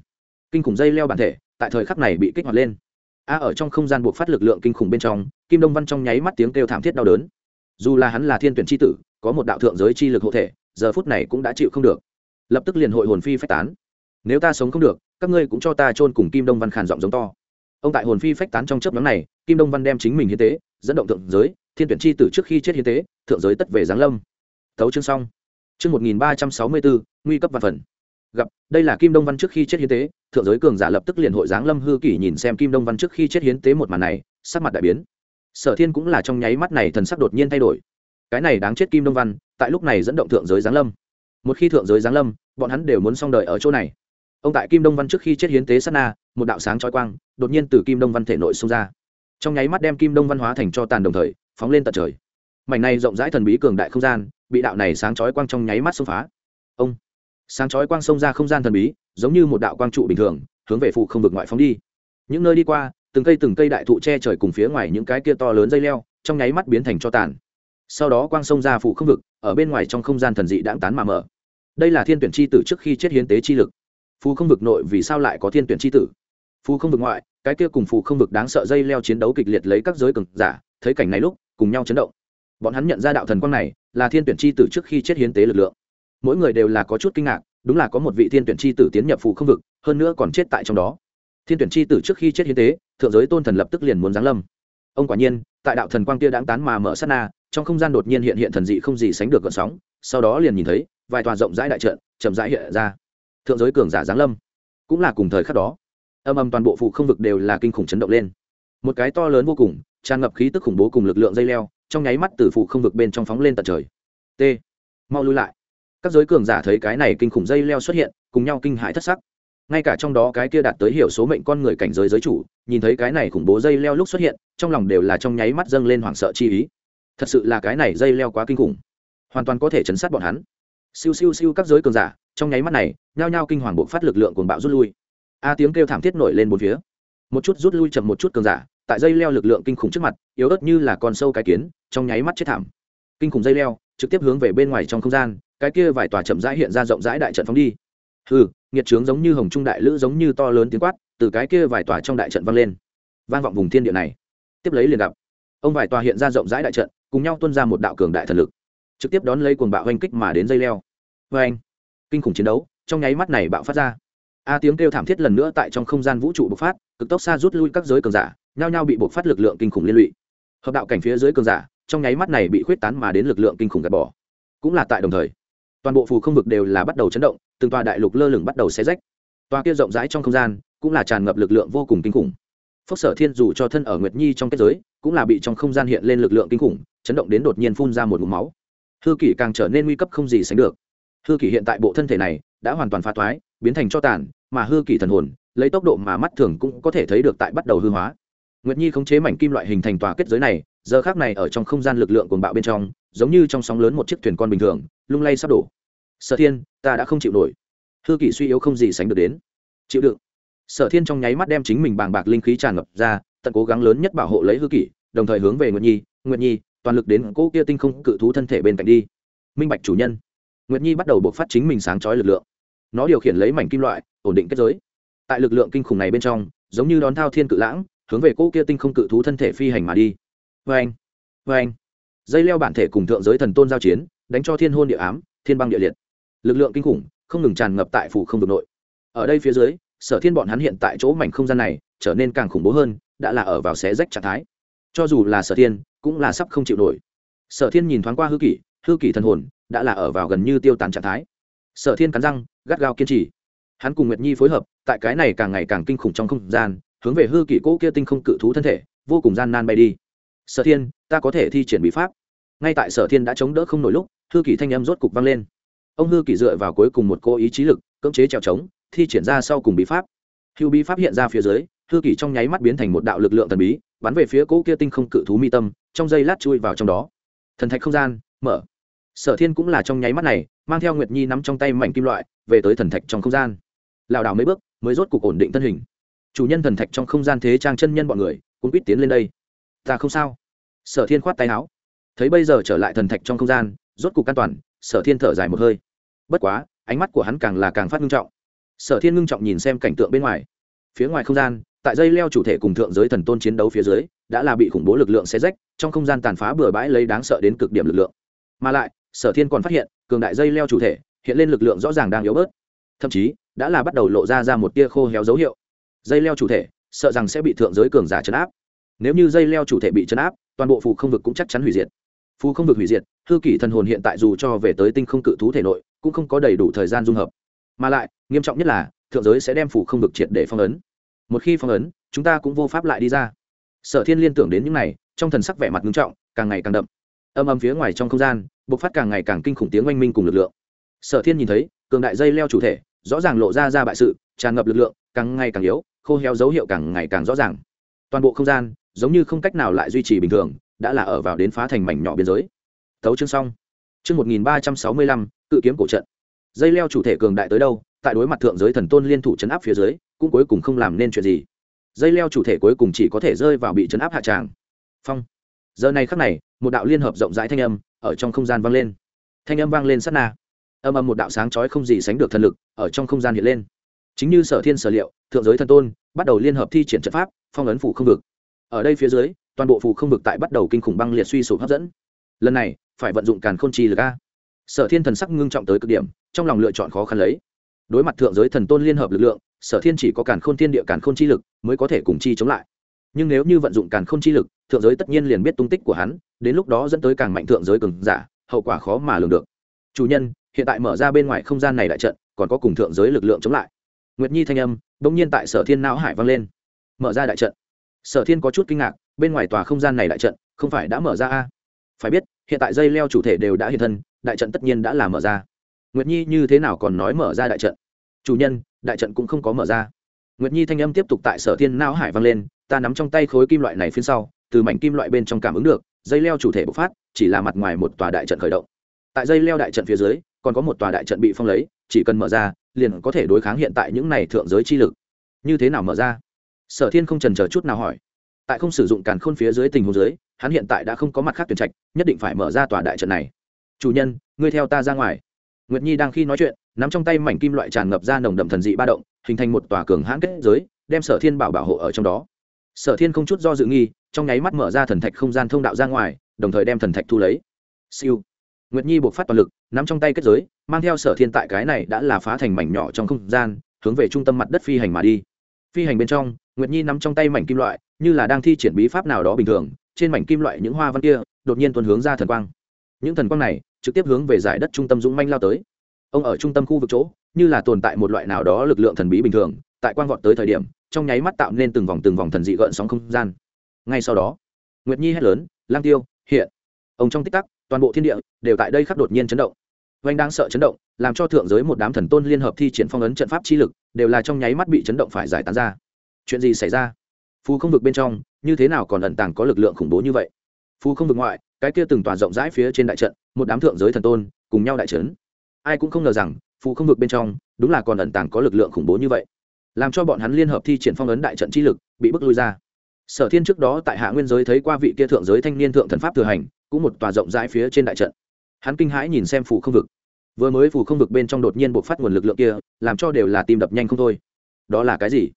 kinh khủng dây leo bản thể, tại thời khắc này bị kích hoạt lên. A ở trong không gian buộc phát lực lượng kinh khủng bên trong, kim đông văn trong nháy mắt tiếng kêu thảm thiết đau đớn. Dù là hắn là thiên tuyển tri tử, có một đạo thượng giới chi lực hộ thể, giờ phút này cũng đã chịu không được. Lập tức liền hội hồn phi phách tán. Nếu ta sống không được, các ngươi cũng cho ta chôn cùng kim đông văn khàn giọng giống to. Ông tại hồn phi phách tán trong chớp nhóm này, kim đông văn đem chính mình hiến tế, dẫn động thượng giới, thiên tuyển chi tử trước khi chết hiến tế, thượng giới tất về giáng lâm. Thấu chương xong. Chương một nghìn ba trăm sáu mươi bốn, nguy cấp văn phần. Gặp, đây là kim đông văn trước khi chết hiến tế thượng giới cường giả lập tức liền hội giáng lâm hư kỷ nhìn xem kim đông văn trước khi chết hiến tế một màn này, sắc mặt đại biến. Sở thiên cũng là trong nháy mắt này thần sắc đột nhiên thay đổi. Cái này đáng chết kim đông văn, tại lúc này dẫn động thượng giới giáng lâm. Một khi thượng giới giáng lâm, bọn hắn đều muốn xong đời ở chỗ này. Ông tại kim đông văn trước khi chết hiến tế sát na, một đạo sáng trói quang, đột nhiên từ kim đông văn thể nội xông ra. Trong nháy mắt đem kim đông văn hóa thành cho tàn đồng thời, phóng lên tận trời. Mảnh này rộng rãi thần bí cường đại không gian, bị đạo này sáng chói quang trong nháy mắt xông phá. Ông, sáng chói quang xông ra không gian thần bí giống như một đạo quang trụ bình thường, hướng về phụ không vực ngoại phóng đi. Những nơi đi qua, từng cây từng cây đại thụ che trời cùng phía ngoài những cái kia to lớn dây leo, trong nháy mắt biến thành cho tàn. Sau đó quang sông ra phụ không vực, ở bên ngoài trong không gian thần dị đãng tán mà mở. Đây là thiên tuyển chi tử trước khi chết hiến tế chi lực. Phù không vực nội vì sao lại có thiên tuyển chi tử? Phù không vực ngoại, cái kia cùng phù không vực đáng sợ dây leo chiến đấu kịch liệt lấy các giới cường giả, thấy cảnh này lúc, cùng nhau chấn động. Bọn hắn nhận ra đạo thần quang này, là thiên tuyển chi tử trước khi chết hiến tế lực lượng. Mỗi người đều là có chút kinh ngạc đúng là có một vị thiên tuyển chi tử tiến nhập phù không vực, hơn nữa còn chết tại trong đó. Thiên tuyển chi tử trước khi chết hiến tế, thượng giới tôn thần lập tức liền muốn giáng lâm. Ông quả nhiên, tại đạo thần quang kia đáng tán mà mở sát na, trong không gian đột nhiên hiện hiện thần dị không gì sánh được gợn sóng, sau đó liền nhìn thấy, vài tòa rộng rãi đại trận, chậm rãi hiện ra. Thượng giới cường giả giáng lâm. Cũng là cùng thời khắc đó, âm âm toàn bộ phụ không vực đều là kinh khủng chấn động lên. Một cái to lớn vô cùng, tràn ngập khí tức khủng bố cùng lực lượng dây leo, trong nháy mắt từ phụ không vực bên trong phóng lên tận trời. T. Mau lui lại các giới cường giả thấy cái này kinh khủng dây leo xuất hiện, cùng nhau kinh hãi thất sắc. Ngay cả trong đó cái kia đạt tới hiểu số mệnh con người cảnh giới giới chủ, nhìn thấy cái này khủng bố dây leo lúc xuất hiện, trong lòng đều là trong nháy mắt dâng lên hoảng sợ chi ý. Thật sự là cái này dây leo quá kinh khủng. Hoàn toàn có thể chấn sát bọn hắn. Siêu siêu siêu các giới cường giả, trong nháy mắt này, nhao nhao kinh hoàng bộ phát lực lượng cuồng bạo rút lui. A tiếng kêu thảm thiết nổi lên bốn phía. Một chút rút lui chậm một chút cường giả, tại dây leo lực lượng kinh khủng trước mặt, yếu ớt như là con sâu cái kiến, trong nháy mắt chết thảm. Kinh khủng dây leo, trực tiếp hướng về bên ngoài trong không gian cái kia vài tòa chậm rãi hiện ra rộng rãi đại trận phóng đi. Hừ, nghiệt trướng giống như hồng trung đại lữ giống như to lớn tiếng quát, từ cái kia vài tòa trong đại trận vang lên. Vang vọng vùng thiên địa này. Tiếp lấy liền gặp, ông vài tòa hiện ra rộng rãi đại trận, cùng nhau tuân ra một đạo cường đại thần lực, trực tiếp đón lấy cuồng bạo oanh kích mà đến dây leo. Vê anh kinh khủng chiến đấu, trong nháy mắt này bạo phát ra. A tiếng kêu thảm thiết lần nữa tại trong không gian vũ trụ bộc phát, cực tốc xa rút lui các giới cường giả, nhao nhao bị bộc phát lực lượng kinh khủng liên lụy. Hợp đạo cảnh phía dưới cường giả, trong nháy mắt này bị khuyết tán mà đến lực lượng kinh khủng gạt bỏ. Cũng là tại đồng thời toàn bộ phù không vực đều là bắt đầu chấn động, từng tòa đại lục lơ lửng bắt đầu xé rách. Tòa kia rộng rãi trong không gian cũng là tràn ngập lực lượng vô cùng kinh khủng. Phốc sở thiên dù cho thân ở nguyệt nhi trong kết giới, cũng là bị trong không gian hiện lên lực lượng kinh khủng, chấn động đến đột nhiên phun ra một mụm máu. Hư kỷ càng trở nên nguy cấp không gì sánh được. Hư kỷ hiện tại bộ thân thể này đã hoàn toàn phá thoái biến thành cho tàn, mà hư kỷ thần hồn, lấy tốc độ mà mắt thường cũng có thể thấy được tại bắt đầu hư hóa. Nguyệt nhi khống chế mảnh kim loại hình thành tòa kết giới này giờ khác này ở trong không gian lực lượng cuồng bạo bên trong, giống như trong sóng lớn một chiếc thuyền con bình thường, lung lay sắp đổ. Sở thiên, ta đã không chịu nổi. Hư kỷ suy yếu không gì sánh được đến. Chịu đựng. Sở thiên trong nháy mắt đem chính mình bàng bạc linh khí tràn ngập ra, tận cố gắng lớn nhất bảo hộ lấy hư kỷ, đồng thời hướng về nguyệt nhi nguyệt nhi, toàn lực đến cỗ kia tinh không cự thú thân thể bên cạnh đi. Minh bạch chủ nhân. Nguyệt nhi bắt đầu buộc phát chính mình sáng chói lực lượng. Nó điều khiển lấy mảnh kim loại, ổn định kết giới. Tại lực lượng kinh khủng này bên trong, giống như đón thao thiên cự lãng, hướng về cỗ kia tinh không cự thú thân thể phi hành mà đi vê anh vê anh. Dây leo bản thể cùng thượng giới thần tôn giao chiến, đánh cho thiên hôn địa ám, thiên băng địa liệt. Lực lượng kinh khủng, không ngừng tràn ngập tại phủ không vực nội. Ở đây phía dưới, sở thiên bọn hắn hiện tại chỗ mảnh không gian này, trở nên càng khủng bố hơn, đã là ở vào xé rách trạng thái. Cho dù là sở thiên, cũng là sắp không chịu nổi. Sở thiên nhìn thoáng qua hư kỷ hư kỷ thần hồn, đã là ở vào gần như tiêu tán trạng thái. Sở thiên cắn răng, gắt gao kiên trì. Hắn cùng nguyệt nhi phối hợp, tại cái này càng ngày càng kinh khủng trong không gian, hướng về hư kỷ cỗ kia tinh không cự thú thân thể, vô cùng gian nan bay đi sở thiên, ta có thể thi triển bí pháp. Ngay tại sở thiên đã chống đỡ không nổi lúc, hư kỷ thanh âm rốt cục vang lên. Ông hư kỷ dựa vào cuối cùng một cô ý chí lực, cưỡng chế trèo trống, thi triển ra sau cùng bí pháp. Hữu bí pháp hiện ra phía dưới, hư kỷ trong nháy mắt biến thành một đạo lực lượng thần bí, bắn về phía cỗ kia tinh không cự thú mi tâm, trong giây lát chui vào trong đó. Thần thạch không gian, mở. Sở thiên cũng là trong nháy mắt này, mang theo nguyệt nhi nắm trong tay mảnh kim loại, về tới thần thạch trong không gian. Lảo đảo mấy bước, mới rốt cục ổn định thân hình. Chủ nhân thần thạch trong không gian thế trang chân nhân bọn người, cũng quýt tiến lên đây ta không sao. Sở thiên khoát tay áo. Thấy bây giờ trở lại thần thạch trong không gian, rốt cục an toàn, sở thiên thở dài một hơi. Bất quá, ánh mắt của hắn càng là càng phát ngưng trọng. Sở thiên ngưng trọng nhìn xem cảnh tượng bên ngoài. Phía ngoài không gian, tại dây leo chủ thể cùng thượng giới thần tôn chiến đấu phía dưới, đã là bị khủng bố lực lượng xe rách, trong không gian tàn phá bừa bãi lấy đáng sợ đến cực điểm lực lượng. Mà lại, sở thiên còn phát hiện, cường đại dây leo chủ thể, hiện lên lực lượng rõ ràng đang yếu bớt. Thậm chí, đã là bắt đầu lộ ra ra một tia khô héo dấu hiệu. Dây leo chủ thể, sợ rằng sẽ bị thượng giới cường giả chấn áp nếu như dây leo chủ thể bị chấn áp, toàn bộ phù không vực cũng chắc chắn hủy diệt. Phù không vực hủy diệt, hư kỷ thần hồn hiện tại dù cho về tới tinh không cự thú thể nội, cũng không có đầy đủ thời gian dung hợp. Mà lại, nghiêm trọng nhất là, thượng giới sẽ đem phù không vực triệt để phong ấn. Một khi phong ấn, chúng ta cũng vô pháp lại đi ra. Sở thiên liên tưởng đến những này, trong thần sắc vẻ mặt nghiêm trọng, càng ngày càng đậm. Âm âm phía ngoài trong không gian, bộc phát càng ngày càng kinh khủng tiếng oanh minh cùng lực lượng. Sở thiên nhìn thấy, cường đại dây leo chủ thể, rõ ràng lộ ra ra bại sự, tràn ngập lực lượng, càng ngày càng yếu, khô heo dấu hiệu càng ngày càng rõ ràng. Toàn bộ không gian giống như không cách nào lại duy trì bình thường, đã là ở vào đến phá thành mảnh nhỏ biên giới. Tấu chương xong. Chương một nghìn ba trăm sáu mươi lăm, cự kiếm cổ trận. Dây leo chủ thể cường đại tới đâu, tại đối mặt thượng giới thần tôn liên thủ chấn áp phía dưới, cũng cuối cùng không làm nên chuyện gì. Dây leo chủ thể cuối cùng chỉ có thể rơi vào bị chấn áp hạ tràng. Phong. Giờ này khắc này, một đạo liên hợp rộng rãi thanh âm ở trong không gian vang lên. Thanh âm vang lên sát na. Âm âm một đạo sáng chói không gì sánh được thần lực ở trong không gian hiện lên. Chính như sở thiên sở liệu, thượng giới thần tôn bắt đầu liên hợp thi triển trận pháp, phong ấn phủ không vực ở đây phía dưới, toàn bộ phù không vực tại bắt đầu kinh khủng băng liệt suy sụp hấp dẫn. Lần này, phải vận dụng càn khôn chi lực a. Sở thiên thần sắc ngưng trọng tới cực điểm, trong lòng lựa chọn khó khăn lấy. Đối mặt thượng giới thần tôn liên hợp lực lượng, sở thiên chỉ có càn khôn thiên địa, càn khôn chi lực mới có thể cùng chi chống lại. Nhưng nếu như vận dụng càn khôn chi lực, thượng giới tất nhiên liền biết tung tích của hắn, đến lúc đó dẫn tới càng mạnh thượng giới cường giả, hậu quả khó mà lường được. Chủ nhân, hiện tại mở ra bên ngoài không gian này đại trận, còn có cùng thượng giới lực lượng chống lại. Nguyệt nhi thanh âm bỗng nhiên tại sở thiên não hải vang lên. Mở ra đại trận sở thiên có chút kinh ngạc, bên ngoài tòa không gian này đại trận, không phải đã mở ra a? Phải biết, hiện tại dây leo chủ thể đều đã hiện thân, đại trận tất nhiên đã là mở ra. Nguyệt nhi như thế nào còn nói mở ra đại trận? Chủ nhân, đại trận cũng không có mở ra. Nguyệt nhi thanh âm tiếp tục tại sở thiên não hải vang lên, ta nắm trong tay khối kim loại này phía sau, từ mảnh kim loại bên trong cảm ứng được, dây leo chủ thể bộc phát, chỉ là mặt ngoài một tòa đại trận khởi động. Tại dây leo đại trận phía dưới, còn có một tòa đại trận bị phong lấy, chỉ cần mở ra, liền có thể đối kháng hiện tại những này thượng giới chi lực. Như thế nào mở ra? Sở thiên không trần chờ chút nào hỏi. Tại không sử dụng càn khôn phía dưới tình huống dưới, hắn hiện tại đã không có mặt khác tuyển trạch, nhất định phải mở ra tòa đại trận này. Chủ nhân, ngươi theo ta ra ngoài. Nguyệt nhi đang khi nói chuyện, nắm trong tay mảnh kim loại tràn ngập ra nồng đậm thần dị ba động, hình thành một tòa cường hãn kết giới, đem sở thiên bảo bảo hộ ở trong đó. Sở thiên không chút do dự nghi, trong nháy mắt mở ra thần thạch không gian thông đạo ra ngoài, đồng thời đem thần thạch thu lấy. Siêu. Nguyệt nhi buộc phát toàn lực, nắm trong tay kết giới, mang theo sở thiên tại cái này đã là phá thành mảnh nhỏ trong không gian, hướng về trung tâm mặt đất phi hành mà đi phi hành bên trong, nguyệt nhi nắm trong tay mảnh kim loại, như là đang thi triển bí pháp nào đó bình thường, trên mảnh kim loại những hoa văn kia, đột nhiên tuần hướng ra thần quang. Những thần quang này, trực tiếp hướng về giải đất trung tâm dũng manh lao tới. Ông ở trung tâm khu vực chỗ, như là tồn tại một loại nào đó lực lượng thần bí bình thường, tại quang vọt tới thời điểm, trong nháy mắt tạo nên từng vòng từng vòng thần dị gợn sóng không gian. Ngay sau đó, nguyệt nhi hét lớn, lang tiêu, hiện! Ông trong tích tắc, toàn bộ thiên địa đều tại đây khắc đột nhiên chấn động. Vanh đang sợ chấn động, làm cho thượng giới một đám thần tôn liên hợp thi triển phong ấn trận pháp chi lực đều là trong nháy mắt bị chấn động phải giải tán ra. Chuyện gì xảy ra? Phù không vực bên trong, như thế nào còn ẩn tàng có lực lượng khủng bố như vậy? Phù không vực ngoại, cái kia từng tòa rộng rãi phía trên đại trận, một đám thượng giới thần tôn, cùng nhau đại trấn. Ai cũng không ngờ rằng phù không vực bên trong, đúng là còn ẩn tàng có lực lượng khủng bố như vậy. Làm cho bọn hắn liên hợp thi triển phong ấn đại trận chi lực, bị bức lui ra. Sở thiên trước đó tại hạ nguyên giới thấy qua vị kia thượng giới thanh niên thượng thần pháp thừa hành, cũng một tòa rộng rãi phía trên đại trận. Hắn kinh hãi nhìn xem phù không vực vừa mới phủ không vực bên trong đột nhiên buộc phát nguồn lực lượng kia, làm cho đều là tim đập nhanh không thôi. Đó là cái gì?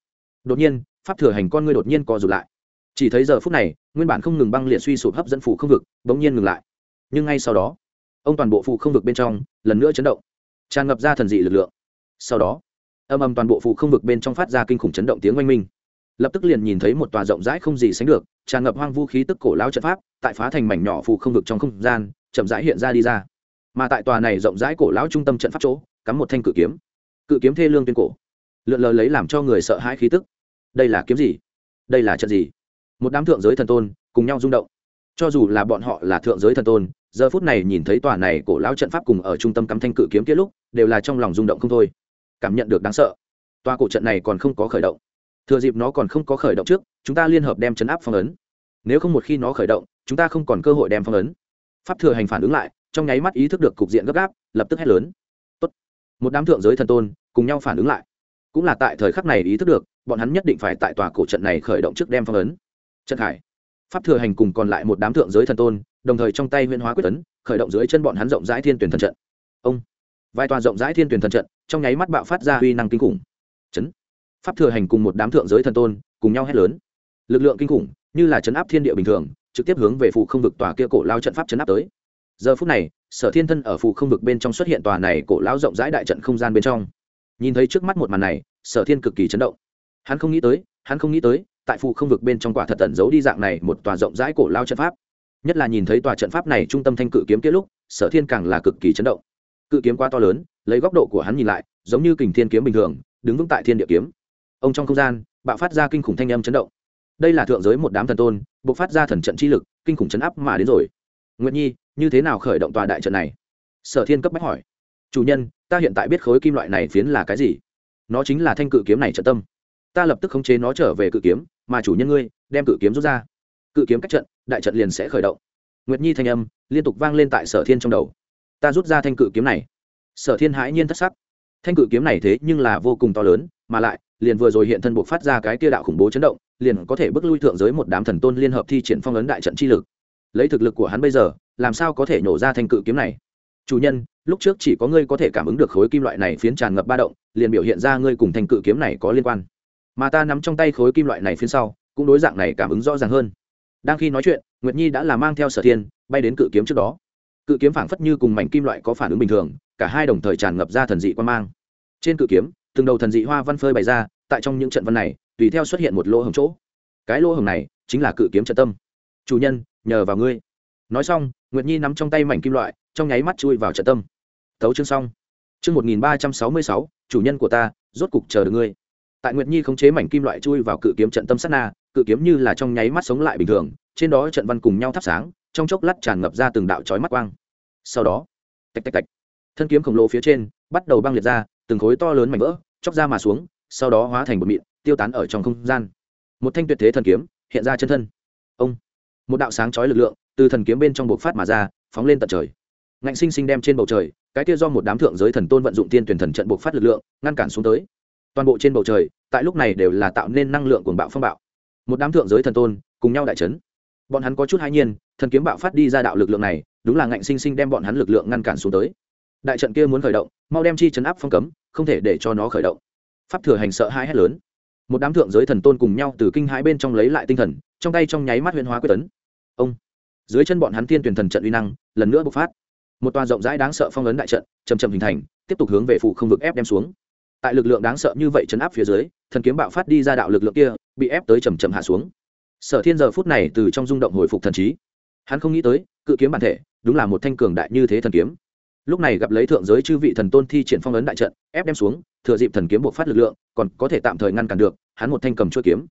Đột nhiên, pháp thừa hành con ngươi đột nhiên co rụt lại. Chỉ thấy giờ phút này, nguyên bản không ngừng băng liệt suy sụp hấp dẫn phủ không vực, bỗng nhiên ngừng lại. Nhưng ngay sau đó, ông toàn bộ phủ không vực bên trong lần nữa chấn động, tràn ngập ra thần dị lực lượng. Sau đó, âm âm toàn bộ phủ không vực bên trong phát ra kinh khủng chấn động tiếng oanh minh. Lập tức liền nhìn thấy một tòa rộng rãi không gì sánh được, tràn ngập hoang vũ khí tức cổ lao trận pháp, tại phá thành mảnh nhỏ phủ không vực trong không gian, chậm rãi hiện ra đi ra mà tại tòa này rộng rãi cổ lão trung tâm trận pháp chỗ, cắm một thanh cự kiếm. Cự kiếm thê lương tuyên cổ. Lượn lờ lấy làm cho người sợ hãi khí tức. Đây là kiếm gì? Đây là trận gì? Một đám thượng giới thần tôn cùng nhau rung động. Cho dù là bọn họ là thượng giới thần tôn, giờ phút này nhìn thấy tòa này cổ lão trận pháp cùng ở trung tâm cắm thanh cự kiếm kia lúc, đều là trong lòng rung động không thôi. Cảm nhận được đáng sợ. Tòa cổ trận này còn không có khởi động. Thừa dịp nó còn không có khởi động trước, chúng ta liên hợp đem chấn áp phong ấn. Nếu không một khi nó khởi động, chúng ta không còn cơ hội đem phong ấn. Pháp thừa hành phản ứng lại trong nháy mắt ý thức được cục diện gấp gáp, lập tức hét lớn. Tốt. một đám thượng giới thần tôn cùng nhau phản ứng lại. Cũng là tại thời khắc này ý thức được, bọn hắn nhất định phải tại tòa cổ trận này khởi động trước đem phong ấn. Trận khải pháp thừa hành cùng còn lại một đám thượng giới thần tôn, đồng thời trong tay huyễn hóa quyết tấn khởi động dưới chân bọn hắn rộng rãi thiên tuyển thần trận. Ông. Vài tòa rộng rãi thiên tuyển thần trận, trong nháy mắt bạo phát ra uy năng kinh khủng. Chấn. Pháp thừa hành cùng một đám thượng giới thần tôn cùng nhau hét lớn. Lực lượng kinh khủng, như là chấn áp thiên địa bình thường, trực tiếp hướng về phụ không vực tòa kia cổ lao trận pháp chấn áp tới giờ phút này, sở thiên thân ở phụ không vực bên trong xuất hiện tòa này cổ lão rộng rãi đại trận không gian bên trong. Nhìn thấy trước mắt một màn này, sở thiên cực kỳ chấn động. Hắn không nghĩ tới, hắn không nghĩ tới, tại phụ không vực bên trong quả thật tẩn giấu đi dạng này một tòa rộng rãi cổ lao trận pháp. Nhất là nhìn thấy tòa trận pháp này trung tâm thanh cự kiếm kia lúc, sở thiên càng là cực kỳ chấn động. Cự kiếm quá to lớn, lấy góc độ của hắn nhìn lại, giống như kình thiên kiếm bình thường, đứng vững tại thiên địa kiếm. Ông trong không gian, bạo phát ra kinh khủng thanh âm chấn động. Đây là thượng giới một đám thần tôn buộc phát ra thần trận chi lực, kinh khủng chấn áp mà đến rồi. Nguyệt nhi như thế nào khởi động tòa đại trận này? Sở thiên cấp bách hỏi. Chủ nhân, ta hiện tại biết khối kim loại này phiến là cái gì? Nó chính là thanh cự kiếm này trận tâm. Ta lập tức khống chế nó trở về cự kiếm, mà chủ nhân ngươi, đem cự kiếm rút ra. Cự kiếm cách trận, đại trận liền sẽ khởi động. Nguyệt nhi thanh âm liên tục vang lên tại sở thiên trong đầu. Ta rút ra thanh cự kiếm này. Sở thiên hãi nhiên thất sắc. Thanh cự kiếm này thế nhưng là vô cùng to lớn, mà lại, liền vừa rồi hiện thân buộc phát ra cái tia đạo khủng bố chấn động, liền có thể bước lui thượng giới một đám thần tôn liên hợp thi triển phong ấn đại trận chi lực lấy thực lực của hắn bây giờ, làm sao có thể nhổ ra thanh cự kiếm này? Chủ nhân, lúc trước chỉ có ngươi có thể cảm ứng được khối kim loại này phiến tràn ngập ba động, liền biểu hiện ra ngươi cùng thanh cự kiếm này có liên quan. Mà ta nắm trong tay khối kim loại này phiến sau, cũng đối dạng này cảm ứng rõ ràng hơn. Đang khi nói chuyện, nguyệt nhi đã là mang theo sở thiên, bay đến cự kiếm trước đó. Cự kiếm phảng phất như cùng mảnh kim loại có phản ứng bình thường, cả hai đồng thời tràn ngập ra thần dị quan mang. Trên cự kiếm, từng đầu thần dị hoa văn phơi bày ra, tại trong những trận văn này, tùy theo xuất hiện một lỗ hồng chỗ. Cái lỗ hồng này, chính là cự kiếm trận tâm. Chủ nhân nhờ vào ngươi. Nói xong, nguyệt nhi nắm trong tay mảnh kim loại, trong nháy mắt chui vào trận tâm. Thấu chương xong. Chương một nghìn ba trăm sáu mươi sáu, chủ nhân của ta, rốt cục chờ được ngươi. Tại nguyệt nhi khống chế mảnh kim loại chui vào cự kiếm trận tâm sát na, cự kiếm như là trong nháy mắt sống lại bình thường, trên đó trận văn cùng nhau thắp sáng, trong chốc lát tràn ngập ra từng đạo chói mắt quang. Sau đó, tạch tạch tạch, thân kiếm khổng lồ phía trên bắt đầu băng liệt ra, từng khối to lớn mảnh vỡ, chóc ra mà xuống, sau đó hóa thành bột mịn, tiêu tán ở trong không gian. Một thanh tuyệt thế thần kiếm hiện ra chân thân. Ông một đạo sáng chói lực lượng từ thần kiếm bên trong bộc phát mà ra, phóng lên tận trời. Ngạnh sinh sinh đem trên bầu trời, cái kia do một đám thượng giới thần tôn vận dụng tiên tuyển thần trận bộc phát lực lượng, ngăn cản xuống tới. Toàn bộ trên bầu trời, tại lúc này đều là tạo nên năng lượng cuồng bạo phong bạo. Một đám thượng giới thần tôn, cùng nhau đại chấn. Bọn hắn có chút hai nhiên, thần kiếm bạo phát đi ra đạo lực lượng này, đúng là ngạnh sinh sinh đem bọn hắn lực lượng ngăn cản xuống tới. Đại trận kia muốn khởi động, mau đem chi chấn áp phong cấm, không thể để cho nó khởi động. Pháp thừa hành sợ hai hét lớn. Một đám thượng giới thần tôn cùng nhau từ kinh hãi bên trong lấy lại tinh thần, trong tay trong nháy mắt huyền hóa quyết tấn ông. Dưới chân bọn hắn tiên tuyển thần trận uy năng, lần nữa bộc phát. Một toa rộng rãi đáng sợ phong ấn đại trận chầm chầm hình thành, tiếp tục hướng về phụ không vực ép đem xuống. Tại lực lượng đáng sợ như vậy chấn áp phía dưới, thần kiếm bạo phát đi ra đạo lực lượng kia, bị ép tới chầm chậm hạ xuống. Sở thiên giờ phút này từ trong rung động hồi phục thần trí. Hắn không nghĩ tới, cự kiếm bản thể, đúng là một thanh cường đại như thế thần kiếm. Lúc này gặp lấy thượng giới chư vị thần tôn thi triển phong ấn đại trận, ép đem xuống, thừa dịp thần kiếm buộc phát lực lượng, còn có thể tạm thời ngăn cản được, hắn một thanh cầm chuỗi kiếm.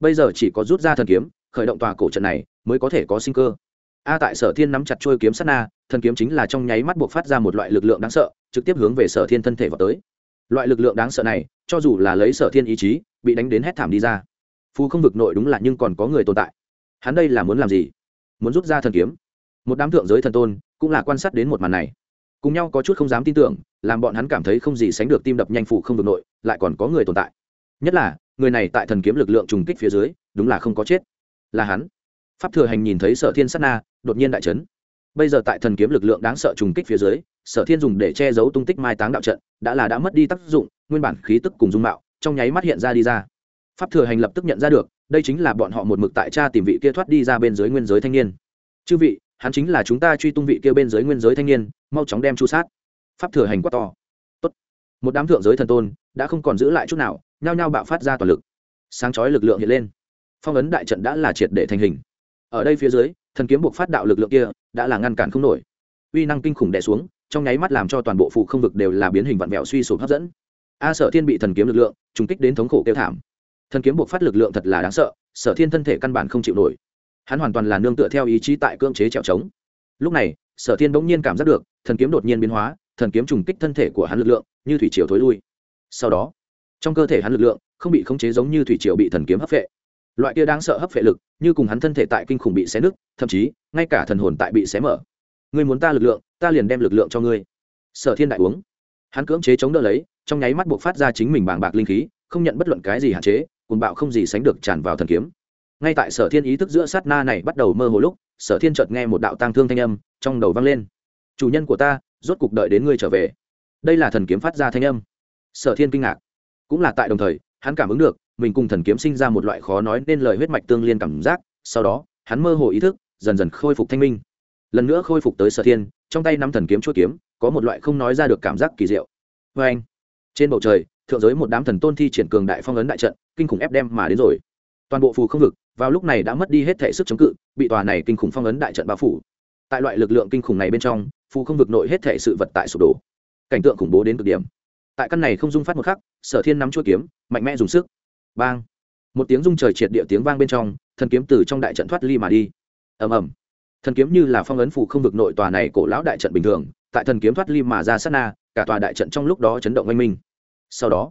Bây giờ chỉ có rút ra thần kiếm, khởi động tòa cổ trận này mới có thể có sinh cơ. A tại sở thiên nắm chặt chuôi kiếm sát na, thần kiếm chính là trong nháy mắt buộc phát ra một loại lực lượng đáng sợ, trực tiếp hướng về sở thiên thân thể vào tới. Loại lực lượng đáng sợ này, cho dù là lấy sở thiên ý chí, bị đánh đến hét thảm đi ra. Phu không vực nội đúng là nhưng còn có người tồn tại. Hắn đây là muốn làm gì? Muốn rút ra thần kiếm. Một đám thượng giới thần tôn, cũng là quan sát đến một màn này. Cùng nhau có chút không dám tin tưởng, làm bọn hắn cảm thấy không gì sánh được tim đập nhanh phủ không vực nội, lại còn có người tồn tại. Nhất là, người này tại thần kiếm lực lượng trùng kích phía dưới, đúng là không có chết. Là hắn pháp thừa hành nhìn thấy sở thiên sát na, đột nhiên đại trấn bây giờ tại thần kiếm lực lượng đáng sợ trùng kích phía dưới, sở thiên dùng để che giấu tung tích mai táng đạo trận, đã là đã mất đi tác dụng, nguyên bản khí tức cùng dung mạo, trong nháy mắt hiện ra đi ra. Pháp thừa hành lập tức nhận ra được, đây chính là bọn họ một mực tại cha tìm vị kia thoát đi ra bên dưới nguyên giới thanh niên. Chư vị, hắn chính là chúng ta truy tung vị kia bên dưới nguyên giới thanh niên, mau chóng đem chu sát. Pháp thừa hành quá to. Tốt. một đám thượng giới thần tôn đã không còn giữ lại chút nào, nhao nhao bạo phát ra toàn lực. Sáng chói lực lượng hiện lên. Phong ấn đại trận đã là triệt để thành hình ở đây phía dưới, thần kiếm buộc phát đạo lực lượng kia đã là ngăn cản không nổi. Uy năng kinh khủng đè xuống, trong nháy mắt làm cho toàn bộ phụ không vực đều là biến hình vặn vẹo suy sụp hấp dẫn. A sở thiên bị thần kiếm lực lượng trùng kích đến thống khổ kêu thảm. Thần kiếm buộc phát lực lượng thật là đáng sợ, sở thiên thân thể căn bản không chịu nổi. Hắn hoàn toàn là nương tựa theo ý chí tại cưỡng chế trèo trống. Lúc này, sở thiên bỗng nhiên cảm giác được, thần kiếm đột nhiên biến hóa, thần kiếm trùng kích thân thể của hắn lực lượng như thủy triều thối lui. Sau đó, trong cơ thể hắn lực lượng không bị khống chế giống như thủy triều bị thần kiếm hấp phệ loại kia đáng sợ hấp phệ lực, như cùng hắn thân thể tại kinh khủng bị xé nứt, thậm chí, ngay cả thần hồn tại bị xé mở. Ngươi muốn ta lực lượng, ta liền đem lực lượng cho ngươi. Sở thiên đại uống. Hắn cưỡng chế chống đỡ lấy, trong nháy mắt buộc phát ra chính mình bàng bạc linh khí, không nhận bất luận cái gì hạn chế cùng bạo không gì sánh được tràn vào thần kiếm. Ngay tại sở thiên ý thức giữa sát na này bắt đầu mơ hồ lúc, sở thiên chợt nghe một đạo tang thương thanh âm trong đầu vang lên. Chủ nhân của ta, rốt cục đợi đến ngươi trở về. Đây là thần kiếm phát ra thanh âm. Sở thiên kinh ngạc. Cũng là tại đồng thời, hắn cảm ứng được mình cùng thần kiếm sinh ra một loại khó nói nên lời huyết mạch tương liên cảm giác, sau đó, hắn mơ hồ ý thức, dần dần khôi phục thanh minh. Lần nữa khôi phục tới sở thiên, trong tay năm thần kiếm chuỗi kiếm, có một loại không nói ra được cảm giác kỳ diệu. Vê anh, trên bầu trời, thượng giới một đám thần tôn thi triển cường đại phong ấn đại trận, kinh khủng ép đem mà đến rồi. Toàn bộ phù không vực, vào lúc này đã mất đi hết thể sức chống cự, bị tòa này kinh khủng phong ấn đại trận bao phủ. Tại loại lực lượng kinh khủng này bên trong, phù không vực nội hết thể sự vật tại sụp đổ. Cảnh tượng khủng bố đến cực điểm. Tại căn này không dung phát một khắc, sở thiên nắm chuỗi kiếm, mạnh mẽ dùng sức bang. Một tiếng rung trời triệt địa tiếng vang bên trong, thần kiếm từ trong đại trận thoát ly mà đi. Ầm ầm. Thần kiếm như là phong ấn phù không vực nội tòa này cổ lão đại trận bình thường, tại thần kiếm thoát ly mà ra sát na, cả tòa đại trận trong lúc đó chấn động oanh minh. Sau đó,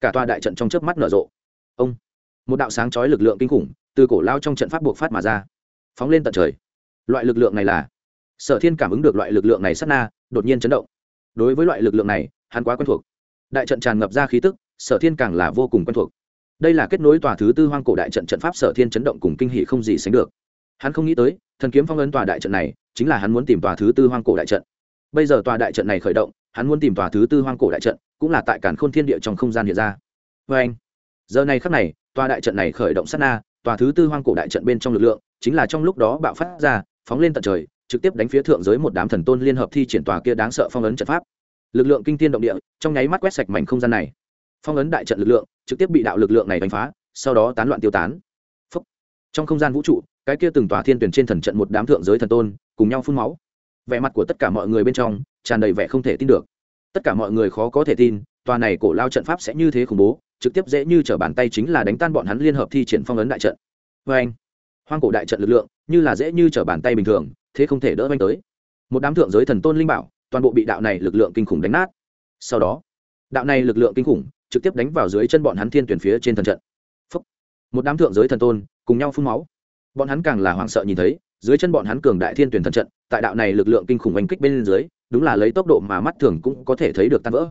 cả tòa đại trận trong chớp mắt nở rộ. Ông. Một đạo sáng chói lực lượng kinh khủng, từ cổ lao trong trận pháp buộc phát mà ra. Phóng lên tận trời. Loại lực lượng này là, sở thiên cảm ứng được loại lực lượng này sát na, đột nhiên chấn động. Đối với loại lực lượng này, hắn quá quen thuộc. Đại trận tràn ngập ra khí tức, sở thiên càng là vô cùng quen thuộc đây là kết nối tòa thứ tư hoang cổ đại trận trận pháp sở thiên chấn động cùng kinh hỷ không gì sánh được. Hắn không nghĩ tới, thần kiếm phong ấn tòa đại trận này chính là hắn muốn tìm tòa thứ tư hoang cổ đại trận. Bây giờ tòa đại trận này khởi động, hắn muốn tìm tòa thứ tư hoang cổ đại trận, cũng là tại cản khôn thiên địa trong không gian hiện ra. Vê anh, giờ này khắc này, tòa đại trận này khởi động sát na, tòa thứ tư hoang cổ đại trận bên trong lực lượng chính là trong lúc đó bạo phát ra, phóng lên tận trời, trực tiếp đánh phía thượng giới một đám thần tôn liên hợp thi triển tòa kia đáng sợ phong ấn trận pháp. Lực lượng kinh tiên động địa, trong nháy mắt quét sạch mảnh không gian này phong ấn đại trận lực lượng, trực tiếp bị đạo lực lượng này đánh phá, sau đó tán loạn tiêu tán. Phúc. trong không gian vũ trụ, cái kia từng tòa thiên tuyển trên thần trận một đám thượng giới thần tôn, cùng nhau phun máu. Vẻ mặt của tất cả mọi người bên trong, tràn đầy vẻ không thể tin được. Tất cả mọi người khó có thể tin, tòa này cổ lao trận pháp sẽ như thế khủng bố, trực tiếp dễ như t r ở bàn tay chính là đánh tan bọn hắn liên hợp thi triển phong ấn đại trận. Vê anh, hoang cổ đại trận lực lượng, như là dễ như t r ở bàn tay bình thường, thế không thể đỡ oanh tới. Một đám thượng giới thần tôn linh bảo, toàn bộ bị đạo này lực lượng kinh khủng đánh nát. Sau đó, đạo này lực lượng kinh khủng trực tiếp đánh vào dưới chân bọn hắn thiên tuyển phía trên thần trận. Phúc. một đám thượng giới thần tôn cùng nhau phun máu. Bọn hắn càng là hoảng sợ nhìn thấy, dưới chân bọn hắn cường đại thiên tuyển thần trận, tại đạo này lực lượng kinh khủng oanh kích bên dưới, đúng là lấy tốc độ mà mắt thường cũng có thể thấy được tan vỡ.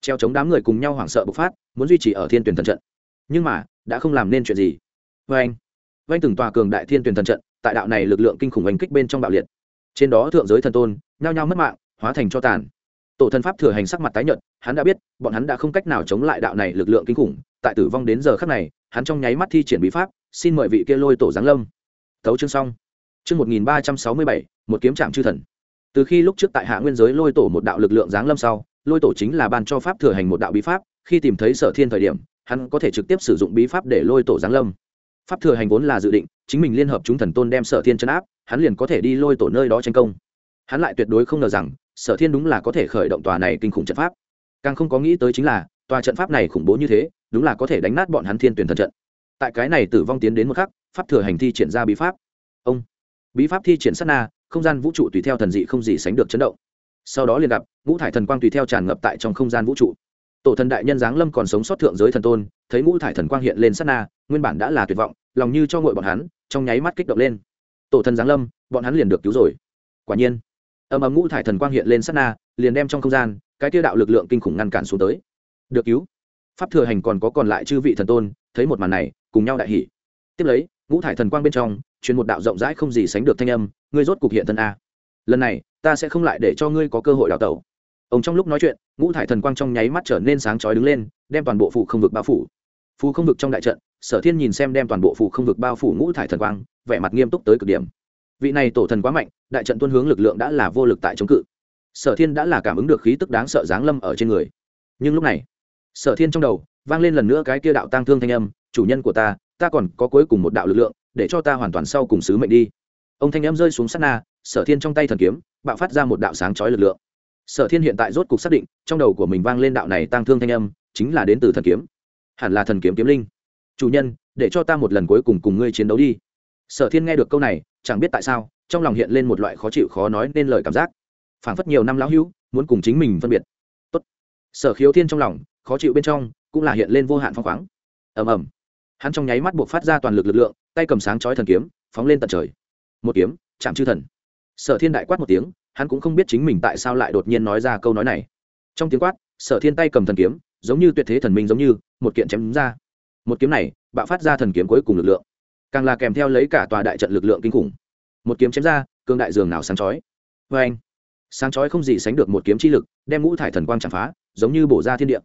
Treo chống đám người cùng nhau hoảng sợ bộc phát, muốn duy trì ở thiên tuyển thần trận. Nhưng mà, đã không làm nên chuyện gì. Vê anh từng tòa cường đại thiên tuyển thần trận, tại đạo này lực lượng kinh khủng oanh kích bên trong bạo liệt. Trên đó thượng giới thần tôn, nhao nhao mất mạng, hóa thành cho tàn tổ thần pháp thừa hành sắc mặt tái nhợt, hắn đã biết, bọn hắn đã không cách nào chống lại đạo này lực lượng kinh khủng, tại tử vong đến giờ khắc này, hắn trong nháy mắt thi triển bí pháp, xin mời vị kia lôi tổ giáng lâm. Thấu chương xong. Chương một nghìn ba trăm sáu mươi bảy, một kiếm trạm chư thần. Từ khi lúc trước tại hạ nguyên giới lôi tổ một đạo lực lượng giáng lâm sau, lôi tổ chính là ban cho pháp thừa hành một đạo bí pháp, khi tìm thấy sở thiên thời điểm, hắn có thể trực tiếp sử dụng bí pháp để lôi tổ giáng lâm. Pháp thừa hành vốn là dự định, chính mình liên hợp chúng thần tôn đem sở thiên chấn áp, hắn liền có thể đi lôi tổ nơi đó tranh công. Hắn lại tuyệt đối không ngờ rằng sở thiên đúng là có thể khởi động tòa này kinh khủng trận pháp. Càng không có nghĩ tới chính là, tòa trận pháp này khủng bố như thế, đúng là có thể đánh nát bọn hắn thiên tuyển thần trận. Tại cái này tử vong tiến đến một khắc, pháp thừa hành thi triển ra bí pháp. Ông. Bí pháp thi triển sát na, không gian vũ trụ tùy theo thần dị không gì sánh được chấn động. Sau đó liền gặp, ngũ thải thần quang tùy theo tràn ngập tại trong không gian vũ trụ. Tổ thần đại nhân giáng lâm còn sống sót thượng giới thần tôn, thấy ngũ thải thần quang hiện lên sát na, nguyên bản đã là tuyệt vọng, lòng như cho ngội bọn hắn, trong nháy mắt kích động lên. Tổ thần giáng lâm, bọn hắn liền được cứu rồi. Quả nhiên âm ấm ngũ thải thần quang hiện lên sát na, liền đem trong không gian, cái tiêu đạo lực lượng kinh khủng ngăn cản xuống tới. Được cứu. Pháp thừa hành còn có còn lại chư vị thần tôn, thấy một màn này, cùng nhau đại hỉ. tiếp lấy, ngũ thải thần quang bên trong, truyền một đạo rộng rãi không gì sánh được thanh âm, ngươi rốt cục hiện thân a. Lần này, ta sẽ không lại để cho ngươi có cơ hội đào tẩu. Ông trong lúc nói chuyện, ngũ thải thần quang trong nháy mắt trở nên sáng chói đứng lên, đem toàn bộ phủ không vực bao phủ. Phù không vực trong đại trận, sở thiên nhìn xem đem toàn bộ phủ không vực bao phủ ngũ thải thần quang, vẻ mặt nghiêm túc tới cực điểm vị này tổ thần quá mạnh, đại trận tuân hướng lực lượng đã là vô lực tại chống cự. Sở thiên đã là cảm ứng được khí tức đáng sợ giáng lâm ở trên người. Nhưng lúc này, sở thiên trong đầu vang lên lần nữa cái kia đạo tang thương thanh âm, chủ nhân của ta ta còn có cuối cùng một đạo lực lượng, để cho ta hoàn toàn sau cùng sứ mệnh đi. Ông thanh âm rơi xuống sát na, sở thiên trong tay thần kiếm bạo phát ra một đạo sáng chói lực lượng. Sở thiên hiện tại rốt cục xác định, trong đầu của mình vang lên đạo này tang thương thanh âm, chính là đến từ thần kiếm. Hẳn là thần kiếm kiếm linh. Chủ nhân, để cho ta một lần cuối cùng cùng ngươi chiến đấu đi sở thiên nghe được câu này, chẳng biết tại sao, trong lòng hiện lên một loại khó chịu khó nói nên lời cảm giác. Phảng phất nhiều năm lão hữu, muốn cùng chính mình phân biệt. Tốt. sở khiếu thiên trong lòng, khó chịu bên trong, cũng là hiện lên vô hạn phong khoáng. Ầm ầm. Hắn trong nháy mắt buộc phát ra toàn lực lực lượng, tay cầm sáng chói thần kiếm, phóng lên tận trời. Một kiếm, chạm chư thần. Sở thiên đại quát một tiếng, hắn cũng không biết chính mình tại sao lại đột nhiên nói ra câu nói này. Trong tiếng quát, sở thiên tay cầm thần kiếm, giống như tuyệt thế thần minh giống như, một kiện chém đúng ra. Một kiếm này, bạo phát ra thần kiếm cuối cùng lực lượng càng là kèm theo lấy cả tòa đại trận lực lượng kinh khủng. Một kiếm chém ra cương đại dường nào sáng chói. Vê anh sáng chói không gì sánh được một kiếm chi lực, đem ngũ thải thần quang chạm phá, giống như bổ ra thiên địa.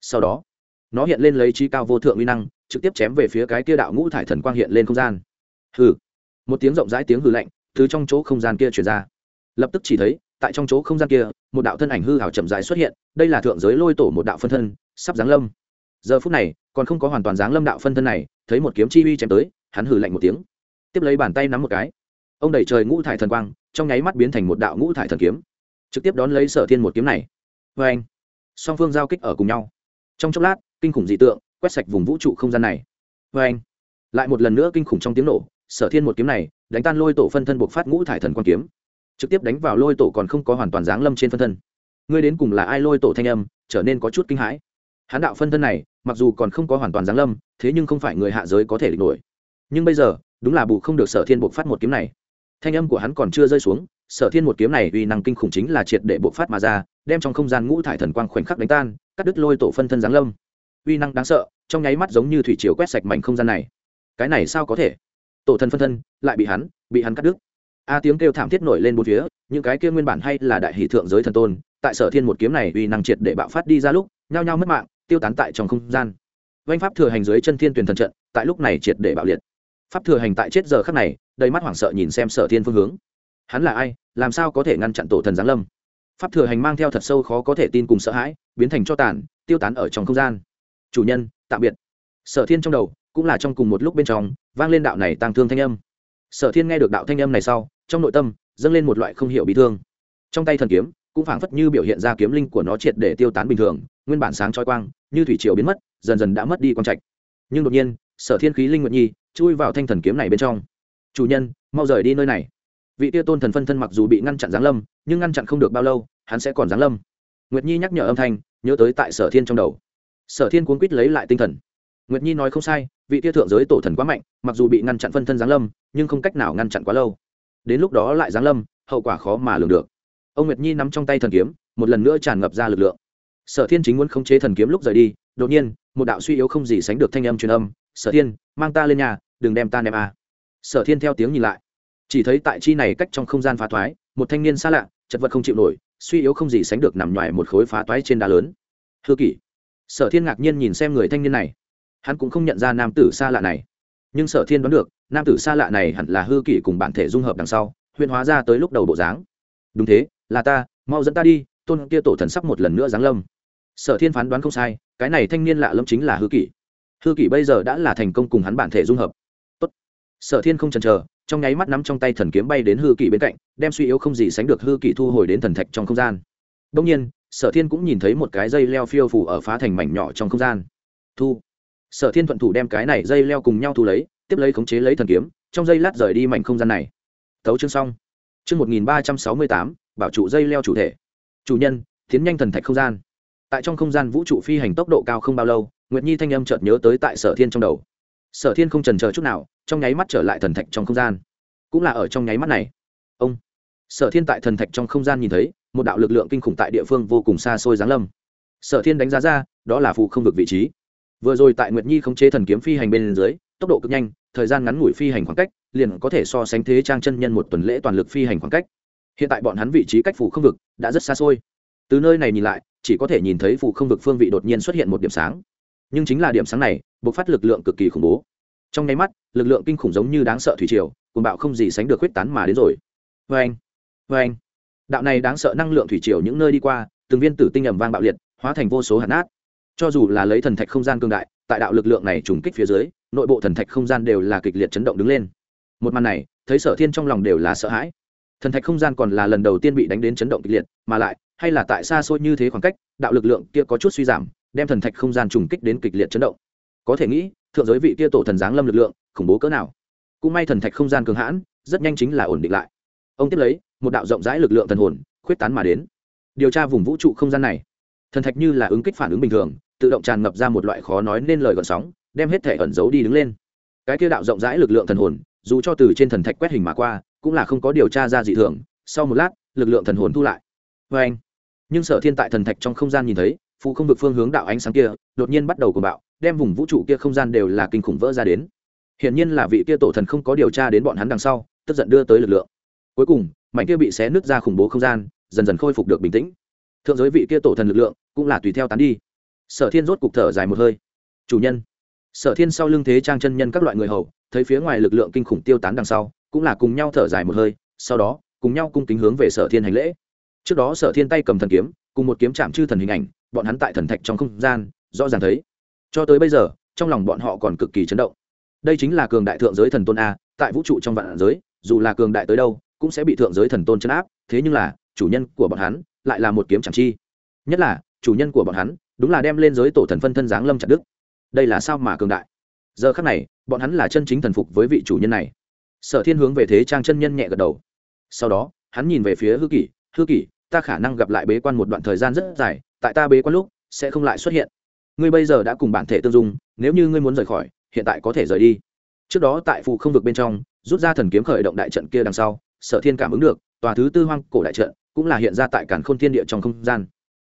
Sau đó, nó hiện lên lấy trí cao vô thượng uy năng, trực tiếp chém về phía cái kia đạo ngũ thải thần quang hiện lên không gian. Hừ! Một tiếng rộng rãi tiếng hừ lạnh từ trong chỗ không gian kia truyền ra. Lập tức chỉ thấy, tại trong chỗ không gian kia, một đạo thân ảnh hư hảo chậm dài xuất hiện, đây là thượng giới lôi tổ một đạo phân thân, sắp giáng lâm. Giờ phút này, còn không có hoàn toàn giáng lâm đạo phân thân này, thấy một kiếm chi uy chém tới hắn hừ lạnh một tiếng, tiếp lấy bàn tay nắm một cái. Ông đẩy trời ngũ thải thần quang, trong nháy mắt biến thành một đạo ngũ thải thần kiếm, trực tiếp đón lấy sở thiên một kiếm này. Vê anh, song phương giao kích ở cùng nhau. Trong chốc lát, kinh khủng dị tượng quét sạch vùng vũ trụ không gian này. Vê anh, lại một lần nữa kinh khủng trong tiếng nổ, sở thiên một kiếm này đánh tan lôi tổ phân thân buộc phát ngũ thải thần quang kiếm, trực tiếp đánh vào lôi tổ còn không có hoàn toàn giáng lâm trên phân thân. Ngươi đến cùng là ai? Lôi tổ thanh âm trở nên có chút kinh hãi. Hán đạo phân thân này, mặc dù còn không có hoàn toàn giáng lâm, thế nhưng không phải người hạ giới có thể địch nổi nhưng bây giờ, đúng là bù không được sở thiên buộc phát một kiếm này. Thanh âm của hắn còn chưa rơi xuống, sở thiên một kiếm này uy năng kinh khủng chính là triệt để buộc phát mà ra, đem trong không gian ngũ thải thần quang khoảnh khắc đánh tan, cắt đứt lôi tổ phân thân giáng lâm. Uy năng đáng sợ, trong nháy mắt giống như thủy chiều quét sạch mảnh không gian này. Cái này sao có thể? Tổ thân phân thân, lại bị hắn bị hắn cắt đứt. A tiếng kêu thảm thiết nổi lên bốn phía, những cái kia nguyên bản hay là đại hỷ thượng giới thần tôn, tại sở thiên một kiếm này uy năng triệt để bạo phát đi ra lúc, nhao nhao mất mạng, tiêu tán tại trong không gian. Vanh pháp thừa hành dưới chân thiên tuyển thần trận, tại lúc này triệt để bạo liệt pháp thừa hành tại chết giờ khắc này, đầy mắt hoảng sợ nhìn xem sở thiên phương hướng. Hắn là ai, làm sao có thể ngăn chặn tổ thần giáng lâm? Pháp thừa hành mang theo thật sâu khó có thể tin cùng sợ hãi, biến thành cho tàn, tiêu tán ở trong không gian. Chủ nhân, tạm biệt. Sở thiên trong đầu, cũng là trong cùng một lúc bên trong, vang lên đạo này tăng thương thanh âm. Sở thiên nghe được đạo thanh âm này sau, trong nội tâm, dâng lên một loại không hiểu bị thương. Trong tay thần kiếm, cũng phảng phất như biểu hiện ra kiếm linh của nó triệt để tiêu tán bình thường, nguyên bản sáng trói quang, như thủy triều biến mất, dần dần đã mất đi quang trạch. Nhưng đột nhiên, sở thiên khí linh nguyện nhi chui vào thanh thần kiếm này bên trong. Chủ nhân, mau rời đi nơi này. Vị tia tôn thần phân thân mặc dù bị ngăn chặn giáng lâm, nhưng ngăn chặn không được bao lâu, hắn sẽ còn giáng lâm. Nguyệt nhi nhắc nhở âm thanh, nhớ tới tại sở thiên trong đầu. Sở thiên cuốn quýt lấy lại tinh thần. Nguyệt nhi nói không sai, vị tia thượng giới tổ thần quá mạnh, mặc dù bị ngăn chặn phân thân giáng lâm, nhưng không cách nào ngăn chặn quá lâu. Đến lúc đó lại giáng lâm, hậu quả khó mà lường được. Ông nguyệt nhi nắm trong tay thần kiếm, một lần nữa tràn ngập ra lực lượng. Sở thiên chính muốn khống chế thần kiếm lúc rời đi, đột nhiên, một đạo suy yếu không gì sánh được thanh âm truyền âm sở thiên, mang ta lên nhà, đừng đem ta ném a sở thiên theo tiếng nhìn lại. Chỉ thấy tại chi này cách trong không gian phá thoái, một thanh niên xa lạ, chật vật không chịu nổi, suy yếu không gì sánh được nằm ngoài một khối phá toái trên đá lớn. Hư kỷ. Sở thiên ngạc nhiên nhìn xem người thanh niên này. Hắn cũng không nhận ra nam tử xa lạ này. Nhưng sở thiên đoán được, nam tử xa lạ này hẳn là hư kỷ cùng bản thể dung hợp đằng sau, huyền hóa ra tới lúc đầu bộ dáng. Đúng thế, là ta, mau dẫn ta đi, tôn kia tổ thần sắp một lần nữa giáng lâm. Sở thiên phán đoán không sai, cái này thanh niên lạ lâm chính là hư kỷ hư kỷ bây giờ đã là thành công cùng hắn bản thể dung hợp. Tốt. sở thiên không chần chờ, trong nháy mắt nắm trong tay thần kiếm bay đến hư kỷ bên cạnh, đem suy yếu không gì sánh được hư kỷ thu hồi đến thần thạch trong không gian. Đông nhiên, sở thiên cũng nhìn thấy một cái dây leo phiêu phủ ở phá thành mảnh nhỏ trong không gian. Thu. Sở thiên thuận thủ đem cái này dây leo cùng nhau thu lấy, tiếp lấy khống chế lấy thần kiếm, trong dây lát rời đi mảnh không gian này. Tấu chương xong. Chương một nghìn ba trăm sáu mươi tám, bảo trụ dây leo chủ thể. Chủ nhân, tiến nhanh thần thạch không gian. Tại trong không gian vũ trụ phi hành tốc độ cao không bao lâu nguyệt nhi thanh âm chợt nhớ tới tại sở thiên trong đầu. Sở thiên không trần chờ chút nào, trong nháy mắt trở lại thần thạch trong không gian. Cũng là ở trong nháy mắt này. Ông. Sở thiên tại thần thạch trong không gian nhìn thấy, một đạo lực lượng kinh khủng tại địa phương vô cùng xa xôi giáng lâm. Sở thiên đánh giá ra, đó là phụ không vực vị trí. Vừa rồi tại nguyệt nhi khống chế thần kiếm phi hành bên dưới, tốc độ cực nhanh, thời gian ngắn ngủi phi hành khoảng cách, liền có thể so sánh thế trang chân nhân một tuần lễ toàn lực phi hành khoảng cách. Hiện tại bọn hắn vị trí cách phủ không vực đã rất xa xôi. Từ nơi này nhìn lại, chỉ có thể nhìn thấy phủ không vực phương vị đột nhiên xuất hiện một điểm sáng nhưng chính là điểm sáng này, bộc phát lực lượng cực kỳ khủng bố. Trong nháy mắt, lực lượng kinh khủng giống như đáng sợ thủy triều cùng bạo không gì sánh được huyết tán mà đến rồi. Vê anh vê anh đạo này đáng sợ năng lượng thủy triều những nơi đi qua, từng viên tử tinh ẩm vang bạo liệt, hóa thành vô số hạt nát. Cho dù là lấy thần thạch không gian cương đại, tại đạo lực lượng này trùng kích phía dưới, nội bộ thần thạch không gian đều là kịch liệt chấn động đứng lên. Một màn này, thấy sở thiên trong lòng đều là sợ hãi. Thần thạch không gian còn là lần đầu tiên bị đánh đến chấn động kịch liệt, mà lại, hay là tại xa xôi như thế khoảng cách, đạo lực lượng kia có chút suy giảm đem thần thạch không gian trùng kích đến kịch liệt chấn động. Có thể nghĩ, thượng giới vị kia tổ thần giáng lâm lực lượng, khủng bố cỡ nào. Cũng may thần thạch không gian cường hãn, rất nhanh chính là ổn định lại. Ông tiếp lấy, một đạo rộng rãi lực lượng thần hồn, khuyết tán mà đến. Điều tra vùng vũ trụ không gian này. Thần thạch như là ứng kích phản ứng bình thường, tự động tràn ngập ra một loại khó nói nên lời gọn sóng, đem hết thể ẩn giấu đi đứng lên. Cái kia đạo rộng rãi lực lượng thần hồn, dù cho từ trên thần thạch quét hình mà qua, cũng là không có điều tra ra dị thường. Sau một lát, lực lượng thần hồn thu lại. Vê anh nhưng sở thiên tại thần thạch trong không gian nhìn thấy phụ không vực phương hướng đạo ánh sáng kia, đột nhiên bắt đầu cùng bạo, đem vùng vũ trụ kia không gian đều là kinh khủng vỡ ra đến. Hiển nhiên là vị kia tổ thần không có điều tra đến bọn hắn đằng sau, tức giận đưa tới lực lượng. Cuối cùng, mảnh kia bị xé nứt ra khủng bố không gian, dần dần khôi phục được bình tĩnh. Thượng giới vị kia tổ thần lực lượng cũng là tùy theo tán đi. Sở thiên rốt cục thở dài một hơi. Chủ nhân. Sở thiên sau lưng thế trang chân nhân các loại người hầu, thấy phía ngoài lực lượng kinh khủng tiêu tán đằng sau, cũng là cùng nhau thở dài một hơi, sau đó, cùng nhau cung kính hướng về sở thiên hành lễ. Trước đó sở thiên tay cầm thần kiếm, cùng một kiếm chạm chư thần hình ảnh bọn hắn tại thần thạch trong không gian, rõ ràng thấy. Cho tới bây giờ, trong lòng bọn họ còn cực kỳ chấn động. Đây chính là cường đại thượng giới thần tôn a, tại vũ trụ trong vạn giới, dù là cường đại tới đâu, cũng sẽ bị thượng giới thần tôn chấn áp, thế nhưng là, chủ nhân của bọn hắn lại là một kiếm chẳng chi. Nhất là, chủ nhân của bọn hắn, đúng là đem lên giới tổ thần phân thân giáng lâm chặt đức đây là sao mà cường đại? Giờ khắc này, bọn hắn là chân chính thần phục với vị chủ nhân này. Sở thiên hướng về thế trang chân nhân nhẹ gật đầu. Sau đó, hắn nhìn về phía hư kỷ hư kỷ, ta khả năng gặp lại bế quan một đoạn thời gian rất dài tại ta bế quan lúc, sẽ không lại xuất hiện. Ngươi bây giờ đã cùng bản thể tương dung, nếu như ngươi muốn rời khỏi, hiện tại có thể rời đi. Trước đó tại phù không vực bên trong, rút ra thần kiếm khởi động đại trận kia đằng sau, sở thiên cảm ứng được, tòa thứ tư hoang cổ đại trận cũng là hiện ra tại cản khôn thiên địa trong không gian.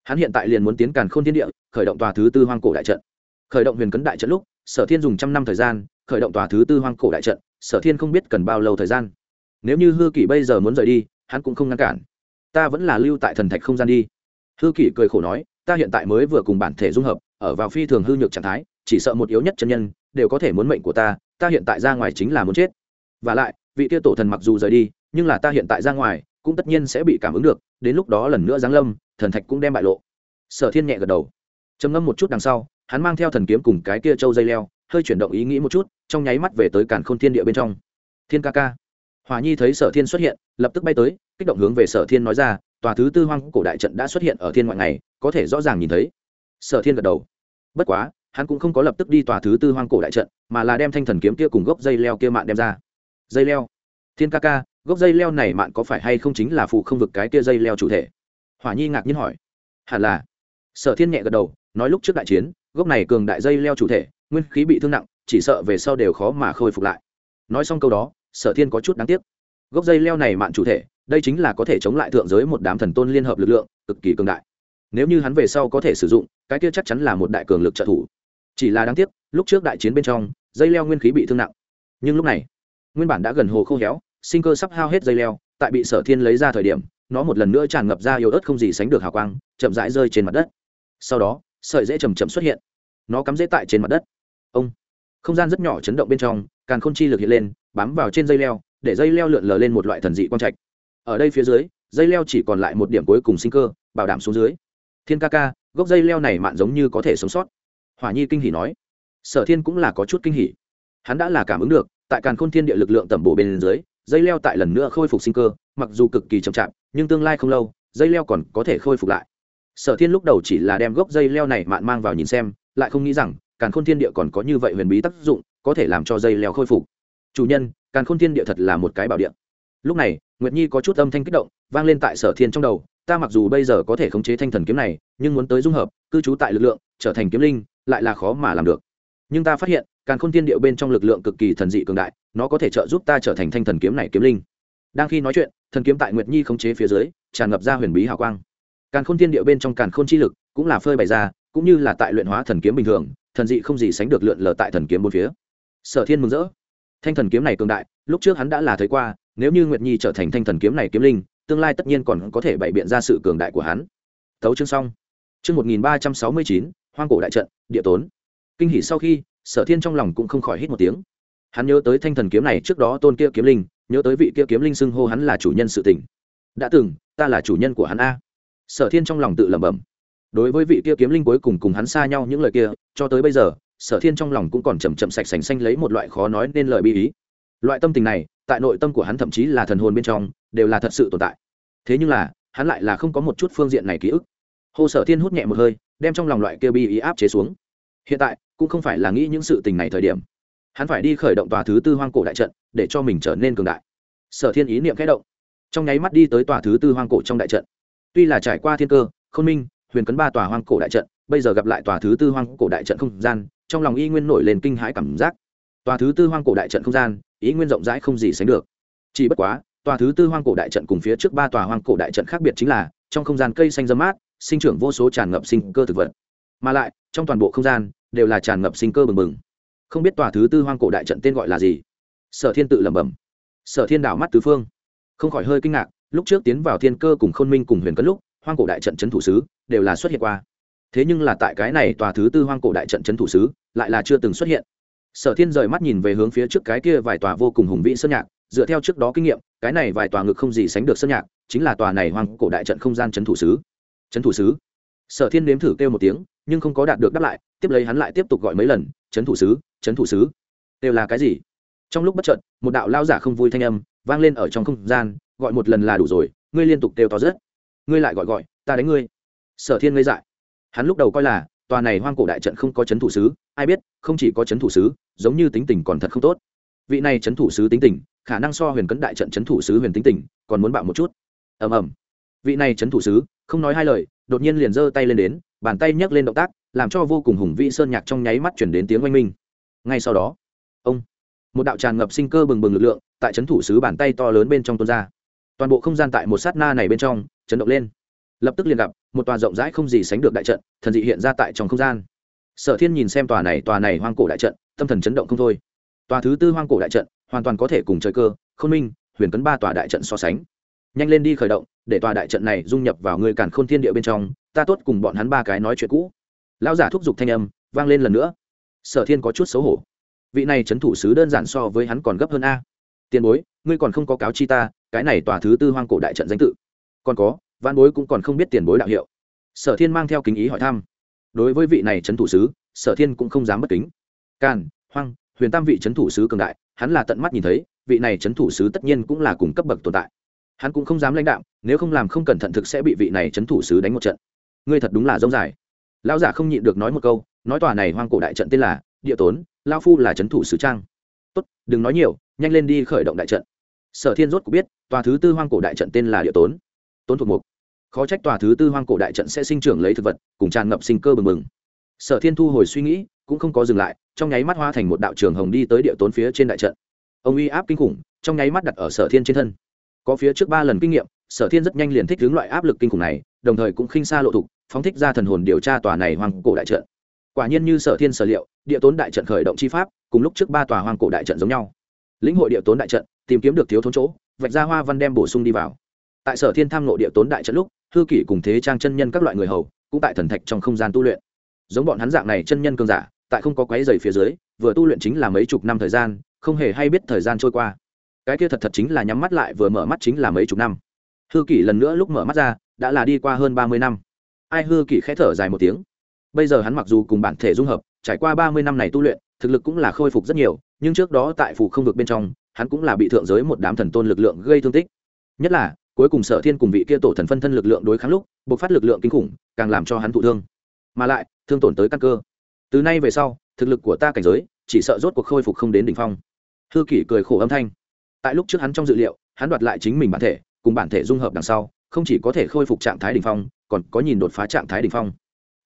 Hắn hiện tại liền muốn tiến cản khôn thiên địa, khởi động tòa thứ tư hoang cổ đại trận. Khởi động huyền cấn đại trận lúc, sở thiên dùng trăm năm thời gian, khởi động tòa thứ tư hoang cổ đại trận, sở thiên không biết cần bao lâu thời gian. Nếu như hư kỷ bây giờ muốn rời đi, hắn cũng không ngăn cản. Ta vẫn là lưu tại thần thạch không gian đi hư kỷ cười khổ nói, ta hiện tại mới vừa cùng bản thể dung hợp, ở vào phi thường hư nhược trạng thái, chỉ sợ một yếu nhất chân nhân, đều có thể muốn mệnh của ta ta hiện tại ra ngoài chính là muốn chết. V à lại, vị kia tổ thần mặc dù rời đi, nhưng là ta hiện tại ra ngoài, cũng tất nhiên sẽ bị cảm ứng được, đến lúc đó lần nữa giáng lâm, thần thạch cũng đem bại lộ. Sở thiên nhẹ gật đầu. Trầm ngâm một chút đằng sau, hắn mang theo thần kiếm cùng cái kia trâu dây leo, hơi chuyển động ý nghĩ một chút, trong nháy mắt về tới cản k h ô n thiên địa bên trong. Thiên ca ca. Hòa nhi thấy sở thiên xuất hiện, lập tức bay tới, kích động hướng về sở thiên nói ra tòa thứ tư hoang cổ đại trận đã xuất hiện ở thiên ngoại này có thể rõ ràng nhìn thấy. Sở thiên gật đầu. Bất quá, hắn cũng không có lập tức đi tòa thứ tư hoang cổ đại trận, mà là đem thanh thần kiếm kia cùng gốc dây leo kia mạn đem ra. Dây leo? Thiên ca ca, gốc dây leo này mạn có phải hay không chính là phụ không vực cái kia dây leo chủ thể? Hỏa nhi ngạc nhiên hỏi. Hẳn là. Sở thiên nhẹ gật đầu, nói lúc trước đại chiến, gốc này cường đại dây leo chủ thể, nguyên khí bị thương nặng, chỉ sợ về sau đều khó mà khôi phục lại. Nói xong câu đó, sở thiên có chút đáng tiếc. Gốc dây leo này mạn chủ thể đây chính là có thể chống lại thượng giới một đám thần tôn liên hợp lực lượng, cực kỳ cường đại. Nếu như hắn về sau có thể sử dụng, cái kia chắc chắn là một đại cường lực trợ thủ. Chỉ là đáng tiếc, lúc trước đại chiến bên trong, dây leo nguyên khí bị thương nặng. Nhưng lúc này, nguyên bản đã gần hồ khô héo, sinh cơ sắp hao hết dây leo, tại bị sở thiên lấy ra thời điểm, nó một lần nữa tràn ngập ra yếu ớt không gì sánh được hào quang, chậm rãi rơi trên mặt đất. Sau đó, sợi dễ chầm chậm xuất hiện. Nó cắm dễ tại trên mặt đất. Ông! Không gian rất nhỏ chấn động bên trong càng k h ô n chi lực hiện lên, bám vào trên dây leo, để dây leo lượn lờ lên một loại thần dị quang trạch ở đây phía dưới, dây leo chỉ còn lại một điểm cuối cùng sinh cơ, bảo đảm xuống dưới. Thiên ca ca, gốc dây leo này mạn giống như có thể sống sót. Hỏa nhi kinh hỉ nói. Sở thiên cũng là có chút kinh hỉ. Hắn đã là cảm ứng được, tại càn khôn thiên địa lực lượng tẩm bổ bên dưới, dây leo tại lần nữa khôi phục sinh cơ, mặc dù cực kỳ chậm chạp, nhưng tương lai không lâu, dây leo còn có thể khôi phục lại. Sở thiên lúc đầu chỉ là đem gốc dây leo này mạn mang vào nhìn xem, lại không nghĩ rằng, càn khôn thiên địa còn có như vậy huyền bí tác dụng, có thể làm cho dây leo khôi phục. Chủ nhân, càn khôn thiên địa thật là một cái bảo địa lúc này, nguyệt nhi có chút âm thanh kích động, vang lên tại sở thiên trong đầu, ta mặc dù bây giờ có thể khống chế thanh thần kiếm này, nhưng muốn tới dung hợp, cư trú tại lực lượng, trở thành kiếm linh, lại là khó mà làm được. Nhưng ta phát hiện càng khôn thiên điệu bên trong lực lượng cực kỳ thần dị cường đại, nó có thể trợ giúp ta trở thành thanh thần kiếm này kiếm linh. Đang khi nói chuyện, thần kiếm tại nguyệt nhi khống chế phía dưới, tràn ngập ra huyền bí hào quang. Càng khôn thiên điệu bên trong càng khôn chi lực cũng là phơi bày ra, cũng như là tại luyện hóa thần kiếm bình thường, thần dị không gì sánh được lượn lờ tại thần kiếm bốn phía. Sở thiên mừng rỡ. Thanh thần kiếm này cường đại, lúc trước hắn đã là thấy qua nếu như nguyệt nhi trở thành thanh thần kiếm này kiếm linh, tương lai tất nhiên còn có thể bày biện ra sự cường đại của hắn. Tấu chương xong. Chương một nghìn ba trăm sáu mươi chín, hoang cổ đại trận, địa tốn. Kinh hỷ sau khi, sở thiên trong lòng cũng không khỏi hít một tiếng. Hắn nhớ tới thanh thần kiếm này trước đó tôn kia kiếm linh, nhớ tới vị kia kiếm linh xưng hô hắn là chủ nhân sự tình. Đã từng, ta là chủ nhân của hắn a. Sở thiên trong lòng tự lẩm bẩm. Đối với vị kia kiếm linh cuối cùng cùng hắn xa nhau những lời kia, cho tới bây giờ, sở thiên trong lòng cũng còn chầm chậm sạch sành xanh lấy một loại khó nói nên lời bi ý. Loại tâm tình này tại nội tâm của hắn thậm chí là thần hồn bên trong, đều là thật sự tồn tại. Thế nhưng là, hắn lại là không có một chút phương diện này ký ức. Hồ sở thiên hút nhẹ một hơi, đem trong lòng loại kia bi ý áp chế xuống. Hiện tại, cũng không phải là nghĩ những sự tình này thời điểm. Hắn phải đi khởi động tòa thứ tư hoang cổ đại trận, để cho mình trở nên cường đại. Sở thiên ý niệm khẽ động. Trong nháy mắt đi tới tòa thứ tư hoang cổ trong đại trận. Tuy là trải qua thiên cơ k h ô n minh, huyền cấn ba tòa hoang cổ đại trận, bây giờ gặp lại tòa thứ tư hoang cổ đại trận không gian, trong lòng y nguyên nổi lên kinh hãi cảm giác tòa thứ tư hoang cổ đại trận không gian, ý nguyên rộng rãi không gì sánh được. Chỉ bất quá, tòa thứ tư hoang cổ đại trận cùng phía trước ba tòa hoang cổ đại trận khác biệt chính là, trong không gian cây xanh dâm mát, sinh trưởng vô số tràn ngập sinh cơ thực vật. Mà lại, trong toàn bộ không gian, đều là tràn ngập sinh cơ bừng bừng. Không biết tòa thứ tư hoang cổ đại trận tên gọi là gì? Sở thiên tự lẩm bẩm. Sở thiên đảo mắt tứ phương. Không khỏi hơi kinh ngạc, lúc trước tiến vào thiên cơ cùng khôn minh cùng huyền cấn lúc, hoang cổ đại trận trấn thủ sứ, đều là xuất hiện qua. Thế nhưng là tại cái này tòa thứ tư hoang cổ đại trận trấn thủ sứ, lại là chưa từng xuất hiện sở thiên rời mắt nhìn về hướng phía trước cái kia vài tòa vô cùng hùng vĩ sơn nhạc, dựa theo trước đó kinh nghiệm, cái này vài tòa ngực không gì sánh được sơn nhạc, chính là tòa này hoang cổ đại trận không gian trấn thủ sứ trấn thủ sứ sở thiên nếm thử kêu một tiếng, nhưng không có đạt được đáp lại, tiếp lấy hắn lại tiếp tục gọi mấy lần trấn thủ sứ trấn thủ sứ đều là cái gì? Trong lúc bất trợn một đạo lao giả không vui thanh âm vang lên ở trong không gian, gọi một lần là đủ rồi, ngươi liên tục đều to rất. Ngươi lại gọi gọi, ta đánh ngươi. Sở thiên ngây dại. Hắn lúc đầu coi là, tòa này hoang cổ đại trận không có c h ấ n thủ sứ ai biết, không chỉ có c h ấ n thủ sứ, giống như tính tình còn thật không tốt. Vị này c h ấ n thủ sứ tính tình, khả năng so huyền cấn đại trận c h ấ n thủ sứ huyền tính tình, còn muốn bạo một chút. Ầm ầm. Vị này c h ấ n thủ sứ, không nói hai lời, đột nhiên liền giơ tay lên đến, bàn tay nhấc lên động tác, làm cho vô cùng hùng vị sơn nhạc trong nháy mắt chuyển đến tiếng oanh minh. Ngay sau đó, ông, một đạo tràn ngập sinh cơ bừng bừng lực lượng, tại c h ấ n thủ sứ bàn tay to lớn bên trong tuôn ra. Toàn bộ không gian tại một sát na này bên trong, chấn động lên. Lập tức liền gặp, một tòa rộng rãi không gì sánh được đại trận, thần dị hiện ra tại trong không gian sở thiên nhìn xem tòa này tòa này hoang cổ đại trận, tâm thần chấn động không thôi. Tòa thứ tư hoang cổ đại trận, hoàn toàn có thể cùng trời cơ không minh, huyền cấn ba tòa đại trận so sánh. Nhanh lên đi khởi động, để tòa đại trận này dung nhập vào người càn khôn thiên địa bên trong, ta tốt cùng bọn hắn ba cái nói chuyện cũ. Lão giả thúc giục thanh âm, vang lên lần nữa. Sở thiên có chút xấu hổ. Vị này trấn thủ sứ đơn giản so với hắn còn gấp hơn a. Tiền bối, ngươi còn không có cáo chi ta, cái này tòa thứ tư hoang cổ đại trận danh tự. Còn có văn bối cũng còn không biết tiền bối đạo hiệu. Sở thiên mang theo kính ý hỏi thăm đối với vị này trấn thủ sứ, sở thiên cũng không dám bất kính. Càn, hoang, huyền tam vị trấn thủ sứ cường đại, hắn là tận mắt nhìn thấy, vị này trấn thủ sứ tất nhiên cũng là cùng cấp bậc tồn tại. Hắn cũng không dám lãnh đạo, nếu không làm không cẩn thận thực sẽ bị vị này trấn thủ sứ đánh một trận. Ngươi thật đúng là rông dài. Lão giả không nhịn được nói một câu, nói tòa này hoang cổ đại trận tên là địa tốn, lao phu là trấn thủ sứ trang. Tốt, đừng nói nhiều, nhanh lên đi khởi động đại trận. Sở thiên rốt cũng biết, tòa thứ tư hoang cổ đại trận tên là địa tốn. Tốn thuộc mục khó trách tòa thứ tư hoang cổ đại trận sẽ sinh trưởng lấy thực vật, cùng tràn ngập sinh cơ bừng bừng. Sở thiên thu hồi suy nghĩ, cũng không có dừng lại, trong nháy mắt hoa thành một đạo trường hồng đi tới địa tốn phía trên đại trận. Ông uy áp kinh khủng, trong nháy mắt đặt ở sở thiên trên thân. Có phía trước ba lần kinh nghiệm, sở thiên rất nhanh liền thích hướng loại áp lực kinh khủng này, đồng thời cũng khinh xa lộ thục, phóng thích ra thần hồn điều tra tòa này hoang cổ đại trận. Quả nhiên như sở thiên sở liệu, địa tốn đại trận khởi động chi pháp, cùng lúc trước ba tòa hoang cổ đại trận giống nhau. Lĩnh hội địa tốn đại trận, tìm kiếm được thiếu thốn chỗ, vạch ra hoa văn đem bổ sung đi vào. Tại sở thiên tham nộ địa tốn đại trận lúc thư kỷ cùng thế trang chân nhân các loại người hầu, cũng tại thần thạch trong không gian tu luyện. Giống bọn hắn dạng này chân nhân cương giả, tại không có quái dày phía dưới, vừa tu luyện chính là mấy chục năm thời gian, không hề hay biết thời gian trôi qua. Cái kia thật thật chính là nhắm mắt lại vừa mở mắt chính là mấy chục năm. Hư kỷ lần nữa lúc mở mắt ra, đã là đi qua hơn ba mươi năm. Ai hư kỷ khẽ thở dài một tiếng. Bây giờ hắn mặc dù cùng bản thể dung hợp, trải qua ba mươi năm này tu luyện, thực lực cũng là khôi phục rất nhiều, nhưng trước đó tại phủ không vực bên trong, hắn cũng là bị thượng giới một đám thần tôn lực lượng gây thương tích. Nhất là cuối cùng sở thiên cùng vị kia tổ thần phân thân lực lượng đối kháng lúc buộc phát lực lượng kinh khủng, càng làm cho hắn thụ thương. Mà lại, thương tổn tới căn cơ. Từ nay về sau, thực lực của ta cảnh giới, chỉ sợ rốt cuộc khôi phục không đến đ ỉ n h phong. Hư kỷ cười khổ âm thanh. Tại lúc trước hắn trong dự liệu, hắn đoạt lại chính mình bản thể, cùng bản thể dung hợp đằng sau, không chỉ có thể khôi phục trạng thái đ ỉ n h phong, còn có nhìn đột phá trạng thái đ ỉ n h phong.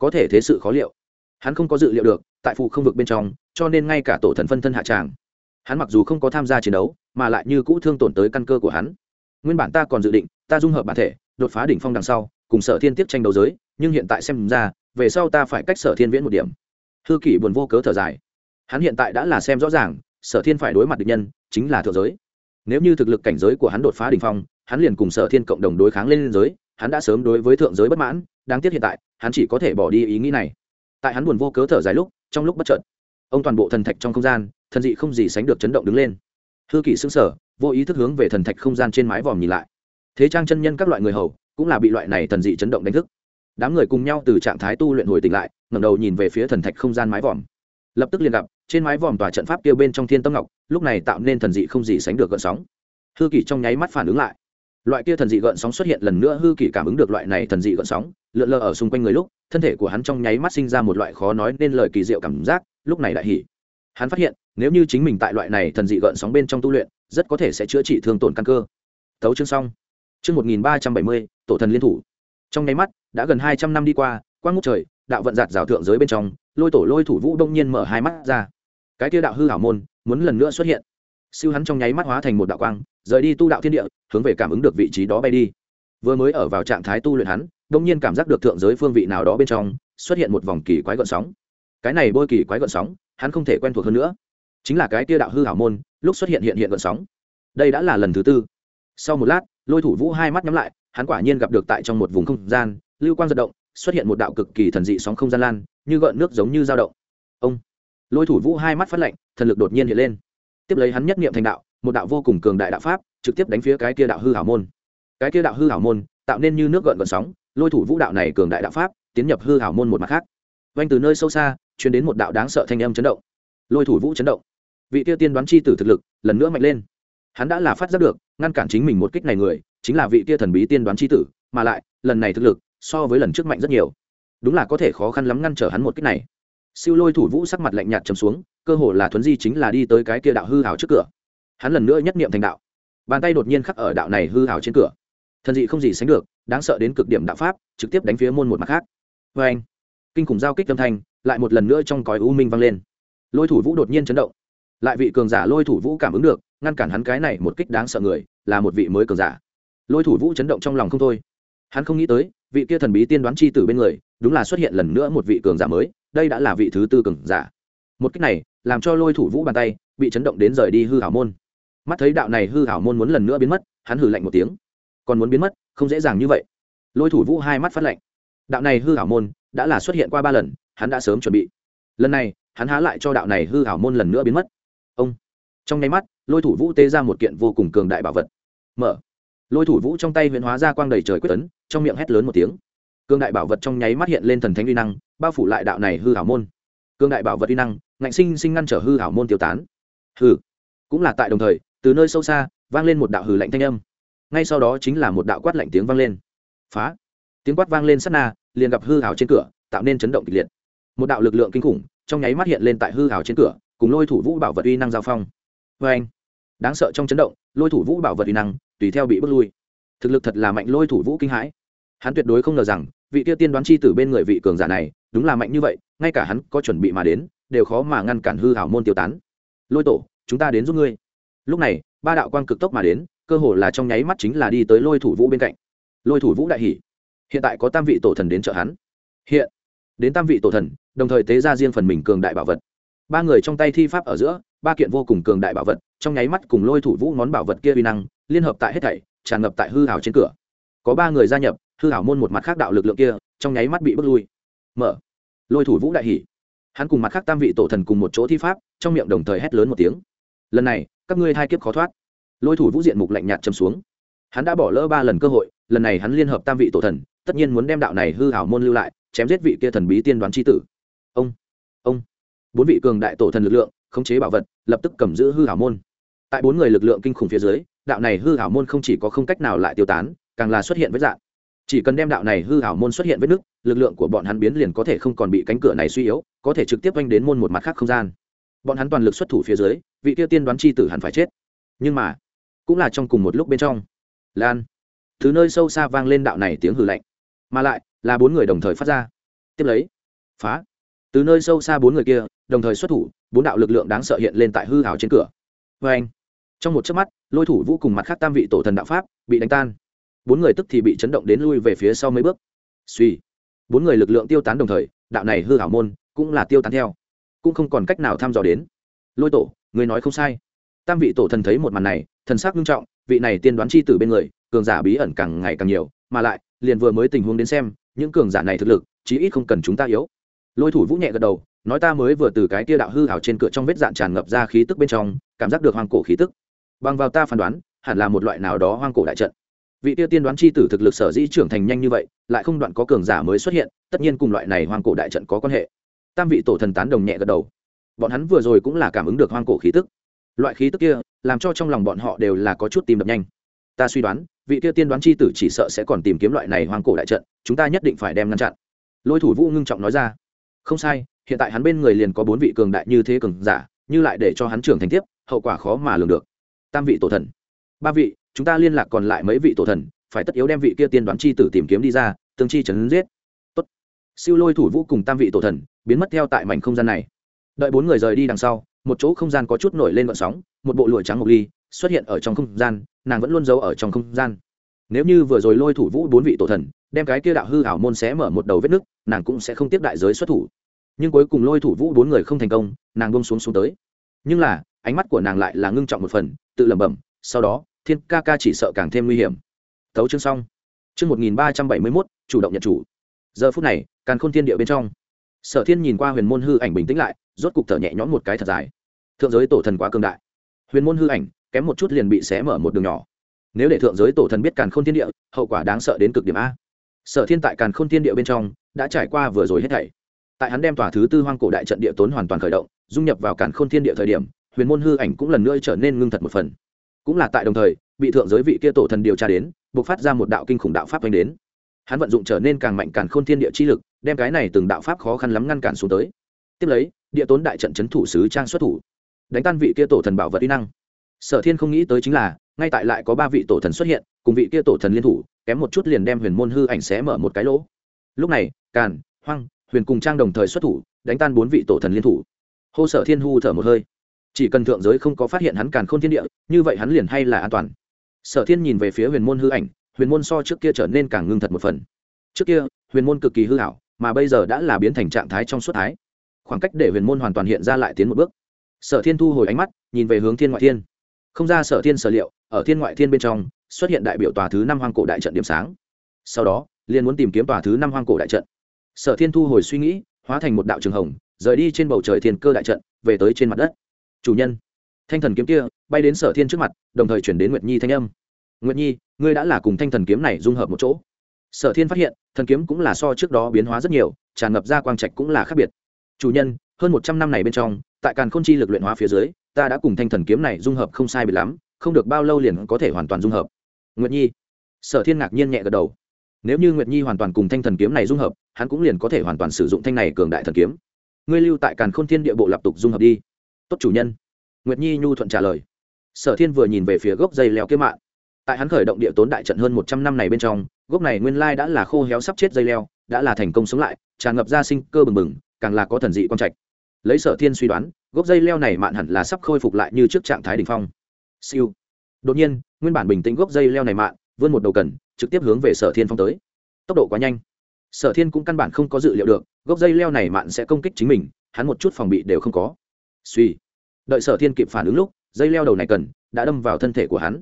Có thể thế sự khó liệu. Hắn không có dự liệu được, tại phụ không vực bên trong, cho nên ngay cả tổ thần phân thân hạ tràng, hắn mặc dù không có tham gia chiến đấu, mà lại như cũ thương tổn tới căn cơ của hắn nguyên bản ta còn dự định, ta dung hợp bản thể, đột phá đỉnh phong đằng sau, cùng sở thiên tiếp tranh đấu giới, nhưng hiện tại xem ra, về sau ta phải cách sở thiên viễn một điểm. Hư kỷ buồn vô cớ thở dài. Hắn hiện tại đã là xem rõ ràng, sở thiên phải đối mặt địch nhân, chính là thượng giới. Nếu như thực lực cảnh giới của hắn đột phá đ ỉ n h phong, hắn liền cùng sở thiên cộng đồng đối kháng lên liên giới, hắn đã sớm đối với thượng giới bất mãn, đáng tiếc hiện tại, hắn chỉ có thể bỏ đi ý nghĩ này. Tại hắn buồn vô cớ thở dài lúc, trong lúc bất trợt ông toàn bộ thần thạch trong không gian, thần dị không gì sánh được chấn động đứng lên. Hư kỷ xứng sở vô ý thức hướng về thần thạch không gian trên mái vòm nhìn lại. Thế trang chân nhân các loại người hầu cũng là bị loại này thần dị chấn động đánh thức. Đám người cùng nhau từ trạng thái tu luyện hồi tỉnh lại, ngẩng đầu nhìn về phía thần thạch không gian mái vòm. Lập tức liền gặp, trên mái vòm tòa trận pháp kia bên trong thiên tâm ngọc, lúc này tạo nên thần dị không gì sánh được gợn sóng. Hư kỷ trong nháy mắt phản ứng lại. Loại kia thần dị gợn sóng xuất hiện lần nữa, hư kỷ cảm ứng được loại này thần dị gợn sóng, lượn lờ ở xung quanh người lúc, thân thể của hắn trong nháy mắt sinh ra một loại khó nói nên lời kỳ diệu cảm giác, lúc này đại hỉ hắn phát hiện, nếu như chính mình tại loại này thần dị gợn sóng bên trong tu luyện, rất có thể sẽ chữa trị thương tổn căn cơ. Thấu chương xong. Chương một nghìn ba trăm bảy mươi, tổ thần liên thủ. Trong nháy mắt, đã gần hai trăm năm đi qua, quang ngút trời, đạo vận giạt rào thượng giới bên trong, lôi tổ lôi thủ vũ đông nhiên mở hai mắt ra. Cái kia đạo hư hảo môn, muốn lần nữa xuất hiện. Siêu hắn trong nháy mắt hóa thành một đạo quang, rời đi tu đạo thiên địa, hướng về cảm ứng được vị trí đó bay đi. Vừa mới ở vào trạng thái tu luyện hắn, đông nhiên cảm giác được thượng giới phương vị nào đó bên trong, xuất hiện một vòng kỳ quái gợn sóng. Cái này bôi kỳ quái gợn sóng hắn không thể quen thuộc hơn nữa. Chính là cái kia đạo hư hảo môn, lúc xuất hiện hiện hiện gợn sóng. Đây đã là lần thứ tư. Sau một lát, lôi thủ vũ hai mắt nhắm lại, hắn quả nhiên gặp được tại trong một vùng không gian, lưu quang giật động, xuất hiện một đạo cực kỳ thần dị sóng không gian lan, như gợn nước giống như dao động. Ông! Lôi thủ vũ hai mắt phát lạnh, thần lực đột nhiên hiện lên. Tiếp lấy hắn nhất niệm thành đạo, một đạo vô cùng cường đại đạo pháp, trực tiếp đánh phía cái kia đạo hư hảo môn. Cái kia đạo hư hảo môn, tạo nên như nước gợn gợn sóng, lôi thủ vũ đạo này cường đại đạo pháp, tiến nhập hư hảo môn một mặt khác. Vanh từ nơi sâu xa chuyển đến một đạo đáng sợ thanh âm chấn động. Lôi thủ vũ chấn động. Vị tiêu tiên đoán chi tử thực lực lần nữa mạnh lên. Hắn đã là phát giác được, ngăn cản chính mình một kích này người, chính là vị tia thần bí tiên đoán chi tử, mà lại, lần này thực lực, so với lần trước mạnh rất nhiều. Đúng là có thể khó khăn lắm ngăn trở hắn một kích này. Siêu lôi thủ vũ sắc mặt lạnh nhạt chấm xuống, cơ hồ là thuấn di chính là đi tới cái kia đạo hư hào trước cửa. Hắn lần nữa nhất niệm thành đạo. Bàn tay đột nhiên khắc ở đạo này hư hào trên cửa. Thần dị không gì sánh được, đáng sợ đến cực điểm đạo pháp, trực tiếp đánh phía môn một mặt khác. Vê anh kinh khủng giao kích âm thanh lại một lần nữa trong cõi u minh vang lên. Lôi thủ vũ đột nhiên chấn động. Lại vị cường giả lôi thủ vũ cảm ứng được, ngăn cản hắn cái này một kích đáng sợ người, là một vị mới cường giả. Lôi thủ vũ chấn động trong lòng không thôi. Hắn không nghĩ tới, vị kia thần bí tiên đoán chi tử bên người, đúng là xuất hiện lần nữa một vị cường giả mới, đây đã là vị thứ tư cường giả. Một cách này, làm cho lôi thủ vũ bàn tay bị chấn động đến rời đi hư hảo môn. Mắt thấy đạo này hư hảo môn muốn lần nữa biến mất, hắn hử lạnh một tiếng. Còn muốn biến mất, không dễ dàng như vậy. Lôi thủ vũ hai mắt phát lạnh. Đạo này hư hảo môn đã là xuất hiện qua ba lần hắn đã sớm chuẩn bị. Lần này, hắn há lại cho đạo này hư hảo môn lần nữa biến mất. Ông. Trong nháy mắt, lôi thủ vũ tê ra một kiện vô cùng cường đại bảo vật. Mở. Lôi thủ vũ trong tay huyện hóa ra quang đầy trời quyết tấn trong miệng hét lớn một tiếng. Cương đại bảo vật trong nháy mắt hiện lên thần thánh uy năng, bao phủ lại đạo này hư hảo môn. Cương đại bảo vật uy năng, ngạnh sinh sinh ngăn trở hư hảo môn tiêu tán. Hư cũng là tại đồng thời, từ nơi sâu xa, vang lên một đạo hư lạnh thanh âm. Ngay sau đó chính là một đạo quát lạnh tiếng vang lên. Phá. Tiếng quát vang lên sát na, liền gặp hư hảo trên cửa, tạo nên chấn động kịch liệt một đạo lực lượng kinh khủng trong nháy mắt hiện lên tại hư hảo trên cửa, cùng lôi thủ vũ bảo vật uy năng giao phong. Vê anh, đáng sợ trong chấn động, lôi thủ vũ bảo vật uy năng tùy theo bị bước lui. Thực lực thật là mạnh lôi thủ vũ kinh hãi. Hắn tuyệt đối không ngờ rằng, vị tiêu tiên đoán chi từ bên người vị cường giả này đúng là mạnh như vậy, ngay cả hắn có chuẩn bị mà đến, đều khó mà ngăn cản hư hảo môn tiêu tán. Lôi tổ, chúng ta đến giúp ngươi. Lúc này, ba đạo quang cực tốc mà đến, cơ hồ là trong nháy mắt chính là đi tới lôi thủ vũ bên cạnh. Lôi thủ vũ đại hỷ hiện tại có tam vị tổ thần đến trợ hắn. Hiện đến tam vị tổ thần, đồng thời tế ra riêng phần mình cường đại bảo vật. Ba người trong tay thi pháp ở giữa, ba kiện vô cùng cường đại bảo vật, trong nháy mắt cùng lôi thủ vũ ngón bảo vật kia uy năng, liên hợp tại hết thảy, tràn ngập tại hư hảo trên cửa. Có ba người gia nhập, hư hảo môn một mặt khác đạo lực lượng kia, trong nháy mắt bị bước lui. Mở. Lôi thủ vũ đại hỉ. hắn cùng mặt khác tam vị tổ thần cùng một chỗ thi pháp, trong miệng đồng thời hét lớn một tiếng. Lần này, các ngươi hai kiếp khó thoát. Lôi thủ vũ diện mục lạnh nhạt châm xuống. Hắn đã bỏ lỡ ba lần cơ hội, lần này hắn liên hợp tam vị tổ thần, tất nhiên muốn đem đạo này hư hảo môn lưu lại chém giết vị kia thần bí tiên đoán c tử. Ông ông. Bốn vị cường đại tổ thần lực lượng, khống chế bảo vật, lập tức cầm giữ hư hảo môn. Tại bốn người lực lượng kinh khủng phía dưới, đạo này hư hảo môn không chỉ có không cách nào lại tiêu tán, càng là xuất hiện với dạng. Chỉ cần đem đạo này hư hảo môn xuất hiện với nứt, lực lượng của bọn hắn biến liền có thể không còn bị cánh cửa này suy yếu, có thể trực tiếp oanh đến môn một mặt khác không gian. Bọn hắn toàn lực xuất thủ phía dưới, vị tiêu tiên đoán chi tử hẳn phải chết. Nhưng mà, cũng là trong cùng một lúc bên trong. Lan, thứ nơi sâu xa vang lên đạo này tiếng hử lạnh. Mà lại là bốn người đồng thời phát ra. Tiếp lấy, phá. Từ nơi sâu xa bốn người kia, đồng thời xuất thủ, bốn đạo lực lượng đáng sợ hiện lên tại hư hào trên cửa. Vê anh, trong một chớp mắt, lôi thủ vũ cùng mặt khác tam vị tổ thần đạo pháp bị đánh tan. Bốn người tức thì bị chấn động đến lui về phía sau mấy bước. Suy, bốn người lực lượng tiêu tán đồng thời, đạo này hư hảo môn cũng là tiêu tán theo, cũng không còn cách nào thăm dò đến. Lôi tổ, người nói không sai. Tam vị tổ thần thấy một màn này, thần sắc nghiêm trọng, vị này tiên đoán chi tử bên người, cường giả bí ẩn càng ngày càng nhiều, mà lại, liền vừa mới tình huống đến xem những cường giả này thực lực, chí ít không cần chúng ta yếu. Lôi thủ vũ nhẹ gật đầu, nói ta mới vừa từ cái tia đạo hư hảo trên cửa trong vết dạn tràn ngập ra khí tức bên trong, cảm giác được hoang cổ khí tức. Bằng vào ta phán đoán, hẳn là một loại nào đó hoang cổ đại trận. Vị tia tiên đoán chi tử thực lực sở dĩ trưởng thành nhanh như vậy, lại không đoạn có cường giả mới xuất hiện, tất nhiên cùng loại này hoang cổ đại trận có quan hệ. Tam vị tổ thần tán đồng nhẹ gật đầu. Bọn hắn vừa rồi cũng là cảm ứng được hoang cổ khí tức. Loại khí tức kia, làm cho trong lòng bọn họ đều là có chút tìm đập nhanh. Ta suy đoán vị kia tiên đoán chi tử chỉ sợ sẽ còn tìm kiếm loại này hoang cổ đại trận, chúng ta nhất định phải đem ngăn chặn. Lôi thủ vũ ngưng trọng nói ra. Không sai, hiện tại hắn bên người liền có bốn vị cường đại như thế cường giả, như lại để cho hắn trưởng thành tiếp, hậu quả khó mà lường được. Tam vị tổ thần. Ba vị, chúng ta liên lạc còn lại mấy vị tổ thần, phải tất yếu đem vị kia tiên đoán chi tử tìm kiếm đi ra, tương chi chấn giết. Tốt. Siêu lôi thủ vũ cùng tam vị tổ thần biến mất theo tại mảnh không gian này. Đợi bốn người rời đi đằng sau, một chỗ không gian có chút nổi lên vận sóng, một bộ lụa trắng mộc ly xuất hiện ở trong không gian nàng vẫn luôn giấu ở trong không gian. Nếu như vừa rồi lôi thủ vũ bốn vị tổ thần, đem cái kia đạo hư ảo môn sẽ mở một đầu vết nứt, nàng cũng sẽ không tiếp đại giới xuất thủ. Nhưng cuối cùng lôi thủ vũ bốn người không thành công, nàng bông xuống xuống tới. Nhưng là, ánh mắt của nàng lại là ngưng trọng một phần, tự lẩm bẩm, sau đó, thiên ca ca chỉ sợ càng thêm nguy hiểm. Tấu chương xong. Chương một nghìn ba trăm bảy mươi mốt, chủ động nhận chủ. Giờ phút này, càn khôn thiên địa bên trong. Sở thiên nhìn qua huyền môn hư ảnh bình tĩnh lại, rốt cục thở nhẹ nhõm một cái thật dài. Thượng giới tổ thần quá cương đại. Huyền môn hư ảnh kém một chút liền bị xé mở một đường nhỏ. Nếu để thượng giới tổ thần biết càn khôn thiên địa, hậu quả đáng sợ đến cực điểm a. Sở thiên tại càn khôn thiên địa bên trong, đã trải qua vừa rồi hết thảy. Tại hắn đem tòa thứ tư hoang cổ đại trận địa tốn hoàn toàn khởi động, dung nhập vào càn khôn thiên địa thời điểm, huyền môn hư ảnh cũng lần nữa trở nên ngưng thật một phần. Cũng là tại đồng thời, bị thượng giới vị kia tổ thần điều tra đến buộc phát ra một đạo kinh khủng đạo pháp đánh đến. Hắn vận dụng trở nên càng mạnh càn khôn thiên địa chi lực, đem cái này từng đạo pháp khó khăn lắm ngăn cản xuống tới. Tiếp lấy, địa tốn đại trận c h ấ n thủ sứ trang xuất thủ, đánh tan vị kia tổ thần bảo vật uy năng sở thiên không nghĩ tới chính là, ngay tại lại có ba vị tổ thần xuất hiện, cùng vị kia tổ thần liên thủ, kém một chút liền đem huyền môn hư ảnh xé mở một cái lỗ. Lúc này, càn, hoang, huyền cùng trang đồng thời xuất thủ, đánh tan bốn vị tổ thần liên thủ. Hô sở thiên hư thở một hơi. Chỉ cần thượng giới không có phát hiện hắn càn k h ô n thiên địa, như vậy hắn liền hay là an toàn. Sở thiên nhìn về phía huyền môn hư ảnh, huyền môn so trước kia trở nên càng ngưng thật một phần. Trước kia, huyền môn cực kỳ hư hảo mà bây giờ đã là biến thành trạng thái trong suốt thái. Khoảng cách để huyền môn hoàn toàn hiện ra lại tiến một bước. Sở thiên thu hồi ánh mắt, nhìn về hướng thiên ngoại thiên không ra sở thiên sở liệu, ở thiên ngoại thiên bên trong, xuất hiện đại biểu tòa thứ năm hoang cổ đại trận điểm sáng. Sau đó, liền muốn tìm kiếm tòa thứ năm hoang cổ đại trận. Sở thiên thu hồi suy nghĩ, hóa thành một đạo trường hồng, rời đi trên bầu trời thiên cơ đại trận, về tới trên mặt đất. Chủ nhân, thanh thần kiếm kia bay đến sở thiên trước mặt, đồng thời chuyển đến nguyệt nhi thanh âm. Nguyệt nhi, ngươi đã là cùng thanh thần kiếm này dung hợp một chỗ. Sở thiên phát hiện, thần kiếm cũng là so trước đó biến hóa rất nhiều, tràn ngập ra quang trạch cũng là khác biệt. Chủ nhân, hơn một trăm năm này bên trong tại càn khôn chi lực luyện hóa phía dưới, ta đã cùng thanh thần kiếm này dung hợp không sai biệt lắm, không được bao lâu liền có thể hoàn toàn dung hợp. Nguyệt nhi. Sở thiên ngạc nhiên nhẹ gật đầu. Nếu như nguyệt nhi hoàn toàn cùng thanh thần kiếm này dung hợp, hắn cũng liền có thể hoàn toàn sử dụng thanh này cường đại thần kiếm. Ngươi lưu tại càn khôn thiên địa bộ lập tục dung hợp đi. Tốt chủ nhân. Nguyệt nhi nhu thuận trả lời. Sở thiên vừa nhìn về phía gốc dây leo kiếm mạng tại hắn khởi động địa tốn đại trận hơn một trăm năm này bên trong, gốc này nguyên lai đã là khô héo sắp chết dây leo, đã là thành công sống lại, tràn ngập ra sinh cơ bừng bừng, càng là có thần dị quan trạch lấy sở thiên suy đoán, gốc dây leo này mạn hẳn là sắp khôi phục lại như trước trạng thái đ ỉ n h phong. Siêu. Đột nhiên, nguyên bản bình tĩnh gốc dây leo này mạn, vươn một đầu cần, trực tiếp hướng về sở thiên phong tới. Tốc độ quá nhanh. Sở thiên cũng căn bản không có dự liệu được, gốc dây leo này mạn sẽ công kích chính mình, hắn một chút phòng bị đều không có. Suy. Đợi sở thiên kịp phản ứng lúc, dây leo đầu này cần, đã đâm vào thân thể của hắn.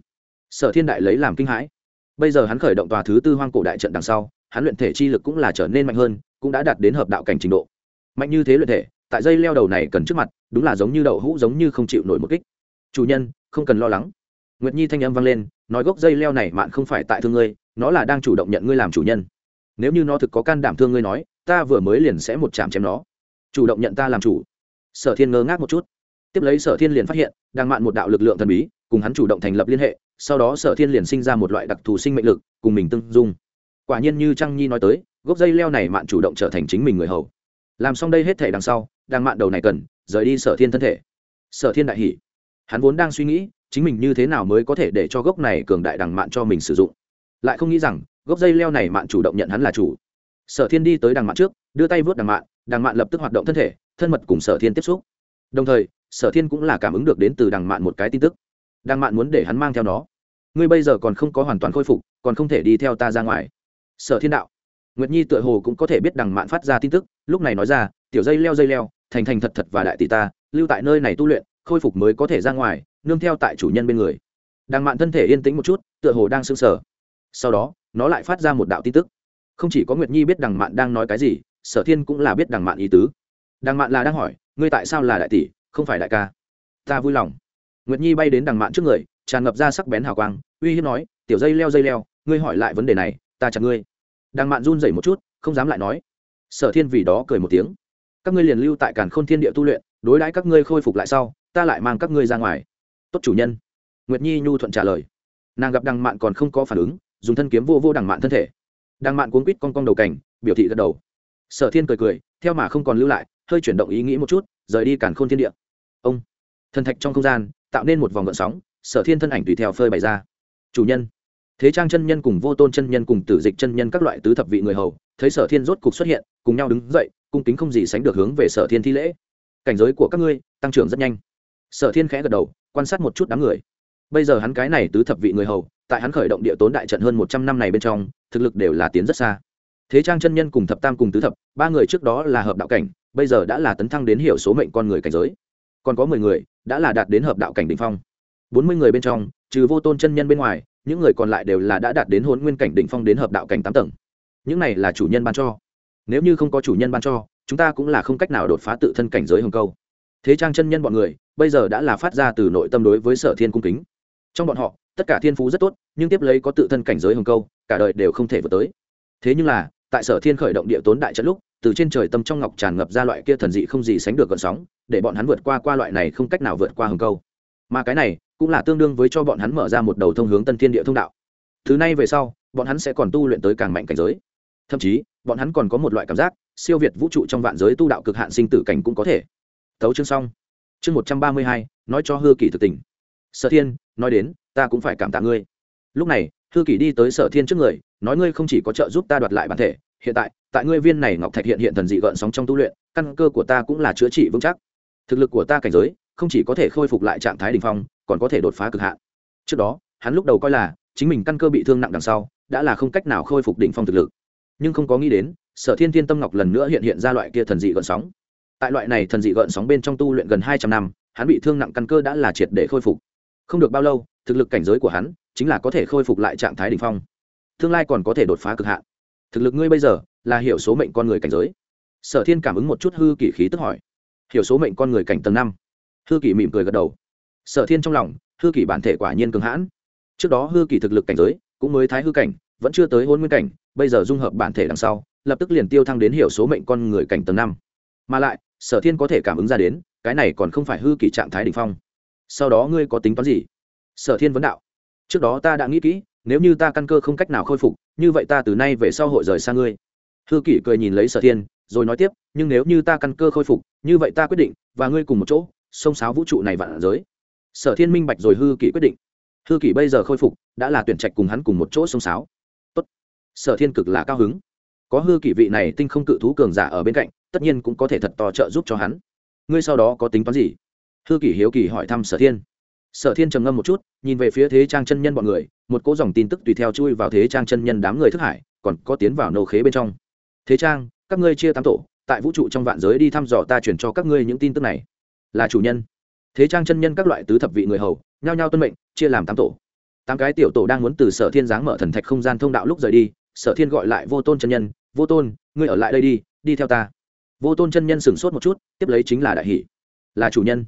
Sở thiên đại lấy làm kinh hãi. Bây giờ hắn khởi động tòa thứ tư hoang cổ đại trận đằng sau, hắn luyện thể chi lực cũng là trở nên mạnh hơn, cũng đã đạt đến hợp đạo cảnh trình độ. Mạnh như thế luyện thể tại dây leo đầu này cần trước mặt, đúng là giống như đậu hũ giống như không chịu nổi một kích. Chủ nhân, không cần lo lắng. Nguyệt nhi thanh âm vang lên, nói gốc dây leo này mạn không phải tại thương ngươi, nó là đang chủ động nhận ngươi làm chủ nhân. Nếu như nó thực có can đảm thương ngươi nói, ta vừa mới liền sẽ một chạm chém nó. Chủ động nhận ta làm chủ. Sở thiên ngơ ngác một chút. Tiếp lấy sở thiên liền phát hiện, đang mạn một đạo lực lượng thần bí, cùng hắn chủ động thành lập liên hệ, sau đó sở thiên liền sinh ra một loại đặc thù sinh mệnh lực, cùng mình tương dung. Quả nhiên như trăng nhi nói tới, gốc dây leo này mạn chủ động trở thành chính mình người hầu. Làm xong đây hết thể đằng sau đang mạn đầu này cần, rời đi sở thiên thân thể. Sở thiên đại hỷ hắn vốn đang suy nghĩ, chính mình như thế nào mới có thể để cho gốc này cường đại đằng mạn cho mình sử dụng. Lại không nghĩ rằng, gốc dây leo này mạn chủ động nhận hắn là chủ. Sở thiên đi tới đằng mạn trước, đưa tay vớt đằng mạn đằng mạn lập tức hoạt động thân thể, thân mật cùng sở thiên tiếp xúc. Đồng thời, sở thiên cũng là cảm ứng được đến từ đằng mạn một cái tin tức. Đằng mạn muốn để hắn mang theo nó. Ngươi bây giờ còn không có hoàn toàn khôi phục, còn không thể đi theo ta ra ngoài. Sở thiên đạo. Nguyệt nhi tựa hồ cũng có thể biết đằng mạn phát ra tin tức, lúc này nói ra, tiểu dây leo dây leo thành thành thật thật và đại tỷ ta, lưu tại nơi này tu luyện, khôi phục mới có thể ra ngoài, nương theo tại chủ nhân bên người. Đằng mạn thân thể yên tĩnh một chút, tựa hồ đang sưng sờ. Sau đó, nó lại phát ra một đạo tin tức. Không chỉ có nguyệt nhi biết đằng mạn đang nói cái gì, sở thiên cũng là biết đằng mạn ý tứ. Đằng mạn là đang hỏi, ngươi tại sao là đại tỷ, không phải đại ca? Ta vui lòng. Nguyệt nhi bay đến đằng mạn trước người, tràn ngập ra sắc bén hào quang, uy hiếp nói, tiểu dây leo dây leo, ngươi hỏi lại vấn đề này, ta chặt ngươi. Đằng mạn run rẩy một chút, không dám lại nói. Sở thiên vì đó cười một tiếng các ngươi liền lưu tại càn khôn thiên địa tu luyện, đối đãi các ngươi khôi phục lại sau, ta lại mang các ngươi ra ngoài. Tốt chủ nhân. Nguyệt nhi nhu thuận trả lời. Nàng gặp đằng mạn còn không có phản ứng, dùng thân kiếm vô vô đằng mạn thân thể. Đằng mạn cuốn quít con cong đầu cảnh biểu thị gật đầu. Sở thiên cười cười, theo mà không còn lưu lại, hơi chuyển động ý nghĩ một chút, rời đi càn khôn thiên địa. Ông, thần thạch trong không gian, tạo nên một vòng gợn sóng, sở thiên thân ảnh tùy theo phơi bày ra. Chủ nhân thế trang chân nhân cùng vô tôn chân nhân cùng tử dịch chân nhân các loại tứ thập vị người hầu, thấy sở thiên rốt cục xuất hiện, cùng nhau đứng dậy, cung kính không gì sánh được hướng về sở thiên thi lễ. Cảnh giới của các ngươi tăng trưởng rất nhanh. Sở thiên khẽ gật đầu, quan sát một chút đám người. Bây giờ hắn cái này tứ thập vị người hầu, tại hắn khởi động địa tốn đại trận hơn một trăm năm này bên trong, thực lực đều là tiến rất xa. Thế trang chân nhân cùng thập tam cùng tứ thập, ba người trước đó là hợp đạo cảnh, bây giờ đã là tấn thăng đến hiểu số mệnh con người cảnh giới. Còn có mười người, đã là đạt đến hợp đạo cảnh đ ỉ n h phong. Bốn mươi người bên trong, trừ vô tôn chân nhân bên ngoài những người còn lại đều là đã đạt đến hôn nguyên cảnh đỉnh phong đến hợp đạo cảnh tám tầng. Những này là chủ nhân ban cho. Nếu như không có chủ nhân ban cho, chúng ta cũng là không cách nào đột phá tự thân cảnh giới hồng câu. Thế trang chân nhân bọn người, bây giờ đã là phát ra từ nội tâm đối với sở thiên cung kính. Trong bọn họ, tất cả thiên phú rất tốt, nhưng tiếp lấy có tự thân cảnh giới hồng câu, cả đời đều không thể vượt tới. Thế nhưng là, tại sở thiên khởi động địa tốn đại trận lúc, từ trên trời tâm trong ngọc tràn ngập ra loại kia thần dị không gì sánh được gợn sóng, để bọn hắn vượt qua qua loại này không cách nào vượt qua hồng câu. Mà cái này cũng là tương đương với cho bọn hắn mở ra một đầu thông hướng tân thiên địa thông đạo. Thứ này về sau, bọn hắn sẽ còn tu luyện tới càng mạnh cảnh giới. Thậm chí, bọn hắn còn có một loại cảm giác, siêu việt vũ trụ trong vạn giới tu đạo cực hạn sinh tử cảnh cũng có thể. Thấu chương xong. Chương một trăm ba mươi hai, nói cho hư kỷ thực tình. Sở thiên, nói đến, ta cũng phải cảm tạ ngươi. Lúc này, hư kỷ đi tới sở thiên trước người, nói ngươi không chỉ có trợ giúp ta đoạt lại bản thể, hiện tại tại ngươi viên này ngọc thạch hiện hiện thần dị gợn sóng trong tu luyện, căn cơ của ta cũng là chữa trị vững chắc. Thực lực của ta cảnh giới, không chỉ có thể khôi phục lại trạng thái đình phong còn có thể đột phá cực hạn. Trước đó, hắn lúc đầu coi là chính mình căn cơ bị thương nặng đằng sau, đã là không cách nào khôi phục đỉnh phong thực lực. Nhưng không có nghĩ đến, sở thiên thiên tâm ngọc lần nữa hiện hiện ra loại kia thần dị gợn sóng. Tại loại này thần dị gợn sóng bên trong tu luyện gần hai trăm năm, hắn bị thương nặng căn cơ đã là triệt để khôi phục. Không được bao lâu, thực lực cảnh giới của hắn chính là có thể khôi phục lại trạng thái đỉnh phong. Tương lai còn có thể đột phá cực hạn. Thực lực ngươi bây giờ là hiểu số mệnh con người cảnh giới. Sở thiên cảm ứng một chút hư kỷ khí tức hỏi. Hiểu số mệnh con người cảnh tầng năm. Hư kỷ mỉm cười gật đầu sở thiên trong lòng, hư kỷ bản thể quả nhiên cường hãn. Trước đó hư kỷ thực lực cảnh giới, cũng mới thái hư cảnh, vẫn chưa tới hôn nguyên cảnh, bây giờ dung hợp bản thể đằng sau, lập tức liền tiêu thăng đến hiểu số mệnh con người cảnh tầng năm. Mà lại, sở thiên có thể cảm ứng ra đến, cái này còn không phải hư kỷ trạng thái đ ỉ n h phong. Sau đó ngươi có tính toán gì? Sở thiên vấn đạo. Trước đó ta đã nghĩ kỹ, nếu như ta căn cơ không cách nào khôi phục, như vậy ta từ nay về sau hội rời xa ngươi. Hư kỷ cười nhìn lấy sở thiên, rồi nói tiếp, nhưng nếu như ta căn cơ khôi phục, như vậy ta quyết định, và ngươi cùng một chỗ, xông sáo vũ trụ này vạn giới sở thiên minh bạch rồi hư kỷ quyết định. Hư kỷ bây giờ khôi phục, đã là tuyển trạch cùng hắn cùng một chỗ xông sáo. Tốt. sở thiên cực là cao hứng. Có hư kỷ vị này tinh không cự thú cường giả ở bên cạnh, tất nhiên cũng có thể thật to trợ giúp cho hắn. Ngươi sau đó có tính toán gì? Hư kỷ hiếu kỳ hỏi thăm sở thiên. Sở thiên trầm ngâm một chút, nhìn về phía thế trang chân nhân bọn người, một cỗ dòng tin tức tùy theo chui vào thế trang chân nhân đám người thức hải, còn có tiến vào nô khế bên trong. Thế trang, các ngươi chia tám tổ, tại vũ trụ trong vạn giới đi thăm dò ta chuyển cho các ngươi những tin tức này. Là chủ nhân thế trang chân nhân các loại tứ thập vị người hầu, nhao nhao tuân mệnh, chia làm tám tổ. Tám cái tiểu tổ đang muốn từ sở thiên giáng mở thần thạch không gian thông đạo lúc rời đi, sở thiên gọi lại vô tôn chân nhân, vô tôn, ngươi ở lại đây đi đi theo ta. Vô tôn chân nhân sửng sốt một chút, tiếp lấy chính là đại hỷ. Là chủ nhân.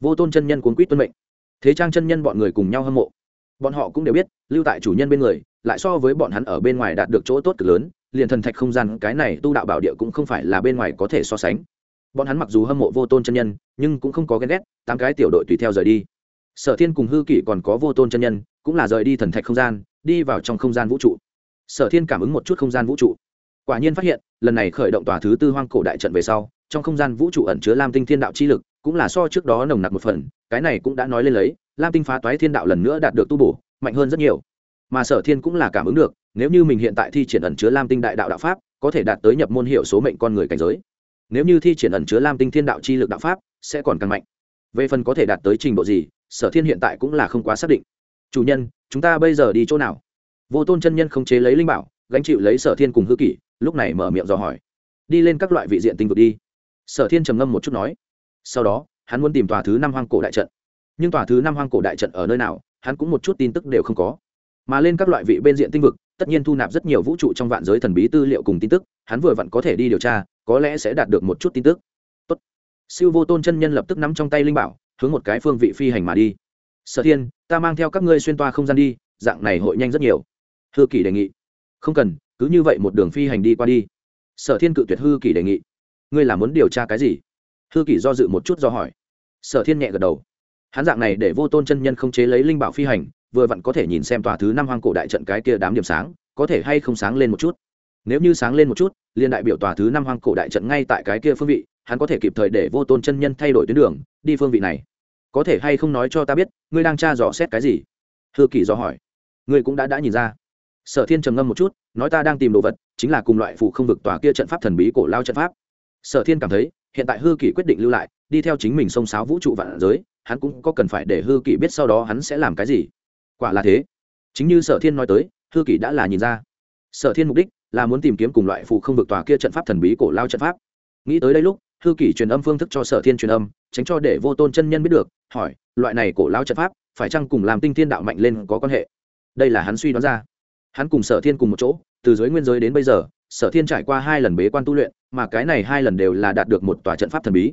Vô tôn chân nhân cuốn quýt tuân mệnh. Thế trang chân nhân bọn người cùng nhau hâm mộ. Bọn họ cũng đều biết, lưu tại chủ nhân bên người, lại so với bọn hắn ở bên ngoài đạt được chỗ tốt cực lớn, liền thần thạch không gian cái này tu đạo bảo địa cũng không phải là bên ngoài có thể so sánh bọn hắn mặc dù hâm mộ vô tôn chân nhân, nhưng cũng không có ghen ghét, tám cái tiểu đội tùy theo rời đi. Sở thiên cùng hư kỷ còn có vô tôn chân nhân, cũng là rời đi thần thạch không gian, đi vào trong không gian vũ trụ. Sở thiên cảm ứng một chút không gian vũ trụ. Quả nhiên phát hiện, lần này khởi động tòa thứ tư hoang cổ đại trận về sau, trong không gian vũ trụ ẩn chứa lam tinh thiên đạo chi lực, cũng là so trước đó nồng nặc một phần, cái này cũng đã nói lên lấy, lam tinh phá toái thiên đạo lần nữa đạt được tu bổ, mạnh hơn rất nhiều. Mà sở thiên cũng là cảm ứng được, nếu như mình hiện tại thi triển ẩn chứa lam tinh đại đạo đạo pháp, có thể đạt tới nhập môn hiệu số mệnh con người cảnh giới nếu như thi triển ẩn chứa lam tinh thiên đạo chi lực đạo pháp, sẽ còn càng mạnh. Về phần có thể đạt tới trình độ gì, sở thiên hiện tại cũng là không quá xác định. Chủ nhân, chúng ta bây giờ đi chỗ nào? Vô tôn chân nhân không chế lấy linh bảo, gánh chịu lấy sở thiên cùng hư kỷ, lúc này mở miệng dò hỏi. Đi lên các loại vị diện tinh vực đi. Sở thiên trầm ngâm một chút nói. Sau đó, hắn muốn tìm tòa thứ năm hoang cổ đại trận. Nhưng tòa thứ năm hoang cổ đại trận ở nơi nào, hắn cũng một chút tin tức đều không có. Mà lên các loại vị bên diện tinh vực, tất nhiên thu nạp rất nhiều vũ trụ trong vạn giới thần bí tư liệu cùng tin tức, hắn vừa vặn có thể đi điều tra có lẽ sẽ đạt được một chút tin tức. Tốt. siêu vô tôn chân nhân lập tức nắm trong tay linh bảo, hướng một cái phương vị phi hành mà đi. Sở thiên, ta mang theo các ngươi xuyên toa không gian đi, dạng này hội nhanh rất nhiều. Hư kỷ đề nghị. Không cần, cứ như vậy một đường phi hành đi qua đi. Sở thiên cự tuyệt hư kỷ đề nghị. Ngươi là muốn điều tra cái gì? Hư kỷ do dự một chút do hỏi. Sở thiên nhẹ gật đầu. Hắn dạng này để vô tôn chân nhân không chế lấy linh bảo phi hành, vừa vặn có thể nhìn xem tòa thứ năm hoang cổ đại trận cái kia đám điểm sáng, có thể hay không sáng lên một chút nếu như sáng lên một chút, liên đại biểu tòa thứ năm hoang cổ đại trận ngay tại cái kia phương vị, hắn có thể kịp thời để vô tôn chân nhân thay đổi tuyến đường, đi phương vị này. Có thể hay không nói cho ta biết, ngươi đang tra dò xét cái gì? Hư kỳ do hỏi. Ngươi cũng đã đã nhìn ra. Sở thiên trầm ngâm một chút, nói ta đang tìm đồ vật, chính là cùng loại phụ không vực tòa kia trận pháp thần bí cổ lao trận pháp. Sở thiên cảm thấy, hiện tại hư kỷ quyết định lưu lại, đi theo chính mình xông sáo vũ trụ vạn giới, hắn cũng có cần phải để hư kỷ biết sau đó hắn sẽ làm cái gì. Quả là thế. Chính như sở thiên nói tới, hư kỷ đã là nhìn ra. Sở thiên mục đích là muốn tìm kiếm cùng loại phụ không vực tòa kia trận pháp thần bí cổ lao trận pháp. Nghĩ tới đây lúc, hư kỷ truyền âm phương thức cho sở thiên truyền âm, tránh cho để vô tôn chân nhân biết được, hỏi, loại này cổ lao trận pháp, phải chăng cùng làm tinh thiên đạo mạnh lên có quan hệ? Đây là hắn suy đoán ra. Hắn cùng sở thiên cùng một chỗ, từ dưới nguyên giới đến bây giờ, sở thiên trải qua hai lần bế quan tu luyện, mà cái này hai lần đều là đạt được một tòa trận pháp thần bí.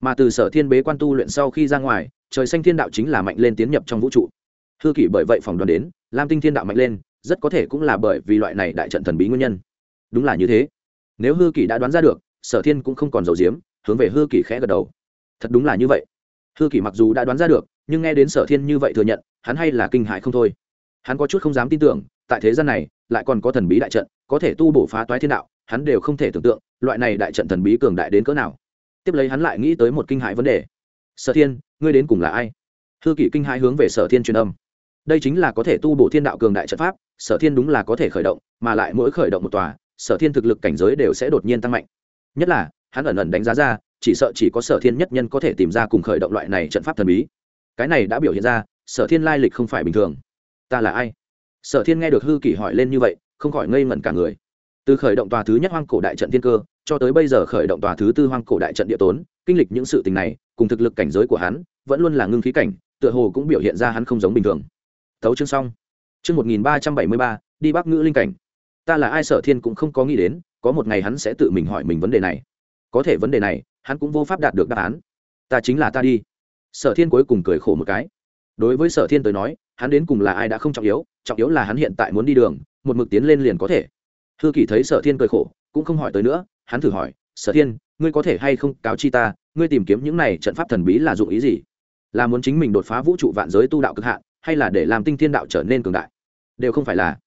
Mà từ sở thiên bế quan tu luyện sau khi ra ngoài, trời xanh thiên đạo chính là mạnh lên tiến nhập trong vũ trụ. Hư kỷ bởi vậy phỏng đoán đến lam tinh thiên đạo mạnh lên rất có thể cũng là bởi vì loại này đại trận thần bí nguyên nhân. Đúng là như thế. Nếu hư kỷ đã đoán ra được, sở thiên cũng không còn giấu diếm hướng về hư kỷ khẽ gật đầu. Thật đúng là như vậy. Hư kỷ mặc dù đã đoán ra được, nhưng nghe đến sở thiên như vậy thừa nhận, hắn hay là kinh hại không thôi. Hắn có chút không dám tin tưởng, tại thế gian này, lại còn có thần bí đại trận, có thể tu bổ phá toái thiên đạo, hắn đều không thể tưởng tượng, loại này đại trận thần bí cường đại đến cỡ nào. Tiếp lấy hắn lại nghĩ tới một kinh hại vấn đề. Sở thiên, ngươi đến cùng là ai? Hư kỷ kinh hãi hướng về sở thiên truyền âm đây chính là có thể tu bổ thiên đạo cường đại trận pháp, sở thiên đúng là có thể khởi động, mà lại mỗi khởi động một tòa, sở thiên thực lực cảnh giới đều sẽ đột nhiên tăng mạnh. Nhất là, hắn ẩn ẩn đánh giá ra, chỉ sợ chỉ có sở thiên nhất nhân có thể tìm ra cùng khởi động loại này trận pháp thần bí. Cái này đã biểu hiện ra, sở thiên lai lịch không phải bình thường. Ta là ai? Sở thiên nghe được hư kỷ hỏi lên như vậy, không khỏi ngây ngẩn cả người. Từ khởi động tòa thứ nhất hoang cổ đại trận thiên cơ, cho tới bây giờ khởi động tòa thứ tư hoang cổ đại trận địa tốn, kinh lịch những sự tình này, cùng thực lực cảnh giới của hắn, vẫn luôn là ngưng khí cảnh, tựa hồ cũng biểu hiện ra hắn không giống bình thường thấu chương xong. Chương một nghìn ba trăm bảy mươi ba, đi bắc ngữ linh cảnh. Ta là ai sở thiên cũng không có nghĩ đến, có một ngày hắn sẽ tự mình hỏi mình vấn đề này. Có thể vấn đề này, hắn cũng vô pháp đạt được đáp án. Ta chính là ta đi. Sở thiên cuối cùng cười khổ một cái. Đối với sở thiên tới nói, hắn đến cùng là ai đã không trọng yếu trọng yếu là hắn hiện tại muốn đi đường, một mực tiến lên liền có thể. Hư kỷ thấy sở thiên cười khổ, cũng không hỏi tới nữa, hắn thử hỏi, sở thiên, ngươi có thể hay không cáo chi ta, ngươi tìm kiếm những này trận pháp thần bí là dụng ý gì? Là muốn chính mình đột phá vũ trụ vạn giới tu đạo cực hạn hay là để làm tinh thiên đạo trở nên cường đại? Đều không phải là.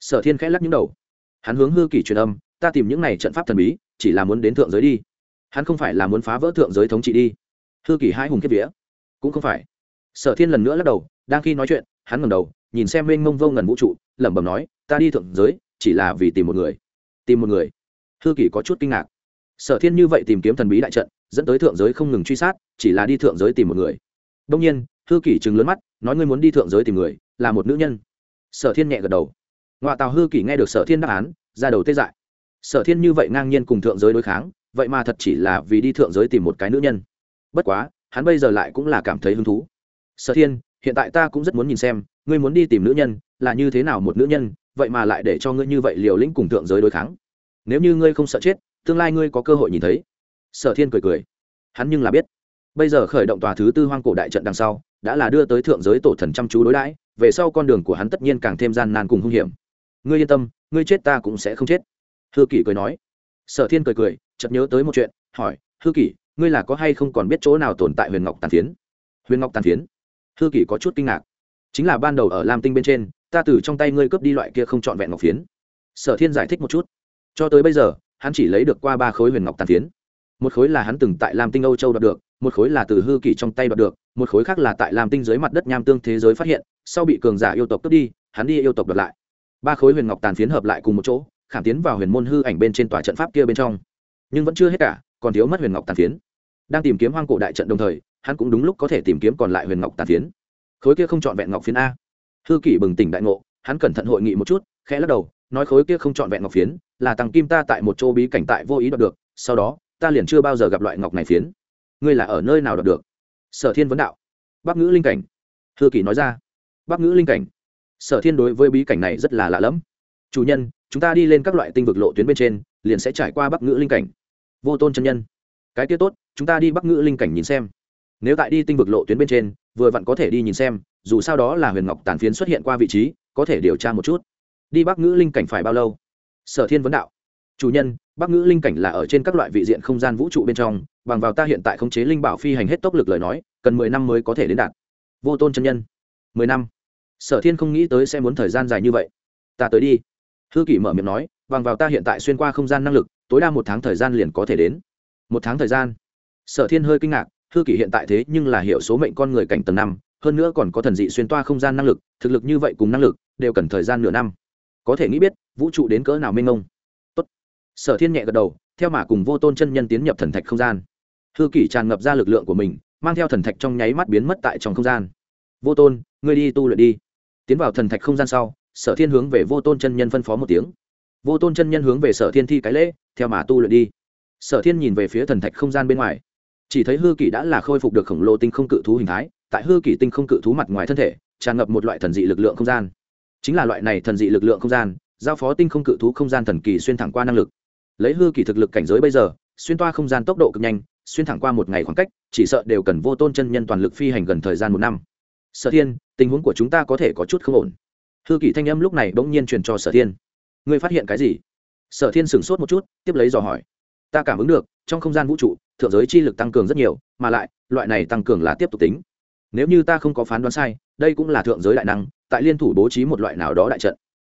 Sở thiên khẽ lắc những đầu. Hắn hướng hư kỷ truyền âm, ta tìm những này trận pháp thần bí, chỉ là muốn đến thượng giới đi. Hắn không phải là muốn phá vỡ thượng giới thống trị đi. Hư kỷ hai hùng kiếp vía. Cũng không phải. Sở thiên lần nữa lắc đầu, đang khi nói chuyện, hắn ngầm đầu, nhìn xem mênh mông vô ngần vũ trụ, lẩm bẩm nói, ta đi thượng giới, chỉ là vì tìm một người. Tìm một người? Hư kỷ có chút kinh ngạc. Sở thiên như vậy tìm kiếm thần bí đại trận, dẫn tới thượng giới không ngừng truy sát, chỉ là đi thượng giới tìm một người. Đông nhiên hư kỷ chừng lớn mắt, nói ngươi muốn đi thượng giới tìm người, là một nữ nhân. Sở thiên nhẹ gật đầu. Ngoại tào hư kỷ nghe được sở thiên đáp án, ra đầu tê dại. Sở thiên như vậy ngang nhiên cùng thượng giới đối kháng, vậy mà thật chỉ là vì đi thượng giới tìm một cái nữ nhân. Bất quá, hắn bây giờ lại cũng là cảm thấy hứng thú. Sở thiên, hiện tại ta cũng rất muốn nhìn xem, ngươi muốn đi tìm nữ nhân, là như thế nào một nữ nhân, vậy mà lại để cho ngươi như vậy liều lĩnh cùng thượng giới đối kháng. Nếu như ngươi không sợ chết, tương lai ngươi có cơ hội nhìn thấy. Sở thiên cười cười. Hắn nhưng là biết. Bây giờ khởi động tòa thứ tư hoang cổ đại trận đằng sau đã là đưa tới thượng giới tổ thần chăm chú đối đãi, về sau con đường của hắn tất nhiên càng thêm gian nan cùng hung hiểm. Ngươi yên tâm, ngươi chết ta cũng sẽ không chết. Hư kỷ cười nói. Sở thiên cười cười, chợt nhớ tới một chuyện, hỏi, hư kỷ, ngươi là có hay không còn biết chỗ nào tồn tại huyền ngọc tàn phiến? Huyền ngọc tàn phiến? Hư kỷ có chút kinh ngạc. Chính là ban đầu ở lam tinh bên trên, ta từ trong tay ngươi cướp đi loại kia không trọn vẹn ngọc phiến. Sở thiên giải thích một chút. Cho tới bây giờ, hắn chỉ lấy được qua ba khối huyền ngọc tàn phiến. Một khối là hắn từng tại lam tinh âu châu đoạt được một khối là từ hư kỳ trong tay đoạt được, một khối khác là tại làm tinh dưới mặt đất nham tương thế giới phát hiện, sau bị cường giả yêu tộc cướp đi, hắn đi yêu tộc đoạt lại. Ba khối huyền ngọc tàn phiến hợp lại cùng một chỗ, khảm tiến vào huyền môn hư ảnh bên trên tòa trận pháp kia bên trong. Nhưng vẫn chưa hết cả, còn thiếu mất huyền ngọc tàn phiến. Đang tìm kiếm hoang cổ đại trận đồng thời, hắn cũng đúng lúc có thể tìm kiếm còn lại huyền ngọc tàn phiến. Khối kia không chọn vẹn ngọc phiến a. Hư kỷ bừng tỉnh đại ngộ, hắn cẩn thận hội nghị một chút, khẽ lắc đầu, nói khối kia không chọn vẹn ngọc phiến, là tàng kim ta tại một chỗ bí cảnh tại vô ý đoạt được, sau đó, ta liền chưa bao giờ gặp loại ngọc này phiến ngươi là ở nơi nào đọc được? Sở thiên vấn đạo. Bắc ngữ linh cảnh. Thư kỷ nói ra. Bắc ngữ linh cảnh. Sở thiên đối với bí cảnh này rất là lạ lẫm. Chủ nhân, chúng ta đi lên các loại tinh vực lộ tuyến bên trên, liền sẽ trải qua bắc ngữ linh cảnh. Vô tôn chân nhân. Cái kia tốt, chúng ta đi bắc ngữ linh cảnh nhìn xem. Nếu tại đi tinh vực lộ tuyến bên trên, vừa vặn có thể đi nhìn xem, dù sao đó là huyền ngọc tàn phiến xuất hiện qua vị trí, có thể điều tra một chút. Đi bắc ngữ linh cảnh phải bao lâu? Sở thiên vấn đạo. Chủ nhân bắc ngữ linh cảnh là ở trên các loại vị diện không gian vũ trụ bên trong bằng vào ta hiện tại khống chế linh bảo phi hành hết tốc lực lời nói, cần mười năm mới có thể đến đạt. Vô tôn chân nhân. Mười năm. Sở thiên không nghĩ tới sẽ muốn thời gian dài như vậy. Ta tới đi. Hư kỷ mở miệng nói, bằng vào ta hiện tại xuyên qua không gian năng lực, tối đa một tháng thời gian liền có thể đến. Một tháng thời gian. Sở thiên hơi kinh ngạc, hư kỷ hiện tại thế nhưng là hiệu số mệnh con người cảnh tầng năm, hơn nữa còn có thần dị xuyên toa không gian năng lực, thực lực như vậy cùng năng lực, đều cần thời gian nửa năm. Có thể nghĩ biết, vũ trụ đến cỡ nào mênh mông. Tốt. sở thiên nhẹ gật đầu, theo mà cùng vô tôn chân nhân tiến nhập thần thạch không gian hư kỷ tràn ngập ra lực lượng của mình, mang theo thần thạch trong nháy mắt biến mất tại trong không gian. Vô tôn, ngươi đi tu luyện đi. Tiến vào thần thạch không gian sau, sở thiên hướng về vô tôn chân nhân phân phó một tiếng. Vô tôn chân nhân hướng về sở thiên thi cái lễ, theo mà tu luyện đi. Sở thiên nhìn về phía thần thạch không gian bên ngoài. Chỉ thấy hư kỷ đã là khôi phục được khổng lồ tinh không cự thú hình thái, tại hư kỷ tinh không cự thú mặt ngoài thân thể, tràn ngập một loại thần dị lực lượng không gian. Chính là loại này thần dị lực lượng không gian, giao phó tinh không cự thú không gian thần kỳ xuyên thẳng qua năng lực. Lấy hư kỷ thực lực cảnh giới bây giờ, xuyên toa không gian tốc độ cực nhanh xuyên thẳng qua một ngày khoảng cách, chỉ sợ đều cần vô tôn chân nhân toàn lực phi hành gần thời gian một năm. Sở thiên, tình huống của chúng ta có thể có chút không ổn. Hư kỷ thanh âm lúc này bỗng nhiên truyền cho sở thiên. Ngươi phát hiện cái gì? Sở thiên sửng sốt một chút, tiếp lấy dò hỏi. Ta cảm ứng được, trong không gian vũ trụ, thượng giới chi lực tăng cường rất nhiều, mà lại, loại này tăng cường là tiếp tục tính. Nếu như ta không có phán đoán sai, đây cũng là thượng giới đại năng, tại liên thủ bố trí một loại nào đó đại trận.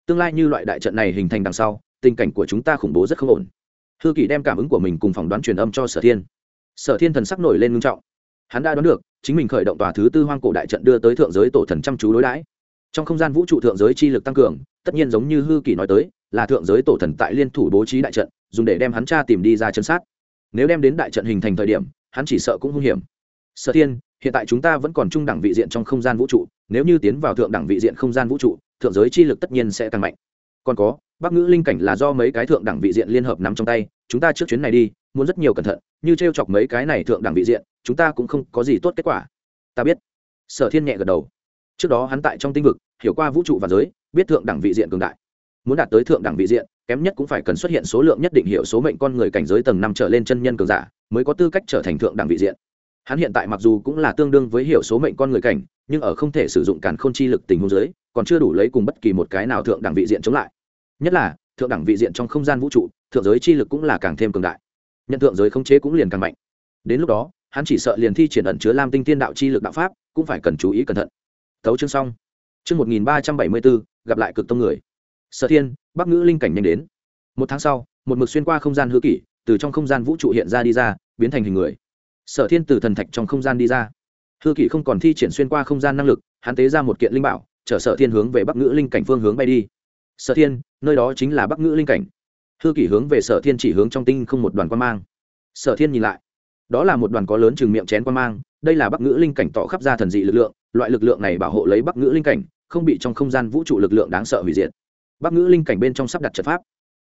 Tương lai như loại đại trận này hình thành đằng sau, tình cảnh của chúng ta khủng bố rất không ổn. Hư kỷ đem cảm ứng của mình cùng phỏng đoán truyền âm cho sở thiên sở thiên thần sắc nổi lên ngưng trọng. Hắn đã đoán được, chính mình khởi động tòa thứ tư hoang cổ đại trận đưa tới thượng giới tổ thần chăm chú đối đãi. Trong không gian vũ trụ thượng giới chi lực tăng cường, tất nhiên giống như hư kỷ nói tới, là thượng giới tổ thần tại liên thủ bố trí đại trận, dùng để đem hắn cha tìm đi ra chân sát. Nếu đem đến đại trận hình thành thời điểm, hắn chỉ sợ cũng hung hiểm. Sở thiên, hiện tại chúng ta vẫn còn trung đẳng vị diện trong không gian vũ trụ, nếu như tiến vào thượng đẳng vị diện không gian vũ trụ, thượng giới chi lực tất nhiên sẽ tăng mạnh. Còn có, bắc ngữ linh cảnh là do mấy cái thượng đẳng vị diện liên hợp nắm trong tay, chúng ta trước chuyến này đi muốn rất nhiều cẩn thận, như t r e o chọc mấy cái này thượng đẳng vị diện, chúng ta cũng không có gì tốt kết quả. Ta biết. Sở thiên nhẹ gật đầu. Trước đó hắn tại trong tinh vực, hiểu qua vũ trụ và giới, biết thượng đẳng vị diện cường đại. Muốn đạt tới thượng đẳng vị diện, kém nhất cũng phải cần xuất hiện số lượng nhất định hiệu số mệnh con người cảnh giới tầng năm trở lên chân nhân cường giả, mới có tư cách trở thành thượng đẳng vị diện. Hắn hiện tại mặc dù cũng là tương đương với hiệu số mệnh con người cảnh, nhưng ở không thể sử dụng càn khôn chi lực tình huống giới còn chưa đủ lấy cùng bất kỳ một cái nào thượng đẳng vị diện chống lại. Nhất là, thượng đẳng vị diện trong không gian vũ trụ, thượng giới chi lực cũng là càng thêm cường đại nhận thượng giới khống chế cũng liền càng mạnh. Đến lúc đó, hắn chỉ sợ liền thi triển ẩn chứa lam tinh tiên đạo chi lực đạo pháp, cũng phải cần chú ý cẩn thận. Thấu chương xong. Chương một nghìn ba trăm bảy mươi bốn gặp lại cực tông người. Sở thiên, bắc ngữ linh cảnh nhanh đến. Một tháng sau, một mực xuyên qua không gian hư kỷ, từ trong không gian vũ trụ hiện ra đi ra, biến thành hình người. Sở thiên từ thần thạch trong không gian đi ra. Hư kỷ không còn thi triển xuyên qua không gian năng lực, hắn tế ra một kiện linh bảo, chở sở thiên hướng về bắc ngữ linh cảnh phương hướng bay đi. Sở thiên, nơi đó chính là bắc ngữ linh cảnh hư kỷ hướng về sở thiên chỉ hướng trong tinh không một đoàn quan mang. Sở thiên nhìn lại, đó là một đoàn có lớn chừng miệng chén quan mang, đây là bắc ngữ linh cảnh tỏ khắp ra thần dị lực lượng, loại lực lượng này bảo hộ lấy bắc ngữ linh cảnh, không bị trong không gian vũ trụ lực lượng đáng sợ hủy diệt. Bắc ngữ linh cảnh bên trong sắp đặt trận pháp.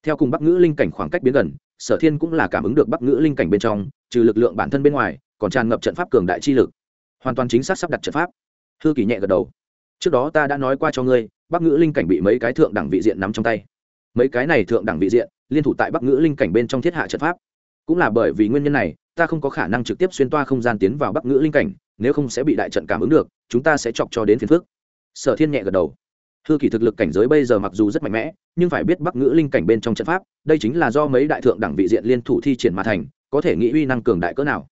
Theo cùng bắc ngữ linh cảnh khoảng cách biến gần, sở thiên cũng là cảm ứng được bắc ngữ linh cảnh bên trong, trừ lực lượng bản thân bên ngoài, còn tràn ngập trận pháp cường đại chi lực. Hoàn toàn chính xác sắp đặt trận pháp. Hư kỳ nhẹ gật đầu. Trước đó ta đã nói qua cho ngươi, bắc ngữ linh cảnh bị mấy cái thượng đẳng vị diện nắm trong tay. Mấy cái này thượng đẳng vị diện liên thủ tại bắc ngữ linh cảnh bên trong thiết hạ trận pháp. Cũng là bởi vì nguyên nhân này, ta không có khả năng trực tiếp xuyên toa không gian tiến vào bắc ngữ linh cảnh, nếu không sẽ bị đại trận cảm ứng được, chúng ta sẽ chọc cho đến phiền phước sở thiên nhẹ gật đầu. Hư kỳ thực lực cảnh giới bây giờ mặc dù rất mạnh mẽ, nhưng phải biết bắc ngữ linh cảnh bên trong trận pháp, đây chính là do mấy đại thượng đẳng vị diện liên thủ thi triển mà thành, có thể nghĩ uy năng cường đại cỡ nào.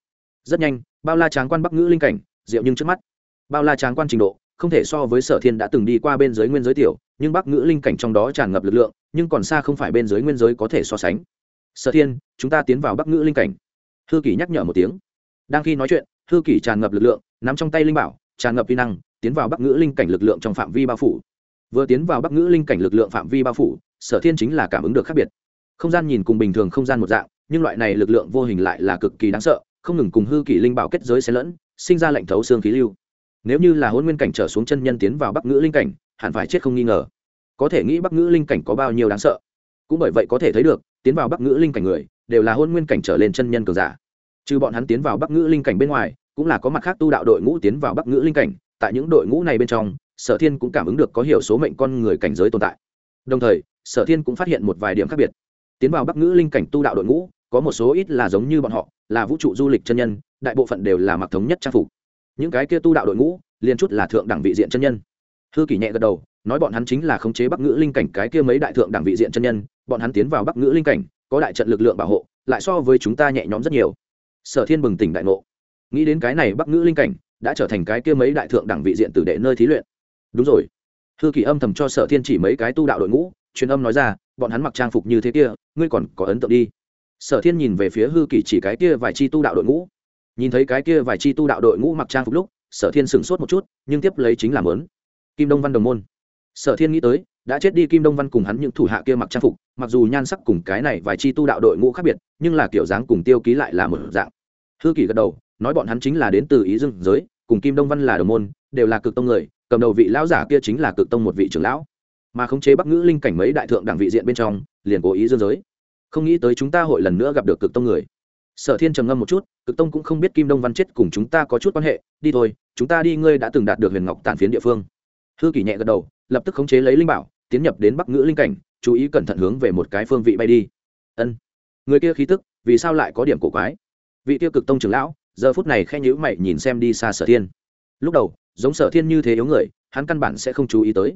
Rất nhanh, bao la tráng quan bắc ngữ linh cảnh, diệu nhưng trước mắt. Bao la tráng quan trình độ không thể so với sở thiên đã từng đi qua bên giới nguyên giới tiểu, nhưng bắc ngữ linh cảnh trong đó tràn ngập lực lượng, nhưng còn xa không phải bên giới nguyên giới có thể so sánh. Sở thiên, chúng ta tiến vào bắc ngữ linh cảnh. Hư kỷ nhắc nhở một tiếng. Đang khi nói chuyện, hư kỷ tràn ngập lực lượng, nắm trong tay linh bảo, tràn ngập vi năng, tiến vào bắc ngữ linh cảnh lực lượng trong phạm vi bao phủ. Vừa tiến vào bắc ngữ linh cảnh lực lượng phạm vi bao phủ, sở thiên chính là cảm ứng được khác biệt. Không gian nhìn cùng bình thường không gian một dạng, nhưng loại này lực lượng vô hình lại là cực kỳ đáng sợ, không ngừng cùng hư kỷ linh bảo kết giới xen lẫn, sinh ra lệnh thấu xương khí lưu nếu như là hôn nguyên cảnh trở xuống chân nhân tiến vào bắc ngữ linh cảnh, hẳn phải chết không nghi ngờ. Có thể nghĩ bắc ngữ linh cảnh có bao nhiêu đáng sợ. Cũng bởi vậy có thể thấy được, tiến vào bắc ngữ linh cảnh người, đều là hôn nguyên cảnh trở lên chân nhân cường giả. Trừ bọn hắn tiến vào bắc ngữ linh cảnh bên ngoài, cũng là có mặt khác tu đạo đội ngũ tiến vào bắc ngữ linh cảnh. Tại những đội ngũ này bên trong, sở thiên cũng cảm ứng được có hiểu số mệnh con người cảnh giới tồn tại. Đồng thời, sở thiên cũng phát hiện một vài điểm khác biệt. Tiến vào bắc ngữ linh cảnh tu đạo đội ngũ, có một số ít là giống như bọn họ, là vũ trụ du lịch chân nhân, đại bộ phận đều là mặc thống nhất trang phục những cái kia tu đạo đội ngũ, liền chút là thượng đẳng vị diện chân nhân. Hư kỷ nhẹ gật đầu, nói bọn hắn chính là khống chế bắc ngữ linh cảnh cái kia mấy đại thượng đẳng vị diện chân nhân, bọn hắn tiến vào bắc ngữ linh cảnh, có đại trận lực lượng bảo hộ, lại so với chúng ta nhẹ nhõm rất nhiều. Sở thiên bừng tỉnh đại ngộ. Nghĩ đến cái này bắc ngữ linh cảnh đã trở thành cái kia mấy đại thượng đẳng vị diện tử đệ nơi thí luyện. Đúng rồi. Hư kỳ âm thầm cho sở thiên chỉ mấy cái tu đạo đội ngũ, truyền âm nói ra, bọn hắn mặc trang phục như thế kia, ngươi còn có ấn tượng đi. Sở thiên nhìn về phía hư kỳ chỉ cái kia vài chi tu đạo đội ngũ nhìn thấy cái kia vài chi tu đạo đội ngũ mặc trang phục lúc, sở thiên sửng sốt một chút, nhưng tiếp lấy chính là mớn. Kim đông văn đồng môn. Sở thiên nghĩ tới, đã chết đi kim đông văn cùng hắn những thủ hạ kia mặc trang phục, mặc dù nhan sắc cùng cái này vài chi tu đạo đội ngũ khác biệt, nhưng là kiểu dáng cùng tiêu ký lại là một dạng. Hư kỳ gật đầu, nói bọn hắn chính là đến từ ý dương giới, cùng kim đông văn là đồng môn, đều là cực tông người, cầm đầu vị lão giả kia chính là cực tông một vị trưởng lão. Mà khống chế bắc ngữ linh cảnh mấy đại thượng đẳng vị diện bên trong, liền cố ý dương giới. Không nghĩ tới chúng ta hội lần nữa gặp được cực tông người sở thiên trầm ngâm một chút, cực tông cũng không biết kim đông văn chết cùng chúng ta có chút quan hệ, đi thôi, chúng ta đi, ngươi đã từng đạt được huyền ngọc tàn phiến địa phương. Hư kỷ nhẹ gật đầu, lập tức khống chế lấy linh bảo, tiến nhập đến bắc ngữ linh cảnh, chú ý cẩn thận hướng về một cái phương vị bay đi. Ân. Người kia khí tức, vì sao lại có điểm cổ quái? Vị tiêu cực tông trưởng lão, giờ phút này khe nhữ mày nhìn xem đi xa sở thiên. Lúc đầu, giống sở thiên như thế yếu người, hắn căn bản sẽ không chú ý tới.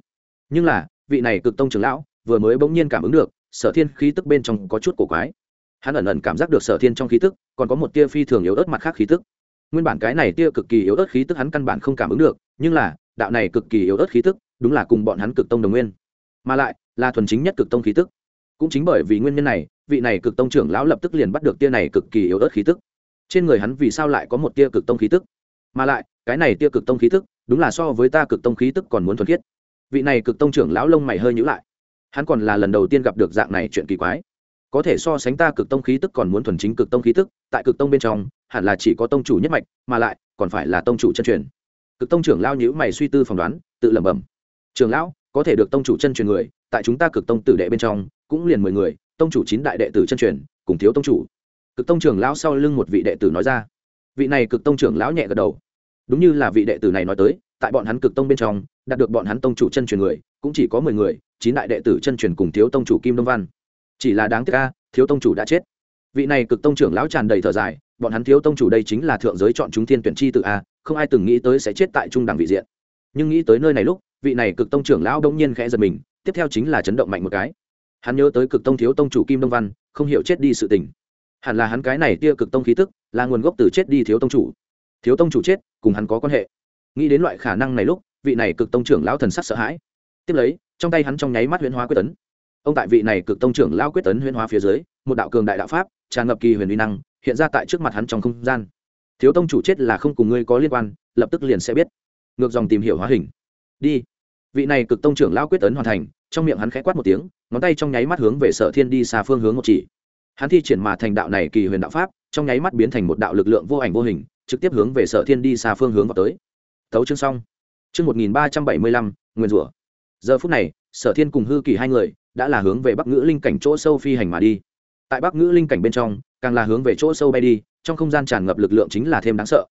Nhưng là, vị này cực tông trưởng lão, vừa mới bỗng nhiên cảm ứng được, sở thiên khí tức bên trong có chút cổ quái hắn ẩn ẩn cảm giác được sở thiên trong khí tức, còn có một tia phi thường yếu ớt mặt khác khí tức. Nguyên bản cái này tia cực kỳ yếu ớt khí tức hắn căn bản không cảm ứng được, nhưng là, đạo này cực kỳ yếu ớt khí tức, đúng là cùng bọn hắn cực tông đồng nguyên. Mà lại, là thuần chính nhất cực tông khí tức. Cũng chính bởi vì nguyên nhân này, vị này cực tông trưởng lão lập tức liền bắt được tia này cực kỳ yếu ớt khí tức. Trên người hắn vì sao lại có một tia cực tông khí tức? Mà lại, cái này tia cực tông khí tức, đúng là so với ta cực tông khí tức còn muốn thuần khiết. Vị này cực tông trưởng lão lông mày hơi nhữ lại. Hắn còn là lần đầu tiên gặp được dạng này chuyện kỳ quái có thể so sánh ta cực tông khí tức còn muốn thuần chính cực tông khí tức, tại cực tông bên trong, hẳn là chỉ có tông chủ nhất mạch, mà lại, còn phải là tông chủ chân truyền. Cực tông trưởng lão nhữ mày suy tư phỏng đoán, tự lẩm bẩm. Trưởng lão, có thể được tông chủ chân truyền người, tại chúng ta cực tông tử đệ bên trong, cũng liền mười người, tông chủ chín đại đệ tử chân truyền, cùng thiếu tông chủ. Cực tông trưởng lão sau lưng một vị đệ tử nói ra. Vị này cực tông trưởng lão nhẹ gật đầu. Đúng như là vị đệ tử này nói tới, tại bọn hắn cực tông bên trong, đạt được bọn hắn tông chủ chân truyền người, cũng chỉ có mười người, chín đại đệ tử chân truyền cùng thiếu tông chủ kim đông văn chỉ là đáng tiếc ca thiếu tông chủ đã chết. Vị này cực tông trưởng lão tràn đầy thở dài, bọn hắn thiếu tông chủ đây chính là thượng giới chọn chúng thiên tuyển chi tự a, không ai từng nghĩ tới sẽ chết tại trung đẳng vị diện. Nhưng nghĩ tới nơi này lúc, vị này cực tông trưởng lão đông nhiên khẽ giật mình, tiếp theo chính là chấn động mạnh một cái. Hắn nhớ tới cực tông thiếu tông chủ kim đông văn, không hiểu chết đi sự tình. Hẳn là hắn cái này tia cực tông khí tức, là nguồn gốc từ chết đi thiếu tông chủ. Thiếu tông chủ chết, cùng hắn có quan hệ. Nghĩ đến loại khả năng này lúc, vị này cực tông trưởng lão thần sắc sợ hãi. Tiếp lấy, trong tay hắn trong nháy mắt huyễn hóa quyết tấn ông tại vị này cực tông trưởng lão quyết tấn huyễn hóa phía dưới, một đạo cường đại đạo pháp, tràn ngập kỳ huyền uy năng, hiện ra tại trước mặt hắn trong không gian. Thiếu tông chủ chết là không cùng ngươi có liên quan, lập tức liền sẽ biết. Ngược dòng tìm hiểu hóa hình. Đi. Vị này cực tông trưởng lão quyết tấn hoàn thành, trong miệng hắn khẽ quát một tiếng, ngón tay trong nháy mắt hướng về sở thiên đi xa phương hướng một chỉ. Hắn thi triển mà thành đạo này kỳ huyền đạo pháp, trong nháy mắt biến thành một đạo lực lượng vô ảnh vô hình, trực tiếp hướng về sở thiên đi xa phương hướng vào tới. Tấu chương xong. Chương một nghìn ba trăm bảy mươi lăm, nguyên rủa. Giờ phút này, sở thiên cùng hư kỳ hai người đã là hướng về bắc ngữ linh cảnh chỗ sâu phi hành mà đi. Tại bắc ngữ linh cảnh bên trong, càng là hướng về chỗ sâu bay đi, trong không gian tràn ngập lực lượng chính là thêm đáng sợ.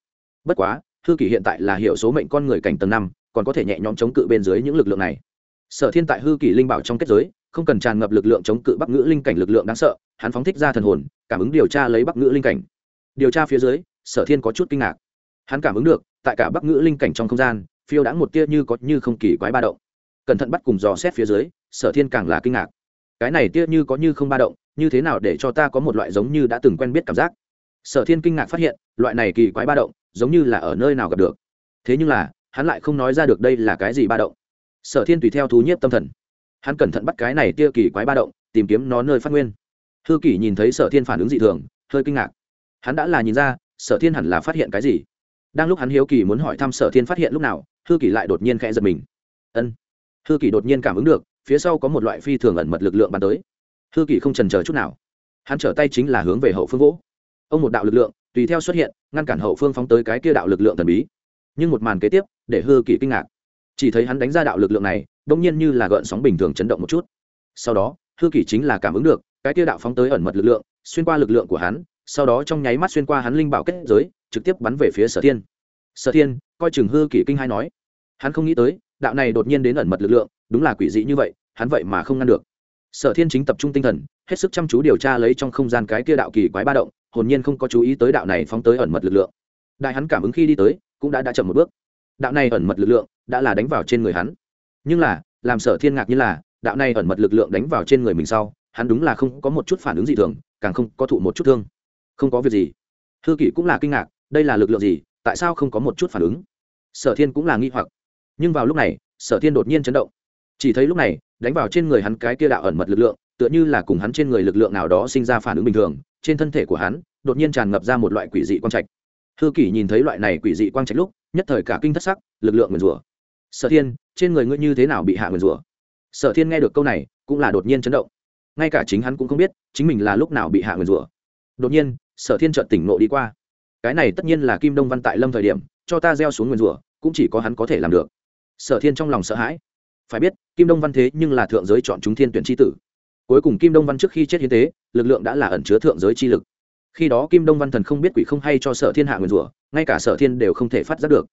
Bất quá, hư kỳ hiện tại là hiệu số mệnh con người cảnh tầng năm, còn có thể nhẹ nhõm chống cự bên dưới những lực lượng này. Sở thiên tại hư kỳ linh bảo trong kết giới, không cần tràn ngập lực lượng chống cự bắc ngữ linh cảnh lực lượng đáng sợ, hắn phóng thích ra thần hồn, cảm ứng điều tra lấy bắc ngữ linh cảnh. Điều tra phía dưới, sở thiên có chút kinh ngạc. Hắn cảm ứng được, tại cả bắc ngữ linh cảnh trong không gian, phiêu đã một tia như có như không kỳ quái ba động cẩn thận bắt cùng dò xét phía dưới, sở thiên càng là kinh ngạc. Cái này tia như có như không ba động, như thế nào để cho ta có một loại giống như đã từng quen biết cảm giác? Sở thiên kinh ngạc phát hiện, loại này kỳ quái ba động, giống như là ở nơi nào gặp được. Thế nhưng là, hắn lại không nói ra được đây là cái gì ba động. Sở thiên tùy theo thú nhiếp tâm thần. Hắn cẩn thận bắt cái này tia kỳ quái ba động, tìm kiếm nó nơi phát nguyên. Thư kỷ nhìn thấy sở thiên phản ứng dị thường, hơi kinh ngạc. Hắn đã là nhìn ra, sở thiên hẳn là phát hiện cái gì. Đang lúc hắn hiếu kỳ muốn hỏi thăm sở thiên phát hiện lúc nào thư kỷ lại đột nhiên khẽ giật mình. Ân hư kỷ đột nhiên cảm ứng được, phía sau có một loại phi thường ẩn mật lực lượng bắn tới. Hư kỷ không trần chờ chút nào. Hắn trở tay chính là hướng về hậu phương vỗ. Ông một đạo lực lượng, tùy theo xuất hiện, ngăn cản hậu phương phóng tới cái kia đạo lực lượng thần bí. Nhưng một màn kế tiếp, để hư kỷ kinh ngạc. Chỉ thấy hắn đánh ra đạo lực lượng này, đông nhiên như là gợn sóng bình thường chấn động một chút. Sau đó, hư kỷ chính là cảm ứng được, cái kia đạo phóng tới ẩn mật lực lượng, xuyên qua lực lượng của hắn, sau đó trong nháy mắt xuyên qua hắn linh bảo kết giới, trực tiếp bắn về phía sở thiên. Sở thiên, coi chừng hư kỷ kinh hai nói. Hắn không nghĩ tới đạo này đột nhiên đến ẩn mật lực lượng, đúng là quỷ dị như vậy, hắn vậy mà không ngăn được. Sở thiên chính tập trung tinh thần, hết sức chăm chú điều tra lấy trong không gian cái kia đạo kỳ quái ba động, hồn nhiên không có chú ý tới đạo này phóng tới ẩn mật lực lượng. Đại hắn cảm ứng khi đi tới, cũng đã đã chậm một bước. Đạo này ẩn mật lực lượng, đã là đánh vào trên người hắn. Nhưng là, làm sở thiên ngạc như là, đạo này ẩn mật lực lượng đánh vào trên người mình sau, hắn đúng là không có một chút phản ứng gì thường, càng không có thụ một chút thương. Không có việc gì. Thư kỷ cũng là kinh ngạc, đây là lực lượng gì, tại sao không có một chút phản ứng? Sở thiên cũng là nghi hoặc nhưng vào lúc này, sở thiên đột nhiên chấn động. Chỉ thấy lúc này, đánh vào trên người hắn cái kia đạo ẩn mật lực lượng, tựa như là cùng hắn trên người lực lượng nào đó sinh ra phản ứng bình thường, trên thân thể của hắn, đột nhiên tràn ngập ra một loại quỷ dị quang trạch. Hư kỷ nhìn thấy loại này quỷ dị quang trạch lúc, nhất thời cả kinh thất sắc, lực lượng nguyền rủa. Sở thiên, trên người ngươi như thế nào bị hạ nguyền rủa? Sở thiên nghe được câu này, cũng là đột nhiên chấn động. Ngay cả chính hắn cũng không biết, chính mình là lúc nào bị hạ nguyền rủa. Đột nhiên, sở thiên trợn tỉnh nộ đi qua. Cái này tất nhiên là kim đông văn tại lâm thời điểm, cho ta gieo xuống nguyền rủa, cũng chỉ có hắn có thể làm được sở thiên trong lòng sợ hãi. Phải biết, kim đông văn thế nhưng là thượng giới chọn chúng thiên tuyển tri tử. Cuối cùng kim đông văn trước khi chết hiến tế, lực lượng đã là ẩn chứa thượng giới chi lực. Khi đó kim đông văn thần không biết quỷ không hay cho sở thiên hạ nguyền rủa, ngay cả sở thiên đều không thể phát giác được.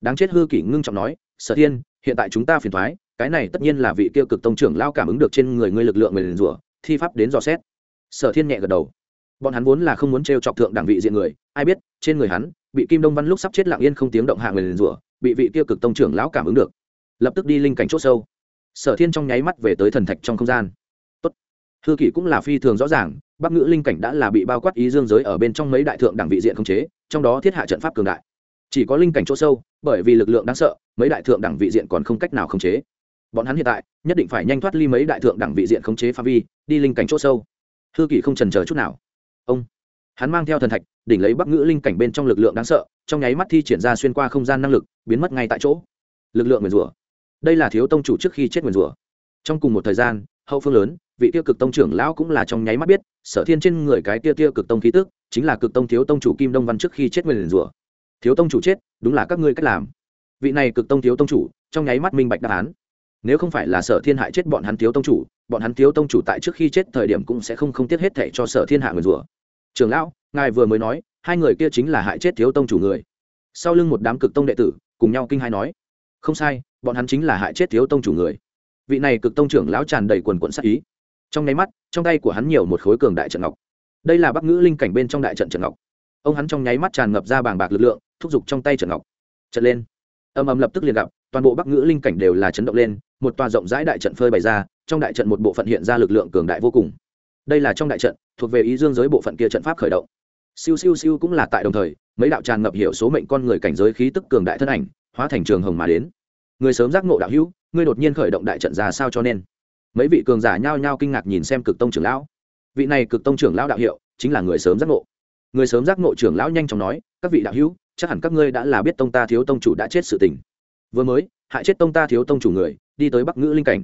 Đáng chết hư kỷ ngưng trọng nói, sở thiên, hiện tại chúng ta phiền thoái cái này tất nhiên là vị tiêu cực tông trưởng lao cảm ứng được trên người ngươi lực lượng nguyền rủa, thi pháp đến dò xét. Sở thiên nhẹ gật đầu. Bọn hắn vốn là không muốn t chọc thượng đẳng vị diện người, ai biết, trên người hắn, bị kim đông văn lúc sắp chết lặng yên không tiếng động hạ nguyền rủa bị vị kia cực tông trưởng lão cảm ứng được. Lập tức đi linh cảnh c h ỗ sâu. Sở thiên trong nháy mắt về tới thần thạch trong không gian. Tốt. hư kỷ cũng là phi thường rõ ràng, bắc ngữ linh cảnh đã là bị bao quát ý dương giới ở bên trong mấy đại thượng đẳng vị diện không chế, trong đó thiết hạ trận pháp cường đại. Chỉ có linh cảnh chỗ sâu, bởi vì lực lượng đáng sợ, mấy đại thượng đẳng vị diện còn không cách nào khống chế. Bọn hắn hiện tại, nhất định phải nhanh thoát ly mấy đại thượng đẳng vị diện khống chế pha vi, đi linh cảnh chỗ sâu. Hư kỷ không trần chờ chút nào. Ông. Hắn mang theo thần thạch, đỉnh lấy bắc ngữ linh cảnh bên trong lực lượng đáng sợ trong nháy mắt thi triển ra xuyên qua không gian năng lực, biến mất ngay tại chỗ. Lực lượng nguyền rủa. Đây là thiếu tông chủ trước khi chết nguyền rủa. Trong cùng một thời gian, hậu phương lớn, vị tiêu cực tông trưởng lão cũng là trong nháy mắt biết, sở thiên trên người cái tiêu tiêu cực tông khí tức, chính là cực tông thiếu tông chủ kim đông văn trước khi chết nguyền rủa. Thiếu tông chủ chết, đúng là các ngươi cách làm. Vị này cực tông thiếu tông chủ, trong nháy mắt minh bạch đáp án. Nếu không phải là sở thiên hại chết bọn hắn thiếu tông chủ, bọn hắn thiếu tông chủ tại trước khi chết thời điểm cũng sẽ không không tiếc hết thệ cho sở thiên hạ nguyền rủa. Trưởng lão, ngài vừa mới nói hai người kia chính là hại chết thiếu tông chủ người. Sau lưng một đám cực tông đệ tử, cùng nhau kinh hai nói, không sai, bọn hắn chính là hại chết thiếu tông chủ người. Vị này cực tông trưởng lão tràn đầy quần quận sắc ý. Trong nháy mắt, trong tay của hắn nhiều một khối cường đại trận ngọc. Đây là bắc ngữ linh cảnh bên trong đại trận trận ngọc. Ông hắn trong nháy mắt tràn ngập ra bàng bạc lực lượng, thúc giục trong tay trận ngọc. Trận lên. Âm âm lập tức liền gặp, toàn bộ bắc ngữ linh cảnh đều là chấn động lên, một tòa rộng rãi đại trận phơi bày ra, trong đại trận một bộ phận hiện ra lực lượng cường đại vô cùng. Đây là trong đại trận, thuộc về ý dương giới bộ phận kia trận pháp khởi động siêu siêu siêu cũng là tại đồng thời, mấy đạo tràn ngập hiểu số mệnh con người cảnh giới khí tức cường đại thân ảnh, hóa thành trường hồng mà đến. Người sớm giác ngộ đạo hữu, ngươi đột nhiên khởi động đại trận ra sao cho nên? Mấy vị cường giả nhao nhao kinh ngạc nhìn xem cực tông trưởng lão. Vị này cực tông trưởng lão đạo hiệu, chính là người sớm giác ngộ. Người sớm giác ngộ trưởng lão nhanh chóng nói, các vị đạo hữu, chắc hẳn các ngươi đã là biết tông ta thiếu tông chủ đã chết sự tình. Vừa mới, hại chết tông ta thiếu tông chủ người, đi tới bắc ngữ linh cảnh.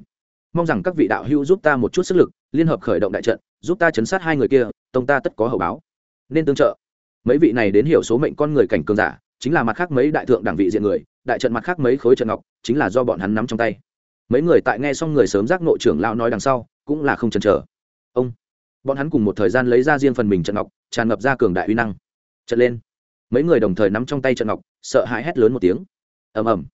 Mong rằng các vị đạo hữu giúp ta một chút sức lực, liên hợp khởi động đại trận, giúp ta chấn sát hai người kia, tông ta tất có hậu báo nên tương trợ. Mấy vị này đến hiểu số mệnh con người cảnh cường giả, chính là mặt khác mấy đại thượng đẳng vị diện người, đại trận mặt khác mấy khối trận ngọc, chính là do bọn hắn nắm trong tay. Mấy người tại nghe xong người sớm giác nội trưởng lão nói đằng sau, cũng là không chần chờ. Ông, bọn hắn cùng một thời gian lấy ra riêng phần mình trận ngọc, tràn ngập ra cường đại uy năng. Trận lên. Mấy người đồng thời nắm trong tay trận ngọc, sợ hãi hét lớn một tiếng. Ầm ầm.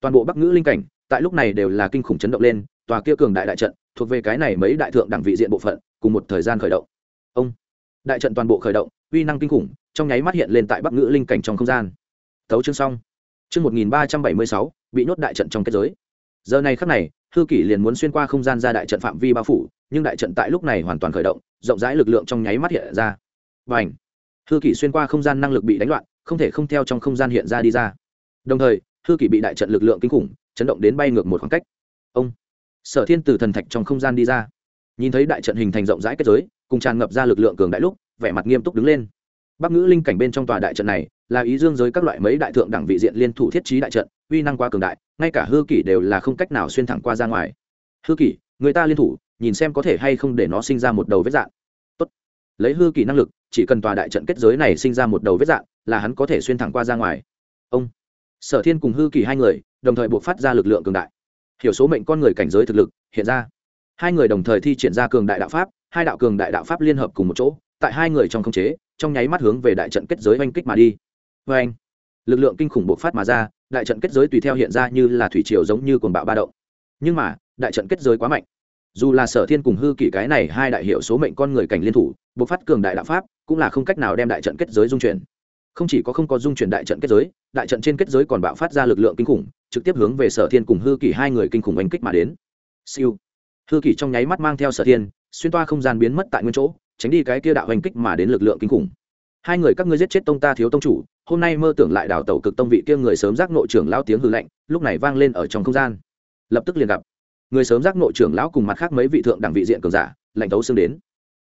Toàn bộ bắc ngữ linh cảnh, tại lúc này đều là kinh khủng chấn động lên, tòa kia cường đại đại trận, thuộc về cái này mấy đại thượng đẳng vị diện bộ phận, cùng một thời gian khởi động. Ông, đại trận toàn bộ khởi động uy năng kinh khủng, trong nháy mắt hiện lên tại bắc ngữ linh cảnh trong không gian. Thấu chương xong. Chương một nghìn ba trăm bảy mươi sáu, bị nhốt đại trận trong kết giới. Giờ này khắc này, hư kỷ liền muốn xuyên qua không gian ra đại trận phạm vi bao phủ, nhưng đại trận tại lúc này hoàn toàn khởi động, rộng rãi lực lượng trong nháy mắt hiện ra. Và ảnh hư kỷ xuyên qua không gian năng lực bị đánh loạn, không thể không theo trong không gian hiện ra đi ra. Đồng thời, hư kỷ bị đại trận lực lượng kinh khủng, chấn động đến bay ngược một khoảng cách. Ông! Sở thiên từ thần thạch trong không gian đi ra. Nhìn thấy đại trận hình thành rộng rãi kết giới, cùng tràn ngập ra lực lượng cường đại lúc vẻ mặt nghiêm túc đứng lên. Bắc ngữ linh cảnh bên trong tòa đại trận này là ý dương giới các loại mấy đại thượng đẳng vị diện liên thủ thiết trí đại trận, uy năng quá cường đại, ngay cả hư kỷ đều là không cách nào xuyên thẳng qua ra ngoài. Hư kỷ, người ta liên thủ, nhìn xem có thể hay không để nó sinh ra một đầu vết dạng. Tốt. lấy hư kỷ năng lực, chỉ cần tòa đại trận kết giới này sinh ra một đầu vết dạng là hắn có thể xuyên thẳng qua ra ngoài. Ông. Sở thiên cùng hư kỷ hai người, đồng thời buộc phát ra lực lượng cường đại. Hiểu số mệnh con người cảnh giới thực lực hiện ra. Hai người đồng thời thi triển ra cường đại đạo pháp hai đạo cường đại đạo pháp liên hợp cùng một chỗ, tại hai người trong khống chế, trong nháy mắt hướng về đại trận kết giới oanh kích mà đi. Vê anh lực lượng kinh khủng bộc phát mà ra, đại trận kết giới tùy theo hiện ra như là thủy triều giống như cuồng bạo ba động. Nhưng mà, đại trận kết giới quá mạnh. Dù là sở thiên cùng hư kỷ cái này hai đại hiệu số mệnh con người cảnh liên thủ, bộc phát cường đại đạo pháp, cũng là không cách nào đem đại trận kết giới dung chuyển. Không chỉ có không có dung chuyển đại trận kết giới, đại trận trên kết giới còn bạo phát ra lực lượng kinh khủng, trực tiếp hướng về sở thiên cùng hư kỷ hai người kinh khủng oanh kích mà đến. Siêu! Hư kỷ trong nháy mắt mang theo sở thiên xuyên toa không gian biến mất tại nguyên chỗ, tránh đi cái kia đạo hành kích mà đến lực lượng kinh khủng. Hai người các ngươi giết chết tông ta thiếu tông chủ, hôm nay mơ tưởng lại đào tẩu cực tông vị kia người sớm giác nội trưởng lao tiếng hư lạnh, lúc này vang lên ở trong không gian. Lập tức liền gặp, người sớm giác nội trưởng lão cùng mặt khác mấy vị thượng đẳng vị diện cường giả, lạnh tấu xương đến.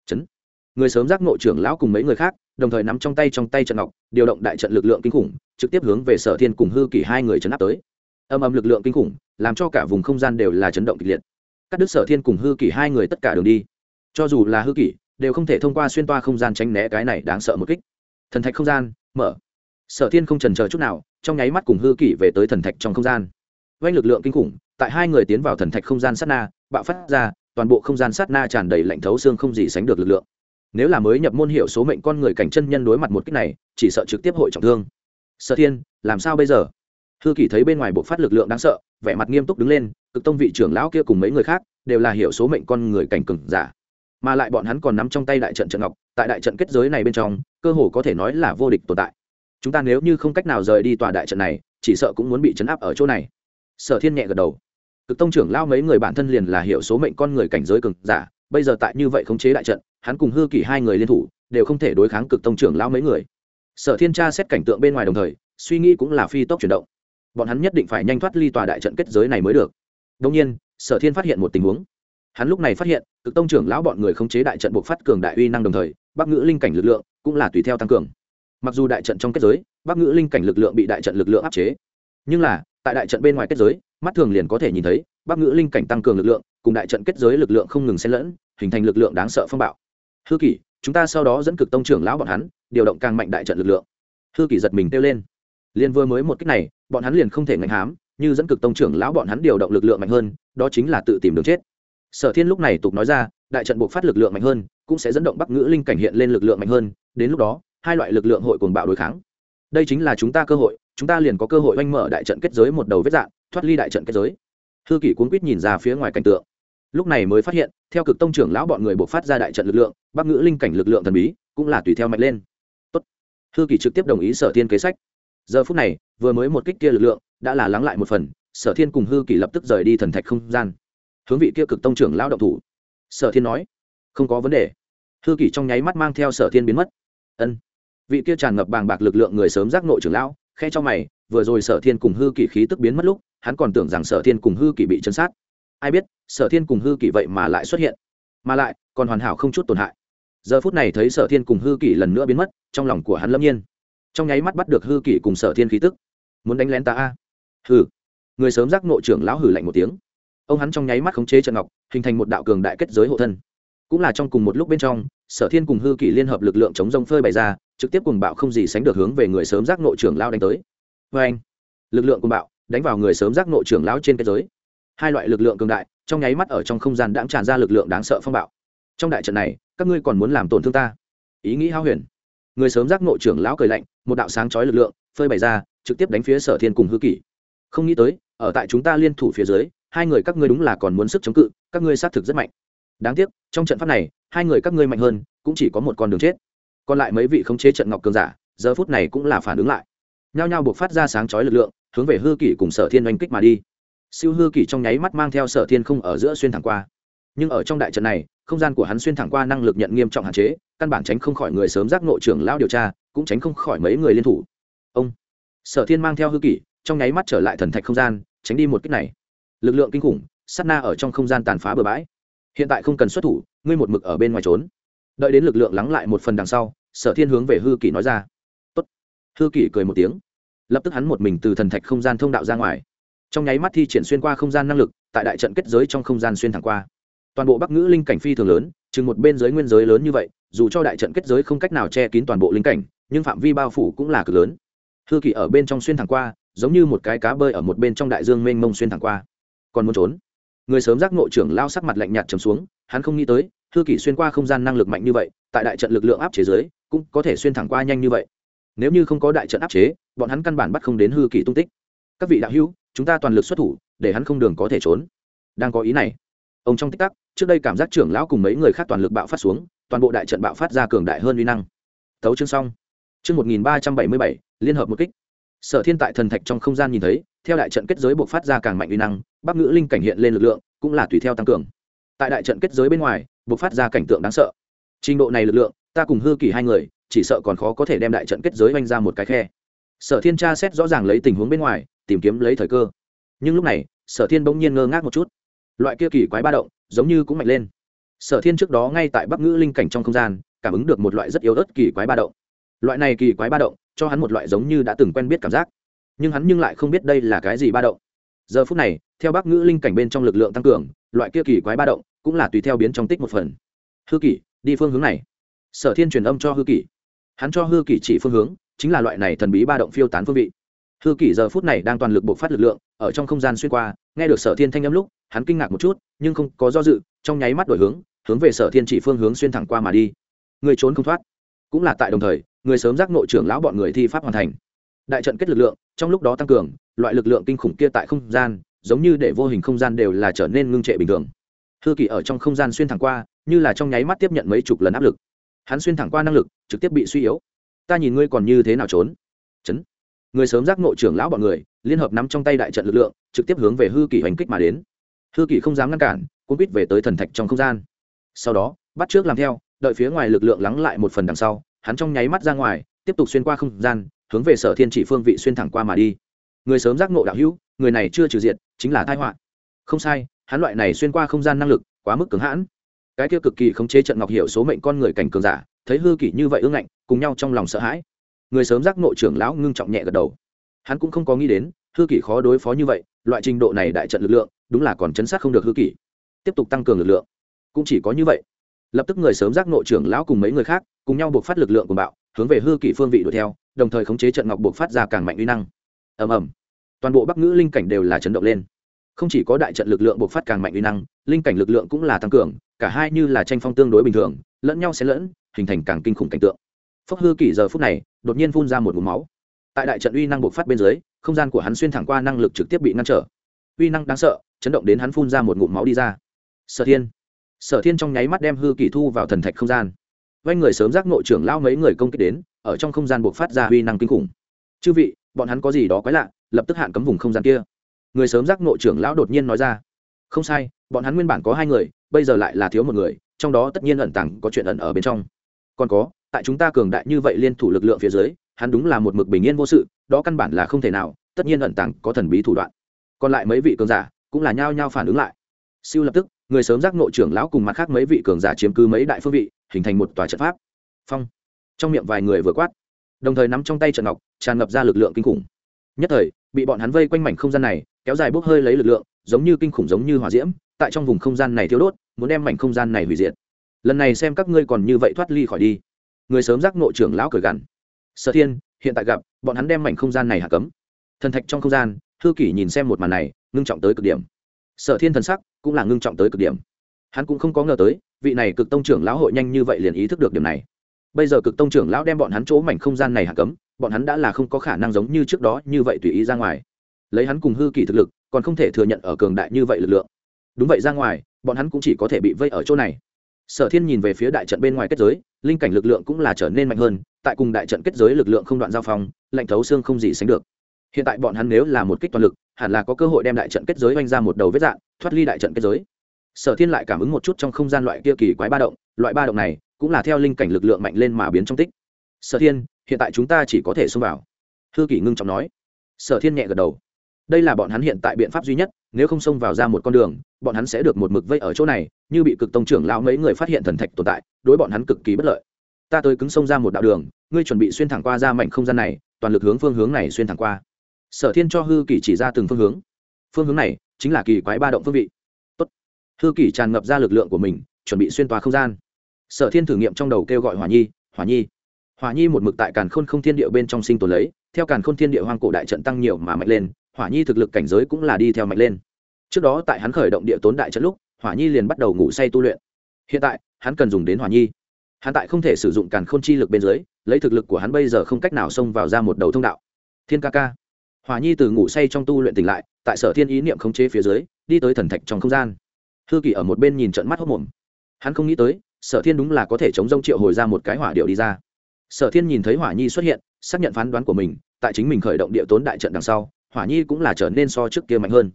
Chấn. Người sớm giác nội trưởng lão cùng mấy người khác, đồng thời nắm trong tay trong tay trận ngọc, điều động đại trận lực lượng kinh khủng, trực tiếp hướng về sở thiên cùng hư kỷ hai người chấn áp tới. Âm âm lực lượng kinh khủng, làm cho cả vùng không gian đều là chấn động kịch liệt. Cắt đứt sở thiên cùng hư kỷ hai người tất cả đường đi cho dù là hư kỷ, đều không thể thông qua xuyên toa không gian tránh né cái này đáng sợ một kích. Thần thạch không gian, mở. Sở thiên không trần chờ chút nào, trong nháy mắt cùng hư kỷ về tới thần thạch trong không gian. Vanh lực lượng kinh khủng, tại hai người tiến vào thần thạch không gian sát na, bạo phát ra, toàn bộ không gian sát na tràn đầy lạnh thấu xương không gì sánh được lực lượng. Nếu là mới nhập môn hiệu số mệnh con người cảnh chân nhân đối mặt một cách này, chỉ sợ trực tiếp hội trọng thương. Sở thiên, làm sao bây giờ? Hư kỷ thấy bên ngoài bộ phát lực lượng đáng sợ, vẻ mặt nghiêm túc đứng lên, cực tông vị trưởng lão kia cùng mấy người khác, đều là hiệu số mệnh con người cảnh cừng giả mà lại bọn hắn còn nắm trong tay đại trận trận ngọc, tại đại trận kết giới này bên trong, cơ hồ có thể nói là vô địch tồn tại. Chúng ta nếu như không cách nào rời đi tòa đại trận này, chỉ sợ cũng muốn bị chấn áp ở chỗ này. Sở thiên nhẹ gật đầu. Cực tông trưởng lao mấy người bản thân liền là hiểu số mệnh con người cảnh giới cực giả, bây giờ tại như vậy khống chế đại trận, hắn cùng hư kỷ hai người liên thủ, đều không thể đối kháng cực tông trưởng lao mấy người. Sở thiên tra xét cảnh tượng bên ngoài đồng thời, suy nghĩ cũng là phi tốc chuyển động. Bọn hắn nhất định phải nhanh thoát ly tòa đại trận kết giới này mới được. Đông nhiên, sở thiên phát hiện một tình huống hắn lúc này phát hiện, cực tông trưởng lão bọn người khống chế đại trận buộc phát cường đại uy năng đồng thời, bắc ngữ linh cảnh lực lượng cũng là tùy theo tăng cường. Mặc dù đại trận trong kết giới, bắc ngữ linh cảnh lực lượng bị đại trận lực lượng áp chế, nhưng là, tại đại trận bên ngoài kết giới, mắt thường liền có thể nhìn thấy, bắc ngữ linh cảnh tăng cường lực lượng, cùng đại trận kết giới lực lượng không ngừng xen lẫn, hình thành lực lượng đáng sợ phong bạo. Hư kỷ, chúng ta sau đó dẫn cực tông trưởng lão bọn hắn, điều động càng mạnh đại trận lực lượng. Hư kỷ giật mình kêu lên. Liền vừa mới một cách này, bọn hắn liền không thể ngạnh hám, như dẫn cực tông trưởng lão bọn hắn điều động lực lượng mạnh hơn, đó chính là tự tìm đường chết sở thiên lúc này tục nói ra, đại trận buộc phát lực lượng mạnh hơn, cũng sẽ dẫn động bắc ngữ linh cảnh hiện lên lực lượng mạnh hơn, đến lúc đó, hai loại lực lượng hội cùng bạo đối kháng. Đây chính là chúng ta cơ hội, chúng ta liền có cơ hội oanh mở đại trận kết giới một đầu vết dạng, thoát ly đại trận kết giới. Hư kỷ cuốn quýt nhìn ra phía ngoài cảnh tượng. Lúc này mới phát hiện, theo cực tông trưởng lão bọn người buộc phát ra đại trận lực lượng, bắc ngữ linh cảnh lực lượng thần bí, cũng là tùy theo mạnh lên. Tốt. hư kỷ trực tiếp đồng ý sở thiên kế sách. Giờ phút này, vừa mới một kích kia lực lượng, đã là lắng lại một phần, sở thiên cùng hư kỷ lập tức rời đi thần thạch không gian hướng vị kia cực tông trưởng lão động thủ. Sở thiên nói, không có vấn đề. Hư kỷ trong nháy mắt mang theo sở thiên biến mất. Ân. Vị kia tràn ngập bàng bạc lực lượng người sớm giác nội trưởng lão khe cho mày, vừa rồi sở thiên cùng hư kỷ khí tức biến mất lúc, hắn còn tưởng rằng sở thiên cùng hư kỷ bị chân sát. Ai biết, sở thiên cùng hư kỷ vậy mà lại xuất hiện. Mà lại, còn hoàn hảo không chút tổn hại. Giờ phút này thấy sở thiên cùng hư kỷ lần nữa biến mất, trong lòng của hắn lâm nhiên. Trong nháy mắt bắt được hư kỷ cùng sở thiên khí tức. Muốn đánh lén ta a? Hừ. Người sớm giác nội trưởng lão hử lạnh một tiếng ông hắn trong nháy mắt khống chế trận ngọc, hình thành một đạo cường đại kết giới hộ thân. Cũng là trong cùng một lúc bên trong, sở thiên cùng hư kỷ liên hợp lực lượng chống rông phơi bày ra, trực tiếp cùng bạo không gì sánh được hướng về người sớm giác nội trưởng lao đánh tới. Vê anh, lực lượng cùng bạo đánh vào người sớm giác nội trưởng lão trên kết giới. Hai loại lực lượng cường đại, trong nháy mắt ở trong không gian đãng tràn ra lực lượng đáng sợ phong bạo. Trong đại trận này, các ngươi còn muốn làm tổn thương ta? Ý nghĩ hao huyền. Người sớm giác nội trưởng lão cười lạnh, một đạo sáng chói lực lượng phơi bày ra, trực tiếp đánh phía sở thiên cùng hư kỷ. Không nghĩ tới, ở tại chúng ta liên thủ phía dưới hai người các ngươi đúng là còn muốn sức chống cự, các ngươi xác thực rất mạnh. Đáng tiếc, trong trận pháp này, hai người các ngươi mạnh hơn, cũng chỉ có một con đường chết. Còn lại mấy vị khống chế trận ngọc cường giả, giờ phút này cũng là phản ứng lại. Nhao nhao buộc phát ra sáng chói lực lượng, hướng về hư kỷ cùng sở thiên oanh kích mà đi. Siêu hư kỷ trong nháy mắt mang theo sở thiên không ở giữa xuyên thẳng qua. Nhưng ở trong đại trận này, không gian của hắn xuyên thẳng qua năng lực nhận nghiêm trọng hạn chế, căn bản tránh không khỏi người sớm giác nội trưởng lao điều tra, cũng tránh không khỏi mấy người liên thủ. Ông, sở thiên mang theo hư kỷ, trong nháy mắt trở lại thần thạch không gian, tránh đi một kích này lực lượng kinh khủng, sát na ở trong không gian tàn phá bừa bãi. Hiện tại không cần xuất thủ, ngươi một mực ở bên ngoài trốn. Đợi đến lực lượng lắng lại một phần đằng sau, sở thiên hướng về hư kỷ nói ra. Tốt. hư kỷ cười một tiếng. Lập tức hắn một mình từ thần thạch không gian thông đạo ra ngoài. Trong nháy mắt thi triển xuyên qua không gian năng lực, tại đại trận kết giới trong không gian xuyên thẳng qua. Toàn bộ bắc ngữ linh cảnh phi thường lớn, chừng một bên giới nguyên giới lớn như vậy, dù cho đại trận kết giới không cách nào che kín toàn bộ linh cảnh, nhưng phạm vi bao phủ cũng là cực lớn. Hư kỷ ở bên trong xuyên thẳng qua, giống như một cái cá bơi ở một bên trong đại dương mênh mông xuyên thẳng qua còn muốn trốn. Người sớm giác ngộ trưởng lao sắc mặt lạnh nhạt trầm xuống, hắn không nghĩ tới, hư kỷ xuyên qua không gian năng lực mạnh như vậy, tại đại trận lực lượng áp chế giới cũng có thể xuyên thẳng qua nhanh như vậy. Nếu như không có đại trận áp chế, bọn hắn căn bản bắt không đến hư kỷ tung tích. Các vị đạo hữu, chúng ta toàn lực xuất thủ, để hắn không đường có thể trốn. Đang có ý này, ông trong tích tắc, trước đây cảm giác trưởng lão cùng mấy người khác toàn lực bạo phát xuống, toàn bộ đại trận bạo phát ra cường đại hơn uy năng. Tấu chương xong. Chương một nghìn ba trăm bảy mươi bảy, liên hợp một kích sở thiên tại thần thạch trong không gian nhìn thấy, theo đại trận kết giới buộc phát ra càng mạnh uy năng, bắc ngữ linh cảnh hiện lên lực lượng, cũng là tùy theo tăng cường. Tại đại trận kết giới bên ngoài buộc phát ra cảnh tượng đáng sợ. Trình độ này lực lượng, ta cùng hư kỳ hai người, chỉ sợ còn khó có thể đem đại trận kết giới oanh ra một cái khe. Sở thiên tra xét rõ ràng lấy tình huống bên ngoài, tìm kiếm lấy thời cơ. Nhưng lúc này, sở thiên bỗng nhiên ngơ ngác một chút. Loại kia kỳ quái ba động, giống như cũng mạnh lên. Sở thiên trước đó ngay tại bắc ngữ linh cảnh trong không gian, cảm ứng được một loại rất yếu ớt kỳ quái ba động. Loại này kỳ quái ba động cho hắn một loại giống như đã từng quen biết cảm giác. Nhưng hắn nhưng lại không biết đây là cái gì ba động. Giờ phút này, theo bắc ngữ linh cảnh bên trong lực lượng tăng cường, loại kia kỳ quái ba động cũng là tùy theo biến trong tích một phần. Hư kỷ, đi phương hướng này. Sở thiên truyền âm cho hư kỷ. Hắn cho hư kỷ chỉ phương hướng, chính là loại này thần bí ba động phiêu tán phương vị. Hư kỷ giờ phút này đang toàn lực bộc phát lực lượng, ở trong không gian xuyên qua, nghe được sở thiên thanh âm lúc, hắn kinh ngạc một chút, nhưng không có do dự, trong nháy mắt đổi hướng hướng về sở thiên chỉ phương hướng xuyên thẳng qua mà đi. Người trốn không thoát. Cũng là tại đồng thời người sớm giác nội trưởng lão bọn người thi pháp hoàn thành. Đại trận kết lực lượng, trong lúc đó tăng cường, loại lực lượng kinh khủng kia tại không gian, giống như để vô hình không gian đều là trở nên ngưng trệ bình thường. Hư kỳ ở trong không gian xuyên thẳng qua, như là trong nháy mắt tiếp nhận mấy chục lần áp lực. Hắn xuyên thẳng qua năng lực, trực tiếp bị suy yếu. Ta nhìn ngươi còn như thế nào trốn? Chấn. Người sớm giác nội trưởng lão bọn người, liên hợp nắm trong tay đại trận lực lượng, trực tiếp hướng về hư kỳ hành kích mà đến. Hư kỳ không dám ngăn cản cũng quýt về tới thần thạch trong không gian. Sau đó, bắt trước làm theo, đợi phía ngoài lực lượng lắng lại một phần đằng sau hắn trong nháy mắt ra ngoài, tiếp tục xuyên qua không gian, hướng về sở thiên chỉ phương vị xuyên thẳng qua mà đi. Người sớm giác ngộ đạo hữu, người này chưa trừ diện chính là thai họa. Không sai, hắn loại này xuyên qua không gian năng lực, quá mức cứng hãn. Cái kia cực kỳ khống chế trận ngọc hiểu số mệnh con người cảnh cường giả, thấy hư kỷ như vậy ương ngạnh, cùng nhau trong lòng sợ hãi. Người sớm giác nội trưởng lão ngưng trọng nhẹ gật đầu. Hắn cũng không có nghĩ đến, hư kỷ khó đối phó như vậy, loại trình độ này đại trận lực lượng, đúng là còn chấn sát không được hư kỷ. Tiếp tục tăng cường lực lượng. Cũng chỉ có như vậy lập tức người sớm giác nội trưởng lão cùng mấy người khác, cùng nhau buộc phát lực lượng của bạo, hướng về hư kỷ phương vị đuổi theo, đồng thời khống chế trận ngọc buộc phát ra càng mạnh uy năng. Ầm ầm. Toàn bộ bắc ngữ linh cảnh đều là chấn động lên. Không chỉ có đại trận lực lượng buộc phát càng mạnh uy năng, linh cảnh lực lượng cũng là tăng cường, cả hai như là tranh phong tương đối bình thường, lẫn nhau sẽ lẫn, hình thành càng kinh khủng cảnh tượng. Phốc hư kỷ giờ phút này, đột nhiên phun ra một vùng máu. Tại đại trận uy năng buộc phát bên dưới, không gian của hắn xuyên thẳng qua năng lực trực tiếp bị ngăn trở. Uy năng đáng sợ, chấn động đến hắn phun ra một ngụm máu đi ra. Sở thiên sở thiên trong nháy mắt đem hư kỳ thu vào thần thạch không gian. Vay người sớm giác nội trưởng lao mấy người công kích đến, ở trong không gian buộc phát ra huy năng kinh khủng. Chư vị, bọn hắn có gì đó quái lạ, lập tức hạn cấm vùng không gian kia. Người sớm giác nội trưởng lão đột nhiên nói ra. Không sai, bọn hắn nguyên bản có hai người, bây giờ lại là thiếu một người, trong đó tất nhiên ẩn tàng có chuyện ẩn ở bên trong. Còn có, tại chúng ta cường đại như vậy liên thủ lực lượng phía dưới, hắn đúng là một mực bình yên vô sự, đó căn bản là không thể nào, tất nhiên ẩn tàng có thần bí thủ đoạn. Còn lại mấy vị cường giả cũng là nhao nhao phản ứng lại. Siêu lập tức người sớm giác nội trưởng lão cùng mặt khác mấy vị cường giả chiếm cứ mấy đại phương vị, hình thành một tòa trận pháp. Phong. Trong miệng vài người vừa quát. Đồng thời nắm trong tay trận ngọc, tràn ngập ra lực lượng kinh khủng. Nhất thời, bị bọn hắn vây quanh mảnh không gian này, kéo dài bốc hơi lấy lực lượng, giống như kinh khủng giống như hỏa diễm, tại trong vùng không gian này thiếu đốt, muốn đem mảnh không gian này hủy diệt. Lần này xem các ngươi còn như vậy thoát ly khỏi đi. Người sớm giác nội trưởng lão cởi gằn. Sở thiên, hiện tại gặp, bọn hắn đem mảnh không gian này hạ cấm. Thần thạch trong không gian thư kỷ nhìn xem một màn này, ngưng trọng tới cực điểm. Sở thiên thần sắc cũng là ngưng trọng tới cực điểm. Hắn cũng không có ngờ tới, vị này cực tông trưởng lão hội nhanh như vậy liền ý thức được điểm này. Bây giờ cực tông trưởng lão đem bọn hắn chỗ mảnh không gian này hạ cấm, bọn hắn đã là không có khả năng giống như trước đó như vậy tùy ý ra ngoài. Lấy hắn cùng hư kỳ thực lực, còn không thể thừa nhận ở cường đại như vậy lực lượng. Đúng vậy ra ngoài, bọn hắn cũng chỉ có thể bị vây ở chỗ này. Sở thiên nhìn về phía đại trận bên ngoài kết giới, linh cảnh lực lượng cũng là trở nên mạnh hơn, tại cùng đại trận kết giới lực lượng không đoạn giao phong, lạnh thấu xương không gì sánh được. Hiện tại bọn hắn nếu là một kích toàn lực hẳn là có cơ hội đem đại trận kết giới oanh ra một đầu vết dạng thoát ly đại trận kết giới. Sở thiên lại cảm ứng một chút trong không gian loại kia kỳ quái ba động, loại ba động này cũng là theo linh cảnh lực lượng mạnh lên mà biến trong tích. Sở thiên, hiện tại chúng ta chỉ có thể xông vào. Hư kỷ ngưng trọng nói. Sở thiên nhẹ gật đầu. Đây là bọn hắn hiện tại biện pháp duy nhất, nếu không xông vào ra một con đường, bọn hắn sẽ được một mực vây ở chỗ này, như bị cực tông trưởng lão mấy người phát hiện thần thạch tồn tại, đối bọn hắn cực kỳ bất lợi. Ta tới cứng xông ra một đạo đường, ngươi chuẩn bị xuyên thẳng qua ra mảnh không gian này, toàn lực hướng phương hướng này xuyên thẳng qua sở thiên cho hư kỷ chỉ ra từng phương hướng. Phương hướng này chính là kỳ quái ba động phương vị. Tốt. hư kỷ tràn ngập ra lực lượng của mình, chuẩn bị xuyên tòa không gian. Sở thiên thử nghiệm trong đầu kêu gọi hỏa nhi hỏa nhi. Hỏa nhi một mực tại càn khôn không thiên địa bên trong sinh tồn lấy, theo càn khôn thiên địa hoang cổ đại trận tăng nhiều mà mạnh lên, hỏa nhi thực lực cảnh giới cũng là đi theo mạnh lên. Trước đó tại hắn khởi động địa tốn đại trận lúc, hỏa nhi liền bắt đầu ngủ say tu luyện. Hiện tại, hắn cần dùng đến hỏa nhi. Hắn tại không thể sử dụng càn khôn chi lực bên dưới, lấy thực lực của hắn bây giờ không cách nào xông vào ra một đầu thông đạo. Thiên ca ca hòa nhi từ ngủ say trong tu luyện tỉnh lại, tại sở thiên ý niệm khống chế phía dưới, đi tới thần thạch trong không gian. Hư kỳ ở một bên nhìn trận mắt hốc mồm. Hắn không nghĩ tới, sở thiên đúng là có thể chống rông triệu hồi ra một cái hỏa điệu đi ra. Sở thiên nhìn thấy hỏa nhi xuất hiện, xác nhận phán đoán của mình, tại chính mình khởi động địa tốn đại trận đằng sau, hỏa nhi cũng là trở nên so trước kia mạnh hơn.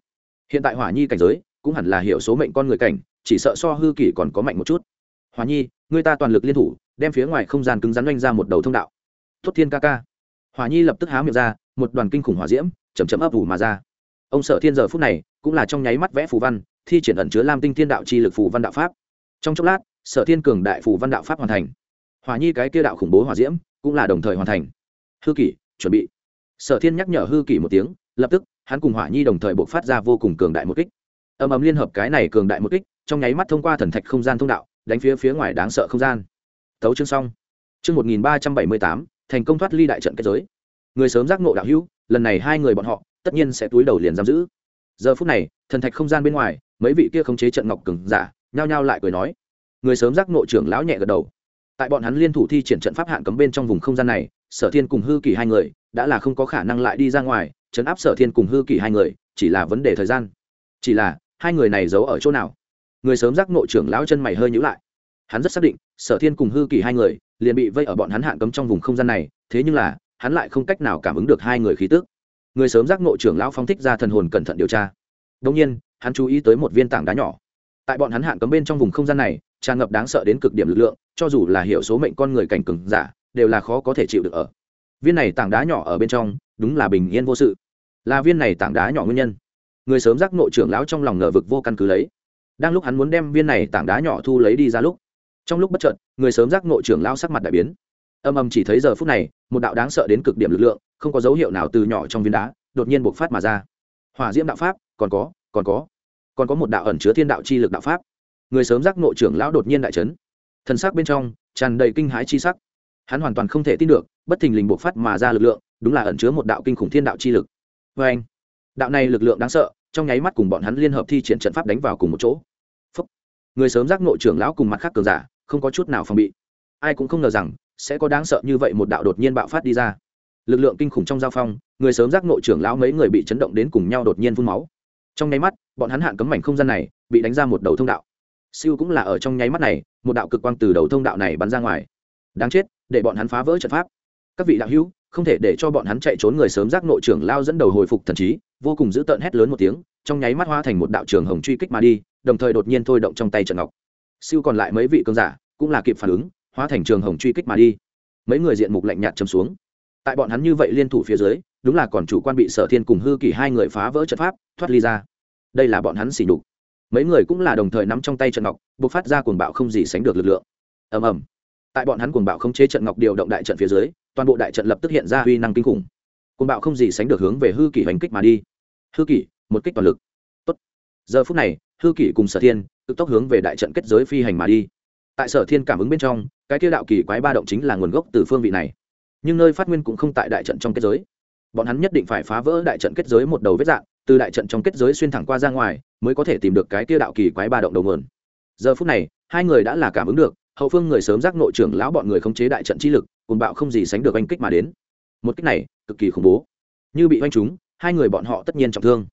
Hiện tại hỏa nhi cảnh giới, cũng hẳn là hiểu số mệnh con người cảnh, chỉ sợ so hư kỷ còn có mạnh một chút. Hỏa nhi, người ta toàn lực liên thủ, đem phía ngoài không gian cứng rắn oanh ra một đầu thông đạo. Tốt thiên ca ca hỏa nhi lập tức há miệng ra, một đoàn kinh khủng hỏa diễm chầm chấm ấp ủ mà ra. Ông sợ thiên giờ phút này cũng là trong nháy mắt vẽ phù văn, thi triển ẩn chứa lam tinh thiên đạo chi lực phù văn đạo pháp. Trong chốc lát, sở thiên cường đại phù văn đạo pháp hoàn thành. Hỏa nhi cái kia đạo khủng bố hỏa diễm cũng là đồng thời hoàn thành. Hư kỷ, chuẩn bị. Sở thiên nhắc nhở hư kỷ một tiếng, lập tức, hắn cùng hỏa nhi đồng thời buộc phát ra vô cùng cường đại một kích. Ầm ầm liên hợp cái này cường đại một kích, trong nháy mắt thông qua thần thạch không gian thông đạo, đánh phía phía ngoài đáng sợ không gian. Tấu chương xong. Chương một nghìn ba trăm bảy mươi tám thành công thoát ly đại trận kết giới. Người sớm giác ngộ đạo hữu, lần này hai người bọn họ, tất nhiên sẽ túi đầu liền giam giữ. Giờ phút này, thần thạch không gian bên ngoài, mấy vị kia khống chế trận ngọc cừng giả, nhao nhao lại cười nói. Người sớm giác ngộ trưởng lão nhẹ gật đầu. Tại bọn hắn liên thủ thi triển trận pháp hạn cấm bên trong vùng không gian này, sở thiên cùng hư kỳ hai người, đã là không có khả năng lại đi ra ngoài, chấn áp sở thiên cùng hư kỳ hai người, chỉ là vấn đề thời gian. Chỉ là, hai người này giấu ở chỗ nào? Người sớm giác ngộ trưởng lão chân mày hơi nhữ lại. Hắn rất xác định, sở thiên cùng hư kỳ hai người liền bị vây ở bọn hắn hạn cấm trong vùng không gian này, thế nhưng là, hắn lại không cách nào cảm ứng được hai người khí tức. Người sớm giác nội trưởng lão phong thích ra thần hồn cẩn thận điều tra. Đông nhiên, hắn chú ý tới một viên tảng đá nhỏ. Tại bọn hắn hạn cấm bên trong vùng không gian này, tràn ngập đáng sợ đến cực điểm lực lượng, cho dù là hiểu số mệnh con người cảnh cừng giả, đều là khó có thể chịu được ở. Viên này tảng đá nhỏ ở bên trong, đúng là bình yên vô sự. Là viên này tảng đá nhỏ nguyên nhân. Người sớm giác nội trưởng lão trong lòng ngờ vực vô căn cứ lấy. Đang lúc hắn muốn đem viên này tảng đá nhỏ thu lấy đi ra lúc trong lúc bất chợt, người sớm giác nội trưởng lão sắc mặt đại biến. Âm âm chỉ thấy giờ phút này, một đạo đáng sợ đến cực điểm lực lượng, không có dấu hiệu nào từ nhỏ trong viên đá, đột nhiên bộc phát mà ra. Hỏa diễm đạo pháp, còn có còn có còn có một đạo ẩn chứa thiên đạo chi lực đạo pháp. Người sớm giác nội trưởng lão đột nhiên đại chấn. Thần sắc bên trong, tràn đầy kinh hãi chi sắc. Hắn hoàn toàn không thể tin được, bất thình lình bộc phát mà ra lực lượng, đúng là ẩn chứa một đạo kinh khủng thiên đạo chi lực. Vê anh, đạo này lực lượng đáng sợ, trong nháy mắt cùng bọn hắn liên hợp thi triển trận pháp đánh vào cùng một chỗ. Phúc. người sớm giác nội trưởng lão cùng mặt khác cường giả không có chút nào phòng bị. Ai cũng không ngờ rằng, sẽ có đáng sợ như vậy một đạo đột nhiên bạo phát đi ra. Lực lượng kinh khủng trong giao phong, người sớm giác nội trưởng lão mấy người bị chấn động đến cùng nhau đột nhiên phun máu. Trong nháy mắt, bọn hắn hạn cấm mảnh không gian này, bị đánh ra một đầu thông đạo. Siêu cũng là ở trong nháy mắt này, một đạo cực quang từ đầu thông đạo này bắn ra ngoài. Đáng chết, để bọn hắn phá vỡ trận pháp. Các vị đạo hữu, không thể để cho bọn hắn chạy trốn người sớm giác nội trưởng lao dẫn đầu hồi phục thần trí, vô cùng dữ tợn hét lớn một tiếng, trong nháy mắt hoa thành một đạo trường hồng truy kích mà đi, đồng thời đột nhiên thôi động trong tay trận ngọc siêu còn lại mấy vị cơn giả cũng là kịp phản ứng, hóa thành trường hồng truy kích mà đi. Mấy người diện mục lạnh nhạt chấm xuống. Tại bọn hắn như vậy liên thủ phía dưới, đúng là còn chủ quan bị sở thiên cùng hư kỳ hai người phá vỡ trận pháp, thoát ly ra. Đây là bọn hắn xỉ nhục. Mấy người cũng là đồng thời nắm trong tay trận ngọc b ộ c phát ra cuồng bạo không gì sánh được lực lượng. Ầm ầm. Tại bọn hắn cuồng bạo không chế trận ngọc điều động đại trận phía dưới, toàn bộ đại trận lập tức hiện ra uy năng kinh khủng. Cuồng bạo không gì sánh được hướng về hư kỷ hành kích mà đi. Hư kỷ, một kích toàn lực. Tốt. giờ phút này, hư kỷ cùng sở thiên tự tốc hướng về đại trận kết giới phi hành mà đi. Tại sở thiên cảm ứng bên trong, cái kia đạo kỳ quái ba động chính là nguồn gốc từ phương vị này. Nhưng nơi phát nguyên cũng không tại đại trận trong kết giới. Bọn hắn nhất định phải phá vỡ đại trận kết giới một đầu vết dạng, từ đại trận trong kết giới xuyên thẳng qua ra ngoài, mới có thể tìm được cái kia đạo kỳ quái ba động đầu nguồn. Giờ phút này, hai người đã là cảm ứng được, hậu phương người sớm giác nội trưởng lão bọn người khống chế đại trận chi lực cùng bạo không gì sánh được oanh kích mà đến. Một kích này, cực kỳ khủng bố. Như bị oanh trúng, hai người bọn họ tất nhiên trọng thương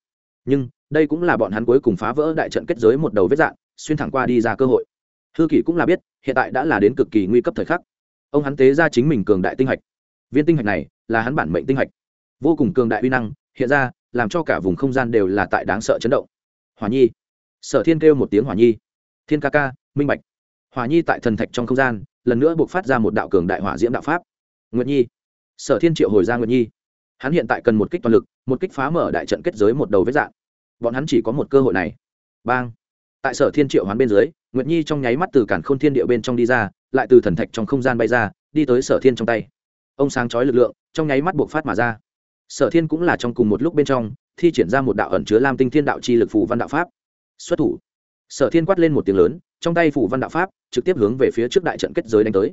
nhưng đây cũng là bọn hắn cuối cùng phá vỡ đại trận kết giới một đầu vết dạn xuyên thẳng qua đi ra cơ hội. Hư kỷ cũng là biết, hiện tại đã là đến cực kỳ nguy cấp thời khắc. Ông hắn tế ra chính mình cường đại tinh hạch. Viên tinh hạch này là hắn bản mệnh tinh hạch. Vô cùng cường đại uy năng, hiện ra, làm cho cả vùng không gian đều là tại đáng sợ chấn động. Hòa nhi. Sở thiên kêu một tiếng hòa nhi. Thiên ca ca, minh bạch. Hòa nhi tại thần thạch trong không gian, lần nữa buộc phát ra một đạo cường đại hỏa diễm đạo pháp. Nguyệt nhi. Sở thiên triệu hồi ra nguyệt nhi hắn hiện tại cần một kích toàn lực, một kích phá mở đại trận kết giới một đầu vết dạng. Bọn hắn chỉ có một cơ hội này. Bang. Tại sở thiên triệu hoán bên dưới, nguyệt nhi trong nháy mắt từ cản khôn thiên địa bên trong đi ra, lại từ thần thạch trong không gian bay ra, đi tới sở thiên trong tay. Ông sáng chói lực lượng, trong nháy mắt buộc phát mà ra. Sở thiên cũng là trong cùng một lúc bên trong, thi triển ra một đạo ẩn chứa lam tinh thiên đạo chi lực phủ văn đạo pháp. Xuất thủ. Sở thiên quát lên một tiếng lớn, trong tay phủ văn đạo pháp, trực tiếp hướng về phía trước đại trận kết giới đánh tới.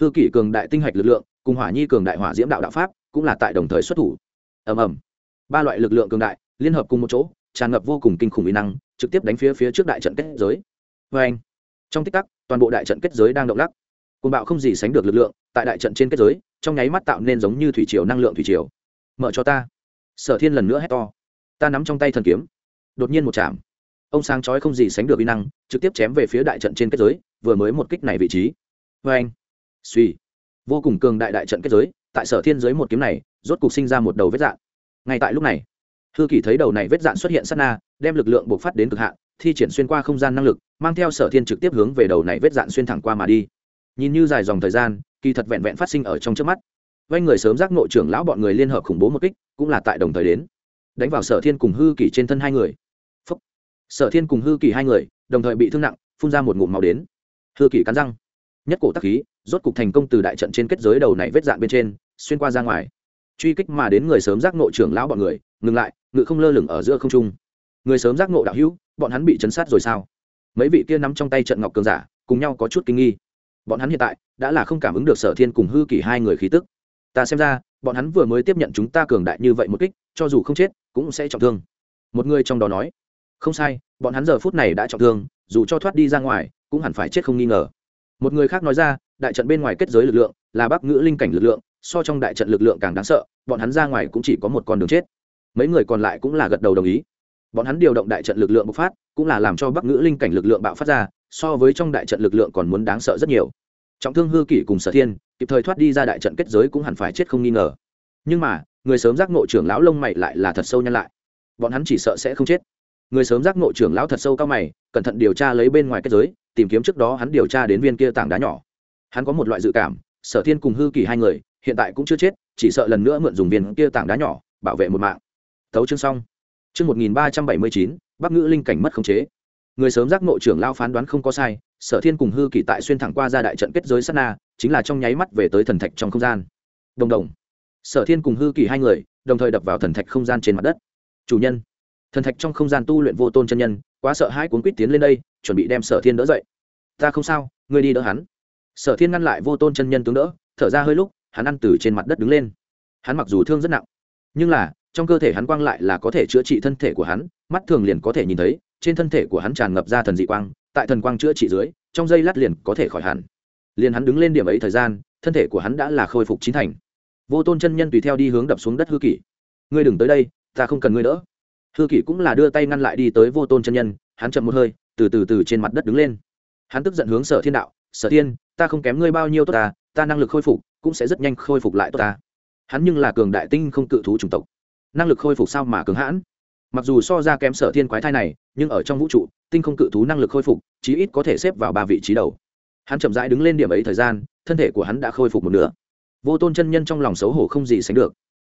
Hư kỷ cường đại tinh hạch lực lượng, cùng hỏa nhi cường đại hỏa diễm đạo đạo pháp cũng là tại đồng thời xuất thủ. Ầm ầm. Ba loại lực lượng cường đại liên hợp cùng một chỗ, tràn ngập vô cùng kinh khủng uy năng, trực tiếp đánh phía phía trước đại trận kết giới. Vê anh, trong tích tắc, toàn bộ đại trận kết giới đang động lắc. Côn bạo không gì sánh được lực lượng tại đại trận trên kết giới, trong nháy mắt tạo nên giống như thủy triều năng lượng thủy triều. Mở cho ta. Sở thiên lần nữa hét to. Ta nắm trong tay thần kiếm. Đột nhiên một chạm. Ông sáng chói không gì sánh được uy năng, trực tiếp chém về phía đại trận trên kết giới, vừa mới một kích này vị trí. Vê anh, suy. Vô cùng cường đại đại trận kết giới tại sở thiên dưới một kiếm này, rốt cục sinh ra một đầu vết dạn ngay tại lúc này, hư kỳ thấy đầu này vết dạn xuất hiện sát na, đem lực lượng buộc phát đến cực hạn, thi triển xuyên qua không gian năng lực, mang theo sở thiên trực tiếp hướng về đầu này vết dạn xuyên thẳng qua mà đi. Nhìn như dài dòng thời gian, kỳ thật vẹn vẹn phát sinh ở trong trước mắt. Vay người sớm giác nội trưởng lão bọn người liên hợp khủng bố một kích, cũng là tại đồng thời đến. Đánh vào sở thiên cùng hư kỳ trên thân hai người. Phúc. sở thiên cùng hư kỳ hai người, đồng thời bị thương nặng, phun ra một ngụm màu đến. Hư kỳ cắn răng. Nhất cổ tắc khí, rốt cục thành công từ đại trận trên kết giới đầu này vết dạn bên trên xuyên qua ra ngoài. Truy kích mà đến người sớm giác ngộ trưởng lão bọn người, ngừng lại, ngự không lơ lửng ở giữa không trung. Người sớm giác ngộ đạo hữu, bọn hắn bị chấn sát rồi sao? Mấy vị kia nắm trong tay trận ngọc cường giả, cùng nhau có chút kinh nghi. Bọn hắn hiện tại, đã là không cảm ứng được sở thiên cùng hư kỷ hai người khí tức. Ta xem ra, bọn hắn vừa mới tiếp nhận chúng ta cường đại như vậy một kích, cho dù không chết, cũng sẽ trọng thương. Một người trong đó nói, không sai, bọn hắn giờ phút này đã trọng thương, dù cho thoát đi ra ngoài, cũng hẳn phải chết không nghi ngờ. Một người khác nói ra, đại trận bên ngoài kết giới lực lượng, là bắc ngữ linh cảnh lực lượng so trong đại trận lực lượng càng đáng sợ, bọn hắn ra ngoài cũng chỉ có một con đường chết. Mấy người còn lại cũng là gật đầu đồng ý. Bọn hắn điều động đại trận lực lượng bộc phát, cũng là làm cho bắc ngữ linh cảnh lực lượng bạo phát ra, so với trong đại trận lực lượng còn muốn đáng sợ rất nhiều. Trọng thương hư kỷ cùng sở thiên, kịp thời thoát đi ra đại trận kết giới cũng hẳn phải chết không nghi ngờ. Nhưng mà, người sớm giác ngộ trưởng lão lông mày lại là thật sâu nhăn lại. Bọn hắn chỉ sợ sẽ không chết. Người sớm giác ngộ trưởng lão thật sâu cao mày, cẩn thận điều tra lấy bên ngoài kết giới, tìm kiếm trước đó hắn điều tra đến viên kia tảng đá nhỏ. Hắn có một loại dự cảm, sở thiên cùng hư kỳ hai người hiện tại cũng chưa chết, chỉ sợ lần nữa mượn dùng viên kia tảng đá nhỏ, bảo vệ một mạng. Thấu chương xong. Chương một nghìn ba trăm bảy mươi chín, bắc ngữ linh cảnh mất khống chế. Người sớm giác ngộ trưởng lao phán đoán không có sai, sở thiên cùng hư kỳ tại xuyên thẳng qua ra đại trận kết giới sát na, chính là trong nháy mắt về tới thần thạch trong không gian. Đồng đồng. Sở thiên cùng hư kỳ hai người, đồng thời đập vào thần thạch không gian trên mặt đất. Chủ nhân. Thần thạch trong không gian tu luyện vô tôn chân nhân, quá sợ hai cuốn quýt tiến lên đây, chuẩn bị đem sở thiên đỡ dậy. Ta không sao, ngươi đi đỡ hắn. Sở thiên ngăn lại vô tôn chân nhân tướng đỡ, thở ra hơi lúc hắn ăn từ trên mặt đất đứng lên. Hắn mặc dù thương rất nặng, nhưng là, trong cơ thể hắn quang lại là có thể chữa trị thân thể của hắn, mắt thường liền có thể nhìn thấy, trên thân thể của hắn tràn ngập ra thần dị quang, tại thần quang chữa trị dưới, trong giây lát liền có thể khỏi hẳn. Liền hắn đứng lên điểm ấy thời gian, thân thể của hắn đã là khôi phục chín thành. Vô tôn chân nhân tùy theo đi hướng đập xuống đất hư kỷ. Ngươi đừng tới đây, ta không cần ngươi đỡ. Hư kỷ cũng là đưa tay ngăn lại đi tới vô tôn chân nhân, hắn chậm một hơi, từ từ từ trên mặt đất đứng lên. Hắn tức giận hướng sở thiên đạo, sở thiên, ta không kém ngươi bao nhiêu tốt ta ta năng lực khôi phục cũng sẽ rất nhanh khôi phục lại tốt ta. Hắn nhưng là cường đại tinh không cự thú chủng tộc. Năng lực khôi phục sao mà cường hãn? Mặc dù so ra kém sở thiên quái thai này, nhưng ở trong vũ trụ, tinh không cự thú năng lực khôi phục, chí ít có thể xếp vào ba vị trí đầu. Hắn chậm rãi đứng lên điểm ấy thời gian, thân thể của hắn đã khôi phục một nửa. Vô tôn chân nhân trong lòng xấu hổ không gì sánh được.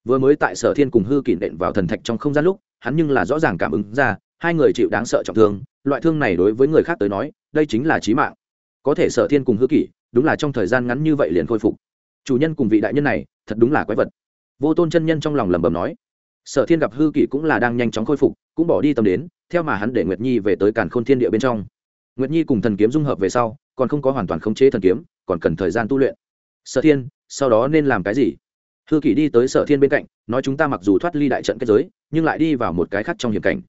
Vừa mới tại sở thiên cùng hư kỷ nện vào thần thạch trong không gian lúc, hắn nhưng là rõ ràng cảm ứng ra, hai người chịu đáng sợ trọng thương, loại thương này đối với người khác tới nói, đây chính là trí mạng. Có thể sở thiên cùng hư kỷ, đúng là trong thời gian ngắn như vậy liền khôi phục chủ nhân cùng vị đại nhân này, thật đúng là quái vật. Vô tôn chân nhân trong lòng lẩm bẩm nói. Sở thiên gặp hư kỷ cũng là đang nhanh chóng khôi phục, cũng bỏ đi tâm đến, theo mà hắn để nguyệt nhi về tới càn khôn thiên địa bên trong. Nguyệt nhi cùng thần kiếm dung hợp về sau, còn không có hoàn toàn khống chế thần kiếm, còn cần thời gian tu luyện. Sở thiên, sau đó nên làm cái gì? Hư kỷ đi tới sở thiên bên cạnh, nói chúng ta mặc dù thoát ly đại trận kết giới, nhưng lại đi vào một cái khác trong hiểm cảnh.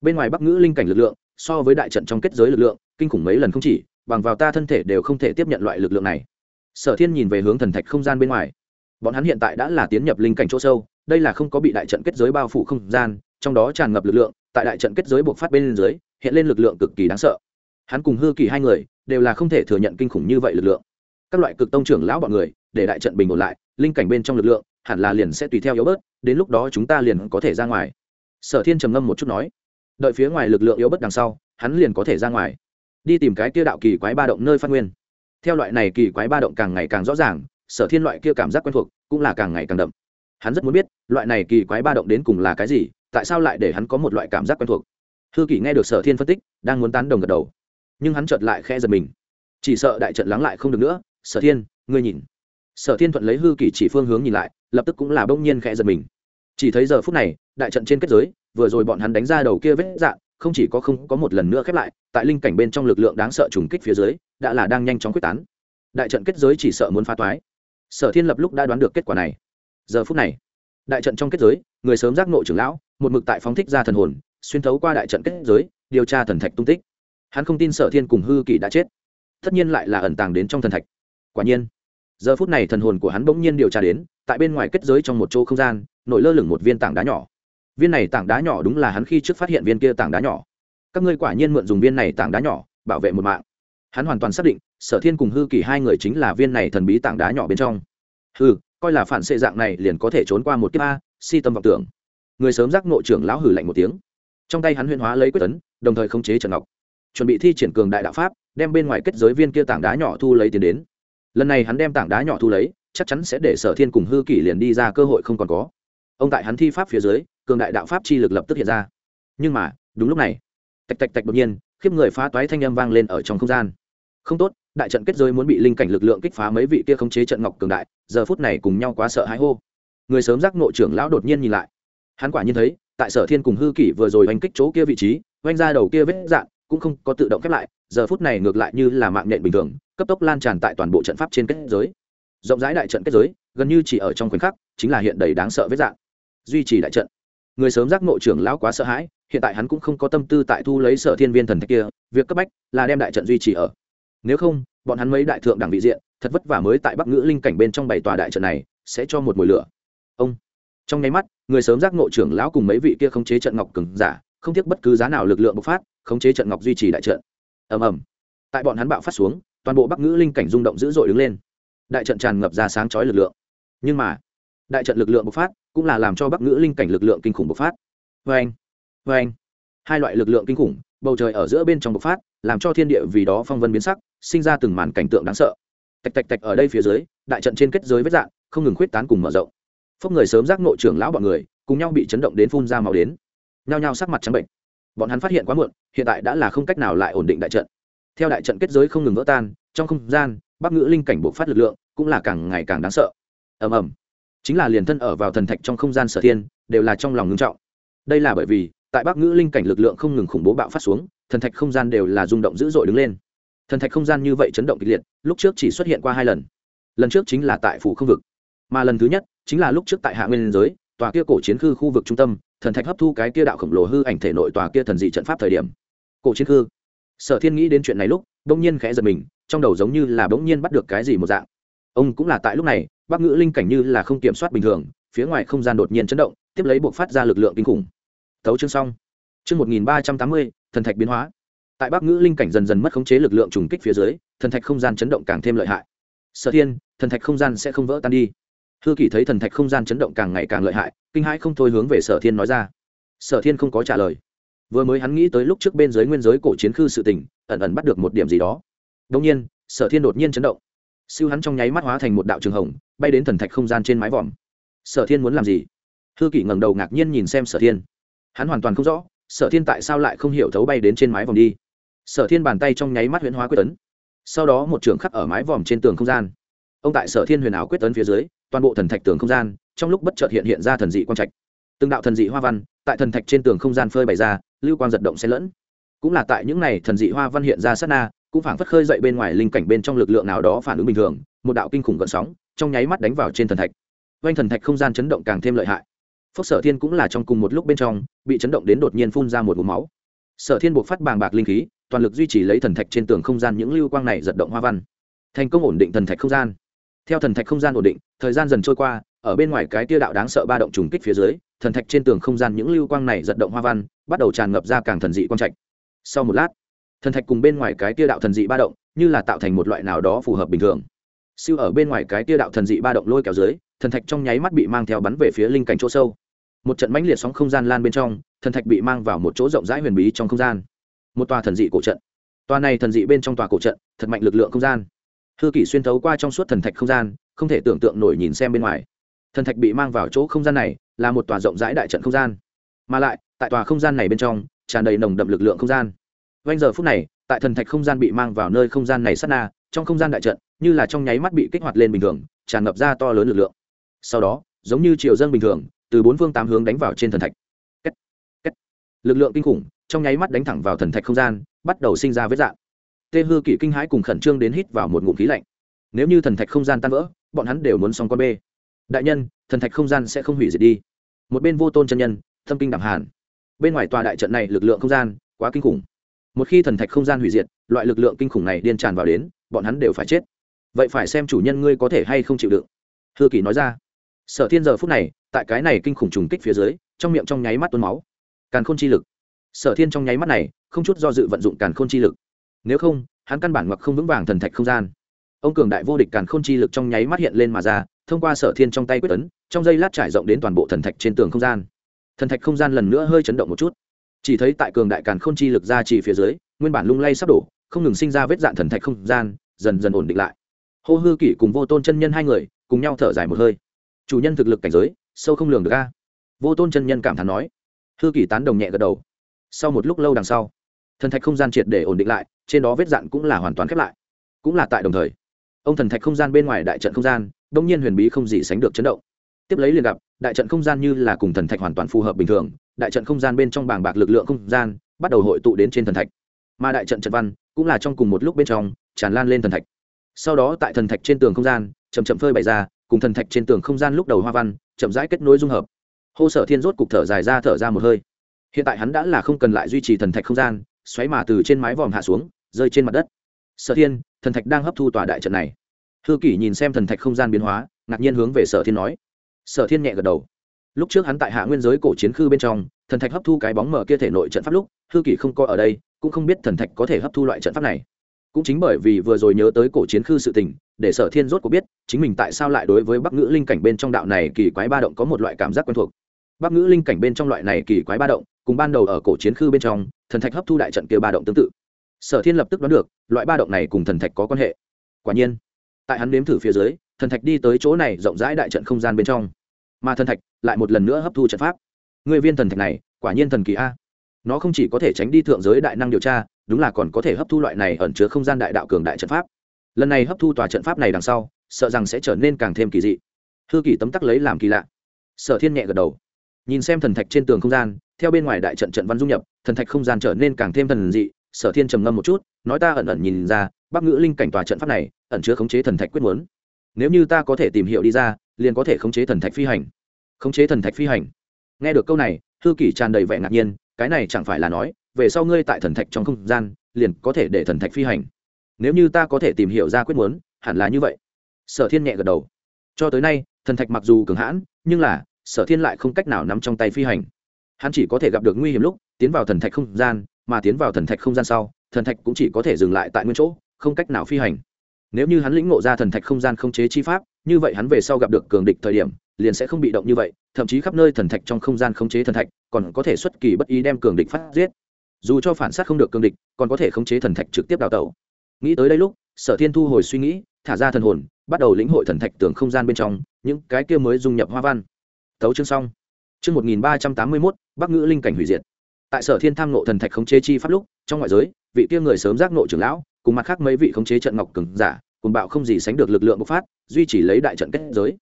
Bên ngoài bắc ngữ linh cảnh lực lượng, so với đại trận trong kết giới lực lượng, kinh khủng mấy lần không chỉ, bằng vào ta thân thể đều không thể tiếp nhận loại lực lượng này sở thiên nhìn về hướng thần thạch không gian bên ngoài. Bọn hắn hiện tại đã là tiến nhập linh cảnh chỗ sâu, đây là không có bị đại trận kết giới bao phủ không gian, trong đó tràn ngập lực lượng, tại đại trận kết giới buộc phát bên dưới, hiện lên lực lượng cực kỳ đáng sợ. Hắn cùng hư kỳ hai người đều là không thể thừa nhận kinh khủng như vậy lực lượng. Các loại cực tông trưởng lão bọn người, để đại trận bình ổn lại, linh cảnh bên trong lực lượng hẳn là liền sẽ tùy theo yếu bớt, đến lúc đó chúng ta liền có thể ra ngoài. Sở thiên trầm ngâm một chút nói, đợi phía ngoài lực lượng yếu bớt đằng sau, hắn liền có thể ra ngoài. Đi tìm cái kia đạo kỳ quái ba động nơi phát nguyên theo loại này kỳ quái ba động càng ngày càng rõ ràng, sở thiên loại kia cảm giác quen thuộc cũng là càng ngày càng đậm. Hắn rất muốn biết, loại này kỳ quái ba động đến cùng là cái gì, tại sao lại để hắn có một loại cảm giác quen thuộc? Hư kỷ nghe được sở thiên phân tích, đang muốn tán đồng gật đầu. Nhưng hắn chợt lại khe giật mình. Chỉ sợ đại trận lắng lại không được nữa, sở thiên, ngươi nhìn. Sở thiên thuận lấy hư kỷ chỉ phương hướng nhìn lại, lập tức cũng là bỗng nhiên khẽ giật mình. Chỉ thấy giờ phút này, đại trận trên kết giới, vừa rồi bọn hắn đánh ra đầu kia vết dạng, không chỉ có không có một lần nữa khép lại, tại linh cảnh bên trong lực lượng đáng sợ trùng kích phía dưới đã là đang nhanh chóng quyết tán. Đại trận kết giới chỉ sợ muốn phá toái. Sở thiên lập lúc đã đoán được kết quả này. Giờ phút này, đại trận trong kết giới, người sớm giác nộ trưởng lão, một mực tại phóng thích ra thần hồn, xuyên thấu qua đại trận kết giới, điều tra thần thạch tung tích. Hắn không tin sở thiên cùng hư kỳ đã chết. Tất nhiên lại là ẩn tàng đến trong thần thạch. Quả nhiên, giờ phút này thần hồn của hắn bỗng nhiên điều tra đến, tại bên ngoài kết giới trong một chỗ không gian, nổi lơ lửng một viên tảng đá nhỏ. Viên này tảng đá nhỏ đúng là hắn khi trước phát hiện viên kia tảng đá nhỏ. Các ngươi quả nhiên mượn dùng viên này tảng đá nhỏ, bảo vệ một mạng hắn hoàn toàn xác định, sở thiên cùng hư kỳ hai người chính là viên này thần bí tảng đá nhỏ bên trong. Hư coi là phản xệ dạng này liền có thể trốn qua một kiếp a, si tâm vọng tưởng. Người sớm giác nội trưởng lão hử lạnh một tiếng. Trong tay hắn huyên hóa lấy quyết tấn đồng thời khống chế trần ngọc. Chuẩn bị thi triển cường đại đạo pháp, đem bên ngoài kết giới viên kia tảng đá nhỏ thu lấy tiền đến. Lần này hắn đem tảng đá nhỏ thu lấy, chắc chắn sẽ để sở thiên cùng hư kỷ liền đi ra cơ hội không còn có. Ông tại hắn thi pháp phía dưới, cường đại đạo pháp chi lực lập tức hiện ra. Nhưng mà, đúng lúc này, tạch tạch tạch đột nhiên, khiếp người phá toái thanh âm vang lên ở trong không gian không tốt, đại trận kết giới muốn bị linh cảnh lực lượng kích phá mấy vị kia khống chế trận ngọc cường đại, giờ phút này cùng nhau quá sợ hãi hô. Người sớm giác nội trưởng lão đột nhiên nhìn lại. Hắn quả nhiên thấy, tại sở thiên cùng hư kỷ vừa rồi oanh kích chỗ kia vị trí, oanh ra đầu kia vết dạn cũng không có tự động khép lại, giờ phút này ngược lại như là mạng nhện bình thường, cấp tốc lan tràn tại toàn bộ trận pháp trên kết giới. Rộng rãi đại trận kết giới, gần như chỉ ở trong khoảnh khắc, chính là hiện đầy đáng sợ vết dạng. Duy trì đại trận. Người sớm giác nội trưởng lão quá sợ hãi, hiện tại hắn cũng không có tâm tư tại thu lấy sở thiên viên thần thạch kia, việc cấp bách là đem đại trận duy trì ở nếu không, bọn hắn mấy đại thượng đẳng vị diện, thật vất vả mới tại bắc ngữ linh cảnh bên trong bảy tòa đại trận này, sẽ cho một mùi lửa. Ông. Trong nháy mắt, người sớm giác nội trưởng lão cùng mấy vị kia khống chế trận ngọc cứng giả, không tiếc bất cứ giá nào lực lượng bộc phát, khống chế trận ngọc duy trì đại trận. Ầm ầm. Tại bọn hắn bạo phát xuống, toàn bộ bắc ngữ linh cảnh rung động dữ dội đứng lên. Đại trận tràn ngập ra sáng chói lực lượng. Nhưng mà, đại trận lực lượng bộc phát cũng là làm cho bắc ngữ linh cảnh lực lượng kinh khủng bộc phát. Vê anh vê anh. Hai loại lực lượng kinh khủng, bầu trời ở giữa bên trong bộc phát, làm cho thiên địa vì đó phong vân biến sắc sinh ra từng màn cảnh tượng đáng sợ. Tạch tạch tạch ở đây phía dưới, đại trận trên kết giới vết dạng, không ngừng khuyết tán cùng mở rộng. Phốc người sớm giác nội trưởng lão bọn người, cùng nhau bị chấn động đến phun ra màu đến. Nhao nhao sắc mặt trắng bệnh. Bọn hắn phát hiện quá muộn, hiện tại đã là không cách nào lại ổn định đại trận. Theo đại trận kết giới không ngừng vỡ tan, trong không gian, bắc ngữ linh cảnh bộc phát lực lượng cũng là càng ngày càng đáng sợ. Ầm ầm. Chính là liền thân ở vào thần thạch trong không gian sở thiên, đều là trong lòng ngưng trọng. Đây là bởi vì, tại bắc ngữ linh cảnh lực lượng không ngừng khủng bố bạo phát xuống, thần thạch không gian đều là rung động dữ dội đứng lên thần thạch không gian như vậy chấn động kịch liệt, lúc trước chỉ xuất hiện qua hai lần. Lần trước chính là tại phủ không vực, mà lần thứ nhất chính là lúc trước tại hạ nguyên giới, tòa kia cổ chiến khư khu vực trung tâm, thần thạch hấp thu cái kia đạo khổng lồ hư ảnh thể nội tòa kia thần dị trận pháp thời điểm. Cổ chiến khư. Sở thiên nghĩ đến chuyện này lúc, bỗng nhiên khẽ giật mình, trong đầu giống như là bỗng nhiên bắt được cái gì một dạng. Ông cũng là tại lúc này, bắc ngữ linh cảnh như là không kiểm soát bình thường, phía ngoài không gian đột nhiên chấn động, tiếp lấy buộc phát ra lực lượng kinh khủng. Thấu chương xong. Chương một nghìn ba trăm tám mươi, thần thạch biến hóa tại bắc ngữ linh cảnh dần dần mất khống chế lực lượng trùng kích phía dưới, thần thạch không gian chấn động càng thêm lợi hại. Sở thiên, thần thạch không gian sẽ không vỡ tan đi. Hư kỷ thấy thần thạch không gian chấn động càng ngày càng lợi hại, kinh hãi không thôi hướng về sở thiên nói ra. Sở thiên không có trả lời. Vừa mới hắn nghĩ tới lúc trước bên dưới nguyên giới cổ chiến khư sự tình, ẩn ẩn bắt được một điểm gì đó. Đông nhiên, sở thiên đột nhiên chấn động. Siêu hắn trong nháy mắt hóa thành một đạo trường hồng, bay đến thần thạch không gian trên mái vòm. Sở thiên muốn làm gì? Hư kỷ ngẩng đầu ngạc nhiên nhìn xem sở thiên. Hắn hoàn toàn không rõ, sở thiên tại sao lại không hiểu thấu bay đến trên mái vòm đi sở thiên bàn tay trong nháy mắt huyễn hóa quyết tấn. Sau đó một trường khắc ở mái vòm trên tường không gian. Ông tại sở thiên huyền ảo quyết tấn phía dưới, toàn bộ thần thạch tường không gian, trong lúc bất chợt hiện hiện ra thần dị quang trạch. Từng đạo thần dị hoa văn tại thần thạch trên tường không gian phơi bày ra, lưu quang giật động xen lẫn. Cũng là tại những này thần dị hoa văn hiện ra sát na, cũng phảng phất khơi dậy bên ngoài linh cảnh bên trong lực lượng nào đó phản ứng bình thường, một đạo kinh khủng gợn sóng trong nháy mắt đánh vào trên thần thạch. Quanh thần thạch không gian chấn động càng thêm lợi hại. Phúc sở thiên cũng là trong cùng một lúc bên trong, bị chấn động đến đột nhiên phun ra một vùng máu. Sở thiên buộc phát bàng bạc linh khí toàn lực duy trì lấy thần thạch trên tường không gian những lưu quang này giật động hoa văn. Thành công ổn định thần thạch không gian. Theo thần thạch không gian ổn định, thời gian dần trôi qua, ở bên ngoài cái tia đạo đáng sợ ba động trùng kích phía dưới, thần thạch trên tường không gian những lưu quang này giật động hoa văn, bắt đầu tràn ngập ra càng thần dị quang trạch. Sau một lát, thần thạch cùng bên ngoài cái tia đạo thần dị ba động, như là tạo thành một loại nào đó phù hợp bình thường. Siêu ở bên ngoài cái tia đạo thần dị ba động lôi kéo dưới, thần thạch trong nháy mắt bị mang theo bắn về phía linh cảnh chỗ sâu. Một trận mãnh liệt sóng không gian lan bên trong, thần thạch bị mang vào một chỗ rộng rãi huyền bí trong không gian một tòa thần dị cổ trận. Tòa này thần dị bên trong tòa cổ trận, thật mạnh lực lượng không gian. Hư kỷ xuyên thấu qua trong suốt thần thạch không gian, không thể tưởng tượng nổi nhìn xem bên ngoài. Thần thạch bị mang vào chỗ không gian này, là một tòa rộng rãi đại trận không gian. Mà lại, tại tòa không gian này bên trong, tràn đầy nồng đậm lực lượng không gian. Vanh giờ phút này, tại thần thạch không gian bị mang vào nơi không gian này sát na, trong không gian đại trận, như là trong nháy mắt bị kích hoạt lên bình thường, tràn ngập ra to lớn lực lượng. Sau đó, giống như triều dân bình thường, từ bốn phương tám hướng đánh vào trên thần thạch. Kết. Kết. lực lượng kinh khủng trong nháy mắt đánh thẳng vào thần thạch không gian, bắt đầu sinh ra vết dạng. Tê hư kỷ kinh hãi cùng khẩn trương đến hít vào một ngụm khí lạnh. Nếu như thần thạch không gian tan vỡ, bọn hắn đều muốn xong con bê. Đại nhân, thần thạch không gian sẽ không hủy diệt đi. Một bên vô tôn chân nhân, thâm kinh đẳng hàn. Bên ngoài tòa đại trận này lực lượng không gian, quá kinh khủng. Một khi thần thạch không gian hủy diệt, loại lực lượng kinh khủng này điên tràn vào đến, bọn hắn đều phải chết. Vậy phải xem chủ nhân ngươi có thể hay không chịu đựng. Hư kỷ nói ra. Sở thiên giờ phút này, tại cái này kinh khủng trùng kích phía dưới, trong miệng trong nháy mắt tuôn máu. Càn khôn chi lực sở thiên trong nháy mắt này, không chút do dự vận dụng càn khôn chi lực. Nếu không, hắn căn bản mặc không vững vàng thần thạch không gian. Ông cường đại vô địch càn khôn chi lực trong nháy mắt hiện lên mà ra, thông qua sở thiên trong tay quyết tấn trong dây lát trải rộng đến toàn bộ thần thạch trên tường không gian. Thần thạch không gian lần nữa hơi chấn động một chút. Chỉ thấy tại cường đại càn khôn chi lực ra chỉ phía dưới, nguyên bản lung lay sắp đổ, không ngừng sinh ra vết dạn thần thạch không gian, dần dần ổn định lại. Hô hư kỷ cùng vô tôn chân nhân hai người, cùng nhau thở dài một hơi. Chủ nhân thực lực cảnh giới, sâu không lường được a. Vô tôn chân nhân cảm thán nói. Hư kỷ tán đồng nhẹ gật đầu sau một lúc lâu đằng sau, thần thạch không gian triệt để ổn định lại, trên đó vết dạn cũng là hoàn toàn khép lại. Cũng là tại đồng thời, ông thần thạch không gian bên ngoài đại trận không gian, đông nhiên huyền bí không gì sánh được chấn động. Tiếp lấy liền gặp, đại trận không gian như là cùng thần thạch hoàn toàn phù hợp bình thường, đại trận không gian bên trong bảng bạc lực lượng không gian bắt đầu hội tụ đến trên thần thạch. Mà đại trận trận văn cũng là trong cùng một lúc bên trong tràn lan lên thần thạch. Sau đó tại thần thạch trên tường không gian chầm chậm phơi bày ra, cùng thần thạch trên tường không gian lúc đầu hoa văn chậm rãi kết nối dung hợp. Hô sở thiên rốt cục thở dài ra, thở ra một hơi hiện tại hắn đã là không cần lại duy trì thần thạch không gian, xoáy mà từ trên mái vòm hạ xuống, rơi trên mặt đất. Sở thiên, thần thạch đang hấp thu tòa đại trận này. Hư kỷ nhìn xem thần thạch không gian biến hóa, ngạc nhiên hướng về sở thiên nói. Sở thiên nhẹ gật đầu. Lúc trước hắn tại hạ nguyên giới cổ chiến khư bên trong, thần thạch hấp thu cái bóng mở kia thể nội trận pháp lúc, hư kỷ không coi ở đây, cũng không biết thần thạch có thể hấp thu loại trận pháp này. Cũng chính bởi vì vừa rồi nhớ tới cổ chiến khư sự tình, để sở thiên rốt có biết, chính mình tại sao lại đối với bắc ngữ linh cảnh bên trong đạo này kỳ quái ba động có một loại cảm giác quen thuộc. Bắc ngữ linh cảnh bên trong loại này kỳ quái ba động cùng ban đầu ở cổ chiến khư bên trong, thần thạch hấp thu đại trận kia ba động tương tự. Sở thiên lập tức đoán được, loại ba động này cùng thần thạch có quan hệ. Quả nhiên, tại hắn nếm thử phía dưới, thần thạch đi tới chỗ này rộng rãi đại trận không gian bên trong. Mà thần thạch lại một lần nữa hấp thu trận pháp. Người viên thần thạch này, quả nhiên thần kỳ a. Nó không chỉ có thể tránh đi thượng giới đại năng điều tra, đúng là còn có thể hấp thu loại này ẩn chứa không gian đại đạo cường đại trận pháp. Lần này hấp thu tòa trận pháp này đằng sau, sợ rằng sẽ trở nên càng thêm kỳ dị. Hư kỳ tấm tắc lấy làm kỳ lạ. Sở thiên nhẹ gật đầu. Nhìn xem thần thạch trên tường không gian theo bên ngoài đại trận trận văn dung nhập, thần thạch không gian trở nên càng thêm thần dị, sở thiên trầm ngâm một chút, nói ta ẩn ẩn nhìn ra, bắc ngữ linh cảnh tòa trận pháp này, ẩn chứa khống chế thần thạch quyết muốn. Nếu như ta có thể tìm hiểu đi ra, liền có thể khống chế thần thạch phi hành. Khống chế thần thạch phi hành. Nghe được câu này thư kỷ tràn đầy vẻ ngạc nhiên, cái này chẳng phải là nói, về sau ngươi tại thần thạch trong không gian, liền có thể để thần thạch phi hành. Nếu như ta có thể tìm hiểu ra quyết muốn, hẳn là như vậy. Sở thiên nhẹ gật đầu. Cho tới nay, thần thạch mặc dù cường hãn, nhưng là, sở thiên lại không cách nào nắm trong tay phi hành hắn chỉ có thể gặp được nguy hiểm lúc, tiến vào thần thạch không gian, mà tiến vào thần thạch không gian sau, thần thạch cũng chỉ có thể dừng lại tại nguyên chỗ, không cách nào phi hành. Nếu như hắn lĩnh ngộ ra thần thạch không gian không chế chi pháp, như vậy hắn về sau gặp được cường địch thời điểm, liền sẽ không bị động như vậy, thậm chí khắp nơi thần thạch trong không gian không chế thần thạch, còn có thể xuất kỳ bất ý đem cường địch phát giết. Dù cho phản s á t không được cường địch, còn có thể khống chế thần thạch trực tiếp đào tẩu. Nghĩ tới đây lúc, sở thiên thu hồi suy nghĩ, thả ra thần hồn, bắt đầu lĩnh hội thần thạch tưởng không gian bên trong, những cái kia mới dung nhập hoa văn. Thấu chương xong. Chương một nghìn ba trăm tám mươi mốt bắc ngữ linh cảnh hủy diệt. Tại sở thiên tham nộ thần thạch khống chế chi pháp lúc, trong ngoại giới, vị kia người sớm giác nộ trưởng lão, cùng mặt khác mấy vị khống chế trận ngọc cường giả, cùng bạo không gì sánh được lực lượng bộc phát, duy trì lấy đại trận kết giới.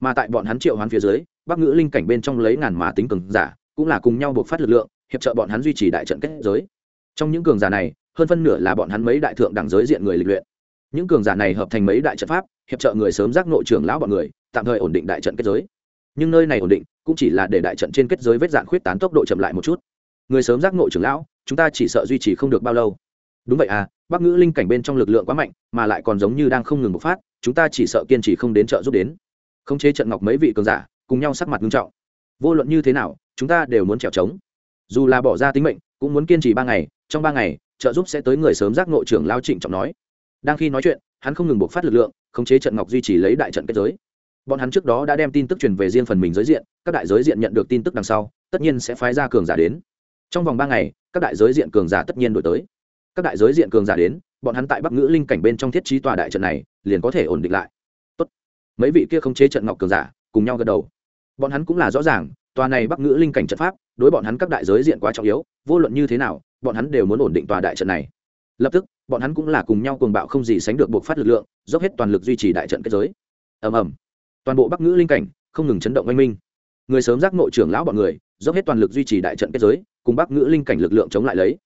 Mà tại bọn hắn triệu hoán phía dưới, bắc ngữ linh cảnh bên trong lấy ngàn mà tính cường giả, cũng là cùng nhau bộc phát lực lượng, hiệp trợ bọn hắn duy trì đại trận kết giới. Trong những cường giả này, hơn phân nửa là bọn hắn mấy đại thượng đẳng giới diện người lịch luyện. Những cường giả này hợp thành mấy đại trận pháp, hiệp trợ người sớm giác nội trưởng lão bọn người, tạm thời ổn định đại trận kết giới nhưng nơi này ổn định, cũng chỉ là để đại trận trên kết giới vết dạn khuyết tán tốc độ chậm lại một chút. Người sớm giác ngộ trưởng lão, chúng ta chỉ sợ duy trì không được bao lâu. Đúng vậy à bắc ngữ linh cảnh bên trong lực lượng quá mạnh, mà lại còn giống như đang không ngừng bộc phát, chúng ta chỉ sợ kiên trì không đến trợ giúp đến. Khống chế trận ngọc mấy vị cường giả, cùng nhau sắc mặt nghiêm trọng. Vô luận như thế nào, chúng ta đều muốn trèo trống. Dù là bỏ ra tính mệnh, cũng muốn kiên trì ba ngày, trong ba ngày, trợ giúp sẽ tới người sớm giác ngộ trưởng lao trịnh trọng nói. Đang khi nói chuyện, hắn không ngừng bộc phát lực lượng, khống chế trận ngọc duy trì lấy đại trận kết giới bọn hắn trước đó đã đem tin tức truyền về riêng phần mình giới diện, các đại giới diện nhận được tin tức đằng sau, tất nhiên sẽ phái ra cường giả đến. Trong vòng ba ngày, các đại giới diện cường giả tất nhiên đổi tới. Các đại giới diện cường giả đến, bọn hắn tại bắc ngữ linh cảnh bên trong thiết trí tòa đại trận này, liền có thể ổn định lại. Tốt. mấy vị kia không chế trận ngọc cường giả, cùng nhau gật đầu. Bọn hắn cũng là rõ ràng, tòa này bắc ngữ linh cảnh trận pháp, đối bọn hắn các đại giới diện quá trọng yếu, vô luận như thế nào, bọn hắn đều muốn ổn định tòa đại trận này. Lập tức, bọn hắn cũng là cùng nhau cuồng bạo không gì sánh được buộc phát lực lượng, dốc hết toàn lực duy trì đại trận kết giới. Ầm ầm toàn bộ bắc ngữ linh cảnh không ngừng chấn động oanh minh. Người sớm giác nội trưởng lão bọn người, dốc hết toàn lực duy trì đại trận kết giới, cùng bắc ngữ linh cảnh lực lượng chống lại lấy.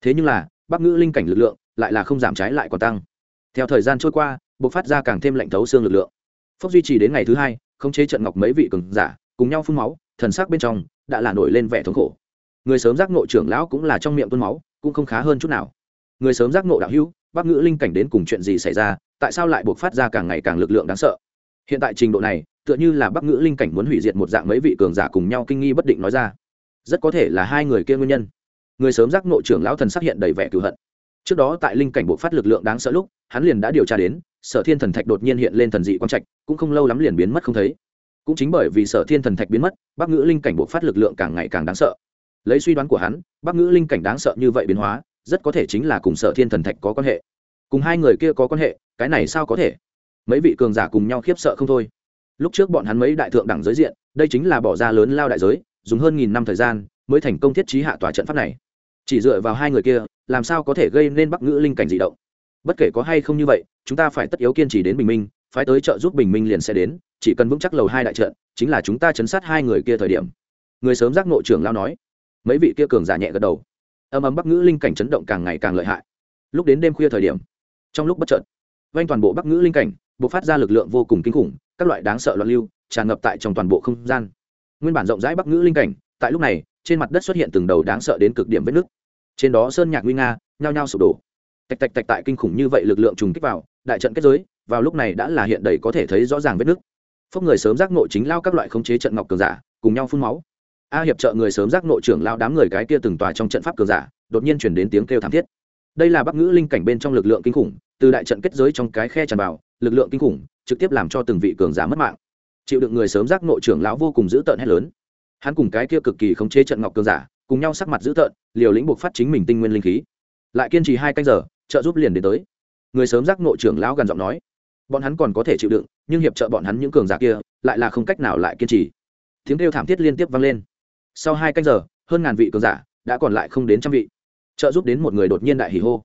Thế nhưng là, bắc ngữ linh cảnh lực lượng lại là không giảm trái lại còn tăng. Theo thời gian trôi qua buộc phát ra càng thêm lạnh thấu xương lực lượng. Phốc duy trì đến ngày thứ hai không chế trận ngọc mấy vị cường giả, cùng nhau phun máu, thần sắc bên trong đã là nổi lên vẻ thống khổ. Người sớm giác nội trưởng lão cũng là trong miệng tuôn máu, cũng không khá hơn chút nào. Người sớm giác nộ đạo hữu, bắc ngữ linh cảnh đến cùng chuyện gì xảy ra, tại sao lại buộc phát ra càng ngày càng lực lượng đáng sợ? Hiện tại trình độ này, tựa như là bắc ngữ linh cảnh muốn hủy diệt một dạng mấy vị cường giả cùng nhau kinh nghi bất định nói ra. Rất có thể là hai người kia nguyên nhân. Người sớm giác nội trưởng lão thần xác hiện đầy vẻ cựu hận. Trước đó tại linh cảnh bộ phát lực lượng đáng sợ lúc, hắn liền đã điều tra đến, sở thiên thần thạch đột nhiên hiện lên thần dị quang trạch, cũng không lâu lắm liền biến mất không thấy. Cũng chính bởi vì sở thiên thần thạch biến mất, bắc ngữ linh cảnh bộ phát lực lượng càng ngày càng đáng sợ. Lấy suy đoán của hắn, bắc ngữ linh cảnh đáng sợ như vậy biến hóa, rất có thể chính là cùng sở thiên thần thạch có quan hệ. Cùng hai người kia có quan hệ, cái này sao có thể? Mấy vị cường giả cùng nhau khiếp sợ không thôi. Lúc trước bọn hắn mấy đại thượng đẳng giới diện, đây chính là bỏ ra lớn lao đại giới, dùng hơn nghìn năm thời gian mới thành công thiết trí hạ tòa trận pháp này. Chỉ dựa vào hai người kia, làm sao có thể gây nên bắc ngữ linh cảnh dị động? Bất kể có hay không như vậy, chúng ta phải tất yếu kiên trì đến bình minh, phái tới trợ giúp bình minh liền sẽ đến, chỉ cần vững chắc lầu hai đại trận, chính là chúng ta chấn sát hai người kia thời điểm. Người sớm giác nội trưởng lao nói. Mấy vị kia cường giả nhẹ gật đầu. Âm ấm bắc ngữ linh cảnh chấn động càng ngày càng lợi hại. Lúc đến đêm khuya thời điểm, trong lúc bất chợt vanh toàn bộ bắc ngữ linh cảnh bộc phát ra lực lượng vô cùng kinh khủng các loại đáng sợ loạn lưu tràn ngập tại trong toàn bộ không gian. Nguyên bản rộng rãi bắc ngữ linh cảnh tại lúc này trên mặt đất xuất hiện từng đầu đáng sợ đến cực điểm vết nứt, trên đó sơn nhạc nguy nga nhao nhao sụp đổ. Tạch tạch tạch tại kinh khủng như vậy lực lượng trùng kích vào đại trận kết giới vào lúc này đã là hiện đầy có thể thấy rõ ràng vết nứt. phốc người sớm giác nội chính lao các loại khống chế trận ngọc cường giả cùng nhau phun máu. A hiệp trợ người sớm giác nội trưởng lao đám người cái kia từng tòa trong trận pháp cường giả đột nhiên chuyển đến tiếng kêu thảm thiết. Đây là bắc ngữ linh cảnh bên trong lực lượng kinh khủng từ đại trận kết giới trong cái khe tràn vào lực lượng kinh khủng, trực tiếp làm cho từng vị cường giả mất mạng. Chịu đựng người sớm giác nội trưởng lão vô cùng dữ tợn hét lớn. Hắn cùng cái kia cực kỳ khống chế trận ngọc cường giả, cùng nhau sắc mặt dữ tợn, liều lĩnh buộc phát chính mình tinh nguyên linh khí. Lại kiên trì hai canh giờ, trợ giúp liền đến tới. Người sớm giác nội trưởng lão gần giọng nói, bọn hắn còn có thể chịu đựng, nhưng hiệp trợ bọn hắn những cường giả kia, lại là không cách nào lại kiên trì. Tiếng kêu thảm thiết liên tiếp vang lên. Sau hai canh giờ, hơn ngàn vị cường giả đã còn lại không đến trăm vị. Trợ giúp đến một người đột nhiên đại hỉ hô.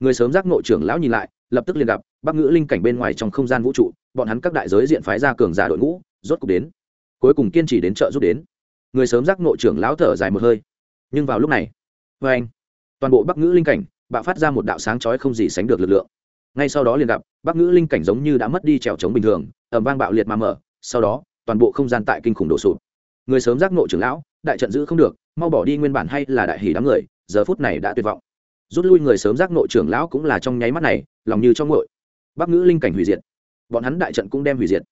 Người sớm giác nội trưởng lão nhìn lại lập tức liền gặp bắc ngữ linh cảnh bên ngoài trong không gian vũ trụ bọn hắn các đại giới diện phái ra cường giả đội ngũ rốt cục đến cuối cùng kiên trì đến trợ giúp đến người sớm giác nội trưởng lão thở dài một hơi nhưng vào lúc này vê anh toàn bộ bắc ngữ linh cảnh bạo phát ra một đạo sáng chói không gì sánh được lực lượng ngay sau đó liền gặp bắc ngữ linh cảnh giống như đã mất đi trèo trống bình thường ẩm vang bạo liệt mà mở sau đó toàn bộ không gian tại kinh khủng đổ sụp người sớm giác nội trưởng lão đại trận giữ không được mau bỏ đi nguyên bản hay là đại hỷ đám người giờ phút này đã tuyệt vọng rút lui người sớm giác nội trưởng lão cũng là trong nháy mắt này, lòng như trong ngội bắc ngữ linh cảnh hủy diệt. Bọn hắn đại trận cũng đem hủy diệt.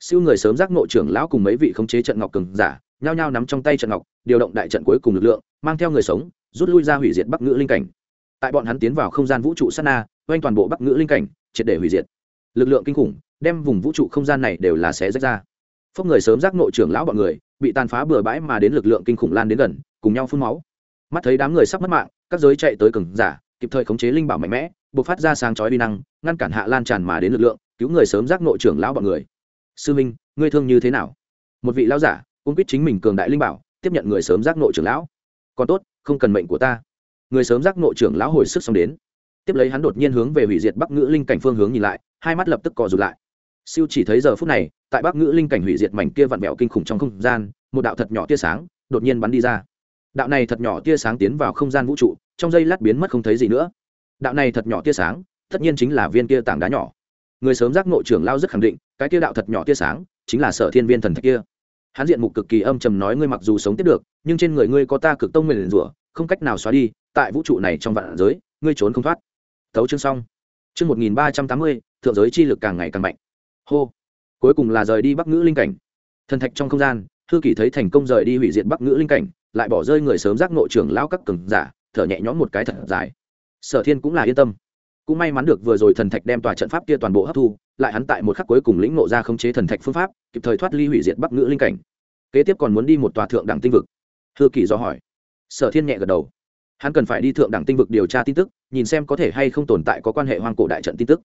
Siêu người sớm giác nội trưởng lão cùng mấy vị khống chế trận ngọc cường giả, nhao nhao nắm trong tay trận ngọc, điều động đại trận cuối cùng lực lượng, mang theo người sống, rút lui ra hủy diệt bắc ngữ linh cảnh. Tại bọn hắn tiến vào không gian vũ trụ sát na quanh toàn bộ bắc ngữ linh cảnh, triệt để hủy diệt. Lực lượng kinh khủng, đem vùng vũ trụ không gian này đều là xé rách ra. Phốc người sớm giác nội trưởng lão bọn người, bị tàn phá bừa bãi mà đến lực lượng kinh khủng lan đến gần, cùng nhau phun máu. Mắt thấy đám người sắp mất mạng các giới chạy tới cường giả, kịp thời khống chế linh bảo mạnh mẽ buộc phát ra sáng chói đi năng, ngăn cản hạ lan tràn mà đến lực lượng, cứu người sớm giác nội trưởng lão bọn người. Sư minh, ngươi thương như thế nào? Một vị lão giả cũng biết chính mình cường đại linh bảo, tiếp nhận người sớm giác nội trưởng lão. Còn tốt, không cần mệnh của ta. Người sớm giác nội trưởng lão hồi sức xong đến. Tiếp lấy hắn đột nhiên hướng về hủy diệt bắc ngữ linh cảnh phương hướng nhìn lại, hai mắt lập tức co rụt lại. Siêu chỉ thấy giờ phút này, tại bắc ngữ linh cảnh hủy diệt mảnh kia vặn vẹo kinh khủng trong không gian, một đạo thật nhỏ tia sáng đột nhiên bắn đi ra đạo này thật nhỏ tia sáng tiến vào không gian vũ trụ, trong giây lát biến mất không thấy gì nữa. Đạo này thật nhỏ tia sáng, tất nhiên chính là viên kia tảng đá nhỏ. Người sớm giác nội trưởng lao rất khẳng định, cái kia đạo thật nhỏ tia sáng, chính là sở thiên viên thần thạch kia. Hắn diện mục cực kỳ âm trầm nói ngươi mặc dù sống tiếp được, nhưng trên người ngươi có ta cực tông nguyền rủa, không cách nào xóa đi, tại vũ trụ này trong vạn giới, ngươi trốn không thoát. Thấu chương xong. Chương một nghìn ba trăm tám mươi, thượng giới chi lực càng ngày càng mạnh. Hô. Cuối cùng là rời đi bắc ngữ linh cảnh. Thần thạch trong không gian thư kỷ thấy thành công rời đi hủy diệt bắc ngữ linh cảnh lại bỏ rơi người sớm giác nội trưởng lao các cường giả, thở nhẹ nhõm một cái thật dài. Sở thiên cũng là yên tâm. Cũng may mắn được vừa rồi thần thạch đem tòa trận pháp kia toàn bộ hấp thu, lại hắn tại một khắc cuối cùng lĩnh nộ ra khống chế thần thạch phương pháp, kịp thời thoát ly hủy diệt bắc ngữ linh cảnh. Kế tiếp còn muốn đi một tòa thượng đẳng tinh vực. Thư kỳ do hỏi. Sở thiên nhẹ gật đầu. Hắn cần phải đi thượng đẳng tinh vực điều tra tin tức, nhìn xem có thể hay không tồn tại có quan hệ hoang cổ đại trận tin tức.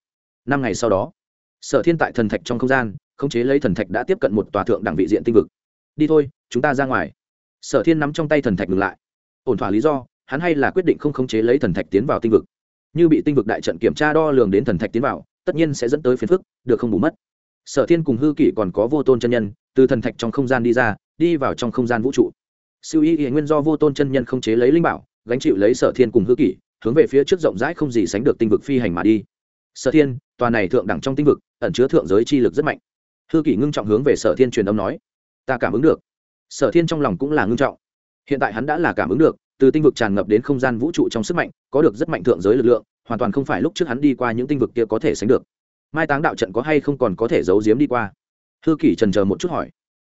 Năm ngày sau đó, sở thiên tại thần thạch trong không gian, khống chế lấy thần thạch đã tiếp cận một tòa thượng đẳng vị diện tinh vực. Đi thôi, chúng ta ra ngoài sở thiên nắm trong tay thần thạch ngừng lại. Ổn thỏa lý do, hắn hay là quyết định không khống chế lấy thần thạch tiến vào tinh vực. Như bị tinh vực đại trận kiểm tra đo lường đến thần thạch tiến vào, tất nhiên sẽ dẫn tới phiền phức, được không bù mất. Sở thiên cùng hư kỷ còn có vô tôn chân nhân, từ thần thạch trong không gian đi ra, đi vào trong không gian vũ trụ. Siêu y hiện nguyên do vô tôn chân nhân không chế lấy linh bảo, gánh chịu lấy sở thiên cùng hư kỷ, hướng về phía trước rộng rãi không gì sánh được tinh vực phi hành mà đi. Sở thiên, tòa này thượng đẳng trong tinh vực, ẩn chứa thượng giới chi lực rất mạnh. Hư kỷ ngưng trọng hướng về sở thiên truyền âm nói, ta cảm ứng được sở thiên trong lòng cũng là ngưng trọng. Hiện tại hắn đã là cảm ứng được, từ tinh vực tràn ngập đến không gian vũ trụ trong sức mạnh, có được rất mạnh thượng giới lực lượng, hoàn toàn không phải lúc trước hắn đi qua những tinh vực kia có thể sánh được. Mai táng đạo trận có hay không còn có thể giấu giếm đi qua? Hư kỷ trần chờ một chút hỏi.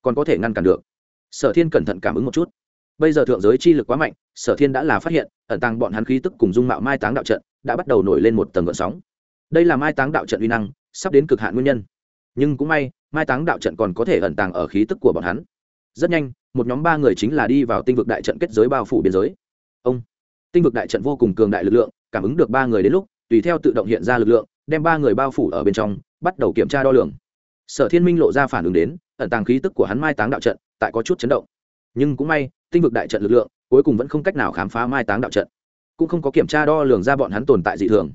Còn có thể ngăn cản được. Sở thiên cẩn thận cảm ứng một chút. Bây giờ thượng giới chi lực quá mạnh, sở thiên đã là phát hiện, ẩn tàng bọn hắn khí tức cùng dung mạo mai táng đạo trận đã bắt đầu nổi lên một tầng gợn sóng. Đây là mai táng đạo trận uy năng, sắp đến cực hạn nguyên nhân. Nhưng cũng may, mai táng đạo trận còn có thể ẩn tàng ở khí tức của bọn hắn rất nhanh, một nhóm ba người chính là đi vào tinh vực đại trận kết giới bao phủ biên giới. Ông, tinh vực đại trận vô cùng cường đại lực lượng, cảm ứng được ba người đến lúc, tùy theo tự động hiện ra lực lượng, đem ba người bao phủ ở bên trong, bắt đầu kiểm tra đo lường. Sở thiên minh lộ ra phản ứng đến, ẩn tàng khí tức của hắn mai táng đạo trận, tại có chút chấn động. Nhưng cũng may, tinh vực đại trận lực lượng, cuối cùng vẫn không cách nào khám phá mai táng đạo trận. Cũng không có kiểm tra đo lường ra bọn hắn tồn tại dị thường.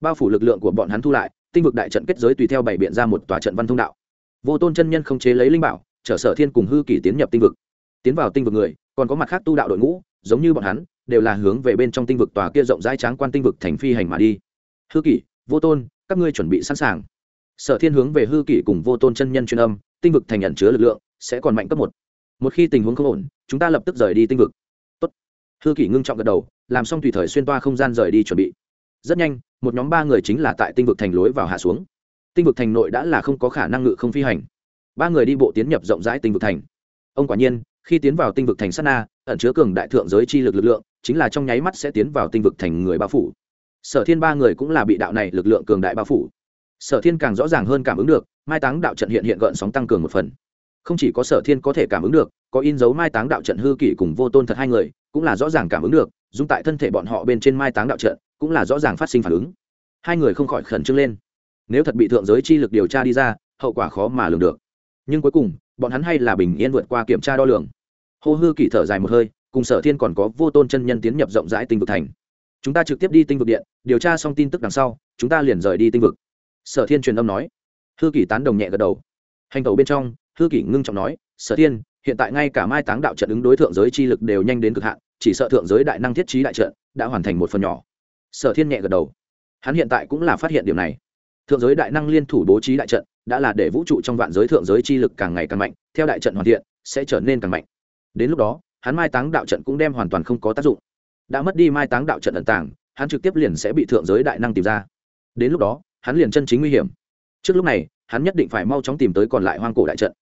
Bao phủ lực lượng của bọn hắn thu lại, tinh vực đại trận kết giới tùy theo bảy biện ra một tòa trận văn thông đạo. Vô tôn chân nhân không chế lấy linh bảo chở sở thiên cùng hư kỳ tiến nhập tinh vực. Tiến vào tinh vực người, còn có mặt khác tu đạo đội ngũ, giống như bọn hắn, đều là hướng về bên trong tinh vực tòa kia rộng rãi tráng quan tinh vực thành phi hành mà đi. Hư kỷ vô tôn, các ngươi chuẩn bị sẵn sàng. Sở thiên hướng về hư kỷ cùng vô tôn chân nhân chuyên âm, tinh vực thành nhận chứa lực lượng, sẽ còn mạnh cấp một. Một khi tình huống không ổn, chúng ta lập tức rời đi tinh vực. Tốt. hư kỷ ngưng trọng gật đầu, làm xong tùy thời xuyên toa không gian rời đi chuẩn bị. Rất nhanh, một nhóm ba người chính là tại tinh vực thành lối vào hạ xuống. Tinh vực thành nội đã là không có khả năng ngự không phi hành ba người đi bộ tiến nhập rộng rãi tinh vực thành. Ông quả nhiên, khi tiến vào tinh vực thành sát na, ẩn chứa cường đại thượng giới chi lực lực lượng, chính là trong nháy mắt sẽ tiến vào tinh vực thành người bao phủ. Sở thiên ba người cũng là bị đạo này lực lượng cường đại bao phủ. Sở thiên càng rõ ràng hơn cảm ứng được, mai táng đạo trận hiện hiện gợn sóng tăng cường một phần. Không chỉ có sở thiên có thể cảm ứng được, có in dấu mai táng đạo trận hư kỷ cùng vô tôn thật hai người, cũng là rõ ràng cảm ứng được, dung tại thân thể bọn họ bên trên mai táng đạo trận, cũng là rõ ràng phát sinh phản ứng. Hai người không khỏi khẩn trương lên. Nếu thật bị thượng giới chi lực điều tra đi ra, hậu quả khó mà lường được nhưng cuối cùng, bọn hắn hay là bình yên vượt qua kiểm tra đo lường. Hô hư kỷ thở dài một hơi, cùng sở thiên còn có vô tôn chân nhân tiến nhập rộng rãi tinh vực thành. Chúng ta trực tiếp đi tinh vực điện, điều tra xong tin tức đằng sau, chúng ta liền rời đi tinh vực. Sở thiên truyền âm nói. Hư kỷ tán đồng nhẹ gật đầu. Hành tẩu bên trong, hư kỷ ngưng trọng nói, sở thiên, hiện tại ngay cả mai táng đạo trận ứng đối thượng giới chi lực đều nhanh đến cực hạn, chỉ sợ thượng giới đại năng thiết trí đại trận đã hoàn thành một phần nhỏ. Sở thiên nhẹ gật đầu. Hắn hiện tại cũng là phát hiện điều này. Thượng giới đại năng liên thủ bố trí đại trận đã là để vũ trụ trong vạn giới thượng giới chi lực càng ngày càng mạnh, theo đại trận hoàn thiện, sẽ trở nên càng mạnh. Đến lúc đó, hắn mai táng đạo trận cũng đem hoàn toàn không có tác dụng. Đã mất đi mai táng đạo trận ẩn tàng, hắn trực tiếp liền sẽ bị thượng giới đại năng tìm ra. Đến lúc đó, hắn liền chân chính nguy hiểm. Trước lúc này, hắn nhất định phải mau chóng tìm tới còn lại hoang cổ đại trận.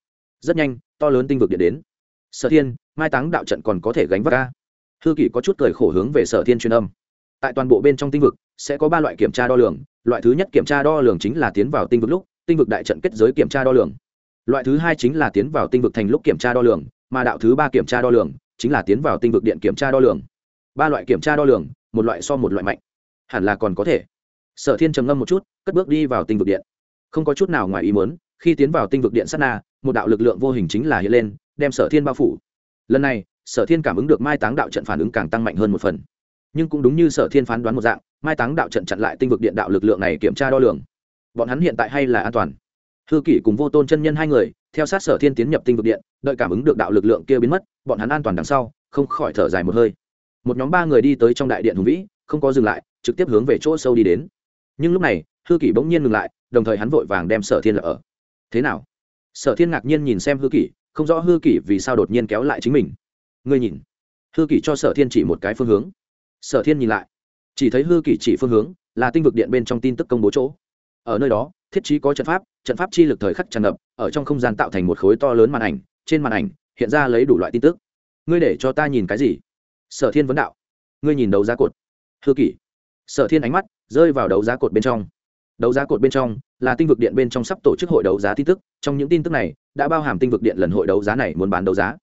Rất nhanh, to lớn tinh vực điện đến. Sở thiên, mai táng đạo trận còn có thể gánh vác ca. Hư kỷ có chút cười khổ hướng về sở thiên truyền âm. Tại toàn bộ bên trong tinh vực, sẽ có ba loại kiểm tra đo lường, loại thứ nhất kiểm tra đo lường chính là tiến vào tinh vực lúc tinh vực đại trận kết giới kiểm tra đo lường. Loại thứ hai chính là tiến vào tinh vực thành lúc kiểm tra đo lường, mà đạo thứ ba kiểm tra đo lường chính là tiến vào tinh vực điện kiểm tra đo lường. Ba loại kiểm tra đo lường, một loại so một loại mạnh. Hẳn là còn có thể. Sở thiên trầm ngâm một chút, cất bước đi vào tinh vực điện. Không có chút nào ngoài ý muốn, khi tiến vào tinh vực điện sát na, một đạo lực lượng vô hình chính là hiện lên, đem sở thiên bao phủ. Lần này, sở thiên cảm ứng được mai táng đạo trận phản ứng càng tăng mạnh hơn một phần. Nhưng cũng đúng như sở thiên phán đoán một dạng, mai táng đạo trận chặn lại tinh vực điện đạo lực lượng này kiểm tra đo lường bọn hắn hiện tại hay là an toàn. Hư kỷ cùng vô tôn chân nhân hai người, theo sát sở thiên tiến nhập tinh vực điện, đợi cảm ứng được đạo lực lượng kia biến mất, bọn hắn an toàn đằng sau, không khỏi thở dài một hơi. Một nhóm ba người đi tới trong đại điện hùng vĩ, không có dừng lại, trực tiếp hướng về chỗ sâu đi đến. Nhưng lúc này, hư kỷ bỗng nhiên ngừng lại, đồng thời hắn vội vàng đem sở thiên là ở. Thế nào? Sở thiên ngạc nhiên nhìn xem hư kỷ, không rõ hư kỷ vì sao đột nhiên kéo lại chính mình. Ngươi nhìn. Hư kỷ cho sở thiên chỉ một cái phương hướng. Sở thiên nhìn lại. Chỉ thấy hư kỷ chỉ phương hướng là tinh vực điện bên trong tin tức công bố chỗ ở nơi đó, thiết trí có trận pháp trận pháp chi lực thời khắc tràn ngập, ở trong không gian tạo thành một khối to lớn màn ảnh, trên màn ảnh hiện ra lấy đủ loại tin tức. Ngươi để cho ta nhìn cái gì? Sở thiên vấn đạo. Ngươi nhìn đấu giá cột. Hư kỷ. Sở thiên ánh mắt rơi vào đấu giá cột bên trong. Đấu giá cột bên trong là tinh vực điện bên trong sắp tổ chức hội đấu giá tin tức. Trong những tin tức này đã bao hàm tinh vực điện lần hội đấu giá này muốn bán đấu giá.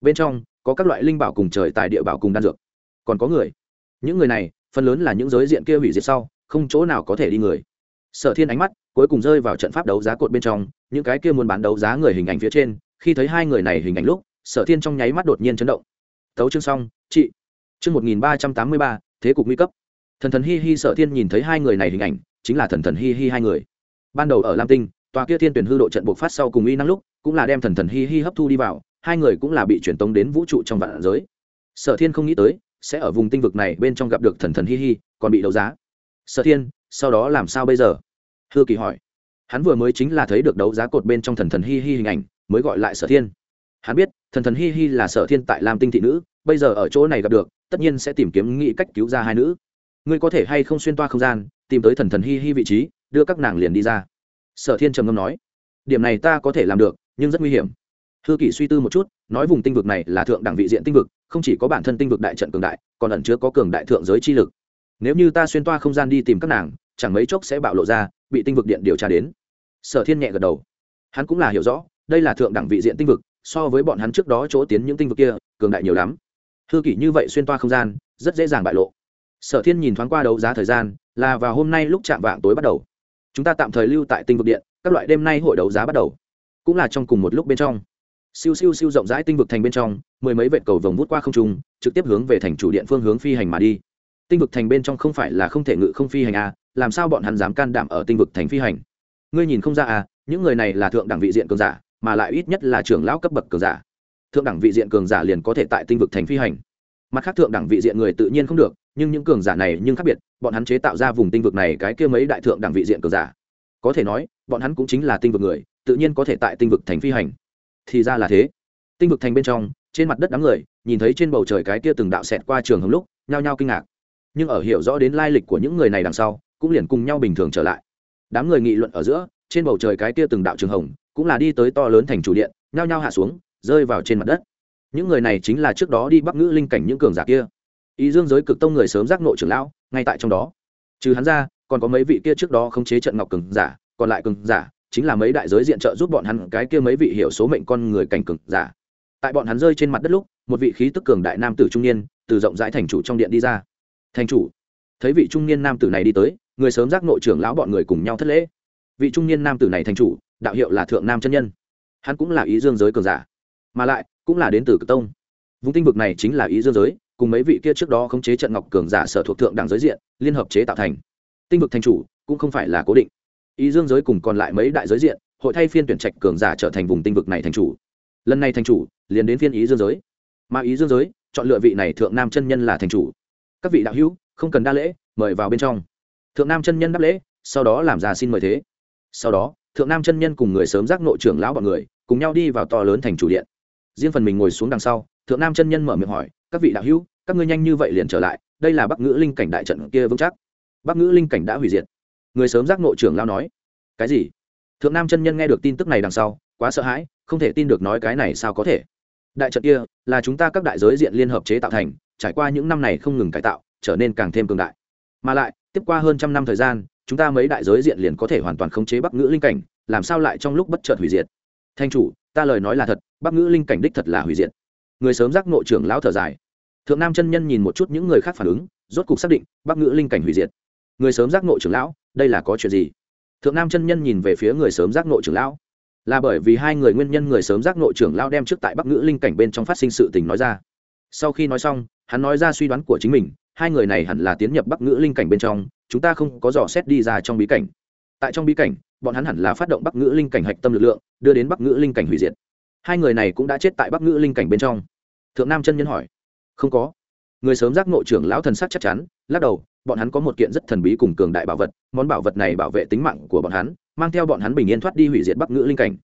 Bên trong có các loại linh bảo cùng trời tài địa bảo cùng đan dược. Còn có người. Những người này, phần lớn là những giới diện kia hủy diệt sau, không chỗ nào có thể đi người sở thiên ánh mắt cuối cùng rơi vào trận pháp đấu giá cột bên trong, những cái kia muốn bán đấu giá người hình ảnh phía trên, khi thấy hai người này hình ảnh lúc, sở thiên trong nháy mắt đột nhiên chấn động. Tấu chương xong, chị. Chương một nghìn ba trăm tám mươi ba, thế cục nguy cấp. Thần thần hi hi sở thiên nhìn thấy hai người này hình ảnh, chính là thần thần hi hi hai người. Ban đầu ở lam tinh, tòa kia thiên tuyển hư độ trận buộc phát sau cùng y năng lúc, cũng là đem thần thần hi hi hấp thu đi vào, hai người cũng là bị truyền tống đến vũ trụ trong vạn giới. Sở thiên không nghĩ tới, sẽ ở vùng tinh vực này bên trong gặp được thần thần hi hi, còn bị đấu giá. Sở thiên, sau đó làm sao bây giờ? Hư kỳ hỏi. Hắn vừa mới chính là thấy được đấu giá cột bên trong thần thần hi hi hình ảnh, mới gọi lại sở thiên. Hắn biết, thần thần hi hi là sở thiên tại lam tinh thị nữ, bây giờ ở chỗ này gặp được, tất nhiên sẽ tìm kiếm nghĩ cách cứu ra hai nữ. Ngươi có thể hay không xuyên toa không gian, tìm tới thần thần hi hi vị trí, đưa các nàng liền đi ra. Sở thiên trầm ngâm nói. Điểm này ta có thể làm được, nhưng rất nguy hiểm. Hư kỷ suy tư một chút, nói vùng tinh vực này là thượng đẳng vị diện tinh vực, không chỉ có bản thân tinh vực đại trận cường đại, còn ẩn chứa có cường đại thượng giới chi lực. Nếu như ta xuyên toa không gian đi tìm các nàng, chẳng mấy chốc sẽ bạo lộ ra bị tinh vực điện điều tra đến. Sở thiên nhẹ gật đầu. Hắn cũng là hiểu rõ, đây là thượng đẳng vị diện tinh vực, so với bọn hắn trước đó chỗ tiến những tinh vực kia, cường đại nhiều lắm. Hư kỷ như vậy xuyên toa không gian, rất dễ dàng bại lộ. Sở thiên nhìn thoáng qua đấu giá thời gian, là vào hôm nay lúc chạm vạng tối bắt đầu. Chúng ta tạm thời lưu tại tinh vực điện, các loại đêm nay hội đấu giá bắt đầu. Cũng là trong cùng một lúc bên trong. Siêu siêu siêu rộng rãi tinh vực thành bên trong, mười mấy vệ cầu vồng vút qua không trung, trực tiếp hướng về thành chủ điện phương hướng phi hành mà đi. Tinh vực thành bên trong không phải là không thể ngự không phi hành à làm sao bọn hắn dám can đảm ở tinh vực thành phi hành? Ngươi nhìn không ra à những người này là thượng đẳng vị diện cường giả, mà lại ít nhất là trưởng lão cấp bậc cường giả. Thượng đẳng vị diện cường giả liền có thể tại tinh vực thành phi hành. Mặt khác thượng đẳng vị diện người tự nhiên không được, nhưng những cường giả này nhưng khác biệt, bọn hắn chế tạo ra vùng tinh vực này cái kia mấy đại thượng đẳng vị diện cường giả. Có thể nói, bọn hắn cũng chính là tinh vực người, tự nhiên có thể tại tinh vực thành phi hành. Thì ra là thế. Tinh vực thành bên trong, trên mặt đất đám người, nhìn thấy trên bầu trời cái kia từng đạo xẹt qua trường hồng lúc, nhao nhao kinh ngạc. Nhưng ở hiểu rõ đến lai lịch của những người này đằng sau cũng liền cùng nhau bình thường trở lại. Đám người nghị luận ở giữa, trên bầu trời cái kia từng đạo trường hồng, cũng là đi tới to lớn thành chủ điện, nhao nhao hạ xuống, rơi vào trên mặt đất. Những người này chính là trước đó đi bắc ngữ linh cảnh những cường giả kia. Ý dương giới cực tông người sớm giác nội trưởng lão, ngay tại trong đó. Trừ hắn ra, còn có mấy vị kia trước đó không chế trận ngọc cường giả, còn lại cường giả, chính là mấy đại giới diện trợ giúp bọn hắn cái kia mấy vị hiểu số mệnh con người cảnh cường giả. Tại bọn hắn rơi trên mặt đất lúc, một vị khí tức cường đại nam tử trung niên, từ rộng rãi thành chủ trong điện đi ra. Thành chủ. Thấy vị trung niên nam tử này đi tới người sớm giác nội trưởng lão bọn người cùng nhau thất lễ. Vị trung niên nam tử này thành chủ, đạo hiệu là thượng nam chân nhân. Hắn cũng là ý dương giới cường giả, mà lại cũng là đến từ cực tông. Vùng tinh vực này chính là ý dương giới, cùng mấy vị kia trước đó khống chế trận ngọc cường giả sở thuộc thượng đẳng giới diện, liên hợp chế tạo thành. Tinh vực thành chủ cũng không phải là cố định. Ý dương giới cùng còn lại mấy đại giới diện, hội thay phiên tuyển trạch cường giả trở thành vùng tinh vực này thành chủ. Lần này thành chủ, liền đến phiên ý dương giới. Mà ý dương giới chọn lựa vị này thượng nam chân nhân là thành chủ. Các vị đạo hữu, không cần đa lễ, mời vào bên trong thượng nam chân nhân đáp lễ, sau đó làm ra xin mời thế. Sau đó, thượng nam chân nhân cùng người sớm giác nội trưởng lão bọn người, cùng nhau đi vào to lớn thành chủ điện. Riêng phần mình ngồi xuống đằng sau, thượng nam chân nhân mở miệng hỏi, các vị đạo hữu, các ngươi nhanh như vậy liền trở lại, đây là bắc ngữ linh cảnh đại trận kia vững chắc. Bắc ngữ linh cảnh đã hủy diệt. Người sớm giác nội trưởng lão nói, cái gì? Thượng nam chân nhân nghe được tin tức này đằng sau, quá sợ hãi, không thể tin được nói cái này sao có thể. Đại trận kia là chúng ta các đại giới diện liên hợp chế tạo thành, trải qua những năm này không ngừng cải tạo, trở nên càng thêm cường đại. Mà lại tiếp qua hơn trăm năm thời gian, chúng ta mấy đại giới diện liền có thể hoàn toàn khống chế bắc ngữ linh cảnh, làm sao lại trong lúc bất chợt hủy diệt? Thanh chủ, ta lời nói là thật, bắc ngữ linh cảnh đích thật là hủy diệt. Người sớm giác nội trưởng lão thở dài. Thượng nam chân nhân nhìn một chút những người khác phản ứng, rốt cục xác định bắc ngữ linh cảnh hủy diệt. Người sớm giác nội trưởng lão, đây là có chuyện gì? Thượng nam chân nhân nhìn về phía người sớm giác nội trưởng lão. Là bởi vì hai người nguyên nhân người sớm giác nội trưởng lão đem trước tại bắc ngữ linh cảnh bên trong phát sinh sự tình nói ra. Sau khi nói xong, hắn nói ra suy đoán của chính mình hai người này hẳn là tiến nhập bắc ngữ linh cảnh bên trong, chúng ta không có dò xét đi ra trong bí cảnh. Tại trong bí cảnh, bọn hắn hẳn là phát động bắc ngữ linh cảnh hạch tâm lực lượng, đưa đến bắc ngữ linh cảnh hủy diệt. Hai người này cũng đã chết tại bắc ngữ linh cảnh bên trong. Thượng nam chân nhân hỏi. Không có. Người sớm giác nội trưởng lão thần sắc chắc chắn, lắc đầu, bọn hắn có một kiện rất thần bí cùng cường đại bảo vật, món bảo vật này bảo vệ tính mạng của bọn hắn, mang theo bọn hắn bình yên thoát đi hủy diệt bắc ngữ linh cảnh.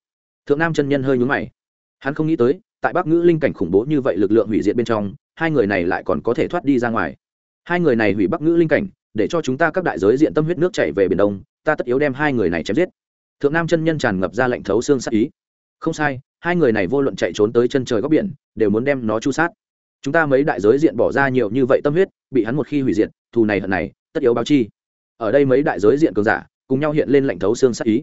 Thượng nam chân nhân hơi nhúng mày. Hắn không nghĩ tới, tại bắc ngữ linh cảnh khủng bố như vậy lực lượng hủy diệt bên trong, hai người này lại còn có thể thoát đi ra ngoài hai người này hủy bắc ngữ linh cảnh, để cho chúng ta các đại giới diện tâm huyết nước chảy về biển đông, ta tất yếu đem hai người này chém giết. Thượng nam chân nhân tràn ngập ra lệnh thấu xương sát ý. Không sai, hai người này vô luận chạy trốn tới chân trời góc biển, đều muốn đem nó chu sát. Chúng ta mấy đại giới diện bỏ ra nhiều như vậy tâm huyết, bị hắn một khi hủy diệt, thù này hận này, tất yếu báo chi. Ở đây mấy đại giới diện cường giả, cùng nhau hiện lên lệnh thấu xương sát ý.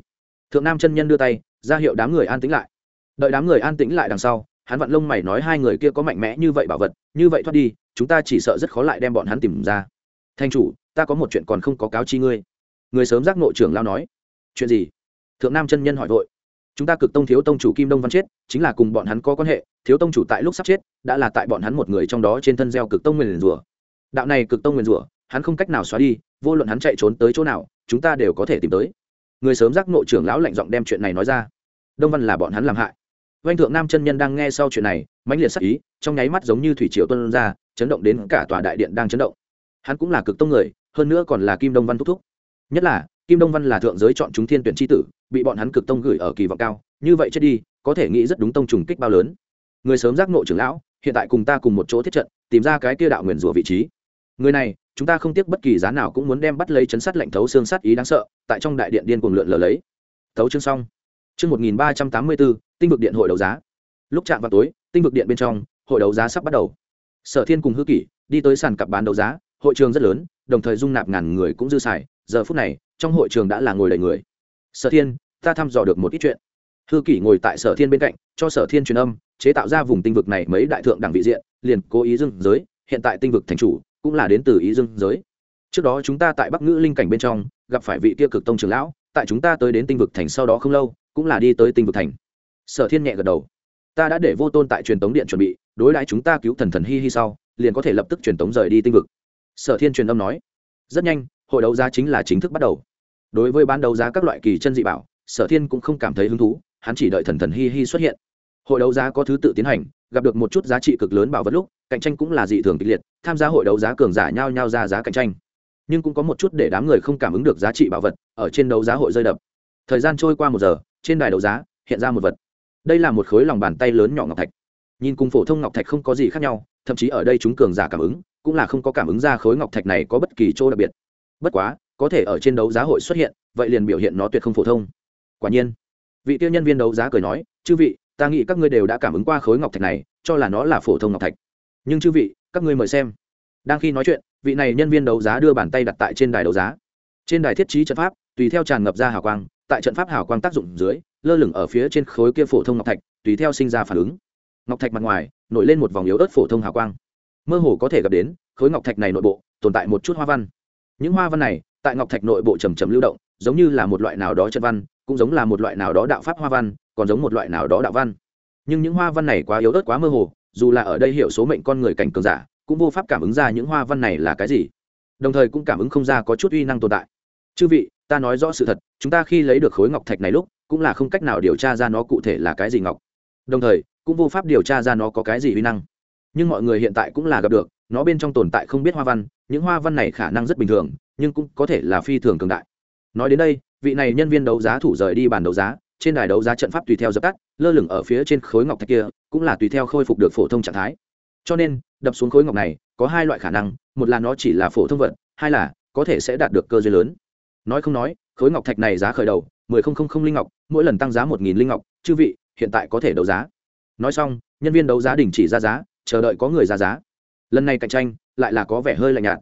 Thượng nam chân nhân đưa tay, ra hiệu đám người an tĩnh lại. Đợi đám người an tĩnh lại đằng sau hắn vặn lông mày nói hai người kia có mạnh mẽ như vậy bảo vật, như vậy thoát đi, chúng ta chỉ sợ rất khó lại đem bọn hắn tìm ra. Thanh chủ, ta có một chuyện còn không có cáo chi ngươi. Người sớm giác nội trưởng lao nói. Chuyện gì? Thượng nam chân nhân hỏi vội. Chúng ta cực tông thiếu tông chủ kim đông văn chết, chính là cùng bọn hắn có quan hệ, thiếu tông chủ tại lúc sắp chết, đã là tại bọn hắn một người trong đó trên thân gieo cực tông nguyền rủa. Đạo này cực tông nguyền rủa, hắn không cách nào xóa đi, vô luận hắn chạy trốn tới chỗ nào, chúng ta đều có thể tìm tới. Người sớm giác nội trưởng lão lạnh giọng đem chuyện này nói ra. Đông văn là bọn hắn làm hại. Vành thượng nam chân nhân đang nghe sau chuyện này, mãnh liệt sắc ý, trong nháy mắt giống như thủy triều tuôn ra, chấn động đến cả tòa đại điện đang chấn động. Hắn cũng là cực tông người, hơn nữa còn là kim đông văn thúc thúc. Nhất là, kim đông văn là thượng giới chọn chúng thiên tuyển tri tử, bị bọn hắn cực tông gửi ở kỳ vọng cao, như vậy chết đi, có thể nghĩ rất đúng tông trùng kích bao lớn. Người sớm giác nội trưởng lão, hiện tại cùng ta cùng một chỗ thiết trận, tìm ra cái kia đạo nguyền rủa vị trí. Người này, chúng ta không tiếc bất kỳ giá nào cũng muốn đem bắt lấy chấn sát lệnh thấu xương sát ý đáng sợ, tại trong đại điện điên cuồng lượn lờ lấy. Thấu chương xong chương một nghìn ba trăm tám mươi bốn, tinh vực điện hội đấu giá. Lúc chạm vào tối, tinh vực điện bên trong, hội đấu giá sắp bắt đầu. Sở thiên cùng hư kỷ đi tới sàn cặp bán đấu giá, hội trường rất lớn, đồng thời dung nạp ngàn người cũng dư xài. Giờ phút này, trong hội trường đã là ngồi đầy người. Sở thiên, ta thăm dò được một ít chuyện. Hư kỷ ngồi tại sở thiên bên cạnh, cho sở thiên truyền âm, chế tạo ra vùng tinh vực này mấy đại thượng đẳng vị diện, liền cố ý dương giới, hiện tại tinh vực thành chủ, cũng là đến từ ý dương giới. Trước đó chúng ta tại bắc ngữ linh cảnh bên trong, gặp phải vị kia cực tông trưởng lão tại chúng ta tới đến tinh vực thành sau đó không lâu, cũng là đi tới tinh vực thành. Sở thiên nhẹ gật đầu. Ta đã để vô tôn tại truyền tống điện chuẩn bị, đối đãi chúng ta cứu thần thần hi hi sau, liền có thể lập tức truyền tống rời đi tinh vực. Sở thiên truyền âm nói. Rất nhanh, hội đấu giá chính là chính thức bắt đầu. Đối với bán đấu giá các loại kỳ chân dị bảo, sở thiên cũng không cảm thấy hứng thú, hắn chỉ đợi thần thần hi hi xuất hiện. Hội đấu giá có thứ tự tiến hành, gặp được một chút giá trị cực lớn bảo vật lúc, cạnh tranh cũng là dị thường kịch liệt, tham gia hội đấu giá cường giả nhau nhau ra giá cạnh tranh nhưng cũng có một chút để đám người không cảm ứng được giá trị bảo vật ở trên đấu giá hội rơi đập. Thời gian trôi qua một giờ, trên đài đấu giá hiện ra một vật. Đây là một khối lòng bàn tay lớn nhỏ ngọc thạch. Nhìn cùng phổ thông ngọc thạch không có gì khác nhau, thậm chí ở đây chúng cường giả cảm ứng, cũng là không có cảm ứng ra khối ngọc thạch này có bất kỳ chỗ đặc biệt. Bất quá, có thể ở trên đấu giá hội xuất hiện, vậy liền biểu hiện nó tuyệt không phổ thông. Quả nhiên, vị tiêu nhân viên đấu giá cười nói, chư vị, ta nghĩ các ngươi đều đã cảm ứng qua khối ngọc thạch này, cho là nó là phổ thông ngọc thạch. Nhưng chư vị, các ngươi mời xem. Đang khi nói chuyện vị này nhân viên đấu giá đưa bàn tay đặt tại trên đài đấu giá. Trên đài thiết trí trận pháp, tùy theo tràn ngập ra hào quang, tại trận pháp hào quang tác dụng dưới, lơ lửng ở phía trên khối kia phổ thông ngọc thạch, tùy theo sinh ra phản ứng. Ngọc thạch mặt ngoài, nổi lên một vòng yếu ớt phổ thông hào quang. Mơ hồ có thể gặp đến, khối ngọc thạch này nội bộ, tồn tại một chút hoa văn. Những hoa văn này, tại ngọc thạch nội bộ trầm trầm lưu động, giống như là một loại nào đó chân văn, cũng giống là một loại nào đó đạo pháp hoa văn, còn giống một loại nào đó đạo văn. Nhưng những hoa văn này quá yếu ớt, quá mơ hồ, dù là ở đây hiểu số mệnh con người cảnh cường giả cũng vô pháp cảm ứng ra những hoa văn này là cái gì, đồng thời cũng cảm ứng không ra có chút uy năng tồn tại. Chư vị, ta nói rõ sự thật, chúng ta khi lấy được khối ngọc thạch này lúc, cũng là không cách nào điều tra ra nó cụ thể là cái gì ngọc. Đồng thời, cũng vô pháp điều tra ra nó có cái gì uy năng. Nhưng mọi người hiện tại cũng là gặp được, nó bên trong tồn tại không biết hoa văn, những hoa văn này khả năng rất bình thường, nhưng cũng có thể là phi thường cường đại. Nói đến đây, vị này nhân viên đấu giá thủ rời đi bàn đấu giá, trên đài đấu giá trận pháp tùy theo dập tắt, lơ lửng ở phía trên khối ngọc thạch kia, cũng là tùy theo khôi phục được phổ thông trạng thái. Cho nên đập xuống khối ngọc này, có hai loại khả năng, một là nó chỉ là phổ thông vật, hai là có thể sẽ đạt được cơ duyên lớn. Nói không nói, khối ngọc thạch này giá khởi đầu, mười không không không linh ngọc, mỗi lần tăng giá một nghìn linh ngọc, chư vị, hiện tại có thể đấu giá. Nói xong, nhân viên đấu giá đình chỉ ra giá, chờ đợi có người ra giá. Lần này cạnh tranh, lại là có vẻ hơi lạnh nhạt.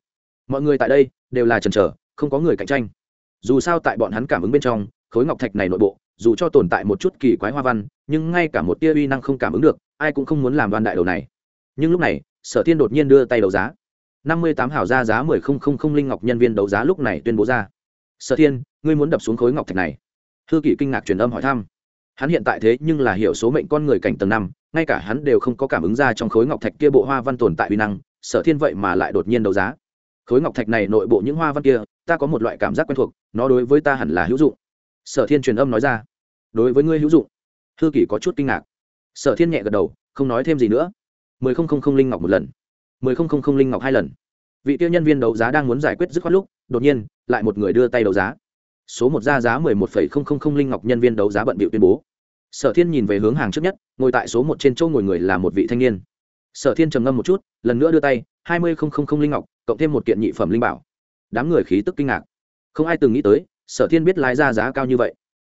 Mọi người tại đây, đều là trần chờ, không có người cạnh tranh. Dù sao tại bọn hắn cảm ứng bên trong, khối ngọc thạch này nội bộ, dù cho tồn tại một chút kỳ quái hoa văn, nhưng ngay cả một tia uy năng không cảm ứng được, ai cũng không muốn làm đoan đại đầu này. Nhưng lúc này sở thiên đột nhiên đưa tay đấu giá. Năm mươi tám hảo ra giá mười không không không linh ngọc nhân viên đấu giá lúc này tuyên bố ra. Sở thiên, ngươi muốn đập xuống khối ngọc thạch này. Thư kỷ kinh ngạc truyền âm hỏi thăm. Hắn hiện tại thế nhưng là hiểu số mệnh con người cảnh tầng năm, ngay cả hắn đều không có cảm ứng ra trong khối ngọc thạch kia bộ hoa văn tồn tại uy năng, sở thiên vậy mà lại đột nhiên đấu giá. Khối ngọc thạch này nội bộ những hoa văn kia, ta có một loại cảm giác quen thuộc, nó đối với ta hẳn là hữu dụng. Sở thiên truyền âm nói ra. Đối với ngươi hữu dụng. Thư kỷ có chút kinh ngạc. Sở thiên nhẹ gật đầu, không nói thêm gì nữa mười không không không linh ngọc một lần mười không không không linh ngọc hai lần vị tiêu nhân viên đấu giá đang muốn giải quyết dứt khoát lúc đột nhiên lại một người đưa tay đấu giá số một ra giá mười một phẩy không không không linh ngọc nhân viên đấu giá bận bịu tuyên bố sở thiên nhìn về hướng hàng trước nhất ngồi tại số một trên chỗ ngồi người là một vị thanh niên sở thiên trầm ngâm một chút lần nữa đưa tay hai mươi không không không linh ngọc cộng thêm một kiện nhị phẩm linh bảo đám người khí tức kinh ngạc không ai từng nghĩ tới sở thiên biết lái ra giá cao như vậy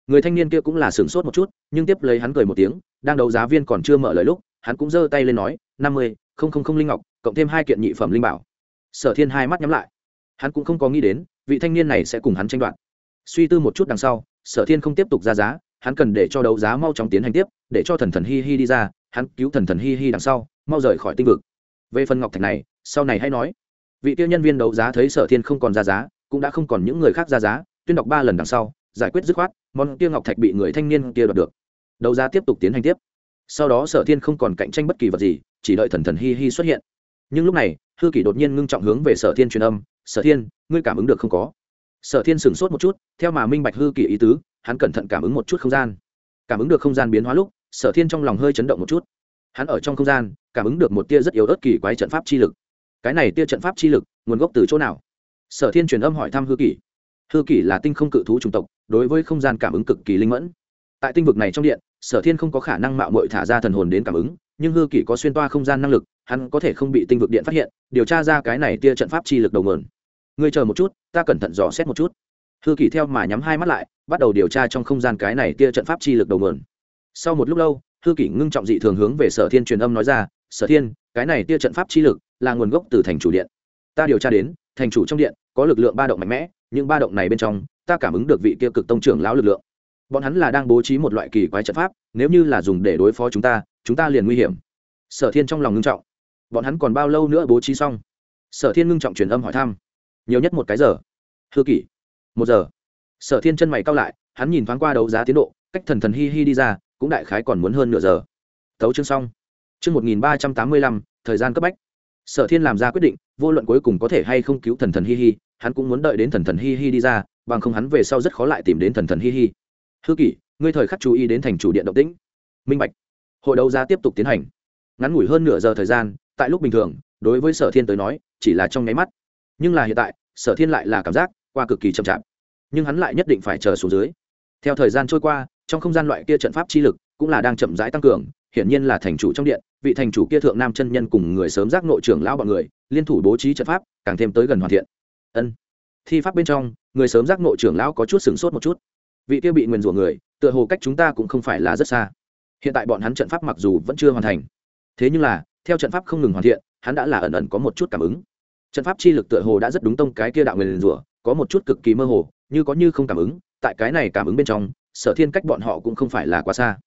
người thanh niên kia cũng là sửng sốt một chút nhưng tiếp lấy hắn cười một tiếng đang đấu giá viên còn chưa mở lời lúc hắn cũng giơ tay lên nói, năm mươi, không không không linh ngọc, cộng thêm hai kiện nhị phẩm linh bảo. Sở thiên hai mắt nhắm lại. Hắn cũng không có nghĩ đến, vị thanh niên này sẽ cùng hắn tranh đoạt. Suy tư một chút đằng sau, sở thiên không tiếp tục ra giá, hắn cần để cho đấu giá mau chóng tiến hành tiếp, để cho thần thần hi hi đi ra, hắn cứu thần thần hi hi đằng sau, mau rời khỏi tinh vực. Về phần ngọc thạch này, sau này hãy nói. Vị tiêu nhân viên đấu giá thấy sở thiên không còn ra giá, cũng đã không còn những người khác ra giá, tuyên đọc ba lần đằng sau, giải quyết dứt khoát, món kia ngọc thạch bị người thanh niên kia đoạt được. Đấu giá tiếp tục tiến hành tiếp sau đó sở thiên không còn cạnh tranh bất kỳ vật gì, chỉ đợi thần thần hi hi xuất hiện. Nhưng lúc này, hư kỷ đột nhiên ngưng trọng hướng về sở thiên truyền âm, sở thiên, ngươi cảm ứng được không có? Sở thiên sửng sốt một chút, theo mà minh bạch hư kỷ ý tứ, hắn cẩn thận cảm ứng một chút không gian. Cảm ứng được không gian biến hóa lúc, sở thiên trong lòng hơi chấn động một chút. Hắn ở trong không gian, cảm ứng được một tia rất yếu ớt kỳ quái trận pháp chi lực. Cái này tia trận pháp chi lực, nguồn gốc từ chỗ nào? Sở thiên truyền âm hỏi thăm hư kỷ. Hư kỷ là tinh không cự thú chủng tộc, đối với không gian cảm ứng cực kỳ linh mẫn. Tại tinh vực này trong điện sở thiên không có khả năng mạo mội thả ra thần hồn đến cảm ứng, nhưng hư kỷ có xuyên toa không gian năng lực, hắn có thể không bị tinh vực điện phát hiện, điều tra ra cái này tia trận pháp chi lực đầu mườn ngươi chờ một chút, ta cẩn thận dò xét một chút. Hư kỷ theo mà nhắm hai mắt lại, bắt đầu điều tra trong không gian cái này tia trận pháp chi lực đầu nguồn. Sau một lúc lâu, hư kỷ ngưng trọng dị thường hướng về sở thiên truyền âm nói ra, sở thiên, cái này tia trận pháp chi lực là nguồn gốc từ thành chủ điện. Ta điều tra đến, thành chủ trong điện có lực lượng ba động mạnh mẽ những ba động này bên trong, ta cảm ứng được vị kia cực tông trưởng lão lực lượng bọn hắn là đang bố trí một loại kỳ quái trận pháp, nếu như là dùng để đối phó chúng ta chúng ta liền nguy hiểm. Sở thiên trong lòng ngưng trọng. Bọn hắn còn bao lâu nữa bố trí xong? Sở thiên ngưng trọng truyền âm hỏi thăm. Nhiều nhất một cái giờ. Hư kỷ. Một giờ. Sở thiên chân mày cao lại, hắn nhìn thoáng qua đấu giá tiến độ, cách thần thần hi hi đi ra, cũng đại khái còn muốn hơn nửa giờ. Tấu chương xong. Chương một nghìn ba trăm tám mươi lăm, thời gian cấp bách. Sở thiên làm ra quyết định, vô luận cuối cùng có thể hay không cứu thần thần hi hi, hắn cũng muốn đợi đến thần thần hi hi đi ra, bằng không hắn về sau rất khó lại tìm đến thần thần hi hi hư kỷ, ngươi thời khắc chú ý đến thành chủ điện động tĩnh. Minh bạch. Hội đấu giá tiếp tục tiến hành. Ngắn ngủi hơn nửa giờ thời gian, tại lúc bình thường, đối với sở thiên tới nói, chỉ là trong nháy mắt. Nhưng là hiện tại, sở thiên lại là cảm giác qua cực kỳ chậm chạp. Nhưng hắn lại nhất định phải chờ xuống dưới. Theo thời gian trôi qua, trong không gian loại kia trận pháp chi lực cũng là đang chậm rãi tăng cường, hiển nhiên là thành chủ trong điện, vị thành chủ kia thượng nam chân nhân cùng người sớm giác nội trưởng lão bọn người, liên thủ bố trí trận pháp, càng thêm tới gần hoàn thiện. Ân. Thi pháp bên trong, người sớm giác nội trưởng lão có chút sửng sốt một chút vị kia bị nguyền rủa người, tựa hồ cách chúng ta cũng không phải là rất xa. Hiện tại bọn hắn trận pháp mặc dù vẫn chưa hoàn thành, thế nhưng là, theo trận pháp không ngừng hoàn thiện, hắn đã là ẩn ẩn có một chút cảm ứng. Trận pháp chi lực tựa hồ đã rất đúng tông cái kia đạo nguyền rủa, có một chút cực kỳ mơ hồ, như có như không cảm ứng, tại cái này cảm ứng bên trong, sở thiên cách bọn họ cũng không phải là quá xa.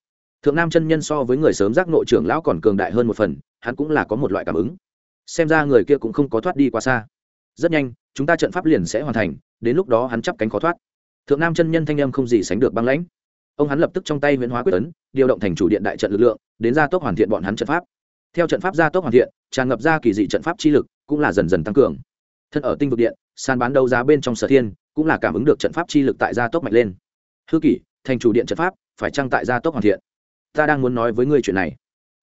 Thượng nam chân nhân so với người sớm giác nội trưởng lão còn cường đại hơn một phần, hắn cũng là có một loại cảm ứng. Xem ra người kia cũng không có thoát đi quá xa. Rất nhanh, chúng ta trận pháp liền sẽ hoàn thành, đến lúc đó hắn chắp cánh khó thoát thượng nam chân nhân thanh âm không gì sánh được băng lãnh. Ông hắn lập tức trong tay huyễn hóa quyết tấn điều động thành chủ điện đại trận lực lượng, đến gia tốc hoàn thiện bọn hắn trận pháp. Theo trận pháp gia tốc hoàn thiện, tràn ngập ra kỳ dị trận pháp chi lực, cũng là dần dần tăng cường. Thân ở tinh vực điện, sàn bán đấu giá bên trong sở thiên, cũng là cảm ứng được trận pháp chi lực tại gia tốc mạnh lên. Hư kỷ, thành chủ điện trận pháp, phải trăng tại gia tốc hoàn thiện? Ta đang muốn nói với ngươi chuyện này.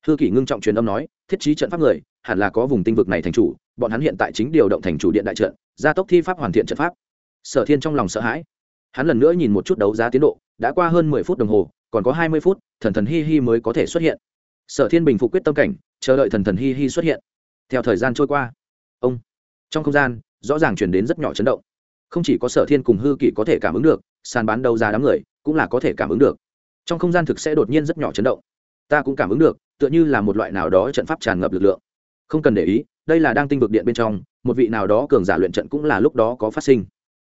Hư kỷ ngưng trọng truyền âm nói, thiết trí trận pháp người, hẳn là có vùng tinh vực này thành chủ, bọn hắn hiện tại chính điều động thành chủ điện đại trận, gia tốc thi pháp hoàn thiện trận pháp. Sở thiên trong lòng sợ hãi hắn lần nữa nhìn một chút đấu giá tiến độ, đã qua hơn mười phút đồng hồ, còn có hai mươi phút, thần thần hi hi mới có thể xuất hiện. Sở thiên bình phục quyết tâm cảnh, chờ đợi thần thần hi hi xuất hiện. Theo thời gian trôi qua, ông, trong không gian, rõ ràng chuyển đến rất nhỏ chấn động. Không chỉ có sở thiên cùng hư kỷ có thể cảm ứng được, sàn bán đấu giá đám người cũng là có thể cảm ứng được. Trong không gian thực sẽ đột nhiên rất nhỏ chấn động. Ta cũng cảm ứng được, tựa như là một loại nào đó trận pháp tràn ngập lực lượng. Không cần để ý, đây là đang tinh vực điện bên trong, một vị nào đó cường giả luyện trận cũng là lúc đó có phát sinh.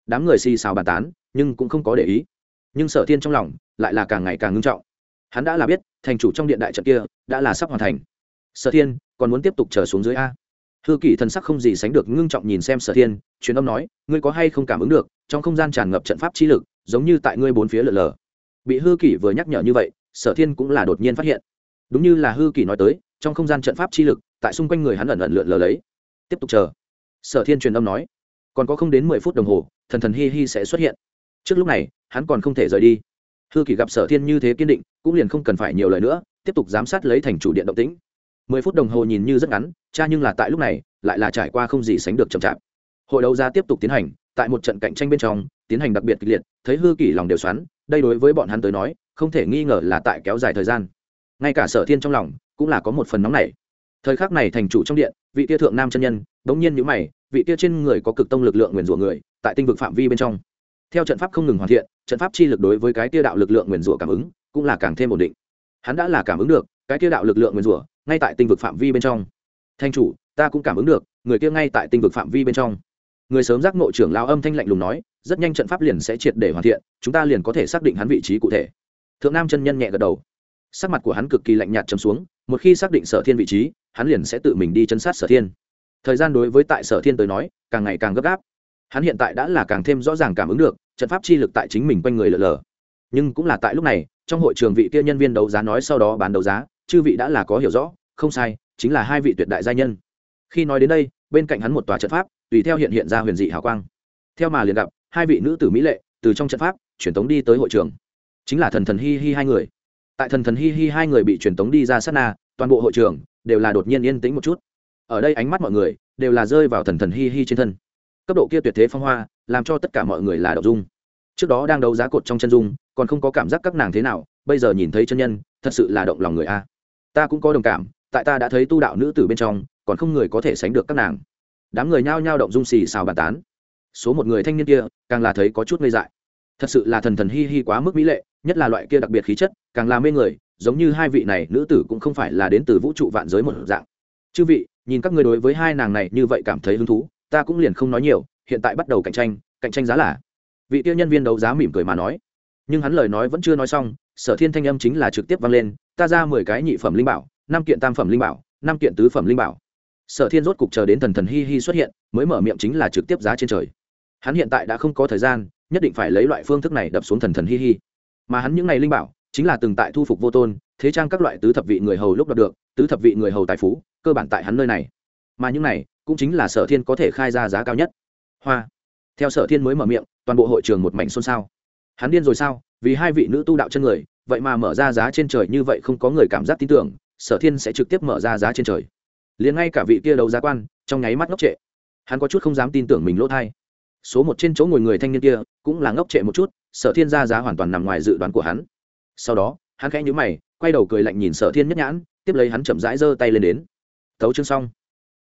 Đám người xì xào bàn tán nhưng cũng không có để ý. Nhưng sở thiên trong lòng lại là càng ngày càng ngưng trọng. Hắn đã là biết, thành chủ trong điện đại trận kia đã là sắp hoàn thành. Sở thiên, còn muốn tiếp tục trở xuống dưới a? Hư kỷ thần sắc không gì sánh được ngưng trọng nhìn xem sở thiên, truyền âm nói, ngươi có hay không cảm ứng được, trong không gian tràn ngập trận pháp chi lực, giống như tại ngươi bốn phía lờ lờ. Bị hư kỷ vừa nhắc nhở như vậy, sở thiên cũng là đột nhiên phát hiện. Đúng như là hư kỷ nói tới, trong không gian trận pháp chi lực, tại xung quanh người hắn ẩn ẩn lượn lờ lấy. Tiếp tục chờ. Sở thiên truyền âm nói. Còn có không đến mười phút đồng hồ, thần thần hi hi sẽ xuất hiện trước lúc này, hắn còn không thể rời đi. Hư kỷ gặp sở thiên như thế kiên định, cũng liền không cần phải nhiều lời nữa, tiếp tục giám sát lấy thành chủ điện động tĩnh. Mười phút đồng hồ nhìn như rất ngắn, cha nhưng là tại lúc này, lại là trải qua không gì sánh được chậm chạp. Hội đấu giá tiếp tục tiến hành, tại một trận cạnh tranh bên trong, tiến hành đặc biệt kịch liệt, thấy hư kỷ lòng đều xoắn, đây đối với bọn hắn tới nói, không thể nghi ngờ là tại kéo dài thời gian. Ngay cả sở thiên trong lòng, cũng là có một phần nóng này thời khắc này thành chủ trong điện, vị tia thượng nam chân nhân, bỗng nhiên nhữ mày, vị tia trên người có cực tông lực lượng nguyền rủa người, tại tinh vực phạm vi bên trong theo trận pháp không ngừng hoàn thiện, trận pháp chi lực đối với cái tia đạo lực lượng nguyền rủa cảm ứng cũng là càng thêm ổn định. Hắn đã là cảm ứng được, cái tia đạo lực lượng nguyền rủa ngay tại tinh vực phạm vi bên trong. Thanh chủ, ta cũng cảm ứng được, người kia ngay tại tinh vực phạm vi bên trong. Người sớm giác nội trưởng lao âm thanh lạnh lùng nói, rất nhanh trận pháp liền sẽ triệt để hoàn thiện, chúng ta liền có thể xác định hắn vị trí cụ thể. Thượng nam chân nhân nhẹ gật đầu. Sắc mặt của hắn cực kỳ lạnh nhạt chấm xuống, một khi xác định sở thiên vị trí, hắn liền sẽ tự mình đi chân sát sở thiên. Thời gian đối với tại sở thiên tới nói, càng ngày càng gấp gáp. Hắn hiện tại đã là càng thêm rõ ràng cảm ứng được trận pháp chi lực tại chính mình quanh người lờ lờ. Nhưng cũng là tại lúc này, trong hội trường vị kia nhân viên đấu giá nói sau đó bán đấu giá, chư vị đã là có hiểu rõ, không sai, chính là hai vị tuyệt đại gia nhân. Khi nói đến đây, bên cạnh hắn một tòa trận pháp, tùy theo hiện hiện ra huyền dị hào quang. Theo mà liền gặp, hai vị nữ tử mỹ lệ, từ trong trận pháp, truyền tống đi tới hội trường. Chính là thần thần hi hi hai người. Tại thần thần hi hi hai người bị truyền tống đi ra sát na, toàn bộ hội trường đều là đột nhiên yên tĩnh một chút. Ở đây ánh mắt mọi người đều là rơi vào thần thần hi hi trên thân. Cấp độ kia tuyệt thế phong hoa làm cho tất cả mọi người là đậu dung. Trước đó đang đấu giá cột trong chân dung, còn không có cảm giác các nàng thế nào, bây giờ nhìn thấy chân nhân, thật sự là động lòng người a. Ta cũng có đồng cảm, tại ta đã thấy tu đạo nữ tử bên trong, còn không người có thể sánh được các nàng. Đám người nhao nhao động dung xì xào bàn tán. Số một người thanh niên kia, càng là thấy có chút ngây dại. Thật sự là thần thần hi hi quá mức mỹ lệ, nhất là loại kia đặc biệt khí chất, càng là mê người, giống như hai vị này nữ tử cũng không phải là đến từ vũ trụ vạn giới một dạng. Chư vị, nhìn các người đối với hai nàng này như vậy cảm thấy hứng thú, ta cũng liền không nói nhiều hiện tại bắt đầu cạnh tranh cạnh tranh giá là. Vị tiêu nhân viên đấu giá mỉm cười mà nói. Nhưng hắn lời nói vẫn chưa nói xong, sở thiên thanh âm chính là trực tiếp vang lên, ta ra mười cái nhị phẩm linh bảo, năm kiện tam phẩm linh bảo, năm kiện tứ phẩm linh bảo. Sở thiên rốt cục chờ đến thần thần hi hi xuất hiện, mới mở miệng chính là trực tiếp giá trên trời. Hắn hiện tại đã không có thời gian, nhất định phải lấy loại phương thức này đập xuống thần thần hi hi. Mà hắn những ngày linh bảo, chính là từng tại thu phục vô tôn, thế trang các loại tứ thập vị người hầu lúc đọc được, tứ thập vị người hầu tài phú, cơ bản tại hắn nơi này. Mà những này, cũng chính là sở thiên có thể khai ra giá cao nhất hoa. Theo sở thiên mới mở miệng, toàn bộ hội trường một mảnh xôn xao. Hắn điên rồi sao? Vì hai vị nữ tu đạo chân người, vậy mà mở ra giá trên trời như vậy không có người cảm giác tin tưởng, sở thiên sẽ trực tiếp mở ra giá trên trời. Liền ngay cả vị kia đầu giá quan, trong nháy mắt ngốc trệ. Hắn có chút không dám tin tưởng mình lỗ thai. Số một trên chỗ ngồi người thanh niên kia, cũng là ngốc trệ một chút, sở thiên ra giá hoàn toàn nằm ngoài dự đoán của hắn. Sau đó, hắn khẽ nhíu mày, quay đầu cười lạnh nhìn sở thiên nhất nhãn, tiếp lấy hắn chậm rãi giơ tay lên đến. Tấu chương xong.